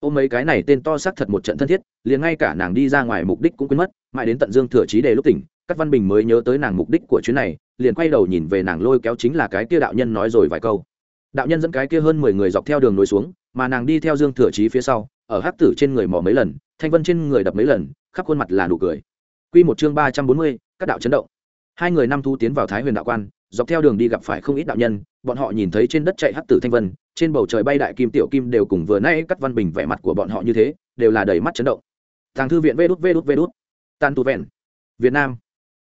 ôm mấy cái này tên to xác thật một trận thân thiết, liền ngay cả nàng đi ra ngoài mục đích cũng quên mất, mãi đến tận dương thừa trí đề lúc tỉnh các văn bình mới nhớ tới nàng mục đích của chuyến này, liền quay đầu nhìn về nàng lôi kéo chính là cái kia đạo nhân nói rồi vài câu. Đạo nhân dẫn cái kia hơn mười người dọc theo đường nối xuống, mà nàng đi theo dương thừa trí phía sau, ở hắc tử trên người mò mấy lần, thanh vân trên người đập mấy lần, khắp khuôn mặt là nụ cười. Quy một chương ba trăm bốn mươi, các đạo chấn động. Hai người năm thu tiến vào thái huyền đạo quan, dọc theo đường đi gặp phải không ít đạo nhân, bọn họ nhìn thấy trên đất chạy hắc tử thanh vân trên bầu trời bay đại kim tiểu kim đều cùng vừa nay cắt văn bình vẻ mặt của bọn họ như thế, đều là đầy mắt chấn động. Thằng thư viện vê đút vê đút vê đút. Tan tu vẹn. Việt nam.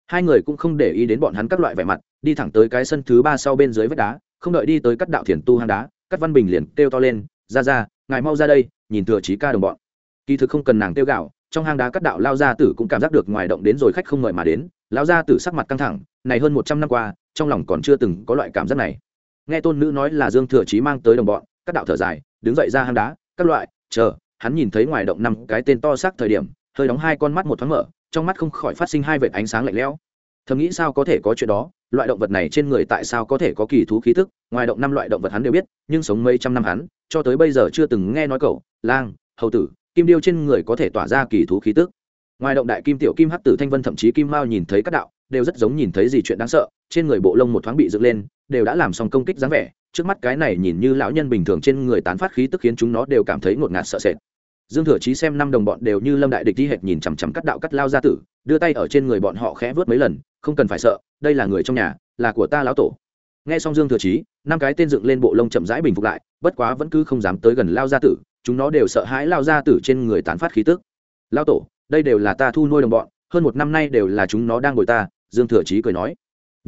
Hai người cũng không để ý đến bọn hắn các loại vẻ mặt, đi thẳng tới cái sân thứ ba sau bên dưới vách đá, không đợi đi tới các đạo thiền tu hang đá các văn bình liền kêu to lên, ra ra, ngài mau ra đây, nhìn thừa trí ca đồng bọn. Kỳ thực không cần nàng kêu gạo, trong hang đá các đạo lao gia tử cũng cảm giác được ngoài động đến rồi khách không mời mà đến, lao gia tử sắc mặt căng thẳng, này hơn một trăm năm qua, trong lòng còn chưa từng có loại cảm giác này nghe tôn nữ nói là dương thừa Chí mang tới đồng bọn, các đạo thở dài, đứng dậy ra hang đá, các loại, chờ, hắn nhìn thấy ngoài động năm cái tên to xác thời điểm, hơi đóng hai con mắt một thoáng mở, trong mắt không khỏi phát sinh hai vệt ánh sáng lạnh lẽo. Thầm nghĩ sao có thể có chuyện đó, loại động vật này trên người tại sao có thể có kỳ thú khí tức, ngoài động năm loại động vật hắn đều biết, nhưng sống mấy trăm năm hắn, cho tới bây giờ chưa từng nghe nói cậu, lang, hầu tử, kim điêu trên người có thể tỏa ra kỳ thú khí tức. Ngoài động đại kim tiểu kim hắc tử thanh vân thậm chí kim mao nhìn thấy các đạo, đều rất giống nhìn thấy gì chuyện đáng sợ trên người bộ lông một thoáng bị dựng lên, đều đã làm xong công kích dáng vẻ, trước mắt cái này nhìn như lão nhân bình thường trên người tán phát khí tức khiến chúng nó đều cảm thấy ngột ngạt sợ sệt. Dương thừa chí xem năm đồng bọn đều như lâm đại địch đi hệt nhìn chằm chằm cắt đạo cắt lao ra tử, đưa tay ở trên người bọn họ khẽ vớt mấy lần, không cần phải sợ, đây là người trong nhà, là của ta lão tổ. Nghe xong dương thừa chí, năm cái tên dựng lên bộ lông chậm rãi bình phục lại, bất quá vẫn cứ không dám tới gần lao gia tử, chúng nó đều sợ hãi lao gia tử trên người tán phát khí tức. Lao tổ, đây đều là ta thu nuôi đồng bọn, hơn một năm nay đều là chúng nó đang ngồi ta, dương thừa chí cười nói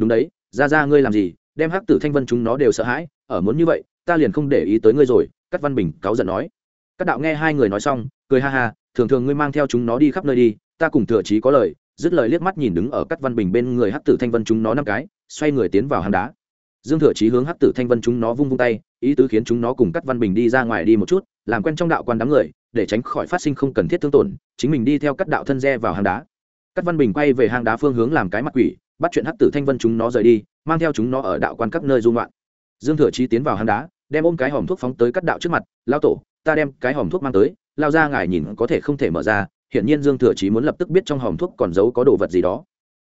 đúng đấy ra ra ngươi làm gì? Đem hắc tử thanh vân chúng nó đều sợ hãi, ở muốn như vậy, ta liền không để ý tới ngươi rồi cắt văn bình cáu giận nói. Các đạo nghe hai người nói xong, cười ha ha, thường thường ngươi mang theo chúng nó đi khắp nơi đi, ta cùng thừa chí có lời, dứt lời liếc mắt nhìn đứng ở cắt văn bình bên người hắc tử thanh vân chúng nó năm cái, xoay người tiến vào hang đá. Dương thừa chí hướng hắc tử thanh vân chúng nó vung vung tay, ý tứ khiến chúng nó cùng cắt văn bình đi ra ngoài đi một chút, làm quen trong đạo quan đám người, để tránh khỏi phát sinh không cần thiết thương tổn, chính mình đi theo các đạo thân re vào hang đá. Cắt văn bình quay về hang đá phương hướng làm cái mặt quỷ bắt chuyện hắc tử thanh vân chúng nó rời đi, mang theo chúng nó ở đạo quan các nơi dung loạn dương thừa chí tiến vào hang đá, đem ôm cái hòm thuốc phóng tới cắt đạo trước mặt lao tổ, ta đem cái hòm thuốc mang tới, lao ra ngài nhìn có thể không thể mở ra, hiển nhiên dương thừa chí muốn lập tức biết trong hòm thuốc còn giấu có đồ vật gì đó.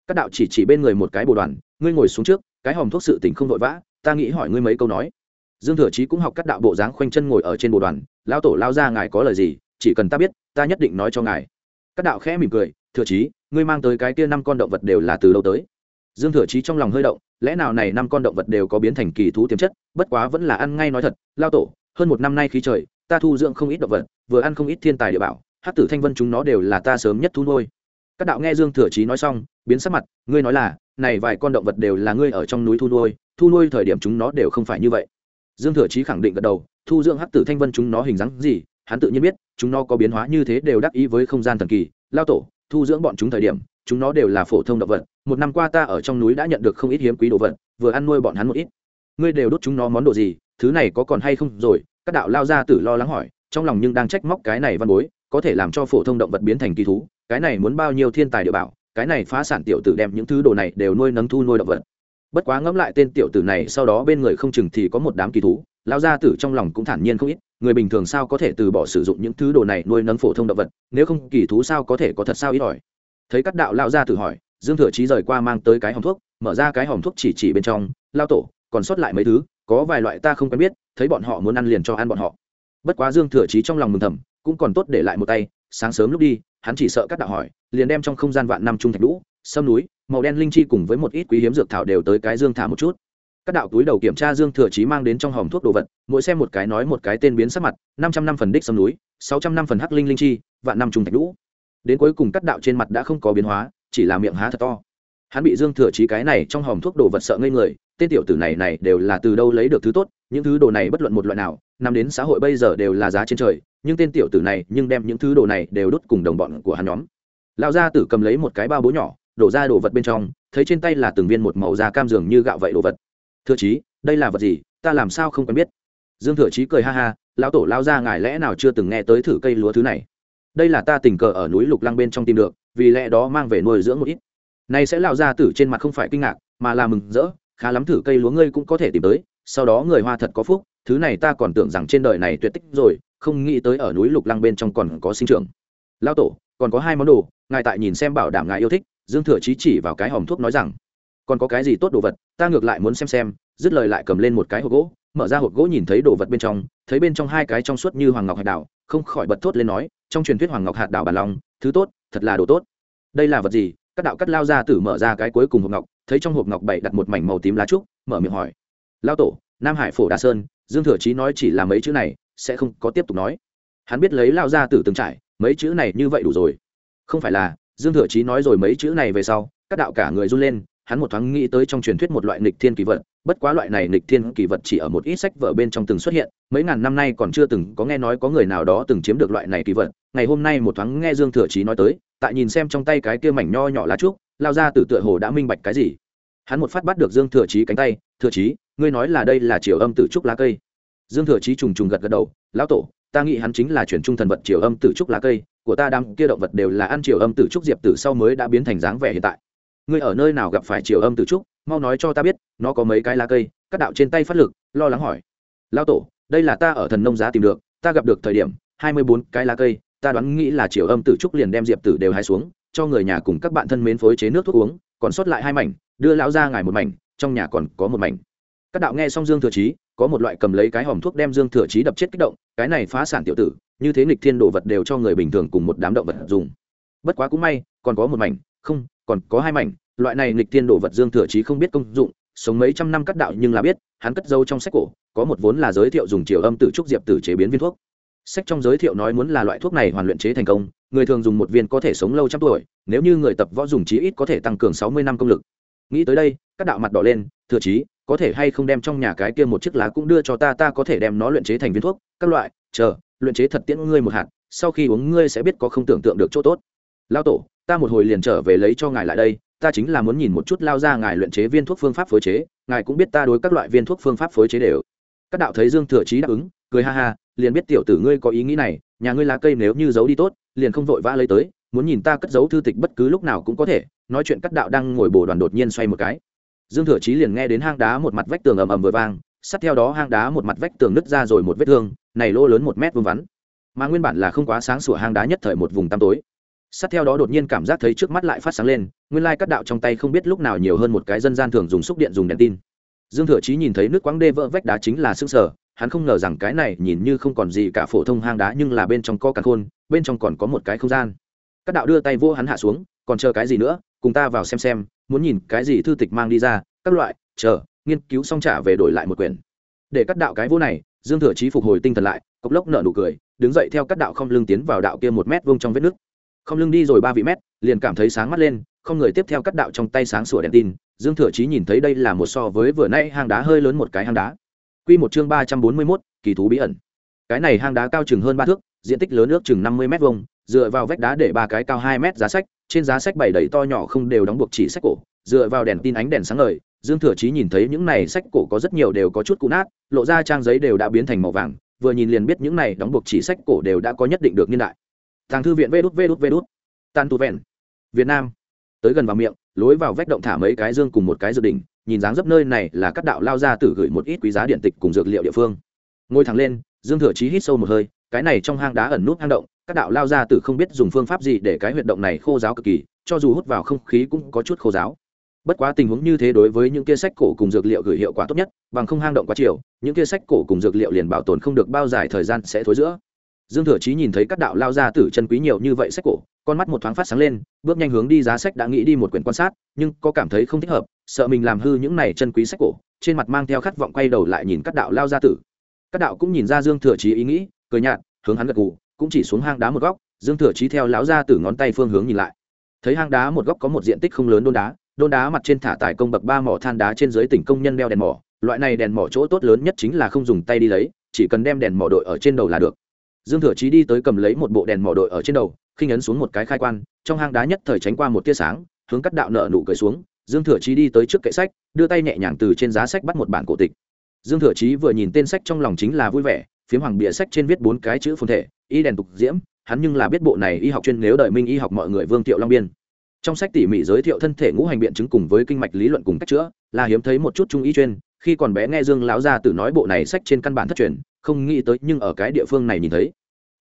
Các đạo chỉ chỉ bên người một cái bồ đoàn, ngươi ngồi xuống trước, cái hòm thuốc sự tình không vội vã, ta nghĩ hỏi ngươi mấy câu nói. Dương thừa chí cũng học các đạo bộ dáng khoanh chân ngồi ở trên bồ đoàn lao tổ, lao ra ngài có lời gì, chỉ cần ta biết, ta nhất định nói cho ngài. Các đạo khẽ mỉm cười, thừa chí, ngươi mang tới cái kia năm con động vật đều là từ lâu tới dương thừa chí trong lòng hơi động, lẽ nào này năm con động vật đều có biến thành kỳ thú tiềm chất, bất quá vẫn là ăn ngay nói thật, lao tổ, hơn một năm nay khí trời, ta thu dưỡng không ít động vật, vừa ăn không ít thiên tài địa bảo, hát tử thanh vân chúng nó đều là ta sớm nhất thu nuôi. Các đạo nghe dương thừa chí nói xong, biến sắc mặt, ngươi nói là, này vài con động vật đều là ngươi ở trong núi thu nuôi thu nuôi thời điểm chúng nó đều không phải như vậy. Dương thừa chí khẳng định gật đầu, thu dưỡng hát tử thanh vân chúng nó hình dáng gì, hắn tự nhiên biết, chúng nó có biến hóa như thế đều đắc ý với không gian thần kỳ, lao tổ, thu dưỡng bọn chúng thời điểm chúng nó đều là phổ thông động vật, một năm qua ta ở trong núi đã nhận được không ít hiếm quý đồ vật, vừa ăn nuôi bọn hắn một ít. Ngươi đều đốt chúng nó món đồ gì, thứ này có còn hay không? Rồi, các đạo lao ra tử lo lắng hỏi, trong lòng nhưng đang trách móc cái này văn bối, có thể làm cho phổ thông động vật biến thành kỳ thú, cái này muốn bao nhiêu thiên tài địa bảo, cái này phá sản tiểu tử đem những thứ đồ này đều nuôi nấng thu nuôi động vật. Bất quá ngẫm lại tên tiểu tử này, sau đó bên người không chừng thì có một đám kỳ thú, lao gia tử trong lòng cũng thản nhiên không ít, người bình thường sao có thể từ bỏ sử dụng những thứ đồ này nuôi nấng phổ thông động vật, nếu không kỳ thú sao có thể có thật sao ít ỏi thấy các đạo lao ra tự hỏi, dương thừa chí rời qua mang tới cái hòm thuốc, mở ra cái hòm thuốc chỉ chỉ bên trong, lao tổ, còn sót lại mấy thứ, có vài loại ta không quen biết, thấy bọn họ muốn ăn liền cho ăn bọn họ. Bất quá dương thừa chí trong lòng mừng thầm, cũng còn tốt để lại một tay, sáng sớm lúc đi, hắn chỉ sợ các đạo hỏi, liền đem trong không gian vạn năm trung thạch lũ sâm núi, màu đen linh chi cùng với một ít quý hiếm dược thảo đều tới cái dương thả một chút. Các đạo túi đầu kiểm tra dương thừa chí mang đến trong hòm thuốc đồ vật, mỗi xem một cái nói một cái tên biến sắc mặt, năm trăm năm phần đích sâm núi, sáu trăm năm phần hắc linh linh chi, vạn năm trung thạch lũ đến cuối cùng các đạo trên mặt đã không có biến hóa, chỉ là miệng há thật to. Hắn bị dương thừa chí cái này trong hòm thuốc đồ vật sợ ngây người, tên tiểu tử này này đều là từ đâu lấy được thứ tốt, những thứ đồ này bất luận một loại nào nằm đến xã hội bây giờ đều là giá trên trời, nhưng tên tiểu tử này nhưng đem những thứ đồ này đều đốt cùng đồng bọn của hắn nhóm. Lão gia tử cầm lấy một cái bao bố nhỏ, đổ ra đồ vật bên trong, thấy trên tay là từng viên một màu da cam dường như gạo vậy đồ vật. Thừa chí, đây là vật gì? Ta làm sao không quen biết? Dương thừa chí cười ha ha, lão tổ lao ra ngài lẽ nào chưa từng nghe tới thử cây lúa thứ này? Đây là ta tình cờ ở núi lục lăng bên trong tìm được, vì lẽ đó mang về nuôi dưỡng một ít. Này sẽ lão ra tử trên mặt không phải kinh ngạc, mà là mừng rỡ, khá lắm thử cây lúa ngươi cũng có thể tìm tới, sau đó người hoa thật có phúc, thứ này ta còn tưởng rằng trên đời này tuyệt tích rồi, không nghĩ tới ở núi lục lăng bên trong còn có sinh trưởng. Lao tổ, còn có hai món đồ, ngài tại nhìn xem bảo đảm ngài yêu thích, dương thừa chí chỉ vào cái hòm thuốc nói rằng, còn có cái gì tốt đồ vật, ta ngược lại muốn xem xem, dứt lời lại cầm lên một cái hộp gỗ mở ra hộp gỗ nhìn thấy đồ vật bên trong, thấy bên trong hai cái trong suốt như hoàng ngọc hạt đảo không khỏi bật thốt lên nói, trong truyền thuyết hoàng ngọc hạt đảo bản lòng, thứ tốt, thật là đồ tốt. Đây là vật gì? Các đạo cắt lao ra tử mở ra cái cuối cùng hộp ngọc, thấy trong hộp ngọc bảy đặt một mảnh màu tím lá trúc, mở miệng hỏi. Lao tổ, nam hải phổ đà sơn, dương thừa chí nói chỉ là mấy chữ này, sẽ không có tiếp tục nói. Hắn biết lấy lao ra tử từng trải, mấy chữ này như vậy đủ rồi. Không phải là, dương thừa chí nói rồi mấy chữ này về sau, các đạo cả người run lên hắn một thoáng nghĩ tới trong truyền thuyết một loại nghịch thiên kỳ vật, bất quá loại này nghịch thiên kỳ vật chỉ ở một ít sách vở bên trong từng xuất hiện, mấy ngàn năm nay còn chưa từng có nghe nói có người nào đó từng chiếm được loại này kỳ vật. Ngày hôm nay một thoáng nghe dương thừa chí nói tới, tại nhìn xem trong tay cái kia mảnh nho nhỏ lá trúc, lao ra từ tựa hồ đã minh bạch cái gì. Hắn một phát bắt được dương thừa chí cánh tay, thừa chí, ngươi nói là đây là triều âm tử trúc lá cây. Dương thừa chí trùng trùng gật gật đầu, lão tổ, ta nghĩ hắn chính là truyền trung thần vật triều âm tử trúc lá cây, của ta đám kia động vật đều là ăn triều âm tử trúc diệp tử sau mới đã biến thành dáng vẻ hiện tại ngươi ở nơi nào gặp phải triều âm tử trúc mau nói cho ta biết nó có mấy cái lá cây các đạo trên tay phát lực lo lắng hỏi. Lão tổ đây là ta ở thần nông giá tìm được ta gặp được thời điểm hai mươi bốn cái lá cây ta đoán nghĩ là triều âm tử trúc liền đem diệp tử đều hai xuống cho người nhà cùng các bạn thân mến phối chế nước thuốc uống còn sót lại hai mảnh đưa lão ra ngài một mảnh trong nhà còn có một mảnh. Các đạo nghe xong dương thừa trí, có một loại cầm lấy cái hòm thuốc đem dương thừa trí đập chết kích động cái này phá sản tiểu tử như thế nghịch thiên đồ vật đều cho người bình thường cùng một đám động vật dùng. Bất quá cũng may còn có một mảnh không còn có hai mảnh, loại này nghịch thiên đồ vật dương thừa chí không biết công dụng, sống mấy trăm năm cắt đạo nhưng là biết, hắn cất dâu trong sách cổ, có một vốn là giới thiệu dùng chiều âm tử trúc diệp tử chế biến viên thuốc. Sách trong giới thiệu nói muốn là loại thuốc này hoàn luyện chế thành công, người thường dùng một viên có thể sống lâu trăm tuổi, nếu như người tập võ dùng chí ít có thể tăng cường sáu mươi năm công lực. Nghĩ tới đây các đạo mặt đỏ lên, thừa chí, có thể hay không đem trong nhà cái kia một chiếc lá cũng đưa cho ta ta có thể đem nó luyện chế thành viên thuốc, các loại, chờ, luyện chế thật tiễn ngươi một hạt, sau khi uống ngươi sẽ biết có không tưởng tượng được chỗ tốt. Lao tổ ta một hồi liền trở về lấy cho ngài lại đây, ta chính là muốn nhìn một chút lao ra ngài luyện chế viên thuốc phương pháp phối chế, ngài cũng biết ta đối các loại viên thuốc phương pháp phối chế đều. Các đạo thấy dương thừa trí đáp ứng, cười ha ha, liền biết tiểu tử ngươi có ý nghĩ này, nhà ngươi lá cây nếu như giấu đi tốt, liền không vội vã lấy tới, muốn nhìn ta cất giấu thư tịch bất cứ lúc nào cũng có thể, nói chuyện các đạo đang ngồi bồ đoàn đột nhiên xoay một cái. Dương thừa chí liền nghe đến hang đá một mặt vách tường ầm ầm vừa vang, sát theo đó hang đá một mặt vách tường nứt ra rồi một vết thương, này lỗ lớn một mét vuông vắn. Mà nguyên bản là không quá sáng sủa hang đá nhất thời một vùng tăm tối sát theo đó đột nhiên cảm giác thấy trước mắt lại phát sáng lên, nguyên lai cắt đạo trong tay không biết lúc nào nhiều hơn một cái dân gian thường dùng xúc điện dùng đèn tin. Dương thừa chí nhìn thấy nước quáng đê vỡ vách đá chính là xương sở hắn không ngờ rằng cái này nhìn như không còn gì cả phổ thông hang đá nhưng là bên trong co cả khôn, bên trong còn có một cái không gian. Các đạo đưa tay vô hắn hạ xuống, còn chờ cái gì nữa? Cùng ta vào xem xem, muốn nhìn cái gì thư tịch mang đi ra, các loại, chờ, nghiên cứu xong trả về đổi lại một quyển. Để cắt đạo cái vô này, dương thừa chí phục hồi tinh thần lại, cốc lốc nở nụ cười, đứng dậy theo cắt đạo không lưng tiến vào đạo kia một mét vuông trong vết nước không lưng đi rồi ba vị mét liền cảm thấy sáng mắt lên không người tiếp theo cắt đạo trong tay sáng sủa đèn tin dương thừa chí nhìn thấy đây là một so với vừa nay hang đá hơi lớn một cái hang đá Quy một chương ba trăm bốn mươi mốt kỳ thú bí ẩn. Cái này hang đá cao chừng hơn ba thước, diện tích lớn nước chừng năm mươi mét vuông, dựa vào vách đá để ba cái cao hai mét giá sách, trên giá sách bày đầy to nhỏ không đều đóng buộc chỉ sách cổ, dựa vào đèn tin ánh đèn sáng ngời, Dương Thừa Chí nhìn thấy những này sách cổ có rất nhiều đều có chút cũ nát, lộ ra trang giấy đều đã biến thành màu vàng, vừa nhìn liền biết những này đóng buộc chỉ sách cổ đều đã có nhất định được niên đại. Tàng thư viện Vđút Vđút Vđút. Tàn tu vẹn. Việt Nam. Tới gần vào miệng, lối vào vách động thả mấy cái dương cùng một cái dự đỉnh, nhìn dáng dấp nơi này là các đạo lao ra tử gửi một ít quý giá điện tịch cùng dược liệu địa phương ngồi thẳng lên dương thừa chí hít sâu một hơi cái này trong hang đá ẩn nút hang động các đạo lao ra tử không biết dùng phương pháp gì để cái huyệt động này khô giáo cực kỳ cho dù hút vào không khí cũng có chút khô giáo bất quá tình huống như thế đối với những kia sách cổ cùng dược liệu gửi hiệu quả tốt nhất bằng không hang động quá chiều những kia sách cổ cùng dược liệu liền bảo tồn không được bao dài thời gian sẽ thối giữa dương thừa chí nhìn thấy các đạo lao ra tử chân quý nhiều như vậy sách cổ, con mắt một thoáng phát sáng lên, bước nhanh hướng đi giá sách đã nghĩ đi một quyển quan sát, nhưng có cảm thấy không thích hợp, sợ mình làm hư những này chân quý sách cổ, trên mặt mang theo khát vọng quay đầu lại nhìn các đạo lao ra tử. Các đạo cũng nhìn ra dương thừa chí ý nghĩ, cười nhạt, hướng hắn gật gù, cũng chỉ xuống hang đá một góc, dương thừa chí theo lão ra tử ngón tay phương hướng nhìn lại. Thấy hang đá một góc có một diện tích không lớn đôn đá đôn đá mặt trên thả tài công bậc ba mỏ than đá trên dưới tỉnh công nhân đeo đèn mỏ, loại này đèn mỏ chỗ tốt lớn nhất chính là không dùng tay đi lấy, chỉ cần đem đèn mỏ đội ở trên đầu là được dương thừa chí đi tới cầm lấy một bộ đèn mỏ đội ở trên đầu, khinh ấn xuống một cái khai quan, trong hang đá nhất thời tránh qua một tia sáng, hướng cắt đạo nợ nụ cười xuống. Dương thừa chí đi tới trước kệ sách, đưa tay nhẹ nhàng từ trên giá sách bắt một bản cổ tịch. Dương thừa chí vừa nhìn tên sách trong lòng chính là vui vẻ, phiếm hoàng bìa sách trên viết bốn cái chữ phồn thể, y đèn tục diễm, hắn nhưng là biết bộ này y học chuyên nếu đợi minh y học mọi người vương tiệu long biên. Trong sách tỉ mỉ giới thiệu thân thể ngũ hành biện chứng cùng với kinh mạch lý luận cùng cách chữa, là hiếm thấy một chút trung y chuyên, khi còn bé nghe dương lão gia tử nói bộ này sách trên căn bản thất truyền không nghĩ tới nhưng ở cái địa phương này nhìn thấy.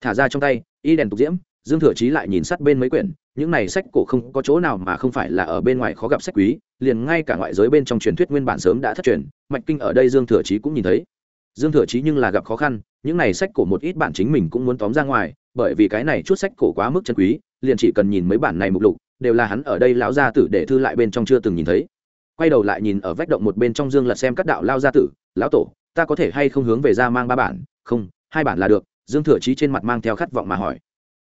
Thả ra trong tay, y đèn tục diễm, dương thừa chí lại nhìn sát bên mấy quyển, những này sách cổ không có chỗ nào mà không phải là ở bên ngoài khó gặp sách quý, liền ngay cả ngoại giới bên trong truyền thuyết nguyên bản sớm đã thất truyền, mạch kinh ở đây dương thừa chí cũng nhìn thấy. Dương thừa chí nhưng là gặp khó khăn, những này sách cổ một ít bản chính mình cũng muốn tóm ra ngoài, bởi vì cái này chút sách cổ quá mức chân quý, liền chỉ cần nhìn mấy bản này mục lục, đều là hắn ở đây lão gia tử để thư lại bên trong chưa từng nhìn thấy. Quay đầu lại nhìn ở vách động một bên trong dương lật xem các đạo lao gia tử, lão tổ ta có thể hay không hướng về ra mang ba bản? Không, hai bản là được. Dương thừa chí trên mặt mang theo khát vọng mà hỏi.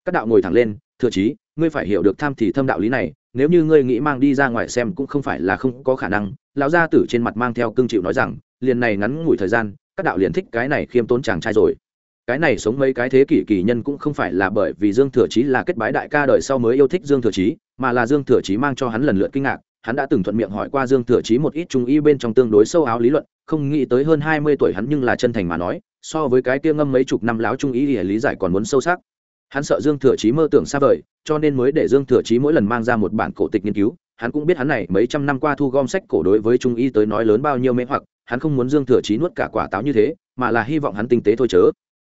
Các đạo ngồi thẳng lên, thừa chí, ngươi phải hiểu được tham thì thâm đạo lý này. Nếu như ngươi nghĩ mang đi ra ngoài xem cũng không phải là không có khả năng. Lão gia tử trên mặt mang theo cương chịu nói rằng, liền này ngắn ngủi thời gian, các đạo liền thích cái này khiêm tốn chàng trai rồi. Cái này sống mấy cái thế kỷ kỳ nhân cũng không phải là bởi vì dương thừa chí là kết bái đại ca đời sau mới yêu thích dương thừa chí, mà là dương thừa chí mang cho hắn lần lượt kinh ngạc hắn đã từng thuận miệng hỏi qua dương thừa chí một ít trung y bên trong tương đối sâu áo lý luận, không nghĩ tới hơn hai mươi tuổi hắn nhưng là chân thành mà nói, so với cái kia ngâm mấy chục năm láo trung y thì lý giải còn muốn sâu sắc. Hắn sợ dương thừa chí mơ tưởng xa vời, cho nên mới để dương thừa chí mỗi lần mang ra một bản cổ tịch nghiên cứu. Hắn cũng biết hắn này mấy trăm năm qua thu gom sách cổ đối với trung y tới nói lớn bao nhiêu mê hoặc, hắn không muốn dương thừa chí nuốt cả quả táo như thế, mà là hy vọng hắn tinh tế thôi chớ.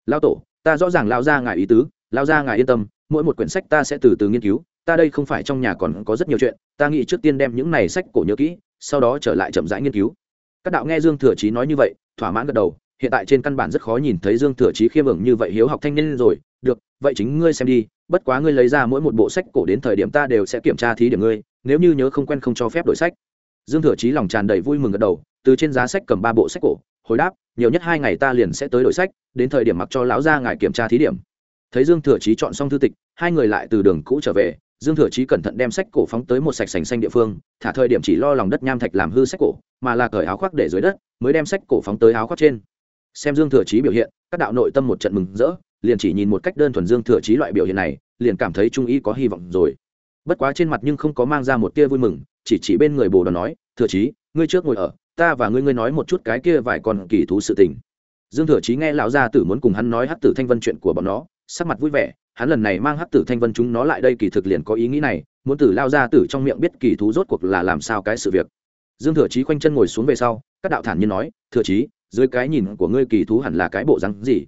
Lao tổ, ta rõ ràng lao ra ngài ý tứ lao ra ngài yên tâm, mỗi một quyển sách ta sẽ từ từ nghiên cứu ta đây không phải trong nhà còn có rất nhiều chuyện, ta nghĩ trước tiên đem những này sách cổ nhớ kỹ, sau đó trở lại chậm rãi nghiên cứu. Các đạo nghe dương thừa chí nói như vậy, thỏa mãn gật đầu, hiện tại trên căn bản rất khó nhìn thấy dương thừa chí khiêm ưởng như vậy hiếu học thanh niên rồi. Được, vậy chính ngươi xem đi, bất quá ngươi lấy ra mỗi một bộ sách cổ đến thời điểm ta đều sẽ kiểm tra thí điểm ngươi, nếu như nhớ không quen không cho phép đổi sách. Dương thừa chí lòng tràn đầy vui mừng gật đầu, từ trên giá sách cầm ba bộ sách cổ, hồi đáp, nhiều nhất hai ngày ta liền sẽ tới đổi sách, đến thời điểm mặc cho lão gia ngài kiểm tra thí điểm. Thấy dương thừa chí chọn xong thư tịch, hai người lại từ đường cũ trở về dương thừa chí cẩn thận đem sách cổ phóng tới một sạch sành xanh địa phương, thả thời điểm chỉ lo lòng đất nham thạch làm hư sách cổ, mà là cởi áo khoác để dưới đất, mới đem sách cổ phóng tới áo khoác trên. Xem dương thừa chí biểu hiện, các đạo nội tâm một trận mừng rỡ, liền chỉ nhìn một cách đơn thuần dương thừa chí loại biểu hiện này, liền cảm thấy trung y có hy vọng rồi. Bất quá trên mặt nhưng không có mang ra một tia vui mừng, chỉ chỉ bên người bồ đoàn nói, thừa chí, ngươi trước ngồi ở, ta và ngươi ngươi nói một chút cái kia vài con kỳ thú sự tình. Dương thừa chí nghe lão gia tử muốn cùng hắn nói hắc tử thanh vân chuyện của bọn nó sắc mặt vui vẻ, hắn lần này mang hắc tử thanh vân chúng nó lại đây kỳ thực liền có ý nghĩ này, muốn tử lao ra tử trong miệng biết kỳ thú rốt cuộc là làm sao cái sự việc. Dương thừa chí khoanh chân ngồi xuống về sau, các đạo thản nhiên nói, thừa chí, dưới cái nhìn của ngươi kỳ thú hẳn là cái bộ rắn gì?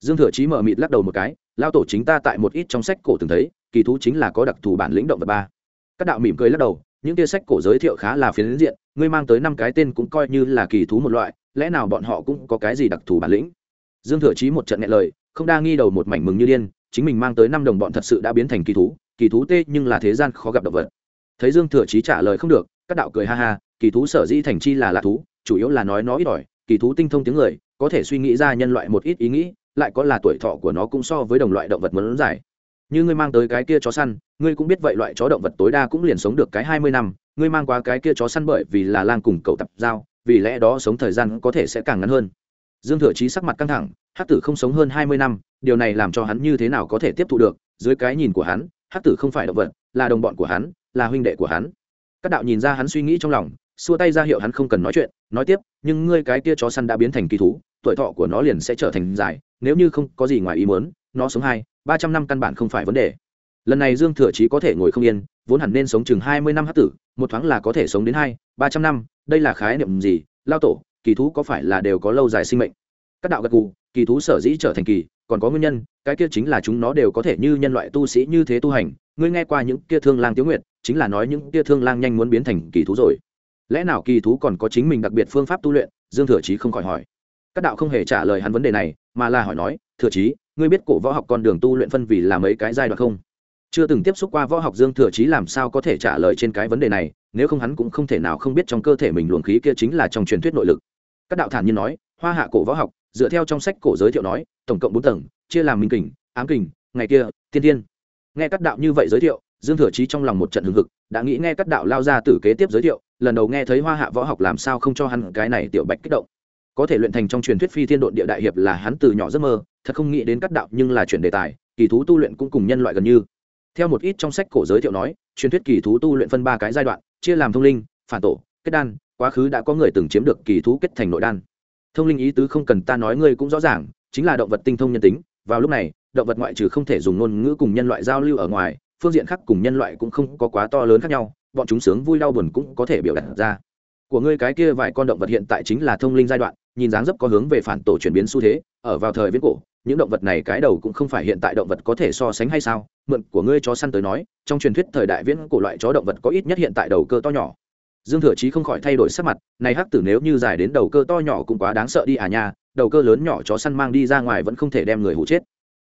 Dương thừa chí mở mịt lắc đầu một cái lao tổ chính ta tại một ít trong sách cổ từng thấy, kỳ thú chính là có đặc thù bản lĩnh động vật ba. Các đạo mỉm cười lắc đầu, những tia sách cổ giới thiệu khá là phiến diện, ngươi mang tới năm cái tên cũng coi như là kỳ thú một loại, lẽ nào bọn họ cũng có cái gì đặc thù bản lĩnh? Dương thừa chí một trận nghe lời không đa nghi đầu một mảnh mừng như điên, chính mình mang tới năm đồng bọn thật sự đã biến thành kỳ thú kỳ thú tê nhưng là thế gian khó gặp động vật. Thấy dương thừa chí trả lời không được, các đạo cười ha ha, kỳ thú sở dĩ thành chi là lạ thú, chủ yếu là nói nó ít ỏi, kỳ thú tinh thông tiếng người, có thể suy nghĩ ra nhân loại một ít ý nghĩ, lại có là tuổi thọ của nó cũng so với đồng loại động vật muốn dài. Như ngươi mang tới cái kia chó săn, ngươi cũng biết vậy loại chó động vật tối đa cũng liền sống được cái hai mươi năm, ngươi mang qua cái kia chó săn bởi vì là lang cùng cậu tập giao, vì lẽ đó sống thời gian có thể sẽ càng ngắn hơn. Dương thừa chí sắc mặt căng thẳng hắc tử không sống hơn hai mươi năm, điều này làm cho hắn như thế nào có thể tiếp thu được? Dưới cái nhìn của hắn, hắc tử không phải động vật, là đồng bọn của hắn, là huynh đệ của hắn. Các đạo nhìn ra hắn suy nghĩ trong lòng, xua tay ra hiệu hắn không cần nói chuyện, nói tiếp, nhưng ngươi cái kia chó săn đã biến thành kỳ thú, tuổi thọ của nó liền sẽ trở thành dài, nếu như không có gì ngoài ý muốn, nó sống hai, ba trăm năm căn bản không phải vấn đề. Lần này dương thừa chí có thể ngồi không yên, vốn hẳn nên sống chừng hai mươi năm hát tử, một thoáng là có thể sống đến hai, ba trăm năm, đây là khái niệm gì? Lao tổ, kỳ thú có phải là đều có lâu dài sinh mệnh? Các đạo gật gù kỳ thú sở dĩ trở thành kỳ, còn có nguyên nhân, cái kia chính là chúng nó đều có thể như nhân loại tu sĩ như thế tu hành. Ngươi nghe qua những kia thương lang tiếu nguyện chính là nói những kia thương lang nhanh muốn biến thành kỳ thú rồi. Lẽ nào kỳ thú còn có chính mình đặc biệt phương pháp tu luyện? Dương thừa chí không khỏi hỏi. Các đạo không hề trả lời hắn vấn đề này, mà là hỏi nói, thừa chí, ngươi biết cổ võ học con đường tu luyện phân vì là mấy cái giai đoạn không? Chưa từng tiếp xúc qua võ học dương thừa chí làm sao có thể trả lời trên cái vấn đề này, nếu không hắn cũng không thể nào không biết trong cơ thể mình luồng khí kia chính là trong truyền thuyết nội lực. Các đạo thản nhiên nói, hoa hạ cổ võ học dựa theo trong sách cổ giới thiệu nói, tổng cộng bốn tầng, chia làm minh kình, ám kình, ngày kia, tiên tiên nghe các đạo như vậy giới thiệu, dương thừa chí trong lòng một trận hừng hực, đã nghĩ nghe các đạo lao ra tử kế tiếp giới thiệu, lần đầu nghe thấy hoa hạ võ học làm sao không cho hắn cái này tiểu bạch kích động. Có thể luyện thành trong truyền thuyết phi thiên độn địa đại hiệp là hắn từ nhỏ giấc mơ, thật không nghĩ đến các đạo nhưng là chuyển đề tài, kỳ thú tu luyện cũng cùng nhân loại gần như. Theo một ít trong sách cổ giới thiệu nói, truyền thuyết kỳ thú tu luyện phân ba cái giai đoạn, chia làm thông linh, phản tổ, kết đan, quá khứ đã có người từng chiếm được kỳ thú kết thành nội đan thông linh ý tứ không cần ta nói ngươi cũng rõ ràng, chính là động vật tinh thông nhân tính, vào lúc này, động vật ngoại trừ không thể dùng ngôn ngữ cùng nhân loại giao lưu ở ngoài, phương diện khác cùng nhân loại cũng không có quá to lớn khác nhau, bọn chúng sướng vui đau buồn cũng có thể biểu đạt ra. Của ngươi cái kia vài con động vật hiện tại chính là thông linh giai đoạn, nhìn dáng dấp có hướng về phản tổ chuyển biến xu thế, ở vào thời viễn cổ, những động vật này cái đầu cũng không phải hiện tại động vật có thể so sánh hay sao? Mượn của ngươi chó săn tới nói, trong truyền thuyết thời đại viễn cổ loại chó động vật có ít nhất hiện tại đầu cơ to nhỏ dương thừa chí không khỏi thay đổi sắc mặt, này hắc tử nếu như dài đến đầu cơ to nhỏ cũng quá đáng sợ đi à nha, đầu cơ lớn nhỏ chó săn mang đi ra ngoài vẫn không thể đem người hụ chết.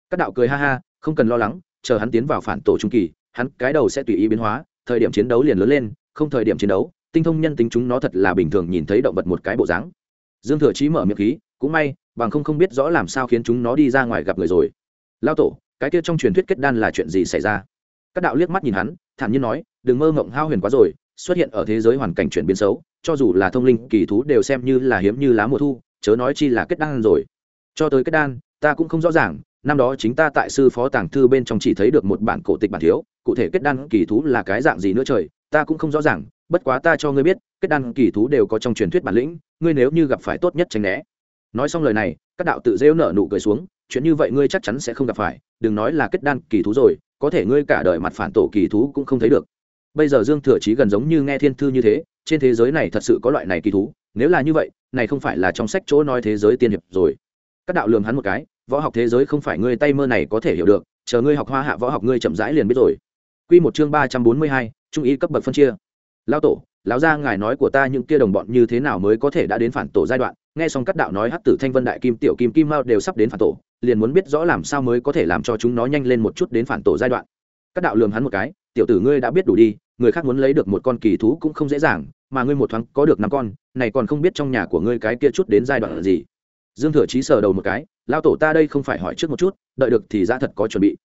Các đạo cười ha ha, không cần lo lắng, chờ hắn tiến vào phản tổ trung kỳ, hắn cái đầu sẽ tùy ý biến hóa, thời điểm chiến đấu liền lớn lên, không thời điểm chiến đấu, tinh thông nhân tính chúng nó thật là bình thường nhìn thấy động vật một cái bộ dáng. Dương thừa chí mở miệng khí, cũng may, bằng không không biết rõ làm sao khiến chúng nó đi ra ngoài gặp người rồi. Lao tổ, cái kia trong truyền thuyết kết đan là chuyện gì xảy ra? Các đạo liếc mắt nhìn hắn, thản nhiên nói, đừng mơ mộng hao huyền quá rồi xuất hiện ở thế giới hoàn cảnh chuyển biến xấu, cho dù là thông linh kỳ thú đều xem như là hiếm như lá mùa thu, chớ nói chi là kết đan rồi. Cho tới kết đan, ta cũng không rõ ràng, năm đó chính ta tại sư phó tàng thư bên trong chỉ thấy được một bản cổ tịch bản thiếu, cụ thể kết đan kỳ thú là cái dạng gì nữa trời, ta cũng không rõ ràng, bất quá ta cho ngươi biết, kết đan kỳ thú đều có trong truyền thuyết bản lĩnh, ngươi nếu như gặp phải tốt nhất tránh né. Nói xong lời này, các đạo tự rêu nở nụ cười xuống, chuyện như vậy ngươi chắc chắn sẽ không gặp phải, đừng nói là kết đan kỳ thú rồi, có thể ngươi cả đời mặt phản tổ kỳ thú cũng không thấy được bây giờ dương thừa chí gần giống như nghe thiên thư như thế trên thế giới này thật sự có loại này kỳ thú nếu là như vậy này không phải là trong sách chỗ nói thế giới tiên hiệp rồi các đạo lường hắn một cái võ học thế giới không phải ngươi tay mơ này có thể hiểu được chờ ngươi học hoa hạ võ học ngươi chậm rãi liền biết rồi Quy một chương ba trăm bốn mươi hai, trung ý cấp bậc phân chia. Lão tổ, lão gia ngài nói của ta những kia đồng bọn như thế nào mới có thể đã đến phản tổ giai đoạn, nghe xong các đạo nói hắc tử thanh vân đại kim tiểu kim kim mao đều sắp đến phản tổ, liền muốn biết rõ làm sao mới có thể làm cho chúng nó nhanh lên một chút đến phản tổ giai đoạn. Các đạo lường hắn một cái, tiểu tử ngươi đã biết đủ đi, người khác muốn lấy được một con kỳ thú cũng không dễ dàng, mà ngươi một thoáng có được năm con, này còn không biết trong nhà của ngươi cái kia chút đến giai đoạn gì. Dương Thừa Chí sờ đầu một cái, lao tổ ta đây không phải hỏi trước một chút, đợi được thì ra thật có chuẩn bị.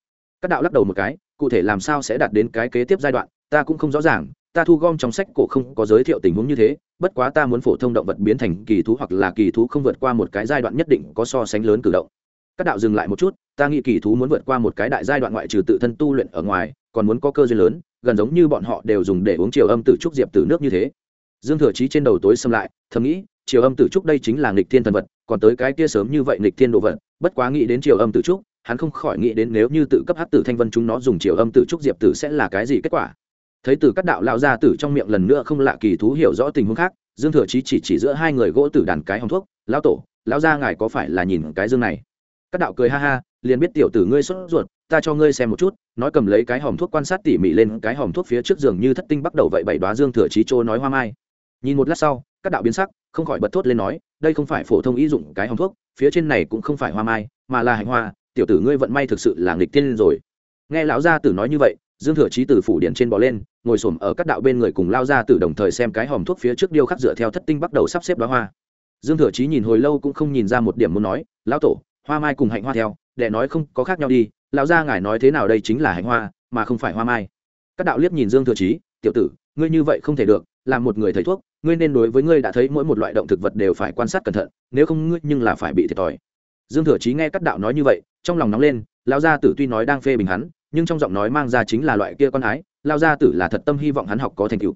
Các đạo lắc đầu một cái, cụ thể làm sao sẽ đạt đến cái kế tiếp giai đoạn, ta cũng không rõ ràng, ta thu gom trong sách cổ không có giới thiệu tình huống như thế bất quá ta muốn phổ thông động vật biến thành kỳ thú hoặc là kỳ thú không vượt qua một cái giai đoạn nhất định có so sánh lớn cử động các đạo dừng lại một chút ta nghĩ kỳ thú muốn vượt qua một cái đại giai đoạn ngoại trừ tự thân tu luyện ở ngoài còn muốn có cơ duyên lớn gần giống như bọn họ đều dùng để uống chiều âm tử trúc diệp tử nước như thế. Dương thừa chí trên đầu tối xâm lại, thầm nghĩ, chiều âm tử trúc đây chính là nghịch thiên thần vật, còn tới cái kia sớm như vậy nghịch thiên đồ vật, bất quá nghĩ đến chiều âm tử trúc, hắn không khỏi nghĩ đến nếu như tự cấp hát tử thanh vân chúng nó dùng chiều âm tử trúc diệp tử sẽ là cái gì kết quả. Thấy từ các đạo lao ra tử trong miệng lần nữa không lạ kỳ thú hiểu rõ tình huống khác, dương thừa chí chỉ chỉ giữa hai người gỗ tử đàn cái hòng thuốc, lão tổ, lão gia ngài có phải là nhìn cái dương này? Các đạo cười ha ha, liền biết tiểu tử ngươi sốt ruột ta cho ngươi xem một chút, nói cầm lấy cái hòm thuốc quan sát tỉ mỉ lên, cái hòm thuốc phía trước giường như thất tinh bắt đầu vậy bảy đoá dương thừa trí trô nói hoa mai. Nhìn một lát sau, các đạo biến sắc, không khỏi bật thốt lên nói, đây không phải phổ thông ý dụng cái hòm thuốc, phía trên này cũng không phải hoa mai, mà là hành hoa, tiểu tử ngươi vận may thực sự là nghịch tiên rồi. Nghe lão gia tử nói như vậy, dương thừa trí từ phủ điện trên bò lên, ngồi xổm ở các đạo bên người cùng lao ra từ đồng thời xem cái hòm thuốc phía trước điêu khắc dựa theo thất tinh bắt đầu sắp xếp đoá hoa. Dương thừa trí nhìn hồi lâu cũng không nhìn ra một điểm muốn nói, lão tổ, hoa mai cùng hạnh hoa theo, để nói không có khác nhau đi lão gia ngài nói thế nào đây chính là hạnh hoa, mà không phải hoa mai. Các đạo liếc nhìn dương thừa chí, tiểu tử, ngươi như vậy không thể được, làm một người thầy thuốc, ngươi nên đối với ngươi đã thấy mỗi một loại động thực vật đều phải quan sát cẩn thận, nếu không ngươi nhưng là phải bị thiệt thòi. Dương thừa chí nghe các đạo nói như vậy, trong lòng nóng lên, lão gia tử tuy nói đang phê bình hắn, nhưng trong giọng nói mang ra chính là loại kia con ái lao gia tử là thật tâm hy vọng hắn học có thành tựu.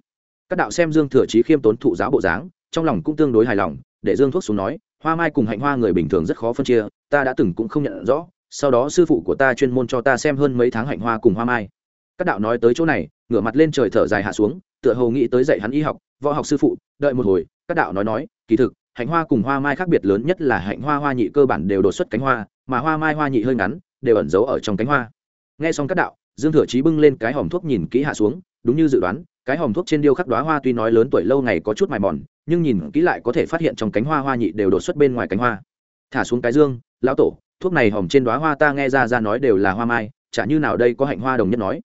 Các đạo xem dương thừa chí khiêm tốn thụ giáo bộ dáng, trong lòng cũng tương đối hài lòng, để dương thuốc xuống nói, hoa mai cùng hạnh hoa người bình thường rất khó phân chia, ta đã từng cũng không nhận rõ sau đó sư phụ của ta chuyên môn cho ta xem hơn mấy tháng hạnh hoa cùng hoa mai. Các đạo nói tới chỗ này, ngửa mặt lên trời thở dài hạ xuống, tựa hồ nghĩ tới dạy hắn y học, võ học sư phụ, đợi một hồi, các đạo nói nói, kỳ thực, hạnh hoa cùng hoa mai khác biệt lớn nhất là hạnh hoa hoa nhị cơ bản đều đột xuất cánh hoa, mà hoa mai hoa nhị hơi ngắn, đều ẩn giấu ở trong cánh hoa. Nghe xong các đạo, dương thừa chí bưng lên cái hòm thuốc nhìn kỹ hạ xuống, đúng như dự đoán, cái hòm thuốc trên điêu khắc đoá hoa tuy nói lớn tuổi lâu ngày có chút mài mòn, nhưng nhìn kỹ lại có thể phát hiện trong cánh hoa hoa nhị đều đột xuất bên ngoài cánh hoa. Thả xuống cái dương, lão tổ thuốc này hòm trên đoá hoa ta nghe ra ra nói đều là hoa mai, chả như nào đây có hạnh hoa đồng nhất nói.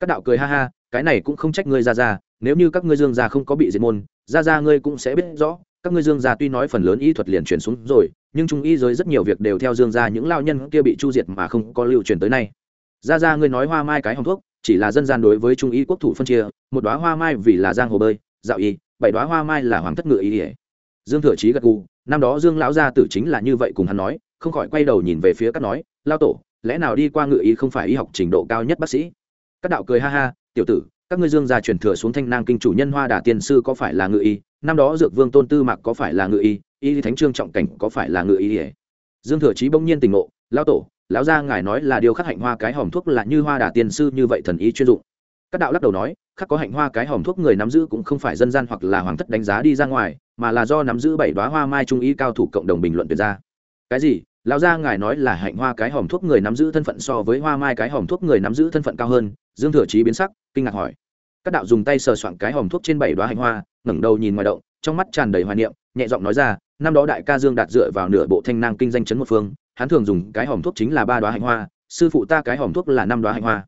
Các đạo cười ha ha, cái này cũng không trách ngươi ra ra, nếu như các ngươi dương gia không có bị diệt môn, ra ra ngươi cũng sẽ biết rõ, các ngươi dương gia tuy nói phần lớn y thuật liền truyền xuống rồi, nhưng trung y giới rất nhiều việc đều theo dương gia những lao nhân kia bị chu diệt mà không có lưu truyền tới nay. Ra ra ngươi nói hoa mai cái hồng thuốc, chỉ là dân gian đối với trung y quốc thủ phân chia, một đoá hoa mai vì là giang hồ bơi, dạo y, bảy đoá hoa mai là hoàng thất ngựa y. Dương thừa chí gật gù, năm đó dương lão gia tử chính là như vậy cùng hắn nói không khỏi quay đầu nhìn về phía các nói, lao tổ, lẽ nào đi qua ngự y không phải y học trình độ cao nhất bác sĩ? Các đạo cười ha ha, tiểu tử, các ngươi dương gia truyền thừa xuống thanh nang kinh chủ nhân hoa đà tiên sư có phải là ngự y? Năm đó dược vương tôn tư mạc có phải là ngự y? Y thánh trương trọng cảnh có phải là ngự y dương thừa trí bỗng nhiên tình ngộ lão tổ, lão gia ngài nói là điều khắc hạnh hoa cái hòm thuốc là như hoa đà tiên sư như vậy thần ý chuyên dụng. Các đạo lắc đầu nói, khắc có hạnh hoa cái hòm thuốc người nắm giữ cũng không phải dân gian hoặc là hoàng thất đánh giá đi ra ngoài, mà là do nắm giữ bảy đoá hoa mai trung ý cao thủ cộng đồng bình luận tuyệt ra. Cái gì? Lão gia ngài nói là hạnh hoa cái hòm thuốc người nắm giữ thân phận so với hoa mai cái hòm thuốc người nắm giữ thân phận cao hơn, dương thừa chí biến sắc, kinh ngạc hỏi. Các đạo dùng tay sờ soạn cái hòm thuốc trên bảy đoá hạnh hoa, ngẩng đầu nhìn ngoài động, trong mắt tràn đầy hoài niệm, nhẹ giọng nói ra, năm đó đại ca dương đạt dựa vào nửa bộ thanh nang kinh danh chấn một phương, hắn thường dùng cái hòm thuốc chính là ba đoá hạnh hoa, sư phụ ta cái hòm thuốc là năm đoá hạnh hoa.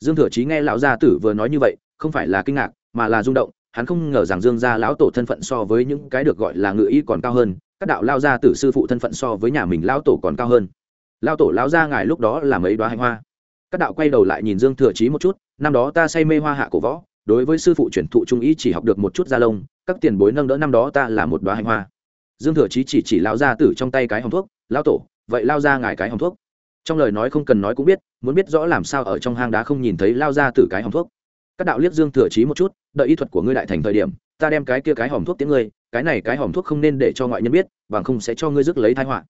Dương thừa chí nghe lão gia tử vừa nói như vậy, không phải là kinh ngạc, mà là rung động, hắn không ngờ rằng dương gia lão tổ thân phận so với những cái được gọi là ngự ý còn cao hơn các đạo lao gia tử sư phụ thân phận so với nhà mình lao tổ còn cao hơn. Lao tổ lao gia ngài lúc đó là mấy đoá hành hoa? Các đạo quay đầu lại nhìn dương thừa chí một chút, năm đó ta say mê hoa hạ cổ võ, đối với sư phụ chuyển thụ trung ý chỉ học được một chút da lông, các tiền bối nâng đỡ năm đó ta là một đoá hành hoa. Dương thừa chí chỉ chỉ lao gia tử trong tay cái hồng thuốc lao tổ, vậy lao ra ngài cái hồng thuốc? Trong lời nói không cần nói cũng biết, muốn biết rõ làm sao ở trong hang đá không nhìn thấy lao ra từ cái hồng thuốc. Các đạo liếc dương thừa chí một chút, đợi ý thuật của ngươi đại thành thời điểm, ta đem cái kia cái hòm thuốc tiếng ngươi cái này cái hòm thuốc không nên để cho ngoại nhân biết, bằng không sẽ cho ngươi rước lấy thái họa.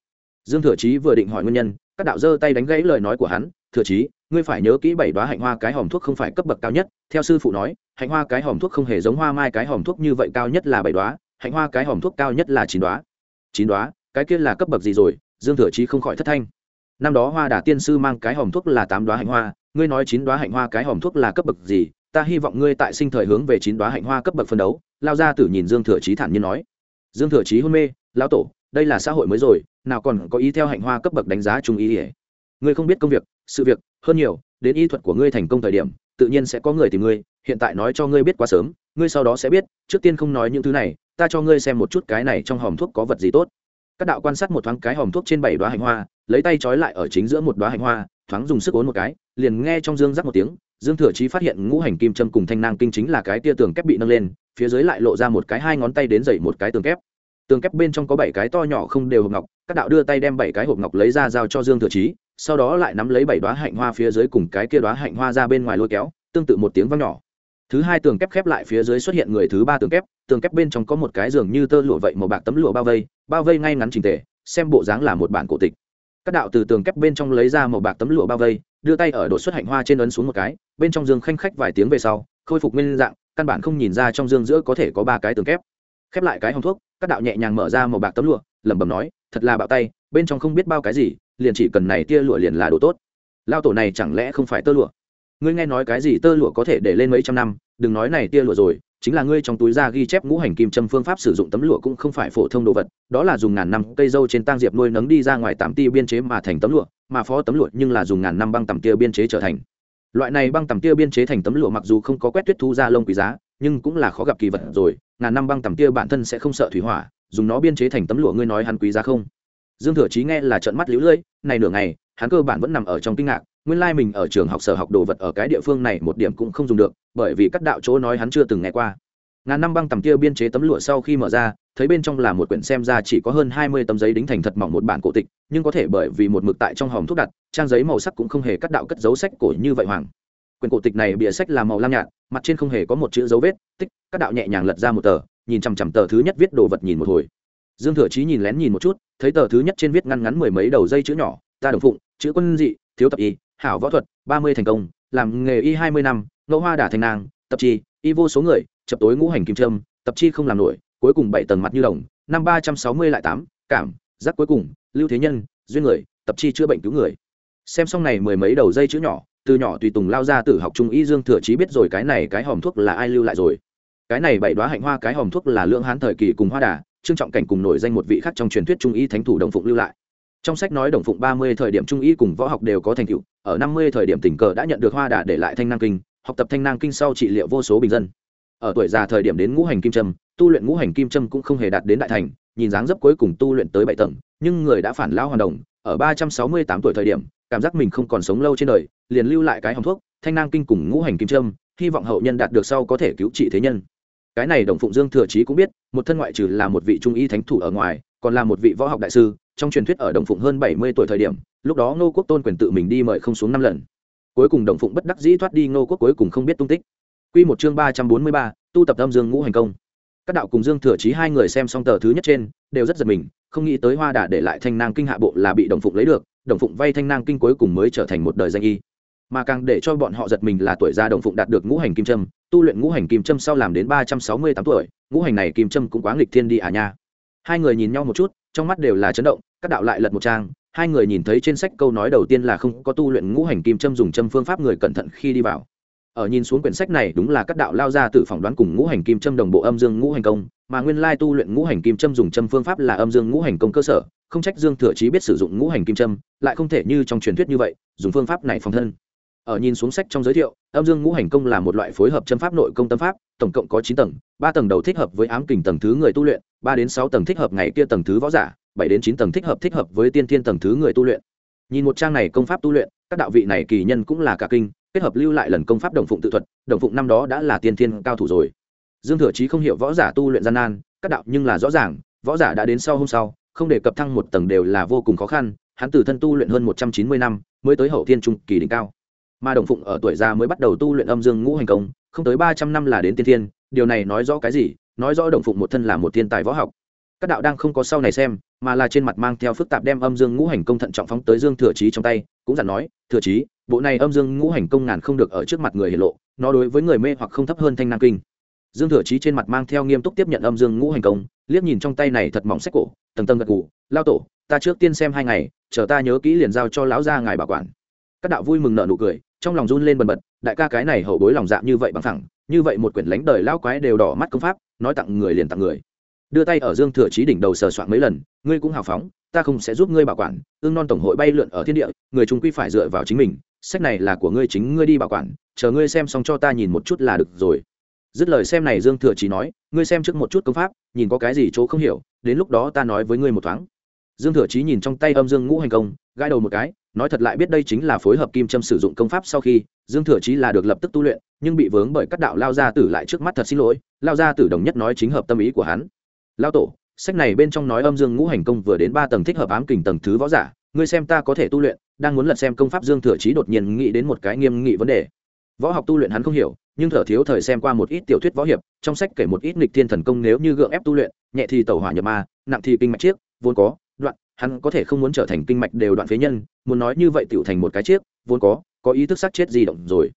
Dương thừa chí vừa định hỏi nguyên nhân, các đạo giơ tay đánh gãy lời nói của hắn, thừa chí, ngươi phải nhớ kỹ bảy đoá hạnh hoa cái hòm thuốc không phải cấp bậc cao nhất. Theo sư phụ nói, hạnh hoa cái hòm thuốc không hề giống hoa mai cái hòm thuốc như vậy cao nhất là bảy đoá, hạnh hoa cái hòm thuốc cao nhất là chín đoá. Chín đoá? Cái kia là cấp bậc gì rồi? Dương thừa chí không khỏi thất thanh. Năm đó hoa đà tiên sư mang cái hòm thuốc là tám đoá hạnh hoa, ngươi nói chín đoá hạnh hoa cái hòm thuốc là cấp bậc gì? Ta hy vọng ngươi tại sinh thời hướng về chín đoá hạnh hoa cấp bậc phân đấu lao ra tử nhìn dương thừa chí thản nhiên nói, dương thừa chí hôn mê, lão tổ, đây là xã hội mới rồi, nào còn có ý theo hạnh hoa cấp bậc đánh giá trung ý ỉa ngươi không biết công việc, sự việc, hơn nhiều, đến y thuật của ngươi thành công thời điểm, tự nhiên sẽ có người tìm ngươi, hiện tại nói cho ngươi biết quá sớm, ngươi sau đó sẽ biết, trước tiên không nói những thứ này, ta cho ngươi xem một chút cái này trong hòm thuốc có vật gì tốt. Các đạo quan sát một thoáng cái hòm thuốc trên bảy đoá hành hoa, lấy tay trói lại ở chính giữa một đoá hành hoa, thoáng dùng sức ốn một cái, liền nghe trong dương rắc một tiếng dương thừa chí phát hiện ngũ hành kim châm cùng thanh nang kinh chính là cái tia tường kép bị nâng lên, phía dưới lại lộ ra một cái hai ngón tay đến dậy một cái tường kép. Tường kép bên trong có bảy cái to nhỏ không đều hộp ngọc, các đạo đưa tay đem bảy cái hộp ngọc lấy ra giao cho dương thừa chí, sau đó lại nắm lấy bảy đoá hạnh hoa phía dưới cùng cái kia đoá hạnh hoa ra bên ngoài lôi kéo, tương tự một tiếng vang nhỏ. Thứ hai tường kép khép lại phía dưới xuất hiện người thứ ba tường kép tường kép bên trong có một cái giường như tơ lụa vậy màu bạc tấm lụa bao vây bao vây ngay ngắn trình tề, xem bộ dáng là một bản cổ tịch. Các đạo từ tường kép bên trong lấy ra màu bạc tấm lụa bao vây đưa tay ở đột xuất hạnh hoa trên ấn xuống một cái, bên trong giường khanh khách vài tiếng về sau, khôi phục nguyên dạng, căn bản không nhìn ra trong giường giữa có thể có ba cái tường kép. Khép lại cái hòng thuốc, các đạo nhẹ nhàng mở ra màu bạc tấm lụa, lẩm bẩm nói, thật là bạo tay, bên trong không biết bao cái gì, liền chỉ cần này tia lụa liền là đồ tốt. Lao tổ này chẳng lẽ không phải tơ lụa? Ngươi nghe nói cái gì tơ lụa có thể để lên mấy trăm năm, đừng nói này tia lụa rồi chính là ngươi trong túi da ghi chép ngũ hành kim châm phương pháp sử dụng tấm lụa cũng không phải phổ thông đồ vật, đó là dùng ngàn năm cây dâu trên tang diệp nuôi nấng đi ra ngoài tám tia biên chế mà thành tấm lụa, mà phó tấm lụa nhưng là dùng ngàn năm băng tầm tia biên chế trở thành. Loại này băng tầm tia biên chế thành tấm lụa mặc dù không có quét tuyết thu ra lông quý giá, nhưng cũng là khó gặp kỳ vật rồi, ngàn năm băng tầm tia bản thân sẽ không sợ thủy hỏa, dùng nó biên chế thành tấm lụa ngươi nói hắn quý giá không? Dương thừa chí nghe là trợn mắt lũ lưỡi, này nửa ngày hắn cơ bản vẫn nằm ở trong kinh ngạc, nguyên lai mình ở trường học sở học đồ vật ở cái địa phương này một điểm cũng không dùng được, bởi vì các đạo chỗ nói hắn chưa từng nghe qua. Ngàn năm băng tầm kia biên chế tấm lụa sau khi mở ra, thấy bên trong là một quyển xem ra chỉ có hơn hai mươi tấm giấy đính thành thật mỏng một bản cổ tịch, nhưng có thể bởi vì một mực tại trong hòm thuốc đặt, trang giấy màu sắc cũng không hề cắt đạo cất dấu sách cổ như vậy hoàng quyển cổ tịch này bìa sách là màu lam nhạt, mặt trên không hề có một chữ dấu vết, tích, các đạo nhẹ nhàng lật ra một tờ, nhìn chằm chằm tờ thứ nhất viết đồ vật nhìn một hồi. Dương thừa chí nhìn lén nhìn một chút, thấy tờ thứ nhất trên viết ngăn ngắn mười mấy đầu dây chữ nhỏ ta đồng phụng, chữ quân dị, thiếu tập y, hảo võ thuật, ba mươi thành công, làm nghề y hai mươi năm, ngẫu hoa đả thành nàng, tập chi y vô số người, chập tối ngũ hành kim trâm tập chi không làm nổi, cuối cùng bảy tầng mặt như đồng, năm ba trăm sáu mươi lại tám, cảm, giác cuối cùng, lưu thế nhân, duyên người, tập chi chữa bệnh cứu người. Xem xong này mười mấy đầu dây chữ nhỏ, từ nhỏ tùy tùng lao ra từ học trung y dương thừa trí biết rồi cái này cái hòm thuốc là ai lưu lại rồi. Cái này bảy đoá hạnh hoa cái hòm thuốc là lưỡng hán thời kỳ cùng hoa đà, trương trọng cảnh cùng nổi danh một vị khác trong truyền thuyết trung y thánh thủ đồng phụng lưu lại trong sách nói đồng phụng ba mươi thời điểm trung y cùng võ học đều có thành tựu, ở năm mươi thời điểm tình cờ đã nhận được hoa đà để lại thanh năng kinh, học tập thanh năng kinh sau trị liệu vô số bình dân. Ở tuổi già thời điểm đến ngũ hành kim trâm tu luyện ngũ hành kim trâm cũng không hề đạt đến đại thành, nhìn dáng dấp cuối cùng tu luyện tới bảy tầng, nhưng người đã phản lao hoàn đồng. Ở ba trăm sáu mươi tám tuổi thời điểm, cảm giác mình không còn sống lâu trên đời, liền lưu lại cái hòng thuốc, thanh năng kinh cùng ngũ hành kim trâm hy vọng hậu nhân đạt được sau có thể cứu trị thế nhân. Cái này đồng phụng dương thừa trí cũng biết, một thân ngoại trừ là một vị trung y thánh thủ ở ngoài, còn là một vị võ học đại sư trong truyền thuyết ở đồng phụng hơn bảy mươi tuổi thời điểm, lúc đó ngô quốc tôn quyền tự mình đi mời không xuống năm lần. Cuối cùng đồng phụng bất đắc dĩ thoát đi, ngô quốc cuối cùng không biết tung tích. Quy một chương ba trăm bốn mươi ba, tu tập âm dương ngũ hành công. Các đạo cùng dương thừa chí hai người xem xong tờ thứ nhất trên, đều rất giật mình, không nghĩ tới hoa đà để lại thanh nang kinh hạ bộ là bị đồng phụng lấy được, đồng phụng vay thanh nang kinh cuối cùng mới trở thành một đời danh y. Mà càng để cho bọn họ giật mình là tuổi già đồng phụng đạt được ngũ hành kim trâm tu luyện ngũ hành kim trâm sau làm đến ba trăm sáu mươi tám tuổi, ngũ hành này kim trâm cũng quá nghịch thiên đi à nha. Hai người nhìn nhau một chút trong mắt đều là chấn động, các đạo lại lật một trang, hai người nhìn thấy trên sách câu nói đầu tiên là không có tu luyện ngũ hành kim châm dùng châm phương pháp người cẩn thận khi đi vào. Ở nhìn xuống quyển sách này đúng là các đạo lao ra từ phỏng đoán cùng ngũ hành kim châm đồng bộ âm dương ngũ hành công, mà nguyên lai tu luyện ngũ hành kim châm dùng châm phương pháp là âm dương ngũ hành công cơ sở, không trách dương thừa chí biết sử dụng ngũ hành kim châm, lại không thể như trong truyền thuyết như vậy, dùng phương pháp này phòng thân ở nhìn xuống sách trong giới thiệu, âm dương ngũ hành công là một loại phối hợp chân pháp nội công tâm pháp, tổng cộng có chín tầng, ba tầng đầu thích hợp với ám kình tầng thứ người tu luyện, ba đến sáu tầng thích hợp ngày kia tầng thứ võ giả, bảy đến chín tầng thích hợp thích hợp với tiên thiên tầng thứ người tu luyện. Nhìn một trang này công pháp tu luyện, các đạo vị này kỳ nhân cũng là cả kinh, kết hợp lưu lại lần công pháp đồng phụng tự thuật, đồng phụng năm đó đã là tiên thiên cao thủ rồi. Dương thừa chí không hiểu võ giả tu luyện gian nan, các đạo nhưng là rõ ràng, võ giả đã đến sau hôm sau, không để cập thăng một tầng đều là vô cùng khó khăn, hắn từ thân tu luyện hơn một trăm chín mươi năm, mới tới hậu thiên trung kỳ đỉnh cao mà đồng phụng ở tuổi già mới bắt đầu tu luyện âm dương ngũ hành công, không tới ba trăm năm là đến tiên thiên, điều này nói rõ cái gì? Nói rõ đồng phụng một thân là một thiên tài võ học. Các đạo đang không có sau này xem, mà là trên mặt mang theo phức tạp đem âm dương ngũ hành công thận trọng phóng tới dương thừa chí trong tay, cũng dặn nói, thừa chí, bộ này âm dương ngũ hành công ngàn không được ở trước mặt người hiển lộ, nó đối với người mê hoặc không thấp hơn thanh nam kinh. Dương thừa chí trên mặt mang theo nghiêm túc tiếp nhận âm dương ngũ hành công, liếc nhìn trong tay này thật mỏng sách cổ, tầng tầng gật gù, lao tổ, ta trước tiên xem hai ngày, chờ ta nhớ kỹ liền giao cho lão gia ngài bảo quản. Các đạo vui mừng nợ nụ cười trong lòng run lên bần bật, đại ca cái này hậu bối lòng dạ như vậy bằng thẳng như vậy một quyển lánh đời lão quái đều đỏ mắt công pháp, nói tặng người liền tặng người. Đưa tay ở dương thừa chí đỉnh đầu sờ soạn mấy lần, ngươi cũng hào phóng, ta không sẽ giúp ngươi bảo quản, ương non tổng hội bay lượn ở thiên địa, người trung quy phải dựa vào chính mình, sách này là của ngươi chính ngươi đi bảo quản, chờ ngươi xem xong cho ta nhìn một chút là được rồi. Dứt lời xem này dương thừa chí nói, ngươi xem trước một chút công pháp, nhìn có cái gì chỗ không hiểu, đến lúc đó ta nói với ngươi một thoáng. Dương thừa chí nhìn trong tay âm dương ngũ hành công gãi đầu một cái, nói thật lại biết đây chính là phối hợp kim châm sử dụng công pháp sau khi, dương thừa chí là được lập tức tu luyện, nhưng bị vướng bởi các đạo lao gia tử lại trước mắt thật xin lỗi, lao gia tử đồng nhất nói chính hợp tâm ý của hắn. Lao tổ, sách này bên trong nói âm dương ngũ hành công vừa đến ba tầng thích hợp ám kình tầng thứ võ giả, ngươi xem ta có thể tu luyện, đang muốn lật xem công pháp dương thừa chí đột nhiên nghĩ đến một cái nghiêm nghị vấn đề. Võ học tu luyện hắn không hiểu, nhưng thở thiếu thời xem qua một ít tiểu thuyết võ hiệp, trong sách kể một ít nghịch thiên thần công nếu như gượng ép tu luyện, nhẹ thì tẩu hỏa nhập ma, nặng thì kinh mạch chiếc, vốn có, đoạn hắn có thể không muốn trở thành kinh mạch đều đoạn phế nhân, muốn nói như vậy tựu thành một cái chiếc, vốn có có ý thức sát chết di động rồi.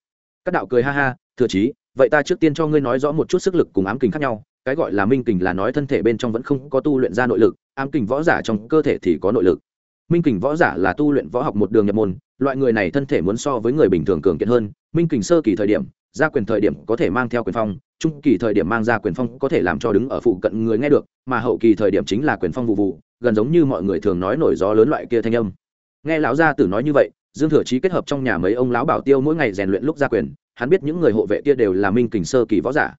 Các đạo cười ha ha, thừa chí, vậy ta trước tiên cho ngươi nói rõ một chút sức lực cùng ám kình khác nhau, cái gọi là minh kình là nói thân thể bên trong vẫn không có tu luyện ra nội lực, ám kình võ giả trong cơ thể thì có nội lực. Minh kình võ giả là tu luyện võ học một đường nhập môn, loại người này thân thể muốn so với người bình thường cường kiện hơn, minh kình sơ kỳ thời điểm ra quyền thời điểm có thể mang theo quyền phong, trung kỳ thời điểm mang ra quyền phong có thể làm cho đứng ở phụ cận người nghe được, mà hậu kỳ thời điểm chính là quyền phong vụ vụ gần giống như mọi người thường nói nổi gió lớn loại kia thanh âm. Nghe lão gia tử nói như vậy, dương thừa chí kết hợp trong nhà mấy ông lão bảo tiêu mỗi ngày rèn luyện lúc ra quyền, hắn biết những người hộ vệ kia đều là minh kình sơ kỳ võ giả.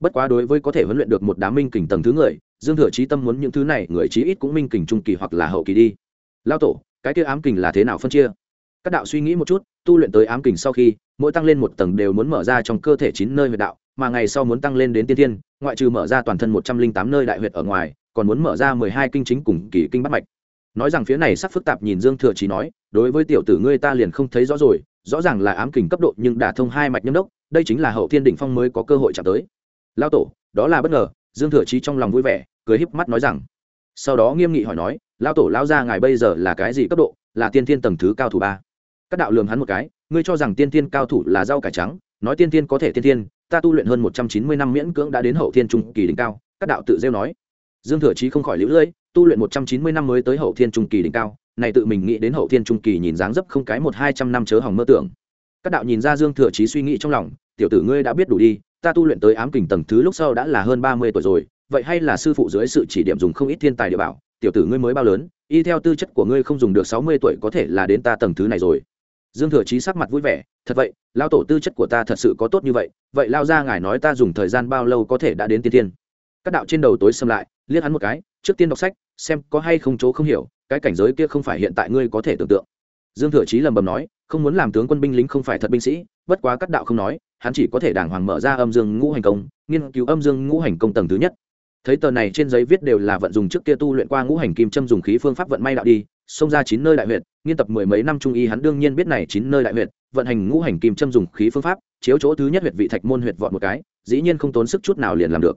Bất quá đối với có thể huấn luyện được một đám minh kình tầng thứ người, dương thừa chí tâm muốn những thứ này, người chí ít cũng minh kình trung kỳ hoặc là hậu kỳ đi. Lao tổ, cái kia ám kình là thế nào phân chia? Các đạo suy nghĩ một chút, tu luyện tới ám kình sau khi, mỗi tăng lên một tầng đều muốn mở ra trong cơ thể chín nơi huyệt đạo, mà ngày sau muốn tăng lên đến tiên tiên ngoại trừ mở ra toàn thân một trăm linh tám nơi đại huyệt ở ngoài còn muốn mở ra mười hai kinh chính cùng kỳ kinh bắt mạch. Nói rằng phía này sắc phức tạp nhìn dương thừa chí nói, đối với tiểu tử ngươi ta liền không thấy rõ rồi, rõ ràng là ám kình cấp độ nhưng đả thông hai mạch nhâm đốc, đây chính là hậu thiên đỉnh phong mới có cơ hội chạm tới. Lao tổ, đó là bất ngờ, dương thừa chí trong lòng vui vẻ, cười híp mắt nói rằng. Sau đó nghiêm nghị hỏi nói lao tổ lao ra ngài bây giờ là cái gì cấp độ? Là tiên thiên tầng thứ cao thủ ba? Các đạo lường hắn một cái, ngươi cho rằng tiên thiên cao thủ là rau cải trắng, nói tiên thiên có thể tiên thiên, ta tu luyện hơn một trăm chín mươi năm miễn cưỡng đã đến hậu thiên trung kỳ đỉnh cao. Các đạo tự rêu nói dương thừa chí không khỏi lũ lưỡi, tu luyện một trăm chín mươi năm mới tới hậu thiên trung kỳ đỉnh cao, này tự mình nghĩ đến hậu thiên trung kỳ nhìn dáng dấp không cái một hai trăm năm chớ hỏng mơ tưởng. Các đạo nhìn ra dương thừa chí suy nghĩ trong lòng, tiểu tử ngươi đã biết đủ đi, ta tu luyện tới ám kình tầng thứ lúc sau đã là hơn ba mươi tuổi rồi, vậy hay là sư phụ dưới sự chỉ điểm dùng không ít thiên tài địa bảo, tiểu tử ngươi mới bao lớn, y theo tư chất của ngươi không dùng được sáu mươi tuổi có thể là đến ta tầng thứ này rồi. Dương thừa chí sắc mặt vui vẻ, thật vậy lao tổ tư chất của ta thật sự có tốt như vậy vậy lao ra ngài nói ta dùng thời gian bao lâu có thể đã đến tiên tiên các đạo trên đầu tối xâm lại liếc hắn một cái, trước tiên đọc sách, xem có hay không chỗ không hiểu, cái cảnh giới kia không phải hiện tại ngươi có thể tưởng tượng. Dương thừa chí lầm bầm nói, không muốn làm tướng quân binh lính không phải thật binh sĩ, bất quá cắt đạo không nói, hắn chỉ có thể đàng hoàng mở ra âm dương ngũ hành công, nghiên cứu âm dương ngũ hành công tầng thứ nhất. Thấy tờ này trên giấy viết đều là vận dùng trước kia tu luyện qua ngũ hành kim châm dùng khí phương pháp vận may đạo đi, xông ra chín nơi đại huyện nghiên tập mười mấy năm trung y hắn đương nhiên biết này chín nơi đại huyện vận hành ngũ hành kim châm dùng khí phương pháp, chiếu chỗ thứ nhất huyệt vị thạch môn huyệt vọt một cái, dĩ nhiên không tốn sức chút nào liền làm được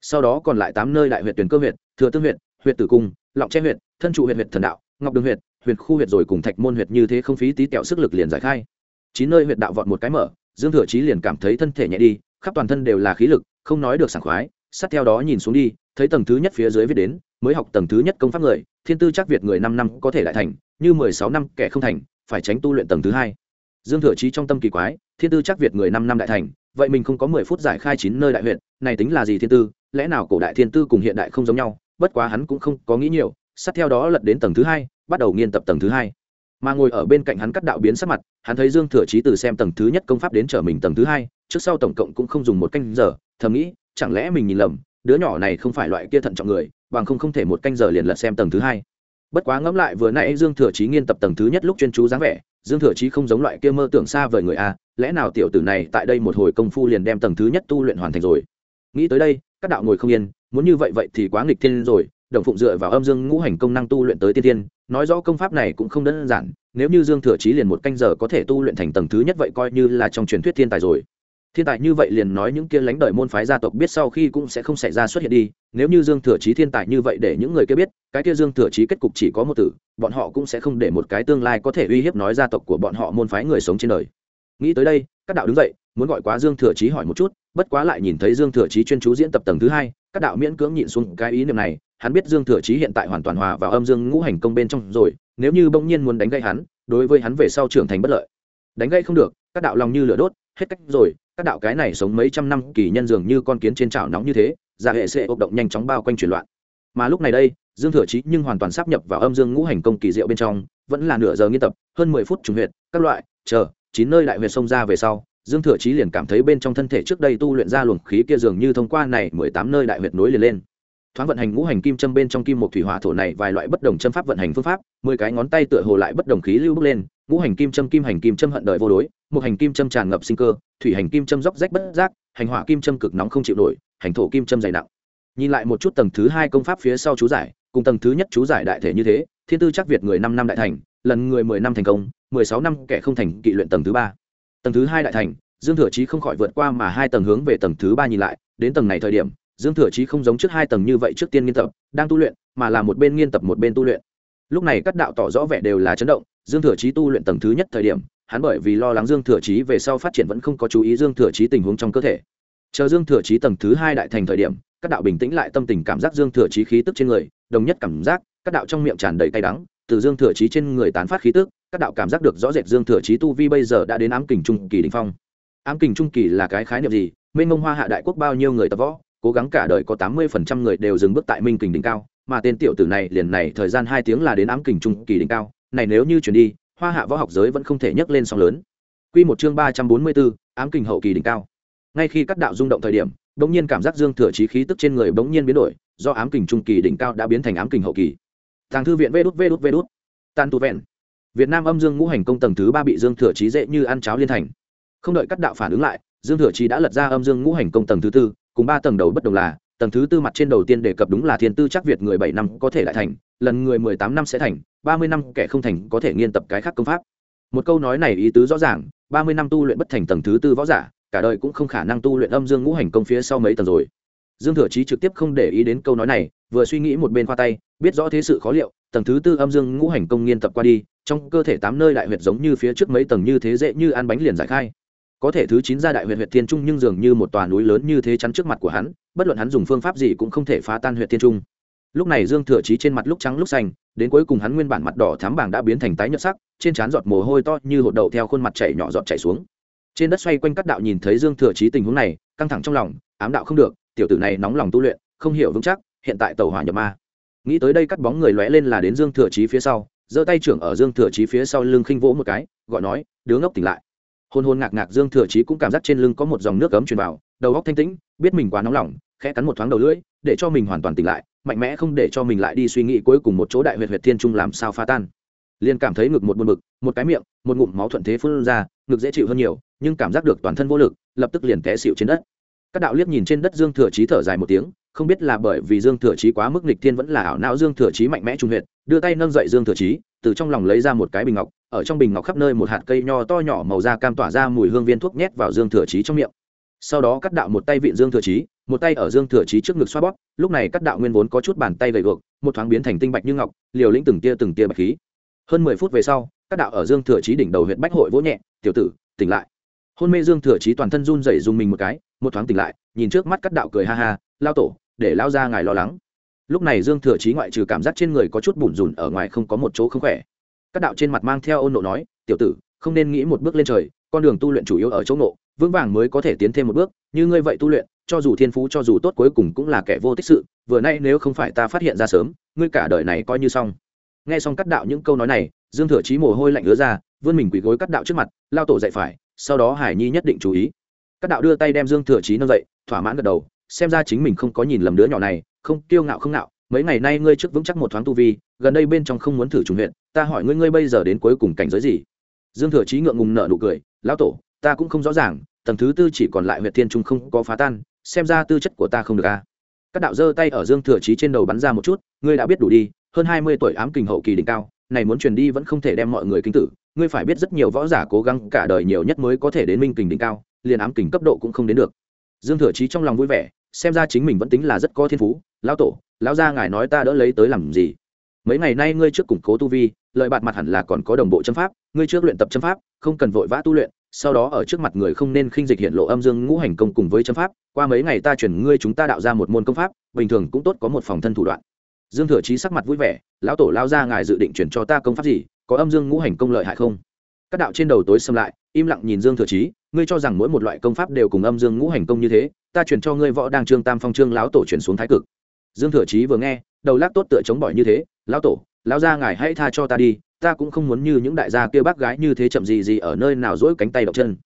sau đó còn lại tám nơi đại huyện tuyển cơ huyện thừa tương huyện huyện tử cung, lọng che huyện thân trụ huyện huyện thần đạo, ngọc đường huyện huyện khu huyện rồi cùng thạch môn huyện như thế không phí tí kẹo sức lực liền giải khai. Chín nơi huyện đạo vọt một cái mở, dương thừa chí liền cảm thấy thân thể nhẹ đi, khắp toàn thân đều là khí lực, không nói được sảng khoái, sát theo đó nhìn xuống đi, thấy tầng thứ nhất phía dưới viết đến, mới học tầng thứ nhất công pháp người, thiên tư chắc việt người năm năm có thể lại thành, như mười sáu năm kẻ không thành, phải tránh tu luyện tầng thứ hai. Dương thừa chí trong tâm kỳ quái, thiên tư chắc việt người năm năm đại thành, vậy mình không có mười phút giải khai chín nơi đại huyện này tính là gì thiên tư lẽ nào cổ đại thiên tư cùng hiện đại không giống nhau, bất quá hắn cũng không có nghĩ nhiều, sát theo đó lật đến tầng thứ hai, bắt đầu nghiên tập tầng thứ hai. Mà ngồi ở bên cạnh hắn cắt đạo biến sắc mặt, hắn thấy dương thừa chí từ xem tầng thứ nhất công pháp đến trở mình tầng thứ hai, trước sau tổng cộng cũng không dùng một canh giờ, thầm nghĩ, chẳng lẽ mình nhìn lầm, đứa nhỏ này không phải loại kia thận trọng người, bằng không không thể một canh giờ liền lật xem tầng thứ hai. Bất quá ngẫm lại vừa nãy dương thừa chí nghiên tập tầng thứ nhất lúc chuyên chú dáng vẻ, dương thừa chí không giống loại kia mơ tưởng xa vời người a, lẽ nào tiểu tử này tại đây một hồi công phu liền đem tầng thứ nhất tu luyện hoàn thành rồi? Nghĩ tới đây các đạo ngồi không yên, muốn như vậy vậy thì quá nghịch thiên rồi, đồng phụng dựa vào âm dương ngũ hành công năng tu luyện tới tiên tiên nói rõ công pháp này cũng không đơn giản, nếu như dương thừa chí liền một canh giờ có thể tu luyện thành tầng thứ nhất vậy coi như là trong truyền thuyết thiên tài rồi. Thiên tài như vậy liền nói những kia lãnh đời môn phái gia tộc biết sau khi cũng sẽ không xảy ra xuất hiện đi, nếu như dương thừa chí thiên tài như vậy để những người kia biết, cái kia dương thừa chí kết cục chỉ có một tử, bọn họ cũng sẽ không để một cái tương lai có thể uy hiếp nói gia tộc của bọn họ môn phái người sống trên đời. Nghĩ tới đây các đạo đứng dậy, muốn gọi quá dương thừa chí hỏi một chút, bất quá lại nhìn thấy dương thừa chí chuyên chú diễn tập tầng thứ hai, các đạo miễn cưỡng nhịn xuống cái ý niệm này, hắn biết dương thừa chí hiện tại hoàn toàn hòa vào âm dương ngũ hành công bên trong rồi, nếu như bỗng nhiên muốn đánh gây hắn, đối với hắn về sau trưởng thành bất lợi. Đánh gây không được, các đạo lòng như lửa đốt, hết cách rồi, các đạo cái này sống mấy trăm năm, kỳ nhân dường như con kiến trên chảo nóng như thế giả hệ sẽ ộp động nhanh chóng bao quanh chuyển loạn. Mà lúc này đây, dương thừa chí nhưng hoàn toàn sắp nhập vào âm dương ngũ hành công kỳ diệu bên trong, vẫn là nửa giờ nghiên tập, hơn mười phút trùng huyệt, các loại, chờ chín nơi đại huyệt sông ra về sau, dương thừa chí liền cảm thấy bên trong thân thể trước đây tu luyện ra luồng khí kia dường như thông qua này mười tám nơi đại huyệt nối liền lên. Thoáng vận hành ngũ hành kim châm bên trong kim một thủy hỏa thổ này vài loại bất đồng châm pháp vận hành phương pháp, mười cái ngón tay tựa hồ lại bất đồng khí lưu bước lên, ngũ hành kim châm, kim hành kim châm hận đời vô đối, một hành kim châm tràn ngập sinh cơ, thủy hành kim châm róc rách bất giác, hành hỏa kim châm cực nóng không chịu nổi, hành thổ kim châm dày nặng. Nhìn lại một chút tầng thứ hai công pháp phía sau chú giải, cùng tầng thứ nhất chú giải đại thể như thế, thiên tư chắc việt người năm năm đại thành, lần người mười năm thành công mười sáu năm kẻ không thành kỵ luyện tầng thứ ba. Tầng thứ hai đại thành, dương thừa chí không khỏi vượt qua mà hai tầng hướng về tầng thứ ba nhìn lại, đến tầng này thời điểm, dương thừa chí không giống trước hai tầng như vậy trước tiên nghiên tập, đang tu luyện, mà là một bên nghiên tập một bên tu luyện. Lúc này các đạo tỏ rõ vẻ đều là chấn động, dương thừa chí tu luyện tầng thứ nhất thời điểm, hắn bởi vì lo lắng dương thừa chí về sau phát triển vẫn không có chú ý dương thừa chí tình huống trong cơ thể. Chờ dương thừa chí tầng thứ hai đại thành thời điểm, các đạo bình tĩnh lại tâm tình cảm giác dương thừa chí khí tức trên người, đồng nhất cảm giác, các đạo trong miệng tràn đầy cay đắng từ dương thừa chí trên người tán phát khí tức, các đạo cảm giác được rõ rệt dương thừa chí tu vi bây giờ đã đến ám kình trung kỳ đình phong. Ám kình trung kỳ là cái khái niệm gì? Mênh mông hoa hạ đại quốc bao nhiêu người tập võ, cố gắng cả đời có tám mươi phần trăm người đều dừng bước tại minh kình đỉnh cao, mà tên tiểu tử này liền này thời gian hai tiếng là đến ám kình trung kỳ đỉnh cao. Này nếu như chuyển đi, hoa hạ võ học giới vẫn không thể nhấc lên song lớn. Quy một chương ba trăm bốn mươi bốn ám kình hậu kỳ đỉnh cao. Ngay khi các đạo rung động thời điểm bỗng nhiên cảm giác dương thừa chí khí tức trên người bỗng nhiên biến đổi, do ám kình trung kỳ đỉnh cao đã biến thành ám kình hậu kỳ tàng thư viện vê đút vê đút vê đút. Tàn tu vẹn. Việt nam âm dương ngũ hành công tầng thứ ba bị dương thừa trí dễ như ăn cháo liên thành. Không đợi các đạo phản ứng lại, dương thừa trí đã lật ra âm dương ngũ hành công tầng thứ tư, cùng ba tầng đầu bất đồng là, tầng thứ tư mặt trên đầu tiên đề cập đúng là thiên tư chắc việt người bảy năm có thể lại thành, lần người mười tám năm sẽ thành, ba mươi năm kẻ không thành có thể nghiên tập cái khác công pháp. Một câu nói này ý tứ rõ ràng, ba mươi năm tu luyện bất thành tầng thứ tư võ giả, cả đời cũng không khả năng tu luyện âm dương ngũ hành công phía sau mấy tầng rồi dương thừa chí trực tiếp không để ý đến câu nói này, vừa suy nghĩ một bên khoa tay, biết rõ thế sự khó liệu, tầng thứ tư âm dương ngũ hành công nghiên tập qua đi, trong cơ thể tám nơi đại huyệt giống như phía trước mấy tầng như thế dễ như ăn bánh liền giải khai. Có thể thứ chín ra đại huyệt huyệt thiên trung nhưng dường như một tòa núi lớn như thế chắn trước mặt của hắn, bất luận hắn dùng phương pháp gì cũng không thể phá tan huyệt thiên trung. Lúc này dương thừa chí trên mặt lúc trắng lúc xanh, đến cuối cùng hắn nguyên bản mặt đỏ thám bảng đã biến thành tái nhợt sắc, trên trán giọt mồ hôi to như hột đậu theo khuôn mặt chảy nhỏ giọt chảy xuống. Trên đất xoay quanh các đạo nhìn thấy dương thừa chí tình huống này, căng thẳng trong lòng, ám đạo không được tiểu tử này nóng lòng tu luyện, không hiểu vững chắc, hiện tại tàu hỏa nhập ma. Nghĩ tới đây cắt bóng người lóe lên là đến dương thừa chí phía sau, giơ tay trưởng ở dương thừa chí phía sau lưng khinh vỗ một cái, gọi nói, đứa ngốc tỉnh lại. Hôn hôn ngạc ngạc dương thừa chí cũng cảm giác trên lưng có một dòng nước cấm truyền vào, đầu góc thanh tĩnh, biết mình quá nóng lòng, khẽ cắn một thoáng đầu lưỡi, để cho mình hoàn toàn tỉnh lại, mạnh mẽ không để cho mình lại đi suy nghĩ cuối cùng một chỗ đại huyệt huyệt thiên trung làm sao phá tan. Liền cảm thấy ngực một buồn bực, một cái miệng, một ngụm máu thuận thế phun ra, ngực dễ chịu hơn nhiều, nhưng cảm giác được toàn thân vô lực, lập tức liền té xịu trên đất các đạo liếc nhìn trên đất dương thừa chí thở dài một tiếng, không biết là bởi vì dương thừa chí quá mức nghịch thiên vẫn là ảo não dương thừa chí mạnh mẽ trung huyệt, đưa tay nâng dậy dương thừa chí, từ trong lòng lấy ra một cái bình ngọc, ở trong bình ngọc khắp nơi một hạt cây nho to nhỏ màu da cam tỏa ra mùi hương viên thuốc nhét vào dương thừa chí trong miệng. Sau đó cắt đạo một tay vịn dương thừa chí, một tay ở dương thừa chí trước ngực xoa bóp, lúc này cắt đạo nguyên vốn có chút bàn tay gầy gộc một thoáng biến thành tinh bạch như ngọc, liều lĩnh từng tia từng tia bạch khí. Hơn mười phút về sau cắt đạo ở dương thừa chí đỉnh đầu huyện bách hội vỗ nhẹ, tiểu tử, tỉnh lại. Hôn mê dương thừa chí toàn thân run rẩy dùng mình một cái một thoáng tỉnh lại, nhìn trước mắt cắt đạo cười ha ha, lao tổ, để lao ra ngài lo lắng. Lúc này dương thừa chí ngoại trừ cảm giác trên người có chút bùn rùn ở ngoài không có một chỗ không khỏe. Các đạo trên mặt mang theo ôn nộ nói, tiểu tử, không nên nghĩ một bước lên trời, con đường tu luyện chủ yếu ở chỗ nộ vững vàng mới có thể tiến thêm một bước, như ngươi vậy tu luyện, cho dù thiên phú, cho dù tốt cuối cùng cũng là kẻ vô tích sự, vừa nay nếu không phải ta phát hiện ra sớm, ngươi cả đời này coi như xong. Nghe xong cắt đạo những câu nói này, dương thừa chí mồ hôi lạnh ứa ra, vươn mình quỳ gối cắt đạo trước mặt, lao tổ dậy phải, sau đó hải nhi nhất định chú ý các đạo đưa tay đem dương thừa chí nâng dậy, thỏa mãn gật đầu, xem ra chính mình không có nhìn lầm đứa nhỏ này, không kiêu ngạo không ngạo. mấy ngày nay ngươi trước vững chắc một thoáng tu vi, gần đây bên trong không muốn thử trùng huyện ta hỏi ngươi ngươi bây giờ đến cuối cùng cảnh giới gì dương thừa chí ngượng ngùng nở nụ cười, lão tổ, ta cũng không rõ ràng, tầng thứ tư chỉ còn lại huyện thiên trung không có phá tan, xem ra tư chất của ta không được a các đạo giơ tay ở dương thừa chí trên đầu bắn ra một chút, ngươi đã biết đủ đi, hơn hai mươi tuổi ám kình hậu kỳ đỉnh cao, này muốn truyền đi vẫn không thể đem mọi người kinh tử, ngươi phải biết rất nhiều võ giả cố gắng cả đời nhiều nhất mới có thể đến minh kình đỉnh cao liền ám kình cấp độ cũng không đến được. Dương thừa chí trong lòng vui vẻ, xem ra chính mình vẫn tính là rất có thiên phú. Lão tổ, lão gia ngài nói ta đỡ lấy tới làm gì? Mấy ngày nay ngươi trước củng cố tu vi, lợi bạt mặt hẳn là còn có đồng bộ châm pháp, ngươi trước luyện tập châm pháp, không cần vội vã tu luyện, sau đó ở trước mặt người không nên khinh dịch hiện lộ âm dương ngũ hành công cùng với châm pháp, qua mấy ngày ta chuyển ngươi chúng ta đạo ra một môn công pháp, bình thường cũng tốt có một phòng thân thủ đoạn. Dương thừa chí sắc mặt vui vẻ, lão tổ lao ra ngài dự định chuyển cho ta công pháp gì, có âm dương ngũ hành công lợi hại không? Các đạo trên đầu tối xâm lại, im lặng nhìn dương thừa chí ngươi cho rằng mỗi một loại công pháp đều cùng âm dương ngũ hành công như thế, ta chuyển cho ngươi võ đang trương tam phong trương lão tổ chuyển xuống thái cực. Dương thừa chí vừa nghe, đầu lắc tốt tựa chống bỏi như thế, lão tổ, lão gia ngài hãy tha cho ta đi, ta cũng không muốn như những đại gia kia bác gái như thế chậm gì gì ở nơi nào dỗi cánh tay độc chân.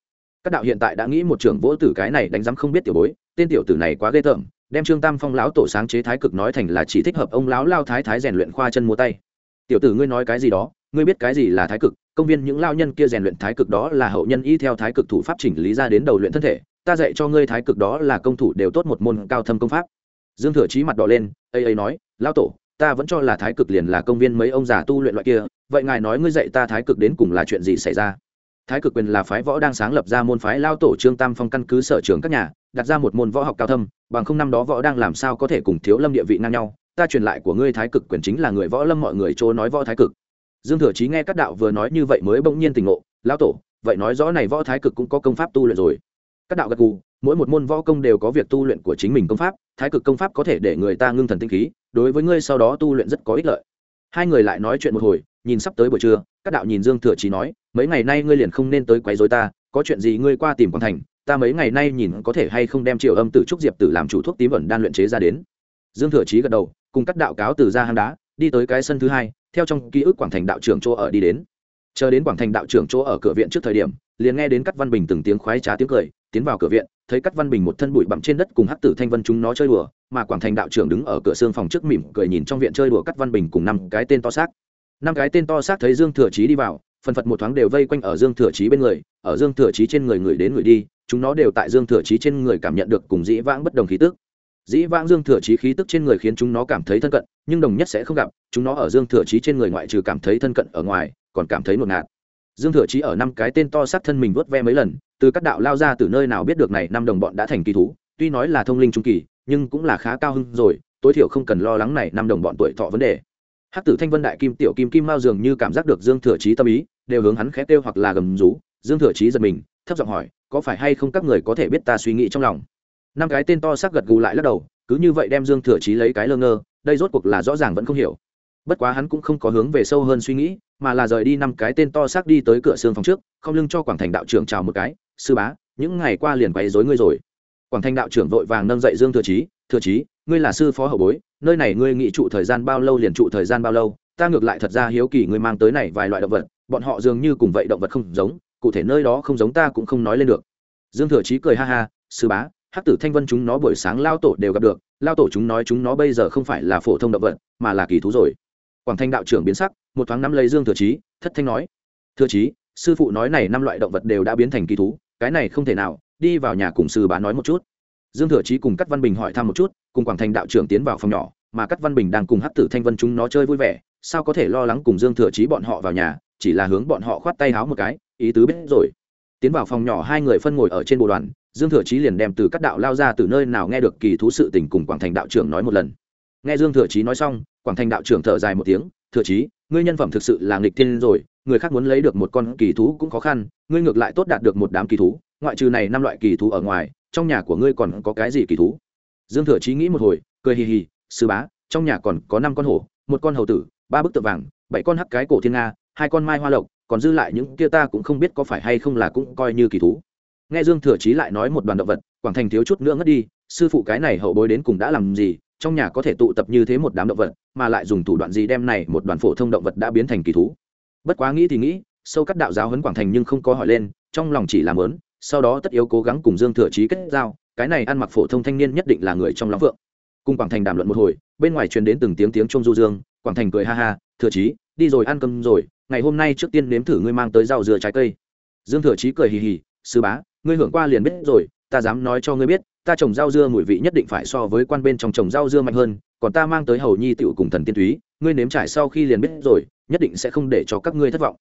Các đạo hiện tại đã nghĩ một trưởng vỗ tử cái này đánh giám không biết tiểu bối, tên tiểu tử này quá ghê tởm, đem trương tam phong lão tổ sáng chế thái cực nói thành là chỉ thích hợp ông lão lao thái thái rèn luyện khoa chân múa tay. Tiểu tử ngươi nói cái gì đó ngươi biết cái gì là thái cực, công viên những lao nhân kia rèn luyện thái cực đó là hậu nhân y theo thái cực thủ pháp chỉnh lý ra đến đầu luyện thân thể, ta dạy cho ngươi thái cực đó là công thủ đều tốt một môn cao thâm công pháp. Dương thừa chí mặt đỏ lên, ây ây nói lao tổ, ta vẫn cho là thái cực liền là công viên mấy ông già tu luyện loại kia, vậy ngài nói ngươi dạy ta thái cực đến cùng là chuyện gì xảy ra? Thái cực quyền là phái võ đang sáng lập ra môn phái lao tổ trương tam phong căn cứ sở trường các nhà, đặt ra một môn võ học cao thâm, bằng không năm đó võ đang làm sao có thể cùng thiếu lâm địa vị ngang nhau. Ta truyền lại của ngươi thái cực quyền chính là người võ lâm mọi người chỗ nói võ thái cực dương thừa chí nghe các đạo vừa nói như vậy mới bỗng nhiên tỉnh ngộ, lão tổ, vậy nói rõ này võ thái cực cũng có công pháp tu luyện rồi. Các đạo gật gù, mỗi một môn võ công đều có việc tu luyện của chính mình công pháp, thái cực công pháp có thể để người ta ngưng thần tinh khí, đối với ngươi sau đó tu luyện rất có ích lợi. Hai người lại nói chuyện một hồi, nhìn sắp tới buổi trưa, các đạo nhìn dương thừa chí nói, mấy ngày nay ngươi liền không nên tới quấy rối ta, có chuyện gì ngươi qua tìm quang thành, ta mấy ngày nay nhìn có thể hay không đem triệu âm tử trúc diệp tử làm chủ thuốc tím ẩn đan luyện chế ra đến. Dương thừa chí gật đầu, cùng các đạo cáo từ ra hang đá, đi tới cái sân thứ hai theo trong ký ức quảng thành đạo trưởng chỗ ở đi đến. Chờ đến quảng thành đạo trưởng chỗ ở cửa viện trước thời điểm, liền nghe đến cắt văn bình từng tiếng khoái trá tiếng cười, tiến vào cửa viện, thấy cắt văn bình một thân bụi bặm trên đất cùng hắc tử thanh vân chúng nó chơi đùa, mà quảng thành đạo trưởng đứng ở cửa xương phòng trước mỉm cười nhìn trong viện chơi đùa cắt văn bình cùng năm cái tên to xác. Năm cái tên to xác thấy dương thừa chí đi vào, phần phật một thoáng đều vây quanh ở dương thừa chí bên người, ở dương thừa chí trên người người đến người đi, chúng nó đều tại dương thừa chí trên người cảm nhận được cùng dĩ vãng bất đồng khí tức dĩ vãng dương thừa chí khí tức trên người khiến chúng nó cảm thấy thân cận, nhưng đồng nhất sẽ không gặp, chúng nó ở dương thừa chí trên người ngoại trừ cảm thấy thân cận ở ngoài, còn cảm thấy nột ngạt. Dương thừa chí ở năm cái tên to sát thân mình vớt ve mấy lần, từ các đạo lao ra từ nơi nào biết được này năm đồng bọn đã thành kỳ thú, tuy nói là thông linh trung kỳ, nhưng cũng là khá cao hơn rồi, tối thiểu không cần lo lắng này năm đồng bọn tuổi thọ vấn đề. Hắc tử thanh vân đại kim, tiểu kim kim mao dường như cảm giác được dương thừa chí tâm ý, đều hướng hắn khẽ kêu hoặc là gầm rú. Dương thừa chí giật mình, thấp giọng hỏi, có phải hay không các người có thể biết ta suy nghĩ trong lòng? Năm cái tên to xác gật gù lại lắc đầu, cứ như vậy đem dương thừa chí lấy cái lơ ngơ, đây rốt cuộc là rõ ràng vẫn không hiểu. Bất quá hắn cũng không có hướng về sâu hơn suy nghĩ, mà là rời đi năm cái tên to xác đi tới cửa xương phòng trước, không lưng cho quảng thành đạo trưởng chào một cái, sư bá, những ngày qua liền quấy dối ngươi rồi. Quảng thành đạo trưởng vội vàng nâng dậy dương thừa chí thừa chí, ngươi là sư phó hậu bối, nơi này ngươi nghị trụ thời gian bao lâu liền trụ thời gian bao lâu, ta ngược lại thật ra hiếu kỳ ngươi mang tới này vài loại động vật, bọn họ dường như cùng vậy động vật không giống, cụ thể nơi đó không giống ta cũng không nói lên được. Dương thừa chí cười ha ha, sư bá hắc tử thanh vân chúng nó buổi sáng lao tổ đều gặp được, lao tổ chúng nói chúng nó bây giờ không phải là phổ thông động vật, mà là kỳ thú rồi. Quảng thanh đạo trưởng biến sắc, một thoáng năm lấy dương thừa chí, thất thanh nói, thừa chí, sư phụ nói này năm loại động vật đều đã biến thành kỳ thú, cái này không thể nào, đi vào nhà cùng sư bá nói một chút. Dương thừa chí cùng cắt văn bình hỏi thăm một chút, cùng quảng thành đạo trưởng tiến vào phòng nhỏ, mà cắt văn bình đang cùng hắc tử thanh vân chúng nó chơi vui vẻ, sao có thể lo lắng cùng dương thừa chí bọn họ vào nhà, chỉ là hướng bọn họ khoát tay háo một cái, ý tứ biết rồi tiến vào phòng nhỏ hai người phân ngồi ở trên bộ đoàn, dương thừa chí liền đem từ các đạo lao ra từ nơi nào nghe được kỳ thú sự tình cùng quảng thành đạo trưởng nói một lần. Nghe dương thừa chí nói xong, quảng thành đạo trưởng thở dài một tiếng, thừa chí, ngươi nhân phẩm thực sự là nghịch thiên rồi, người khác muốn lấy được một con kỳ thú cũng khó khăn, ngươi ngược lại tốt đạt được một đám kỳ thú, ngoại trừ này năm loại kỳ thú ở ngoài, trong nhà của ngươi còn có cái gì kỳ thú? Dương thừa chí nghĩ một hồi, cười hì hì, sư bá, trong nhà còn có năm con hổ, một con hầu tử, ba bức tượng vàng, bảy con hắc cái cổ thiên nga, hai con mai hoa lộc còn dư lại những kia ta cũng không biết có phải hay không là cũng coi như kỳ thú. Nghe dương thừa chí lại nói một đoàn động vật, quảng thành thiếu chút nữa ngất đi, sư phụ cái này hậu bối đến cùng đã làm gì, trong nhà có thể tụ tập như thế một đám động vật, mà lại dùng thủ đoạn gì đem này một đoàn phổ thông động vật đã biến thành kỳ thú. Bất quá nghĩ thì nghĩ, sâu cắt đạo giáo huấn quảng thành nhưng không có hỏi lên, trong lòng chỉ làm lớn sau đó tất yếu cố gắng cùng dương thừa chí kết giao, cái này ăn mặc phổ thông thanh niên nhất định là người trong lắm vượng. Cùng quảng thành đàm luận một hồi, bên ngoài truyền đến từng tiếng tiếng trung du dương, quảng thành cười ha ha, thừa chí, đi rồi, ăn cơm rồi ngày hôm nay trước tiên nếm thử ngươi mang tới rau dừa trái cây. Dương thừa chí cười hì hì, sư bá, ngươi hưởng qua liền biết rồi, ta dám nói cho ngươi biết, ta trồng rau dưa mùi vị nhất định phải so với quan bên trong trồng rau dưa mạnh hơn, còn ta mang tới hầu nhi tựu cùng thần tiên túy, ngươi nếm trải sau khi liền biết rồi, nhất định sẽ không để cho các ngươi thất vọng.